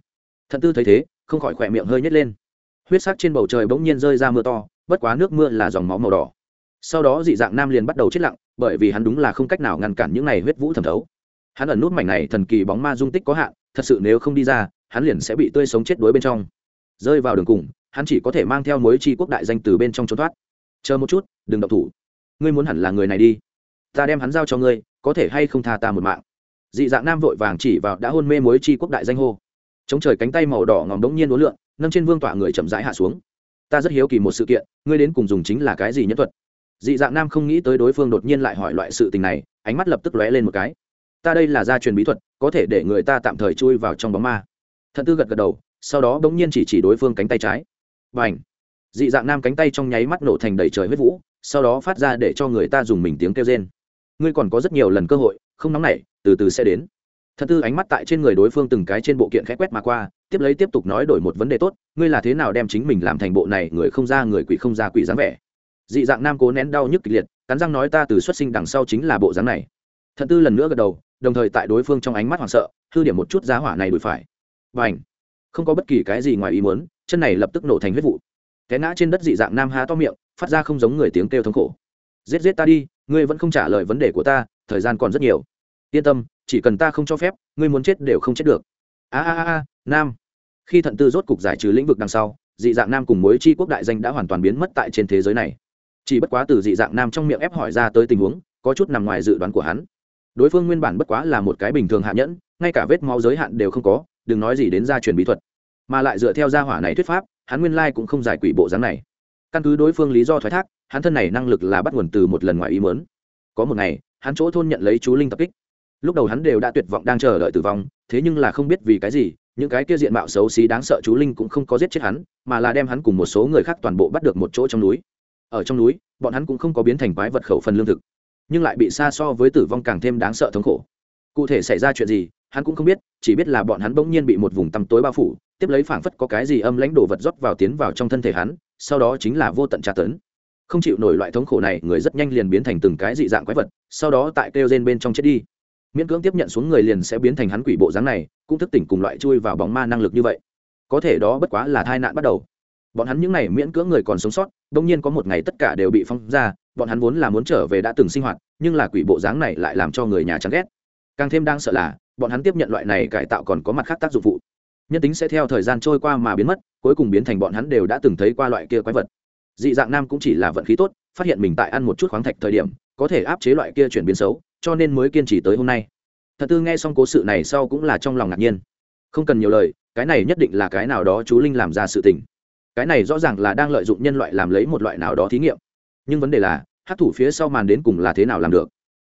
Thận tư thấy thế, không khỏi khỏe miệng hơi nhét lên. Huyết sắc trên bầu trời bỗng nhiên rơi ra mưa to, bất quá nước mưa là dòng máu màu đỏ. Sau đó dị dạng nam liền bắt đầu chết lặng, bởi vì hắn đúng là không cách nào ngăn cản những này huyết vũ thẩm thấu. Hắn ẩn nút mảnh này thần kỳ bóng ma dung tích có hạn, thật sự nếu không đi ra, hắn liền sẽ bị tươi sống chết đuối bên trong. Rơi vào đường cùng hắn chỉ có thể mang theo mối tri quốc đại danh từ bên trong trốn thoát. Chờ một chút, đừng động thủ. Ngươi muốn hẳn là người này đi. Ta đem hắn giao cho ngươi, có thể hay không tha ta một mạng. Dị dạng nam vội vàng chỉ vào đã hôn mê mối tri quốc đại danh hô. Chống trời cánh tay màu đỏ ngòm đống nhiên uốn lượn, nâng trên vương tỏa người chậm rãi hạ xuống. Ta rất hiếu kỳ một sự kiện, ngươi đến cùng dùng chính là cái gì nhất thuật? Dị dạng nam không nghĩ tới đối phương đột nhiên lại hỏi loại sự tình này, ánh mắt lập tức lóe lên một cái. Ta đây là gia truyền bí thuật, có thể để người ta tạm thời chui vào trong bóng ma. Thận tư gật gật đầu, sau đó bỗng nhiên chỉ chỉ đối phương cánh tay trái b n h dị dạng nam cánh tay trong nháy mắt nổ thành đầy trời huyết vũ, sau đó phát ra để cho người ta dùng mình tiếng kêu rên. Ngươi còn có rất nhiều lần cơ hội, không nóng nảy, từ từ sẽ đến. Thật tư ánh mắt tại trên người đối phương từng cái trên bộ kiện khẽ quét mà qua, tiếp lấy tiếp tục nói đổi một vấn đề tốt, ngươi là thế nào đem chính mình làm thành bộ này, người không ra người quỷ không ra quỷ dáng vẻ. Dị dạng nam cố nén đau nhức kịch liệt, cắn răng nói ta từ xuất sinh đằng sau chính là bộ dáng này. Thật tư lần nữa gật đầu, đồng thời tại đối phương trong ánh mắt hoảng sợ, hư điểm một chút giá hỏa này đùi phải. Và ảnh. Không có bất kỳ cái gì ngoài ý muốn chân này lập tức nổ thành huyết vụ. Té ngã trên đất dị dạng nam há to miệng, phát ra không giống người tiếng kêu thống khổ. Giết giết ta đi, ngươi vẫn không trả lời vấn đề của ta, thời gian còn rất nhiều. Yên tâm, chỉ cần ta không cho phép, ngươi muốn chết đều không chết được. A a a nam. Khi thận tư rốt cục giải trừ lĩnh vực đằng sau, dị dạng nam cùng mối chi quốc đại danh đã hoàn toàn biến mất tại trên thế giới này. Chỉ bất quá từ dị dạng nam trong miệng ép hỏi ra tới tình huống, có chút nằm ngoài dự đoán của hắn. Đối phương nguyên bản bất quá là một cái bình thường hạ nhẫn, ngay cả vết máu giới hạn đều không có, đừng nói gì đến gia truyền bí thuật mà lại dựa theo gia hỏa này thuyết pháp, hắn nguyên lai cũng không giải quỷ bộ dáng này. Căn cứ đối phương lý do thoái thác, hắn thân này năng lực là bắt nguồn từ một lần ngoài ý mớn có một ngày, hắn chỗ thôn nhận lấy chú linh tập kích. Lúc đầu hắn đều đã tuyệt vọng đang chờ đợi tử vong, thế nhưng là không biết vì cái gì, những cái kia diện mạo xấu xí đáng sợ chú linh cũng không có giết chết hắn, mà là đem hắn cùng một số người khác toàn bộ bắt được một chỗ trong núi. Ở trong núi, bọn hắn cũng không có biến thành quái vật khẩu phần lương thực, nhưng lại bị xa so với tử vong càng thêm đáng sợ thống khổ. Cụ thể xảy ra chuyện gì, hắn cũng không biết, chỉ biết là bọn hắn bỗng nhiên bị một vùng tăm tối bao phủ tiếp lấy phảng phất có cái gì âm lãnh đồ vật rót vào tiến vào trong thân thể hắn, sau đó chính là vô tận tra tấn. Không chịu nổi loại thống khổ này, người rất nhanh liền biến thành từng cái dị dạng quái vật, sau đó tại kêu gen bên trong chết đi. Miễn cưỡng tiếp nhận xuống người liền sẽ biến thành hắn quỷ bộ dáng này, cũng thức tỉnh cùng loại chui vào bóng ma năng lực như vậy. Có thể đó bất quá là tai nạn bắt đầu. Bọn hắn những n à y miễn cưỡng người còn sống sót đ nhiên có một ngày tất cả đều bị phong ra, bọn hắn vốn là muốn trở về đã từng sinh hoạt, nhưng là quỷ bộ dáng này lại làm cho người nhà chán ghét. Càng thêm đang sợ là, bọn hắn tiếp nhận loại này cải tạo còn có mặt khác tác dụng phụ nhân tính sẽ theo thời gian trôi qua mà biến mất, cuối cùng biến thành bọn hắn đều đã từng thấy qua loại kia quái vật. Dị dạng nam cũng chỉ là vận khí tốt, phát hiện mình tại ăn một chút khoáng thạch thời điểm, có thể áp chế loại kia chuyển biến xấu, cho nên mới kiên trì tới hôm nay. Thật tư nghe xong cố sự này sau cũng là trong lòng ngạc nhiên. Không cần nhiều lời, cái này nhất định là cái nào đó chú linh làm ra sự tình. Cái này rõ ràng là đang lợi dụng nhân loại làm lấy một loại nào đó thí nghiệm. Nhưng vấn đề là hát thủ phía sau màn đến cùng là thế nào làm được?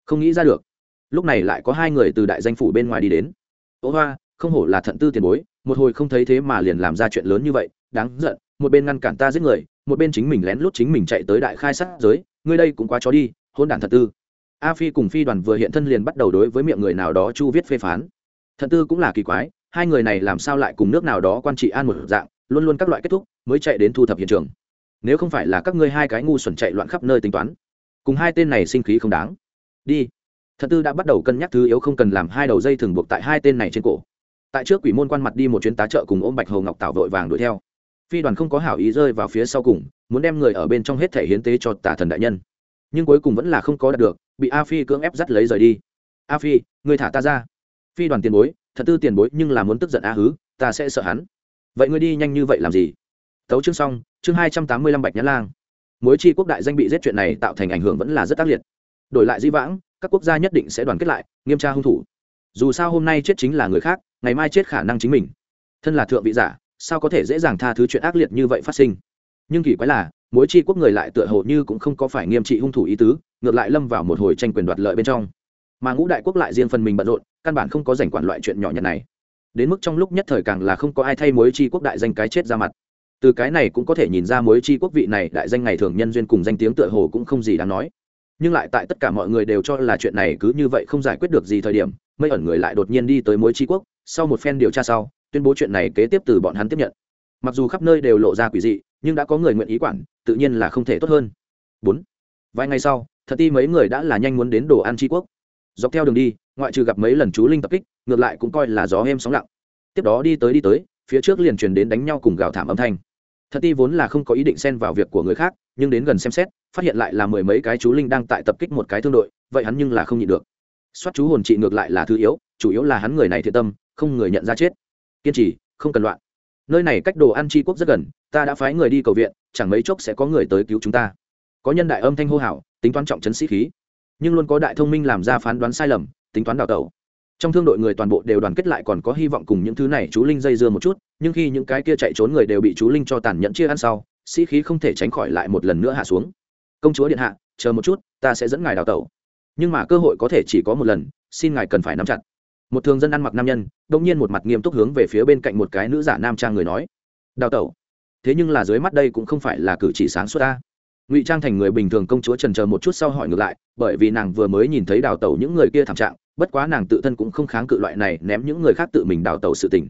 Không nghĩ ra được. Lúc này lại có hai người từ đại danh phủ bên ngoài đi đến. Ô hoa không hổ là thận tư tiền bối, một hồi không thấy thế mà liền làm ra chuyện lớn như vậy, đáng giận, một bên ngăn cản ta giết người, một bên chính mình lén lút chính mình chạy tới đại khai sát giới, ngươi đây cũng quá chó đi hôn đản thật tư. A phi cùng phi đoàn vừa hiện thân liền bắt đầu đối với miệng người nào đó chu viết phê phán. Thận tư cũng là kỳ quái, hai người này làm sao lại cùng nước nào đó quan trị an một dạng, luôn luôn các loại kết thúc, mới chạy đến thu thập hiện trường. Nếu không phải là các ngươi hai cái ngu xuẩn chạy loạn khắp nơi tính toán, cùng hai tên này sinh khí không đáng. Đi. Thật tư đã bắt đầu cân nhắc thứ yếu không cần làm hai đầu dây thường buộc tại hai tên này trên cổ tại trước quỷ môn quan mặt đi một chuyến tá trợ cùng ôm bạch hồ ngọc tạo vội vàng đuổi theo. Phi đoàn không có hảo ý rơi vào phía sau cùng, muốn đem người ở bên trong hết thể hiến tế cho tả thần đại nhân. Nhưng cuối cùng vẫn là không có đạt được, bị a phi cưỡng ép dắt lấy rời đi. A phi người thả ta ra. Phi đoàn tiền bối, thật tư tiền bối nhưng là muốn tức giận a hứ, ta sẽ sợ hắn. Vậy ngươi đi nhanh như vậy làm gì? Tấu chương xong, chương hai trăm tám mươi lăm bạch nhã lang. Mối chi quốc đại danh bị giết chuyện này tạo thành ảnh hưởng vẫn là rất tác liệt. Đổi lại di vãng, các quốc gia nhất định sẽ đoàn kết lại, nghiêm tra hung thủ. Dù sao hôm nay chết chính là người khác ngày mai chết khả năng chính mình. Thân là thượng vị giả, sao có thể dễ dàng tha thứ chuyện ác liệt như vậy phát sinh? Nhưng kỳ quái là mỗi chi quốc người lại tựa hồ như cũng không có phải nghiêm trị hung thủ ý tứ, ngược lại lâm vào một hồi tranh quyền đoạt lợi bên trong. Mà ngũ đại quốc lại riêng phần mình bận rộn, căn bản không có giành quản loại chuyện nhỏ nhặt này. Đến mức trong lúc nhất thời càng là không có ai thay mối chi quốc đại danh cái chết ra mặt. Từ cái này cũng có thể nhìn ra mối chi quốc vị này đại danh ngày thường nhân duyên cùng danh tiếng tựa hồ cũng không gì đáng nói nhưng lại tại tất cả mọi người đều cho là chuyện này cứ như vậy không giải quyết được gì thời điểm, mây ẩn người lại đột nhiên đi tới mối chi quốc, sau một phen điều tra sau, tuyên bố chuyện này kế tiếp từ bọn hắn tiếp nhận. Mặc dù khắp nơi đều lộ ra quỷ dị, nhưng đã có người nguyện ý quản, tự nhiên là không thể tốt hơn. Bốn, vài ngày sau, thật ti mấy người đã là nhanh muốn đến đồ ăn tri quốc. Dọc theo đường đi, ngoại trừ gặp mấy lần chú linh tập kích, ngược lại cũng coi là gió êm sóng lặng. Tiếp đó đi tới đi tới, phía trước liền truyền đến đánh nhau cùng gào thảm âm thanh thật ti vốn là không có ý định xen vào việc của người khác, nhưng đến gần xem xét, phát hiện lại là mười mấy cái chú linh đang tại tập kích một cái thương đội, vậy hắn nhưng là không nhịn được. Soát chú hồn trị ngược lại là thứ yếu, chủ yếu là hắn người này thiện tâm, không người nhận ra chết. Kiên trì, không cần loạn. Nơi này cách đồ ăn tri quốc rất gần, ta đã phái người đi cầu viện, chẳng mấy chốc sẽ có người tới cứu chúng ta. Có nhân đại âm thanh hô hào, tính toán trọng chấn sĩ khí. Nhưng luôn có đại thông minh làm ra phán đoán sai lầm, tính toán đào tẩu trong thương đội người toàn bộ đều đoàn kết lại còn có hy vọng cùng những thứ này chú linh dây dưa một chút, nhưng khi những cái kia chạy trốn người đều bị chú linh cho tàn nhẫn chia ăn sau, sĩ khí không thể tránh khỏi lại một lần nữa hạ xuống. Công chúa điện hạ, chờ một chút, ta sẽ dẫn ngài đào tẩu. Nhưng mà cơ hội có thể chỉ có một lần, xin ngài cần phải nắm chặt. Một thường dân ăn mặc nam nhân đông nhiên một mặt nghiêm túc hướng về phía bên cạnh một cái nữ giả nam trang người nói, đào tẩu. Thế nhưng là dưới mắt đây cũng không phải là cử chỉ sáng suốt ta ngụy trang thành người bình thường công chúa trần chờ một chút sau hỏi ngược lại, bởi vì nàng vừa mới nhìn thấy đào tẩu những người kia thảm trạng bất quá nàng tự thân cũng không kháng cự loại này ném những người khác tự mình đào tẩu sự tình.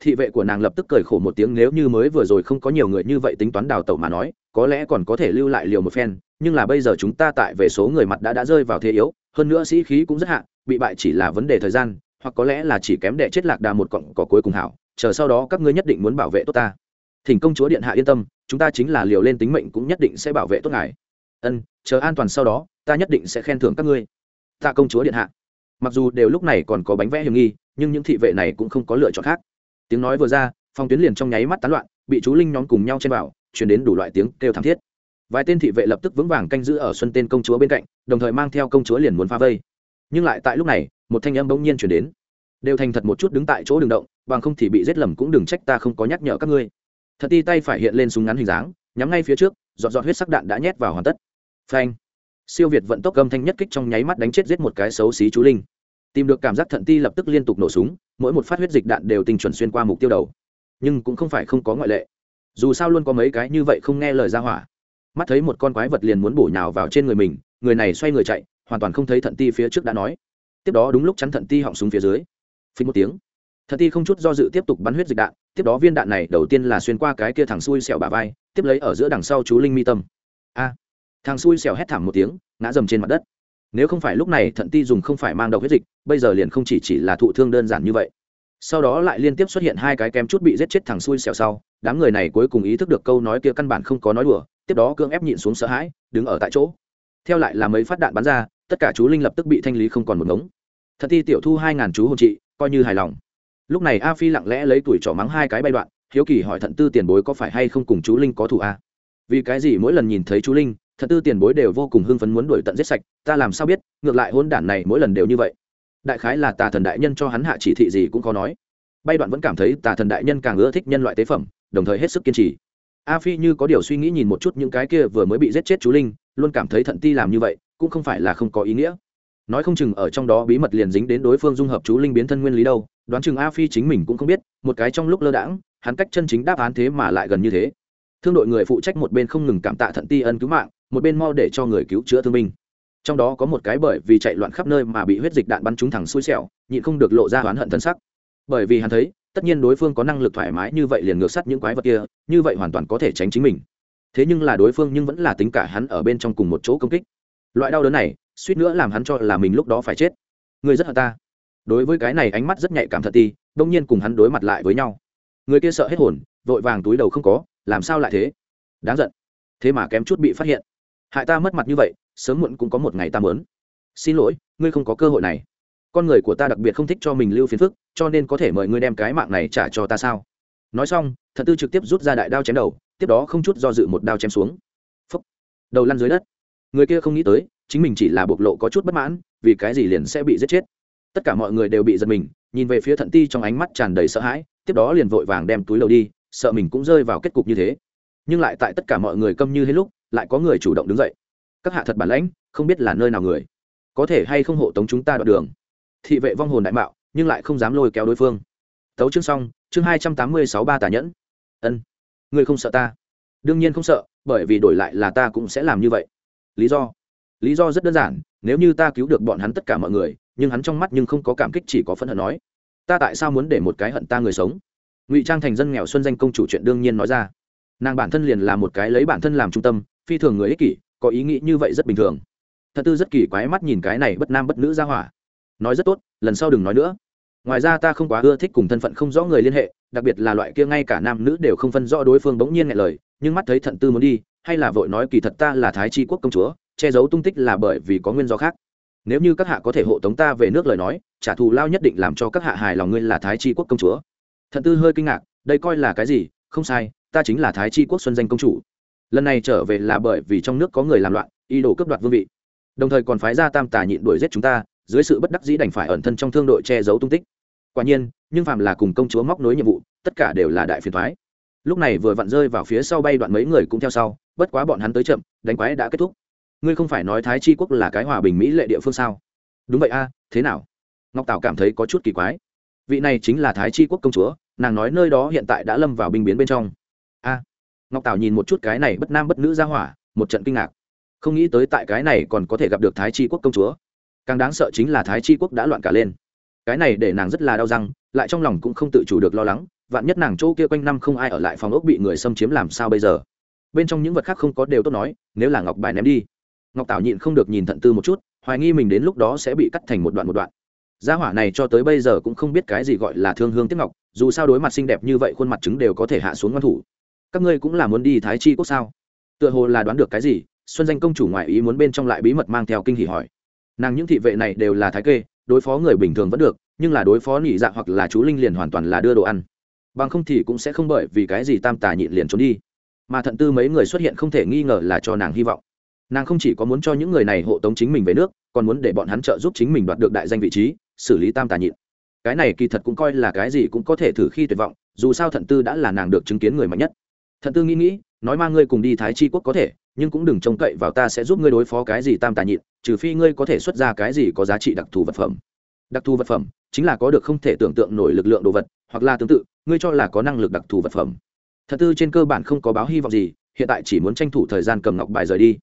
Thị vệ của nàng lập tức cười khổ một tiếng nếu như mới vừa rồi không có nhiều người như vậy tính toán đào tẩu mà nói, có lẽ còn có thể lưu lại liều một phen, nhưng là bây giờ chúng ta tại về số người mặt đã đã rơi vào thế yếu, hơn nữa sĩ khí cũng rất hạ, bị bại chỉ là vấn đề thời gian, hoặc có lẽ là chỉ kém đệ chết lạc đà một cọng cỏ cuối cùng hảo, chờ sau đó các ngươi nhất định muốn bảo vệ tốt ta. Thỉnh công chúa điện hạ yên tâm, chúng ta chính là liều lên tính mệnh cũng nhất định sẽ bảo vệ tốt ngài. Ân, chờ an toàn sau đó, ta nhất định sẽ khen thưởng các ngươi. Tạ công chúa điện hạ mặc dù đều lúc này còn có bánh vẽ hiểm nghi, nhưng những thị vệ này cũng không có lựa chọn khác. Tiếng nói vừa ra phong tuyến liền trong nháy mắt tán loạn, bị chú linh nhóm cùng nhau chen vào, chuyển đến đủ loại tiếng kêu thảm thiết. Vài tên thị vệ lập tức vững vàng canh giữ ở xuân tên công chúa bên cạnh, đồng thời mang theo công chúa liền muốn phá vây. Nhưng lại tại lúc này, một thanh âm bỗng nhiên chuyển đến. Đều thành thật một chút đứng tại chỗ đường động, bằng không thì bị giết lầm cũng đừng trách ta không có nhắc nhở các ngươi. Thật ti tay phải hiện lên súng ngắn hình dáng, nhắm ngay phía trước dọn dọn huyết sắc đạn đã nhét vào hoàn tất. Phanh! Siêu việt vận tốc gầm thanh nhất kích trong nháy mắt đánh chết giết một cái xấu xí chú linh. Tìm được cảm giác thận ti lập tức liên tục nổ súng, mỗi một phát huyết dịch đạn đều tinh chuẩn xuyên qua mục tiêu đầu. Nhưng cũng không phải không có ngoại lệ. Dù sao luôn có mấy cái như vậy không nghe lời ra hỏa. Mắt thấy một con quái vật liền muốn bổ nhào vào trên người mình, người này xoay người chạy, hoàn toàn không thấy thận ti phía trước đã nói. Tiếp đó đúng lúc chắn thận ti họng súng phía dưới. Phí một tiếng. Thận ti không chút do dự tiếp tục bắn huyết dịch đạn, tiếp đó viên đạn này đầu tiên là xuyên qua cái kia thẳng xuôi xẹo bà vai, tiếp lấy ở giữa đằng sau chú linh mi tâm. A thằng xui xẻo hét thảm một tiếng, ngã dầm trên mặt đất. Nếu không phải lúc này thận ti dùng không phải mang độc huyết dịch, bây giờ liền không chỉ chỉ là thụ thương đơn giản như vậy. Sau đó lại liên tiếp xuất hiện hai cái kém chút bị giết chết thằng xui xẻo sau, đám người này cuối cùng ý thức được câu nói kia căn bản không có nói đùa, tiếp đó cưỡng ép nhịn xuống sợ hãi, đứng ở tại chỗ. Theo lại là mấy phát đạn bắn ra, tất cả chú linh lập tức bị thanh lý không còn một ngống. Thật ti tiểu thu hai ngàn chú hồn trị, coi như hài lòng. Lúc này a phi lặng lẽ lấy tuổi trỏ mắng hai cái bay đoạn, hiếu kỳ hỏi thận tư tiền bối có phải hay không cùng chú linh có thủ a? Vì cái gì mỗi lần nhìn thấy chú linh thật tư tiền bối đều vô cùng hưng phấn muốn đuổi tận giết sạch, ta làm sao biết, ngược lại hôn đản này mỗi lần đều như vậy. Đại khái là tà thần đại nhân cho hắn hạ chỉ thị gì cũng có nói. Bay đoạn vẫn cảm thấy tà thần đại nhân càng ưa thích nhân loại tế phẩm, đồng thời hết sức kiên trì. A phi như có điều suy nghĩ nhìn một chút những cái kia vừa mới bị giết chết chú linh, luôn cảm thấy thận ti làm như vậy, cũng không phải là không có ý nghĩa. Nói không chừng ở trong đó bí mật liền dính đến đối phương dung hợp chú linh biến thân nguyên lý đâu, đoán chừng a phi chính mình cũng không biết, một cái trong lúc lơ đãng, hắn cách chân chính đáp án thế mà lại gần như thế thương đội người phụ trách một bên không ngừng cảm tạ thận ti ân cứu mạng, một bên mau để cho người cứu chữa thương binh. Trong đó có một cái bởi vì chạy loạn khắp nơi mà bị huyết dịch đạn bắn trúng thẳng xui xẻo, nhịn không được lộ ra oán hận thân sắc. Bởi vì hắn thấy, tất nhiên đối phương có năng lực thoải mái như vậy liền ngược sắt những quái vật kia, như vậy hoàn toàn có thể tránh chính mình. Thế nhưng là đối phương nhưng vẫn là tính cả hắn ở bên trong cùng một chỗ công kích. Loại đau đớn này, suýt nữa làm hắn cho là mình lúc đó phải chết. Người rất hận ta. Đối với cái này ánh mắt rất nhạy cảm thật ti, đông nhiên cùng hắn đối mặt lại với nhau. Người kia sợ hết hồn, vội vàng túi đầu không có làm sao lại thế? Đáng giận. Thế mà kém chút bị phát hiện. Hại ta mất mặt như vậy, sớm muộn cũng có một ngày ta mớn xin lỗi, ngươi không có cơ hội này. Con người của ta đặc biệt không thích cho mình lưu phiền phức, cho nên có thể mời ngươi đem cái mạng này trả cho ta sao? Nói xong thật tư trực tiếp rút ra đại đao chém đầu, tiếp đó không chút do dự một đao chém xuống. Phúc. đầu lăn dưới đất. Người kia không nghĩ tới, chính mình chỉ là bộc lộ có chút bất mãn, vì cái gì liền sẽ bị giết chết. Tất cả mọi người đều bị giật mình, nhìn về phía thận ti trong ánh mắt tràn đầy sợ hãi, tiếp đó liền vội vàng đem túi lầu đi sợ mình cũng rơi vào kết cục như thế. Nhưng lại tại tất cả mọi người câm như hết lúc, lại có người chủ động đứng dậy. Các hạ thật bản lãnh, không biết là nơi nào người. Có thể hay không hộ tống chúng ta đoạn đường. Thị vệ vong hồn đại mạo, nhưng lại không dám lôi kéo đối phương. Tấu chương xong, chương hai trăm tám mươi sáu ba tà nhẫn. Ân, ngươi không sợ ta? Đương nhiên không sợ, bởi vì đổi lại là ta cũng sẽ làm như vậy. Lý do. Lý do rất đơn giản, nếu như ta cứu được bọn hắn tất cả mọi người, nhưng hắn trong mắt nhưng không có cảm kích, chỉ có phẫn hận nói. Ta tại sao muốn để một cái hận ta người sống? Ngụy trang thành dân nghèo xuân danh công chủ chuyện đương nhiên nói ra nàng bản thân liền là một cái lấy bản thân làm trung tâm phi thường người ích kỷ có ý nghĩ như vậy rất bình thường thật tư rất kỳ quái mắt nhìn cái này bất nam bất nữ ra hỏa nói rất tốt lần sau đừng nói nữa ngoài ra ta không quá ưa thích cùng thân phận không rõ người liên hệ đặc biệt là loại kia ngay cả nam nữ đều không phân rõ đối phương bỗng nhiên ngại lời nhưng mắt thấy thận tư muốn đi hay là vội nói kỳ thật ta là thái tri quốc công chúa che giấu tung tích là bởi vì có nguyên do khác nếu như các hạ có thể hộ tống ta về nước lời nói trả thù lao nhất định làm cho các hạ hài lòng ngươi là thái tri quốc công chúa thận tư hơi kinh ngạc, đây coi là cái gì? Không sai, ta chính là thái tri quốc xuân danh công chủ. Lần này trở về là bởi vì trong nước có người làm loạn, ý đồ cướp đoạt vương vị. Đồng thời còn phái ra tam tà nhịn đuổi giết chúng ta, dưới sự bất đắc dĩ đành phải ẩn thân trong thương đội che giấu tung tích. Quả nhiên, nhưng phạm là cùng công chúa móc nối nhiệm vụ, tất cả đều là đại phiền thoái lúc này vừa vặn rơi vào phía sau bay đoạn mấy người cũng theo sau, bất quá bọn hắn tới chậm, đánh quái đã kết thúc. Ngươi không phải nói thái tri quốc là cái hòa bình mỹ lệ địa phương sao? Đúng vậy a, thế nào? Ngọc tảo cảm thấy có chút kỳ quái. Vị này chính là thái tri quốc công chúa nàng nói nơi đó hiện tại đã lâm vào binh biến bên trong. A, ngọc tảo nhìn một chút cái này bất nam bất nữ ra hỏa, một trận kinh ngạc. Không nghĩ tới tại cái này còn có thể gặp được thái tri quốc công chúa. Càng đáng sợ chính là thái tri quốc đã loạn cả lên. Cái này để nàng rất là đau răng, lại trong lòng cũng không tự chủ được lo lắng, vạn nhất nàng chỗ kia quanh năm không ai ở lại phòng ốc bị người xâm chiếm làm sao bây giờ? Bên trong những vật khác không có đều tốt nói, nếu là ngọc bài ném đi. Ngọc tảo nhịn không được nhìn thận tư một chút, hoài nghi mình đến lúc đó sẽ bị cắt thành một đoạn một đoạn gia hỏa này cho tới bây giờ cũng không biết cái gì gọi là thương hương tiếp ngọc, dù sao đối mặt xinh đẹp như vậy khuôn mặt chứng đều có thể hạ xuống ngoan thủ. Các ngươi cũng là muốn đi thái chi quốc sao? Tựa hồ là đoán được cái gì, xuân danh công chủ ngoại ý muốn bên trong lại bí mật mang theo kinh hỉ hỏi. Nàng những thị vệ này đều là thái kê, đối phó người bình thường vẫn được, nhưng là đối phó nhị dạ hoặc là chú linh liền hoàn toàn là đưa đồ ăn. Bằng không thì cũng sẽ không bởi vì cái gì tam tà nhịn liền trốn đi. Mà thận tư mấy người xuất hiện không thể nghi ngờ là cho nàng hy vọng. Nàng không chỉ có muốn cho những người này hộ tống chính mình về nước, còn muốn để bọn hắn trợ giúp chính mình đoạt được đại danh vị trí xử lý tam tà nhịn. Cái này kỳ thật cũng coi là cái gì cũng có thể thử khi tuyệt vọng, dù sao thận tư đã là nàng được chứng kiến người mạnh nhất. Thận tư nghĩ nghĩ, nói mang ngươi cùng đi thái tri quốc có thể, nhưng cũng đừng trông cậy vào ta sẽ giúp ngươi đối phó cái gì tam tà nhịn, trừ phi ngươi có thể xuất ra cái gì có giá trị đặc thù vật phẩm. Đặc thù vật phẩm chính là có được không thể tưởng tượng nổi lực lượng đồ vật, hoặc là tương tự, ngươi cho là có năng lực đặc thù vật phẩm. Thật tư trên cơ bản không có báo hy vọng gì, hiện tại chỉ muốn tranh thủ thời gian cầm ngọc bài rời đi.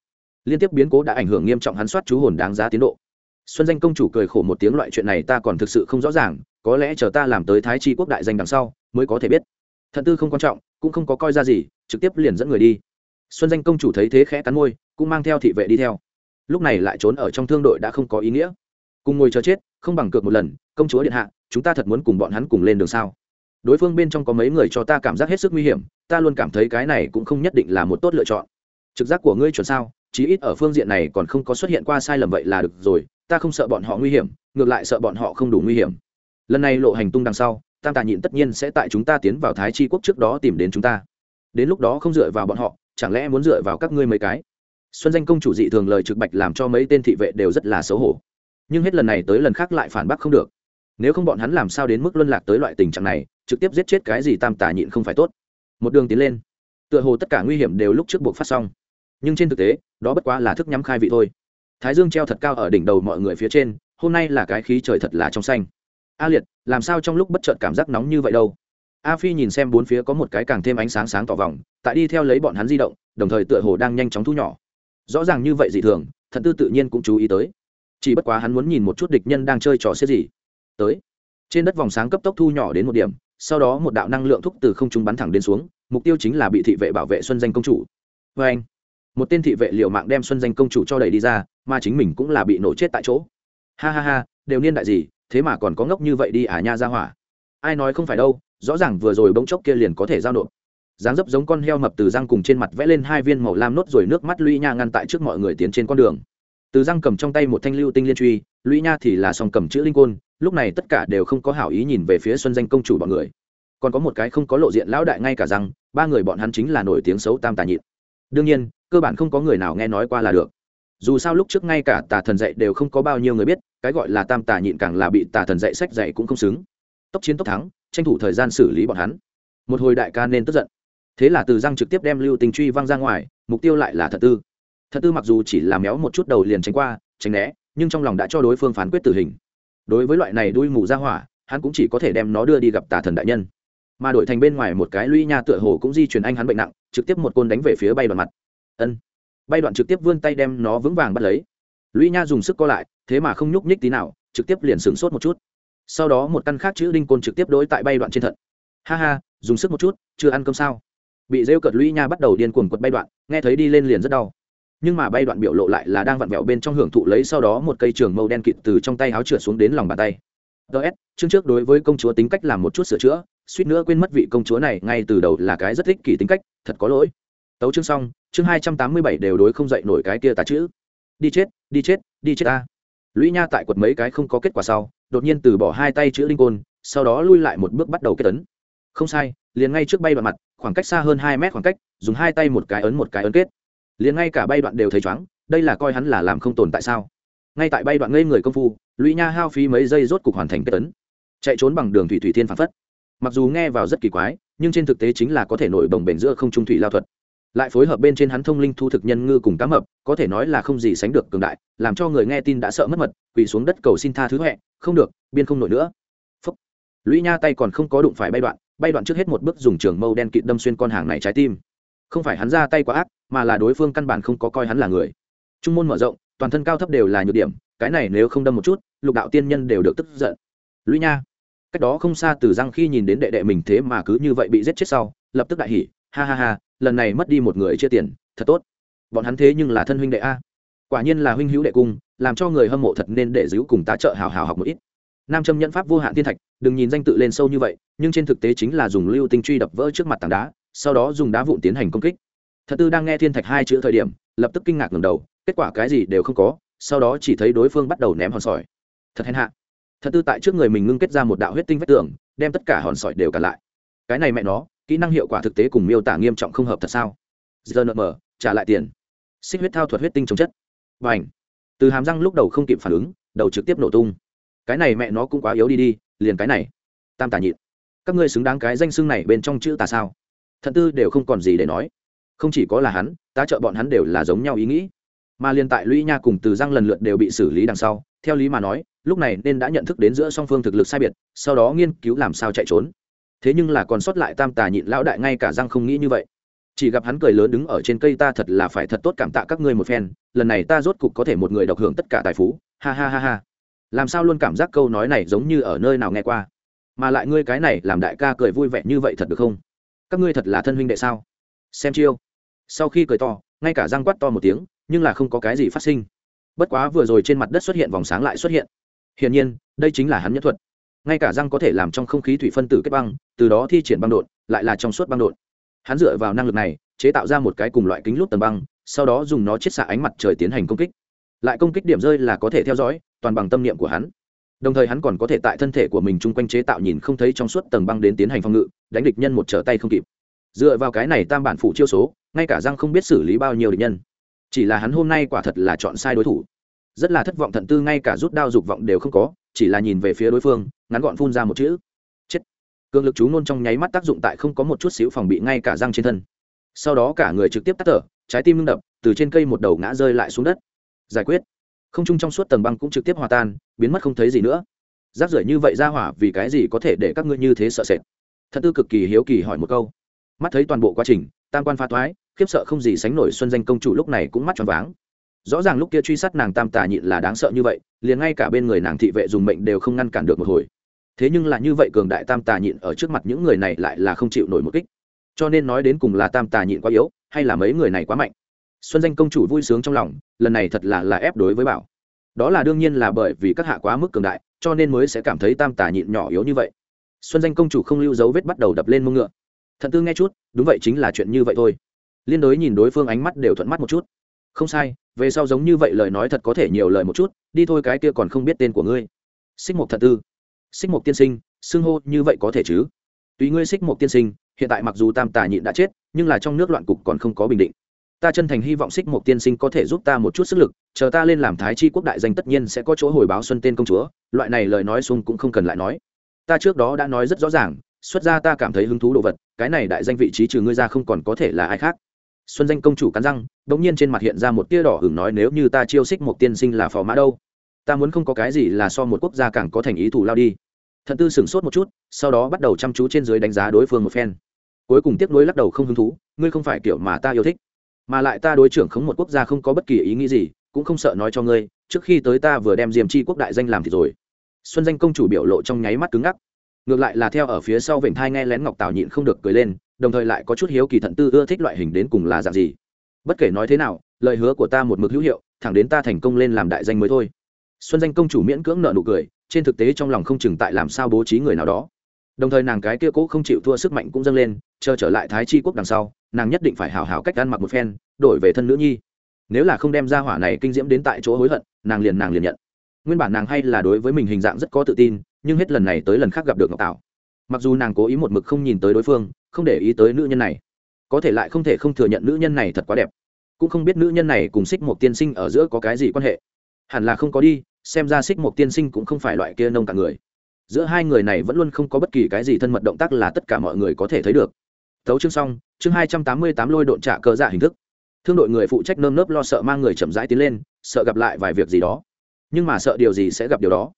Liên tiếp biến cố đã ảnh hưởng nghiêm trọng hắn soát chú hồn đáng giá tiến độ xuân danh công chủ cười khổ một tiếng loại chuyện này ta còn thực sự không rõ ràng, có lẽ chờ ta làm tới thái tri quốc đại danh đằng sau, mới có thể biết. Thận tư không quan trọng, cũng không có coi ra gì, trực tiếp liền dẫn người đi. Xuân danh công chủ thấy thế khẽ cắn môi, cũng mang theo thị vệ đi theo. Lúc này lại trốn ở trong thương đội đã không có ý nghĩa. Cùng ngồi chờ chết, không bằng cược một lần, công chúa điện hạ, chúng ta thật muốn cùng bọn hắn cùng lên đường sao? Đối phương bên trong có mấy người cho ta cảm giác hết sức nguy hiểm, ta luôn cảm thấy cái này cũng không nhất định là một tốt lựa chọn. Trực giác của ngươi chuẩn sao, chí ít ở phương diện này còn không có xuất hiện qua sai lầm vậy là được rồi ta không sợ bọn họ nguy hiểm, ngược lại sợ bọn họ không đủ nguy hiểm. Lần này lộ hành tung đằng sau, tam tà nhịn tất nhiên sẽ tại chúng ta tiến vào thái tri quốc trước đó tìm đến chúng ta. Đến lúc đó không dựa vào bọn họ, chẳng lẽ muốn dựa vào các ngươi mấy cái? Xuân danh công chủ dị thường lời trực bạch làm cho mấy tên thị vệ đều rất là xấu hổ. Nhưng hết lần này tới lần khác lại phản bác không được. Nếu không bọn hắn làm sao đến mức luân lạc tới loại tình trạng này, trực tiếp giết chết cái gì tam tà nhịn không phải tốt. Một đường tiến lên, tựa hồ tất cả nguy hiểm đều lúc trước buộc phát xong. Nhưng trên thực tế, đó bất quá là thức nhắm khai vị thôi thái dương treo thật cao ở đỉnh đầu mọi người phía trên, hôm nay là cái khí trời thật là trong xanh. A liệt, làm sao trong lúc bất chợt cảm giác nóng như vậy đâu? A phi nhìn xem bốn phía có một cái càng thêm ánh sáng sáng tỏ vòng, tại đi theo lấy bọn hắn di động, đồng thời tựa hồ đang nhanh chóng thu nhỏ. Rõ ràng như vậy dị thường, thần tư tự nhiên cũng chú ý tới. Chỉ bất quá hắn muốn nhìn một chút địch nhân đang chơi trò xếp gì. Tới. Trên đất vòng sáng cấp tốc thu nhỏ đến một điểm, sau đó một đạo năng lượng thúc từ không trung bắn thẳng đến xuống, mục tiêu chính là bị thị vệ bảo vệ xuân danh công chủ. Vê anh một tên thị vệ liệu mạng đem xuân danh công chủ cho đẩy đi ra, mà chính mình cũng là bị nổ chết tại chỗ. Ha ha ha, đều niên đại gì, thế mà còn có ngốc như vậy đi à nha ra hỏa. Ai nói không phải đâu, rõ ràng vừa rồi bỗng chốc kia liền có thể giao nộp. Dáng dấp giống con heo mập từ răng cùng trên mặt vẽ lên hai viên màu lam nốt rồi nước mắt lũy nha ngăn tại trước mọi người tiến trên con đường. Từ răng cầm trong tay một thanh lưu tinh liên truy, lũy nha thì là song cầm chữ linh côn, lúc này tất cả đều không có hảo ý nhìn về phía xuân danh công chủ bọn người. Còn có một cái không có lộ diện lão đại ngay cả rằng ba người bọn hắn chính là nổi tiếng xấu tam tà nhịn. Đương nhiên cơ bản không có người nào nghe nói qua là được. Dù sao lúc trước ngay cả tà thần dạy đều không có bao nhiêu người biết, cái gọi là tam tà nhịn càng là bị tà thần dạy sách dạy cũng không xứng. Tốc chiến tốc thắng, tranh thủ thời gian xử lý bọn hắn. Một hồi đại ca nên tức giận. Thế là từ răng trực tiếp đem lưu tình truy văng ra ngoài, mục tiêu lại là thật tư. Thật tư mặc dù chỉ là méo một chút đầu liền tránh qua, tránh né, nhưng trong lòng đã cho đối phương phán quyết tử hình. Đối với loại này đuôi mù ra hỏa, hắn cũng chỉ có thể đem nó đưa đi gặp tà thần đại nhân. Mà đổi thành bên ngoài một cái lũy nha tựa hồ cũng di chuyển anh hắn bệnh nặng, trực tiếp một côn đánh về phía bay vào mặt ân. Bay đoạn trực tiếp vươn tay đem nó vững vàng bắt lấy. Lũy nha dùng sức co lại, thế mà không nhúc nhích tí nào, trực tiếp liền sửng sốt một chút. Sau đó một căn khác chữ đinh côn trực tiếp đối tại bay đoạn trên thận. Ha ha, dùng sức một chút, chưa ăn cơm sao? Bị rêu cợt lũy nha bắt đầu điên cuồng quật bay đoạn, nghe thấy đi lên liền rất đau. Nhưng mà bay đoạn biểu lộ lại là đang vặn vẹo bên trong hưởng thụ lấy sau đó một cây trường màu đen kịt từ trong tay áo trượt xuống đến lòng bàn tay. Ts chương trước đối với công chúa tính cách làm một chút sửa chữa, suýt nữa quên mất vị công chúa này ngay từ đầu là cái rất thích kỳ tính cách, thật có lỗi. Tấu chương xong chương hai trăm tám mươi bảy đều đối không dậy nổi cái kia tà chữ. Đi chết đi chết đi chết ta. Lũy nha tại quật mấy cái không có kết quả sau, đột nhiên từ bỏ hai tay chữ linh côn, sau đó lui lại một bước bắt đầu kết ấn. Không sai, liền ngay trước bay đoạn mặt, khoảng cách xa hơn hai mét khoảng cách, dùng hai tay một cái ấn một cái ấn kết. Liền ngay cả bay đoạn đều thấy chóng đây là coi hắn là làm không tồn tại sao? Ngay tại bay đoạn ngây người công phu, lũy nha hao phí mấy giây rốt cục hoàn thành kết tấn chạy trốn bằng đường thủy thủy thiên phản phất. Mặc dù nghe vào rất kỳ quái, nhưng trên thực tế chính là có thể nổi bồng bềnh giữa không trung thủy lao thuật lại phối hợp bên trên hắn thông linh thu thực nhân ngư cùng cá mập, có thể nói là không gì sánh được cường đại, làm cho người nghe tin đã sợ mất mật, quỳ xuống đất cầu xin tha thứ huệ, không được, biên không nổi nữa. Phúc. lũy nha tay còn không có đụng phải bay đoạn bay đoạn trước hết một bước dùng trường mâu đen kịt đâm xuyên con hàng này trái tim. Không phải hắn ra tay quá ác, mà là đối phương căn bản không có coi hắn là người. Trung môn mở rộng, toàn thân cao thấp đều là nhược điểm, cái này nếu không đâm một chút, lục đạo tiên nhân đều được tức giận. Lũy nha. Cách đó không xa từ răng khi nhìn đến đệ đệ mình thế mà cứ như vậy bị giết chết sau, lập tức đại hỉ, ha ha ha lần này mất đi một người chia tiền, thật tốt. Bọn hắn thế nhưng là thân huynh đệ a. Quả nhiên là huynh hữu đệ cung, làm cho người hâm mộ thật nên để giữ cùng tá trợ hào hào học một ít. Nam châm nhẫn pháp vô hạn thiên thạch, đừng nhìn danh tự lên sâu như vậy, nhưng trên thực tế chính là dùng lưu tinh truy đập vỡ trước mặt tảng đá, sau đó dùng đá vụn tiến hành công kích. Thật tư đang nghe thiên thạch hai chữ thời điểm, lập tức kinh ngạc ngầm đầu, kết quả cái gì đều không có, sau đó chỉ thấy đối phương bắt đầu ném hòn sỏi. Thật hèn hạ. Thật tư tại trước người mình ngưng kết ra một đạo huyết tinh vách tường, đem tất cả hòn sỏi đều cả lại. Cái này mẹ nó kỹ năng hiệu quả thực tế cùng miêu tả nghiêm trọng không hợp thật sao? Giờ nợ mở, trả lại tiền. Xích huyết thao thuật huyết tinh chống chất. Và ảnh từ hàm răng lúc đầu không kịp phản ứng, đầu trực tiếp nổ tung. Cái này mẹ nó cũng quá yếu đi đi, liền cái này. Tam tà nhịn. Các ngươi xứng đáng cái danh xưng này bên trong chữ tà sao? Thận tư đều không còn gì để nói. Không chỉ có là hắn, tá trợ bọn hắn đều là giống nhau ý nghĩ. Mà liên tại lũy nha cùng từ răng lần lượt đều bị xử lý đằng sau, theo lý mà nói, lúc này nên đã nhận thức đến giữa song phương thực lực sai biệt, sau đó nghiên cứu làm sao chạy trốn thế nhưng là còn sót lại tam tà nhịn lão đại ngay cả răng không nghĩ như vậy. Chỉ gặp hắn cười lớn đứng ở trên cây ta thật là phải thật tốt cảm tạ các ngươi một phen, lần này ta rốt cục có thể một người độc hưởng tất cả tài phú. Ha ha ha ha. Làm sao luôn cảm giác câu nói này giống như ở nơi nào nghe qua? Mà lại ngươi cái này làm đại ca cười vui vẻ như vậy thật được không? Các ngươi thật là thân huynh đệ sao? Xem chiêu. Sau khi cười to, ngay cả răng quát to một tiếng, nhưng là không có cái gì phát sinh. Bất quá vừa rồi trên mặt đất xuất hiện vòng sáng lại xuất hiện. Hiển nhiên, đây chính là hắn nhất thuật ngay cả răng có thể làm trong không khí thủy phân tử kết băng, từ đó thi triển băng đột lại là trong suốt băng đột hắn dựa vào năng lực này, chế tạo ra một cái cùng loại kính lút tầng băng, sau đó dùng nó chiết xạ ánh mặt trời tiến hành công kích. Lại công kích điểm rơi là có thể theo dõi, toàn bằng tâm niệm của hắn. Đồng thời hắn còn có thể tại thân thể của mình chung quanh chế tạo nhìn không thấy trong suốt tầng băng đến tiến hành phòng ngự, đánh địch nhân một trở tay không kịp. Dựa vào cái này tam bản phụ chiêu số, ngay cả răng không biết xử lý bao nhiêu địch nhân. Chỉ là hắn hôm nay quả thật là chọn sai đối thủ. Rất là thất vọng thận tư ngay cả rút đao dục vọng đều không có chỉ là nhìn về phía đối phương, ngắn gọn phun ra một chữ. Chết. Cường lực chú nôn trong nháy mắt tác dụng tại không có một chút xíu phòng bị ngay cả răng trên thân. Sau đó cả người trực tiếp tắt thở, trái tim ngưng đập, từ trên cây một đầu ngã rơi lại xuống đất. Giải quyết. Không chung trong suốt tầng băng cũng trực tiếp hòa tan, biến mất không thấy gì nữa. Rác rưởi như vậy ra hỏa vì cái gì có thể để các ngươi như thế sợ sệt? Thật tư cực kỳ hiếu kỳ hỏi một câu. Mắt thấy toàn bộ quá trình, tam quan pha thoái, khiếp sợ không gì sánh nổi xuân danh công chủ lúc này cũng mắt tròn váng rõ ràng lúc kia truy sát nàng tam tà nhịn là đáng sợ như vậy, liền ngay cả bên người nàng thị vệ dùng mệnh đều không ngăn cản được một hồi. Thế nhưng là như vậy cường đại tam tà nhịn ở trước mặt những người này lại là không chịu nổi một kích. Cho nên nói đến cùng là tam tà nhịn quá yếu, hay là mấy người này quá mạnh. Xuân danh công chủ vui sướng trong lòng, lần này thật là là ép đối với bảo. Đó là đương nhiên là bởi vì các hạ quá mức cường đại, cho nên mới sẽ cảm thấy tam tà nhịn nhỏ yếu như vậy. Xuân danh công chủ không lưu dấu vết bắt đầu đập lên mông ngựa. Thận tư nghe chút, đúng vậy chính là chuyện như vậy thôi. Liên đối nhìn đối phương ánh mắt đều thuận mắt một chút không sai, về sau giống như vậy lời nói thật có thể nhiều lời một chút, đi thôi cái kia còn không biết tên của ngươi. Xích mục thật tư. Xích mục tiên sinh, xưng hô như vậy có thể chứ? Tùy ngươi xích mục tiên sinh, hiện tại mặc dù tam tà nhịn đã chết, nhưng là trong nước loạn cục còn không có bình định. Ta chân thành hy vọng xích mục tiên sinh có thể giúp ta một chút sức lực, chờ ta lên làm thái chi quốc đại danh tất nhiên sẽ có chỗ hồi báo xuân tên công chúa, loại này lời nói xung cũng không cần lại nói. Ta trước đó đã nói rất rõ ràng, xuất ra ta cảm thấy hứng thú đồ vật, cái này đại danh vị trí trừ ngươi ra không còn có thể là ai khác. Xuân danh công chủ cắn răng đ nhiên trên mặt hiện ra một tia đỏ hửng nói nếu như ta chiêu xích một tiên sinh là phò mã đâu, ta muốn không có cái gì là so một quốc gia càng có thành ý thủ lao đi. Thận tư sửng sốt một chút, sau đó bắt đầu chăm chú trên dưới đánh giá đối phương một phen. Cuối cùng tiếp nối lắc đầu không hứng thú, ngươi không phải kiểu mà ta yêu thích, mà lại ta đối trưởng khống một quốc gia không có bất kỳ ý nghĩ gì, cũng không sợ nói cho ngươi, trước khi tới ta vừa đem diềm chi quốc đại danh làm thì rồi. Xuân danh công chủ biểu lộ trong nháy mắt cứng ngắc, ngược lại là theo ở phía sau vịnh thai nghe lén ngọc tào nhịn không được cười lên, đồng thời lại có chút hiếu kỳ thận tư ưa thích loại hình đến cùng là dạng gì bất kể nói thế nào, lời hứa của ta một mực hữu hiệu, thẳng đến ta thành công lên làm đại danh mới thôi. Xuân danh công chủ miễn cưỡng nợ nụ cười, trên thực tế trong lòng không chừng tại làm sao bố trí người nào đó. Đồng thời nàng cái kia cố không chịu thua sức mạnh cũng dâng lên, chờ trở lại thái chi quốc đằng sau, nàng nhất định phải hào hào cách ăn mặc một phen, đổi về thân nữ nhi. Nếu là không đem ra hỏa này kinh diễm đến tại chỗ hối hận, nàng liền nàng liền nhận. Nguyên bản nàng hay là đối với mình hình dạng rất có tự tin, nhưng hết lần này tới lần khác gặp được ngọc tảo. Mặc dù nàng cố ý một mực không nhìn tới đối phương, không để ý tới nữ nhân này có thể lại không thể không thừa nhận nữ nhân này thật quá đẹp. Cũng không biết nữ nhân này cùng xích một tiên sinh ở giữa có cái gì quan hệ. Hẳn là không có đi, xem ra xích một tiên sinh cũng không phải loại kia nông cả người. Giữa hai người này vẫn luôn không có bất kỳ cái gì thân mật động tác là tất cả mọi người có thể thấy được. Thấu chương xong, chương hai trăm tám mươi tám lôi độn trả cơ dạ hình thức. Thương đội người phụ trách nơm nớp lo sợ mang người chậm rãi tiến lên, sợ gặp lại vài việc gì đó. Nhưng mà sợ điều gì sẽ gặp điều đó.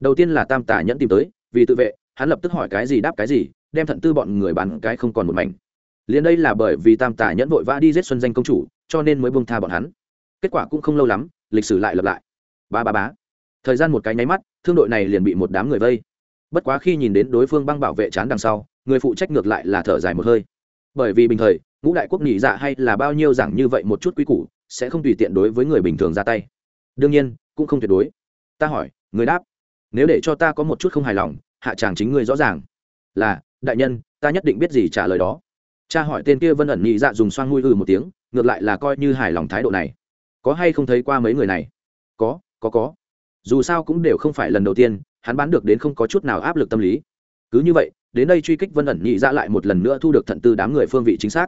Đầu tiên là tam tả nhẫn tìm tới, vì tự vệ, hắn lập tức hỏi cái gì đáp cái gì, đem thận tư bọn người bàn cái không còn một mảnh liền đây là bởi vì tam tả nhẫn vội vã đi giết xuân danh công chủ, cho nên mới bông tha bọn hắn. Kết quả cũng không lâu lắm, lịch sử lại lặp lại. Ba ba bá thời gian một cái nháy mắt, thương đội này liền bị một đám người vây. Bất quá khi nhìn đến đối phương băng bảo vệ chán đằng sau, người phụ trách ngược lại là thở dài một hơi. Bởi vì bình thời, ngũ đại quốc nhị dạ hay là bao nhiêu giảng như vậy một chút quy củ, sẽ không tùy tiện đối với người bình thường ra tay. Đương nhiên, cũng không tuyệt đối. Ta hỏi, người đáp, nếu để cho ta có một chút không hài lòng, hạ chàng chính người rõ ràng. Là, đại nhân, ta nhất định biết gì trả lời đó cha hỏi tên kia vân ẩn nhị dạ dùng xoang mũi ừ một tiếng, ngược lại là coi như hài lòng thái độ này. Có hay không thấy qua mấy người này? Có có có. Dù sao cũng đều không phải lần đầu tiên, hắn bán được đến không có chút nào áp lực tâm lý. Cứ như vậy, đến đây truy kích vân ẩn nhị dạ lại một lần nữa thu được thận tư đám người phương vị chính xác.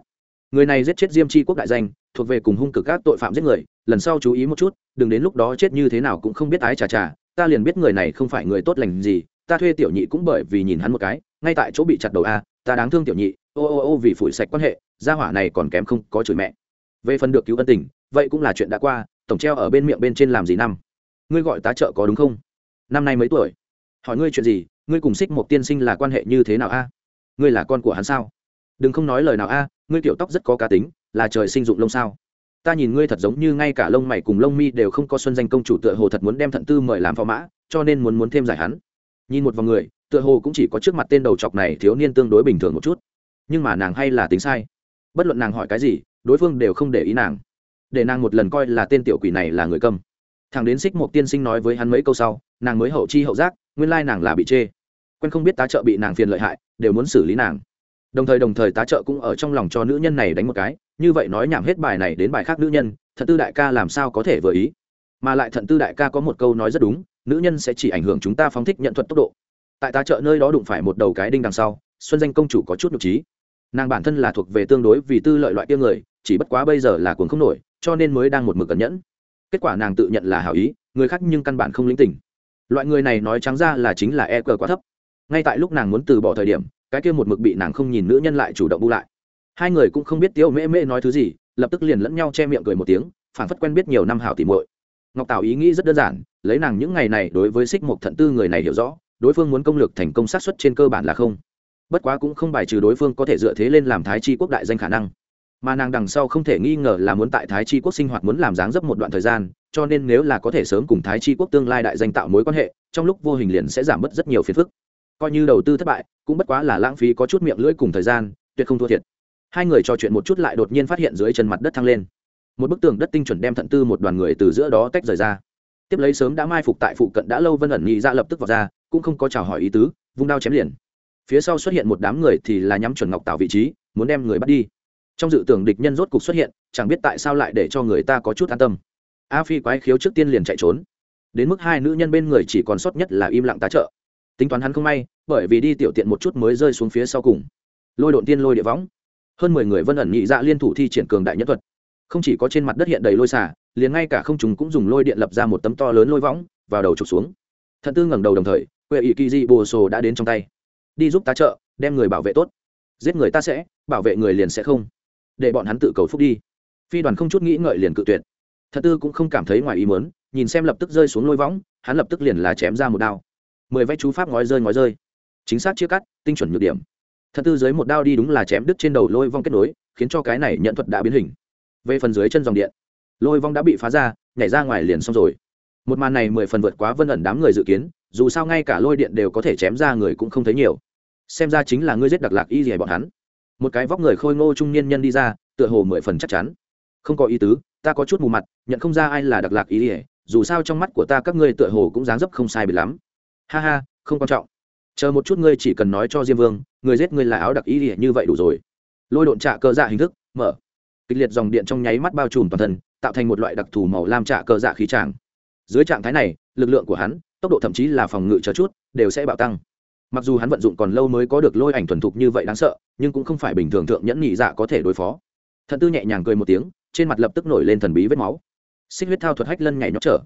Người này giết chết diêm chi quốc đại danh, thuộc về cùng hung cực các tội phạm giết người, lần sau chú ý một chút, đừng đến lúc đó chết như thế nào cũng không biết ái chà chà, ta liền biết người này không phải người tốt lành gì, ta thuê tiểu nhị cũng bởi vì nhìn hắn một cái, ngay tại chỗ bị chặt đầu a, ta đáng thương tiểu nhị ô ô ô vì phủi sạch quan hệ, gia hỏa này còn kém không có chửi mẹ. Về phần được cứu ân tình, vậy cũng là chuyện đã qua, tổng treo ở bên miệng bên trên làm gì năm? Ngươi gọi tá trợ có đúng không? Năm nay mấy tuổi? Hỏi ngươi chuyện gì, ngươi cùng xích một tiên sinh là quan hệ như thế nào a? Ngươi là con của hắn sao? Đừng không nói lời nào a, ngươi tiểu tóc rất có cá tính, là trời sinh dụng lông sao? Ta nhìn ngươi thật giống như ngay cả lông mày cùng lông mi đều không có xuân danh công chủ tựa hồ thật muốn đem thận tư mời làm phò mã, cho nên muốn muốn thêm giải hắn. Nhìn một vòng người, tựa hồ cũng chỉ có trước mặt tên đầu chọc này thiếu niên tương đối bình thường một chút nhưng mà nàng hay là tính sai. Bất luận nàng hỏi cái gì, đối phương đều không để ý nàng. Để nàng một lần coi là tên tiểu quỷ này là người câm thằng đến xích một tiên sinh nói với hắn mấy câu sau, nàng mới hậu chi hậu giác, nguyên lai nàng là bị chê. Quen không biết tá trợ bị nàng phiền lợi hại, đều muốn xử lý nàng. Đồng thời đồng thời tá trợ cũng ở trong lòng cho nữ nhân này đánh một cái, như vậy nói nhảm hết bài này đến bài khác nữ nhân, thận tư đại ca làm sao có thể vừa ý? Mà lại thận tư đại ca có một câu nói rất đúng, nữ nhân sẽ chỉ ảnh hưởng chúng ta phóng thích nhận thuật tốc độ. Tại tá trợ nơi đó đụng phải một đầu cái đinh đằng sau, xuân danh công chủ có chút nhục trí nàng bản thân là thuộc về tương đối vì tư lợi loại kia người, chỉ bất quá bây giờ là cuồng không nổi, cho nên mới đang một mực cẩn nhẫn. Kết quả nàng tự nhận là hảo ý, người khác nhưng căn bản không lĩnh tình. Loại người này nói trắng ra là chính là e cờ quá thấp. Ngay tại lúc nàng muốn từ bỏ thời điểm, cái kia một mực bị nàng không nhìn nữ nhân lại chủ động bu lại. Hai người cũng không biết tiêu mễ mễ nói thứ gì, lập tức liền lẫn nhau che miệng cười một tiếng phản phất quen biết nhiều năm hảo tìm muội. Ngọc tảo ý nghĩ rất đơn giản, lấy nàng những ngày này đối với xích mục thận tư người này hiểu rõ, đối phương muốn công lược thành công sát xuất trên cơ bản là không bất quá cũng không bài trừ đối phương có thể dựa thế lên làm thái chi quốc đại danh khả năng. Mà nàng đằng sau không thể nghi ngờ là muốn tại thái chi quốc sinh hoạt muốn làm dáng dấp một đoạn thời gian, cho nên nếu là có thể sớm cùng thái chi quốc tương lai đại danh tạo mối quan hệ, trong lúc vô hình liền sẽ giảm bớt rất nhiều phiền phức. Coi như đầu tư thất bại, cũng bất quá là lãng phí có chút miệng lưỡi cùng thời gian, tuyệt không thua thiệt. Hai người trò chuyện một chút lại đột nhiên phát hiện dưới chân mặt đất thăng lên. Một bức tường đất tinh chuẩn đem thận tư một đoàn người từ giữa đó tách rời ra. Tiếp lấy sớm đã mai phục tại phụ cận đã lâu vân ẩn nhị ra lập tức vào ra, cũng không có chào hỏi ý tứ, vung đao chém liền phía sau xuất hiện một đám người thì là nhắm chuẩn ngọc tạo vị trí, muốn đem người bắt đi. Trong dự tưởng địch nhân rốt cục xuất hiện, chẳng biết tại sao lại để cho người ta có chút an tâm. A phi quái khiếu trước tiên liền chạy trốn. Đến mức hai nữ nhân bên người chỉ còn sót nhất là im lặng tá trợ. Tính toán hắn không may, bởi vì đi tiểu tiện một chút mới rơi xuống phía sau cùng. Lôi độn tiên lôi địa võng. Hơn mười người vân ẩn nhị dạ liên thủ thi triển cường đại nhất thuật. Không chỉ có trên mặt đất hiện đầy lôi xả liền ngay cả không chúng cũng dùng lôi điện lập ra một tấm to lớn lôi võng, vào đầu trục xuống. Thận tư ngẩng đầu đồng thời, quệ ỵ kỳ di bồ sồ đã đến trong tay đi giúp tá trợ đem người bảo vệ tốt. Giết người ta sẽ, bảo vệ người liền sẽ không. Để bọn hắn tự cầu phúc đi. Phi đoàn không chút nghĩ ngợi liền cự tuyệt. Thật tư cũng không cảm thấy ngoài ý muốn, nhìn xem lập tức rơi xuống lôi võng, hắn lập tức liền là chém ra một đao. Mười vách chú pháp ngói rơi ngói rơi. Chính xác chia cắt, tinh chuẩn nhược điểm. Thật tư dưới một đao đi đúng là chém đứt trên đầu lôi vong kết nối, khiến cho cái này nhận thuật đã biến hình. Về phần dưới chân dòng điện, lôi vong đã bị phá ra, nhảy ra ngoài liền xong rồi. Một màn này mười phần vượt quá vân ẩn đám người dự kiến, dù sao ngay cả lôi điện đều có thể chém ra người cũng không thấy nhiều xem ra chính là ngươi giết đặc lạc y gì bọn hắn. Một cái vóc người khôi ngô trung niên nhân đi ra, tựa hồ mười phần chắc chắn. Không có ý tứ, ta có chút mù mặt, nhận không ra ai là đặc lạc y ỉa dù sao trong mắt của ta các ngươi tựa hồ cũng dáng dấp không sai bị lắm. Ha ha, không quan trọng. Chờ một chút ngươi chỉ cần nói cho diêm vương người giết ngươi là áo đặc y ỉa như vậy đủ rồi. Lôi độn trạ cơ dạ hình thức, mở. Kịch liệt dòng điện trong nháy mắt bao trùm toàn thân, tạo thành một loại đặc thù màu lam trạ cơ dạ khí tràng. Dưới trạng thái này, lực lượng của hắn, tốc độ thậm chí là phòng ngự chờ chút, đều sẽ bạo tăng mặc dù hắn vận dụng còn lâu mới có được lôi ảnh thuần thục như vậy đáng sợ, nhưng cũng không phải bình thường thượng nhẫn nhị dạ có thể đối phó. Thận tư nhẹ nhàng cười một tiếng, trên mặt lập tức nổi lên thần bí vết máu. Xích huyết thao thuật hách lân nhảy nhót trở.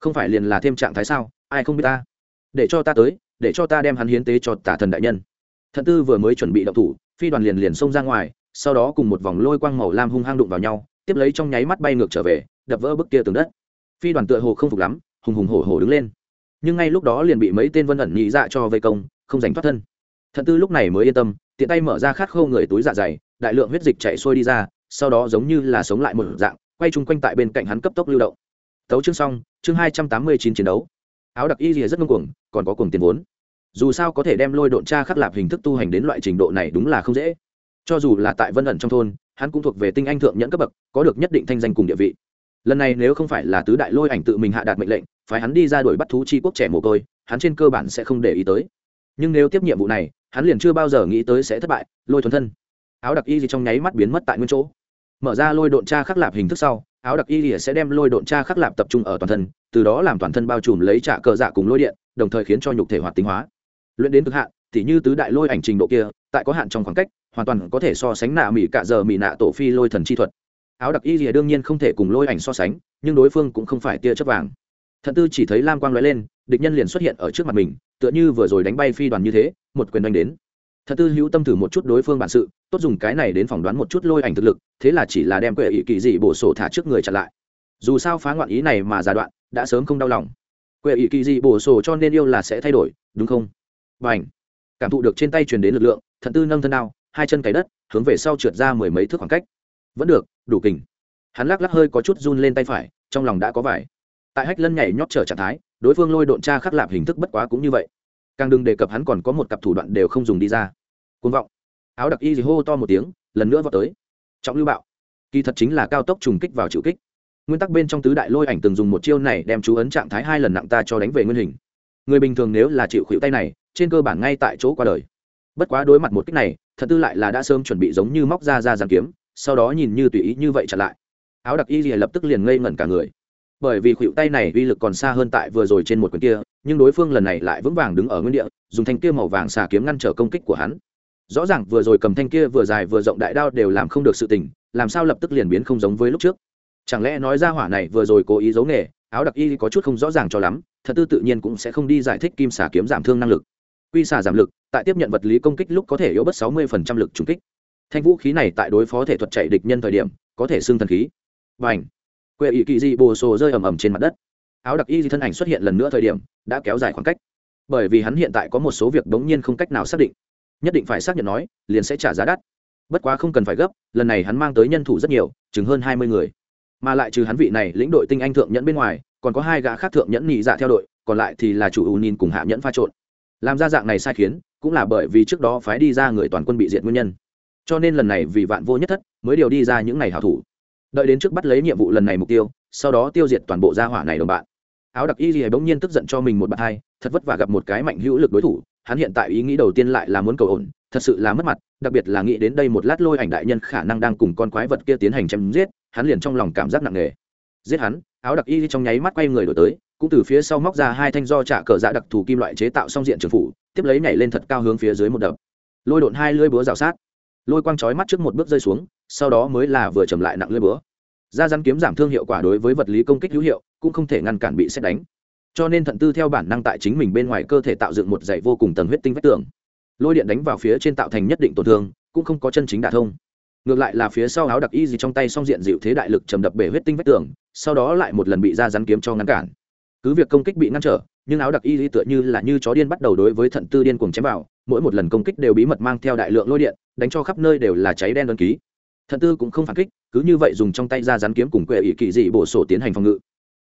Không phải liền là thêm trạng thái sao? Ai không biết ta? Để cho ta tới, để cho ta đem hắn hiến tế cho tả thần đại nhân. Thận tư vừa mới chuẩn bị động thủ, phi đoàn liền liền xông ra ngoài, sau đó cùng một vòng lôi quang màu lam hung hăng đụng vào nhau, tiếp lấy trong nháy mắt bay ngược trở về, đập vỡ bức kia tường đất. Phi đoàn tựa hồ không phục lắm, hùng hùng hổ hổ đứng lên. Nhưng ngay lúc đó liền bị mấy tên vân ẩn nhị dạ cho vây công không giành thoát thân. Thận tư lúc này mới yên tâm, tiện tay mở ra khát khâu người túi dạ dày, đại lượng huyết dịch chạy xuôi đi ra, sau đó giống như là sống lại một dạng, quay chung quanh tại bên cạnh hắn cấp tốc lưu động. Tấu chương xong, chương hai trăm tám mươi chín chiến đấu. Áo đặc y rìa rất ngưng cuồng, còn có cuồng tiền vốn. Dù sao có thể đem lôi độn tra khắc lạp hình thức tu hành đến loại trình độ này đúng là không dễ. Cho dù là tại vân ẩn trong thôn, hắn cũng thuộc về tinh anh thượng nhẫn cấp bậc, có được nhất định thanh danh cùng địa vị. Lần này nếu không phải là tứ đại lôi ảnh tự mình hạ đạt mệnh lệnh phải hắn đi ra đuổi bắt thú chi quốc trẻ mồ côi, hắn trên cơ bản sẽ không để ý tới nhưng nếu tiếp nhiệm vụ này, hắn liền chưa bao giờ nghĩ tới sẽ thất bại, lôi thuần thân. Áo đặc y gì trong nháy mắt biến mất tại nguyên chỗ. Mở ra lôi độn tra khắc lạp hình thức sau, áo đặc y sẽ đem lôi độn tra khắc lạp tập trung ở toàn thân, từ đó làm toàn thân bao trùm lấy trả cờ dạ cùng lôi điện, đồng thời khiến cho nhục thể hoạt tính hóa. Luyện đến cực hạn thì như tứ đại lôi ảnh trình độ kia, tại có hạn trong khoảng cách, hoàn toàn có thể so sánh nạ mỹ cả giờ mỹ nạ tổ phi lôi thần chi thuật. Áo đặc y gì đương nhiên không thể cùng lôi ảnh so sánh, nhưng đối phương cũng không phải tia chấp vàng thận tư chỉ thấy lam quang lóe lên, địch nhân liền xuất hiện ở trước mặt mình, tựa như vừa rồi đánh bay phi đoàn như thế, một quyền đánh đến. Thận tư hữu tâm thử một chút đối phương bản sự, tốt dùng cái này đến phỏng đoán một chút lôi ảnh thực lực, thế là chỉ là đem quệ ý kỳ dị bổ sổ thả trước người chặn lại. Dù sao phá ngoạn ý này mà già đoạn, đã sớm không đau lòng. Quệ ý kỳ dị bổ sổ cho nên yêu là sẽ thay đổi, đúng không? B à n h cảm thụ được trên tay truyền đến lực lượng, thận tư nâng thân đao, hai chân cày đất, hướng về sau trượt ra mười mấy thước khoảng cách. Vẫn được, đủ kình. Hắn lắc lắc hơi có chút run lên tay phải, trong lòng đã có vải tại hách lân nhảy nhót trở trạng thái, đối phương lôi độn tra khắc lạp hình thức bất quá cũng như vậy. Càng đừng đề cập hắn còn có một cặp thủ đoạn đều không dùng đi ra. Côn vọng. Áo đặc y gì hô to một tiếng, lần nữa vào tới. Trọng lưu bạo. Kỳ thật chính là cao tốc trùng kích vào chịu kích. Nguyên tắc bên trong tứ đại lôi ảnh từng dùng một chiêu này đem chú ấn trạng thái hai lần nặng ta cho đánh về nguyên hình. Người bình thường nếu là chịu khuỵu tay này, trên cơ bản ngay tại chỗ qua đời. Bất quá đối mặt một kích này, thật tư lại là đã sớm chuẩn bị giống như móc ra ra giàn kiếm, sau đó nhìn như tùy ý như vậy trả lại. Áo đặc y gì lập tức liền ngây ngẩn cả người bởi vì khuỷu tay này uy lực còn xa hơn tại vừa rồi trên một quyền kia, nhưng đối phương lần này lại vững vàng đứng ở nguyên địa, dùng thanh kia màu vàng xà kiếm ngăn trở công kích của hắn. Rõ ràng vừa rồi cầm thanh kia vừa dài vừa rộng đại đao đều làm không được sự tình, làm sao lập tức liền biến không giống với lúc trước? Chẳng lẽ nói ra hỏa này vừa rồi cố ý giấu nghề, áo đặc y có chút không rõ ràng cho lắm, thật tư tự nhiên cũng sẽ không đi giải thích kim xà kiếm giảm thương năng lực. Quy xà giảm lực, tại tiếp nhận vật lý công kích lúc có thể yếu bớt sáu mươi lực trùng kích. Thanh vũ khí này tại đối phó thể thuật chạy địch nhân thời điểm, có thể xưng thần khí. Và ảnh quệ ý kỳ dị bồ sồ rơi ầm ầm trên mặt đất. Áo đặc y di thân ảnh xuất hiện lần nữa thời điểm, đã kéo dài khoảng cách. Bởi vì hắn hiện tại có một số việc đống nhiên không cách nào xác định. Nhất định phải xác nhận nói, liền sẽ trả giá đắt. Bất quá không cần phải gấp, lần này hắn mang tới nhân thủ rất nhiều, chừng hơn hai mươi người. Mà lại trừ hắn vị này lĩnh đội tinh anh thượng nhẫn bên ngoài, còn có hai gã khác thượng nhẫn nhị dạ theo đội, còn lại thì là chủ ưu nhìn cùng hạ nhẫn pha trộn. Làm ra dạng này sai khiến, cũng là bởi vì trước đó phái đi ra người toàn quân bị diệt nguyên nhân. Cho nên lần này vì vạn vô nhất thất, mới điều đi ra những ngày hảo thủ đợi đến trước bắt lấy nhiệm vụ lần này mục tiêu, sau đó tiêu diệt toàn bộ gia hỏa này đồng bạn. Áo đặc y gì bỗng nhiên tức giận cho mình một bạn hai, thật vất vả gặp một cái mạnh hữu lực đối thủ, hắn hiện tại ý nghĩ đầu tiên lại là muốn cầu ổn, thật sự là mất mặt, đặc biệt là nghĩ đến đây một lát lôi ảnh đại nhân khả năng đang cùng con quái vật kia tiến hành chém giết, hắn liền trong lòng cảm giác nặng nề. Giết hắn, áo đặc y trong nháy mắt quay người đổi tới, cũng từ phía sau móc ra hai thanh do trả cờ dạ đặc thù kim loại chế tạo xong diện trường phủ, tiếp lấy nhảy lên thật cao hướng phía dưới một đập. Lôi độn hai lưỡi búa rào sát. Lôi quang chói mắt trước một bước rơi xuống sau đó mới là vừa trầm lại nặng lưỡi búa. Gia rắn kiếm giảm thương hiệu quả đối với vật lý công kích hữu hiệu, cũng không thể ngăn cản bị xét đánh. Cho nên thận tư theo bản năng tại chính mình bên ngoài cơ thể tạo dựng một dãy vô cùng tầng huyết tinh vách tường. Lôi điện đánh vào phía trên tạo thành nhất định tổn thương, cũng không có chân chính đả thông. Ngược lại là phía sau áo đặc y gì trong tay song diện dịu thế đại lực trầm đập bể huyết tinh vách tường, sau đó lại một lần bị gia rắn kiếm cho ngăn cản. Cứ việc công kích bị ngăn trở, nhưng áo đặc y tựa như là như chó điên bắt đầu đối với thận tư điên cuồng chém vào, mỗi một lần công kích đều bí mật mang theo đại lượng lôi điện, đánh cho khắp nơi đều là cháy đen đơn ký thần tư cũng không phản kích, cứ như vậy dùng trong tay ra rắn kiếm cùng quệ ỵ kỳ dị bổ sổ tiến hành phòng ngự.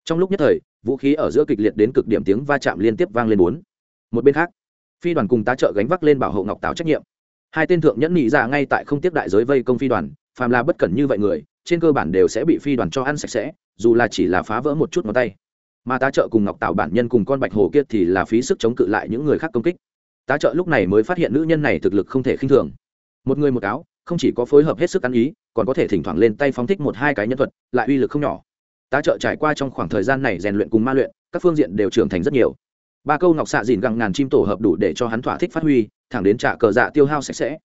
Trong lúc nhất thời, vũ khí ở giữa kịch liệt đến cực điểm tiếng va chạm liên tiếp vang lên bốn. Một bên khác, phi đoàn cùng tá trợ gánh vác lên bảo hộ ngọc táo trách nhiệm. Hai tên thượng nhẫn nhị ra ngay tại không tiếp đại giới vây công phi đoàn, phàm là bất cẩn như vậy người, trên cơ bản đều sẽ bị phi đoàn cho ăn sạch sẽ, dù là chỉ là phá vỡ một chút ngón tay. Mà tá trợ cùng ngọc tạo bản nhân cùng con bạch hồ kia thì là phí sức chống cự lại những người khác công kích. Tá trợ lúc này mới phát hiện nữ nhân này thực lực không thể khinh thường. Một người một áo không chỉ có phối hợp hết sức ăn ý, còn có thể thỉnh thoảng lên tay phóng thích một hai cái nhân thuật, lại uy lực không nhỏ. Tá trợ trải qua trong khoảng thời gian này rèn luyện cùng ma luyện, các phương diện đều trưởng thành rất nhiều. Ba câu ngọc xạ dìn gặng ngàn chim tổ hợp đủ để cho hắn thỏa thích phát huy, thẳng đến trả cờ dạ tiêu hao sạch sẽ.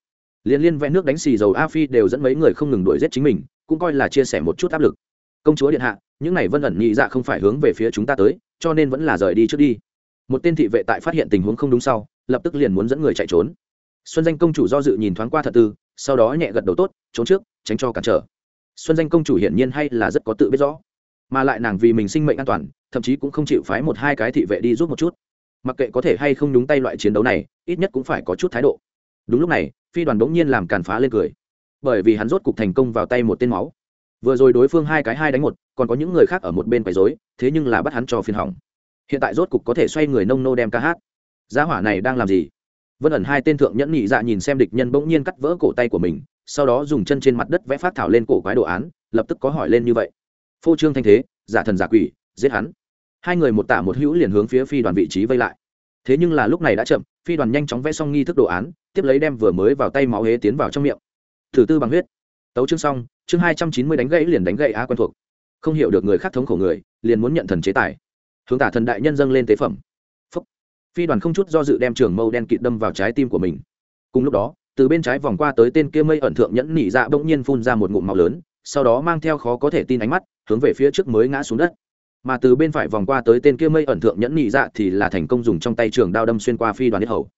Liên liên vẽ nước đánh xì dầu a phi đều dẫn mấy người không ngừng đuổi giết chính mình, cũng coi là chia sẻ một chút áp lực. Công chúa điện hạ, những này vân ẩn nhị dạ không phải hướng về phía chúng ta tới, cho nên vẫn là rời đi trước đi. Một tên thị vệ tại phát hiện tình huống không đúng sau, lập tức liền muốn dẫn người chạy trốn. Xuân danh công chủ do dự nhìn thoáng qua thật tư sau đó nhẹ gật đầu tốt, trốn trước, tránh cho cản trở. Xuân danh công chủ hiển nhiên hay là rất có tự biết rõ. Mà lại nàng vì mình sinh mệnh an toàn, thậm chí cũng không chịu phái một hai cái thị vệ đi giúp một chút. Mặc kệ có thể hay không nhúng tay loại chiến đấu này, ít nhất cũng phải có chút thái độ. Đúng lúc này, phi đoàn bỗng nhiên làm càn phá lên cười. Bởi vì hắn rốt cục thành công vào tay một tên máu. Vừa rồi đối phương hai cái hai đánh một, còn có những người khác ở một bên quấy dối thế nhưng là bắt hắn cho phiên hỏng. Hiện tại rốt cục có thể xoay người nông nô đem ca hát. Giá hỏa này đang làm gì? Vân ẩn hai tên thượng nhẫn nhị dạ nhìn xem địch nhân bỗng nhiên cắt vỡ cổ tay của mình, sau đó dùng chân trên mặt đất vẽ phát thảo lên cổ quái đồ án, lập tức có hỏi lên như vậy. Phô trương thanh thế, giả thần giả quỷ, giết hắn. Hai người một tạ một hữu liền hướng phía phi đoàn vị trí vây lại. Thế nhưng là lúc này đã chậm, phi đoàn nhanh chóng vẽ xong nghi thức đồ án, tiếp lấy đem vừa mới vào tay máu hế tiến vào trong miệng. Thử tư bằng huyết. Tấu chương xong, chương hai trăm chín mươi đánh gãy liền đánh gãy á quen thuộc. Không hiểu được người khác thống khổ người, liền muốn nhận thần chế tài. Hướng tả thần đại nhân dâng lên tế phẩm phi đoàn không chút do dự đem trường mâu đen kịt đâm vào trái tim của mình. Cùng lúc đó, từ bên trái vòng qua tới tên kia mây ẩn thượng nhẫn nỉ dạ bỗng nhiên phun ra một ngụm màu lớn, sau đó mang theo khó có thể tin ánh mắt, hướng về phía trước mới ngã xuống đất. Mà từ bên phải vòng qua tới tên kia mây ẩn thượng nhẫn nỉ dạ thì là thành công dùng trong tay trường đao đâm xuyên qua phi đoàn yết hầu.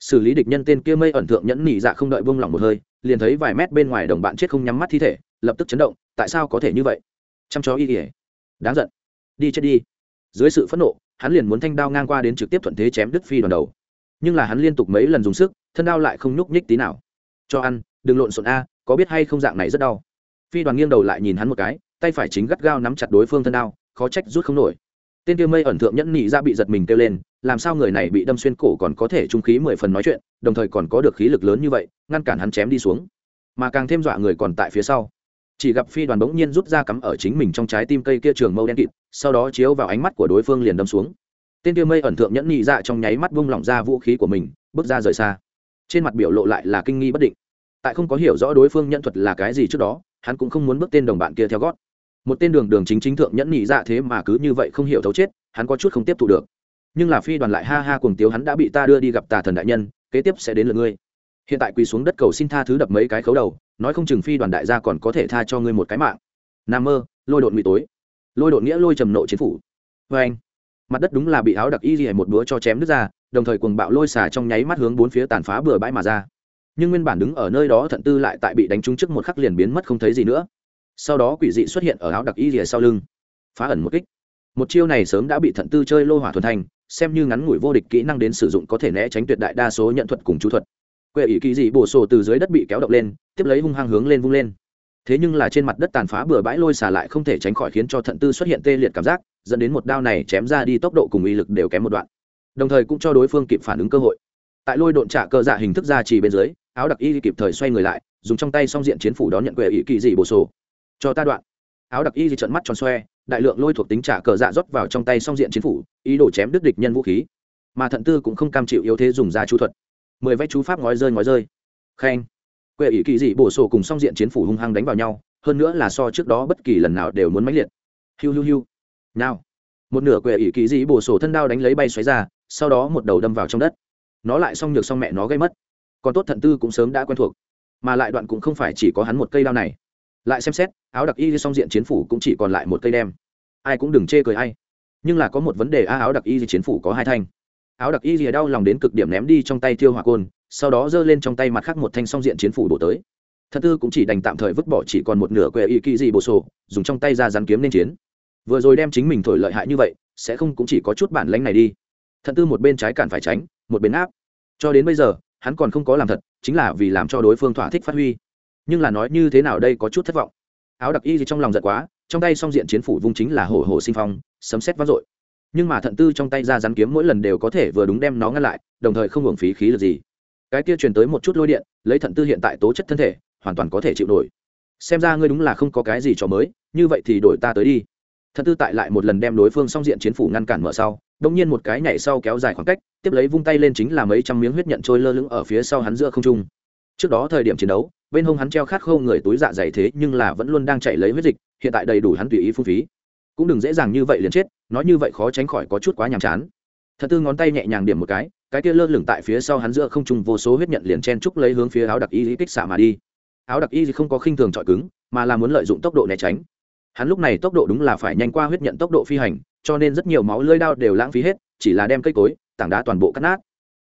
Xử lý địch nhân tên kia mây ẩn thượng nhẫn nỉ dạ không đợi vung lòng một hơi, liền thấy vài mét bên ngoài đồng bạn chết không nhắm mắt thi thể, lập tức chấn động, tại sao có thể như vậy? Chăm chó y ỉa đáng giận. Đi chết đi. Dưới sự phẫn nộ hắn liền muốn thanh đao ngang qua đến trực tiếp thuận thế chém đứt phi đoàn đầu. Nhưng là hắn liên tục mấy lần dùng sức, thân đao lại không nhúc nhích tí nào. Cho ăn, đừng lộn xộn a, có biết hay không dạng này rất đau. Phi đoàn nghiêng đầu lại nhìn hắn một cái, tay phải chính gắt gao nắm chặt đối phương thân đao, khó trách rút không nổi. Tên tiêu mây ẩn thượng nhẫn nhị ra bị giật mình kêu lên, làm sao người này bị đâm xuyên cổ còn có thể trung khí mười phần nói chuyện, đồng thời còn có được khí lực lớn như vậy, ngăn cản hắn chém đi xuống. Mà càng thêm dọa người còn tại phía sau chỉ gặp phi đoàn bỗng nhiên rút ra cắm ở chính mình trong trái tim cây kia trường mâu đen kịt, sau đó chiếu vào ánh mắt của đối phương liền đâm xuống. Tên tiêu mây ẩn thượng nhẫn nhị dạ trong nháy mắt bung lỏng ra vũ khí của mình, bước ra rời xa. Trên mặt biểu lộ lại là kinh nghi bất định. Tại không có hiểu rõ đối phương nhận thuật là cái gì trước đó, hắn cũng không muốn bước tên đồng bạn kia theo gót. Một tên đường đường chính chính thượng nhẫn nhị dạ thế mà cứ như vậy không hiểu thấu chết, hắn có chút không tiếp thu được. Nhưng là phi đoàn lại ha ha cuồng tiếu hắn đã bị ta đưa đi gặp tà thần đại nhân, kế tiếp sẽ đến lượt ngươi hiện tại quỳ xuống đất cầu xin tha thứ đập mấy cái khấu đầu, nói không chừng phi đoàn đại gia còn có thể tha cho ngươi một cái mạng. Nam mơ, lôi đột mị tối. Lôi đột nghĩa lôi trầm nộ chiến phủ. Vê anh, mặt đất đúng là bị áo đặc y gì một búa cho chém đứt ra, đồng thời cuồng bạo lôi xả trong nháy mắt hướng bốn phía tàn phá bừa bãi mà ra. Nhưng nguyên bản đứng ở nơi đó thận tư lại tại bị đánh trúng trước một khắc liền biến mất không thấy gì nữa. Sau đó quỷ dị xuất hiện ở áo đặc y rìa sau lưng. Phá ẩn một kích. Một chiêu này sớm đã bị thận tư chơi lô hỏa thuần thành, xem như ngắn ngủi vô địch kỹ năng đến sử dụng có thể né tránh tuyệt đại đa số nhận thuật cùng chú thuật quệ ỷ kỳ dị bổ sổ từ dưới đất bị kéo động lên, tiếp lấy hung hăng hướng lên vung lên. Thế nhưng là trên mặt đất tàn phá bừa bãi lôi xả lại không thể tránh khỏi khiến cho thận tư xuất hiện tê liệt cảm giác, dẫn đến một đao này chém ra đi tốc độ cùng uy lực đều kém một đoạn. Đồng thời cũng cho đối phương kịp phản ứng cơ hội. Tại lôi độn trả cơ dạ hình thức ra chỉ bên dưới, áo đặc y kịp thời xoay người lại, dùng trong tay song diện chiến phủ đón nhận quệ ỷ kỳ dị bổ sổ. Cho ta đoạn. Áo đặc y trận mắt tròn xoe, đại lượng lôi thuộc tính trả cờ dạ rót vào trong tay song diện chiến phủ, ý đồ chém đứt địch nhân vũ khí. Mà thận tư cũng không cam chịu yếu thế dùng ra chú thuật mười vách chú pháp ngói rơi ngói rơi. Khen. Quệ ỷ kỳ dị bổ sổ cùng song diện chiến phủ hung hăng đánh vào nhau, hơn nữa là so trước đó bất kỳ lần nào đều muốn mãnh liệt. Hiu hiu hiu. Nào. Một nửa quệ ỷ kỳ dị bổ sổ thân đao đánh lấy bay xoáy ra, sau đó một đầu đâm vào trong đất. Nó lại xong nhược xong mẹ nó gây mất. Còn tốt thận tư cũng sớm đã quen thuộc, mà lại đoạn cũng không phải chỉ có hắn một cây đao này. Lại xem xét, áo đặc y song diện chiến phủ cũng chỉ còn lại một cây đem. Ai cũng đừng chê cười ai. Nhưng là có một vấn đề, a, áo đặc y chiến phủ có hai thanh áo đặc y rìa đau lòng đến cực điểm ném đi trong tay thiêu hỏa côn, sau đó giơ lên trong tay mặt khác một thanh song diện chiến phủ đổ tới. Thật tư cũng chỉ đành tạm thời vứt bỏ chỉ còn một nửa quệ y kỳ gì bổ sổ, dùng trong tay ra rắn kiếm nên chiến. Vừa rồi đem chính mình thổi lợi hại như vậy, sẽ không cũng chỉ có chút bản lánh này đi. Thật tư một bên trái cản phải tránh, một bên áp. Cho đến bây giờ, hắn còn không có làm thật, chính là vì làm cho đối phương thỏa thích phát huy. Nhưng là nói như thế nào đây có chút thất vọng. Áo đặc y gì trong lòng giận quá, trong tay song diện chiến phủ vung chính là hổ hổ sinh phong, sấm xét vang dội nhưng mà thận tư trong tay ra rắn kiếm mỗi lần đều có thể vừa đúng đem nó ngăn lại, đồng thời không hưởng phí khí lực gì. Cái kia truyền tới một chút lôi điện, lấy thận tư hiện tại tố chất thân thể, hoàn toàn có thể chịu nổi. Xem ra ngươi đúng là không có cái gì cho mới, như vậy thì đổi ta tới đi. Thận tư tại lại một lần đem đối phương song diện chiến phủ ngăn cản mở sau, đông nhiên một cái nhảy sau kéo dài khoảng cách, tiếp lấy vung tay lên chính là mấy trăm miếng huyết nhận trôi lơ lửng ở phía sau hắn giữa không trung. Trước đó thời điểm chiến đấu, bên hông hắn treo khát khâu người túi dạ dày thế nhưng là vẫn luôn đang chạy lấy huyết dịch, hiện tại đầy đủ hắn tùy ý phung phí cũng đừng dễ dàng như vậy liền chết, nói như vậy khó tránh khỏi có chút quá nhàm chán. Thật tư ngón tay nhẹ nhàng điểm một cái cái kia lơ lửng tại phía sau hắn giữa không trung vô số huyết nhận liền chen trúc lấy hướng phía áo đặc y lý kích xạ mà đi. Áo đặc y không có khinh thường trọi cứng, mà là muốn lợi dụng tốc độ né tránh. Hắn lúc này tốc độ đúng là phải nhanh qua huyết nhận tốc độ phi hành, cho nên rất nhiều máu lơi đao đều lãng phí hết, chỉ là đem cây cối, tảng đá toàn bộ cắt nát.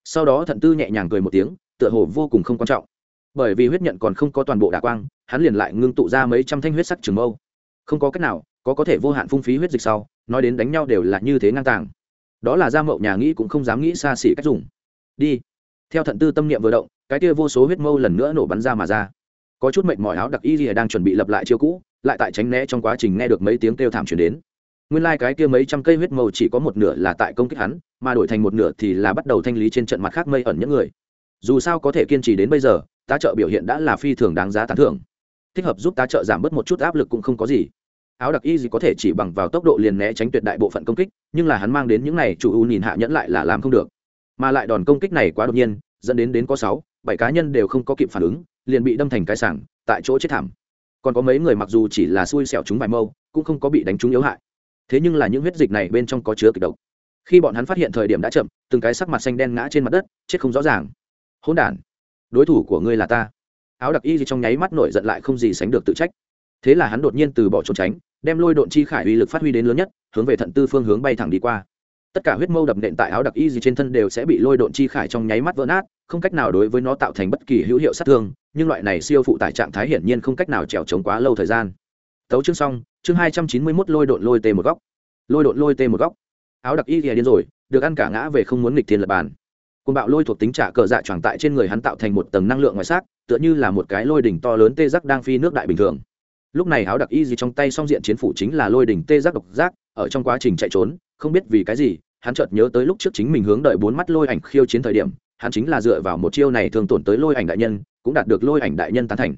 Sau đó thận tư nhẹ nhàng cười một tiếng, tựa hồ vô cùng không quan trọng. Bởi vì huyết nhận còn không có toàn bộ đả quang, hắn liền lại ngưng tụ ra mấy trăm thanh huyết sắc trường mâu. Không có cách nào có có thể vô hạn phung phí huyết dịch sau, nói đến đánh nhau đều là như thế ngang tàng. Đó là gia mậu nhà nghĩ cũng không dám nghĩ xa xỉ cách dùng. Đi. Theo thận tư tâm niệm vừa động, cái kia vô số huyết mâu lần nữa nổ bắn ra mà ra. Có chút mệnh mỏi áo đặc y gì đang chuẩn bị lập lại chiêu cũ, lại tại tránh né trong quá trình nghe được mấy tiếng kêu thảm chuyển đến. Nguyên lai、like、cái kia mấy trăm cây huyết mâu chỉ có một nửa là tại công kích hắn, mà đổi thành một nửa thì là bắt đầu thanh lý trên trận mặt khác mây ẩn những người. Dù sao có thể kiên trì đến bây giờ, tá trợ biểu hiện đã là phi thường đáng giá tán thưởng. Thích hợp giúp tá trợ giảm bớt một chút áp lực cũng không có gì áo đặc y gì có thể chỉ bằng vào tốc độ liền né tránh tuyệt đại bộ phận công kích, nhưng là hắn mang đến những này chủ u nhìn hạ nhẫn lại là làm không được. Mà lại đòn công kích này quá đột nhiên, dẫn đến đến có sáu, bảy cá nhân đều không có kịp phản ứng, liền bị đâm thành cái sảng, tại chỗ chết thảm. Còn có mấy người mặc dù chỉ là xui xẻo chúng vài mâu, cũng không có bị đánh trúng yếu hại. Thế nhưng là những huyết dịch này bên trong có chứa kịch độc. Khi bọn hắn phát hiện thời điểm đã chậm, từng cái sắc mặt xanh đen ngã trên mặt đất, chết không rõ ràng. Hỗn đản, đối thủ của ngươi là ta. Áo đặc y gì trong nháy mắt nổi giận lại không gì sánh được tự trách thế là hắn đột nhiên từ bỏ trốn tránh, đem lôi độn chi khải uy lực phát huy đến lớn nhất, hướng về thận tư phương hướng bay thẳng đi qua. Tất cả huyết mâu đập nện tại áo đặc y gì trên thân đều sẽ bị lôi độn chi khải trong nháy mắt vỡ nát, không cách nào đối với nó tạo thành bất kỳ hữu hiệu sát thương, nhưng loại này siêu phụ tải trạng thái hiển nhiên không cách nào trèo trống quá lâu thời gian. Tấu chương xong, chương hai trăm chín mươi mốt lôi độn lôi tê một góc. Lôi độn lôi tê một góc. Áo đặc y thì điên rồi, được ăn cả ngã về không muốn nghịch thiên lập bàn. Côn bạo lôi thuộc tính trả cờ dạ tròn tại trên người hắn tạo thành một tầng năng lượng ngoài xác tựa như là một cái lôi đỉnh to lớn tê giác đang phi nước đại bình thường lúc này áo đặc y gì trong tay song diện chiến phủ chính là lôi đỉnh tê giác độc giác, ở trong quá trình chạy trốn, không biết vì cái gì, hắn chợt nhớ tới lúc trước chính mình hướng đợi bốn mắt lôi ảnh khiêu chiến thời điểm, hắn chính là dựa vào một chiêu này thường tổn tới lôi ảnh đại nhân, cũng đạt được lôi ảnh đại nhân tán thành.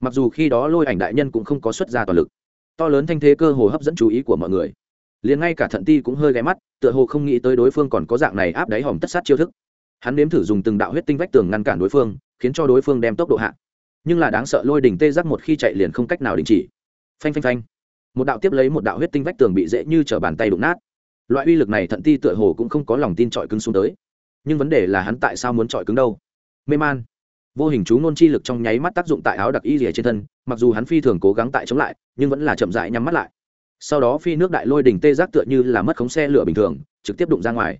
Mặc dù khi đó lôi ảnh đại nhân cũng không có xuất ra toàn lực, to lớn thanh thế cơ hồ hấp dẫn chú ý của mọi người. Liền ngay cả thận ti cũng hơi ghé mắt, tựa hồ không nghĩ tới đối phương còn có dạng này áp đáy hòm tất sát chiêu thức. Hắn nếm thử dùng từng đạo huyết tinh vách tường ngăn cản đối phương, khiến cho đối phương đem tốc độ hạ nhưng là đáng sợ lôi đỉnh tê giác một khi chạy liền không cách nào đình chỉ. Phanh phanh phanh. Một đạo tiếp lấy một đạo huyết tinh vách tường bị dễ như t bàn tay đụng nát. Loại uy lực này thận ti tựa hồ cũng không có lòng tin trọi cứng xuống tới. Nhưng vấn đề là hắn tại sao muốn trọi cứng đâu? Mê man. Vô hình chú ngôn chi lực trong nháy mắt tác dụng tại áo đặc y rỉa trên thân, mặc dù hắn phi thường cố gắng tại chống lại, nhưng vẫn là chậm dại nhắm mắt lại. Sau đó phi nước đại lôi đỉnh tê giác tựa như là mất khống xe lửa bình thường, trực tiếp đụng ra ngoài.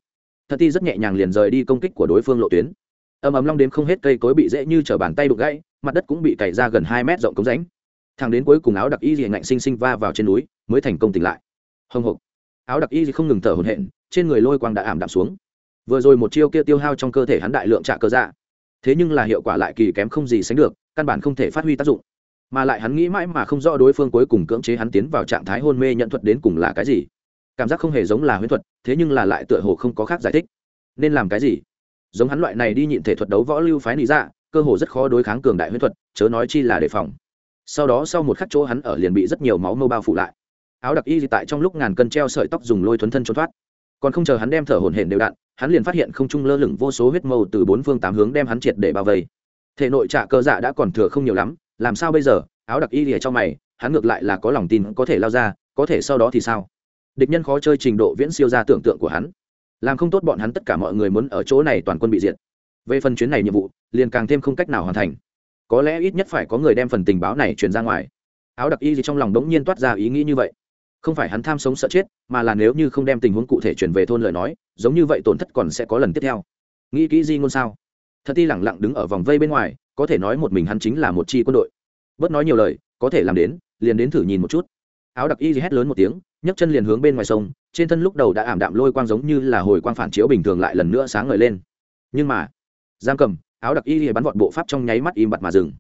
Thật ti rất nhẹ nhàng liền rời đi công kích của đối phương lộ tuyến. Ầm ầm long đếm không hết cây cối bị dễ như t bàn tay đục gãy mặt đất cũng bị cày ra gần hai mét rộng cống rãnh. thằng đến cuối cùng áo đặc y gì ngạnh sinh sinh va vào trên núi, mới thành công tỉnh lại. Hồng hộc. Áo đặc y gì không ngừng thở hổn hển, trên người lôi quang đã ảm đạm xuống. Vừa rồi một chiêu kia tiêu hao trong cơ thể hắn đại lượng trả cơ dạ. Thế nhưng là hiệu quả lại kỳ kém không gì sánh được, căn bản không thể phát huy tác dụng. Mà lại hắn nghĩ mãi mà không rõ đối phương cuối cùng cưỡng chế hắn tiến vào trạng thái hôn mê nhận thuật đến cùng là cái gì. Cảm giác không hề giống là huyễn thuật, thế nhưng là lại tựa hồ không có khác giải thích. Nên làm cái gì? Giống hắn loại này đi nhịn thể thuật đấu võ lưu phái lý dạ cơ hồ rất khó đối kháng cường đại huyễn thuật, chớ nói chi là đề phòng. Sau đó sau một khắc chỗ hắn ở liền bị rất nhiều máu mâu bao phủ lại. Áo đặc y tại trong lúc ngàn cân treo sợi tóc dùng lôi thuấn thân trốn thoát. Còn không chờ hắn đem thở hổn hển đều đặn, hắn liền phát hiện không trung lơ lửng vô số huyết mâu từ bốn phương tám hướng đem hắn triệt để bao vây. Thể nội trạ cơ dạ đã còn thừa không nhiều lắm, làm sao bây giờ? Áo đặc y lìa trong mày, hắn ngược lại là có lòng tin có thể lao ra, có thể sau đó thì sao? Địch nhân khó chơi trình độ viễn siêu ra tưởng tượng của hắn. Làm không tốt bọn hắn tất cả mọi người muốn ở chỗ này toàn quân bị diệt. Về phần chuyến này nhiệm vụ liền càng thêm không cách nào hoàn thành. Có lẽ ít nhất phải có người đem phần tình báo này truyền ra ngoài. Áo đặc y gì trong lòng đống nhiên toát ra ý nghĩ như vậy. Không phải hắn tham sống sợ chết, mà là nếu như không đem tình huống cụ thể chuyển về thôn lời nói, giống như vậy tổn thất còn sẽ có lần tiếp theo. Nghĩ kỹ gì ngôn sao? Thật ti lẳng lặng đứng ở vòng vây bên ngoài, có thể nói một mình hắn chính là một chi quân đội. Bớt nói nhiều lời, có thể làm đến, liền đến thử nhìn một chút. Áo đặc y hét lớn một tiếng, nhấc chân liền hướng bên ngoài sông, trên thân lúc đầu đã ảm đạm lôi quang giống như là hồi quang phản chiếu bình thường lại lần nữa sáng ngời lên. Nhưng mà, giam cầm áo đặc y bắn vọt bộ pháp trong nháy mắt im bặt mà dừng.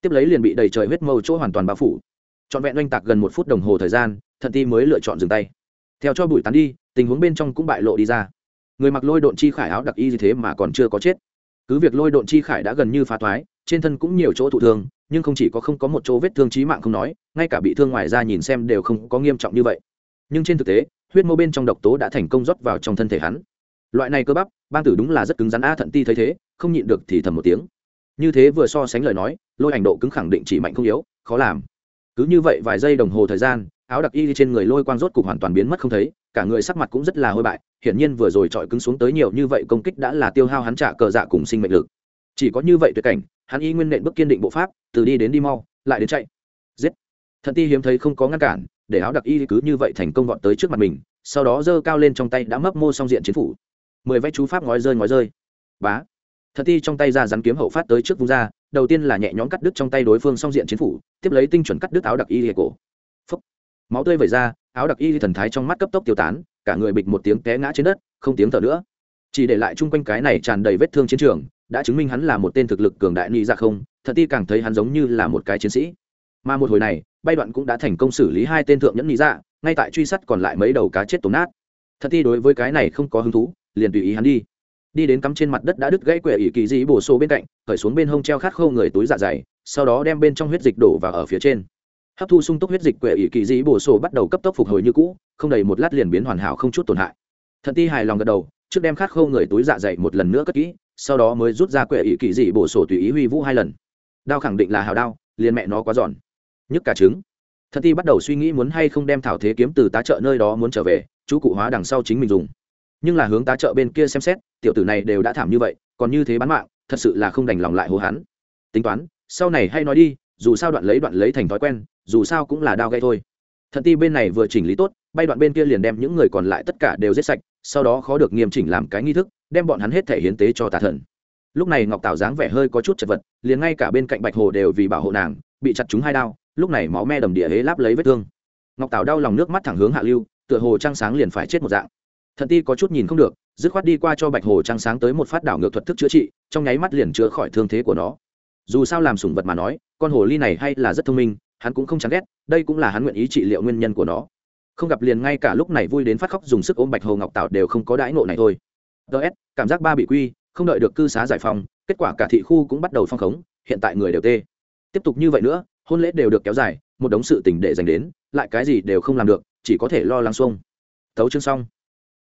Tiếp lấy liền bị đầy trời huyết mâu chỗ hoàn toàn bao phủ. Trọn vẹn oanh tạc gần một phút đồng hồ thời gian, thần ti mới lựa chọn dừng tay. Theo cho bụi tán đi, tình huống bên trong cũng bại lộ đi ra. Người mặc lôi độn chi khải áo đặc y như thế mà còn chưa có chết. Cứ việc lôi độn chi khải đã gần như phá thoái, trên thân cũng nhiều chỗ thụ thương, nhưng không chỉ có không có một chỗ vết thương trí mạng không nói, ngay cả bị thương ngoài ra nhìn xem đều không có nghiêm trọng như vậy. Nhưng trên thực tế, huyết mô bên trong độc tố đã thành công rót vào trong thân thể hắn loại này cơ bắp, bang tử đúng là rất cứng rắn, a thận ti thấy thế, không nhịn được thì thầm một tiếng. Như thế vừa so sánh lời nói, lôi ảnh độ cứng khẳng định chỉ mạnh không yếu, khó làm. Cứ như vậy vài giây đồng hồ thời gian, áo đặc y trên người lôi quang rốt cục hoàn toàn biến mất không thấy, cả người sắc mặt cũng rất là hôi bại, hiển nhiên vừa rồi trọi cứng xuống tới nhiều như vậy công kích đã là tiêu hao hắn trả cờ dạ cùng sinh mệnh lực. Chỉ có như vậy tuyệt cảnh, hắn y nguyên nện bước kiên định bộ pháp, từ đi đến đi mau, lại đến chạy. Giết. Thận ti hiếm thấy không có ngăn cản, để áo đặc y cứ như vậy thành công gọn tới trước mặt mình, sau đó giơ cao lên trong tay đã mấp mô song diện chiến phủ mười vách chú pháp ngói rơi ngói rơi. Bá. Thật ti trong tay ra rắn kiếm hậu phát tới trước vung ra, đầu tiên là nhẹ nhõm cắt đứt trong tay đối phương song diện chiến phủ, tiếp lấy tinh chuẩn cắt đứt áo đặc y hệ cổ. Phúc. máu tươi vẩy ra, áo đặc y thần thái trong mắt cấp tốc tiêu tán, cả người bịch một tiếng té ngã trên đất, không tiếng thở nữa. Chỉ để lại chung quanh cái này tràn đầy vết thương chiến trường, đã chứng minh hắn là một tên thực lực cường đại ni ra không, thật ti càng thấy hắn giống như là một cái chiến sĩ. Mà một hồi này, bay đoạn cũng đã thành công xử lý hai tên thượng nhẫn ni ra ngay tại truy sát còn lại mấy đầu cá chết tổn nát. Thật ti đối với cái này không có hứng thú liền tùy ý hắn đi. Đi đến cắm trên mặt đất đã đứt gãy quệ ỷ kỳ dị bổ sổ bên cạnh, khởi xuống bên hông treo khát khâu người túi dạ dày, sau đó đem bên trong huyết dịch đổ vào ở phía trên. Hấp thu sung túc huyết dịch quệ ỷ kỳ dị bổ sổ bắt đầu cấp tốc phục hồi như cũ, không đầy một lát liền biến hoàn hảo không chút tổn hại. Thận ti hài lòng gật đầu, trước đem khát khâu người túi dạ dày một lần nữa cất kỹ, sau đó mới rút ra quệ ỷ kỳ dị bổ sổ tùy ý huy vũ hai lần. Đao khẳng định là hào đao, liền mẹ nó quá giòn. Nhức cả trứng. Thận ti bắt đầu suy nghĩ muốn hay không đem thảo thế kiếm từ tá trợ nơi đó muốn trở về, chú cụ hóa đằng sau chính mình dùng nhưng là hướng tá trợ bên kia xem xét, tiểu tử này đều đã thảm như vậy, còn như thế bán mạng, thật sự là không đành lòng lại hồ hắn. Tính toán, sau này hay nói đi, dù sao đoạn lấy đoạn lấy thành thói quen, dù sao cũng là đao gây thôi. Thận ti bên này vừa chỉnh lý tốt, bay đoạn bên kia liền đem những người còn lại tất cả đều giết sạch, sau đó khó được nghiêm chỉnh làm cái nghi thức, đem bọn hắn hết thể hiến tế cho tà thần. Lúc này ngọc tảo dáng vẻ hơi có chút chật vật, liền ngay cả bên cạnh bạch hồ đều vì bảo hộ nàng, bị chặt trúng hai đao, lúc này máu me đầm địa hế láp lấy vết thương. Ngọc tảo đau lòng nước mắt thẳng hướng hạ lưu, tựa hồ trăng sáng liền phải chết một dạng thận ti có chút nhìn không được, dứt khoát đi qua cho bạch hồ trăng sáng tới một phát đảo ngược thuật thức chữa trị, trong nháy mắt liền chữa khỏi thương thế của nó. Dù sao làm sủng vật mà nói, con hồ ly này hay là rất thông minh, hắn cũng không chán ghét, đây cũng là hắn nguyện ý trị liệu nguyên nhân của nó. Không gặp liền ngay cả lúc này vui đến phát khóc dùng sức ôm bạch hồ ngọc tạo đều không có đãi ngộ này thôi. Ts cảm giác ba bị quy, không đợi được cư xá giải phóng, kết quả cả thị khu cũng bắt đầu phong khống, hiện tại người đều tê. Tiếp tục như vậy nữa, hôn lễ đều được kéo dài, một đống sự tình để dành đến, lại cái gì đều không làm được, chỉ có thể lo lắng xuông. Tấu chương xong.